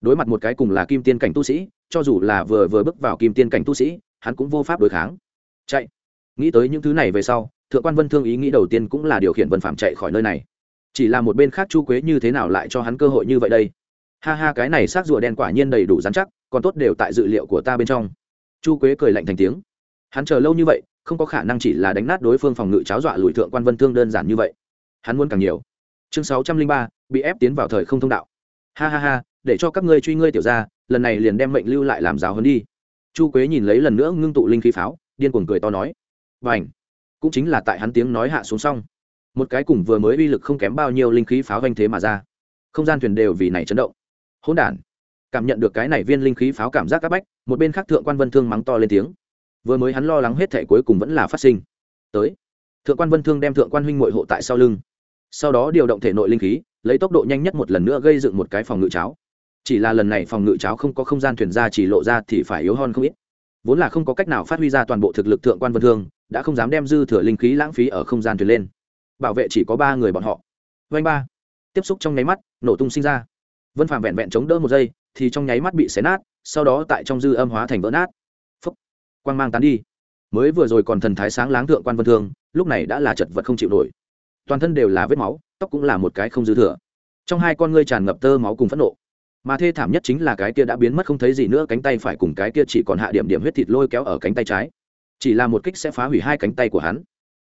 A: Đối mặt một cái cùng là kim tiên cảnh tu sĩ, cho dù là vừa vừa bước vào kim tiên cảnh tu sĩ, hắn cũng vô pháp đối kháng. Chạy. Nghĩ tới những thứ này về sau, thượng quan vân thương ý nghĩ đầu tiên cũng là điều khiển vân phạm chạy khỏi nơi này. Chỉ là một bên khác chu quế như thế nào lại cho hắn cơ hội như vậy đây? Ha ha, cái này xác rùa đen quả nhiên đầy đủ dán chắc, còn tốt đều tại dự liệu của ta bên trong. Chu quế cười lạnh thành tiếng. Hắn chờ lâu như vậy, không có khả năng chỉ là đánh nát đối phương phòng ngự cháo dọa lùi thượng quan vân thương đơn giản như vậy. Hắn muốn càng nhiều chương sáu trăm linh ba, bị ép tiến vào thời không thông đạo. Ha ha ha, để cho các ngươi truy ngươi tiểu ra lần này liền đem mệnh lưu lại làm giáo hơn đi. Chu quế nhìn lấy lần nữa ngưng tụ linh khí pháo, điên cuồng cười to nói. Và ảnh cũng chính là tại hắn tiếng nói hạ xuống xong. Một cái cùng vừa mới uy lực không kém bao nhiêu linh khí pháo vanh thế mà ra. Không gian thuyền đều vì này chấn động. Hỗn đản! Cảm nhận được cái này viên linh khí pháo cảm giác áp bách, một bên khác thượng quan vân thương mắng to lên tiếng. Vừa mới hắn lo lắng hết thể cuối cùng vẫn là phát sinh. Tới! Thượng quan vân thương đem thượng quan huynh mội hộ tại sau lưng sau đó điều động thể nội linh khí, lấy tốc độ nhanh nhất một lần nữa gây dựng một cái phòng ngự cháo. Chỉ là lần này phòng ngự cháo không có không gian thuyền ra chỉ lộ ra thì phải yếu hơn không ít. Vốn là không có cách nào phát huy ra toàn bộ thực lực thượng quan vân thương, đã không dám đem dư thừa linh khí lãng phí ở không gian thuyền lên. Bảo vệ chỉ có ba người bọn họ. Vanh ba. Tiếp xúc trong nháy mắt, nổ tung sinh ra. Vân phàm vẹn vẹn chống đỡ một giây, thì trong nháy mắt bị xé nát, sau đó tại trong dư âm hóa thành vỡ nát. Phấp quang mang tán đi. Mới vừa rồi còn thần thái sáng láng thượng quan vân thương, lúc này đã là chật vật không chịu nổi toàn thân đều là vết máu, tóc cũng là một cái không dư thừa. Trong hai con ngươi tràn ngập tơ máu cùng phẫn nộ. Mà thê thảm nhất chính là cái kia đã biến mất không thấy gì nữa cánh tay phải cùng cái kia chỉ còn hạ điểm điểm huyết thịt lôi kéo ở cánh tay trái. Chỉ là một kích sẽ phá hủy hai cánh tay của hắn.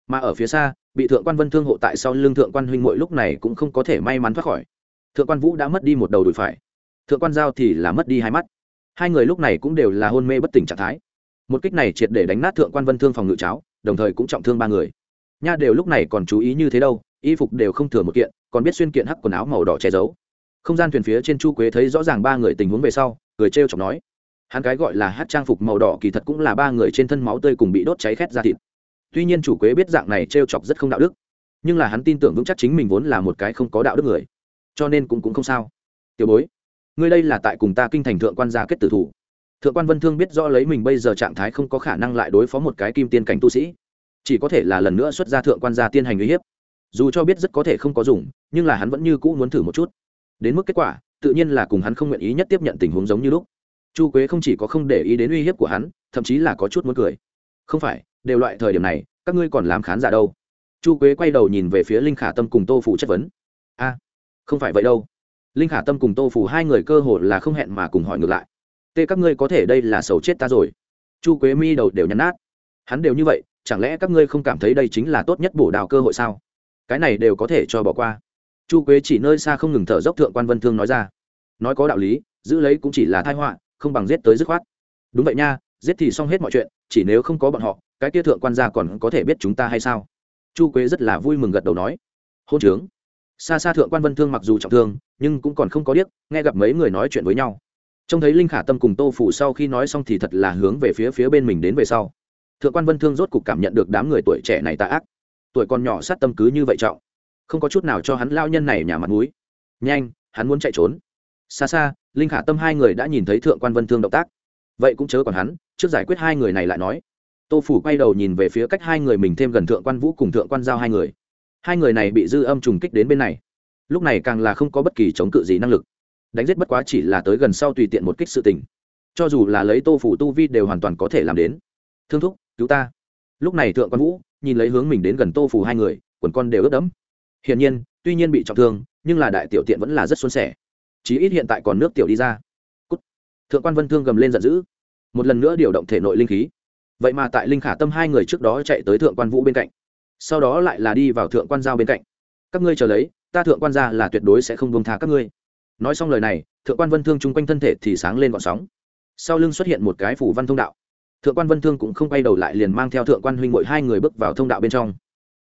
A: Mà ở phía xa, bị thượng quan vân thương hộ tại sau lưng thượng quan huynh mỗi lúc này cũng không có thể may mắn thoát khỏi. Thượng quan vũ đã mất đi một đầu đùi phải. Thượng quan giao thì là mất đi hai mắt. Hai người lúc này cũng đều là hôn mê bất tỉnh trạng thái. Một kích này triệt để đánh nát thượng quan vân thương phòng ngự cháo, đồng thời cũng trọng thương ba người nha đều lúc này còn chú ý như thế đâu, y phục đều không thừa một kiện, còn biết xuyên kiện hắc quần áo màu đỏ che giấu. Không gian thuyền phía trên chu quế thấy rõ ràng ba người tình huống về sau người t r e o chọc nói, hắn cái gọi là hát trang phục màu đỏ kỳ thật cũng là ba người trên thân máu tươi cùng bị đốt cháy khét ra thịt. Tuy nhiên chủ quế biết dạng này t r e o chọc rất không đạo đức, nhưng là hắn tin tưởng vững chắc chính mình vốn là một cái không có đạo đức người. Cho nên cũng cũng không sao. Tiểu bối, ngươi đây là tại cùng ta kinh thành thượng quan gia kết tử thủ. Thượng quan vân thương biết rõ lấy mình bây giờ trạng thái không có khả năng lại đối phó một cái kim tiên cảnh tu sĩ chỉ có thể là lần nữa xuất ra thượng quan gia tiên hành uy hiếp. Dù cho biết rất có thể không có dùng, nhưng là hắn vẫn như cũ muốn thử một chút. Đến mức kết quả, tự nhiên là cùng hắn không nguyện ý nhất tiếp nhận tình huống giống như lúc. Chu quế không chỉ có không để ý đến uy hiếp của hắn, thậm chí là có chút muốn cười. Không phải, đều loại thời điểm này, các ngươi còn làm khán giả đâu? Chu quế quay đầu nhìn về phía linh khả tâm cùng tô phủ chất vấn. A, không phải vậy đâu. Linh khả tâm cùng tô phủ hai người cơ hồ là không hẹn mà cùng hỏi ngược lại. Tê, các ngươi có thể đây là sầu chết ta rồi. Chu quế mi đầu đều nhắn nát. Hắn đều như vậy chẳng lẽ các ngươi không cảm thấy đây chính là tốt nhất bổ đào cơ hội sao? Cái này đều có thể cho bỏ qua. Chu quế chỉ nơi xa không ngừng thở dốc thượng quan vân thương nói ra. Nói có đạo lý, giữ lấy cũng chỉ là thai họa, không bằng giết tới dứt khoát. Đúng vậy nha, giết thì xong hết mọi chuyện, chỉ nếu không có bọn họ, cái kia thượng quan gia còn có thể biết chúng ta hay sao? Chu quế rất là vui mừng gật đầu nói. Hôn trướng. Xa xa thượng quan vân thương mặc dù trọng thương, nhưng cũng còn không có điếc, nghe gặp mấy người nói chuyện với nhau. Trông thấy linh khả tâm cùng tô phủ sau khi nói xong thì thật là hướng về phía phía bên mình đến về sau thượng quan vân thương rốt cục cảm nhận được đám người tuổi trẻ này tà ác. Tuổi còn nhỏ sát tâm cứ như vậy trọng. Không có chút nào cho hắn lao nhân này nhà mặt mũi. Nhanh, hắn muốn chạy trốn. Xa xa, linh khả tâm hai người đã nhìn thấy thượng quan vân thương động tác. Vậy cũng chớ còn hắn, trước giải quyết hai người này lại nói. Tô phủ quay đầu nhìn về phía cách hai người mình thêm gần thượng quan vũ cùng thượng quan giao hai người. Hai người này bị dư âm trùng kích đến bên này. Lúc này càng là không có bất kỳ chống cự gì năng lực. Đánh giết bất quá chỉ là tới gần sau tùy tiện một kích sự tình. Cho dù là lấy tô phủ tu vi đều hoàn toàn có thể làm đến. Thương thúc cứu ta. Lúc này thượng quan vũ nhìn lấy hướng mình đến gần tô phủ hai người, quần con đều ướt đẫm. Hiển nhiên, tuy nhiên bị trọng thương, nhưng là đại tiểu tiện vẫn là rất xuân sẻ. Chí ít hiện tại còn nước tiểu đi ra. Cút. thượng quan vân thương gầm lên giận dữ. Một lần nữa điều động thể nội linh khí. Vậy mà tại linh khả tâm hai người trước đó chạy tới thượng quan vũ bên cạnh. Sau đó lại là đi vào thượng quan giao bên cạnh. Các ngươi chờ lấy, ta thượng quan gia là tuyệt đối sẽ không buông tha các ngươi. Nói xong lời này, thượng quan vân thương chung quanh thân thể thì sáng lên gọn sóng. Sau lưng xuất hiện một cái phủ văn thông đạo thượng quan vân thương cũng không quay đầu lại liền mang theo thượng quan huynh mỗi hai người bước vào thông đạo bên trong.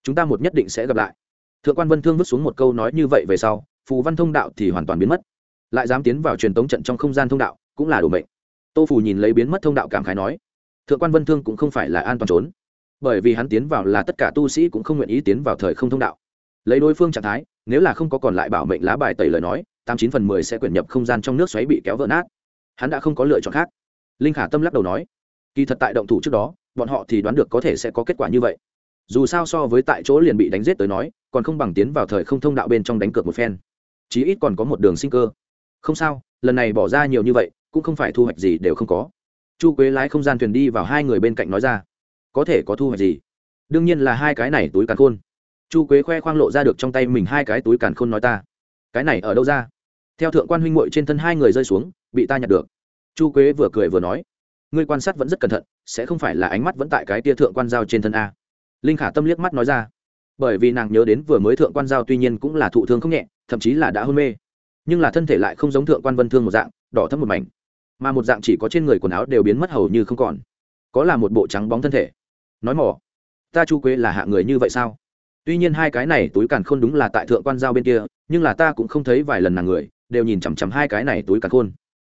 A: Chúng ta một nhất định sẽ gặp lại. Thượng quan vân thương vứt xuống một câu nói như vậy về sau, phù văn thông đạo thì hoàn toàn biến mất. Lại dám tiến vào truyền tống trận trong không gian thông đạo, cũng là đủ mệnh. Tô phù nhìn lấy biến mất thông đạo cảm khái nói, thượng quan vân thương cũng không phải là an toàn trốn. Bởi vì hắn tiến vào là tất cả tu sĩ cũng không nguyện ý tiến vào thời không thông đạo. Lấy đối phương trạng thái, nếu là không có còn lại bảo mệnh lá bài tẩy lời nói, tám chín phần mười sẽ quyển nhập không gian trong nước xoáy bị kéo vỡ nát. Hắn đã không có lựa chọn khác. Linh khả tâm lắc đầu nói kỳ thật tại động thủ trước đó, bọn họ thì đoán được có thể sẽ có kết quả như vậy. Dù sao so với tại chỗ liền bị đánh giết tới nói, còn không bằng tiến vào thời không thông đạo bên trong đánh cược một phen. Chí ít còn có một đường sinh cơ. Không sao, lần này bỏ ra nhiều như vậy, cũng không phải thu hoạch gì đều không có. Chu quế lái không gian thuyền đi vào hai người bên cạnh nói ra. Có thể có thu hoạch gì? Đương nhiên là hai cái này túi càn khôn. Chu quế khoe khoang lộ ra được trong tay mình hai cái túi càn khôn nói ta. Cái này ở đâu ra? Theo thượng quan huynh muội trên thân hai người rơi xuống, bị ta nhặt được. Chu quế vừa cười vừa nói ngươi quan sát vẫn rất cẩn thận, sẽ không phải là ánh mắt vẫn tại cái tia thượng quan giao trên thân a. Linh khả tâm liếc mắt nói ra. Bởi vì nàng nhớ đến vừa mới thượng quan giao tuy nhiên cũng là thụ thương không nhẹ, thậm chí là đã hôn mê. Nhưng là thân thể lại không giống thượng quan vân thương một dạng, đỏ thấp một mảnh. Mà một dạng chỉ có trên người quần áo đều biến mất hầu như không còn. Có là một bộ trắng bóng thân thể. Nói mỏ, ta chu quế là hạ người như vậy sao? Tuy nhiên hai cái này túi càn khôn đúng là tại thượng quan giao bên kia, nhưng là ta cũng không thấy vài lần nàng người, đều nhìn chằm chằm hai cái này túi càn khôn.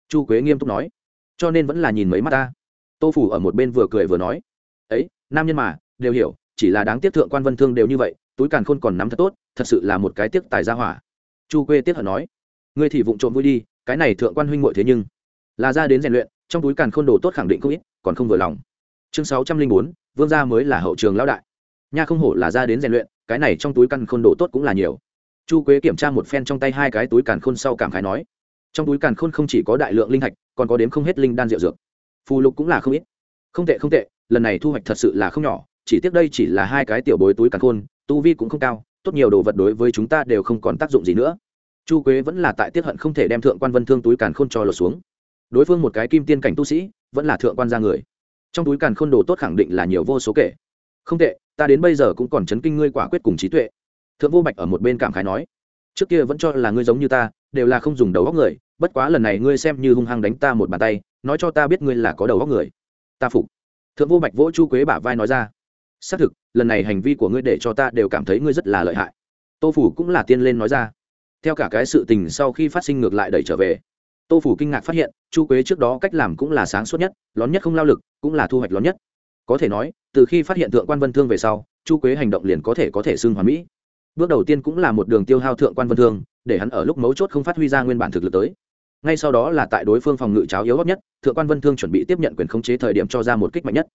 A: Chu quế nghiêm túc nói cho nên vẫn là nhìn mấy mắt ta. Tô phủ ở một bên vừa cười vừa nói, ấy, nam nhân mà, đều hiểu, chỉ là đáng tiếc thượng quan vân thương đều như vậy, túi càn khôn còn nắm thật tốt, thật sự là một cái tiếc tài gia hỏa. Chu quê tiếc hận nói, ngươi thì vụng trộm vui đi, cái này thượng quan huynh ngội thế nhưng là ra đến rèn luyện, trong túi càn khôn đồ tốt khẳng định không ít, còn không vừa lòng. Chương sáu trăm linh bốn, vương gia mới là hậu trường lão đại. Nha không hổ là ra đến rèn luyện, cái này trong túi càn khôn đồ tốt cũng là nhiều. Chu quế kiểm tra một phen trong tay hai cái túi càn khôn sau cảm khái nói, trong túi càn khôn không chỉ có đại lượng linh thạch còn có đếm không hết linh đan rượu dược. Phù lục cũng là không ít. Không tệ không tệ, lần này thu hoạch thật sự là không nhỏ, chỉ tiếc đây chỉ là hai cái tiểu bối túi càn khôn, tu vi cũng không cao, tốt nhiều đồ vật đối với chúng ta đều không còn tác dụng gì nữa. Chu quế vẫn là tại tiết hận không thể đem thượng quan vân thương túi càn khôn cho lột xuống. Đối phương một cái kim tiên cảnh tu sĩ, vẫn là thượng quan gia người. Trong túi càn khôn đồ tốt khẳng định là nhiều vô số kể. Không tệ, ta đến bây giờ cũng còn chấn kinh ngươi quả quyết cùng trí tuệ. Thượng vô bạch ở một bên cảm khái nói, trước kia vẫn cho là ngươi giống như ta, đều là không dùng đầu óc người bất quá lần này ngươi xem như hung hăng đánh ta một bàn tay, nói cho ta biết ngươi là có đầu óc người. Ta phục. Thượng vô bạch vỗ chu quế bả vai nói ra. Xác thực, lần này hành vi của ngươi để cho ta đều cảm thấy ngươi rất là lợi hại. Tô phủ cũng là tiên lên nói ra. Theo cả cái sự tình sau khi phát sinh ngược lại đẩy trở về. Tô phủ kinh ngạc phát hiện, chu quế trước đó cách làm cũng là sáng suốt nhất, lón nhất không lao lực, cũng là thu hoạch lón nhất. Có thể nói, từ khi phát hiện thượng quan vân thương về sau, chu quế hành động liền có thể có thể xưng hoàn mỹ. Bước đầu tiên cũng là một đường tiêu hao thượng quan vân thương, để hắn ở lúc mấu chốt không phát huy ra nguyên bản thực lực tới ngay sau đó là tại đối phương phòng ngự cháo yếu góp nhất, thượng quan vân thương chuẩn bị tiếp nhận quyền khống chế thời điểm cho ra một kích mạnh nhất.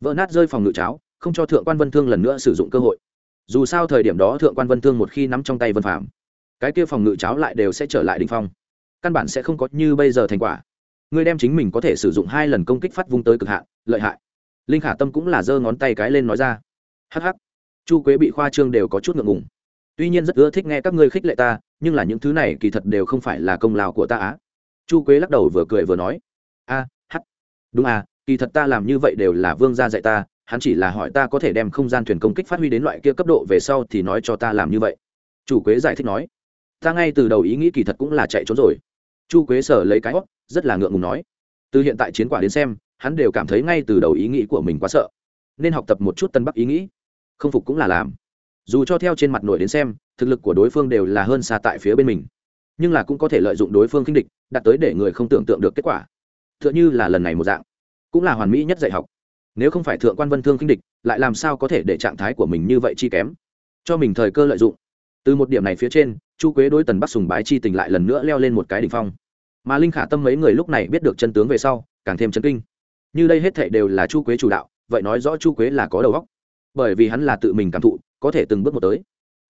A: Vỡ nát rơi phòng ngự cháo, không cho thượng quan vân thương lần nữa sử dụng cơ hội. Dù sao thời điểm đó thượng quan vân thương một khi nắm trong tay vân phạm cái kia phòng ngự cháo lại đều sẽ trở lại đình phong. Căn bản sẽ không có như bây giờ thành quả. Ngươi đem chính mình có thể sử dụng hai lần công kích phát vung tới cực hạn, lợi hại. Linh khả tâm cũng là giơ ngón tay cái lên nói ra. Hắc hắc. Chu quế bị khoa trương đều có chút ngượng ngùng. Tuy nhiên rất ưa thích nghe các ngươi khích lệ ta, nhưng là những thứ này kỳ thật đều không phải là công lao của ta á chu quế lắc đầu vừa cười vừa nói, a h đúng à kỳ thật ta làm như vậy đều là vương gia dạy ta, hắn chỉ là hỏi ta có thể đem không gian thuyền công kích phát huy đến loại kia cấp độ về sau thì nói cho ta làm như vậy. Chu quế giải thích nói, ta ngay từ đầu ý nghĩ kỳ thật cũng là chạy trốn rồi. Chu quế sở lấy cái hót rất là ngượng ngùng nói, từ hiện tại chiến quả đến xem, hắn đều cảm thấy ngay từ đầu ý nghĩ của mình quá sợ, nên học tập một chút tân bắc ý nghĩ, không phục cũng là làm. Dù cho theo trên mặt nổi đến xem, thực lực của đối phương đều là hơn xa tại phía bên mình nhưng là cũng có thể lợi dụng đối phương kinh địch, đạt tới để người không tưởng tượng được kết quả. T h ư ợ n h ư là lần này một dạng, cũng là hoàn mỹ nhất dạy học. Nếu không phải thượng quan vân thương kinh địch, lại làm sao có thể để trạng thái của mình như vậy chi kém? Cho mình thời cơ lợi dụng. Từ một điểm này phía trên, chu quế đối tần bắc sùng bái chi tình lại lần nữa leo lên một cái đ ỉ n h phong. Mà linh khả tâm mấy người lúc này biết được chân tướng về sau, càng thêm chấn kinh. Như đây hết thệ đều là chu quế chủ đạo, vậy nói rõ chu quế là có đầu óc. Bởi vì hắn là tự mình cảm thụ, có thể từng bước một tới.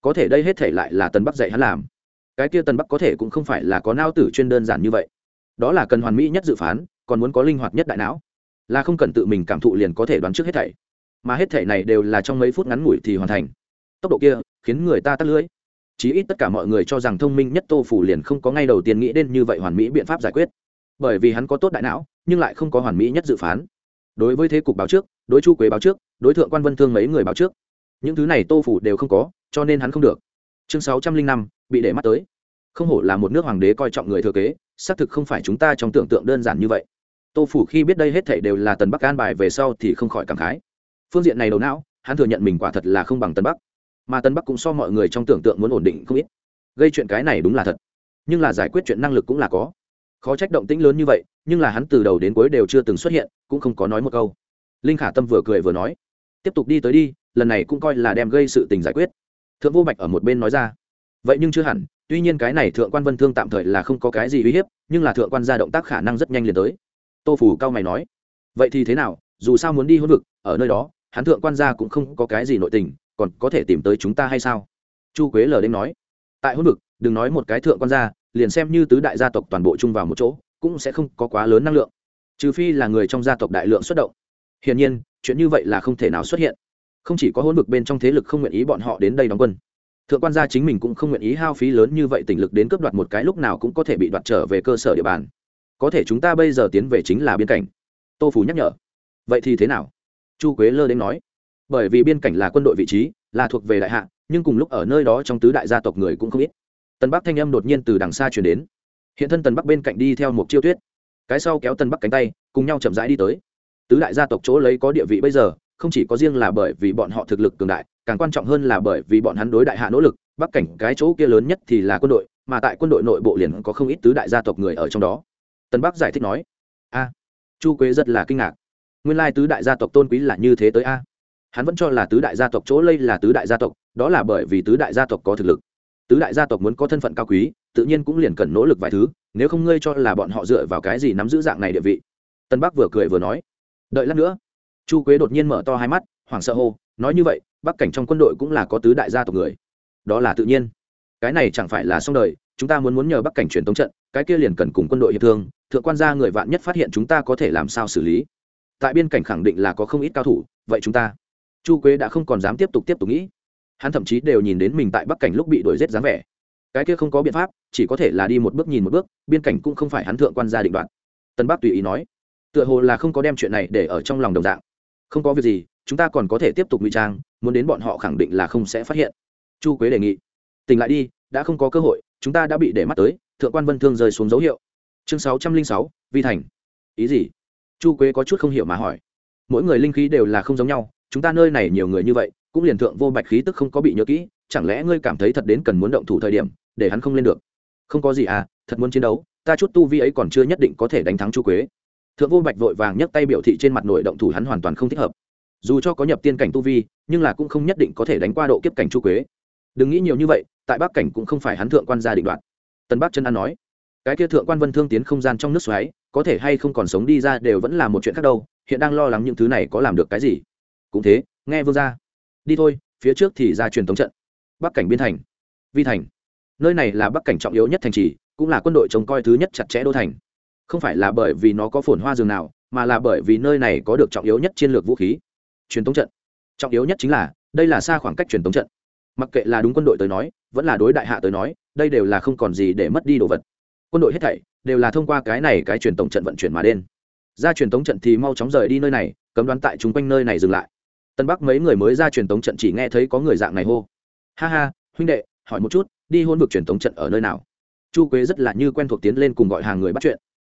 A: Có thể đây hết thể lại là tần bắc dạy hắn làm cái kia tần bắc có thể cũng không phải là có nao tử chuyên đơn giản như vậy. Đó là cần hoàn mỹ nhất dự phán, còn muốn có linh hoạt nhất đại não. Là không cần tự mình cảm thụ liền có thể đoán trước hết thảy. Mà hết thảy này đều là trong mấy phút ngắn ngủi thì hoàn thành. Tốc độ kia khiến người ta tắt lưới chí ít tất cả mọi người cho rằng thông minh nhất tô phủ liền không có ngay đầu tiên nghĩ đến như vậy hoàn mỹ biện pháp giải quyết. Bởi vì hắn có tốt đại não, nhưng lại không có hoàn mỹ nhất dự phán. Đối với thế cục báo trước, đối chu quế báo trước, đối tượng quan vân thương mấy người báo trước, những thứ này tô phủ đều không có, cho nên hắn không được chương sáu trăm linh năm, bị để mắt tới. Không hổ là một nước hoàng đế coi trọng người thừa kế, xác thực không phải chúng ta trong tưởng tượng đơn giản như vậy. Tô phủ khi biết đây hết thảy đều là tần bắc an bài về sau thì không khỏi cảm khái. Phương diện này đầu não, hắn thừa nhận mình quả thật là không bằng tần bắc. Mà tần bắc cũng so mọi người trong tưởng tượng muốn ổn định không ít. Gây chuyện cái này đúng là thật. Nhưng là giải quyết chuyện năng lực cũng là có. Khó trách động tĩnh lớn như vậy, nhưng là hắn từ đầu đến cuối đều chưa từng xuất hiện, cũng không có nói một câu. Linh khả tâm vừa cười vừa nói, tiếp tục đi tới đi, lần này cũng coi là đem gây sự tình giải quyết thượng vô bạch ở một bên nói ra. Vậy nhưng chưa hẳn, tuy nhiên cái này thượng quan vân thương tạm thời là không có cái gì uy hiếp, nhưng là thượng quan gia động tác khả năng rất nhanh liền tới. Tô phủ cao mày nói, vậy thì thế nào, dù sao muốn đi hôn vực, ở nơi đó, hắn thượng quan gia cũng không có cái gì nội tình, còn có thể tìm tới chúng ta hay sao? Chu quế lờ đêm nói, tại hôn vực, đừng nói một cái thượng quan gia, liền xem như tứ đại gia tộc toàn bộ chung vào một chỗ, cũng sẽ không có quá lớn năng lượng, trừ phi là người trong gia tộc đại lượng xuất động. Hiển nhiên, chuyện như vậy là không thể nào xuất hiện không chỉ có hôn vực bên trong thế lực không nguyện ý bọn họ đến đây đóng quân, thượng quan gia chính mình cũng không nguyện ý hao phí lớn như vậy tỉnh lực đến cướp đoạt một cái lúc nào cũng có thể bị đoạt trở về cơ sở địa bàn. Có thể chúng ta bây giờ tiến về chính là biên cảnh. Tô phủ nhắc nhở. Vậy thì thế nào? Chu quế lơ đến nói. Bởi vì biên cảnh là quân đội vị trí, là thuộc về đại hạ, nhưng cùng lúc ở nơi đó trong tứ đại gia tộc người cũng không ít. Tân bắc thanh âm đột nhiên từ đằng xa chuyển đến. Hiện thân tần bắc bên cạnh đi theo một chiêu tuyết. Cái sau kéo tân bắc cánh tay, cùng nhau chậm rãi đi tới. Tứ đại gia tộc chỗ lấy có địa vị bây giờ không chỉ có riêng là bởi vì bọn họ thực lực cường đại, càng quan trọng hơn là bởi vì bọn hắn đối đại hạ nỗ lực, bắc cảnh cái chỗ kia lớn nhất thì là quân đội, mà tại quân đội nội bộ liền có không ít tứ đại gia tộc người ở trong đó. Tân bắc giải thích nói, a, chu quế rất là kinh ngạc. Nguyên lai tứ đại gia tộc tôn quý là như thế tới a. Hắn vẫn cho là tứ đại gia tộc chỗ lây là tứ đại gia tộc, đó là bởi vì tứ đại gia tộc có thực lực. Tứ đại gia tộc muốn có thân phận cao quý, tự nhiên cũng liền cần nỗ lực vài thứ, nếu không ngươi cho là bọn họ dựa vào cái gì nắm giữ dạng này địa vị. Tân bắc vừa cười vừa nói, đợi lát nữa chu quế đột nhiên mở to hai mắt, hoảng sợ hô, nói như vậy, bắc cảnh trong quân đội cũng là có tứ đại gia tộc người. Đó là tự nhiên. Cái này chẳng phải là xong đời, chúng ta muốn muốn nhờ bắc cảnh truyền tống trận, cái kia liền cần cùng quân đội hiệp thương, thượng quan gia người vạn nhất phát hiện chúng ta có thể làm sao xử lý. Tại biên cảnh khẳng định là có không ít cao thủ, vậy chúng ta chu quế đã không còn dám tiếp tục tiếp tục nghĩ. Hắn thậm chí đều nhìn đến mình tại bắc cảnh lúc bị đuổi g i ế t dáng vẻ. Cái kia không có biện pháp, chỉ có thể là đi một bước nhìn một bước, biên cảnh cũng không phải hắn thượng quan gia định đoạt. Tân bắc tùy ý nói. Tựa hồ là không có đem chuyện này để ở trong lòng đồng dạng không có việc gì, chúng ta còn có thể tiếp tục ngụy trang, muốn đến bọn họ khẳng định là không sẽ phát hiện. Chu quế đề nghị. Tỉnh lại đi, đã không có cơ hội, chúng ta đã bị để mắt tới, thượng quan vân thương rơi xuống dấu hiệu. Chương sáu trăm linh sáu, vi thành. Ý gì? Chu quế có chút không hiểu mà hỏi. Mỗi người linh khí đều là không giống nhau, chúng ta nơi này nhiều người như vậy, cũng liền thượng vô bạch khí tức không có bị nhớ kỹ, chẳng lẽ ngươi cảm thấy thật đến cần muốn động thủ thời điểm, để hắn không lên được? Không có gì à thật muốn chiến đấu, ta chút tu vi ấy còn chưa nhất định có thể đánh thắng chu quế thượng vô bạch vội vàng nhấc tay biểu thị trên mặt nội động thủ hắn hoàn toàn không thích hợp. Dù cho có nhập tiên cảnh tu vi, nhưng là cũng không nhất định có thể đánh qua độ kiếp cảnh chu quế. Đừng nghĩ nhiều như vậy, tại bắc cảnh cũng không phải hắn thượng quan gia định đoạt. Tân bắc chân an nói, cái kia thượng quan vân thương tiến không gian trong nước xoáy, có thể hay không còn sống đi ra đều vẫn là một chuyện khác đâu, hiện đang lo lắng những thứ này có làm được cái gì. Cũng thế, nghe vương ra đi thôi, phía trước thì ra truyền thống trận. Bắc cảnh biên thành, vi thành. Nơi này là bắc cảnh trọng yếu nhất thành trì, cũng là quân đội trông coi thứ nhất chặt chẽ đô thành không phải là bởi vì nó có phồn hoa rừng nào, mà là bởi vì nơi này có được trọng yếu nhất chiến lược vũ khí. Truyền thống trận. Trọng yếu nhất chính là, đây là xa khoảng cách truyền thống trận. Mặc kệ là đúng quân đội tới nói, vẫn là đối đại hạ tới nói, đây đều là không còn gì để mất đi đồ vật. Quân đội hết thảy đều là thông qua cái này cái truyền tổng trận vận chuyển mà đen ra truyền thống trận thì mau chóng rời đi nơi này, cấm đoán tại chung quanh nơi này dừng lại. Tân bắc mấy người mới ra truyền thống trận chỉ nghe thấy có người dạng này hô. Ha ha, huynh đệ, hỏi một chút, đi hôn vực truyền thống trận ở nơi nào? Chu quế rất là như quen thuộc tiến lên cùng gọi hàng người bắt chuyện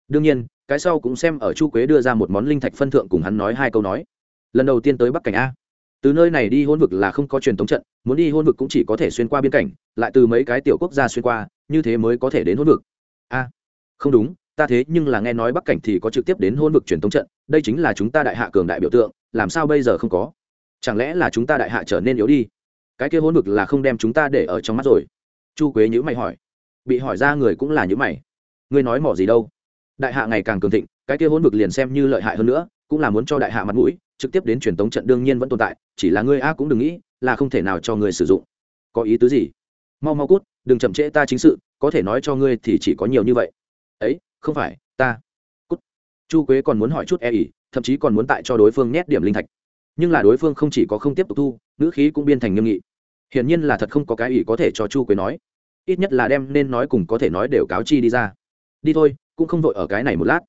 A: đương nhiên, cái sau cũng xem ở chu quế đưa ra một món linh thạch phân thượng cùng hắn nói hai câu nói. Lần đầu tiên tới bắc cảnh a. Từ nơi này đi hôn vực là không có truyền thống trận, muốn đi hôn vực cũng chỉ có thể xuyên qua biên cảnh, lại từ mấy cái tiểu quốc gia xuyên qua, như thế mới có thể đến hôn vực. A, không đúng, ta thế nhưng là nghe nói bắc cảnh thì có trực tiếp đến hôn vực truyền thống trận, đây chính là chúng ta đại hạ cường đại biểu tượng, làm sao bây giờ không có? Chẳng lẽ là chúng ta đại hạ trở nên yếu đi? Cái kia hôn vực là không đem chúng ta để ở trong mắt rồi. Chu quế nhữ mày hỏi. Bị hỏi ra người cũng là nhữ mày. Ngươi nói mỏ gì đâu? Đại hạ ngày càng cường thịnh, cái kia hôn vực liền xem như lợi hại hơn nữa, cũng là muốn cho đại hạ mặt mũi, trực tiếp đến truyền tống trận đương nhiên vẫn tồn tại, chỉ là ngươi a cũng đừng nghĩ, là không thể nào cho người sử dụng. Có ý tứ gì? Mau mau cút, đừng chậm trễ ta chính sự, có thể nói cho ngươi thì chỉ có nhiều như vậy. Ấy, không phải, ta. Cút. Chu quế còn muốn hỏi chút e ỉ thậm chí còn muốn tại cho đối phương nhét điểm linh thạch. Nhưng là đối phương không chỉ có không tiếp tục thu, ngữ khí cũng biên thành nghiêm nghị. Hiển nhiên là thật không có cái ỉ có thể cho chu quế nói. Ít nhất là đem nên nói cùng có thể nói đều cáo chi đi ra. Đi thôi cũng không vội ở cái này một lát.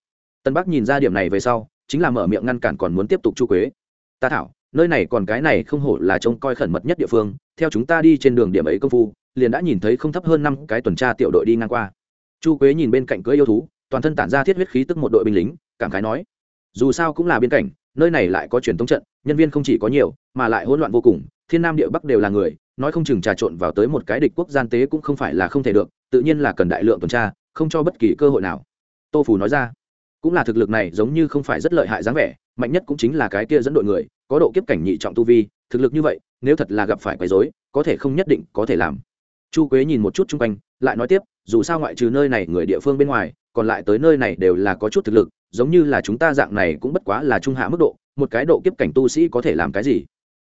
A: Tân bắc nhìn ra điểm này về sau, chính là mở miệng ngăn cản còn muốn tiếp tục chu quế. Ta thảo, nơi này còn cái này không hổ là trông coi khẩn mật nhất địa phương, theo chúng ta đi trên đường điểm ấy công phu, liền đã nhìn thấy không thấp hơn năm cái tuần tra tiểu đội đi ngang qua. Chu quế nhìn bên cạnh cưỡi yêu thú, toàn thân tản ra thiết huyết khí tức một đội binh lính, cảm khái nói, dù sao cũng là biên cảnh, nơi này lại có truyền thống trận, nhân viên không chỉ có nhiều, mà lại hỗn loạn vô cùng, thiên nam địa bắc đều là người, nói không chừng trà trộn vào tới một cái địch quốc gian tế cũng không phải là không thể được, tự nhiên là cần đại lượng tuần tra, không cho bất kỳ cơ hội nào tô phủ nói ra. Cũng là thực lực này giống như không phải rất lợi hại dáng vẻ mạnh nhất cũng chính là cái kia dẫn đội người có độ kiếp cảnh nhị trọng tu vi thực lực như vậy nếu thật là gặp phải quấy dối, có thể không nhất định có thể làm. Chu quế nhìn một chút chung quanh lại nói tiếp dù sao ngoại trừ nơi này người địa phương bên ngoài còn lại tới nơi này đều là có chút thực lực giống như là chúng ta dạng này cũng bất quá là trung hạ mức độ một cái độ kiếp cảnh tu sĩ có thể làm cái gì?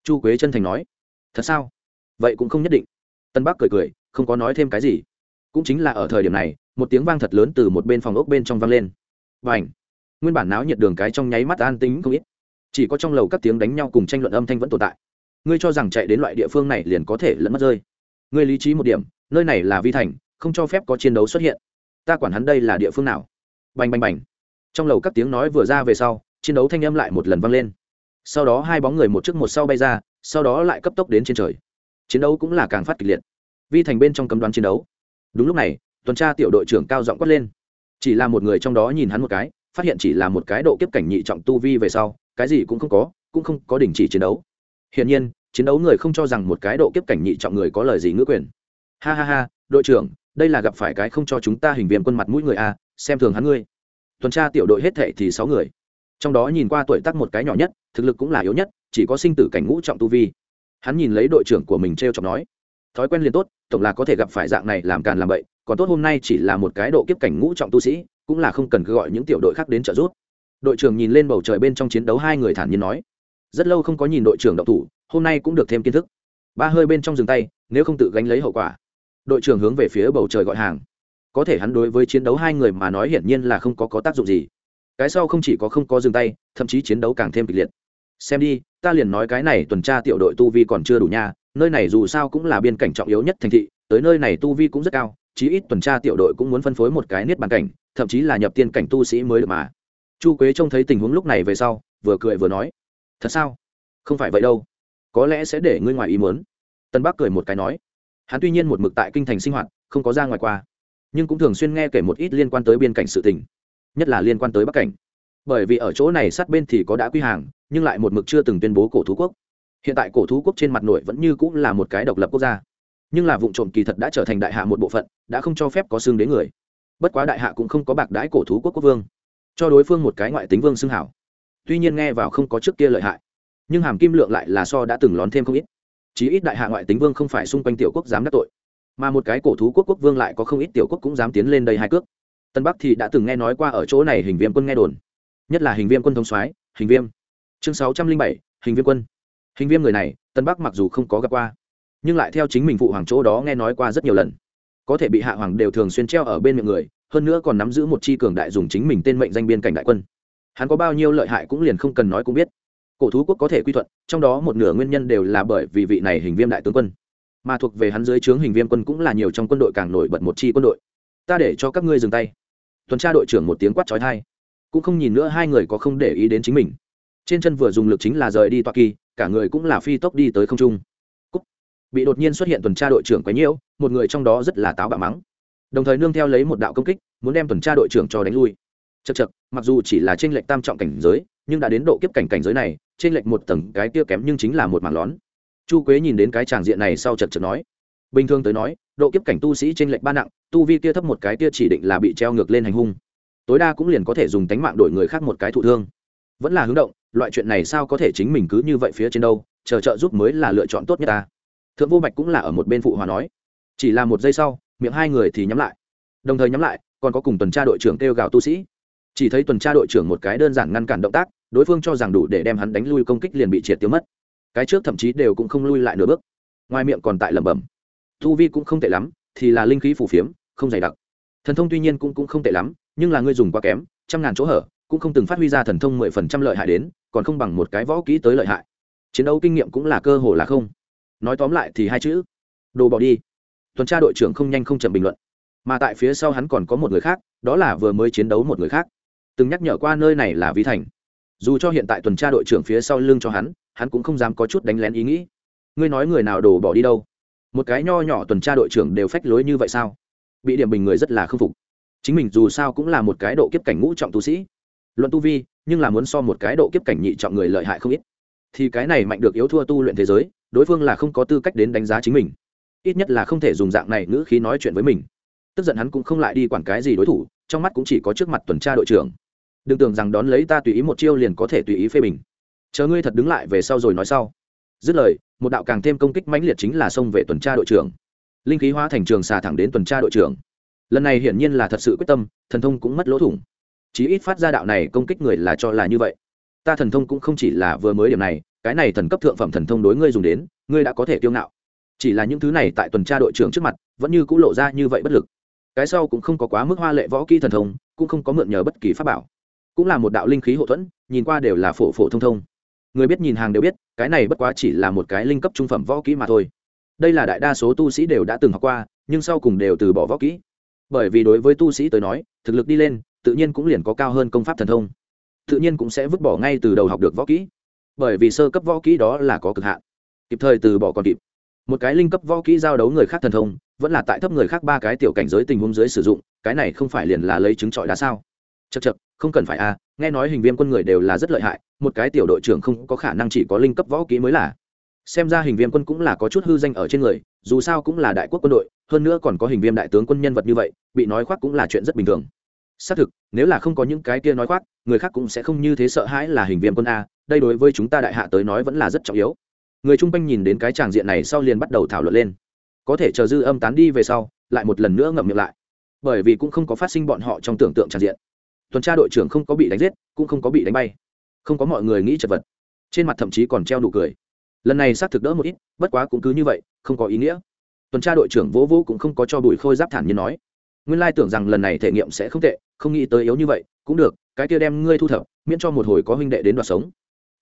A: Chu quế chân thành nói. Thật sao? Vậy cũng không nhất định. Tân bắc cười cười không có nói thêm cái gì cũng chính là ở thời điểm này, một tiếng vang thật lớn từ một bên phòng ốc bên trong vang lên. Và ảnh nguyên bản náo nhiệt đường cái trong nháy mắt an tính không ít. Chỉ có trong lầu các tiếng đánh nhau cùng tranh luận âm thanh vẫn tồn tại. Ngươi cho rằng chạy đến loại địa phương này liền có thể lẫn mất rơi. Ngươi lý trí một điểm, nơi này là vi thành, không cho phép có chiến đấu xuất hiện. Ta quản hắn đây là địa phương nào? Bành bành bành! Trong lầu các tiếng nói vừa ra về sau, chiến đấu thanh âm lại một lần vang lên. Sau đó hai bóng người một trước một sau bay ra, sau đó lại cấp tốc đến trên trời. Chiến đấu cũng là càng phát kịch liệt. Vi thành bên trong cấm đoán chiến đấu đúng lúc này, tuần tra tiểu đội trưởng cao giọng quát lên. Chỉ là một người trong đó nhìn hắn một cái, phát hiện chỉ là một cái độ kiếp cảnh nhị trọng tu vi về sau, cái gì cũng không có, cũng không có đình chỉ chiến đấu. Hiển nhiên, chiến đấu người không cho rằng một cái độ kiếp cảnh nhị trọng người có lời gì ngữ quyền. Ha ha ha, đội trưởng, đây là gặp phải cái không cho chúng ta hình viêm quân mặt mũi người a, xem thường hắn ngươi. Tuần tra tiểu đội hết thệ thì sáu người. Trong đó nhìn qua tuổi tác một cái nhỏ nhất, thực lực cũng là yếu nhất, chỉ có sinh tử cảnh ngũ trọng tu vi. Hắn nhìn lấy đội trưởng của mình t r e o chọc nói, thói quen liền tốt tổng là có thể gặp phải dạng này làm càn làm bậy còn tốt hôm nay chỉ là một cái độ kiếp cảnh ngũ trọng tu sĩ cũng là không cần cứ gọi những tiểu đội khác đến trợ giúp. Đội trưởng nhìn lên bầu trời bên trong chiến đấu hai người thản nhiên nói rất lâu không có nhìn đội trưởng động thủ hôm nay cũng được thêm kiến thức. Ba hơi bên trong rừng tay nếu không tự gánh lấy hậu quả. Đội trưởng hướng về phía bầu trời gọi hàng. Có thể hắn đối với chiến đấu hai người mà nói hiển nhiên là không có, có tác dụng gì. Cái sau không chỉ có không có dừng tay thậm chí chiến đấu càng thêm kịch liệt. Xem đi ta liền nói cái này tuần tra tiểu đội tu vi còn chưa đủ nha nơi này dù sao cũng là biên cảnh trọng yếu nhất thành thị, tới nơi này tu vi cũng rất cao, chí ít tuần tra tiểu đội cũng muốn phân phối một cái niết bàn cảnh, thậm chí là nhập tiên cảnh tu sĩ mới được mà. Chu quế trông thấy tình huống lúc này về sau, vừa cười vừa nói, thật sao? Không phải vậy đâu. Có lẽ sẽ để ngươi ngoài ý muốn. Tân bắc cười một cái nói, hắn tuy nhiên một mực tại kinh thành sinh hoạt, không có ra ngoài qua, nhưng cũng thường xuyên nghe kể một ít liên quan tới biên cảnh sự tình, nhất là liên quan tới bắc cảnh. Bởi vì ở chỗ này sát bên thì có đã quy hàng, nhưng lại một mực chưa từng tuyên bố cổ thú quốc hiện tại cổ thú quốc trên mặt nổi vẫn như cũng là một cái độc lập quốc gia. Nhưng là vụ trộm kỳ thật đã trở thành đại hạ một bộ phận, đã không cho phép có xương đến người. Bất quá đại hạ cũng không có bạc đãi cổ thú quốc quốc vương, cho đối phương một cái ngoại tính vương xưng hảo. Tuy nhiên nghe vào không có trước kia lợi hại, nhưng hàm kim lượng lại là so đã từng lón thêm không ít. Chí ít đại hạ ngoại tính vương không phải xung quanh tiểu quốc dám đắc tội, mà một cái cổ thú quốc quốc vương lại có không ít tiểu quốc cũng dám tiến lên đây hai cước. Tân bắc thì đã từng nghe nói qua ở chỗ này hình viêm quân nghe đồn, nhất là hình viêm quân thông soái, hình viêm. Chương sáu trăm linh bảy, hình viêm quân hình viêm người này, tân bắc mặc dù không có gặp qua, nhưng lại theo chính mình phụ hoàng chỗ đó nghe nói qua rất nhiều lần. Có thể bị hạ hoàng đều thường xuyên treo ở bên miệng người, hơn nữa còn nắm giữ một chi cường đại dùng chính mình tên mệnh danh biên cảnh đại quân. Hắn có bao nhiêu lợi hại cũng liền không cần nói cũng biết. Cổ thú quốc có thể quy thuận, trong đó một nửa nguyên nhân đều là bởi vì vị này hình viêm đại tướng quân. Mà thuộc về hắn dưới trướng hình viêm quân cũng là nhiều trong quân đội càng nổi bật một chi quân đội. Ta để cho các ngươi dừng tay. Tuần tra đội trưởng một tiếng quát trói thai cũng không nhìn nữa hai người có không để ý đến chính mình. Trên chân vừa dùng lực chính là rời đi toa kỳ cả người cũng là phi tốc đi tới không trung. Cúc. bị đột nhiên xuất hiện tuần tra đội trưởng quấy nhiễu, một người trong đó rất là táo bạo mắng. Đồng thời nương theo lấy một đạo công kích, muốn đem tuần tra đội trưởng cho đánh lui. Chật chật mặc dù chỉ là trên lệch tam trọng cảnh giới, nhưng đã đến độ kiếp cảnh cảnh giới này trên lệch một tầng cái tia kém nhưng chính là một mảng lón chu quế nhìn đến cái tràng diện này sau chật chật nói, bình thường tới nói, độ kiếp cảnh tu sĩ trên lệch ba nặng, tu vi tia thấp một cái tia chỉ định là bị treo ngược lên hành hung. Tối đa cũng liền có thể dùng tánh mạng đổi người khác một cái thụ thương. Vẫn là hướng động loại chuyện này sao có thể chính mình cứ như vậy phía trên đâu chờ trợ giúp mới là lựa chọn tốt nhất ta. Thượng vô bạch cũng là ở một bên phụ hòa nói. Chỉ là một giây sau miệng hai người thì nhắm lại. Đồng thời nhắm lại còn có cùng tuần tra đội trưởng kêu gào tu sĩ. Chỉ thấy tuần tra đội trưởng một cái đơn giản ngăn cản động tác đối phương cho rằng đủ để đem hắn đánh lui công kích liền bị triệt tiêu mất. Cái trước thậm chí đều cũng không lui lại nửa bước. Ngoài miệng còn tại lẩm bẩm. Thu vi cũng không tệ lắm thì là linh khí phù phiếm không dày đặc. Thần thông tuy nhiên cũng, cũng không tệ lắm nhưng là ngươi dùng quá kém trăm ngàn chỗ hở cũng không từng phát huy ra thần thông mười phần trăm lợi hại đến, còn không bằng một cái võ kỹ tới lợi hại. Chiến đấu kinh nghiệm cũng là cơ hồ là không. Nói tóm lại thì hai chữ, đồ bỏ đi. Tuần tra đội trưởng không nhanh không chậm bình luận. Mà tại phía sau hắn còn có một người khác, đó là vừa mới chiến đấu một người khác. Từng nhắc nhở qua nơi này là vi thành. Dù cho hiện tại tuần tra đội trưởng phía sau lưng cho hắn hắn cũng không dám có chút đánh lén ý nghĩ. Ngươi nói người nào đổ bỏ đi đâu? Một cái nho nhỏ tuần tra đội trưởng đều phách lối như vậy sao? Bị điểm bình người rất là k phục. Chính mình dù sao cũng là một cái độ kiếp cảnh ngũ trọng tu sĩ luận tu vi, nhưng là muốn so một cái độ kiếp cảnh nhị trọng người lợi hại không ít. Thì cái này mạnh được yếu thua tu luyện thế giới, đối phương là không có tư cách đến đánh giá chính mình. Ít nhất là không thể dùng dạng này ngữ khí nói chuyện với mình. Tức giận hắn cũng không lại đi quản cái gì đối thủ, trong mắt cũng chỉ có trước mặt tuần tra đội trưởng. Đừng tưởng rằng đón lấy ta tùy ý một chiêu liền có thể tùy ý phê bình. Chờ ngươi thật đứng lại về sau rồi nói sau. Dứt lời, một đạo càng thêm công kích mãnh liệt chính là xông về tuần tra đội trưởng. Linh khí hóa thành trường xà thẳng đến tuần tra đội trưởng. Lần này hiển nhiên là thật sự quyết tâm, thần thông cũng mất lỗ thủng chí ít phát ra đạo này công kích người là cho là như vậy. Ta thần thông cũng không chỉ là vừa mới điểm này, cái này thần cấp thượng phẩm thần thông đối ngươi dùng đến, ngươi đã có thể kiêu ngạo. Chỉ là những thứ này tại tuần tra đội trưởng trước mặt, vẫn như c ũ lộ ra như vậy bất lực. Cái sau cũng không có quá mức hoa lệ võ kỹ thần thông, cũng không có mượn nhờ bất kỳ pháp bảo. Cũng là một đạo linh khí hậu thuẫn, nhìn qua đều là phổ phổ thông thông. Người biết nhìn hàng đều biết, cái này bất quá chỉ là một cái linh cấp trung phẩm võ kỹ mà thôi. Đây là đại đa số tu sĩ đều đã từng học qua, nhưng sau cùng đều từ bỏ võ kỹ. Bởi vì đối với tu sĩ tới nói, thực lực đi lên tự nhiên cũng liền có cao hơn công pháp thần thông. Tự nhiên cũng sẽ vứt bỏ ngay từ đầu học được võ kỹ. Bởi vì sơ cấp võ kỹ đó là có cực hạn. Kịp thời từ bỏ còn kịp. Một cái linh cấp võ kỹ giao đấu người khác thần thông vẫn là tại thấp người khác ba cái tiểu cảnh giới tình huống dưới sử dụng cái này không phải liền là lấy trứng trọi đá sao? Chật chật không cần phải a à, nghe nói hình viêm quân người đều là rất lợi hại một cái tiểu đội trưởng không có khả năng chỉ có linh cấp võ kỹ mới là. Xem ra hình viêm quân cũng là có chút hư danh ở trên người dù sao cũng là đại quốc quân đội hơn nữa còn có hình viêm đại tướng quân nhân vật như vậy bị nói khoác cũng là chuyện rất bình thường xác thực, nếu là không có những cái kia nói khoác, người khác cũng sẽ không như thế sợ hãi là hình viêm quân a, đây đối với chúng ta đại hạ tới nói vẫn là rất trọng yếu. Người chung quanh nhìn đến cái tràng diện này sau liền bắt đầu thảo luận lên. Có thể chờ dư âm tán đi về sau, lại một lần nữa ngậm miệng lại. Bởi vì cũng không có phát sinh bọn họ trong tưởng tượng tràng diện. Tuần tra đội trưởng không có bị đánh giết, cũng không có bị đánh bay. Không có mọi người nghĩ chật vật. Trên mặt thậm chí còn treo nụ cười. Lần này xác thực đỡ một ít, bất quá cũng cứ như vậy, không có ý nghĩa. Tuần tra đội trưởng vỗ vỗ cũng không có cho bùi khôi giáp thản như nói nguyên lai tưởng rằng lần này thể nghiệm sẽ không tệ, không nghĩ tới yếu như vậy, cũng được, cái kia đem ngươi thu thập, miễn cho một hồi có huynh đệ đến đoạt sống.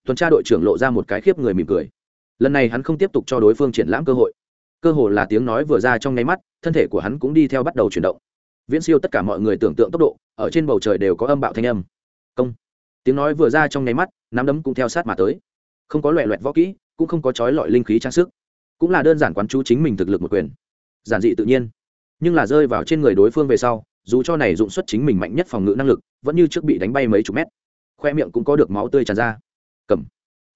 A: Tuần tra đội trưởng lộ ra một cái khiếp người mỉm cười. Lần này hắn không tiếp tục cho đối phương triển lãm cơ hội. Cơ hội là tiếng nói vừa ra trong nháy mắt, thân thể của hắn cũng đi theo bắt đầu chuyển động. Viễn siêu tất cả mọi người tưởng tượng tốc độ, ở trên bầu trời đều có âm bạo thanh âm. Công. Tiếng nói vừa ra trong nháy mắt, nắm đấm cũng theo sát mà tới. Không có loẹ loẹt võ kỹ, cũng không có trói lọi linh khí trang sức. Cũng là đơn giản quán chú chính mình thực lực một quyền. Giản dị tự nhiên nhưng là rơi vào trên người đối phương về sau, dù cho này dụng xuất chính mình mạnh nhất phòng ngự năng lực, vẫn như trước bị đánh bay mấy chục mét. Khoe miệng cũng có được máu tươi tràn ra. Cầm.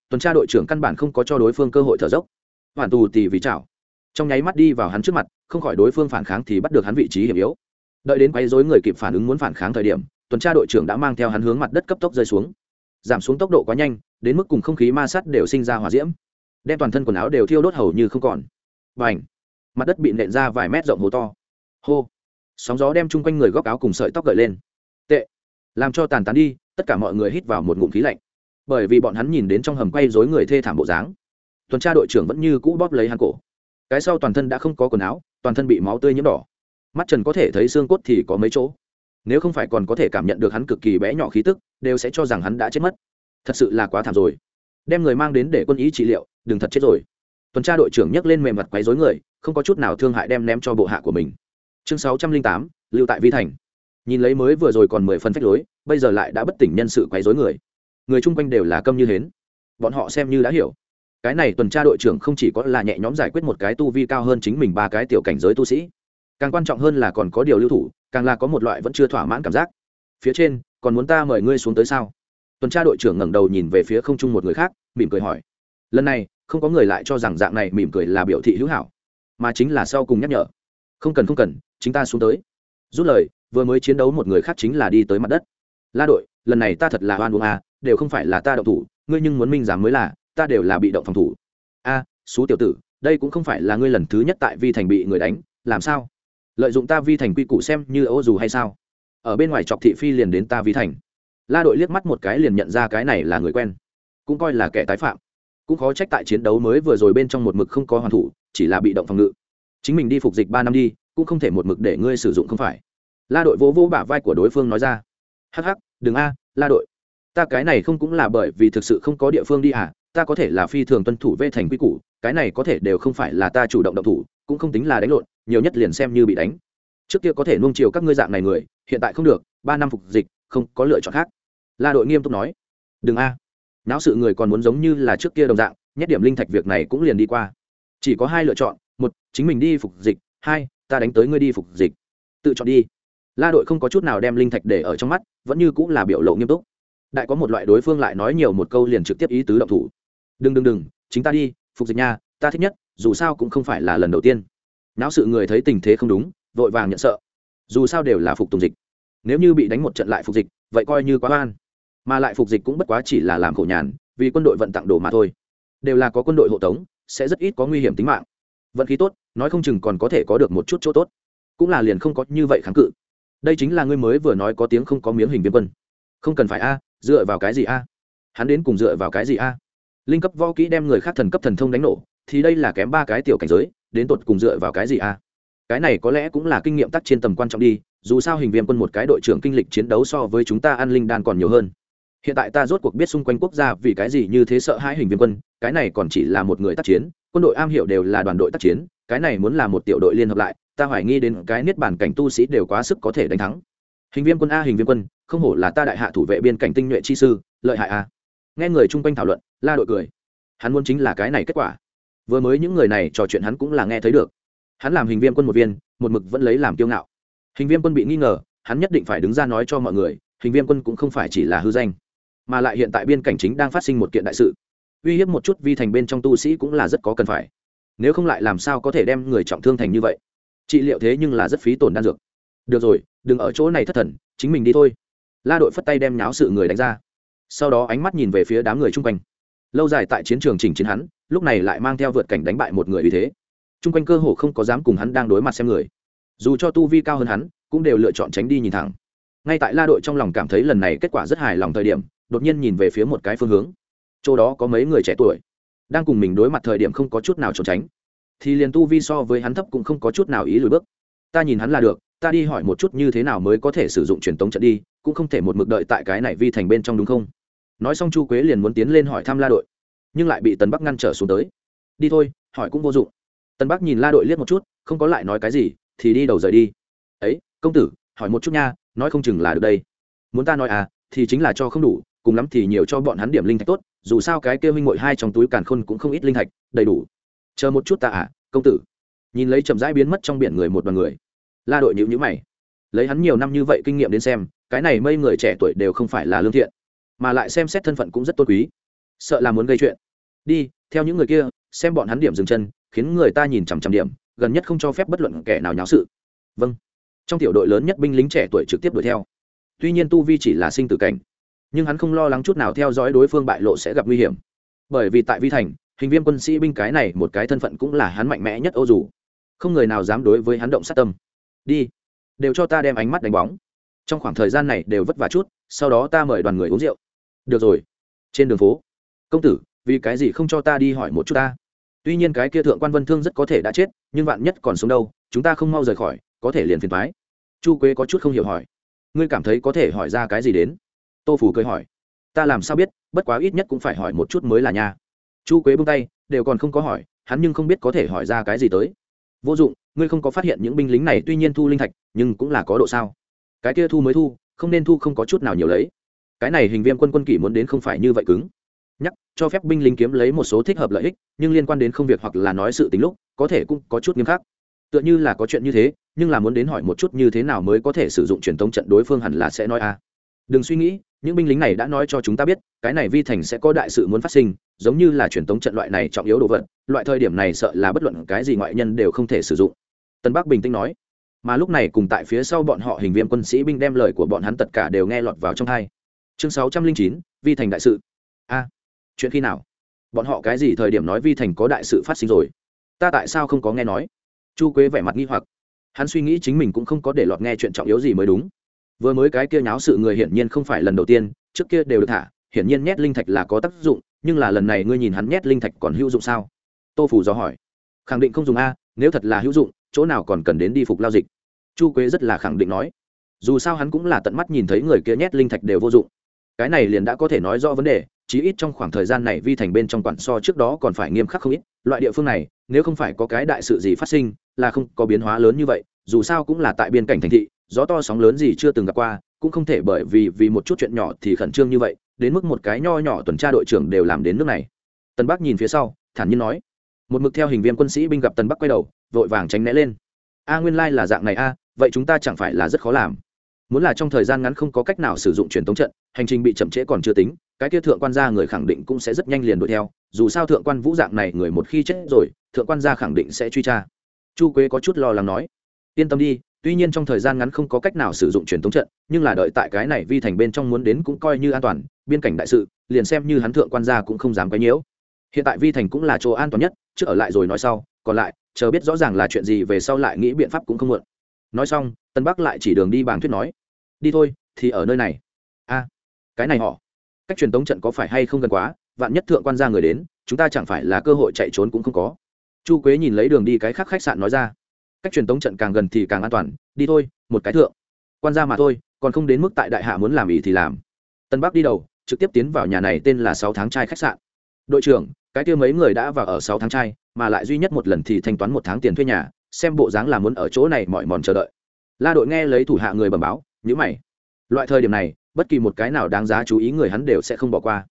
A: Tuần tra đội trưởng căn bản không có cho đối phương cơ hội thở dốc. Hoàn tù tì vì chảo. Trong nháy mắt đi vào hắn trước mặt, không khỏi đối phương phản kháng thì bắt được hắn vị trí hiểm yếu. Đợi đến quấy rối người kịp phản ứng muốn phản kháng thời điểm, tuần tra đội trưởng đã mang theo hắn hướng mặt đất cấp tốc rơi xuống. Giảm xuống tốc độ quá nhanh, đến mức cùng không khí ma sát đều sinh ra hỏa diễm. Đem toàn thân quần áo đều thiêu đốt hầu như không còn. Và ảnh mặt đất bị nện ra vài mét rộng hố to hô. Sóng gió đem chung quanh người góc áo cùng sợi tóc gợi lên. Tệ. Làm cho tàn tán đi, tất cả mọi người hít vào một ngụm khí lạnh. Bởi vì bọn hắn nhìn đến trong hầm quay dối người thê thảm bộ dáng. Tuần tra đội trưởng vẫn như cũ bóp lấy hắn cổ. Cái sau toàn thân đã không có quần áo, toàn thân bị máu tươi nhiễm đỏ. Mắt trần có thể thấy xương cốt thì có mấy chỗ. Nếu không phải còn có thể cảm nhận được hắn cực kỳ bé nhỏ khí tức, đều sẽ cho rằng hắn đã chết mất. Thật sự là quá thảm rồi. Đem người mang đến để quân ý trị liệu, đừng thật chết rồi. Tuần tra đội trưởng nhấc lên mềm mặt quấy rối người, không có chút nào thương hại đem ném cho bộ hạ của mình chương sáu trăm linh tám, lưu tại vi thành. Nhìn lấy mới vừa rồi còn mười phần phách lối, bây giờ lại đã bất tỉnh nhân sự quấy rối người. Người chung quanh đều là câm như hến. Bọn họ xem như đã hiểu. Cái này tuần tra đội trưởng không chỉ có là nhẹ nhõm giải quyết một cái tu vi cao hơn chính mình ba cái tiểu cảnh giới tu sĩ, càng quan trọng hơn là còn có điều lưu thủ, càng là có một loại vẫn chưa thỏa mãn cảm giác. Phía trên, còn muốn ta mời ngươi xuống tới sao? Tuần tra đội trưởng ngẩng đầu nhìn về phía không trung một người khác, mỉm cười hỏi. Lần này, không có người lại cho rằng dạng này mỉm cười là biểu thị hữu hảo, mà chính là sau cùng nhắc nhở. Không cần không cần chính ta xuống tới. Rút lời vừa mới chiến đấu một người khác chính là đi tới mặt đất. La đội lần này ta thật là oan uống à đều không phải là ta động thủ ngươi nhưng muốn minh giảm mới là ta đều là bị động phòng thủ. A à, tiểu tử đây cũng không phải là ngươi lần thứ nhất tại vi thành bị người đánh làm sao? Lợi dụng ta vi thành quy củ xem như ô dù hay sao? Ở bên ngoài chọc thị phi liền đến ta vi thành. La đội liếc mắt một cái liền nhận ra cái này là người quen. Cũng coi là kẻ tái phạm. Cũng khó trách tại chiến đấu mới vừa rồi bên trong một mực không có hoàn thủ chỉ là bị động phòng ngự. Chính mình đi phục dịch ba năm đi cũng không thể một mực để ngươi sử dụng không phải. La đội vỗ vỗ bả vai của đối phương nói ra. Hắc hắc, đừng a, la đội. Ta cái này không cũng là bởi vì thực sự không có địa phương đi à ta có thể là phi thường tuân thủ vê thành quy củ, cái này có thể đều không phải là ta chủ động động thủ, cũng không tính là đánh lộn, nhiều nhất liền xem như bị đánh. Trước kia có thể nuông chiều các ngươi dạng này người, hiện tại không được, ba năm phục dịch, không, có lựa chọn khác. La đội nghiêm túc nói. Đừng a. Não sự người còn muốn giống như là trước kia đồng dạng, nhét điểm linh thạch việc này cũng liền đi qua. Chỉ có hai lựa chọn, một, chính mình đi phục dịch, hai ta đánh tới ngươi đi phục dịch. Tự chọn đi. La đội không có chút nào đem linh thạch để ở trong mắt, vẫn như cũng là biểu lộ nghiêm túc. Đại có một loại đối phương lại nói nhiều một câu liền trực tiếp ý tứ động thủ. Đừng đừng đừng, chính ta đi, phục dịch nha, ta thích nhất, dù sao cũng không phải là lần đầu tiên. Não sự người thấy tình thế không đúng, vội vàng nhận sợ. Dù sao đều là phục tùng dịch. Nếu như bị đánh một trận lại phục dịch, vậy coi như quá oan. Mà lại phục dịch cũng bất quá chỉ là làm khổ nhàn, vì quân đội vận tặng đồ mà thôi. Đều là có quân đội hộ tống, sẽ rất ít có nguy hiểm tính mạng vận khí tốt, nói không chừng còn có thể có được một chút chỗ tốt. Cũng là liền không có như vậy kháng cự. Đây chính là ngươi mới vừa nói có tiếng không có miếng hình viêm quân. Không cần phải a, dựa vào cái gì a? Hắn đến cùng dựa vào cái gì a? Linh cấp võ kỹ đem người khác thần cấp thần thông đánh nổ, thì đây là kém ba cái tiểu cảnh giới, đến tột cùng dựa vào cái gì a? Cái này có lẽ cũng là kinh nghiệm tác trên tầm quan trọng đi, dù sao hình viêm quân một cái đội trưởng kinh lịch chiến đấu so với chúng ta an linh đan còn nhiều hơn. Hiện tại ta rốt cuộc biết xung quanh quốc gia vì cái gì như thế sợ hãi hình viêm quân, cái này còn chỉ là một người tác chiến quân đội am hiểu đều là đoàn đội tác chiến, cái này muốn là một tiểu đội liên hợp lại, ta hoài nghi đến cái niết bản cảnh tu sĩ đều quá sức có thể đánh thắng. Hình viên quân a, hình viên quân, không hổ là ta đại hạ thủ vệ biên cảnh tinh nhuệ chi sư, lợi hại a. Nghe người chung quanh thảo luận, la đội cười. Hắn muốn chính là cái này kết quả. Vừa mới những người này trò chuyện hắn cũng là nghe thấy được. Hắn làm hình viên quân một viên, một mực vẫn lấy làm kiêu ngạo. Hình viên quân bị nghi ngờ, hắn nhất định phải đứng ra nói cho mọi người, hình viên quân cũng không phải chỉ là hư danh, mà lại hiện tại biên cảnh chính đang phát sinh một kiện đại sự uy hiếp một chút vi thành bên trong tu sĩ cũng là rất có cần phải. Nếu không lại làm sao có thể đem người trọng thương thành như vậy? Trị liệu thế nhưng là rất phí tổn đan dược. Được rồi, đừng ở chỗ này thất thần, chính mình đi thôi. La đội phất tay đem nháo sự người đánh ra. Sau đó ánh mắt nhìn về phía đám người chung quanh. Lâu dài tại chiến trường chỉnh chiến hắn, lúc này lại mang theo vượt cảnh đánh bại một người vì thế. Chung quanh cơ hồ không có dám cùng hắn đang đối mặt xem người. Dù cho tu vi cao hơn hắn, cũng đều lựa chọn tránh đi nhìn thẳng. Ngay tại la đội trong lòng cảm thấy lần này kết quả rất hài lòng thời điểm, đột nhiên nhìn về phía một cái phương hướng chỗ đó có mấy người trẻ tuổi, đang cùng mình đối mặt thời điểm không có chút nào trốn tránh, thì liền tu vi so với hắn thấp cũng không có chút nào ý lùi bước. Ta nhìn hắn là được, ta đi hỏi một chút như thế nào mới có thể sử dụng truyền tống trận đi, cũng không thể một mực đợi tại cái này vi thành bên trong đúng không? Nói xong chu quế liền muốn tiến lên hỏi thăm la đội, nhưng lại bị tần bắc ngăn trở xuống tới. Đi thôi, hỏi cũng vô dụng. Tần bắc nhìn la đội liếc một chút, không có lại nói cái gì, thì đi đầu rời đi. Ấy, công tử, hỏi một chút nha, nói không chừng là được đây. Muốn ta nói à thì chính là cho không đủ, cùng lắm thì nhiều cho bọn hắn điểm linh thạch tốt dù sao cái kia minh mội hai trong túi càn khôn cũng không ít linh thạch, đầy đủ. Chờ một chút ta à công tử. Nhìn lấy chậm rãi biến mất trong biển người một đoàn người. La đội nhịu nhữ mày. Lấy hắn nhiều năm như vậy kinh nghiệm đến xem, cái này mây người trẻ tuổi đều không phải là lương thiện, mà lại xem xét thân phận cũng rất tôn quý. Sợ là muốn gây chuyện. Đi, theo những người kia, xem bọn hắn điểm dừng chân, khiến người ta nhìn chằm chằm điểm, gần nhất không cho phép bất luận kẻ nào nháo sự. Vâng. Trong tiểu đội lớn nhất binh lính trẻ tuổi trực tiếp đuổi theo. Tuy nhiên tu vi chỉ là sinh tử cảnh nhưng hắn không lo lắng chút nào theo dõi đối phương bại lộ sẽ gặp nguy hiểm. Bởi vì tại vi thành, hình viêm quân sĩ binh cái này một cái thân phận cũng là hắn mạnh mẽ nhất ô dù. Không người nào dám đối với hắn động sát tâm. Đi, đều cho ta đem ánh mắt đánh bóng. Trong khoảng thời gian này đều vất vả chút, sau đó ta mời đoàn người uống rượu. Được rồi. Trên đường phố, công tử, vì cái gì không cho ta đi hỏi một chút ta? Tuy nhiên cái kia thượng quan vân thương rất có thể đã chết, nhưng vạn nhất còn sống đâu, chúng ta không mau rời khỏi, có thể liền phiền thoái chu quế có chút không hiểu hỏi. Ngươi cảm thấy có thể hỏi ra cái gì đến? Tô phủ cười hỏi, ta làm sao biết, bất quá ít nhất cũng phải hỏi một chút mới là nha. Chu quế bung tay, đều còn không có hỏi, hắn nhưng không biết có thể hỏi ra cái gì tới. Vô dụng, ngươi không có phát hiện những binh lính này tuy nhiên thu linh thạch, nhưng cũng là có độ sao. Cái kia thu mới thu, không nên thu không có chút nào nhiều lấy. Cái này hình viêm quân quân kỷ muốn đến không phải như vậy cứng. Nhắc, cho phép binh lính kiếm lấy một số thích hợp lợi ích, nhưng liên quan đến không việc hoặc là nói sự tính lúc, có thể cũng có chút nghiêm khắc. Tựa như là có chuyện như thế, nhưng là muốn đến hỏi một chút như thế nào mới có thể sử dụng truyền thống trận đối phương hẳn là sẽ nói a đừng suy nghĩ, những binh lính này đã nói cho chúng ta biết, cái này vi thành sẽ có đại sự muốn phát sinh, giống như là truyền thống trận loại này trọng yếu đồ vật, loại thời điểm này sợ là bất luận cái gì ngoại nhân đều không thể sử dụng. Tân bắc bình tĩnh nói. Mà lúc này cùng tại phía sau bọn họ hình viêm quân sĩ binh đem lời của bọn hắn tất cả đều nghe lọt vào trong hai chương sáu trăm linh chín, vi thành đại sự. A, chuyện khi nào? Bọn họ cái gì thời điểm nói vi thành có đại sự phát sinh rồi? Ta tại sao không có nghe nói? Chu quế vẻ mặt nghi hoặc. Hắn suy nghĩ chính mình cũng không có để lọt nghe chuyện trọng yếu gì mới đúng vừa mới cái kia nháo sự người hiển nhiên không phải lần đầu tiên, trước kia đều được thả, hiển nhiên nhét linh thạch là có tác dụng, nhưng là lần này ngươi nhìn hắn nhét linh thạch còn hữu dụng sao? Tô phủ do hỏi. Khẳng định không dùng a, nếu thật là hữu dụng, chỗ nào còn cần đến đi phục lao dịch? Chu quế rất là khẳng định nói. Dù sao hắn cũng là tận mắt nhìn thấy người kia nhét linh thạch đều vô dụng. Cái này liền đã có thể nói rõ vấn đề, chí ít trong khoảng thời gian này vi thành bên trong quản so trước đó còn phải nghiêm khắc không ít. Loại địa phương này, nếu không phải có cái đại sự gì phát sinh, là không có biến hóa lớn như vậy, dù sao cũng là tại biên cảnh thành thị gió to sóng lớn gì chưa từng gặp qua, cũng không thể bởi vì vì một chút chuyện nhỏ thì khẩn trương như vậy, đến mức một cái nho nhỏ tuần tra đội trưởng đều làm đến nước này. Tân bắc nhìn phía sau, thản nhiên nói. Một mực theo hình viên quân sĩ binh gặp tân bắc quay đầu, vội vàng tránh né lên. A nguyên lai là dạng này a, vậy chúng ta chẳng phải là rất khó làm. Muốn là trong thời gian ngắn không có cách nào sử dụng truyền thống trận, hành trình bị chậm trễ còn chưa tính, cái kia thượng quan gia người khẳng định cũng sẽ rất nhanh liền đuổi theo, dù sao thượng quan vũ dạng này người một khi chết rồi, thượng quan gia khẳng định sẽ truy tra. Chu quế có chút lo lắng nói. Yên tâm đi tuy nhiên trong thời gian ngắn không có cách nào sử dụng truyền thống trận, nhưng là đợi tại cái này vi thành bên trong muốn đến cũng coi như an toàn, biên cảnh đại sự, liền xem như hắn thượng quan gia cũng không dám quấy nhiễu. Hiện tại vi thành cũng là chỗ an toàn nhất, trước ở lại rồi nói sau, còn lại, chờ biết rõ ràng là chuyện gì về sau lại nghĩ biện pháp cũng không muộn. Nói xong, tân bắc lại chỉ đường đi bàng thuyết nói, đi thôi, thì ở nơi này. A, cái này họ, cách truyền tống trận có phải hay không gần quá, vạn nhất thượng quan gia người đến, chúng ta chẳng phải là cơ hội chạy trốn cũng không có. Chu quế nhìn lấy đường đi cái khác khách sạn nói ra cách truyền tống trận càng gần thì càng an toàn, đi thôi, một cái thượng. Quan gia mà thôi, còn không đến mức tại đại hạ muốn làm ý thì làm. Tân bắc đi đầu, trực tiếp tiến vào nhà này tên là sáu tháng trai khách sạn. Đội trưởng, cái kia mấy người đã vào ở sáu tháng trai, mà lại duy nhất một lần thì thanh toán một tháng tiền thuê nhà, xem bộ dáng là muốn ở chỗ này mọi mòn chờ đợi. La đội nghe lấy thủ hạ người bẩm báo nhữ mày. Loại thời điểm này, bất kỳ một cái nào đáng giá chú ý người hắn đều sẽ không bỏ qua.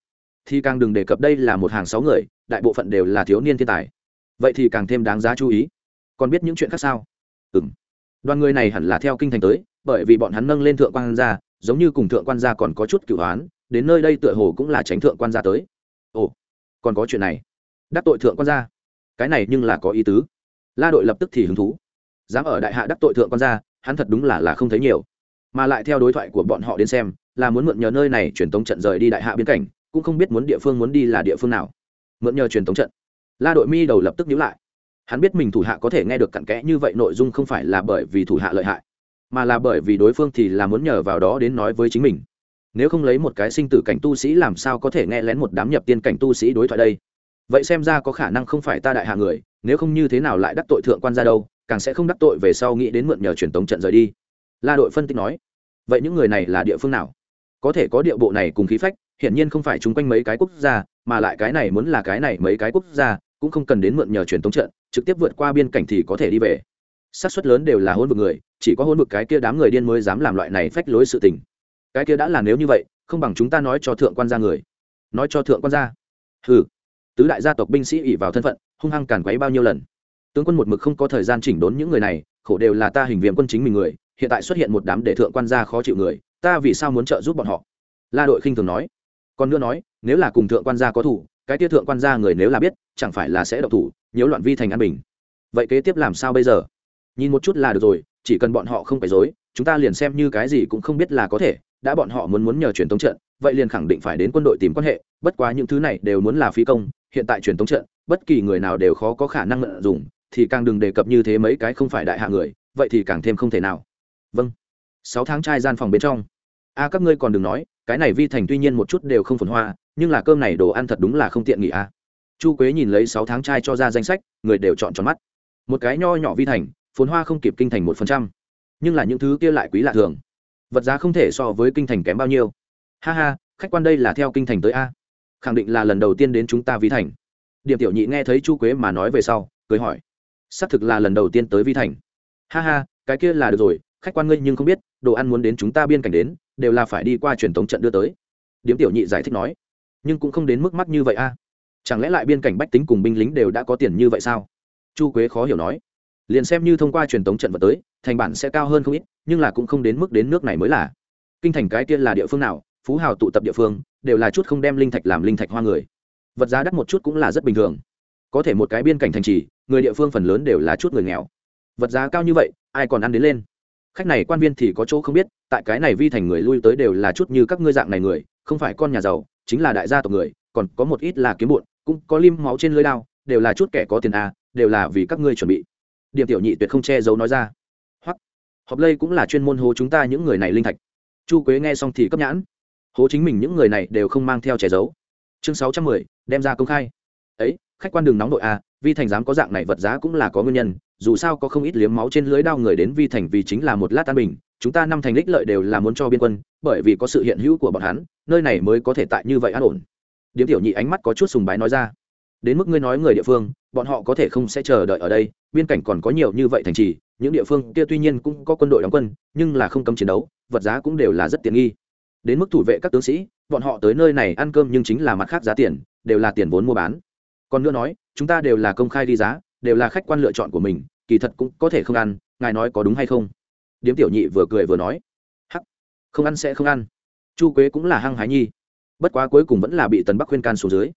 A: Thì càng đừng đề cập đây là một hàng sáu người, đại bộ phận đều là thiếu niên thiên tài. Vậy thì càng thêm đáng giá chú ý còn biết những chuyện khác sao? Ừ m đoàn người này hẳn là theo kinh thành tới, bởi vì bọn hắn nâng lên thượng quan gia, giống như cùng thượng quan gia còn có chút cửu hoán, đến nơi đây tựa hồ cũng là tránh thượng quan gia tới. Ồ, còn có chuyện này. Đắc tội thượng quan gia. Cái này nhưng là có ý tứ. La đội lập tức thì hứng thú. Dám ở đại hạ đắc tội thượng quan gia, hắn thật đúng là là không thấy nhiều. Mà lại theo đối thoại của bọn họ đến xem, là muốn mượn nhờ nơi này truyền tống trận rời đi đại hạ biên cảnh, cũng không biết muốn địa phương muốn đi là địa phương nào. Mượn nhờ truyền tống trận. La đội mi đầu lập tức nhíu lại hắn biết mình thủ hạ có thể nghe được cặn kẽ như vậy nội dung không phải là bởi vì thủ hạ lợi hại, mà là bởi vì đối phương thì là muốn nhờ vào đó đến nói với chính mình. Nếu không lấy một cái sinh tử cảnh tu sĩ làm sao có thể nghe lén một đám nhập tiên cảnh tu sĩ đối thoại đây? Vậy xem ra có khả năng không phải ta đại hạ người, nếu không như thế nào lại đắc tội thượng quan ra đâu, càng sẽ không đắc tội về sau nghĩ đến mượn nhờ truyền tống trận rời đi. La đội phân tích nói, vậy những người này là địa phương nào? Có thể có địa bộ này cùng khí phách, hiển nhiên không phải chung quanh mấy cái quốc gia, mà lại cái này muốn là cái này mấy cái quốc gia, cũng không cần đến mượn nhờ truyền tống trận trực tiếp vượt qua biên cảnh thì có thể đi về. Xác suất lớn đều là hôn vực người, chỉ có hôn vực cái kia đám người điên mới dám làm loại này phách lối sự tình. Cái kia đã là nếu như vậy, không bằng chúng ta nói cho thượng quan gia người. Nói cho thượng quan gia. Ừ tứ đại gia tộc binh sĩ ỉ vào thân phận, hung hăng càn quấy bao nhiêu lần. Tướng quân một mực không có thời gian chỉnh đốn những người này, khổ đều là ta hình viêm quân chính mình người, hiện tại xuất hiện một đám để thượng quan gia khó chịu người, ta vì sao muốn trợ giúp bọn họ? La đội khinh thường nói. Còn nữa nói, nếu là cùng thượng quan gia có thủ cái tia thượng quan gia người nếu là biết, chẳng phải là sẽ độc thủ, nhiễu loạn vi thành an bình. Vậy kế tiếp làm sao bây giờ? Nhìn một chút là được rồi, chỉ cần bọn họ không phải dối chúng ta liền xem như cái gì cũng không biết là có thể, đã bọn họ muốn muốn nhờ truyền thống trận, vậy liền khẳng định phải đến quân đội tìm quan hệ, bất quá những thứ này đều muốn là phí công, hiện tại truyền thống trận, bất kỳ người nào đều khó có khả năng lợi dụng thì càng đừng đề cập như thế mấy cái không phải đại hạ người, vậy thì càng thêm không thể nào. Vâng. Sáu tháng trai gian phòng bên trong. A, các ngươi còn đừng nói, cái này vi thành tuy nhiên một chút đều không phồn hoa nhưng là cơm này đồ ăn thật đúng là không tiện nghỉ a chu quế nhìn lấy sáu tháng trai cho ra danh sách, người đều chọn tròn mắt. Một cái nho nhỏ vi thành, phồn hoa không kịp kinh thành một phần trăm. Nhưng là những thứ kia lại quý lạ thường. Vật giá không thể so với kinh thành kém bao nhiêu. Ha ha, khách quan đây là theo kinh thành tới a. Khẳng định là lần đầu tiên đến chúng ta vi thành. Điểm tiểu nhị nghe thấy chu quế mà nói về sau, cười hỏi. Xác thực là lần đầu tiên tới vi thành. Ha ha, cái kia là được rồi, khách quan ngươi nhưng không biết, đồ ăn muốn đến chúng ta biên cảnh đến, đều là phải đi qua truyền thống trận đưa tới. Điếm tiểu nhị giải thích nói nhưng cũng không đến mức mắc như vậy a. Chẳng lẽ lại biên cảnh bách tính cùng binh lính đều đã có tiền như vậy sao? Chu quế khó hiểu nói. Liền xem như thông qua truyền thống trận vật tới, thành bản sẽ cao hơn không ít, nhưng là cũng không đến mức đến nước này mới là. Kinh thành cái tiên là địa phương nào, phú hào tụ tập địa phương, đều là chút không đem linh thạch làm linh thạch hoa người. Vật giá đắt một chút cũng là rất bình thường. Có thể một cái biên cảnh thành trì, người địa phương phần lớn đều là chút người nghèo. Vật giá cao như vậy, ai còn ăn đến lên? Khách này quan viên thì có chỗ không biết, tại cái này vi thành người lui tới đều là chút như các ngươi dạng này người, không phải con nhà giàu chính là đại gia tộc người, còn có một ít là kiếm bụn cũng có lim máu trên lưới đao, đều là chút kẻ có tiền a đều là vì các ngươi chuẩn bị. Điểm tiểu nhị tuyệt không che giấu nói ra. Hoặc họp lây cũng là chuyên môn hố chúng ta những người này linh thạch. Chu quế nghe xong thì cấp nhãn. Hố chính mình những người này đều không mang theo che giấu. Chương sáu trăm mười, đem ra công khai. Ấy, khách quan đường nóng đội a à, vi thành dám có dạng này vật giá cũng là có nguyên nhân, dù sao có không ít liếm máu trên lưới đao người đến vi thành vì chính là một lát tan bình, chúng ta năm thành đích lợi đều là muốn cho biên quân, bởi vì có sự hiện hữu của bọn hắn nơi này mới có thể tại như vậy an ổn. Điếm tiểu nhị ánh mắt có chút sùng bái nói ra. Đến mức ngươi nói người địa phương, bọn họ có thể không sẽ chờ đợi ở đây, biên cảnh còn có nhiều như vậy thành trì, những địa phương kia tuy nhiên cũng có quân đội đóng quân, nhưng là không cấm chiến đấu, vật giá cũng đều là rất tiện nghi. Đến mức thủ vệ các tướng sĩ, bọn họ tới nơi này ăn cơm nhưng chính là mặt khác giá tiền, đều là tiền vốn mua bán. Còn nữa nói, chúng ta đều là công khai đi giá, đều là khách quan lựa chọn của mình, kỳ thật cũng có thể không ăn, ngài nói có đúng hay không? Điếm tiểu nhị vừa cười vừa nói. Hắc, không ăn sẽ không ăn chu quế cũng là hăng hái nhi. Bất quá cuối cùng vẫn là bị tần bắc khuyên can xuống dưới.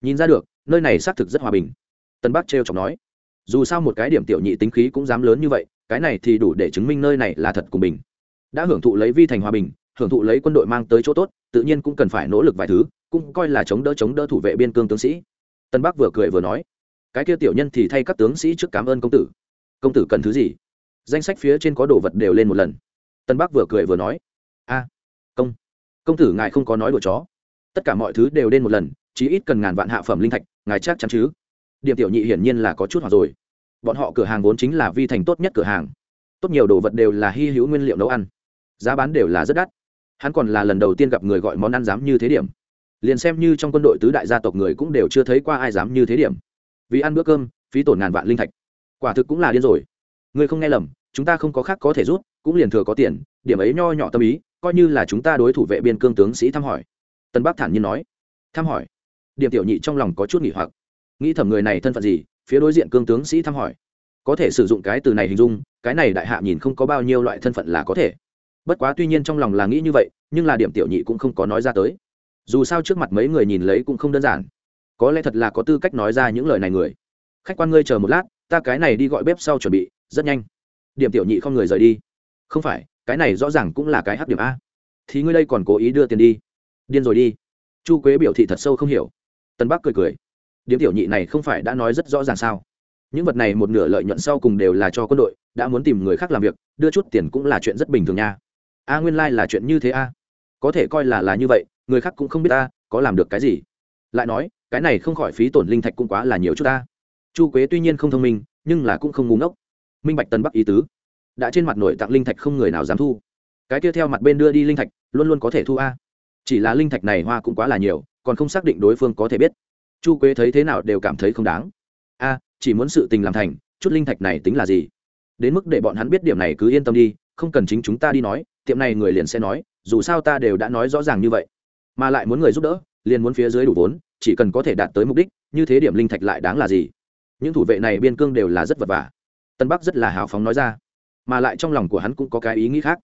A: Nhìn ra được, nơi này xác thực rất hòa bình. Tần bắc trêu chọc nói, dù sao một cái điểm tiểu nhị tính khí cũng dám lớn như vậy, cái này thì đủ để chứng minh nơi này là thật cùng bình. Đã hưởng thụ lấy vi thành hòa bình, hưởng thụ lấy quân đội mang tới chỗ tốt, tự nhiên cũng cần phải nỗ lực vài thứ, cũng coi là chống đỡ chống đỡ thủ vệ biên cương tướng sĩ. Tân bắc vừa cười vừa nói, cái kia tiểu nhân thì thay các tướng sĩ trước cảm ơn công tử. Công tử cần thứ gì? Danh sách phía trên có đồ vật đều lên một lần. Tân bắc vừa cười vừa nói, a công tử ngài không có nói đùa chó. Tất cả mọi thứ đều lên một lần, chí ít cần ngàn vạn hạ phẩm linh thạch, ngài chắc chắn chứ? Điểm tiểu nhị hiển nhiên là có chút hoặc rồi. Bọn họ cửa hàng vốn chính là vi thành tốt nhất cửa hàng. Tốt nhiều đồ vật đều là hy hữu nguyên liệu nấu ăn. Giá bán đều là rất đắt. Hắn còn là lần đầu tiên gặp người gọi món ăn dám như thế điểm. Liền xem như trong quân đội tứ đại gia tộc người cũng đều chưa thấy qua ai dám như thế điểm. Vì ăn bữa cơm, phí tổn ngàn vạn linh thạch. Quả thực cũng là điên rồi. Người không nghe lầm, chúng ta không có khác có thể rút, cũng liền thừa có tiền, điểm ấy nho nhỏ tâm ý coi như là chúng ta đối thủ vệ biên cương tướng sĩ thăm hỏi. Tân bắc thản nhiên nói. Thăm hỏi? Điểm tiểu nhị trong lòng có chút nghỉ hoặc. Nghĩ thẩm người này thân phận gì, phía đối diện cương tướng sĩ thăm hỏi. Có thể sử dụng cái từ này hình dung, cái này đại hạ nhìn không có bao nhiêu loại thân phận là có thể. Bất quá tuy nhiên trong lòng là nghĩ như vậy, nhưng là điểm tiểu nhị cũng không có nói ra tới. Dù sao trước mặt mấy người nhìn lấy cũng không đơn giản. Có lẽ thật là có tư cách nói ra những lời này người. Khách quan ngươi chờ một lát, ta cái này đi gọi bếp sau chuẩn bị, rất nhanh. Điểm tiểu nhị không người rời đi. Không phải cái này rõ ràng cũng là cái hấp điểm a. Thì ngươi đây còn cố ý đưa tiền đi. Điên rồi đi. Chu quế biểu thị thật sâu không hiểu. Tân bắc cười cười. Điếm tiểu nhị này không phải đã nói rất rõ ràng sao? Những vật này một nửa lợi nhuận sau cùng đều là cho quân đội đã muốn tìm người khác làm việc đưa chút tiền cũng là chuyện rất bình thường nha. A nguyên lai、like、là chuyện như thế a. Có thể coi là là như vậy người khác cũng không biết ta có làm được cái gì. Lại nói cái này không khỏi phí tổn linh thạch cũng quá là nhiều chút ta. Chu quế tuy nhiên không thông minh nhưng là cũng không ngu ngốc, minh bạch tân bắc ý tứ đã trên mặt nổi tặng linh thạch không người nào dám thu. Cái kia theo mặt bên đưa đi linh thạch, luôn luôn có thể thu a. Chỉ là linh thạch này hoa cũng quá là nhiều, còn không xác định đối phương có thể biết. Chu quế thấy thế nào đều cảm thấy không đáng. A, chỉ muốn sự tình làm thành, chút linh thạch này tính là gì? Đến mức để bọn hắn biết điểm này cứ yên tâm đi, không cần chính chúng ta đi nói, tiệm này người liền sẽ nói, dù sao ta đều đã nói rõ ràng như vậy. Mà lại muốn người giúp đỡ, liền muốn phía dưới đủ vốn, chỉ cần có thể đạt tới mục đích, như thế điểm linh thạch lại đáng là gì? Những thủ vệ này biên cương đều là rất vất vả. Tân bắc rất là hào phóng nói ra mà lại trong lòng của hắn cũng có cái ý nghĩ khác.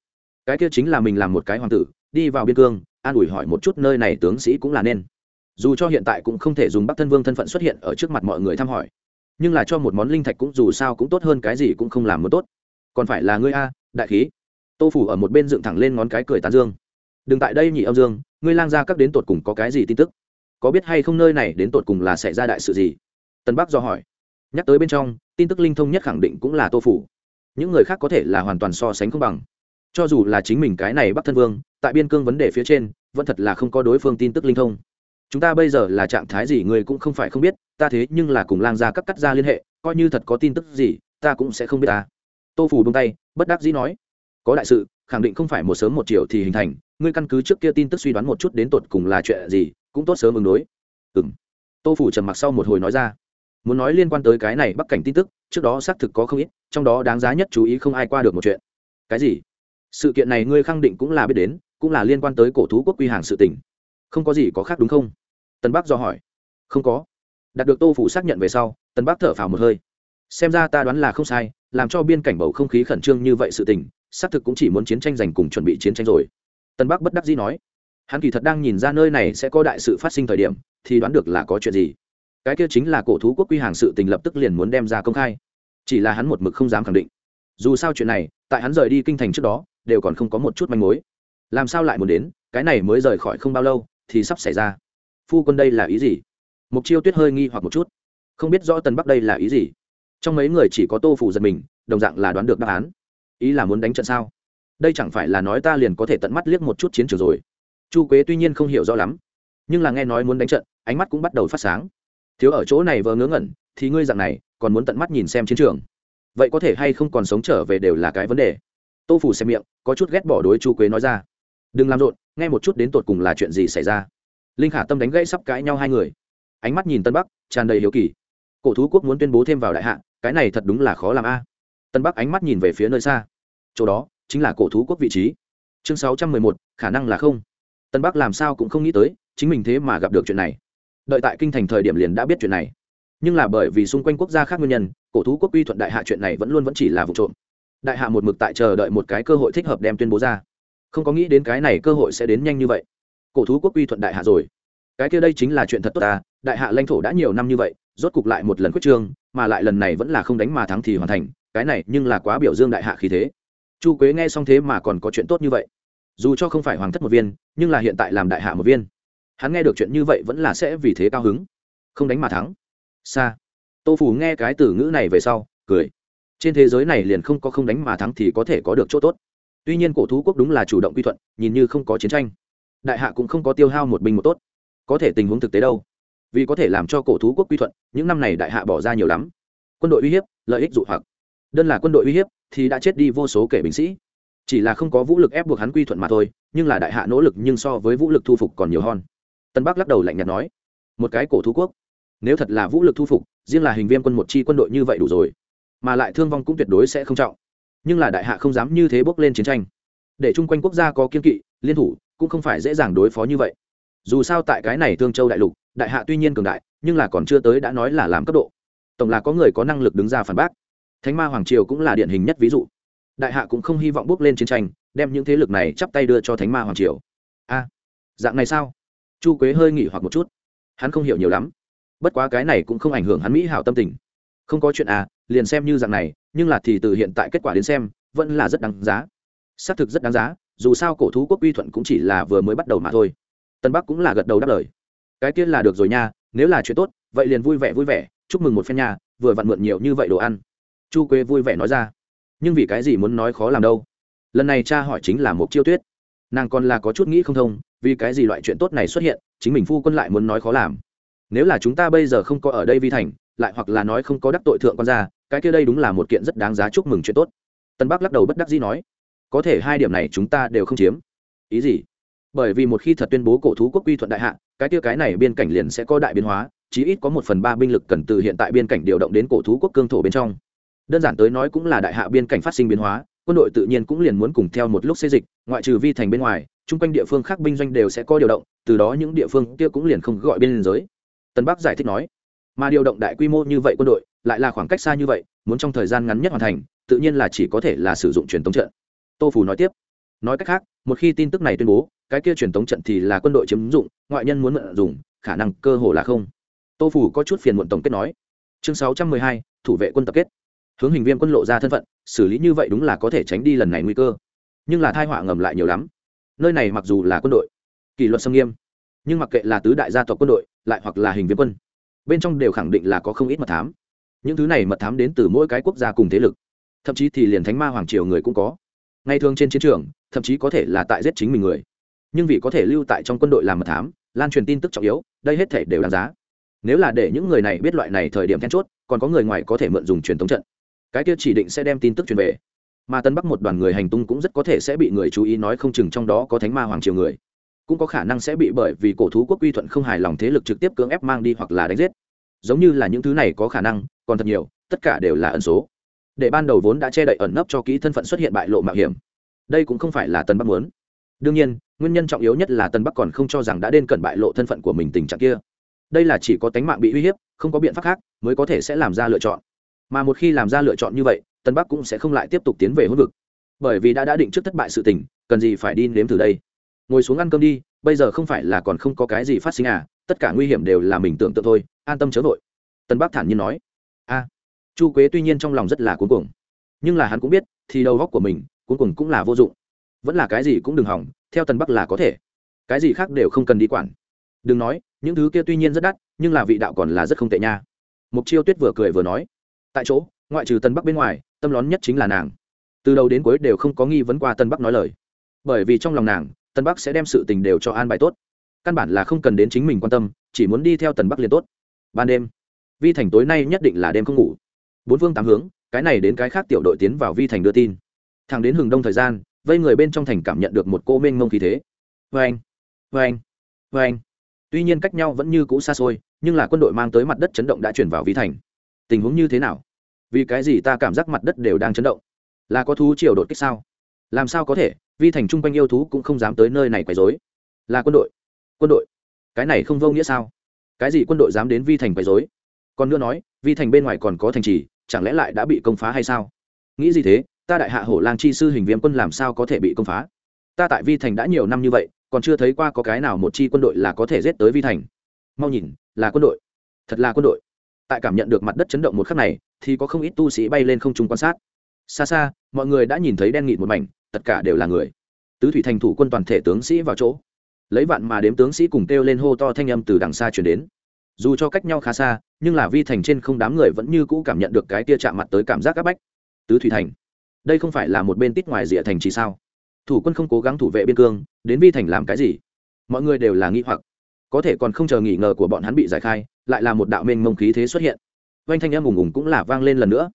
A: Cái kia chính là mình làm một cái hoàng tử, đi vào biên cương, an ủi hỏi một chút nơi này tướng sĩ cũng là nên. Dù cho hiện tại cũng không thể dùng bắc thân vương thân phận xuất hiện ở trước mặt mọi người thăm hỏi, nhưng là cho một món linh thạch cũng dù sao cũng tốt hơn cái gì cũng không làm một tốt. Còn phải là ngươi a, đại khí. Tô phủ ở một bên dựng thẳng lên ngón cái cười tán dương. Đừng tại đây nhị âm dương, ngươi lang ra các đến tột cùng có cái gì tin tức? Có biết hay không nơi này đến tột cùng là xảy ra đại sự gì? Tân bắc do hỏi. Nhắc tới bên trong, tin tức linh thông nhất khẳng định cũng là tô phủ những người khác có thể là hoàn toàn so sánh không bằng. Cho dù là chính mình cái này bắc thân vương, tại biên cương vấn đề phía trên, vẫn thật là không có đối phương tin tức linh thông. Chúng ta bây giờ là trạng thái gì người cũng không phải không biết, ta thế nhưng là cùng lang gia cắt cắt ra liên hệ, coi như thật có tin tức gì, ta cũng sẽ không biết ta. Tô phủ bông tay, bất đắc dĩ nói, có đại sự, khẳng định không phải một sớm một chiều thì hình thành, ngươi căn cứ trước kia tin tức suy đoán một chút đến tột cùng là chuyện gì, cũng tốt sớm ứng đối. Ừ m tô phủ trầm mặc sau một hồi nói ra muốn nói liên quan tới cái này bắc cảnh tin tức, trước đó xác thực có không ít, trong đó đáng giá nhất chú ý không ai qua được một chuyện. Cái gì? Sự kiện này ngươi khẳng định cũng là biết đến, cũng là liên quan tới cổ thú quốc quy hàng sự tỉnh không có gì có khác đúng không? Tân bắc do hỏi. Không có. Đạt được tô phủ xác nhận về sau, tân bắc thở phào một hơi. Xem ra ta đoán là không sai, làm cho biên cảnh bầu không khí khẩn trương như vậy sự tình, xác thực cũng chỉ muốn chiến tranh giành cùng chuẩn bị chiến tranh rồi. Tân bắc bất đắc dĩ nói. Hắn kỳ thật đang nhìn ra nơi này sẽ có đại sự phát sinh thời điểm, thì đoán được là có chuyện gì cái kia chính là cổ thú quốc quy hàng sự tình lập tức liền muốn đem ra công khai. Chỉ là hắn một mực không dám khẳng định. Dù sao chuyện này, tại hắn rời đi kinh thành trước đó, đều còn không có một chút manh mối. Làm sao lại muốn đến, cái này mới rời khỏi không bao lâu, thì sắp xảy ra. Phu quân đây là ý gì? Mục chiêu tuyết hơi nghi hoặc một chút. Không biết rõ tần bắc đây là ý gì? Trong mấy người chỉ có tô phủ giật mình, đồng dạng là đoán được đáp án. Ý là muốn đánh trận sao? Đây chẳng phải là nói ta liền có thể tận mắt liếc một chút chiến trường rồi. Chu quế tuy nhiên không hiểu rõ lắm, nhưng là nghe nói muốn đánh trận, ánh mắt cũng bắt đầu phát sáng thiếu ở chỗ này vờ ngớ ngẩn, thì ngươi dạng này, còn muốn tận mắt nhìn xem chiến trường. Vậy có thể hay không còn sống trở về đều là cái vấn đề. Tô phủ xem miệng, có chút ghét bỏ đối chu quế nói ra. Đừng làm rộn, nghe một chút đến tột cùng là chuyện gì xảy ra. Linh khả tâm đánh gãy sắp cãi nhau hai người. Ánh mắt nhìn tân bắc, tràn đầy hiếu kỳ. Cổ thú quốc muốn tuyên bố thêm vào đại hạ, cái này thật đúng là khó làm a. Tân bắc ánh mắt nhìn về phía nơi xa. Chỗ đó, chính là cổ thú quốc vị trí. Chương sáu trăm mười một, khả năng là không. Tân bắc làm sao cũng không nghĩ tới, chính mình thế mà gặp được chuyện này đợi tại kinh thành thời điểm liền đã biết chuyện này. Nhưng là bởi vì xung quanh quốc gia khác nguyên nhân, cổ thú quốc uy thuận đại hạ chuyện này vẫn luôn vẫn chỉ là vụ trộm. Đại hạ một mực tại chờ đợi một cái cơ hội thích hợp đem tuyên bố ra. Không có nghĩ đến cái này cơ hội sẽ đến nhanh như vậy. Cổ thú quốc uy thuận đại hạ rồi. Cái kia đây chính là chuyện thật tốt ta, đại hạ lãnh thổ đã nhiều năm như vậy, rốt cục lại một lần quyết trương, mà lại lần này vẫn là không đánh mà thắng thì hoàn thành, cái này nhưng là quá biểu dương đại hạ khí thế. Chu quế nghe xong thế mà còn có chuyện tốt như vậy. Dù cho không phải hoàng thất một viên, nhưng là hiện tại làm đại hạ một viên hắn nghe được chuyện như vậy vẫn là sẽ vì thế cao hứng. Không đánh mà thắng. Xa tô phủ nghe cái từ ngữ này về sau, cười. Trên thế giới này liền không có không đánh mà thắng thì có thể có được chỗ tốt. Tuy nhiên cổ thú quốc đúng là chủ động quy thuận, nhìn như không có chiến tranh. Đại hạ cũng không có tiêu hao một binh một tốt. Có thể tình huống thực tế đâu? Vì có thể làm cho cổ thú quốc quy thuận, những năm này đại hạ bỏ ra nhiều lắm. Quân đội uy hiếp, lợi ích dụ hoặc. Đơn là quân đội uy hiếp thì đã chết đi vô số kể binh sĩ. Chỉ là không có vũ lực ép buộc hắn quy thuận mà thôi, nhưng là đại hạ nỗ lực nhưng so với vũ lực thu phục còn nhiều hơn tân bắc lắc đầu lạnh nhạt nói, một cái cổ thú quốc, nếu thật là vũ lực thu phục, riêng là hình viên quân một chi quân đội như vậy đủ rồi, mà lại thương vong cũng tuyệt đối sẽ không trọng. Nhưng là đại hạ không dám như thế bước lên chiến tranh. Để chung quanh quốc gia có kiên kỵ, liên thủ, cũng không phải dễ dàng đối phó như vậy. Dù sao tại cái này thương châu đại lục, đại hạ tuy nhiên cường đại, nhưng là còn chưa tới đã nói là làm cấp độ. Tổng là có người có năng lực đứng ra phản bác. Thánh ma hoàng triều cũng là điển hình nhất ví dụ. Đại hạ cũng không hy vọng bước lên chiến tranh, đem những thế lực này chắp tay đưa cho thánh ma hoàng triều. A, dạng này sao? Chu quế hơi nghỉ hoặc một chút. Hắn không hiểu nhiều lắm. Bất quá cái này cũng không ảnh hưởng hắn mỹ hảo tâm tình. Không có chuyện à liền xem như dạng này, nhưng là thì từ hiện tại kết quả đến xem, vẫn là rất đáng giá. Xác thực rất đáng giá, dù sao cổ thú quốc uy thuận cũng chỉ là vừa mới bắt đầu mà thôi. Tân bắc cũng là gật đầu đáp lời. Cái tiên là được rồi nha, nếu là chuyện tốt, vậy liền vui vẻ vui vẻ, chúc mừng một phen nhà vừa vặn mượn nhiều như vậy đồ ăn. Chu quế vui vẻ nói ra. Nhưng vì cái gì muốn nói khó làm đâu? Lần này cha hỏi chính là một chiêu tuyết. Nàng còn là có chút nghĩ không thông vì cái gì loại chuyện tốt này xuất hiện, chính mình phu quân lại muốn nói khó làm. Nếu là chúng ta bây giờ không có ở đây vi thành, lại hoặc là nói không có đắc tội thượng quan gia, cái kia đây đúng là một kiện rất đáng giá chúc mừng chuyện tốt. Tân bắc lắc đầu bất đắc dĩ nói, có thể hai điểm này chúng ta đều không chiếm. Ý gì? Bởi vì một khi thật tuyên bố cổ thú quốc quy thuận đại hạ, cái kia cái này biên cảnh liền sẽ có đại biến hóa, chí ít có một phần ba binh lực cần từ hiện tại biên cảnh điều động đến cổ thú quốc cương thổ bên trong. Đơn giản tới nói cũng là đại hạ biên cảnh phát sinh biến hóa quân đội tự nhiên cũng liền muốn cùng theo một lúc xây dịch, ngoại trừ vi thành bên ngoài, chung quanh địa phương khác binh doanh đều sẽ có điều động, từ đó những địa phương kia cũng liền không gọi bên liên giới. Tân bắc giải thích nói. Mà điều động đại quy mô như vậy quân đội, lại là khoảng cách xa như vậy, muốn trong thời gian ngắn nhất hoàn thành, tự nhiên là chỉ có thể là sử dụng truyền thống trận. Tô phủ nói tiếp. Nói cách khác, một khi tin tức này tuyên bố, cái kia truyền thống trận thì là quân đội chiếm dụng, ngoại nhân muốn mượn dùng, khả năng cơ hồ là không. Tô phủ có chút phiền muộn tổng kết nói. Chương sáu trăm mười hai, thủ vệ quân tập kết hướng hình viên quân lộ ra thân phận, xử lý như vậy đúng là có thể tránh đi lần này nguy cơ. Nhưng là thai họa ngầm lại nhiều lắm. Nơi này mặc dù là quân đội, kỷ luật xâm nghiêm, nhưng mặc kệ là tứ đại gia tộc quân đội, lại hoặc là hình viên quân, bên trong đều khẳng định là có không ít mật thám. Những thứ này mật thám đến từ mỗi cái quốc gia cùng thế lực. Thậm chí thì liền thánh ma hoàng triều người cũng có. Ngay thường trên chiến trường, thậm chí có thể là tại giết chính mình người. Nhưng vì có thể lưu tại trong quân đội làm mật thám, lan truyền tin tức trọng yếu, đây hết thể đều đáng giá. Nếu là để những người này biết loại này thời điểm then chốt, còn có người ngoài có thể mượn dùng truyền thống trận cái kia chỉ định sẽ đem tin tức truyền về. Mà tân bắc một đoàn người hành tung cũng rất có thể sẽ bị người chú ý nói không chừng trong đó có thánh ma hoàng triều người. Cũng có khả năng sẽ bị bởi vì cổ thú quốc quy thuận không hài lòng thế lực trực tiếp cưỡng ép mang đi hoặc là đánh giết. Giống như là những thứ này có khả năng, còn thật nhiều, tất cả đều là ẩn số. Để ban đầu vốn đã che đậy ẩn nấp cho kỹ thân phận xuất hiện bại lộ mạo hiểm. Đây cũng không phải là tân bắc muốn. Đương nhiên, nguyên nhân trọng yếu nhất là tân bắc còn không cho rằng đã đến cần bại lộ thân phận của mình tình trạng kia. Đây là chỉ có tánh mạng bị uy hiếp, không có biện pháp khác, mới có thể sẽ làm ra lựa chọn mà một khi làm ra lựa chọn như vậy, tân bắc cũng sẽ không lại tiếp tục tiến về hôn vực. Bởi vì đã đã định trước thất bại sự tình, cần gì phải đi nếm từ đây? Ngồi xuống ăn cơm đi, bây giờ không phải là còn không có cái gì phát sinh à tất cả nguy hiểm đều là mình tưởng tượng thôi, an tâm chớ vội. Tân bắc thản nhiên nói. A chu quế tuy nhiên trong lòng rất là cuốn cuồng, nhưng là hắn cũng biết, thì đầu góc của mình cuối cuồng cũng là vô dụng. Vẫn là cái gì cũng đừng hỏng, theo tân bắc là có thể. Cái gì khác đều không cần đi quản. Đừng nói, những thứ kia tuy nhiên rất đắt, nhưng là vị đạo còn là rất không tệ nha. Mục chiêu tuyết vừa cười vừa nói tại chỗ, ngoại trừ tân bắc bên ngoài, tâm lón nhất chính là nàng. Từ đầu đến cuối đều không có nghi vấn qua tân bắc nói lời. Bởi vì trong lòng nàng, tân bắc sẽ đem sự tình đều cho an bài tốt. Căn bản là không cần đến chính mình quan tâm, chỉ muốn đi theo tần bắc liền tốt. Ban đêm, vi thành tối nay nhất định là đêm không ngủ. Bốn phương tám hướng, cái này đến cái khác tiểu đội tiến vào vi thành đưa tin. Thẳng đến hừng đông thời gian, vây người bên trong thành cảm nhận được một cô mênh mông khí thế. Vê anh vê anh vê anh. Tuy nhiên cách nhau vẫn như cũ xa xôi, nhưng là quân đội mang tới mặt đất chấn động đã chuyển vào vi thành tình huống như thế nào? Vì cái gì ta cảm giác mặt đất đều đang chấn động? Là có thú triều đột kích sao? Làm sao có thể? Vi thành chung quanh yêu thú cũng không dám tới nơi này quấy dối là quân đội. Quân đội. Cái này không vô nghĩa sao? Cái gì quân đội dám đến vi thành quấy dối còn nữa nói, vi thành bên ngoài còn có thành trì, chẳng lẽ lại đã bị công phá hay sao? Nghĩ gì thế? Ta đại hạ hổ lang chi sư hình viêm quân làm sao có thể bị công phá? Ta tại vi thành đã nhiều năm như vậy, còn chưa thấy qua có cái nào một chi quân đội là có thể giết tới vi thành. Mau nhìn, là quân đội. Thật là quân đội tại cảm nhận được mặt đất chấn động một khắc này, thì có không ít tu sĩ bay lên không trung quan sát. Xa xa, mọi người đã nhìn thấy đen nghịt một mảnh, tất cả đều là người. Tứ thủy thành thủ quân toàn thể tướng sĩ vào chỗ. Lấy vạn mà đếm tướng sĩ cùng kêu lên hô to thanh âm từ đằng xa chuyển đến. Dù cho cách nhau khá xa, nhưng là vi thành trên không đám người vẫn như cũ cảm nhận được cái tia chạm mặt tới cảm giác áp bách. Tứ thủy thành. Đây không phải là một bên tít ngoài rìa thành chỉ sao? Thủ quân không cố gắng thủ vệ biên cương, đến vi thành làm cái gì? Mọi người đều là nghi hoặc. Có thể còn không chờ nghỉ ngờ của bọn hắn bị giải khai lại là một đạo mênh mông khí thế xuất hiện. Vanh thanh âm ùng ùng cũng là vang lên lần nữa.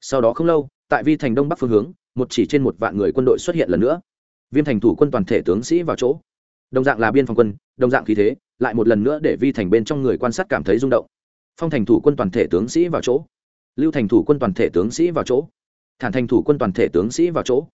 A: Sau đó không lâu, tại vi thành đông bắc phương hướng, một chỉ trên một vạn người quân đội xuất hiện lần nữa. Viêm thành thủ quân toàn thể tướng sĩ vào chỗ. Đồng dạng là biên phòng quân, đồng dạng khí thế, lại một lần nữa để vi thành bên trong người quan sát cảm thấy rung động. Phong thành thủ quân toàn thể tướng sĩ vào chỗ. Lưu thành thủ quân toàn thể tướng sĩ vào chỗ. Thản thành thủ quân toàn thể tướng sĩ vào chỗ.